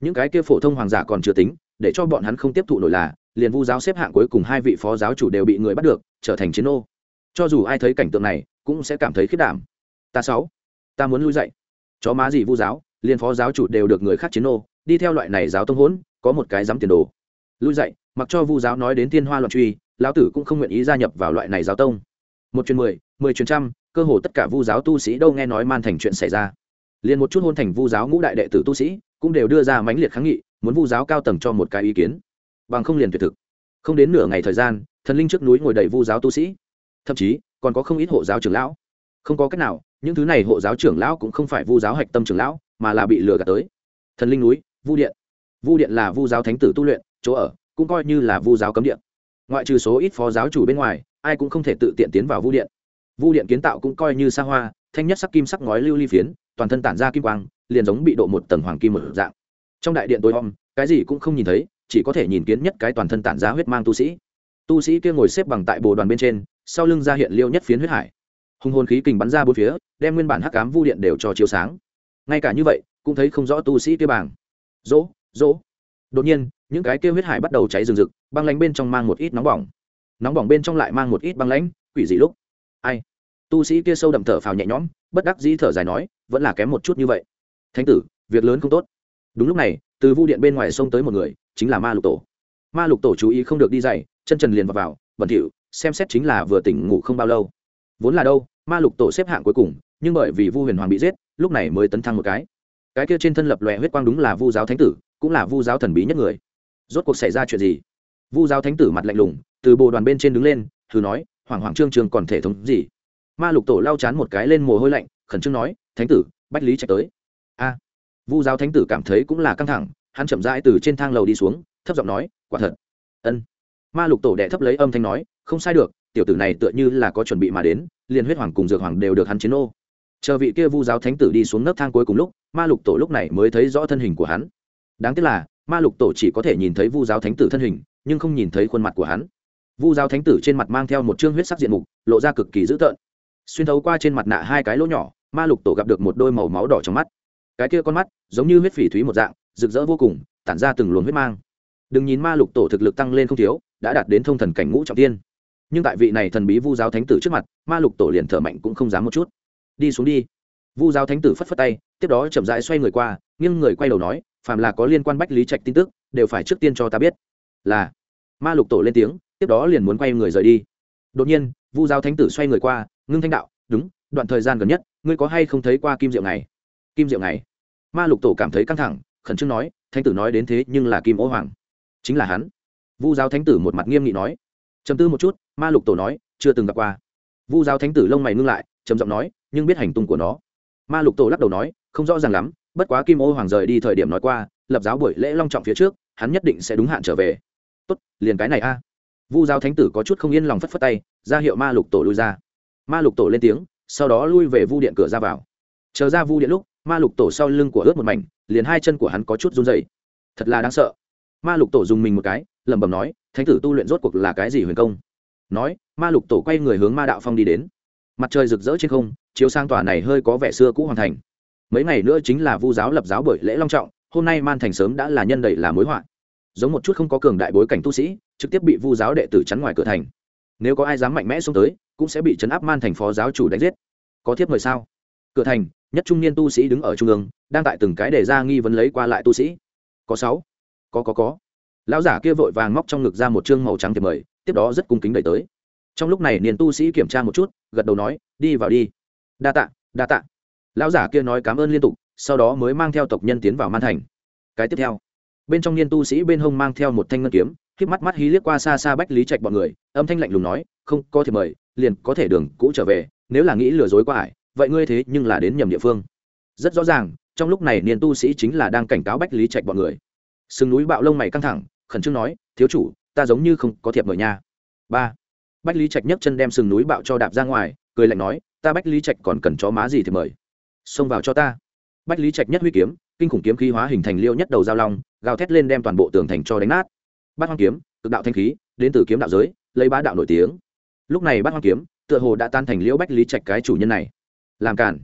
Những cái kia phổ thông hoàng giả còn chưa tính, để cho bọn hắn không tiếp thụ nổi là, liền vu giáo xếp hạng cuối cùng hai vị phó giáo chủ đều bị người bắt được, trở thành chiến ô cho dù ai thấy cảnh tượng này, cũng sẽ cảm thấy khiết đảm. Ta sáu, ta muốn lui dậy. Chó má gì vu giáo, liền phó giáo chủ đều được người khác chiến ô đi theo loại này giáo tông hỗn có một cái dám tiền đồ. Lui dậy, mặc cho vu giáo nói đến tiên hoa loạn truy, lão tử cũng không nguyện ý gia nhập vào loại này giáo tông. Một chuyến mười mười chuyến trăm, cơ hồ tất cả vu giáo tu sĩ đâu nghe nói man thành chuyện xảy ra liền một chút hôn thành vu giáo ngũ đại đệ tử tu sĩ cũng đều đưa ra mãnh liệt kháng nghị, muốn vu giáo cao tầng cho một cái ý kiến. Bằng không liền tuyệt thực. Không đến nửa ngày thời gian, thần linh trước núi ngồi đầy vu giáo tu sĩ. Thậm chí, còn có không ít hộ giáo trưởng lão. Không có cách nào, những thứ này hộ giáo trưởng lão cũng không phải vu giáo hạch tâm trưởng lão, mà là bị lừa gạt tới. Thần linh núi, vu điện. Vu điện là vu giáo thánh tử tu luyện, chỗ ở cũng coi như là vu giáo cấm điện ngoại trừ số ít phó giáo chủ bên ngoài, ai cũng không thể tự tiện tiến vào vu điện. Vu điện kiến tạo cũng coi như xa hoa, thanh nhất sắc kim sắc ngói lưu ly phiến toàn thân tản ra kim quang, liền giống bị độ một tầng hoàng kim một dạng. Trong đại điện tối om, cái gì cũng không nhìn thấy, chỉ có thể nhìn kiến nhất cái toàn thân tản ra huyết mang tu sĩ. Tu sĩ kia ngồi xếp bằng tại bồ đoàn bên trên, sau lưng ra hiện liêu nhất phiến huyết hải. Hùng hồn khí kình bắn ra bốn phía, đem nguyên bản hắc cám vu điện đều cho chiếu sáng. Ngay cả như vậy, cũng thấy không rõ tu sĩ kia bảng. Dỗ dỗ đột nhiên, những cái kia huyết hải bắt đầu cháy rừng rực, băng lánh bên trong mang một ít nóng bỏng. Nóng bỏng bên trong lại mang một ít băng lãnh quỷ dị lúc. Ai? Tu sĩ kia sâu đậm thở phào nhẹ nhõm, bất đắc dĩ thở dài nói vẫn là kém một chút như vậy. Thánh tử việc lớn không tốt. Đúng lúc này từ vu điện bên ngoài sông tới một người chính là ma lục tổ. Ma lục tổ chú ý không được đi dày chân trần liền vào, vào bẩn thỉu xem xét chính là vừa tỉnh ngủ không bao lâu. Vốn là đâu ma lục tổ xếp hạng cuối cùng nhưng bởi vì vu huyền hoàng bị giết lúc này mới tấn thăng một cái. Cái kia trên thân lập lòe huyết quang đúng là vu giáo thánh tử cũng là vu giáo thần bí nhất người. Rốt cuộc xảy ra chuyện gì? Vu giáo thánh tử mặt lạnh lùng từ bồ đoàn bên trên đứng lên thử nói hoảng hoảng trương trường còn thể thống gì? Ma lục tổ lau chán một cái lên mồ hôi lạnh khẩn trương nói thánh tử, bách lý chạy tới. A. Vu giáo thánh tử cảm thấy cũng là căng thẳng, hắn chậm rãi từ trên thang lầu đi xuống, thấp giọng nói, quả thật. Ân. Ma lục tổ đệ thấp lấy âm thanh nói, không sai được, tiểu tử này tựa như là có chuẩn bị mà đến, liền huyết hoàng cùng dược hoàng đều được hắn chiến ô chờ vị kia vu giáo thánh tử đi xuống nấc thang cuối cùng lúc, ma lục tổ lúc này mới thấy rõ thân hình của hắn. Đáng tiếc là, ma lục tổ chỉ có thể nhìn thấy vu giáo thánh tử thân hình, nhưng không nhìn thấy khuôn mặt của hắn. Vu giáo thánh tử trên mặt mang theo một chương huyết sắc diện mục, lộ ra cực kỳ dữ tợn. Xuyên thấu qua trên mặt nạ hai cái lỗ nhỏ ma lục tổ gặp được một đôi màu máu đỏ trong mắt. Cái kia con mắt, giống như huyết phỉ thúy một dạng, rực rỡ vô cùng, tản ra từng luồng huyết mang. Đừng nhìn ma lục tổ thực lực tăng lên không thiếu, đã đạt đến thông thần cảnh ngũ trọng tiên. Nhưng tại vị này thần bí vu giáo thánh tử trước mặt, ma lục tổ liền thở mạnh cũng không dám một chút. Đi xuống đi. Vu giáo thánh tử phất phất tay, tiếp đó chậm rãi xoay người qua, nghiêng người quay đầu nói, phàm là có liên quan bách lý trạch tin tức, đều phải trước tiên cho ta biết. Là. Ma lục tổ lên tiếng, tiếp đó liền muốn quay người rời đi. Đột nhiên, vu giáo thánh tử xoay người qua, ngưng thanh đạo, đúng đoạn thời gian gần nhất, ngươi có hay không thấy qua kim diệu này kim diệu này ma lục tổ cảm thấy căng thẳng, khẩn trương nói, thánh tử nói đến thế nhưng là kim ô hoàng. Chính là hắn. Vu giáo thánh tử một mặt nghiêm nghị nói. Chấm tư một chút, ma lục tổ nói, chưa từng gặp qua. Vu giáo thánh tử lông mày ngưng lại, trầm giọng nói, nhưng biết hành tung của nó. Ma lục tổ lắc đầu nói, không rõ ràng lắm, bất quá kim ô hoàng rời đi thời điểm nói qua, lập giáo buổi lễ long trọng phía trước, hắn nhất định sẽ đúng hạn trở về. Tốt, liền cái này a. Vu giáo thánh tử có chút không yên lòng phất phất tay, ra hiệu ma lục tổ lui ra. Ma lục tổ lên tiếng sau đó lui về vu điện cửa ra vào. Chờ ra vu điện lúc, ma lục tổ sau lưng của ướt một mảnh, liền hai chân của hắn có chút run dày thật là đáng sợ. Ma lục tổ dùng mình một cái, lẩm bẩm nói, thánh tử tu luyện rốt cuộc là cái gì huyền công? Nói, ma lục tổ quay người hướng ma đạo phong đi đến. Mặt trời rực rỡ trên không, chiếu sang tòa này hơi có vẻ xưa cũ hoàn thành. Mấy ngày nữa chính là vu giáo lập giáo bởi lễ long trọng, hôm nay man thành sớm đã là nhân đầy là mối họa. Giống một chút không có cường đại bối cảnh tu sĩ, trực tiếp bị vu giáo đệ tử chắn ngoài cửa thành. Nếu có ai dám mạnh mẽ xông tới cũng sẽ bị chấn áp man thành phó giáo chủ đánh giết. Có thiếp mời sao? Cửa thành, nhất trung niên tu sĩ đứng ở trung ương, đang tại từng cái đề ra nghi vấn lấy qua lại tu sĩ. Có sáu. Có có có. Lão giả kia vội vàng móc trong ngực ra một chương màu trắng thiệp mời, tiếp đó rất cung kính đẩy tới. Trong lúc này, niên tu sĩ kiểm tra một chút, gật đầu nói, đi vào đi. Đa tạ đa tạ. Lão giả kia nói cảm ơn liên tục, sau đó mới mang theo tộc nhân tiến vào man thành. Cái tiếp theo, bên trong niên tu sĩ bên hông mang theo một thanh ngân kiếm k mắt mắt hí liếc qua xa xa bách lý trạch bọn người, âm thanh lạnh lùng nói, không, có thể mời liền có thể đường cũ trở về, nếu là nghĩ lừa dối qua ải, vậy ngươi thế nhưng là đến nhầm địa phương. Rất rõ ràng, trong lúc này niên tu sĩ chính là đang cảnh cáo bách lý trạch bọn người. Sừng núi bạo lông mày căng thẳng, khẩn trương nói, thiếu chủ, ta giống như không có thiệp mời nha. Ba. Bách lý trạch nhấc chân đem sừng núi bạo cho đạp ra ngoài, cười lạnh nói, ta bách lý trạch còn cần chó má gì thì mời. Xông vào cho ta. Bách lý trạch nhất huy kiếm, kinh khủng kiếm khí hóa hình thành liêu nhất đầu giao long, gào thét lên đem toàn bộ tường thành cho đánh nát. Bát hoang kiếm, cực đạo thanh khí, đến từ kiếm đạo giới, lấy bá đạo nổi tiếng lúc này bát hoang kiếm tựa hồ đã tan thành liễu bách lý trạch cái chủ nhân này. Làm cản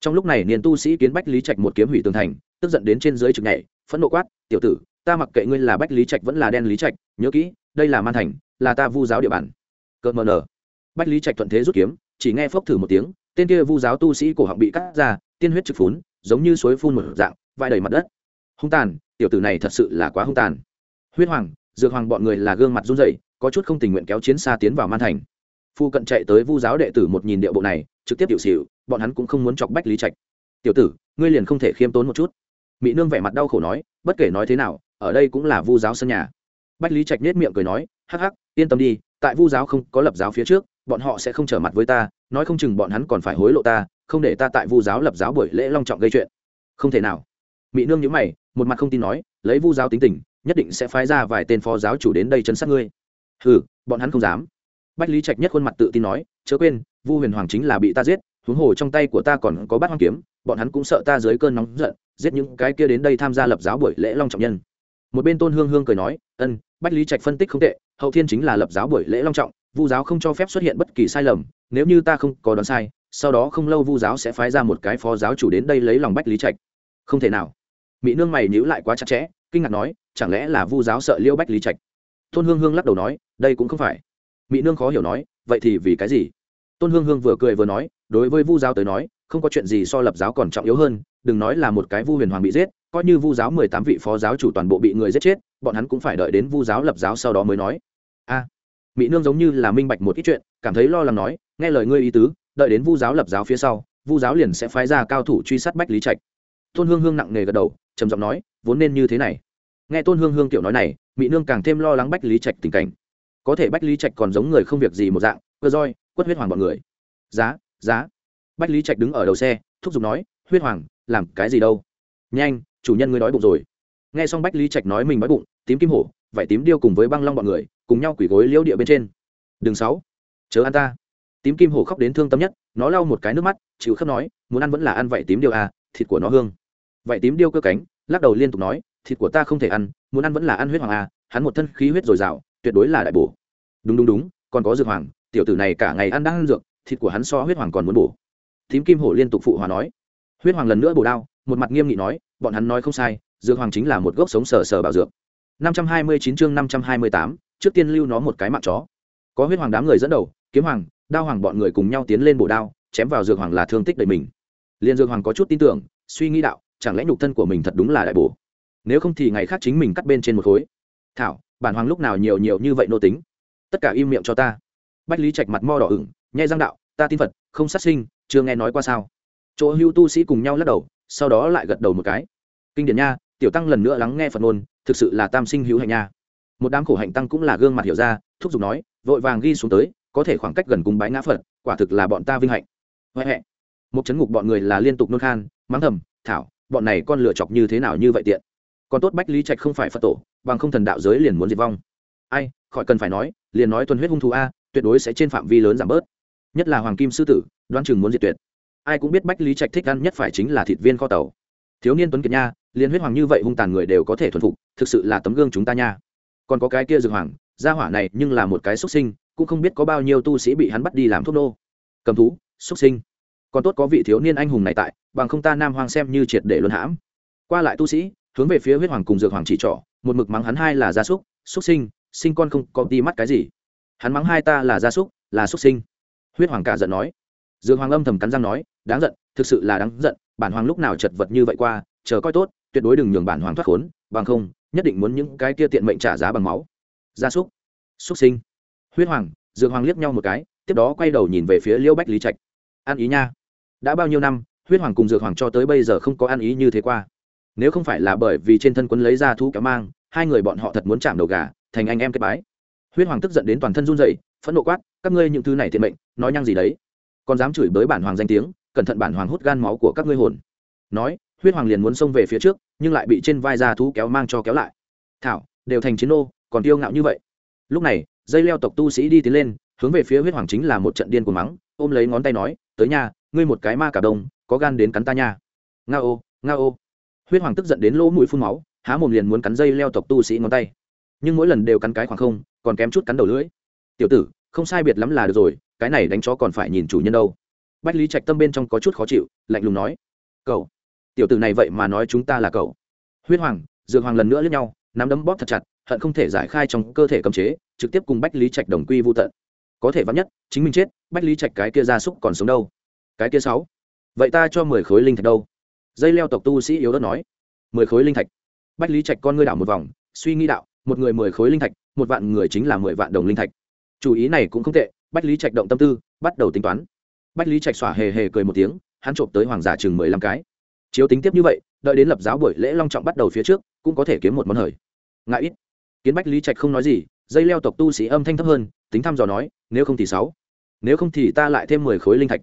trong lúc này niên tu sĩ kiến bách lý trạch một kiếm hủy tường thành, tức giận đến trên dưới trực nhảy, phẫn nộ quát, tiểu tử, ta mặc kệ ngươi là bách lý trạch vẫn là đen lý trạch, nhớ kỹ, đây là man thành, là ta vu giáo địa bàn. Cợt mờ nở. Bách lý trạch thuận thế rút kiếm, chỉ nghe phốc thử một tiếng, tên kia vu giáo tu sĩ cổ họng bị cắt ra, tiên huyết trực phún, giống như suối phun một dạng vai đầy mặt đất. Hung tàn, tiểu tử này thật sự là quá hung tàn. Huyết hoàng, dược hoàng bọn người là gương mặt run rẩy, có chút không tình nguyện kéo chiến xa tiến vào man thành phu cận chạy tới vu giáo đệ tử một nhìn điệu bộ này, trực tiếp tiểu xịu bọn hắn cũng không muốn chọc bách lý trạch. Tiểu tử, ngươi liền không thể khiêm tốn một chút. Mỹ nương vẻ mặt đau khổ nói, bất kể nói thế nào, ở đây cũng là vu giáo sân nhà. Bách lý trạch nết miệng cười nói, hắc hắc, yên tâm đi, tại vu giáo không có lập giáo phía trước, bọn họ sẽ không trở mặt với ta, nói không chừng bọn hắn còn phải hối lộ ta, không để ta tại vu giáo lập giáo buổi lễ long trọng gây chuyện. Không thể nào. Mỹ nương nhữ mày, một mặt không tin nói, lấy vu giáo tính tình, nhất định sẽ phái ra vài tên phó giáo chủ đến đây chấn sát ngươi. Ừ bọn hắn không dám bách lý trạch nhất khuôn mặt tự tin nói, chớ quên, vu huyền hoàng chính là bị ta giết, huống hồ trong tay của ta còn có bát hoang kiếm, bọn hắn cũng sợ ta dưới cơn nóng giận, giết những cái kia đến đây tham gia lập giáo buổi lễ long trọng nhân. Một bên tôn hương hương cười nói, ân, bách lý trạch phân tích không tệ, hậu thiên chính là lập giáo buổi lễ long trọng, vu giáo không cho phép xuất hiện bất kỳ sai lầm, nếu như ta không có đoán sai, sau đó không lâu vu giáo sẽ phái ra một cái phó giáo chủ đến đây lấy lòng bách lý trạch. Không thể nào. Mỹ nương mày nhíu lại quá chặt chẽ, kinh ngạc nói, chẳng lẽ là vu giáo sợ liêu bách lý trạch? Tôn hương hương lắc đầu nói, đây cũng không phải mỹ nương khó hiểu nói, vậy thì vì cái gì? Tôn hương hương vừa cười vừa nói, đối với vu giáo tới nói, không có chuyện gì so lập giáo còn trọng yếu hơn, đừng nói là một cái vu huyền hoàng bị giết, coi như vu giáo mười tám vị phó giáo chủ toàn bộ bị người giết chết, bọn hắn cũng phải đợi đến vu giáo lập giáo sau đó mới nói. A mỹ nương giống như là minh bạch một ít chuyện, cảm thấy lo lắng nói, nghe lời ngươi ý tứ, đợi đến vu giáo lập giáo phía sau, vu giáo liền sẽ phái ra cao thủ truy sát bách lý trạch. Tôn hương hương nặng nề gật đầu, trầm giọng nói, vốn nên như thế này. Nghe tôn hương hương kiểu nói này mỹ nương càng thêm lo lắng bách lý trạch tình cảnh có thể bách lý trạch còn giống người không việc gì một dạng, cơ roi, quất huyết hoàng bọn người. Giá giá. Bách lý trạch đứng ở đầu xe, thúc giục nói, huyết hoàng, làm cái gì đâu? Nhanh, chủ nhân ngươi đói bụng rồi. Nghe xong bách lý trạch nói mình đói bụng, tím kim hổ, vải tím điêu cùng với băng long bọn người, cùng nhau quỷ gối liễu địa bên trên. Đường sáu chớ ăn ta. Tím kim hổ khóc đến thương tâm nhất, nó lau một cái nước mắt, chịu khắp nói, muốn ăn vẫn là ăn vải tím điêu à thịt của nó hương. Vải tím điêu cơ cánh, lắc đầu liên tục nói, thịt của ta không thể ăn, muốn ăn vẫn là ăn huyết hoàng à hắn một thân khí huyết dồi dào tuyệt đối là đại bổ. Đúng đúng đúng, còn có dược hoàng, tiểu tử này cả ngày ăn đang ăn dược, thịt của hắn so huyết hoàng còn muốn bổ. Thím kim hổ liên tục phụ hòa nói. Huyết hoàng lần nữa bổ đao, một mặt nghiêm nghị nói, bọn hắn nói không sai, dược hoàng chính là một gốc sống sờ sờ bảo dược. Năm trăm hai mươi chín chương năm trăm hai mươi tám, trước tiên lưu nó một cái mạng chó. Có huyết hoàng đám người dẫn đầu, kiếm hoàng, đao hoàng bọn người cùng nhau tiến lên bổ đao, chém vào dược hoàng là thương tích đầy mình. Liền dược hoàng có chút tin tưởng, suy nghĩ đạo, chẳng lẽ nhục thân của mình thật đúng là đại bổ? Nếu không thì ngày khác chính mình cắt bên trên một khối. Thảo bản hoàng lúc nào nhiều nhiều như vậy nô tính? Tất cả im miệng cho ta. Bách lý trạch mặt mo đỏ ửng, nhai răng đạo, ta tin phật, không sát sinh, chưa nghe nói qua sao? Chỗ hưu tu sĩ cùng nhau lắc đầu, sau đó lại gật đầu một cái. Kinh điển nha, tiểu tăng lần nữa lắng nghe phật ngôn, thực sự là tam sinh hữu hạnh nha. Một đám khổ hạnh tăng cũng là gương mặt hiểu ra, thúc giục nói, vội vàng ghi xuống tới, có thể khoảng cách gần cùng bái ngã phật, quả thực là bọn ta vinh hạnh. Huệ hẹ. Một chấn ngục bọn người là liên tục nôn khan, mắng thầm, thảo, bọn này con lựa chọc như thế nào như vậy tiện? Còn tốt bách lý trạch không phải phật tổ bằng không thần đạo giới liền muốn diệt vong. Ai, khỏi cần phải nói, liền nói thuần huyết hung thú a, tuyệt đối sẽ trên phạm vi lớn giảm bớt. Nhất là hoàng kim sư tử đoan chừng muốn diệt tuyệt. Ai cũng biết bách lý trạch thích ăn nhất phải chính là thịt viên kho tàu. Thiếu niên tuấn kiệt nha, liền huyết hoàng như vậy hung tàn người đều có thể thuần phục, thực sự là tấm gương chúng ta nha. Còn có cái kia dược hoàng, gia hỏa này nhưng là một cái xuất sinh, cũng không biết có bao nhiêu tu sĩ bị hắn bắt đi làm thuốc nô. Cầm thú xuất sinh. Còn tốt có vị thiếu niên anh hùng này tại, bằng không ta nam hoàng xem như triệt để luân hãm. Qua lại tu sĩ hướng về phía huyết hoàng cùng dược hoàng chỉ trỏ, một mực mắng hắn hai là gia súc súc sinh sinh con không có đi mắt cái gì. Hắn mắng hai ta là gia súc, là súc sinh. Huyết hoàng cả giận nói. Dược hoàng âm thầm cắn răng nói, đáng giận, thực sự là đáng giận, bản hoàng lúc nào chật vật như vậy qua, chờ coi tốt, tuyệt đối đừng nhường bản hoàng thoát khốn, bằng không, nhất định muốn những cái kia tiện mệnh trả giá bằng máu. Gia súc súc sinh. Huyết hoàng, dược hoàng liếc nhau một cái, tiếp đó quay đầu nhìn về phía liễu bách lý trạch. Ăn ý nha. Đã bao nhiêu năm, huyết hoàng cùng dược hoàng cho tới bây giờ không có ăn ý như thế qua nếu không phải là bởi vì trên thân quân lấy ra thú kéo mang, hai người bọn họ thật muốn chạm đầu gà, thành anh em kết bái. Huyết hoàng tức giận đến toàn thân run rẩy, phẫn nộ quát, các ngươi những thứ này thiện mệnh, nói nhăng gì đấy? Còn dám chửi bới bản hoàng danh tiếng, cẩn thận bản hoàng hút gan máu của các ngươi hồn. Nói, huyết hoàng liền muốn xông về phía trước, nhưng lại bị trên vai ra thú kéo mang cho kéo lại. Thảo, đều thành chiến ô còn tiêu ngạo như vậy. Lúc này, dây leo tộc tu sĩ đi tiến lên, hướng về phía huyết hoàng chính là một trận điên của mắng, ôm lấy ngón tay nói, tới nhà, ngươi một cái ma cả đông, có gan đến cắn ta nha. Nga ô nga ô huyết hoàng tức giận đến lỗ mũi phun máu, há mồm liền muốn cắn dây leo tộc tu sĩ ngón tay. Nhưng mỗi lần đều cắn cái khoảng không, còn kém chút cắn đầu lưỡi. Tiểu tử, không sai biệt lắm là được rồi, cái này đánh chó còn phải nhìn chủ nhân đâu. Bách lý trạch tâm bên trong có chút khó chịu, lạnh lùng nói, cậu, tiểu tử này vậy mà nói chúng ta là cậu. Huyết hoàng, dược hoàng lần nữa lướt nhau, nắm đấm bóp thật chặt, hận không thể giải khai trong cơ thể cầm chế, trực tiếp cùng bách lý trạch đồng quy vô tận. Có thể vắn nhất, chính mình chết, bách lý trạch cái kia gia súc còn sống đâu? Cái kia sáu, vậy ta cho mười khối linh thạch đâu? Dây leo tộc tu sĩ yếu đất nói, mười khối linh thạch. Bách lý trạch con ngươi đảo một vòng, suy nghĩ đạo, một người mười khối linh thạch, một vạn người chính là mười vạn đồng linh thạch. Chủ ý này cũng không tệ, bách lý trạch động tâm tư, bắt đầu tính toán. Bách lý trạch xỏa hề hề cười một tiếng, hắn trộm tới hoàng giả chừng mười lăm cái. Chiếu tính tiếp như vậy, đợi đến lập giáo buổi lễ long trọng bắt đầu phía trước, cũng có thể kiếm một món hời. Ngại ít. Kiến bách lý trạch không nói gì, dây leo tộc tu sĩ âm thanh thấp hơn, tính thăm dò nói, nếu không thì sáu, nếu không thì ta lại thêm mười khối linh thạch.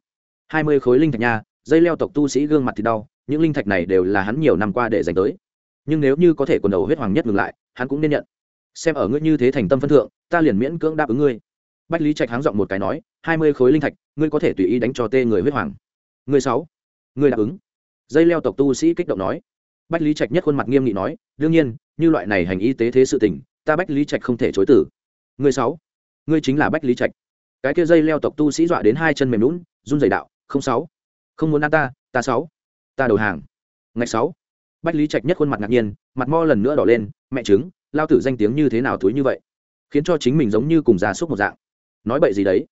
Hai mươi khối linh thạch nha dây leo tộc tu sĩ gương mặt thì đau, những linh thạch này đều là hắn nhiều năm qua để dành tới. Nhưng nếu như có thể quần đầu huyết hoàng nhất ngừng lại, hắn cũng nên nhận. Xem ở ngươi như thế thành tâm phân thượng, ta liền miễn cưỡng đáp ứng ngươi. Bách lý trạch háng giọng một cái nói, hai mươi khối linh thạch, ngươi có thể tùy ý đánh cho tê người huyết hoàng. Ngươi sáu, ngươi đáp ứng. Dây leo tộc tu sĩ kích động nói. Bách lý trạch nhất khuôn mặt nghiêm nghị nói, đương nhiên, như loại này hành y tế thế sự tình, ta bách lý trạch không thể chối tử ngươi sáu, ngươi chính là bách lý trạch. Cái kia dây leo tộc tu sĩ dọa đến hai chân mềm lún run dày đạo, không sáu không muốn ăn ta ta sáu. Ta đầu hàng. Ngày sáu. Bách lý trạch nhất khuôn mặt ngạc nhiên, mặt mo lần nữa đỏ lên, mẹ chứng lao tử danh tiếng như thế nào thúi như vậy? Khiến cho chính mình giống như cùng già súc một dạng. Nói bậy gì đấy?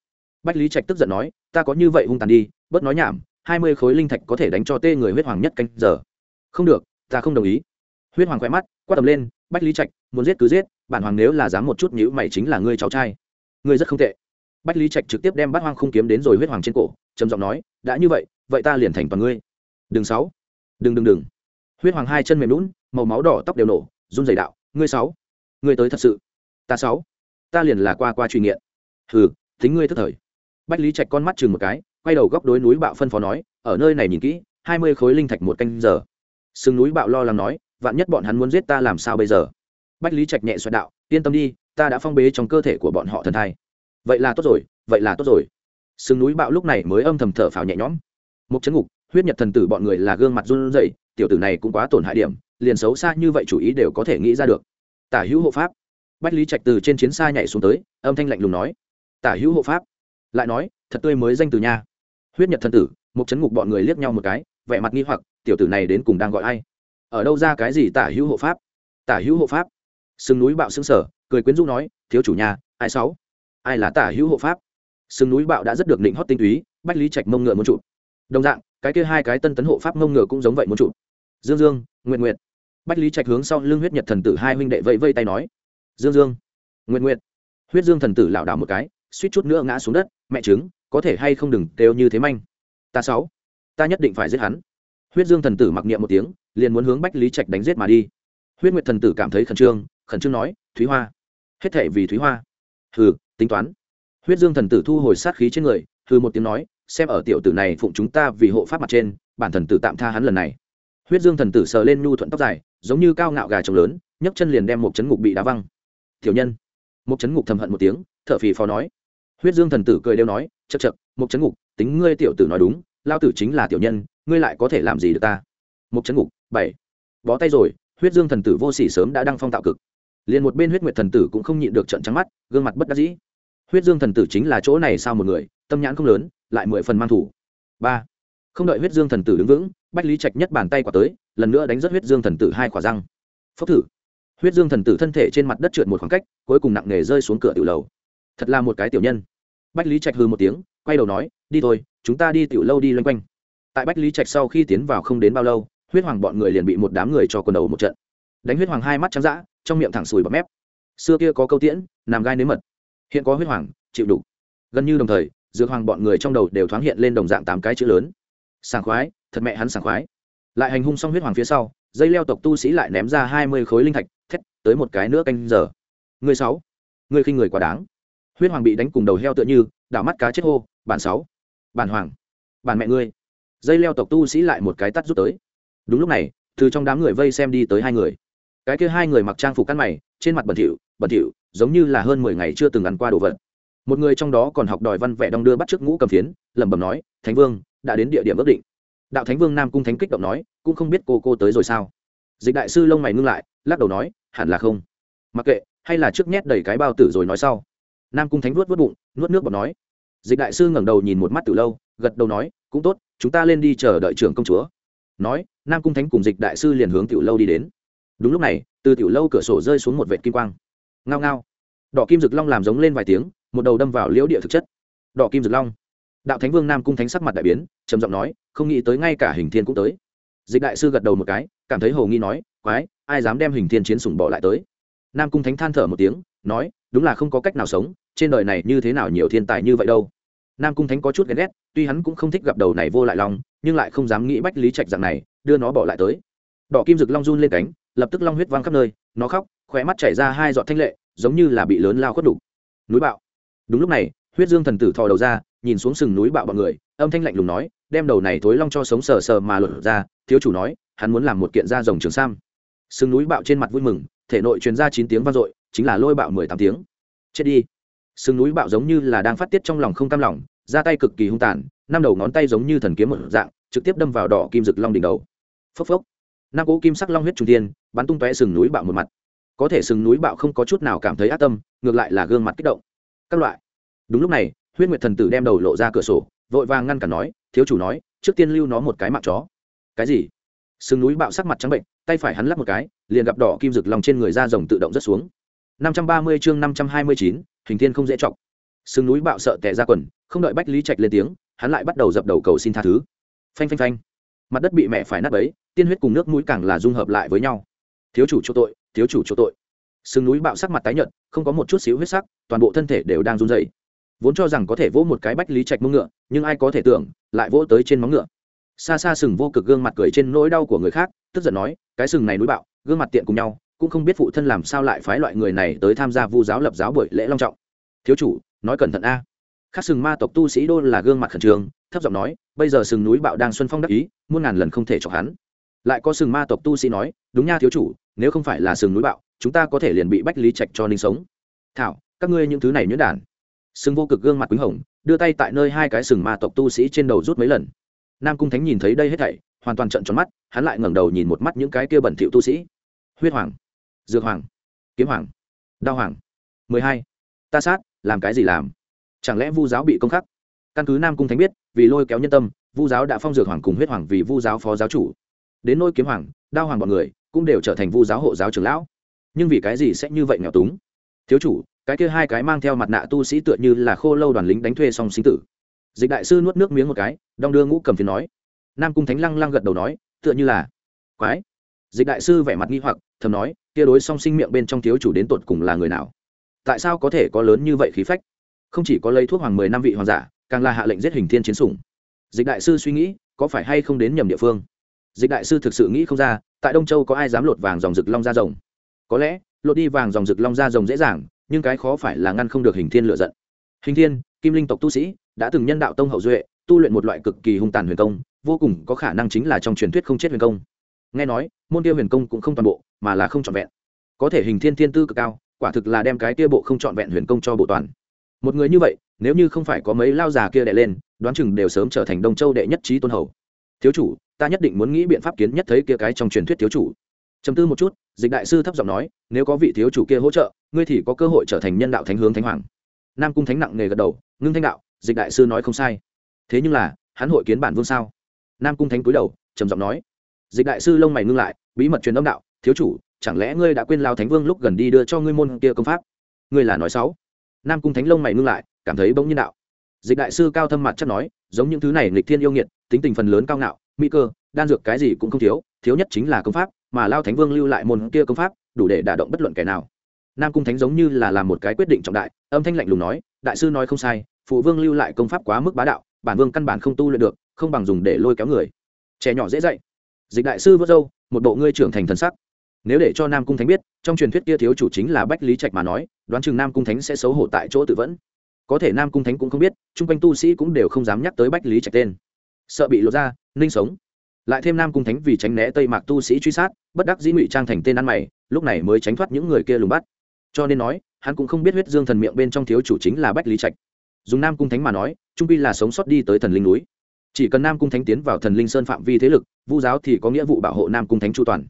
Bách lý trạch tức giận nói, ta có như vậy hung tàn đi, bớt nói nhảm, hai mươi khối linh thạch có thể đánh cho tê người huyết hoàng nhất canh giờ. Không được, ta không đồng ý. Huyết hoàng khỏe mắt, quát tầm lên, bách lý trạch, muốn giết cứ giết, bản hoàng nếu là dám một chút nhữ mày chính là ngươi cháu trai. Ngươi rất không tệ. Bách lý trạch trực tiếp đem bát hoang không kiếm đến rồi huyết hoàng trên cổ, trầm giọng nói, đã như vậy vậy ta liền thành toàn ngươi. Đừng sáu. Đừng đừng đừng. Huyết hoàng hai chân mềm lún màu máu đỏ tóc đều nổ, run dày đạo, ngươi sáu. Ngươi tới thật sự. Ta sáu. Ta liền là qua qua truy nghiện. Hừ tính ngươi thất thời. Bách lý trạch con mắt chừng một cái, quay đầu góc đối núi bạo phân phó nói, ở nơi này nhìn kỹ, hai mươi khối linh thạch một canh giờ. Sừng núi bạo lo lắng nói, vạn nhất bọn hắn muốn giết ta làm sao bây giờ? Bách lý trạch nhẹ xoẹt đạo, yên tâm đi, ta đã phong bế trong cơ thể của bọn họ thần thai. Vậy là tốt rồi, vậy là tốt rồi. Sừng núi bạo lúc này mới âm thầm thở phào nhẹ nhõm một chấn ngục, huyết nhật thần tử bọn người là gương mặt run rẩy, tiểu tử này cũng quá tổn hại điểm, liền xấu xa như vậy chủ ý đều có thể nghĩ ra được. Tả hữu hộ pháp. Bách lý trạch từ trên chiến xa nhảy xuống tới, âm thanh lạnh lùng nói. Tả hữu hộ pháp. Lại nói, thật tươi mới danh từ nha. Huyết nhật thần tử một chấn ngục bọn người liếc nhau một cái, vẻ mặt nghi hoặc, tiểu tử này đến cùng đang gọi ai? Ở đâu ra cái gì tả hữu hộ pháp? Tả hữu hộ pháp. Sừng núi bạo xương sở cười quyến rũ nói, thiếu chủ nhà, ai sáu? Ai là tả hữu hộ pháp? Sừng núi bạo đã rất được định hót tinh túy, bách lý trạch mông ngựa muốn chụp đồng dạng, cái kia hai cái tân tấn hộ pháp mông ngựa cũng giống vậy muốn chụp. Dương dương nguyện nguyện bách lý trạch hướng sau lưng huyết nhật thần tử hai huynh đệ vẫy vây tay nói. Dương dương nguyện nguyện huyết dương thần tử lảo đảo một cái, suýt chút nữa ngã xuống đất, mẹ chứng có thể hay không đừng kêu như thế manh. Ta sáu, ta nhất định phải giết hắn. Huyết dương thần tử mặc niệm một tiếng, liền muốn hướng bách lý trạch đánh giết mà đi. Huyết nguyệt thần tử cảm thấy khẩn trương khẩn trương nói, thúy hoa, hết thể vì thúy hoa. Hừ, tính toán. Huyết dương thần tử thu hồi sát khí trên người, hừ một tiếng nói xem ở tiểu tử này phụng chúng ta vì hộ pháp mặt trên, bản thần tử tạm tha hắn lần này. Huyết dương thần tử sờ lên nhu thuận tóc dài, giống như cao ngạo gà trống lớn, nhấc chân liền đem một chấn ngục bị đá văng. Tiểu nhân. Một chấn ngục thầm hận một tiếng, thở phì phò nói. Huyết dương thần tử cười đeo nói chật chật một chấn ngục, tính ngươi tiểu tử nói đúng, lao tử chính là tiểu nhân, ngươi lại có thể làm gì được ta? Một chấn ngục, bảy. Bó tay rồi, huyết dương thần tử vô sỉ sớm đã đăng phong tạo cực. Liền một bên huyết nguyệt thần tử cũng không nhịn được trận trắng mắt, gương mặt bất đắc dĩ. Huyết dương thần tử chính là chỗ này sao một người, tâm nhãn không lớn lại mười phần mang thủ. Ba. Không đợi huyết dương thần tử đứng vững, bách lý trạch nhất bàn tay quả tới, lần nữa đánh rất huyết dương thần tử hai quả răng. Phốc thử. Huyết dương thần tử thân thể trên mặt đất trượt một khoảng cách, cuối cùng nặng nề rơi xuống cửa tiểu lầu. Thật là một cái tiểu nhân. Bách lý trạch hư một tiếng, quay đầu nói, đi thôi, chúng ta đi tiểu lâu đi loanh quanh. Tại bách lý trạch sau khi tiến vào không đến bao lâu, huyết hoàng bọn người liền bị một đám người cho quần đầu một trận. Đánh huyết hoàng hai mắt trắng d trong miệng thẳng sùi bọt mép. Xưa kia có câu tiễn làm gai nếm mật. Hiện có huyết hoàng, chịu đủ. Gần như đồng thời dược hoàng bọn người trong đầu đều thoáng hiện lên đồng dạng tám cái chữ lớn. Sảng khoái, thật mẹ hắn sảng khoái. Lại hành hung xong huyết hoàng phía sau, dây leo tộc tu sĩ lại ném ra hai mươi khối linh thạch, thét, tới một cái nữa canh giờ. Người sáu, người khinh người quá đáng. Huyết hoàng bị đánh cùng đầu heo tựa như, đảo mắt cá chết hô, bản sáu, bản hoàng, bản mẹ ngươi. Dây leo tộc tu sĩ lại một cái tắt rút tới. Đúng lúc này, từ trong đám người vây xem đi tới hai người. Cái kia hai người mặc trang phục căn mày, trên mặt bẩn thỉu bẩn thỉu, giống như là hơn mười ngày chưa từng ăn qua đồ vật một người trong đó còn học đòi văn vẻ đong đưa bắt trước ngũ cầm phiến, lẩm bẩm nói, thánh vương, đã đến địa điểm ước định. Đạo thánh vương nam cung thánh kích động nói, cũng không biết cô cô tới rồi sao? Dịch đại sư lông mày ngưng lại, lắc đầu nói, hẳn là không. Mặc kệ, hay là trước nhét đầy cái bao tử rồi nói sau. Nam cung thánh vuốt vớt bụng, nuốt nước bọt nói. Dịch đại sư ngẩng đầu nhìn một mắt từ lâu, gật đầu nói, cũng tốt, chúng ta lên đi chờ đợi trưởng công chúa. Nói, nam cung thánh cùng dịch đại sư liền hướng tiểu lâu đi đến. Đúng lúc này, từ tiểu lâu cửa sổ rơi xuống một vệt kim quang. Ngao ngao đỏ kim rực long làm giống lên vài tiếng, một đầu đâm vào liễu địa thực chất. Đỏ kim rực long. Đạo thánh vương nam cung thánh sắc mặt đại biến, trầm giọng nói, không nghĩ tới ngay cả hình thiên cũng tới. Dịch đại sư gật đầu một cái, cảm thấy hồ nghi nói, quái, ai dám đem hình thiên chiến sủng bỏ lại tới? Nam cung thánh than thở một tiếng, nói, đúng là không có cách nào sống, trên đời này như thế nào nhiều thiên tài như vậy đâu. Nam cung thánh có chút ghét ghét, tuy hắn cũng không thích gặp đầu này vô lại long nhưng lại không dám nghĩ bách lý trạch dạng này, đưa nó bỏ lại tới. Đỏ kim rực long run lên cánh, lập tức long huyết văng khắp nơi, nó khóc, khóe mắt chảy ra hai giọt thanh lệ giống như là bị lớn lao khuất đủ. núi bạo. Đúng lúc này, huyết dương thần tử thò đầu ra, nhìn xuống sừng núi bạo bọn người, âm thanh lạnh lùng nói, đem đầu này thối long cho sống sờ sờ mà lột ra, thiếu chủ nói, hắn muốn làm một kiện da rồng trường sam. Sừng núi bạo trên mặt vui mừng, thể nội truyền ra chín tiếng vang dội, chính là lôi bạo mười tám tiếng. Chết đi. Sừng núi bạo giống như là đang phát tiết trong lòng không cam lòng ra tay cực kỳ hung tàn, năm đầu ngón tay giống như thần kiếm một dạng, trực tiếp đâm vào đỏ kim rực long đỉnh đầu. Phốc phốc. Năm cỗ kim sắc long huyết trung tiên bắn tung tóe sừng núi bạo một mặt có thể sừng núi bạo không có chút nào cảm thấy ác tâm, ngược lại là gương mặt kích động. Các loại. Đúng lúc này, huyết nguyệt thần tử đem đầu lộ ra cửa sổ, vội vàng ngăn cản nói, thiếu chủ nói, trước tiên lưu nó một cái mạng chó. Cái gì? Sừng núi bạo sắc mặt trắng bệnh, tay phải hắn lắp một cái, liền gặp đỏ kim rực lòng trên người da rồng tự động rất xuống. Năm trăm ba mươi chương năm trăm hai mươi chín, hình thiên không dễ chọc. Sừng núi bạo sợ tệ ra quần, không đợi bách lý trạch lên tiếng, hắn lại bắt đầu dập đầu cầu xin tha thứ. Phanh phanh phanh. Mặt đất bị mẹ phải nát bấy, tiên huyết cùng nước mũi càng là dung hợp lại với nhau thiếu chủ chỗ tội, thiếu chủ chỗ tội. Sừng núi bạo sắc mặt tái nhợt, không có một chút xíu huyết sắc, toàn bộ thân thể đều đang run dày vốn cho rằng có thể vỗ một cái bách lý trạch mông ngựa, nhưng ai có thể tưởng, lại vỗ tới trên móng ngựa. Xa xa sừng vô cực gương mặt cười trên nỗi đau của người khác, tức giận nói, cái sừng này núi bạo, gương mặt tiện cùng nhau, cũng không biết phụ thân làm sao lại phái loại người này tới tham gia vu giáo lập giáo buổi lễ long trọng. Thiếu chủ, nói cẩn thận a. Khác sừng ma tộc tu sĩ đô là gương mặt khẩn trương, thấp giọng nói, bây giờ sừng núi bạo đang xuân phong đắc ý, muôn ngàn lần không thể chọc hắn. Lại có sừng ma tộc tu sĩ nói, đúng nha, thiếu chủ nếu không phải là sừng núi bạo, chúng ta có thể liền bị bách lý trạch cho ninh sống. Thảo, các ngươi những thứ này nhuyễn đản. Sừng vô cực gương mặt quýnh hồng, đưa tay tại nơi hai cái sừng ma tộc tu sĩ trên đầu rút mấy lần. Nam cung thánh nhìn thấy đây hết thảy, hoàn toàn trận tròn mắt, hắn lại ngẩng đầu nhìn một mắt những cái kia bẩn thỉu tu sĩ. Huyết hoàng, dược hoàng, kiếm hoàng, đao hoàng. Mười hai. Ta sát, làm cái gì làm? Chẳng lẽ vu giáo bị công khắc? Căn cứ nam cung thánh biết, vì lôi kéo nhân tâm, vu giáo đã phong dược hoàng cùng huyết hoàng vì vu giáo phó giáo chủ. Đến nôi kiếm hoàng, đao hoàng bọn người cũng đều trở thành vu giáo hộ giáo trưởng lão. Nhưng vì cái gì sẽ như vậy nghèo túng? Thiếu chủ, cái kia hai cái mang theo mặt nạ tu sĩ tựa như là khô lâu đoàn lính đánh thuê song sinh tử. Dịch đại sư nuốt nước miếng một cái, đong đưa ngũ cầm phiến nói. Nam cung thánh lăng lăng gật đầu nói, tựa như là quái. Dịch đại sư vẻ mặt nghi hoặc, thầm nói, kia đối song sinh miệng bên trong thiếu chủ đến tột cùng là người nào? Tại sao có thể có lớn như vậy khí phách? Không chỉ có lấy thuốc hoàng mười năm vị hoàng giả, càng là hạ lệnh giết hình thiên chiến sủng. Dịch đại sư suy nghĩ, có phải hay không đến nhầm địa phương? Dịch đại sư thực sự nghĩ không ra, tại đông châu có ai dám lột vàng dòng rực long ra rồng? Có lẽ, lột đi vàng dòng rực long ra rồng dễ dàng, nhưng cái khó phải là ngăn không được hình thiên lựa giận. Hình thiên, kim linh tộc tu sĩ, đã từng nhân đạo tông hậu duệ, tu luyện một loại cực kỳ hung tàn huyền công, vô cùng có khả năng chính là trong truyền thuyết không chết huyền công. Nghe nói, môn tiêu huyền công cũng không toàn bộ, mà là không trọn vẹn. Có thể hình thiên thiên tư cực cao, quả thực là đem cái tia bộ không trọn vẹn huyền công cho bộ toàn. Một người như vậy, nếu như không phải có mấy lao già kia đệ lên, đoán chừng đều sớm trở thành đông châu đệ nhất trí tôn hầu. Thiếu chủ ta nhất định muốn nghĩ biện pháp kiến nhất thấy kia cái trong truyền thuyết thiếu chủ. Chấm tư một chút, dịch đại sư thấp giọng nói, nếu có vị thiếu chủ kia hỗ trợ, ngươi thì có cơ hội trở thành nhân đạo thánh hướng thánh hoàng. Nam cung thánh nặng nề gật đầu, ngưng thanh đạo, dịch đại sư nói không sai. Thế nhưng là, hắn hội kiến bản vương sao? Nam cung thánh cúi đầu, trầm giọng nói. Dịch đại sư lông mày ngưng lại, bí mật truyền âm đạo, thiếu chủ, chẳng lẽ ngươi đã quên lao thánh vương lúc gần đi đưa cho ngươi môn kia công pháp? Ngươi là nói xấu. Nam cung thánh lông mày ngưng lại, cảm thấy bỗng nhiên đạo. Dịch đại sư cao thâm mặt chắc nói, giống những thứ này nghịch thiên yêu nghiệt, tính tình phần lớn cao ngạo mỹ cơ, đan dược cái gì cũng không thiếu thiếu nhất chính là công pháp, mà lao thánh vương lưu lại môn kia công pháp, đủ để đả động bất luận kẻ nào. Nam cung thánh giống như là làm một cái quyết định trọng đại, âm thanh lạnh lùng nói, đại sư nói không sai, phụ vương lưu lại công pháp quá mức bá đạo, bản vương căn bản không tu luyện được, không bằng dùng để lôi kéo người. Trẻ nhỏ dễ dạy. Dịch đại sư vớt dâu một bộ ngươi trưởng thành thần sắc. Nếu để cho nam cung thánh biết, trong truyền thuyết kia thiếu chủ chính là bách lý trạch mà nói, đoán chừng nam cung thánh sẽ xấu hổ tại chỗ tự vẫn. Có thể nam cung thánh cũng không biết, chung quanh tu sĩ cũng đều không dám nhắc tới bách lý trạch tên. Sợ bị lộ ra ninh sống. Lại thêm nam cung thánh vì tránh né tây mạc tu sĩ truy sát, bất đắc dĩ ngụy trang thành tên ăn mày, lúc này mới tránh thoát những người kia lùng bắt. Cho nên nói, hắn cũng không biết huyết dương thần miệng bên trong thiếu chủ chính là bách lý trạch. Dùng nam cung thánh mà nói, trung pi là sống sót đi tới thần linh núi. Chỉ cần nam cung thánh tiến vào thần linh sơn phạm vi thế lực, vu giáo thì có nghĩa vụ bảo hộ nam cung thánh chu toàn.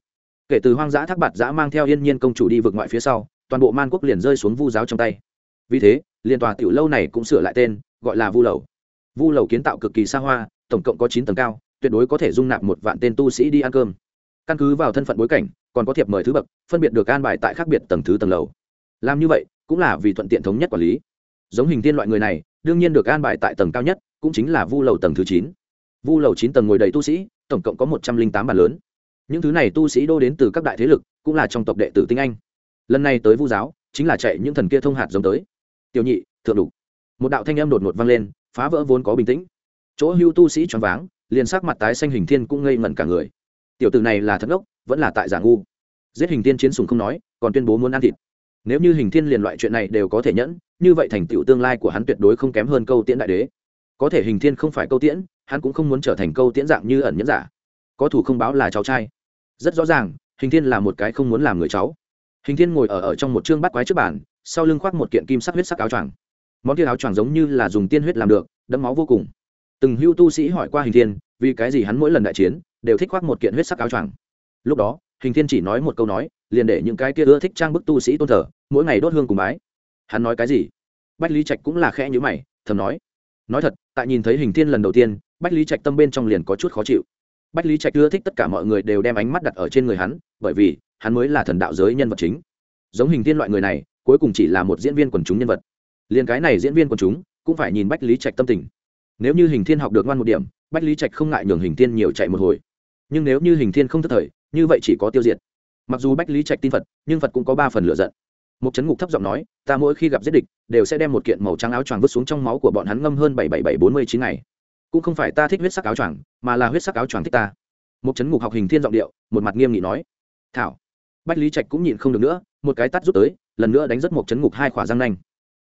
Kể từ hoang dã thác bạt giã mang theo yên nhiên công chủ đi vượt ngoại phía sau, toàn bộ man quốc liền rơi xuống vu giáo trong tay. Vì thế liên tòa tiểu lâu này cũng sửa lại tên, gọi là vu lầu. Vu lầu kiến tạo cực kỳ xa hoa, tổng cộng có chín tầng cao tuyệt đối có thể dung nạp một vạn tên tu sĩ đi ăn cơm. Căn cứ vào thân phận bối cảnh, còn có thiệp mời thứ bậc, phân biệt được an bài tại khác biệt tầng thứ tầng lầu. Làm như vậy, cũng là vì thuận tiện thống nhất quản lý. Giống hình tiên loại người này, đương nhiên được an bài tại tầng cao nhất, cũng chính là vu lầu tầng thứ chín. Vu lầu chín tầng ngồi đầy tu sĩ, tổng cộng có một trăm linh tám bàn lớn. Những thứ này tu sĩ đô đến từ các đại thế lực, cũng là trong tộc đệ tử tinh anh. Lần này tới vu giáo, chính là chạy những thần kia thông hạt giống tới. Tiểu nhị, thượng đủ một đạo thanh âm đột ngột vang lên, phá vỡ vốn có bình tĩnh. Chỗ hưu tu sĩ choáng váng liền sắc mặt tái xanh hình thiên cũng ngây ngẩn cả người. Tiểu tử này là thật ốc vẫn là tại giả ngu. Giết hình thiên chiến sùng không nói, còn tuyên bố muốn ăn thịt. Nếu như hình thiên liền loại chuyện này đều có thể nhẫn, như vậy thành tựu tương lai của hắn tuyệt đối không kém hơn câu tiễn đại đế. Có thể hình thiên không phải câu tiễn, hắn cũng không muốn trở thành câu tiễn dạng như ẩn nhẫn giả. Có thủ không báo là cháu trai. Rất rõ ràng, hình thiên là một cái không muốn làm người cháu. Hình thiên ngồi ở ở trong một chương bắt quái trước bàn, sau lưng khoác một kiện kim sắc huyết sắc áo choàng. Món kia áo choàng giống như là dùng tiên huyết làm được, đẫm máu vô cùng từng hưu tu sĩ hỏi qua hình thiên, vì cái gì hắn mỗi lần đại chiến đều thích khoác một kiện huyết sắc áo choàng. Lúc đó, hình thiên chỉ nói một câu nói, liền để những cái kia ưa thích trang bức tu sĩ tôn thờ, mỗi ngày đốt hương cùng bái. Hắn nói cái gì? Bách lý trạch cũng là khẽ nhữ mày, thầm nói. Nói thật, tại nhìn thấy hình thiên lần đầu tiên, bách lý trạch tâm bên trong liền có chút khó chịu. Bách lý trạch ưa thích tất cả mọi người đều đem ánh mắt đặt ở trên người hắn, bởi vì, hắn mới là thần đạo giới nhân vật chính. Giống hình thiên loại người này, cuối cùng chỉ là một diễn viên quần chúng nhân vật. Liền cái này diễn viên quần chúng, cũng phải nhìn bách lý trạch tâm tình nếu như hình thiên học được ngoan một điểm, bách lý trạch không ngại nhường hình thiên nhiều chạy một hồi. Nhưng nếu như hình thiên không thất thời, như vậy chỉ có tiêu diệt. Mặc dù bách lý trạch tin phật, nhưng phật cũng có ba phần lựa giận. Một chấn ngục thấp giọng nói, ta mỗi khi gặp giết địch, đều sẽ đem một kiện màu trắng áo choàng vứt xuống trong máu của bọn hắn ngâm hơn bảy bảy bảy bốn mươi chín ngày. Cũng không phải ta thích huyết sắc áo choàng, mà là huyết sắc áo choàng thích ta. Một chấn ngục học hình thiên giọng điệu, một mặt nghiêm nghị nói, thảo. Bách lý trạch cũng nhịn không được nữa, một cái tắt rút tới, lần nữa đánh rất một chấn ngục hai khỏa răng nanh.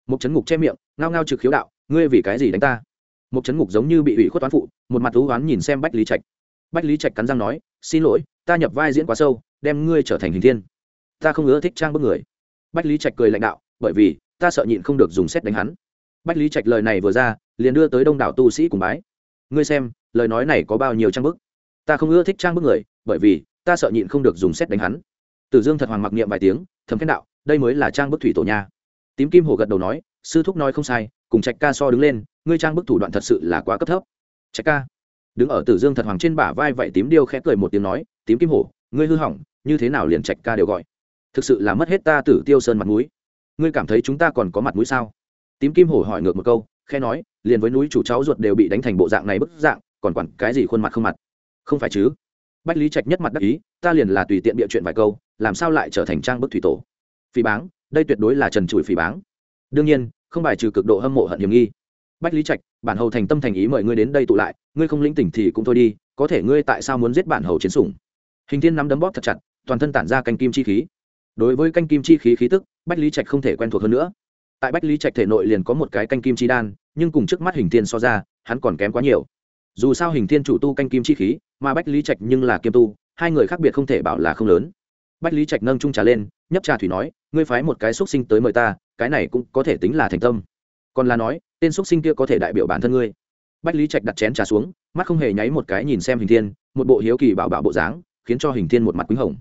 Một chấn ngục che miệng, ngao ngao trực khiếu đạo, ngươi vì cái gì đánh ta? Một chấn ngục giống như bị ủy khuất toán phụ, một mặt thú oán nhìn xem bách lý trạch. Bách lý trạch cắn răng nói, xin lỗi, ta nhập vai diễn quá sâu, đem ngươi trở thành hình thiên. Ta không ưa thích trang bức người. Bách lý trạch cười lãnh đạo, bởi vì, ta sợ nhịn không được dùng xét đánh hắn. Bách lý trạch lời này vừa ra, liền đưa tới đông đảo tu sĩ cùng bái. Ngươi xem, lời nói này có bao nhiêu trang bức? Ta không ưa thích trang bức người, bởi vì, ta sợ nhịn không được dùng xét đánh hắn. Tử dương thật hoàng mặc niệm vài tiếng thấm khen đạo, đây mới là trang bức thủy tổ nha. Tím kim hồ gật đầu nói, sư thúc nói không sai cùng trạch ca so đứng lên, ngươi trang bức thủ đoạn thật sự là quá cấp thấp. Trạch ca, đứng ở tử dương thật hoàng trên bả vai vậy tím điêu khẽ cười một tiếng nói, tím kim hổ, ngươi hư hỏng, như thế nào liền trạch ca đều gọi. Thực sự là mất hết ta tử tiêu sơn mặt mũi. Ngươi cảm thấy chúng ta còn có mặt mũi sao? Tím kim hổ hỏi ngược một câu khe nói, liền với núi chủ cháu ruột đều bị đánh thành bộ dạng này bức dạng, còn quản cái gì khuôn mặt không mặt? Không phải chứ? Bách lý trạch nhất mặt đắc ý, ta liền là tùy tiện bịa chuyện vài câu, làm sao lại trở thành trang bức thủy tổ? Phỉ báng, đây tuyệt đối là trần trụi phỉ báng. Đương nhiên không bài trừ cực độ hâm mộ hận hiểm nghi. Bách lý trạch, bản hầu thành tâm thành ý mời ngươi đến đây tụ lại, ngươi không lĩnh tỉnh thì cũng thôi đi, có thể ngươi tại sao muốn giết bản hầu chiến sủng? Hình thiên nắm đấm bóp thật chặt, toàn thân tản ra canh kim chi khí. Đối với canh kim chi khí khí tức, bách lý trạch không thể quen thuộc hơn nữa. Tại bách lý trạch thể nội liền có một cái canh kim chi đan, nhưng cùng trước mắt hình thiên so ra, hắn còn kém quá nhiều. Dù sao hình thiên chủ tu canh kim chi khí, mà bách lý trạch nhưng là kiêm tu, hai người khác biệt không thể bảo là không lớn. Bách lý trạch nâng trung trà lên, nhấp trà thủy nói, ngươi phái một cái xúc sinh tới mời ta cái này cũng có thể tính là thành tâm. Còn là nói, tên xúc sinh kia có thể đại biểu bản thân ngươi. Bách lý trạch đặt chén trà xuống, mắt không hề nháy một cái nhìn xem hình thiên, một bộ hiếu kỳ bảo bảo bộ dáng, khiến cho hình thiên một mặt quýnh hồng.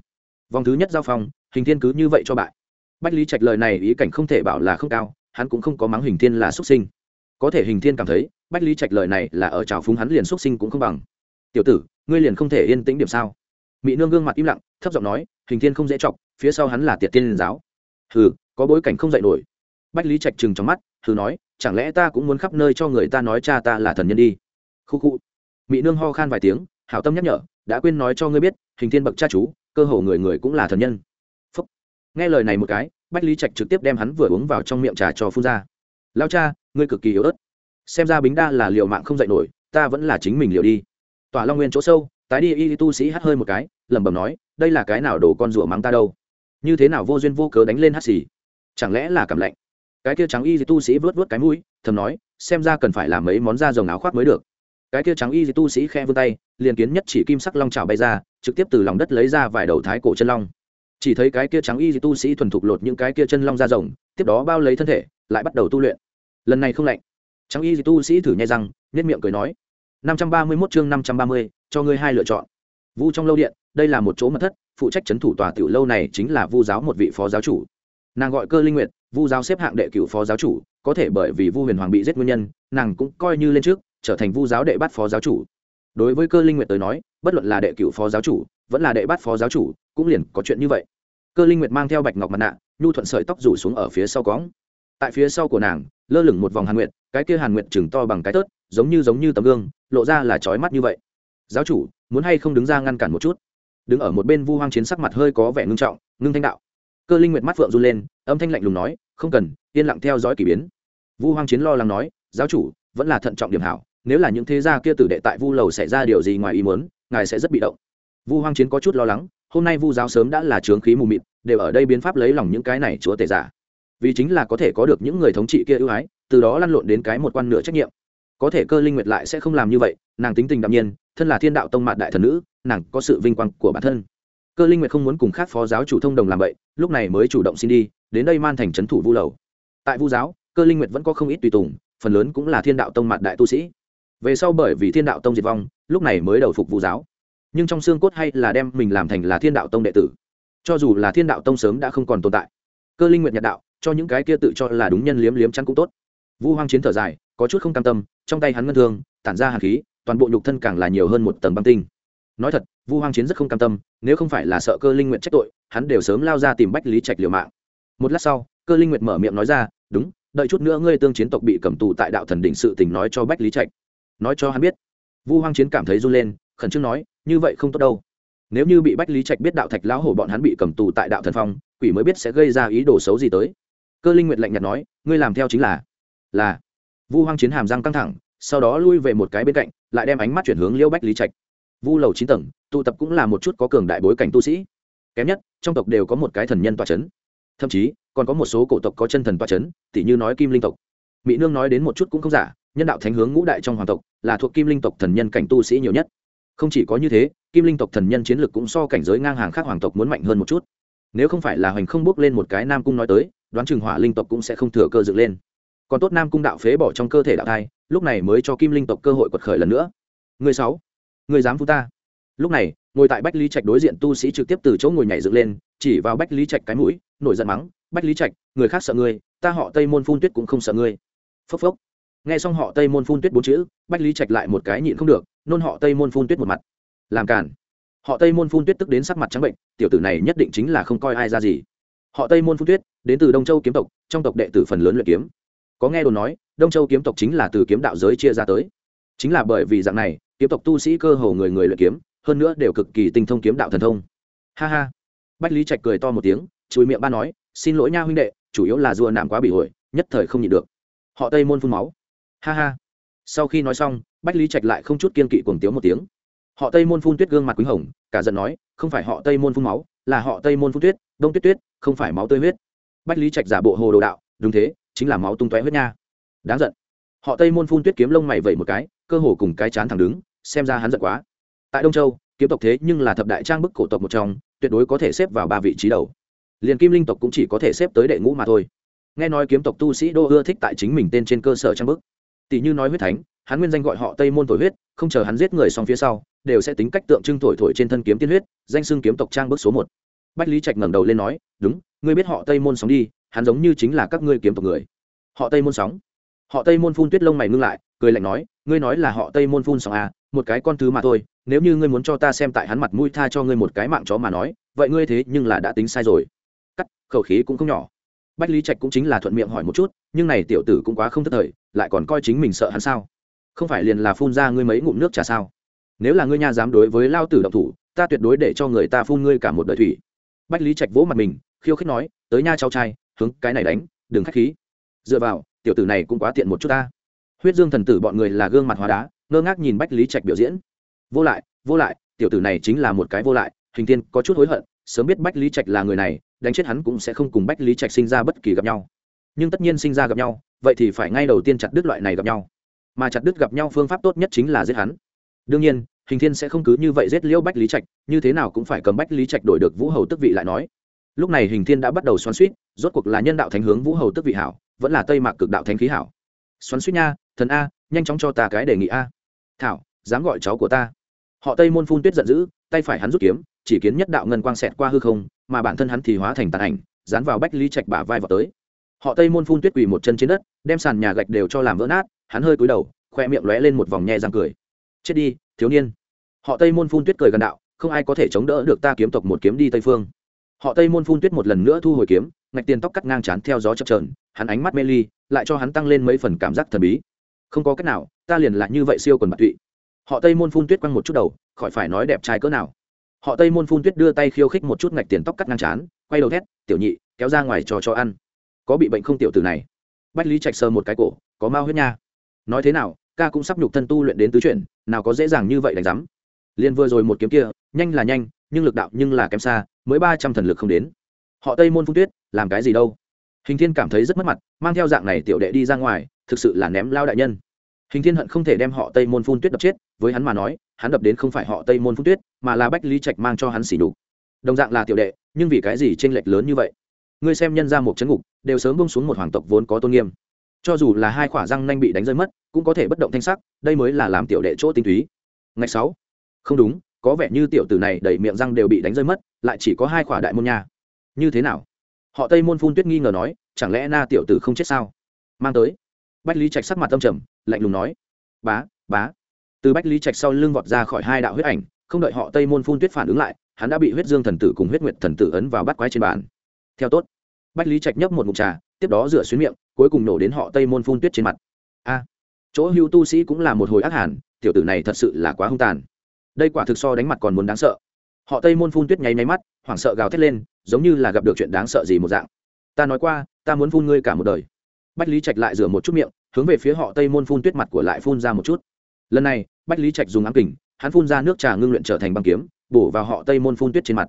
Vòng thứ nhất giao phong, hình thiên cứ như vậy cho bại. Bách lý trạch lời này ý cảnh không thể bảo là không cao, hắn cũng không có mắng hình thiên là xuất sinh. Có thể hình thiên cảm thấy, bách lý trạch lời này là ở trào phúng hắn liền xuất sinh cũng không bằng. Tiểu tử, ngươi liền không thể yên tĩnh điểm sao? Mỹ nương gương mặt im lặng, thấp giọng nói, hình thiên không dễ chọc, phía sau hắn là tiệt tiên giáo. Hừ có bối cảnh không dạy nổi. Bách lý trạch trừng trong mắt, thử nói, chẳng lẽ ta cũng muốn khắp nơi cho người ta nói cha ta là thần nhân đi? Khu khu. Mỹ nương ho khan vài tiếng, hảo tâm nhắc nhở, đã quên nói cho ngươi biết, hình thiên bậc cha chú, cơ hồ người người cũng là thần nhân. Phúc. nghe lời này một cái, bách lý trạch trực tiếp đem hắn vừa uống vào trong miệng trà cho phun ra. Lao cha, ngươi cực kỳ yếu ớt. Xem ra bính đa là liều mạng không dạy nổi, ta vẫn là chính mình liều đi. Tỏa long nguyên chỗ sâu, tái đi y tu sĩ hắt hơi một cái, lẩm bẩm nói, đây là cái nào đổ con rủa mắng ta đâu? Như thế nào vô duyên vô cớ đánh lên hắt xì? Chẳng lẽ là cảm lạnh? Cái kia trắng y tu sĩ vớt vớt cái mũi, thầm nói, xem ra cần phải làm mấy món da dòng áo khoác mới được. Cái kia trắng y tu sĩ khe vươn tay, liền kiến nhất chỉ kim sắc long trào bay ra, trực tiếp từ lòng đất lấy ra vài đầu thái cổ chân long. Chỉ thấy cái kia trắng y tu sĩ thuần thục lột những cái kia chân long ra rồng, tiếp đó bao lấy thân thể, lại bắt đầu tu luyện. Lần này không lạnh. Trắng y tu sĩ thử nhai răng nhất miệng cười nói, năm trăm ba mươi 531 chương năm trăm ba mươi, cho ngươi hai lựa chọn. Vu trong lâu điện, đây là một chỗ mật thất, phụ trách chấn thủ tòa tiểu lâu này chính là vu giáo một vị phó giáo chủ nàng gọi cơ linh nguyệt, vu giáo xếp hạng đệ cửu phó giáo chủ, có thể bởi vì vu huyền hoàng bị giết nguyên nhân, nàng cũng coi như lên trước, trở thành vu giáo đệ bát phó giáo chủ. Đối với cơ linh nguyệt tới nói, bất luận là đệ cửu phó giáo chủ, vẫn là đệ bát phó giáo chủ, cũng liền có chuyện như vậy. Cơ linh nguyệt mang theo bạch ngọc mặt nạ, nhu thuận sợi tóc rủ xuống ở phía sau cóng tại phía sau của nàng, lơ lửng một vòng hàn nguyệt, cái kia hàn nguyệt chừng to bằng cái tớt, giống như giống như tấm gương, lộ ra là trói mắt như vậy. Giáo chủ, muốn hay không đứng ra ngăn cản một chút? Đứng ở một bên vu hoang chiến sắc mặt hơi có vẻ ngưng trọng, ngưng thanh đạo cơ linh nguyệt mắt phượng run lên, âm thanh lạnh lùng nói, không cần, yên lặng theo dõi k ỳ biến. Vu hoang chiến lo lắng nói, giáo chủ, vẫn là thận trọng điểm hảo, nếu là những thế gia kia tử đệ tại vu lầu xảy ra điều gì ngoài ý muốn, ngài sẽ rất bị động. Vu hoang chiến có chút lo lắng, hôm nay vu giáo sớm đã là trướng khí mù mịt, đều ở đây biến pháp lấy lòng những cái này chúa tể giả. Vì chính là có thể có được những người thống trị kia ưu ái, từ đó lăn lộn đến cái một quan nửa trách nhiệm. Có thể cơ linh nguyệt lại sẽ không làm như vậy, nàng tính tình đạm nhiên, thân là thiên đạo tông mạn đại thần nữ, nàng có sự vinh quang của bản thân cơ linh nguyệt không muốn cùng khác phó giáo chủ thông đồng làm vậy lúc này mới chủ động xin đi, đến đây man thành trấn thủ vu lầu. Tại vu giáo, cơ linh nguyệt vẫn có không ít tùy tùng, phần lớn cũng là thiên đạo tông mặt đại tu sĩ. Về sau bởi vì thiên đạo tông diệt vong, lúc này mới đầu phục vu giáo. Nhưng trong xương cốt hay là đem mình làm thành là thiên đạo tông đệ tử. Cho dù là thiên đạo tông sớm đã không còn tồn tại, cơ linh nguyệt nhật đạo, cho những cái kia tự cho là đúng nhân liếm liếm chắn cũng tốt. Vu hoang chiến thở dài, có chút không cam tâm, trong tay hắn ngân thương, tản ra hàn khí, toàn bộ nhục thân càng là nhiều hơn một tầng băng tinh nói thật, vu hoang chiến rất không cam tâm, nếu không phải là sợ cơ linh nguyện trách tội, hắn đều sớm lao ra tìm bách lý trạch liều mạng. Một lát sau, cơ linh nguyệt mở miệng nói ra, đúng, đợi chút nữa ngươi tương chiến tộc bị cầm tù tại đạo thần đỉnh sự tình nói cho bách lý trạch. Nói cho hắn biết, vu hoang chiến cảm thấy run lên, khẩn trương nói, như vậy không tốt đâu. Nếu như bị bách lý trạch biết đạo thạch lão hổ bọn hắn bị cầm tù tại đạo thần phong, quỷ mới biết sẽ gây ra ý đồ xấu gì tới. Cơ linh nguyệt lạnh nhạt nói, ngươi làm theo chính là là. Vu hoang chiến hàm răng căng thẳng, sau đó lui về một cái bên cạnh, lại đem ánh mắt chuyển hướng liêu bách lý trạch vu lầu chín tầng, tụ tập cũng là một chút có cường đại bối cảnh tu sĩ. Kém nhất, trong tộc đều có một cái thần nhân tòa c h ấ n thậm chí, còn có một số cổ tộc có chân thần tòa c h ấ n tỉ như nói kim linh tộc. Mỹ nương nói đến một chút cũng không giả, nhân đạo thánh hướng ngũ đại trong hoàng tộc, là thuộc kim linh tộc thần nhân cảnh tu sĩ nhiều nhất. Không chỉ có như thế, kim linh tộc thần nhân chiến lược cũng so cảnh giới ngang hàng khác hoàng tộc muốn mạnh hơn một chút. Nếu không phải là hoành không bước lên một cái nam cung nói tới, đoán chừng hỏa linh tộc cũng sẽ không thừa cơ dựng lên. Còn tốt nam cung đạo phế bỏ trong cơ thể đạo thai, lúc này mới cho kim linh tộc cơ hội quật khởi lần nữa. Người sáu người dám phu ta? Lúc này, ngồi tại bách lý trạch đối diện tu sĩ trực tiếp từ chỗ ngồi nhảy dựng lên, chỉ vào bách lý trạch cái mũi, nổi giận mắng, bách lý trạch, người khác sợ ngươi, ta họ tây môn phun tuyết cũng không sợ ngươi. Phốc phốc. Nghe xong họ tây môn phun tuyết bốn chữ, bách lý trạch lại một cái nhịn không được, nôn họ tây môn phun tuyết một mặt. Làm cản họ tây môn phun tuyết tức đến sắc mặt trắng bệnh, tiểu tử này nhất định chính là không coi ai ra gì. Họ tây môn phun tuyết, đến từ đông châu kiếm tộc, trong tộc đệ tử phần lớn luyện kiếm. Có nghe đồn nói, đông châu kiếm tộc chính là từ kiếm đạo giới chia ra tới chính là bởi vì dạng này, kiếm tộc tu sĩ cơ hồ người người luyện kiếm, hơn nữa đều cực kỳ tinh thông kiếm đạo thần thông. Ha ha. Bách lý trạch cười to một tiếng, chùi miệng ba nói, xin lỗi nha huynh đệ, chủ yếu là rùa nạm quá bị hội nhất thời không nhịn được. Họ tây môn phun máu. Ha ha. Sau khi nói xong, bách lý trạch lại không chút kiên kỵ cuồng tiếu một tiếng. Họ tây môn phun tuyết gương mặt quý hồng, cả giận nói, không phải họ tây môn phun máu, là họ tây môn phun tuyết, đông tuyết tuyết, không phải máu tươi huyết. Bách lý trạch giả bộ hồ đồ đạo, đúng thế, chính là máu tung tóe huyết nha. Đáng giận họ tây môn phun tuyết kiếm lông mày vẩy một cái, cơ hồ cùng cái chán thẳng đứng, xem ra hắn giận quá. Tại đông châu, kiếm tộc thế nhưng là thập đại trang bức cổ tộc một trong, tuyệt đối có thể xếp vào ba vị trí đầu. Liền kim linh tộc cũng chỉ có thể xếp tới đệ ngũ mà thôi. Nghe nói kiếm tộc tu sĩ đô ưa thích tại chính mình tên trên cơ sở trang bức. Tỷ như nói huyết thánh, hắn nguyên danh gọi họ tây môn thổi huyết, không chờ hắn giết người xong phía sau, đều sẽ tính cách tượng trưng thổi thổi trên thân kiếm tiên huyết, danh xưng kiếm tộc trang bức số một. Bách lý trạch ngẩng đầu lên nói, đúng, ngươi biết họ tây môn sóng đi, hắn giống như chính là các ngươi kiếm tộc người. Họ tây môn sóng họ tây môn phun tuyết lông mày ngưng lại, cười lạnh nói, ngươi nói là họ tây môn phun xong à một cái con thứ mà thôi, nếu như ngươi muốn cho ta xem tại hắn mặt mũi tha cho ngươi một cái mạng chó mà nói, vậy ngươi thế nhưng là đã tính sai rồi. Cắt, khẩu khí cũng không nhỏ. Bách lý trạch cũng chính là thuận miệng hỏi một chút, nhưng này tiểu tử cũng quá không thất thời, lại còn coi chính mình sợ hắn sao? Không phải liền là phun ra ngươi mấy ngụm nước trà sao? Nếu là ngươi nha dám đối với lao tử động thủ, ta tuyệt đối để cho người ta phun ngươi cả một đời thủy. Bách lý trạch vỗ mặt mình, khiêu khích nói, tới nha cháu trai, hướng cái này đánh, đừng k h á c h khí. Dựa vào tiểu tử này cũng quá tiện một chút ta. Huyết dương thần tử bọn người là gương mặt hóa đá, ngơ ngác nhìn bách lý trạch biểu diễn. Vô lại vô lại, tiểu tử này chính là một cái vô lại, hình tiên có chút hối hận, sớm biết bách lý trạch là người này, đánh chết hắn cũng sẽ không cùng bách lý trạch sinh ra bất kỳ gặp nhau. Nhưng tất nhiên sinh ra gặp nhau, vậy thì phải ngay đầu tiên chặt đứt loại này gặp nhau. Mà chặt đứt gặp nhau phương pháp tốt nhất chính là giết hắn. Đương nhiên, hình thiên sẽ không cứ như vậy giết liễu bách lý trạch, như thế nào cũng phải cầm bách lý trạch đổi được vũ hầu tức vị lại nói. Lúc này hình thiên đã bắt đầu xoắn suýt, rốt cuộc là nhân đạo thánh hướng vũ hầu tức vị hảo vẫn là tây mạc cực đạo thánh khí hảo. Xoắn suýt nha, thần a, nhanh chóng cho ta cái đề nghị a. Thảo, dám gọi cháu của ta. Họ tây môn phun tuyết giận dữ, tay phải hắn rút kiếm, chỉ kiến nhất đạo ngân quang xẹt qua hư không, mà bản thân hắn thì hóa thành tàn ảnh, dán vào bách ly trạch bả vai vào tới. Họ tây môn phun tuyết quỳ một chân trên đất, đem sàn nhà gạch đều cho làm vỡ nát, hắn hơi cúi đầu, khoe miệng lóe lên một vòng nhe răng cười. Chết đi, thiếu niên. Họ tây môn phun tuyết cười gần đạo, không ai có thể chống đỡ được ta kiếm tộc một kiếm đi tây phương. Họ tây môn phun tuyết một lần nữa thu hồi kiếm ngạch tiền tóc cắt ngang chán theo gió chập trờn hắn ánh mắt mê ly, lại cho hắn tăng lên mấy phần cảm giác thần bí. Không có cách nào, ta liền là như vậy siêu quần bạc tụy. Họ tây môn phun tuyết quăng một chút đầu, khỏi phải nói đẹp trai cỡ nào. Họ tây môn phun tuyết đưa tay khiêu khích một chút ngạch tiền tóc cắt ngang chán, quay đầu thét, tiểu nhị, kéo ra ngoài cho cho ăn. Có bị bệnh không tiểu tử này? Bách lý trạch sờ một cái cổ, có mau huyết nha. Nói thế nào, ca cũng sắp nhục thân tu luyện đến tứ chuyển, nào có dễ dàng như vậy đánh giám. Liền vừa rồi một kiếm kia, nhanh là nhanh, nhưng lực đạo nhưng là kém xa, mới ba trăm thần lực không đến họ tây môn Phung tuyết, làm cái gì đâu? Hình thiên cảm thấy rất mất mặt, mang theo dạng này tiểu đệ đi ra ngoài, thực sự là ném lao đại nhân. Hình thiên hận không thể đem họ tây môn phun tuyết đập chết, với hắn mà nói, hắn đập đến không phải họ tây môn phun tuyết, mà là bách lý trạch mang cho hắn xỉ đục đồng dạng là tiểu đệ, nhưng vì cái gì t r ê n lệch lớn như vậy? Ngươi xem nhân ra một chấn ngục, đều sớm bông xuống một hoàng tộc vốn có tôn nghiêm. Cho dù là hai khỏa răng nanh bị đánh rơi mất, cũng có thể bất động thanh sắc, đây mới là làm tiểu đệ chỗ tinh túy. Ngày sáu. Không đúng, có vẻ như tiểu tử này đẩy miệng răng đều bị đánh rơi mất, lại chỉ có hai khỏa đại môn nhà như thế nào? Họ tây môn phun tuyết nghi ngờ nói chẳng lẽ na tiểu tử không chết sao? Mang tới. Bách lý trạch sắc mặt tâm trầm lạnh lùng nói bá bá. Từ bách lý trạch sau lưng vọt ra khỏi hai đạo huyết ảnh không đợi họ tây môn phun tuyết phản ứng lại hắn đã bị huyết dương thần tử cùng huyết nguyệt thần tử ấn vào bắt quái trên bàn. Theo tốt. Bách lý trạch nhấp một mục trà tiếp đó rửa xuyến miệng cuối cùng nổ đến họ tây môn phun tuyết trên mặt. A chỗ hưu tu sĩ cũng là một hồi ác hàn, tiểu tử này thật sự là quá hung tàn. Đây quả thực so đánh mặt còn muốn đáng sợ. Họ tây môn phun tuyết nháy nháy mắt hoảng sợ gào thét lên, giống như là gặp được chuyện đáng sợ gì một dạng. Ta nói qua, ta muốn phun ngươi cả một đời. Bách lý trạch lại rửa một chút miệng, hướng về phía họ tây môn phun tuyết mặt của lại phun ra một chút. Lần này, bách lý trạch dùng ám kình, hắn phun ra nước trà ngưng luyện trở thành băng kiếm, bổ vào họ tây môn phun tuyết trên mặt.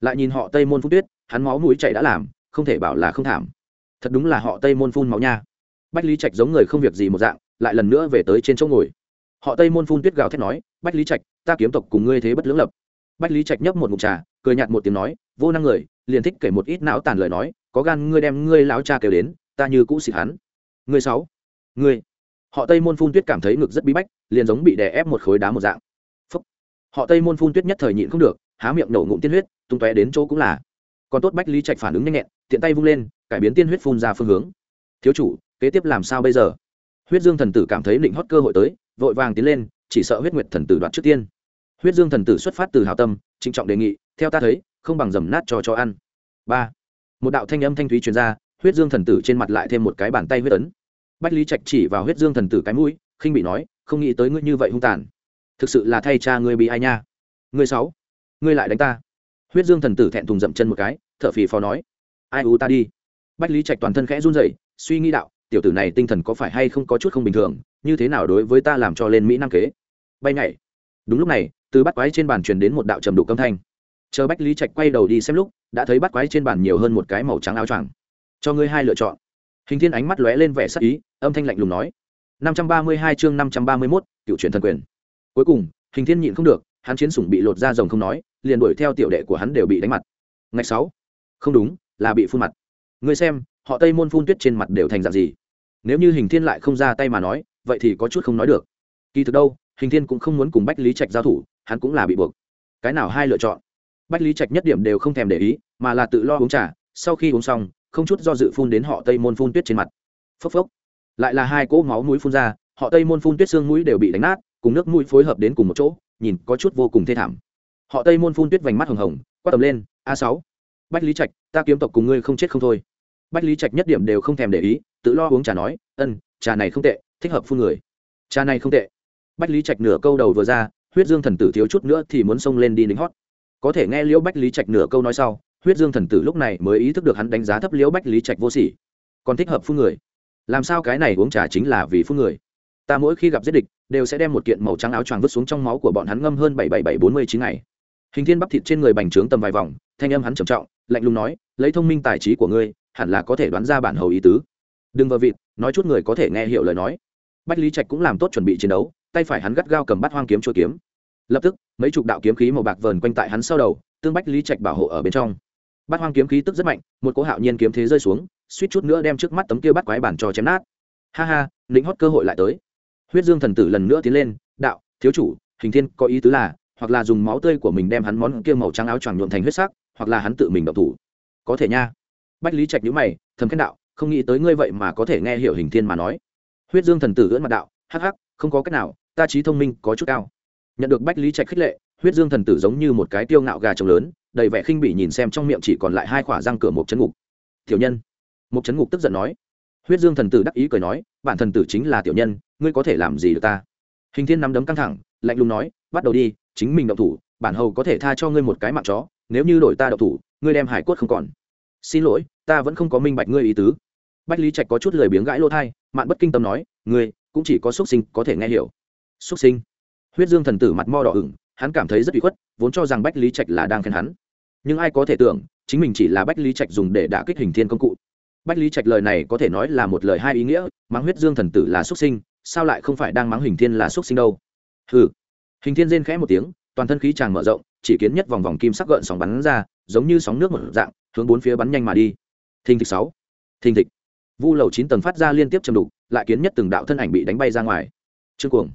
Lại nhìn họ tây môn phun tuyết, hắn máu mũi chảy đã làm, không thể bảo là không thảm. Thật đúng là họ tây môn phun máu nha. Bách lý trạch giống người không việc gì một dạng, lại lần nữa về tới trên chỗ ngồi. Họ tây môn phun tuyết gào thét nói, bách lý trạch, ta kiếm tộc cùng ngươi thế bất lưỡng lập bách lý trạch nhấp một ngụm trà, cười nhạt một tiếng nói, vô năng người, liền thích kể một ít não tàn lời nói, có gan ngươi đem ngươi láo cha kêu đến, ta như cũ xịt hắn. Ngươi sáu ngươi họ tây môn phun tuyết cảm thấy ngực rất bí bách, liền giống bị đè ép một khối đá một dạng. Phúc. họ tây môn phun tuyết nhất thời nhịn không được, há miệng nổ ngụm tiên huyết, tung tóe đến chỗ cũng là. Còn tốt bách lý trạch phản ứng nhanh nhẹn, tiện tay vung lên, cải biến tiên huyết phun ra phương hướng. Thiếu chủ, kế tiếp làm sao bây giờ? Huyết dương thần tử cảm thấy định hót cơ hội tới, vội vàng tiến lên, chỉ sợ huyết nguyệt thần tử đoạt trước tiên huyết dương thần tử xuất phát từ hào tâm, trịnh trọng đề nghị, theo ta thấy, không bằng dầm nát cho cho ăn. Ba. Một đạo thanh âm thanh thúy truyền ra, huyết dương thần tử trên mặt lại thêm một cái bàn tay huyết ấn. Bách lý trạch chỉ vào huyết dương thần tử cái mũi, khinh bị nói, không nghĩ tới ngươi như vậy hung tàn. Thực sự là thay cha ngươi bị ai nha. Ngươi sáu. Ngươi lại đánh ta. Huyết dương thần tử thẹn thùng dậm chân một cái, thở phì phò nói, ai u ta đi. Bách lý trạch toàn thân khẽ run rẩy, suy nghĩ đạo, tiểu tử này tinh thần có phải hay không có chút không bình thường, như thế nào đối với ta làm cho lên mỹ năng kế? Bay nhảy đúng lúc này, từ bắt quái trên bàn truyền đến một đạo trầm đục âm thanh. Chờ bách lý trạch quay đầu đi xem lúc, đã thấy bắt quái trên bàn nhiều hơn một cái màu trắng áo choàng. Cho ngươi hai lựa chọn. Hình thiên ánh mắt lóe lên vẻ sắc ý, âm thanh lạnh lùng nói. Năm trăm ba mươi hai chương năm trăm ba mươi mốt, cựu truyền thần quyền. Cuối cùng, hình thiên nhịn không được, hắn chiến sủng bị lột ra rồng không nói, liền đuổi theo tiểu đệ của hắn đều bị đánh mặt. Ngày sáu. Không đúng, là bị phun mặt. Ngươi xem, họ tây môn phun tuyết trên mặt đều thành dạng gì? Nếu như hình thiên lại không ra tay mà nói, vậy thì có chút không nói được. Kỳ thực đâu hình thiên cũng không muốn cùng bách lý trạch giao thủ, hắn cũng là bị buộc. Cái nào hai lựa chọn? Bách lý trạch nhất điểm đều không thèm để ý, mà là tự lo uống trà, sau khi uống xong, không chút do dự phun đến họ tây môn phun tuyết trên mặt. Phốc phốc. Lại là hai cỗ máu mũi phun ra, họ tây môn phun tuyết xương mũi đều bị đánh nát, cùng nước mũi phối hợp đến cùng một chỗ, nhìn có chút vô cùng thê thảm. Họ tây môn phun tuyết vành mắt hồng hồng, quát tầm lên, a sáu, bách lý trạch, ta kiếm tộc cùng ngươi không chết không thôi. Bách lý trạch nhất điểm đều không thèm để ý, tự lo uống trà nói, ân, trà này không tệ, thích hợp phun người. Trà này không tệ bách lý trạch nửa câu đầu vừa ra, huyết dương thần tử thiếu chút nữa thì muốn xông lên đi lính hót. Có thể nghe liễu bách lý trạch nửa câu nói sau, huyết dương thần tử lúc này mới ý thức được hắn đánh giá thấp liễu bách lý trạch vô sỉ. Còn thích hợp phun người. Làm sao cái này uống trà chính là vì phun người? Ta mỗi khi gặp giết địch, đều sẽ đem một kiện màu trắng áo choàng vứt xuống trong máu của bọn hắn ngâm hơn bảy bảy bảy bốn mươi chín ngày. Hình thiên bắp thịt trên người bành trướng tầm vài vòng, thanh âm hắn trầm trọng, lạnh lùng nói, lấy thông minh tài trí của ngươi, hẳn là có thể đoán ra bản hầu ý tứ. Đừng vờ vịt, nói chút người có thể nghe hiểu lời nói. Bách lý trạch cũng làm tốt chuẩn bị chiến đấu tay phải hắn gắt gao cầm bắt hoang kiếm chua kiếm. Lập tức, mấy chục đạo kiếm khí màu bạc vờn quanh tại hắn sau đầu, tương bách lý trạch bảo hộ ở bên trong. Bắt hoang kiếm khí tức rất mạnh, một cỗ hạo nhiên kiếm thế rơi xuống, suýt chút nữa đem trước mắt tấm kia bắt quái bản cho chém nát. Ha ha lính hót cơ hội lại tới. Huyết dương thần tử lần nữa tiến lên, đạo, thiếu chủ, hình thiên có ý tứ là, hoặc là dùng máu tươi của mình đem hắn món kia màu trắng áo choàng nhuộm thành huyết sắc, hoặc là hắn tự mình độc thủ. Có thể nha. Bách lý trạch nhữ mày, thầm khen đạo, không nghĩ tới ngươi vậy mà có thể nghe hiểu hình thiên mà nói. Huyết dương thần tử ưỡn mặt đạo, hắc hắc, không có cách nào ta trí thông minh có chút cao. Nhận được bách lý trạch khích lệ, huyết dương thần tử giống như một cái tiêu ngạo gà trống lớn, đầy vẻ khinh bị nhìn xem trong miệng chỉ còn lại hai khỏa răng cửa một chấn ngục. Tiểu nhân. Một chấn ngục tức giận nói. Huyết dương thần tử đắc ý cười nói, bản thần tử chính là tiểu nhân, ngươi có thể làm gì được ta? Hình thiên nắm đấm căng thẳng, lạnh lùng nói, bắt đầu đi, chính mình động thủ, bản hầu có thể tha cho ngươi một cái mạng chó, nếu như đổi ta động thủ, ngươi đem hải cốt không còn. Xin lỗi, ta vẫn không có minh bạch ngươi ý tứ. Bách lý trạch có chút lười biếng gãi lỗ thai mạn bất kinh tâm nói, ngươi, cũng chỉ có xuất sinh có thể nghe hiểu xuất sinh. Huyết dương thần tử mặt mo đỏ ửng, hắn cảm thấy rất bị khuất, vốn cho rằng bách lý trạch là đang khen hắn. Nhưng ai có thể tưởng, chính mình chỉ là bách lý trạch dùng để đả kích hình thiên công cụ. Bách lý trạch lời này có thể nói là một lời hai ý nghĩa, mắng huyết dương thần tử là xuất sinh, sao lại không phải đang mắng hình thiên là xuất sinh đâu? Hừ. Hình thiên rên khẽ một tiếng, toàn thân khí tràng mở rộng, chỉ kiến nhất vòng vòng kim sắc gợn sóng bắn ra, giống như sóng nước một dạng, hướng bốn phía bắn nhanh mà đi. Thình thịch sáu. Thình thịch. Vu lầu chín tầng phát ra liên tiếp châm đục, lại kiến nhất từng đạo thân ảnh bị đánh bay ra ngoài. Trương cuồng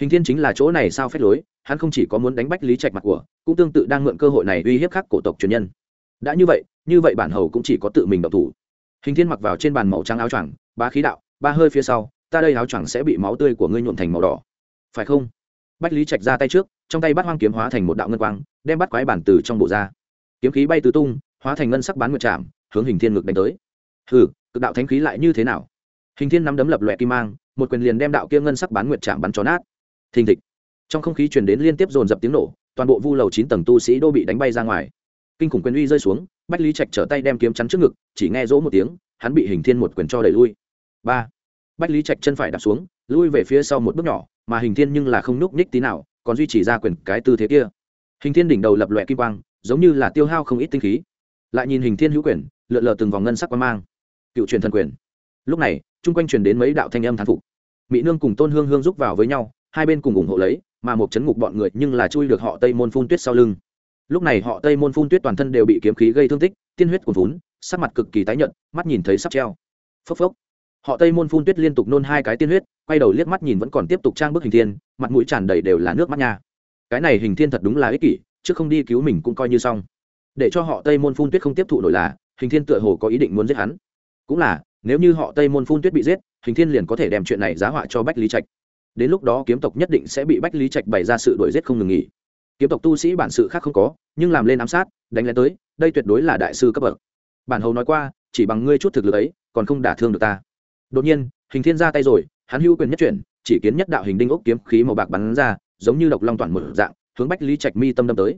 hình thiên chính là chỗ này sao phép lối, hắn không chỉ có muốn đánh bách lý trạch mặt của, cũng tương tự đang mượn cơ hội này uy hiếp khắc cổ tộc truyền nhân. Đã như vậy như vậy bản hầu cũng chỉ có tự mình động thủ. Hình thiên mặc vào trên bàn màu trắng áo choàng, ba khí đạo, ba hơi phía sau, ta đây áo choàng sẽ bị máu tươi của ngươi nhuộm thành màu đỏ. Phải không? Bách lý trạch ra tay trước, trong tay bắt hoang kiếm hóa thành một đạo ngân quang, đem bắt quái bản từ trong bộ ra. Kiếm khí bay tứ tung, hóa thành ngân sắc bán nguyệt chạm hướng hình thiên ngực đánh tới. Hừ, cực đạo thánh khí lại như thế nào? Hình thiên nắm đấm lập loẹ kim mang, một quyền liền đem đạo kia ngân sắc bán nguyệt chạm bắn chó nát thình thịch. Trong không khí truyền đến liên tiếp dồn dập tiếng nổ, toàn bộ vu lầu chín tầng tu sĩ đô bị đánh bay ra ngoài. Kinh khủng quyền uy rơi xuống, bách lý trạch trở tay đem kiếm chắn trước ngực, chỉ nghe rỗ một tiếng, hắn bị hình thiên một quyền cho đẩy lui. Ba. Bách lý trạch chân phải đạp xuống, lui về phía sau một bước nhỏ, mà hình thiên nhưng là không núc ních tí nào, còn duy trì ra quyền cái tư thế kia. Hình thiên đỉnh đầu lập loẹ kim quang, giống như là tiêu hao không ít tinh khí. Lại nhìn hình thiên hữu quyền, lượn lờ từng vòng ngân sắc quang mang. Cựu truyền thần quyền. Lúc này, chung quanh truyền đến mấy đạo thanh âm thán phục. Mỹ nương cùng tôn hương hương giúp vào với nhau hai bên cùng ủng hộ lấy, mà một chấn ngục bọn người nhưng là chui được họ tây môn phun tuyết sau lưng. Lúc này họ tây môn phun tuyết toàn thân đều bị kiếm khí gây thương tích, tiên huyết cuồn vốn sắc mặt cực kỳ tái nhợt, mắt nhìn thấy sắp treo. Phốc phốc. Họ tây môn phun tuyết liên tục nôn hai cái tiên huyết, quay đầu liếc mắt nhìn vẫn còn tiếp tục trang bức hình thiên, mặt mũi tràn đầy đều là nước mắt nha. Cái này hình thiên thật đúng là ích kỷ chứ không đi cứu mình cũng coi như xong. Để cho họ tây môn phun tuyết không tiếp thụ nổi là, hình thiên tựa hồ có ý định muốn giết hắn. Cũng là, nếu như họ tây môn phun tuyết bị giết, hình thiên liền có thể đem chuyện này giá họa cho bách lý trạch đến lúc đó kiếm tộc nhất định sẽ bị bách lý trạch bày ra sự đổi giết không ngừng nghỉ. Kiếm tộc tu sĩ bản sự khác không có, nhưng làm lên ám sát, đánh lên tới, đây tuyệt đối là đại sư cấp bậc. Bản hầu nói qua, chỉ bằng ngươi chút thực lực ấy, còn không đả thương được ta. Đột nhiên, hình thiên ra tay rồi, hắn hữu quyền nhất chuyển, chỉ kiến nhất đạo hình đinh ốc kiếm khí màu bạc bắn ra, giống như độc long toàn một dạng, hướng bách lý trạch mi tâm đâm tới.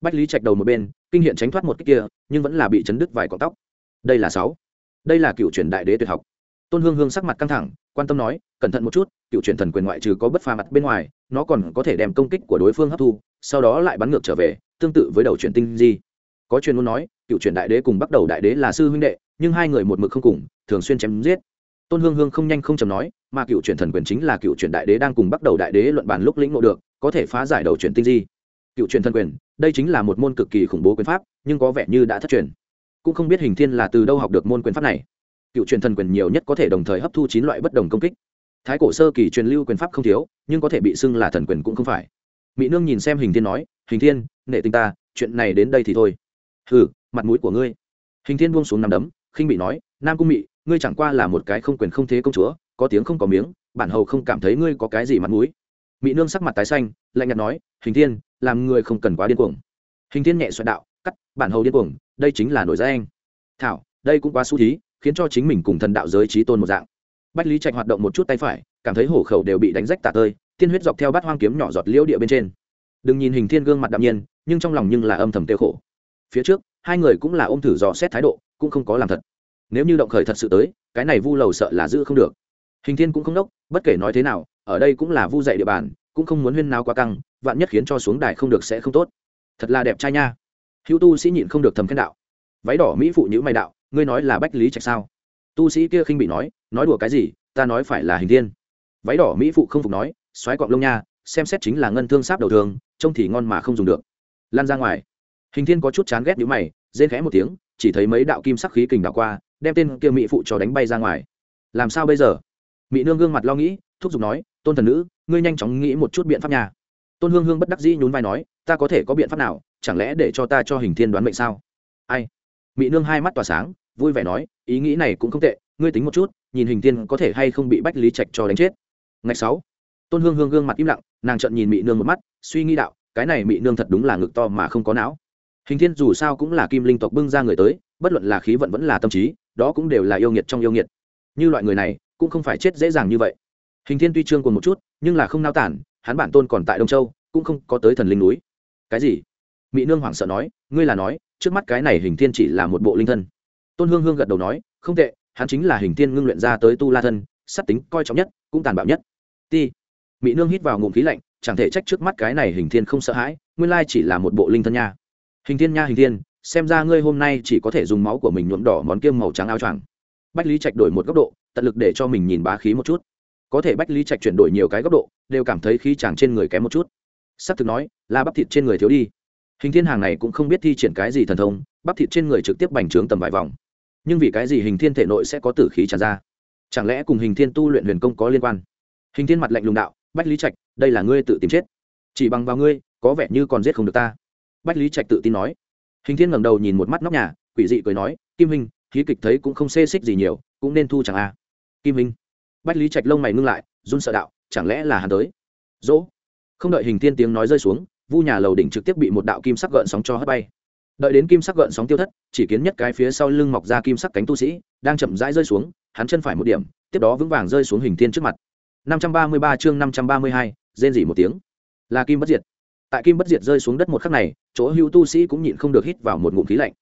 Bách lý trạch đầu một bên, kinh hiện tránh thoát một cách kia, nhưng vẫn là bị chấn đứt vài cọng tóc. Đây là sáu. Đây là cựu truyền đại đế tuyệt học. Tôn hương hương sắc mặt căng thẳng, quan tâm nói, cẩn thận một chút cựu truyền thần quyền ngoại trừ có bất pha mặt bên ngoài, nó còn có thể đem công kích của đối phương hấp thu, sau đó lại bắn ngược trở về, tương tự với đầu truyền tinh di. Có truyền muốn nói, cựu truyền đại đế cùng bắt đầu đại đế là sư huynh đệ, nhưng hai người một mực không cùng, thường xuyên chém giết. Tôn hương hương không nhanh không chầm nói, mà cựu truyền thần quyền chính là cựu truyền đại đế đang cùng bắt đầu đại đế luận bàn lúc lĩnh ngộ được, có thể phá giải đầu truyền tinh di. Cựu truyền thần quyền, đây chính là một môn cực kỳ khủng bố quyền pháp, nhưng có vẻ như đã thất truyền. Cũng không biết hình thiên là từ đâu học được môn quyền pháp này. Cựu truyền thần quyền nhiều nhất có thể đồng thời hấp thu chín loại bất đồng công kích thái cổ sơ kỳ truyền lưu quyền pháp không thiếu, nhưng có thể bị xưng là thần quyền cũng không phải. Mỹ nương nhìn xem hình thiên nói, hình thiên nệ tình ta, chuyện này đến đây thì thôi. Hừ, mặt mũi của ngươi. Hình thiên buông xuống nằm đấm, khinh bị nói, nam cung mị, ngươi chẳng qua là một cái không quyền không thế công chúa, có tiếng không có miếng, bản hầu không cảm thấy ngươi có cái gì mặt mũi. Mỹ nương sắc mặt tái xanh, lạnh nhạt nói, hình thiên, làm người không cần quá điên cuồng. Hình thiên nhẹ xoẹt đạo, cắt, bản hầu điên cuồng, đây chính là nổi danh. Thảo, đây cũng quá xu thí, khiến cho chính mình cùng thần đạo giới trí tôn một dạng bách lý trạch hoạt động một chút tay phải, cảm thấy hổ khẩu đều bị đánh rách tả tơi, tiên huyết dọc theo bát hoang kiếm nhỏ giọt liễu địa bên trên. Đừng nhìn hình thiên gương mặt đạm nhiên, nhưng trong lòng nhưng là âm thầm tiêu khổ. Phía trước, hai người cũng là ôm thử dò xét thái độ, cũng không có làm thật. Nếu như động khởi thật sự tới, cái này vu lầu sợ là giữ không được. Hình thiên cũng không đốc, bất kể nói thế nào, ở đây cũng là vu dạy địa bàn, cũng không muốn huyên nào quá căng, vạn nhất khiến cho xuống đài không được sẽ không tốt. Thật là đẹp trai nha. Hữu tu sĩ nhịn không được thầm khen đạo. Váy đỏ mỹ phụ nhữ mày đạo, ngươi nói là bách lý trạch sao? Tu sĩ kia khinh bị nói nói đùa cái gì, ta nói phải là hình thiên. Váy đỏ mỹ phụ không phục nói xoáy cọng lông nha, xem xét chính là ngân thương sáp đầu thường trông thì ngon mà không dùng được. Lan ra ngoài. Hình thiên có chút chán ghét nhữ mày, rên khẽ một tiếng, chỉ thấy mấy đạo kim sắc khí kình đảo qua, đem tên kia mỹ phụ cho đánh bay ra ngoài. Làm sao bây giờ? Mỹ nương gương mặt lo nghĩ, thúc giục nói, tôn thần nữ, ngươi nhanh chóng nghĩ một chút biện pháp nhà tôn hương hương bất đắc dĩ nhún vai nói, ta có thể có biện pháp nào, chẳng lẽ để cho ta cho hình thiên đoán mệnh sao? Ai? Mỹ nương hai mắt tỏa sáng vui vẻ nói, ý nghĩ này cũng không tệ, ngươi tính một chút, nhìn hình tiên có thể hay không bị bách lý trạch cho đánh chết. Ngày sáu, tôn hương hương gương mặt im lặng, nàng trận nhìn mị nương một mắt, suy nghĩ đạo, cái này mị nương thật đúng là ngực to mà không có não. Hình thiên dù sao cũng là kim linh tộc bưng ra người tới, bất luận là khí vận vẫn là tâm trí, đó cũng đều là yêu nghiệt trong yêu nghiệt. Như loại người này, cũng không phải chết dễ dàng như vậy. Hình thiên tuy trương còn một chút, nhưng là không nao tản, hắn bản tôn còn tại đông châu, cũng không có tới thần linh núi. Cái gì? Mỹ nương hoảng sợ nói, ngươi là nói, trước mắt cái này hình thiên chỉ là một bộ linh thân tôn hương hương gật đầu nói, không tệ, hắn chính là hình tiên ngưng luyện ra tới tu la thân sắt tính coi trọng nhất, cũng tàn bạo nhất. Ti. Mỹ nương hít vào ngụm khí lạnh, chẳng thể trách trước mắt cái này hình thiên không sợ hãi, nguyên lai chỉ là một bộ linh thân nha. Hình thiên nha, hình thiên xem ra ngươi hôm nay chỉ có thể dùng máu của mình nhuộm đỏ món kiêm màu trắng áo choàng. Bách lý trạch đổi một góc độ, tận lực để cho mình nhìn bá khí một chút. Có thể bách lý trạch chuyển đổi nhiều cái góc độ, đều cảm thấy khí chàng trên người kém một chút. S ắ c thực nói, là bắp thịt trên người thiếu đi. Hình thiên hàng này cũng không biết thi triển cái gì thần thông, bắp thịt trên người trực tiếp bành trướng tầm vài vòng nhưng vì cái gì hình thiên thể nội sẽ có tử khí tràn ra? Chẳng lẽ cùng hình thiên tu luyện huyền công có liên quan? Hình thiên mặt lạnh lùng đạo, bách lý trạch, đây là ngươi tự tìm chết. Chỉ bằng vào ngươi, có vẻ như còn giết không được ta. Bách lý trạch tự tin nói. Hình thiên ngẩng đầu nhìn một mắt nóc nhà, quỷ dị cười nói, kim hình khí kịch thấy cũng không xê xích gì nhiều, cũng nên thu chẳng a à. kim hình bách lý trạch lông mày ngưng lại, run sợ đạo, chẳng lẽ là hắn tới? Dỗ. Không đợi hình thiên tiếng nói rơi xuống, vu nhà lầu đỉnh trực tiếp bị một đạo kim sắc gợn sóng cho hất bay đợi đến kim sắc gợn sóng tiêu thất chỉ kiến nhất cái phía sau lưng mọc ra kim sắc cánh tu sĩ đang chậm rãi rơi xuống hắn chân phải một điểm tiếp đó vững vàng rơi xuống hình thiên trước mặt. 533 chương 532, rên rỉ một tiếng. Là kim bất diệt. Tại kim bất diệt rơi xuống đất một khắc này chỗ hưu tu sĩ cũng nhịn không được hít vào một ngụm khí lạnh.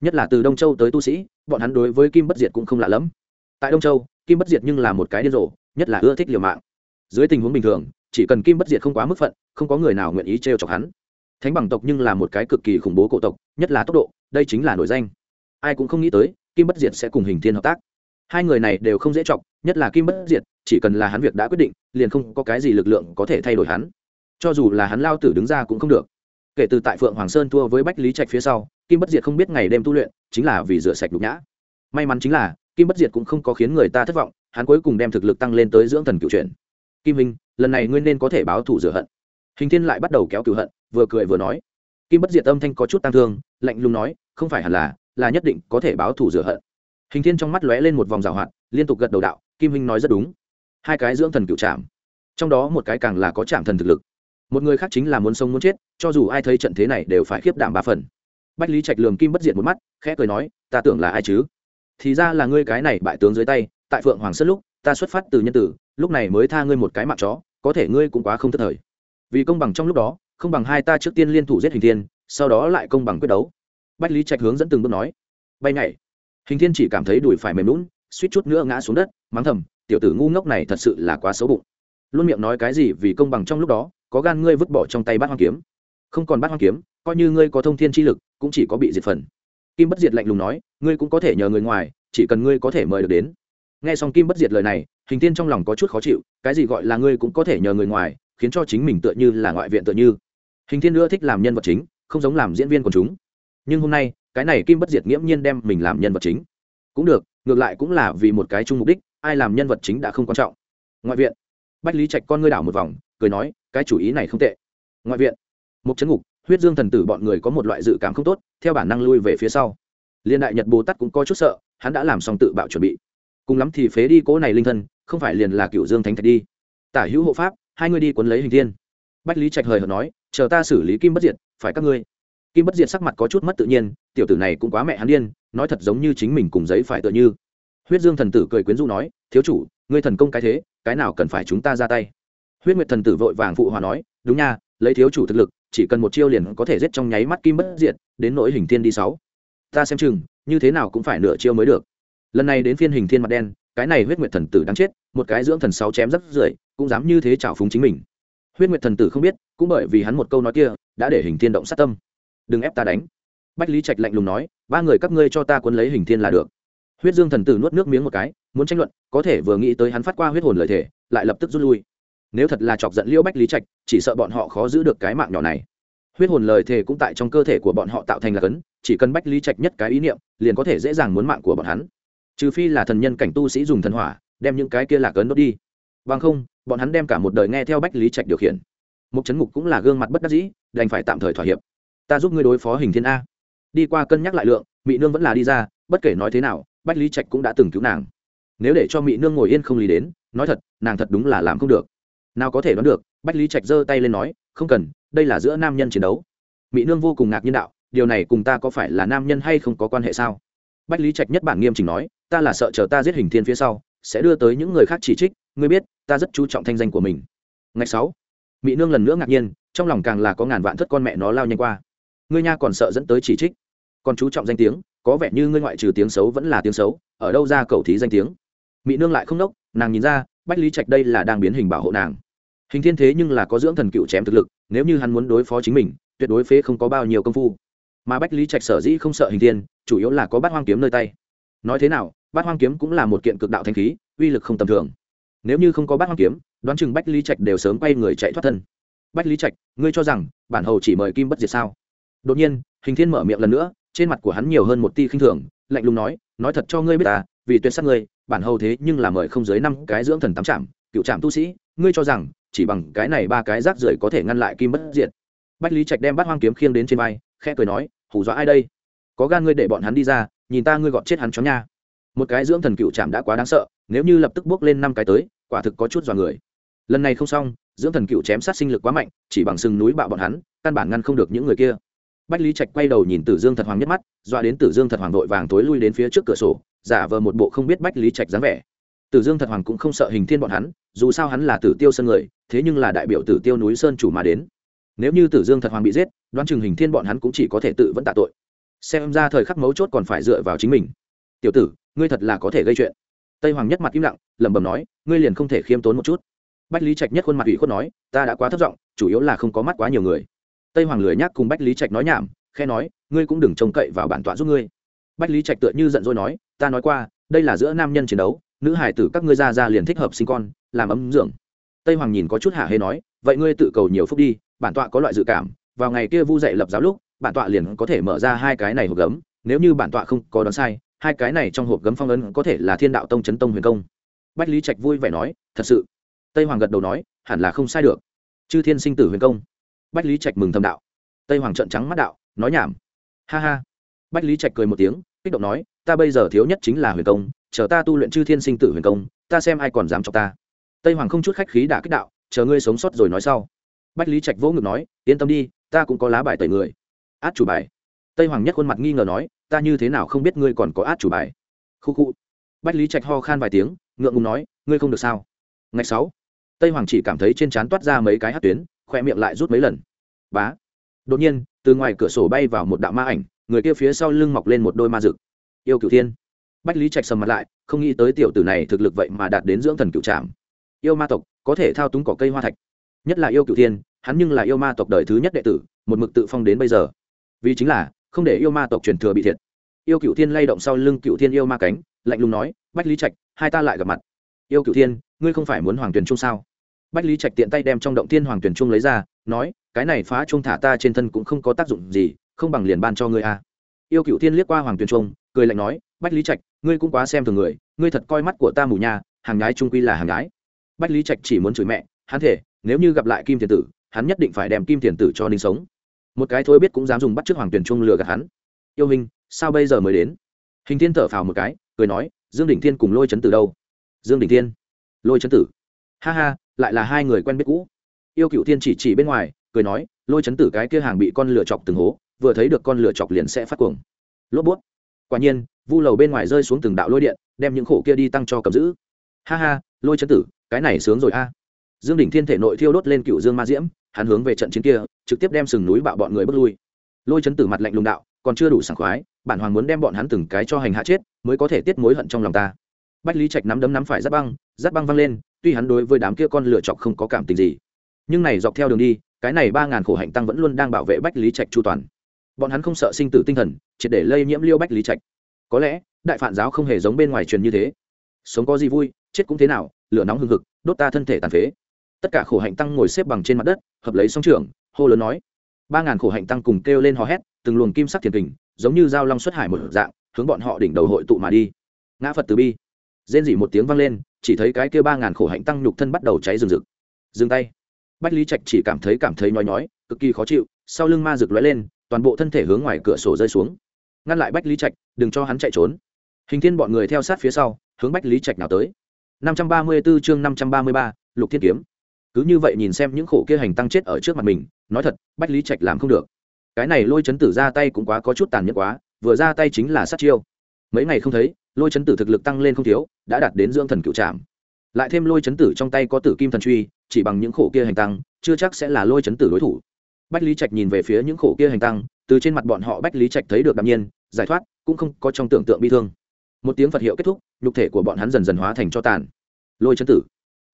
Nhất là từ đông châu tới tu sĩ bọn hắn đối với kim bất diệt cũng không lạ lẫm. Tại đông châu kim bất diệt nhưng là một cái điên rồ nhất là ưa thích liều mạng. Dưới tình huống bình thường chỉ cần kim bất diệt không quá mức phận không có người nào nguyện ý trêu chọc hắn thánh bằng tộc nhưng là một cái cực kỳ khủng bố cổ tộc, nhất là tốc độ, đây chính là nổi danh. Ai cũng không nghĩ tới, kim bất diệt sẽ cùng hình thiên hợp tác. Hai người này đều không dễ chọc, nhất là kim bất diệt, chỉ cần là hắn việc đã quyết định, liền không có cái gì lực lượng có thể thay đổi hắn. Cho dù là hắn lao tử đứng ra cũng không được. Kể từ tại phượng hoàng sơn thua với bách lý trạch phía sau, kim bất diệt không biết ngày đêm tu luyện, chính là vì rửa sạch nhục nhã. May mắn chính là, kim bất diệt cũng không có khiến người ta thất vọng, hắn cuối cùng đem thực lực tăng lên tới dưỡng thần cựu truyền kim hình lần này ngươi nên có thể báo thủ rửa hận. Hình thiên lại bắt đầu kéo cựu hận vừa cười vừa nói. Kim bất diệt âm thanh có chút tăng thương, lạnh lùng nói, không phải hẳn là là nhất định có thể báo thủ rửa hận. Hình thiên trong mắt lóe lên một vòng rào hoạt, liên tục gật đầu đạo, kim huynh nói rất đúng. Hai cái dưỡng thần cựu trạm trong đó một cái càng là có trạm thần thực lực. Một người khác chính là muốn sống muốn chết, cho dù ai thấy trận thế này đều phải khiếp đảm ba phần. Bách lý trạch lường kim bất diệt một mắt, khẽ cười nói, ta tưởng là ai chứ? Thì ra là ngươi cái này bại tướng dưới tay, tại phượng hoàng sất lúc, ta xuất phát từ nhân tử, lúc này mới tha ngươi một cái mạng chó, có thể ngươi cũng quá không thất thời. Vì công bằng trong lúc đó không bằng hai ta trước tiên liên thủ giết hình thiên, sau đó lại công bằng quyết đấu. Bách lý trạch hướng dẫn từng bước nói. Bay nhảy. Hình thiên chỉ cảm thấy đùi phải mềm lún, suýt chút nữa ngã xuống đất, mắng thầm, tiểu tử ngu ngốc này thật sự là quá xấu bụng. Luôn miệng nói cái gì vì công bằng trong lúc đó, có gan ngươi vứt bỏ trong tay bát hoang kiếm. Không còn bát hoang kiếm, coi như ngươi có thông thiên chi lực, cũng chỉ có bị diệt phần. Kim bất diệt lạnh lùng nói, ngươi cũng có thể nhờ người ngoài, chỉ cần ngươi có thể mời được đến. Nghe xong kim bất diệt lời này, hình tiên trong lòng có chút khó chịu, cái gì gọi là ngươi cũng có thể nhờ người ngoài, khiến cho chính mình tựa như là ngoại viện tựa như hình thiên ưa thích làm nhân vật chính, không giống làm diễn viên của chúng. Nhưng hôm nay, cái này kim bất diệt nghiễm nhiên đem mình làm nhân vật chính. Cũng được, ngược lại cũng là vì một cái chung mục đích, ai làm nhân vật chính đã không quan trọng. Ngoại viện. Bách lý trạch con ngươi đảo một vòng, cười nói, cái chủ ý này không tệ. Ngoại viện. Mục trấn ngục, huyết dương thần tử bọn người có một loại dự cảm không tốt, theo bản năng lui về phía sau. Liên đại nhật bồ tát cũng có chút sợ, hắn đã làm xong tự bạo chuẩn bị. Cùng lắm thì phế đi cỗ này linh thân, không phải liền là cựu dương thánh thạch đi. Tả hữu hộ pháp, hai người đi quấn lấy hình thiên bách lý trạch hời hợt nói, chờ ta xử lý kim bất diệt, phải các ngươi. Kim bất diệt sắc mặt có chút mất tự nhiên, tiểu tử này cũng quá mẹ hắn điên, nói thật giống như chính mình cùng giấy phải tựa như. Huyết dương thần tử cười quyến rũ nói, thiếu chủ, ngươi thần công cái thế, cái nào cần phải chúng ta ra tay? Huyết nguyệt thần tử vội vàng phụ hòa nói, đúng nha, lấy thiếu chủ thực lực, chỉ cần một chiêu liền có thể giết trong nháy mắt kim bất diệt, đến nỗi hình thiên đi sáu. Ta xem chừng, như thế nào cũng phải nửa chiêu mới được. Lần này đến phiên hình thiên mặt đen, cái này huyết nguyệt thần tử đáng chết, một cái dưỡng thần sáu chém rất rưởi, cũng dám như thế trào phúng chính mình huyết nguyệt thần tử không biết, cũng bởi vì hắn một câu nói kia, đã để hình thiên động sát tâm. Đừng ép ta đánh. Bách lý trạch lạnh lùng nói, ba người các ngươi cho ta cuốn lấy hình thiên là được. Huyết dương thần tử nuốt nước miếng một cái, muốn tranh luận, có thể vừa nghĩ tới hắn phát qua huyết hồn lời thể lại lập tức rút lui. Nếu thật là chọc giận liễu bách lý trạch, chỉ sợ bọn họ khó giữ được cái mạng nhỏ này. Huyết hồn lời thề cũng tại trong cơ thể của bọn họ tạo thành là cấn, chỉ cần bách lý trạch nhất cái ý niệm, liền có thể dễ dàng muốn mạng của bọn hắn. Trừ phi là thần nhân cảnh tu sĩ dùng thần hỏa, đem những cái kia lạc ấn đốt đi. Bằng không bọn hắn đem cả một đời nghe theo bách lý trạch điều khiển mục chấn ngục cũng là gương mặt bất đắc dĩ đành phải tạm thời thỏa hiệp ta giúp ngươi đối phó hình thiên a đi qua cân nhắc lại lượng mỹ nương vẫn là đi ra bất kể nói thế nào bách lý trạch cũng đã từng cứu nàng nếu để cho mỹ nương ngồi yên không lý đến nói thật nàng thật đúng là làm không được nào có thể đoán được bách lý trạch giơ tay lên nói không cần đây là giữa nam nhân chiến đấu mỹ nương vô cùng ngạc nhiên đạo điều này cùng ta có phải là nam nhân hay không có quan hệ sao bách lý trạch nhất bản nghiêm chỉnh nói ta là sợ chờ ta giết hình thiên phía sau sẽ đưa tới những người khác chỉ trích ngươi biết, ta rất chú trọng thanh danh của mình. Ngày sáu mỹ nương lần nữa ngạc nhiên, trong lòng càng là có ngàn vạn thất con mẹ nó lao nhanh qua. Ngươi nha còn sợ dẫn tới chỉ trích, còn chú trọng danh tiếng, có vẻ như ngươi ngoại trừ tiếng xấu vẫn là tiếng xấu, ở đâu ra cầu thí danh tiếng? Mỹ nương lại không nốc, nàng nhìn ra, bách lý trạch đây là đang biến hình bảo hộ nàng. Hình thiên thế nhưng là có dưỡng thần cựu chém thực lực, nếu như hắn muốn đối phó chính mình, tuyệt đối phế không có bao nhiêu công phu. Mà bách lý trạch sở dĩ không sợ hình thiên, chủ yếu là có bát hoang kiếm nơi tay. Nói thế nào, bát hoang kiếm cũng là một kiện cực đạo thanh khí, uy lực không tầm thường nếu như không có bát hoang kiếm, đoán chừng bách lý trạch đều sớm quay người chạy thoát thân. Bách lý trạch, ngươi cho rằng bản hầu chỉ mời kim bất diệt sao? Đột nhiên, hình thiên mở miệng lần nữa, trên mặt của hắn nhiều hơn một ti khinh thường, lạnh lùng nói nói thật cho ngươi biết ta vì tuyệt sát ngươi, bản hầu thế nhưng là mời không dưới năm cái dưỡng thần tám trạm cựu trạm tu sĩ, ngươi cho rằng chỉ bằng cái này ba cái rác rưởi có thể ngăn lại kim bất diệt? Bách lý trạch đem bát hoang kiếm khiêng đến trên vai, khẽ cười nói, hù dọa ai đây? Có gan ngươi để bọn hắn đi ra, nhìn ta ngươi gọt chết hắn chó nha. Một cái dưỡng thần cựu trạm đã quá đáng sợ, nếu như lập tức bước lên năm cái tới quả thực có chút dọa người. Lần này không xong, dưỡng thần cựu chém sát sinh lực quá mạnh, chỉ bằng sừng núi bạo bọn hắn, căn bản ngăn không được những người kia. Bách lý trạch quay đầu nhìn tử dương thật hoàng nhất mắt, dọa đến tử dương thật hoàng vội vàng tối lui đến phía trước cửa sổ, giả vờ một bộ không biết bách lý trạch dáng vẻ. Tử dương thật hoàng cũng không sợ hình thiên bọn hắn, dù sao hắn là tử tiêu sơn người, thế nhưng là đại biểu tử tiêu núi sơn chủ mà đến. Nếu như tử dương thật hoàng bị giết, đoán chừng hình thiên bọn hắn cũng chỉ có thể tự vẫn tạ tội. Xem ra thời khắc mấu chốt còn phải dựa vào chính mình. Tiểu tử, ngươi thật là có thể gây chuyện tây hoàng nhất mặt im lặng, lẩm bẩm nói, ngươi liền không thể khiêm tốn một chút. Bách lý trạch nhất khuôn mặt ủy khuất nói, ta đã quá thất vọng chủ yếu là không có mắt quá nhiều người. Tây hoàng lười nhác cùng bách lý trạch nói nhảm khe nói, ngươi cũng đừng trông cậy vào bản tọa giúp ngươi. Bách lý trạch tựa như giận dỗi nói, ta nói qua, đây là giữa nam nhân chiến đấu, nữ hải tử các ngươi ra ra liền thích hợp sinh con, làm ấm dưỡng. Tây hoàng nhìn có chút hạ hê nói, vậy ngươi tự cầu nhiều phúc đi, bản tọa có loại dự cảm, vào ngày kia vu dạy lập giáo lúc, bản tọa liền có thể mở ra hai cái này hộp gấm, nếu như bản tọa không có đoán sai hai cái này trong hộp gấm phong ấn có thể là thiên đạo tông chấn tông huyền công. Bách lý trạch vui vẻ nói, thật sự. Tây hoàng gật đầu nói, hẳn là không sai được. Chư thiên sinh tử huyền công. Bách lý trạch mừng thầm đạo. Tây hoàng trợn trắng mắt đạo, nói nhảm. Ha ha. Bách lý trạch cười một tiếng, kích động nói, ta bây giờ thiếu nhất chính là huyền công, chờ ta tu luyện chư thiên sinh tử huyền công, ta xem ai còn dám cho ta. Tây hoàng không chút khách khí đã kích đạo, chờ ngươi sống sót rồi nói sau. Bách lý trạch vỗ ngực nói, yên tâm đi, ta cũng có lá bài tẩy người. Át chủ bài. Tây hoàng nhất khuôn mặt nghi ngờ nói ta như thế nào không biết ngươi còn có át chủ bài? Khu khu. Bách lý trạch ho khan vài tiếng, ngượng ngùng nói, ngươi không được sao? Ngày sáu, tây hoàng chỉ cảm thấy trên trán toát ra mấy cái hát tuyến, khoe miệng lại rút mấy lần. Bá. Đột nhiên, từ ngoài cửa sổ bay vào một đạo ma ảnh, người kia phía sau lưng mọc lên một đôi ma rực yêu cửu thiên. Bách lý trạch sầm mặt lại, không nghĩ tới tiểu tử này thực lực vậy mà đạt đến dưỡng thần cửu trạm yêu ma tộc, có thể thao túng cỏ cây hoa thạch. Nhất là yêu cửu thiên, hắn nhưng là yêu ma tộc đời thứ nhất đệ tử, một mực tự phong đến bây giờ. Vì chính là không để yêu ma tộc truyền thừa bị thiệt. Yêu cửu thiên lay động sau lưng cửu thiên yêu ma cánh, lạnh lùng nói, bách lý trạch, hai ta lại gặp mặt. Yêu cửu thiên, ngươi không phải muốn hoàng tuyền trung sao? Bách lý trạch tiện tay đem trong động thiên hoàng tuyền trung lấy ra, nói, cái này phá trung thả ta trên thân cũng không có tác dụng gì, không bằng liền ban cho ngươi a. Yêu cửu thiên liếc qua hoàng tuyền trung, cười lạnh nói, bách lý trạch, ngươi cũng quá xem thường người, ngươi thật coi mắt của ta mù nha, hàng gái trung quy là hàng nhái. Bách lý trạch chỉ muốn chửi mẹ, hắn thể, nếu như gặp lại kim thiền tử, hắn nhất định phải đem kim thiền tử cho ninh sống một cái thôi biết cũng dám dùng bắt chước hoàng tuyển trung lừa gạt hắn. Yêu hình sao bây giờ mới đến? Hình thiên thở phào một cái, cười nói, dương đỉnh thiên cùng lôi chấn tử đâu? Dương đỉnh thiên, lôi chấn tử. Ha ha, lại là hai người quen biết cũ. Yêu cựu thiên chỉ chỉ bên ngoài, cười nói, lôi chấn tử cái kia hàng bị con lửa chọc từng hố, vừa thấy được con lửa chọc liền sẽ phát cuồng. Lốp bút. Quả nhiên, vu lầu bên ngoài rơi xuống từng đạo lôi điện, đem những khổ kia đi tăng cho cầm giữ. Ha ha, lôi chấn tử, cái này sướng rồi a. Dương đỉnh thiên thể nội thiêu đốt lên cựu dương ma diễm hắn hướng về trận chiến kia, trực tiếp đem sừng núi bạo bọn người bước lui. Lôi chấn tử mặt lạnh lùng đạo, còn chưa đủ sảng khoái, bản hoàng muốn đem bọn hắn từng cái cho hành hạ chết, mới có thể tiết mối hận trong lòng ta. Bách lý trạch nắm đấm nắm phải giáp băng giáp băng văng lên, tuy hắn đối với đám kia con lựa chọc không có cảm tình gì, nhưng này dọc theo đường đi, cái này ba ngàn khổ hạnh tăng vẫn luôn đang bảo vệ bách lý trạch chu toàn. Bọn hắn không sợ sinh tử tinh thần, triệt để lây nhiễm liêu bách lý trạch. Có lẽ, đại phản giáo không hề giống bên ngoài truyền như thế. Sống có gì vui, chết cũng thế nào, lửa nóng hừng hực, đốt ta thân thể tàn phế tất cả khổ hạnh tăng ngồi xếp bằng trên mặt đất hợp lấy song trưởng, hô lớn nói. Ba ngàn khổ hạnh tăng cùng kêu lên hò hét từng luồng kim sắc thiền kình giống như dao long xuất hải một dạng hướng bọn họ đỉnh đầu hội tụ mà đi. Ngã phật từ bi. Rên dỉ một tiếng vang lên chỉ thấy cái kia ba ngàn khổ hạnh tăng nhục thân bắt đầu cháy rừng rực. Dừng tay. Bách lý trạch chỉ cảm thấy cảm thấy nhói nhói cực kỳ khó chịu sau lưng ma rực lóe lên toàn bộ thân thể hướng ngoài cửa sổ rơi xuống. Ngăn lại bách lý trạch đừng cho hắn chạy trốn. Hình thiên bọn người theo sát phía sau hướng bách lý trạch nào tới. 534 chương 533, lục thiên kiếm cứ như vậy nhìn xem những khổ kia hành tăng chết ở trước mặt mình, nói thật, bách lý trạch làm không được. Cái này lôi chấn tử ra tay cũng quá có chút tàn nhẫn quá, vừa ra tay chính là sát chiêu. Mấy ngày không thấy, lôi chấn tử thực lực tăng lên không thiếu, đã đạt đến dưỡng thần cựu trạm lại thêm lôi chấn tử trong tay có tử kim thần truy, chỉ bằng những khổ kia hành tăng, chưa chắc sẽ là lôi chấn tử đối thủ. Bách lý trạch nhìn về phía những khổ kia hành tăng, từ trên mặt bọn họ bách lý trạch thấy được đạm nhiên, giải thoát, cũng không có trong tưởng tượng bi thương. Một tiếng phật hiệu kết thúc, nhục thể của bọn hắn dần dần hóa thành cho tàn. Lôi chấn tử.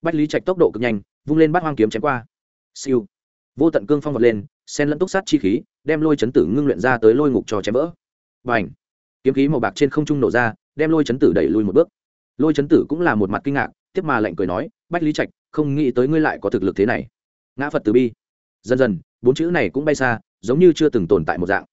Bách lý trạch tốc độ cực nhanh vung lên bát hoang kiếm chém qua. Siêu. Vô tận cương phong vật lên sen lẫn túc sát chi khí, đem lôi chấn tử ngưng luyện ra tới lôi ngục cho chém vỡ. Và ảnh kiếm khí màu bạc trên không trung nổ ra, đem lôi chấn tử đẩy lui một bước. Lôi chấn tử cũng là một mặt kinh ngạc, tiếp mà lạnh cười nói, bách lý trạch, không nghĩ tới ngươi lại có thực lực thế này. Ngã phật từ bi. Dần dần, bốn chữ này cũng bay xa, giống như chưa từng tồn tại một dạng.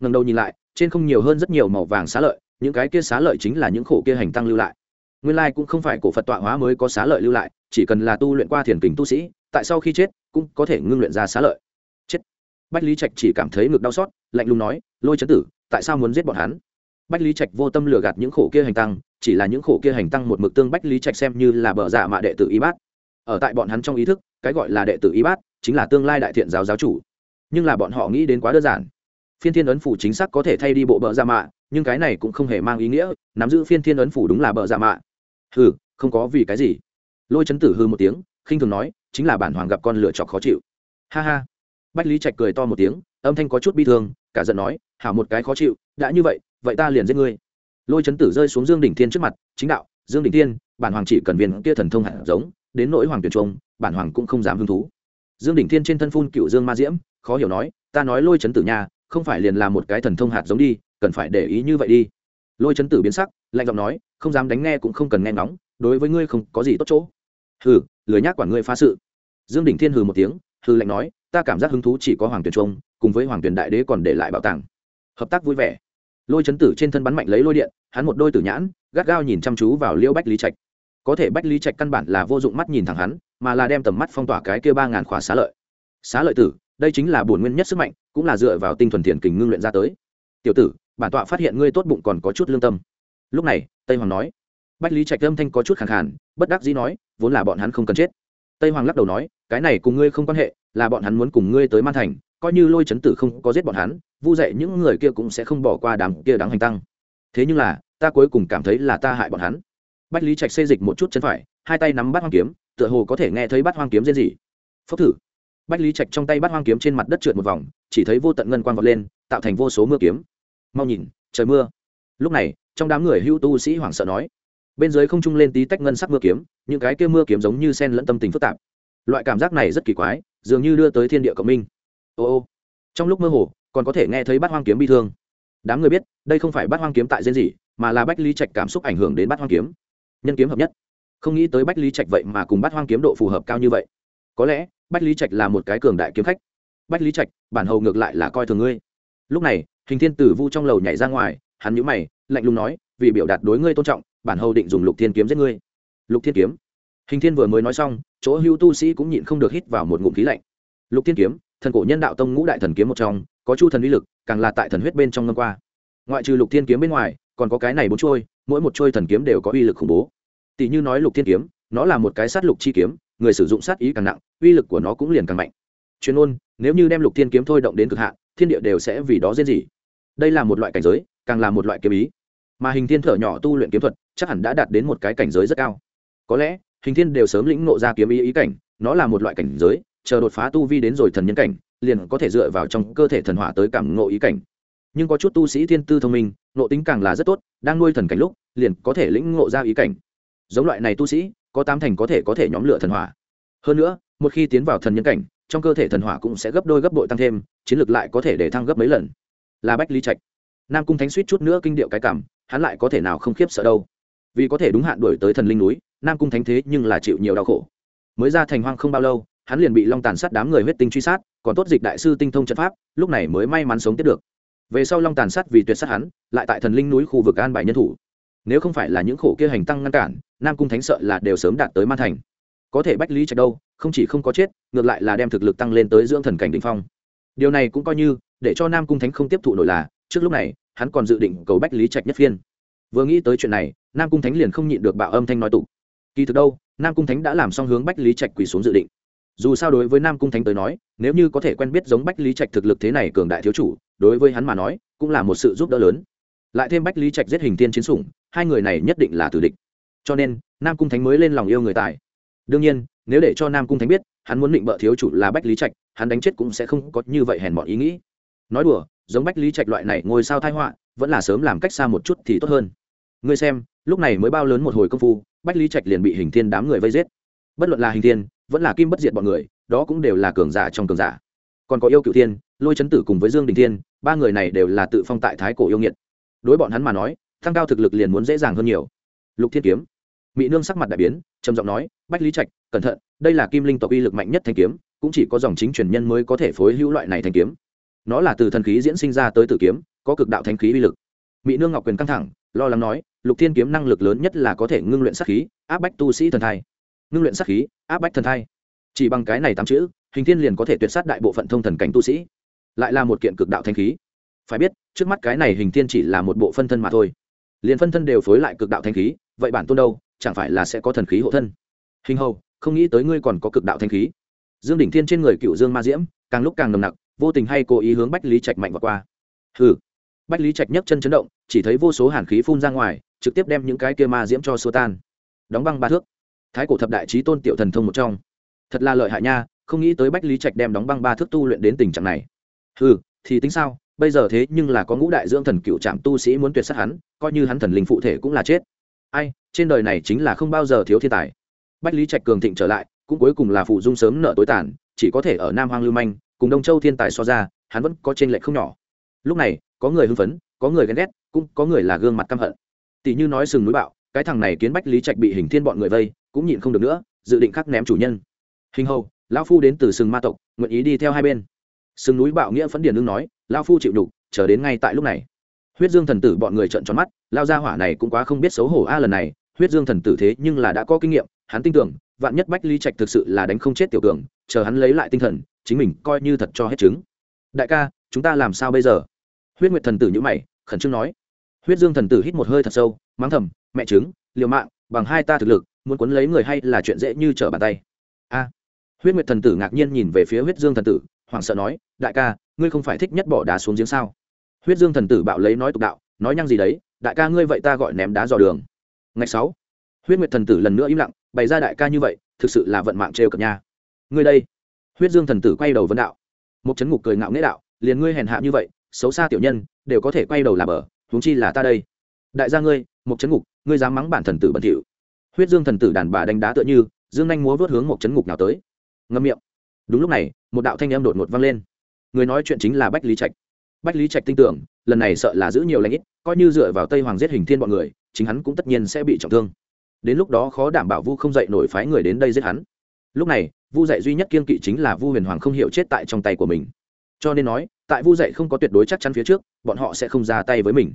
Ngần đầu nhìn lại, trên không nhiều hơn rất nhiều màu vàng xá lợi, những cái kia xá lợi chính là những khổ kia hành tăng lưu lại. Nguyên lai cũng không phải cổ phật tọa hóa mới có xá lợi lưu lại chỉ cần là tu luyện qua thiền kình tu sĩ, tại sau khi chết, cũng có thể ngưng luyện ra xá lợi. Chết. Bách lý trạch chỉ cảm thấy ngực đau xót, lạnh lùng nói, lôi chấn tử, tại sao muốn giết bọn hắn? Bách lý trạch vô tâm lừa gạt những khổ kia hành tăng, chỉ là những khổ kia hành tăng một mực tương bách lý trạch xem như là bờ giả mạ đệ tử y bát. Ở tại bọn hắn trong ý thức, cái gọi là đệ tử y bát chính là tương lai đại thiện giáo giáo chủ. Nhưng là bọn họ nghĩ đến quá đơn giản. Phiên thiên ấn phủ chính xác có thể thay đi bộ bờ giả mạ, nhưng cái này cũng không hề mang ý nghĩa, nắm giữ phiên thiên ấn phủ đúng là bờ giả mạ. Hừ, không có vì cái gì lôi chấn tử hư một tiếng, khinh thường nói, chính là bản hoàng gặp con lựa chọc khó chịu. Ha ha. Bách lý trạch cười to một tiếng, âm thanh có chút bi thương, cả giận nói, hảo một cái khó chịu, đã như vậy vậy ta liền giết ngươi. Lôi chấn tử rơi xuống dương đỉnh thiên trước mặt, chính đạo, dương đỉnh thiên, bản hoàng chỉ cần viên kia thần thông hạt giống, đến nỗi hoàng tuyển trung, bản hoàng cũng không dám hứng thú. Dương đỉnh thiên trên thân phun cựu dương ma diễm, khó hiểu nói, ta nói lôi chấn tử nha không phải liền là một cái thần thông hạt giống đi, cần phải để ý như vậy đi. Lôi chấn tử biến sắc, lạnh giọng nói, không dám đánh nghe cũng không cần nghe ngóng, đối với ngươi không có gì tốt chỗ hừ, lười nhác quản ngươi phá sự. Dương đỉnh thiên hừ một tiếng, hừ lạnh nói, ta cảm giác hứng thú chỉ có hoàng tuyển trung, cùng với hoàng tuyển đại đế còn để lại bảo tàng. Hợp tác vui vẻ. Lôi chấn tử trên thân bắn mạnh lấy lôi điện, hắn một đôi tử nhãn, gắt gao nhìn chăm chú vào liêu bách lý trạch. Có thể bách lý trạch căn bản là vô dụng mắt nhìn thẳng hắn, mà là đem tầm mắt phong tỏa cái kia ba ngàn khỏa xá lợi. Xá lợi tử, đây chính là bổn nguyên nhất sức mạnh, cũng là dựa vào tinh thuần thiền kình ngưng luyện ra tới. Tiểu tử, bản tọa phát hiện ngươi tốt bụng còn có chút lương tâm. Lúc này, tây hoàng nói bách lý trạch âm thanh có chút khẳng khàn, bất đắc dĩ nói, vốn là bọn hắn không cần chết. Tây hoàng lắc đầu nói, cái này cùng ngươi không quan hệ, là bọn hắn muốn cùng ngươi tới man thành, coi như lôi chấn tử không có giết bọn hắn, vu dậy những người kia cũng sẽ không bỏ qua đám kia đáng hành tăng. Thế nhưng là, ta cuối cùng cảm thấy là ta hại bọn hắn. Bách lý trạch xê dịch một chút chân phải, hai tay nắm bắt hoang kiếm, tựa hồ có thể nghe thấy bắt hoang kiếm rên gì phốc thử. Bách lý trạch trong tay bắt hoang kiếm trên mặt đất trượt một vòng, chỉ thấy vô tận ngân quang vọt lên, tạo thành vô số mưa kiếm. Mau nhìn, trời mưa. Lúc này, trong đám người hưu tu sĩ hoảng sợ nói bên dưới không trung lên tí tách ngân sắc mưa kiếm, những cái kia mưa kiếm giống như sen lẫn tâm tình phức tạp. Loại cảm giác này rất kỳ quái, dường như đưa tới thiên địa cộng minh. Ô ô, trong lúc mơ hồ, còn có thể nghe thấy bát hoang kiếm bi thương. Đám người biết, đây không phải bát hoang kiếm tại diễn gì, mà là bách lý trạch cảm xúc ảnh hưởng đến bát hoang kiếm. Nhân kiếm hợp nhất. Không nghĩ tới bách lý trạch vậy mà cùng bát hoang kiếm độ phù hợp cao như vậy. Có lẽ, bách lý trạch là một cái cường đại kiếm khách. Bách lý trạch, bản hầu ngược lại là coi thường ngươi. Lúc này, hình thiên tử vu trong lầu nhảy ra ngoài, hắn nhíu mày, lạnh lùng nói, vì biểu đạt đối ngươi tôn trọng bản hầu định dùng lục thiên kiếm giết ngươi. Lục thiên kiếm. Hình thiên vừa mới nói xong, chỗ hưu tu sĩ cũng nhịn không được hít vào một ngụm khí lạnh. Lục thiên kiếm, thần cổ nhân đạo tông ngũ đại thần kiếm một trong, có chu thần uy lực, càng là tại thần huyết bên trong ngâm qua. Ngoại trừ lục thiên kiếm bên ngoài, còn có cái này bốn trôi mỗi một trôi thần kiếm đều có uy lực khủng bố. Tỷ như nói lục thiên kiếm, nó là một cái sát lục chi kiếm, người sử dụng sát ý càng nặng, uy lực của nó cũng liền càng mạnh. Chuyên ôn nếu như đem lục thiên kiếm thôi động đến cực hạn, thiên địa đều sẽ vì đó diễn gì đây là một loại cảnh giới, càng là một loại kiếm ý. Mà hình thiên thở nhỏ tu luyện kiếm thuật chắc hẳn đã đạt đến một cái cảnh giới rất cao. Có lẽ, hình thiên đều sớm lĩnh ngộ ra kiếm ý ý cảnh, nó là một loại cảnh giới, chờ đột phá tu vi đến rồi thần nhân cảnh, liền có thể dựa vào trong cơ thể thần hỏa tới cảm ngộ ý cảnh. Nhưng có chút tu sĩ thiên tư thông minh nộ tính càng là rất tốt, đang nuôi thần cảnh lúc, liền có thể lĩnh ngộ ra ý cảnh. Giống loại này tu sĩ, có tám thành có thể có thể nhóm lửa thần hỏa. Hơn nữa, một khi tiến vào thần nhân cảnh, trong cơ thể thần hỏa cũng sẽ gấp đôi gấp bội tăng thêm, chiến lược lại có thể để thăng gấp mấy lần. Là bách lý trạch. Nam cung thánh suýt chút nữa kinh điệu cái cảm, hắn lại có thể nào không khiếp sợ đâu vì có thể đúng hạn đổi tới thần linh núi, nam cung thánh thế nhưng là chịu nhiều đau khổ. Mới ra thành hoang không bao lâu, hắn liền bị long tàn sát đám người huyết tinh truy sát, còn tốt dịch đại sư tinh thông trận pháp, lúc này mới may mắn sống tiếp được. Về sau long tàn sát vì tuyệt sát hắn, lại tại thần linh núi khu vực an bài nhân thủ. Nếu không phải là những khổ kia hành tăng ngăn cản, nam cung thánh sợ là đều sớm đạt tới man thành. Có thể bách lý trạch đâu, không chỉ không có chết, ngược lại là đem thực lực tăng lên tới dưỡng thần cảnh đ ỉ n h phong. Điều này cũng coi như, để cho nam cung thánh không tiếp thụ nổi là, trước lúc này, hắn còn dự định cầu bách lý trạch nhất phiên. Vừa nghĩ tới chuyện này nam cung thánh liền không nhịn được bạo âm thanh nói tục kỳ thực đâu, nam cung thánh đã làm xong hướng bách lý trạch quỳ xuống dự định. Dù sao đối với nam cung thánh tới nói, nếu như có thể quen biết giống bách lý trạch thực lực thế này cường đại thiếu chủ, đối với hắn mà nói, cũng là một sự giúp đỡ lớn. Lại thêm bách lý trạch giết hình tiên chiến sủng, hai người này nhất định là tử địch. Cho nên, nam cung thánh mới lên lòng yêu người tài. Đương nhiên, nếu để cho nam cung thánh biết, hắn muốn định bợ thiếu chủ là bách lý trạch, hắn đánh chết cũng sẽ không có như vậy hèn mọn ý nghĩ. Nói đùa, giống bách lý trạch loại này ngồi sao thai họa, vẫn là sớm làm cách xa một chút thì tốt hơn. Ngươi xem lúc này mới bao lớn một hồi công phu, bách lý trạch liền bị hình thiên đám người vây giết. Bất luận là hình thiên, vẫn là kim bất diệt bọn người, đó cũng đều là cường giả trong cường giả. Còn có yêu cựu thiên, lôi chấn tử cùng với dương đình thiên, ba người này đều là tự phong tại thái cổ yêu nghiệt. Đối bọn hắn mà nói tăng cao thực lực liền muốn dễ dàng hơn nhiều. Lục thiên kiếm mỹ nương sắc mặt đại biến, trầm giọng nói, bách lý trạch, cẩn thận, đây là kim linh tộc uy lực mạnh nhất thanh kiếm, cũng chỉ có dòng chính truyền nhân mới có thể phối hữu loại này thanh kiếm. Nó là từ thần khí diễn sinh ra tới tử kiếm, có cực đạo thanh khí uy lực. Mỹ nương ngọc quyền căng thẳng, lo lắng nói lục thiên kiếm năng lực lớn nhất là có thể ngưng luyện sát khí, áp bách tu sĩ thần thai. Ngưng luyện sát khí, áp bách thần thai. Chỉ bằng cái này tám chữ, hình thiên liền có thể tuyệt sát đại bộ phận thông thần cảnh tu sĩ. Lại là một kiện cực đạo thanh khí. Phải biết, trước mắt cái này hình thiên chỉ là một bộ phân thân mà thôi. Liền phân thân đều phối lại cực đạo thanh khí, vậy bản tôn đâu, chẳng phải là sẽ có thần khí hộ thân? Hình hầu, không nghĩ tới ngươi còn có cực đạo thanh khí. Dương đỉnh thiên trên người cựu dương ma diễm, càng lúc càng nồng nặc, vô tình hay cố ý hướng bách lý trạch mạnh vào qua. Hừ. Bách lý trạch nhấc chân chấn động, chỉ thấy vô số hàn khí phun ra ngoài trực tiếp đem những cái kia ma diễm cho xua tan. Đóng băng ba thước. Thái cổ thập đại trí tôn tiểu thần thông một trong. Thật là lợi hại nha, không nghĩ tới bách lý trạch đem đóng băng ba thước tu luyện đến tình trạng này. Hừ, thì tính sao, bây giờ thế nhưng là có ngũ đại dưỡng thần cựu trạm tu sĩ muốn tuyệt sát hắn, coi như hắn thần linh phụ thể cũng là chết. Ai, trên đời này chính là không bao giờ thiếu thiên tài. Bách lý trạch cường thịnh trở lại, cũng cuối cùng là phụ dung sớm nợ tối tàn, chỉ có thể ở nam hoang lưu manh, cùng đông châu thiên tài so ra, hắn vẫn có trên lệch không nhỏ. Lúc này, có người hưng phấn, có người ghen ghét, cũng có người là gương mặt căm hận tỷ như nói sừng núi bạo, cái thằng này kiến bách lý trạch bị hình thiên bọn người vây, cũng nhịn không được nữa, dự định khắc ném chủ nhân. Hình hầu, lão phu đến từ sừng ma tộc, nguyện ý đi theo hai bên. Sừng núi bạo nghĩa phấn điền lương nói, lão phu chịu đục chờ đến ngay tại lúc này. Huyết dương thần tử bọn người trợn tròn mắt lao ra hỏa này cũng quá không biết xấu hổ a à lần này, huyết dương thần tử thế nhưng là đã có kinh nghiệm, hắn tin tưởng, vạn nhất bách lý trạch thực sự là đánh không chết tiểu cường, chờ hắn lấy lại tinh thần, chính mình coi như thật cho hết chứng. Đại ca, chúng ta làm sao bây giờ? Huyết nguyệt thần tử nhữ mày, khẩn trương nói huyết dương thần tử hít một hơi thật sâu, mắng thầm, mẹ chứng liều mạng, bằng hai ta thực lực, muốn quấn lấy người hay là chuyện dễ như trở bàn tay? A. Huyết nguyệt thần tử ngạc nhiên nhìn về phía huyết dương thần tử, hoảng sợ nói, đại ca, ngươi không phải thích nhất bỏ đá xuống giếng sao? Huyết dương thần tử bạo lấy nói tục đạo, nói nhăng gì đấy, đại ca ngươi vậy ta gọi ném đá dò đường. Ngày sáu, huyết nguyệt thần tử lần nữa im lặng, bày ra đại ca như vậy, thực sự là vận mạng trêu cập nha. Ngươi đây. Huyết dương thần tử quay đầu vấn đạo. Một chấn ngục cười ngạo nghễ đạo, liền ngươi hèn hạ như vậy, xấu xa tiểu nhân, đều có thể quay đầu làm ở huống chi là ta đây. Đại gia ngươi một chấn ngục, ngươi dám mắng bản thần tử bẩn thỉu. Huyết dương thần tử đàn bà đánh đá tựa như, dương nhanh múa vớt hướng một chấn ngục nào tới. Ngâm miệng. Đúng lúc này, một đạo thanh âm đột ngột vang lên. Người nói chuyện chính là bách lý trạch. Bách lý trạch tin tưởng, lần này sợ là giữ nhiều lãnh ít, coi như dựa vào tây hoàng giết hình thiên bọn người, chính hắn cũng tất nhiên sẽ bị trọng thương. Đến lúc đó khó đảm bảo vu không dậy nổi phái người đến đây giết hắn. Lúc này, vu dạy duy nhất kiên kỵ chính là vu huyền hoàng không hiểu chết tại trong tay của mình cho nên nói, tại vu dạy không có tuyệt đối chắc chắn phía trước, bọn họ sẽ không ra tay với mình.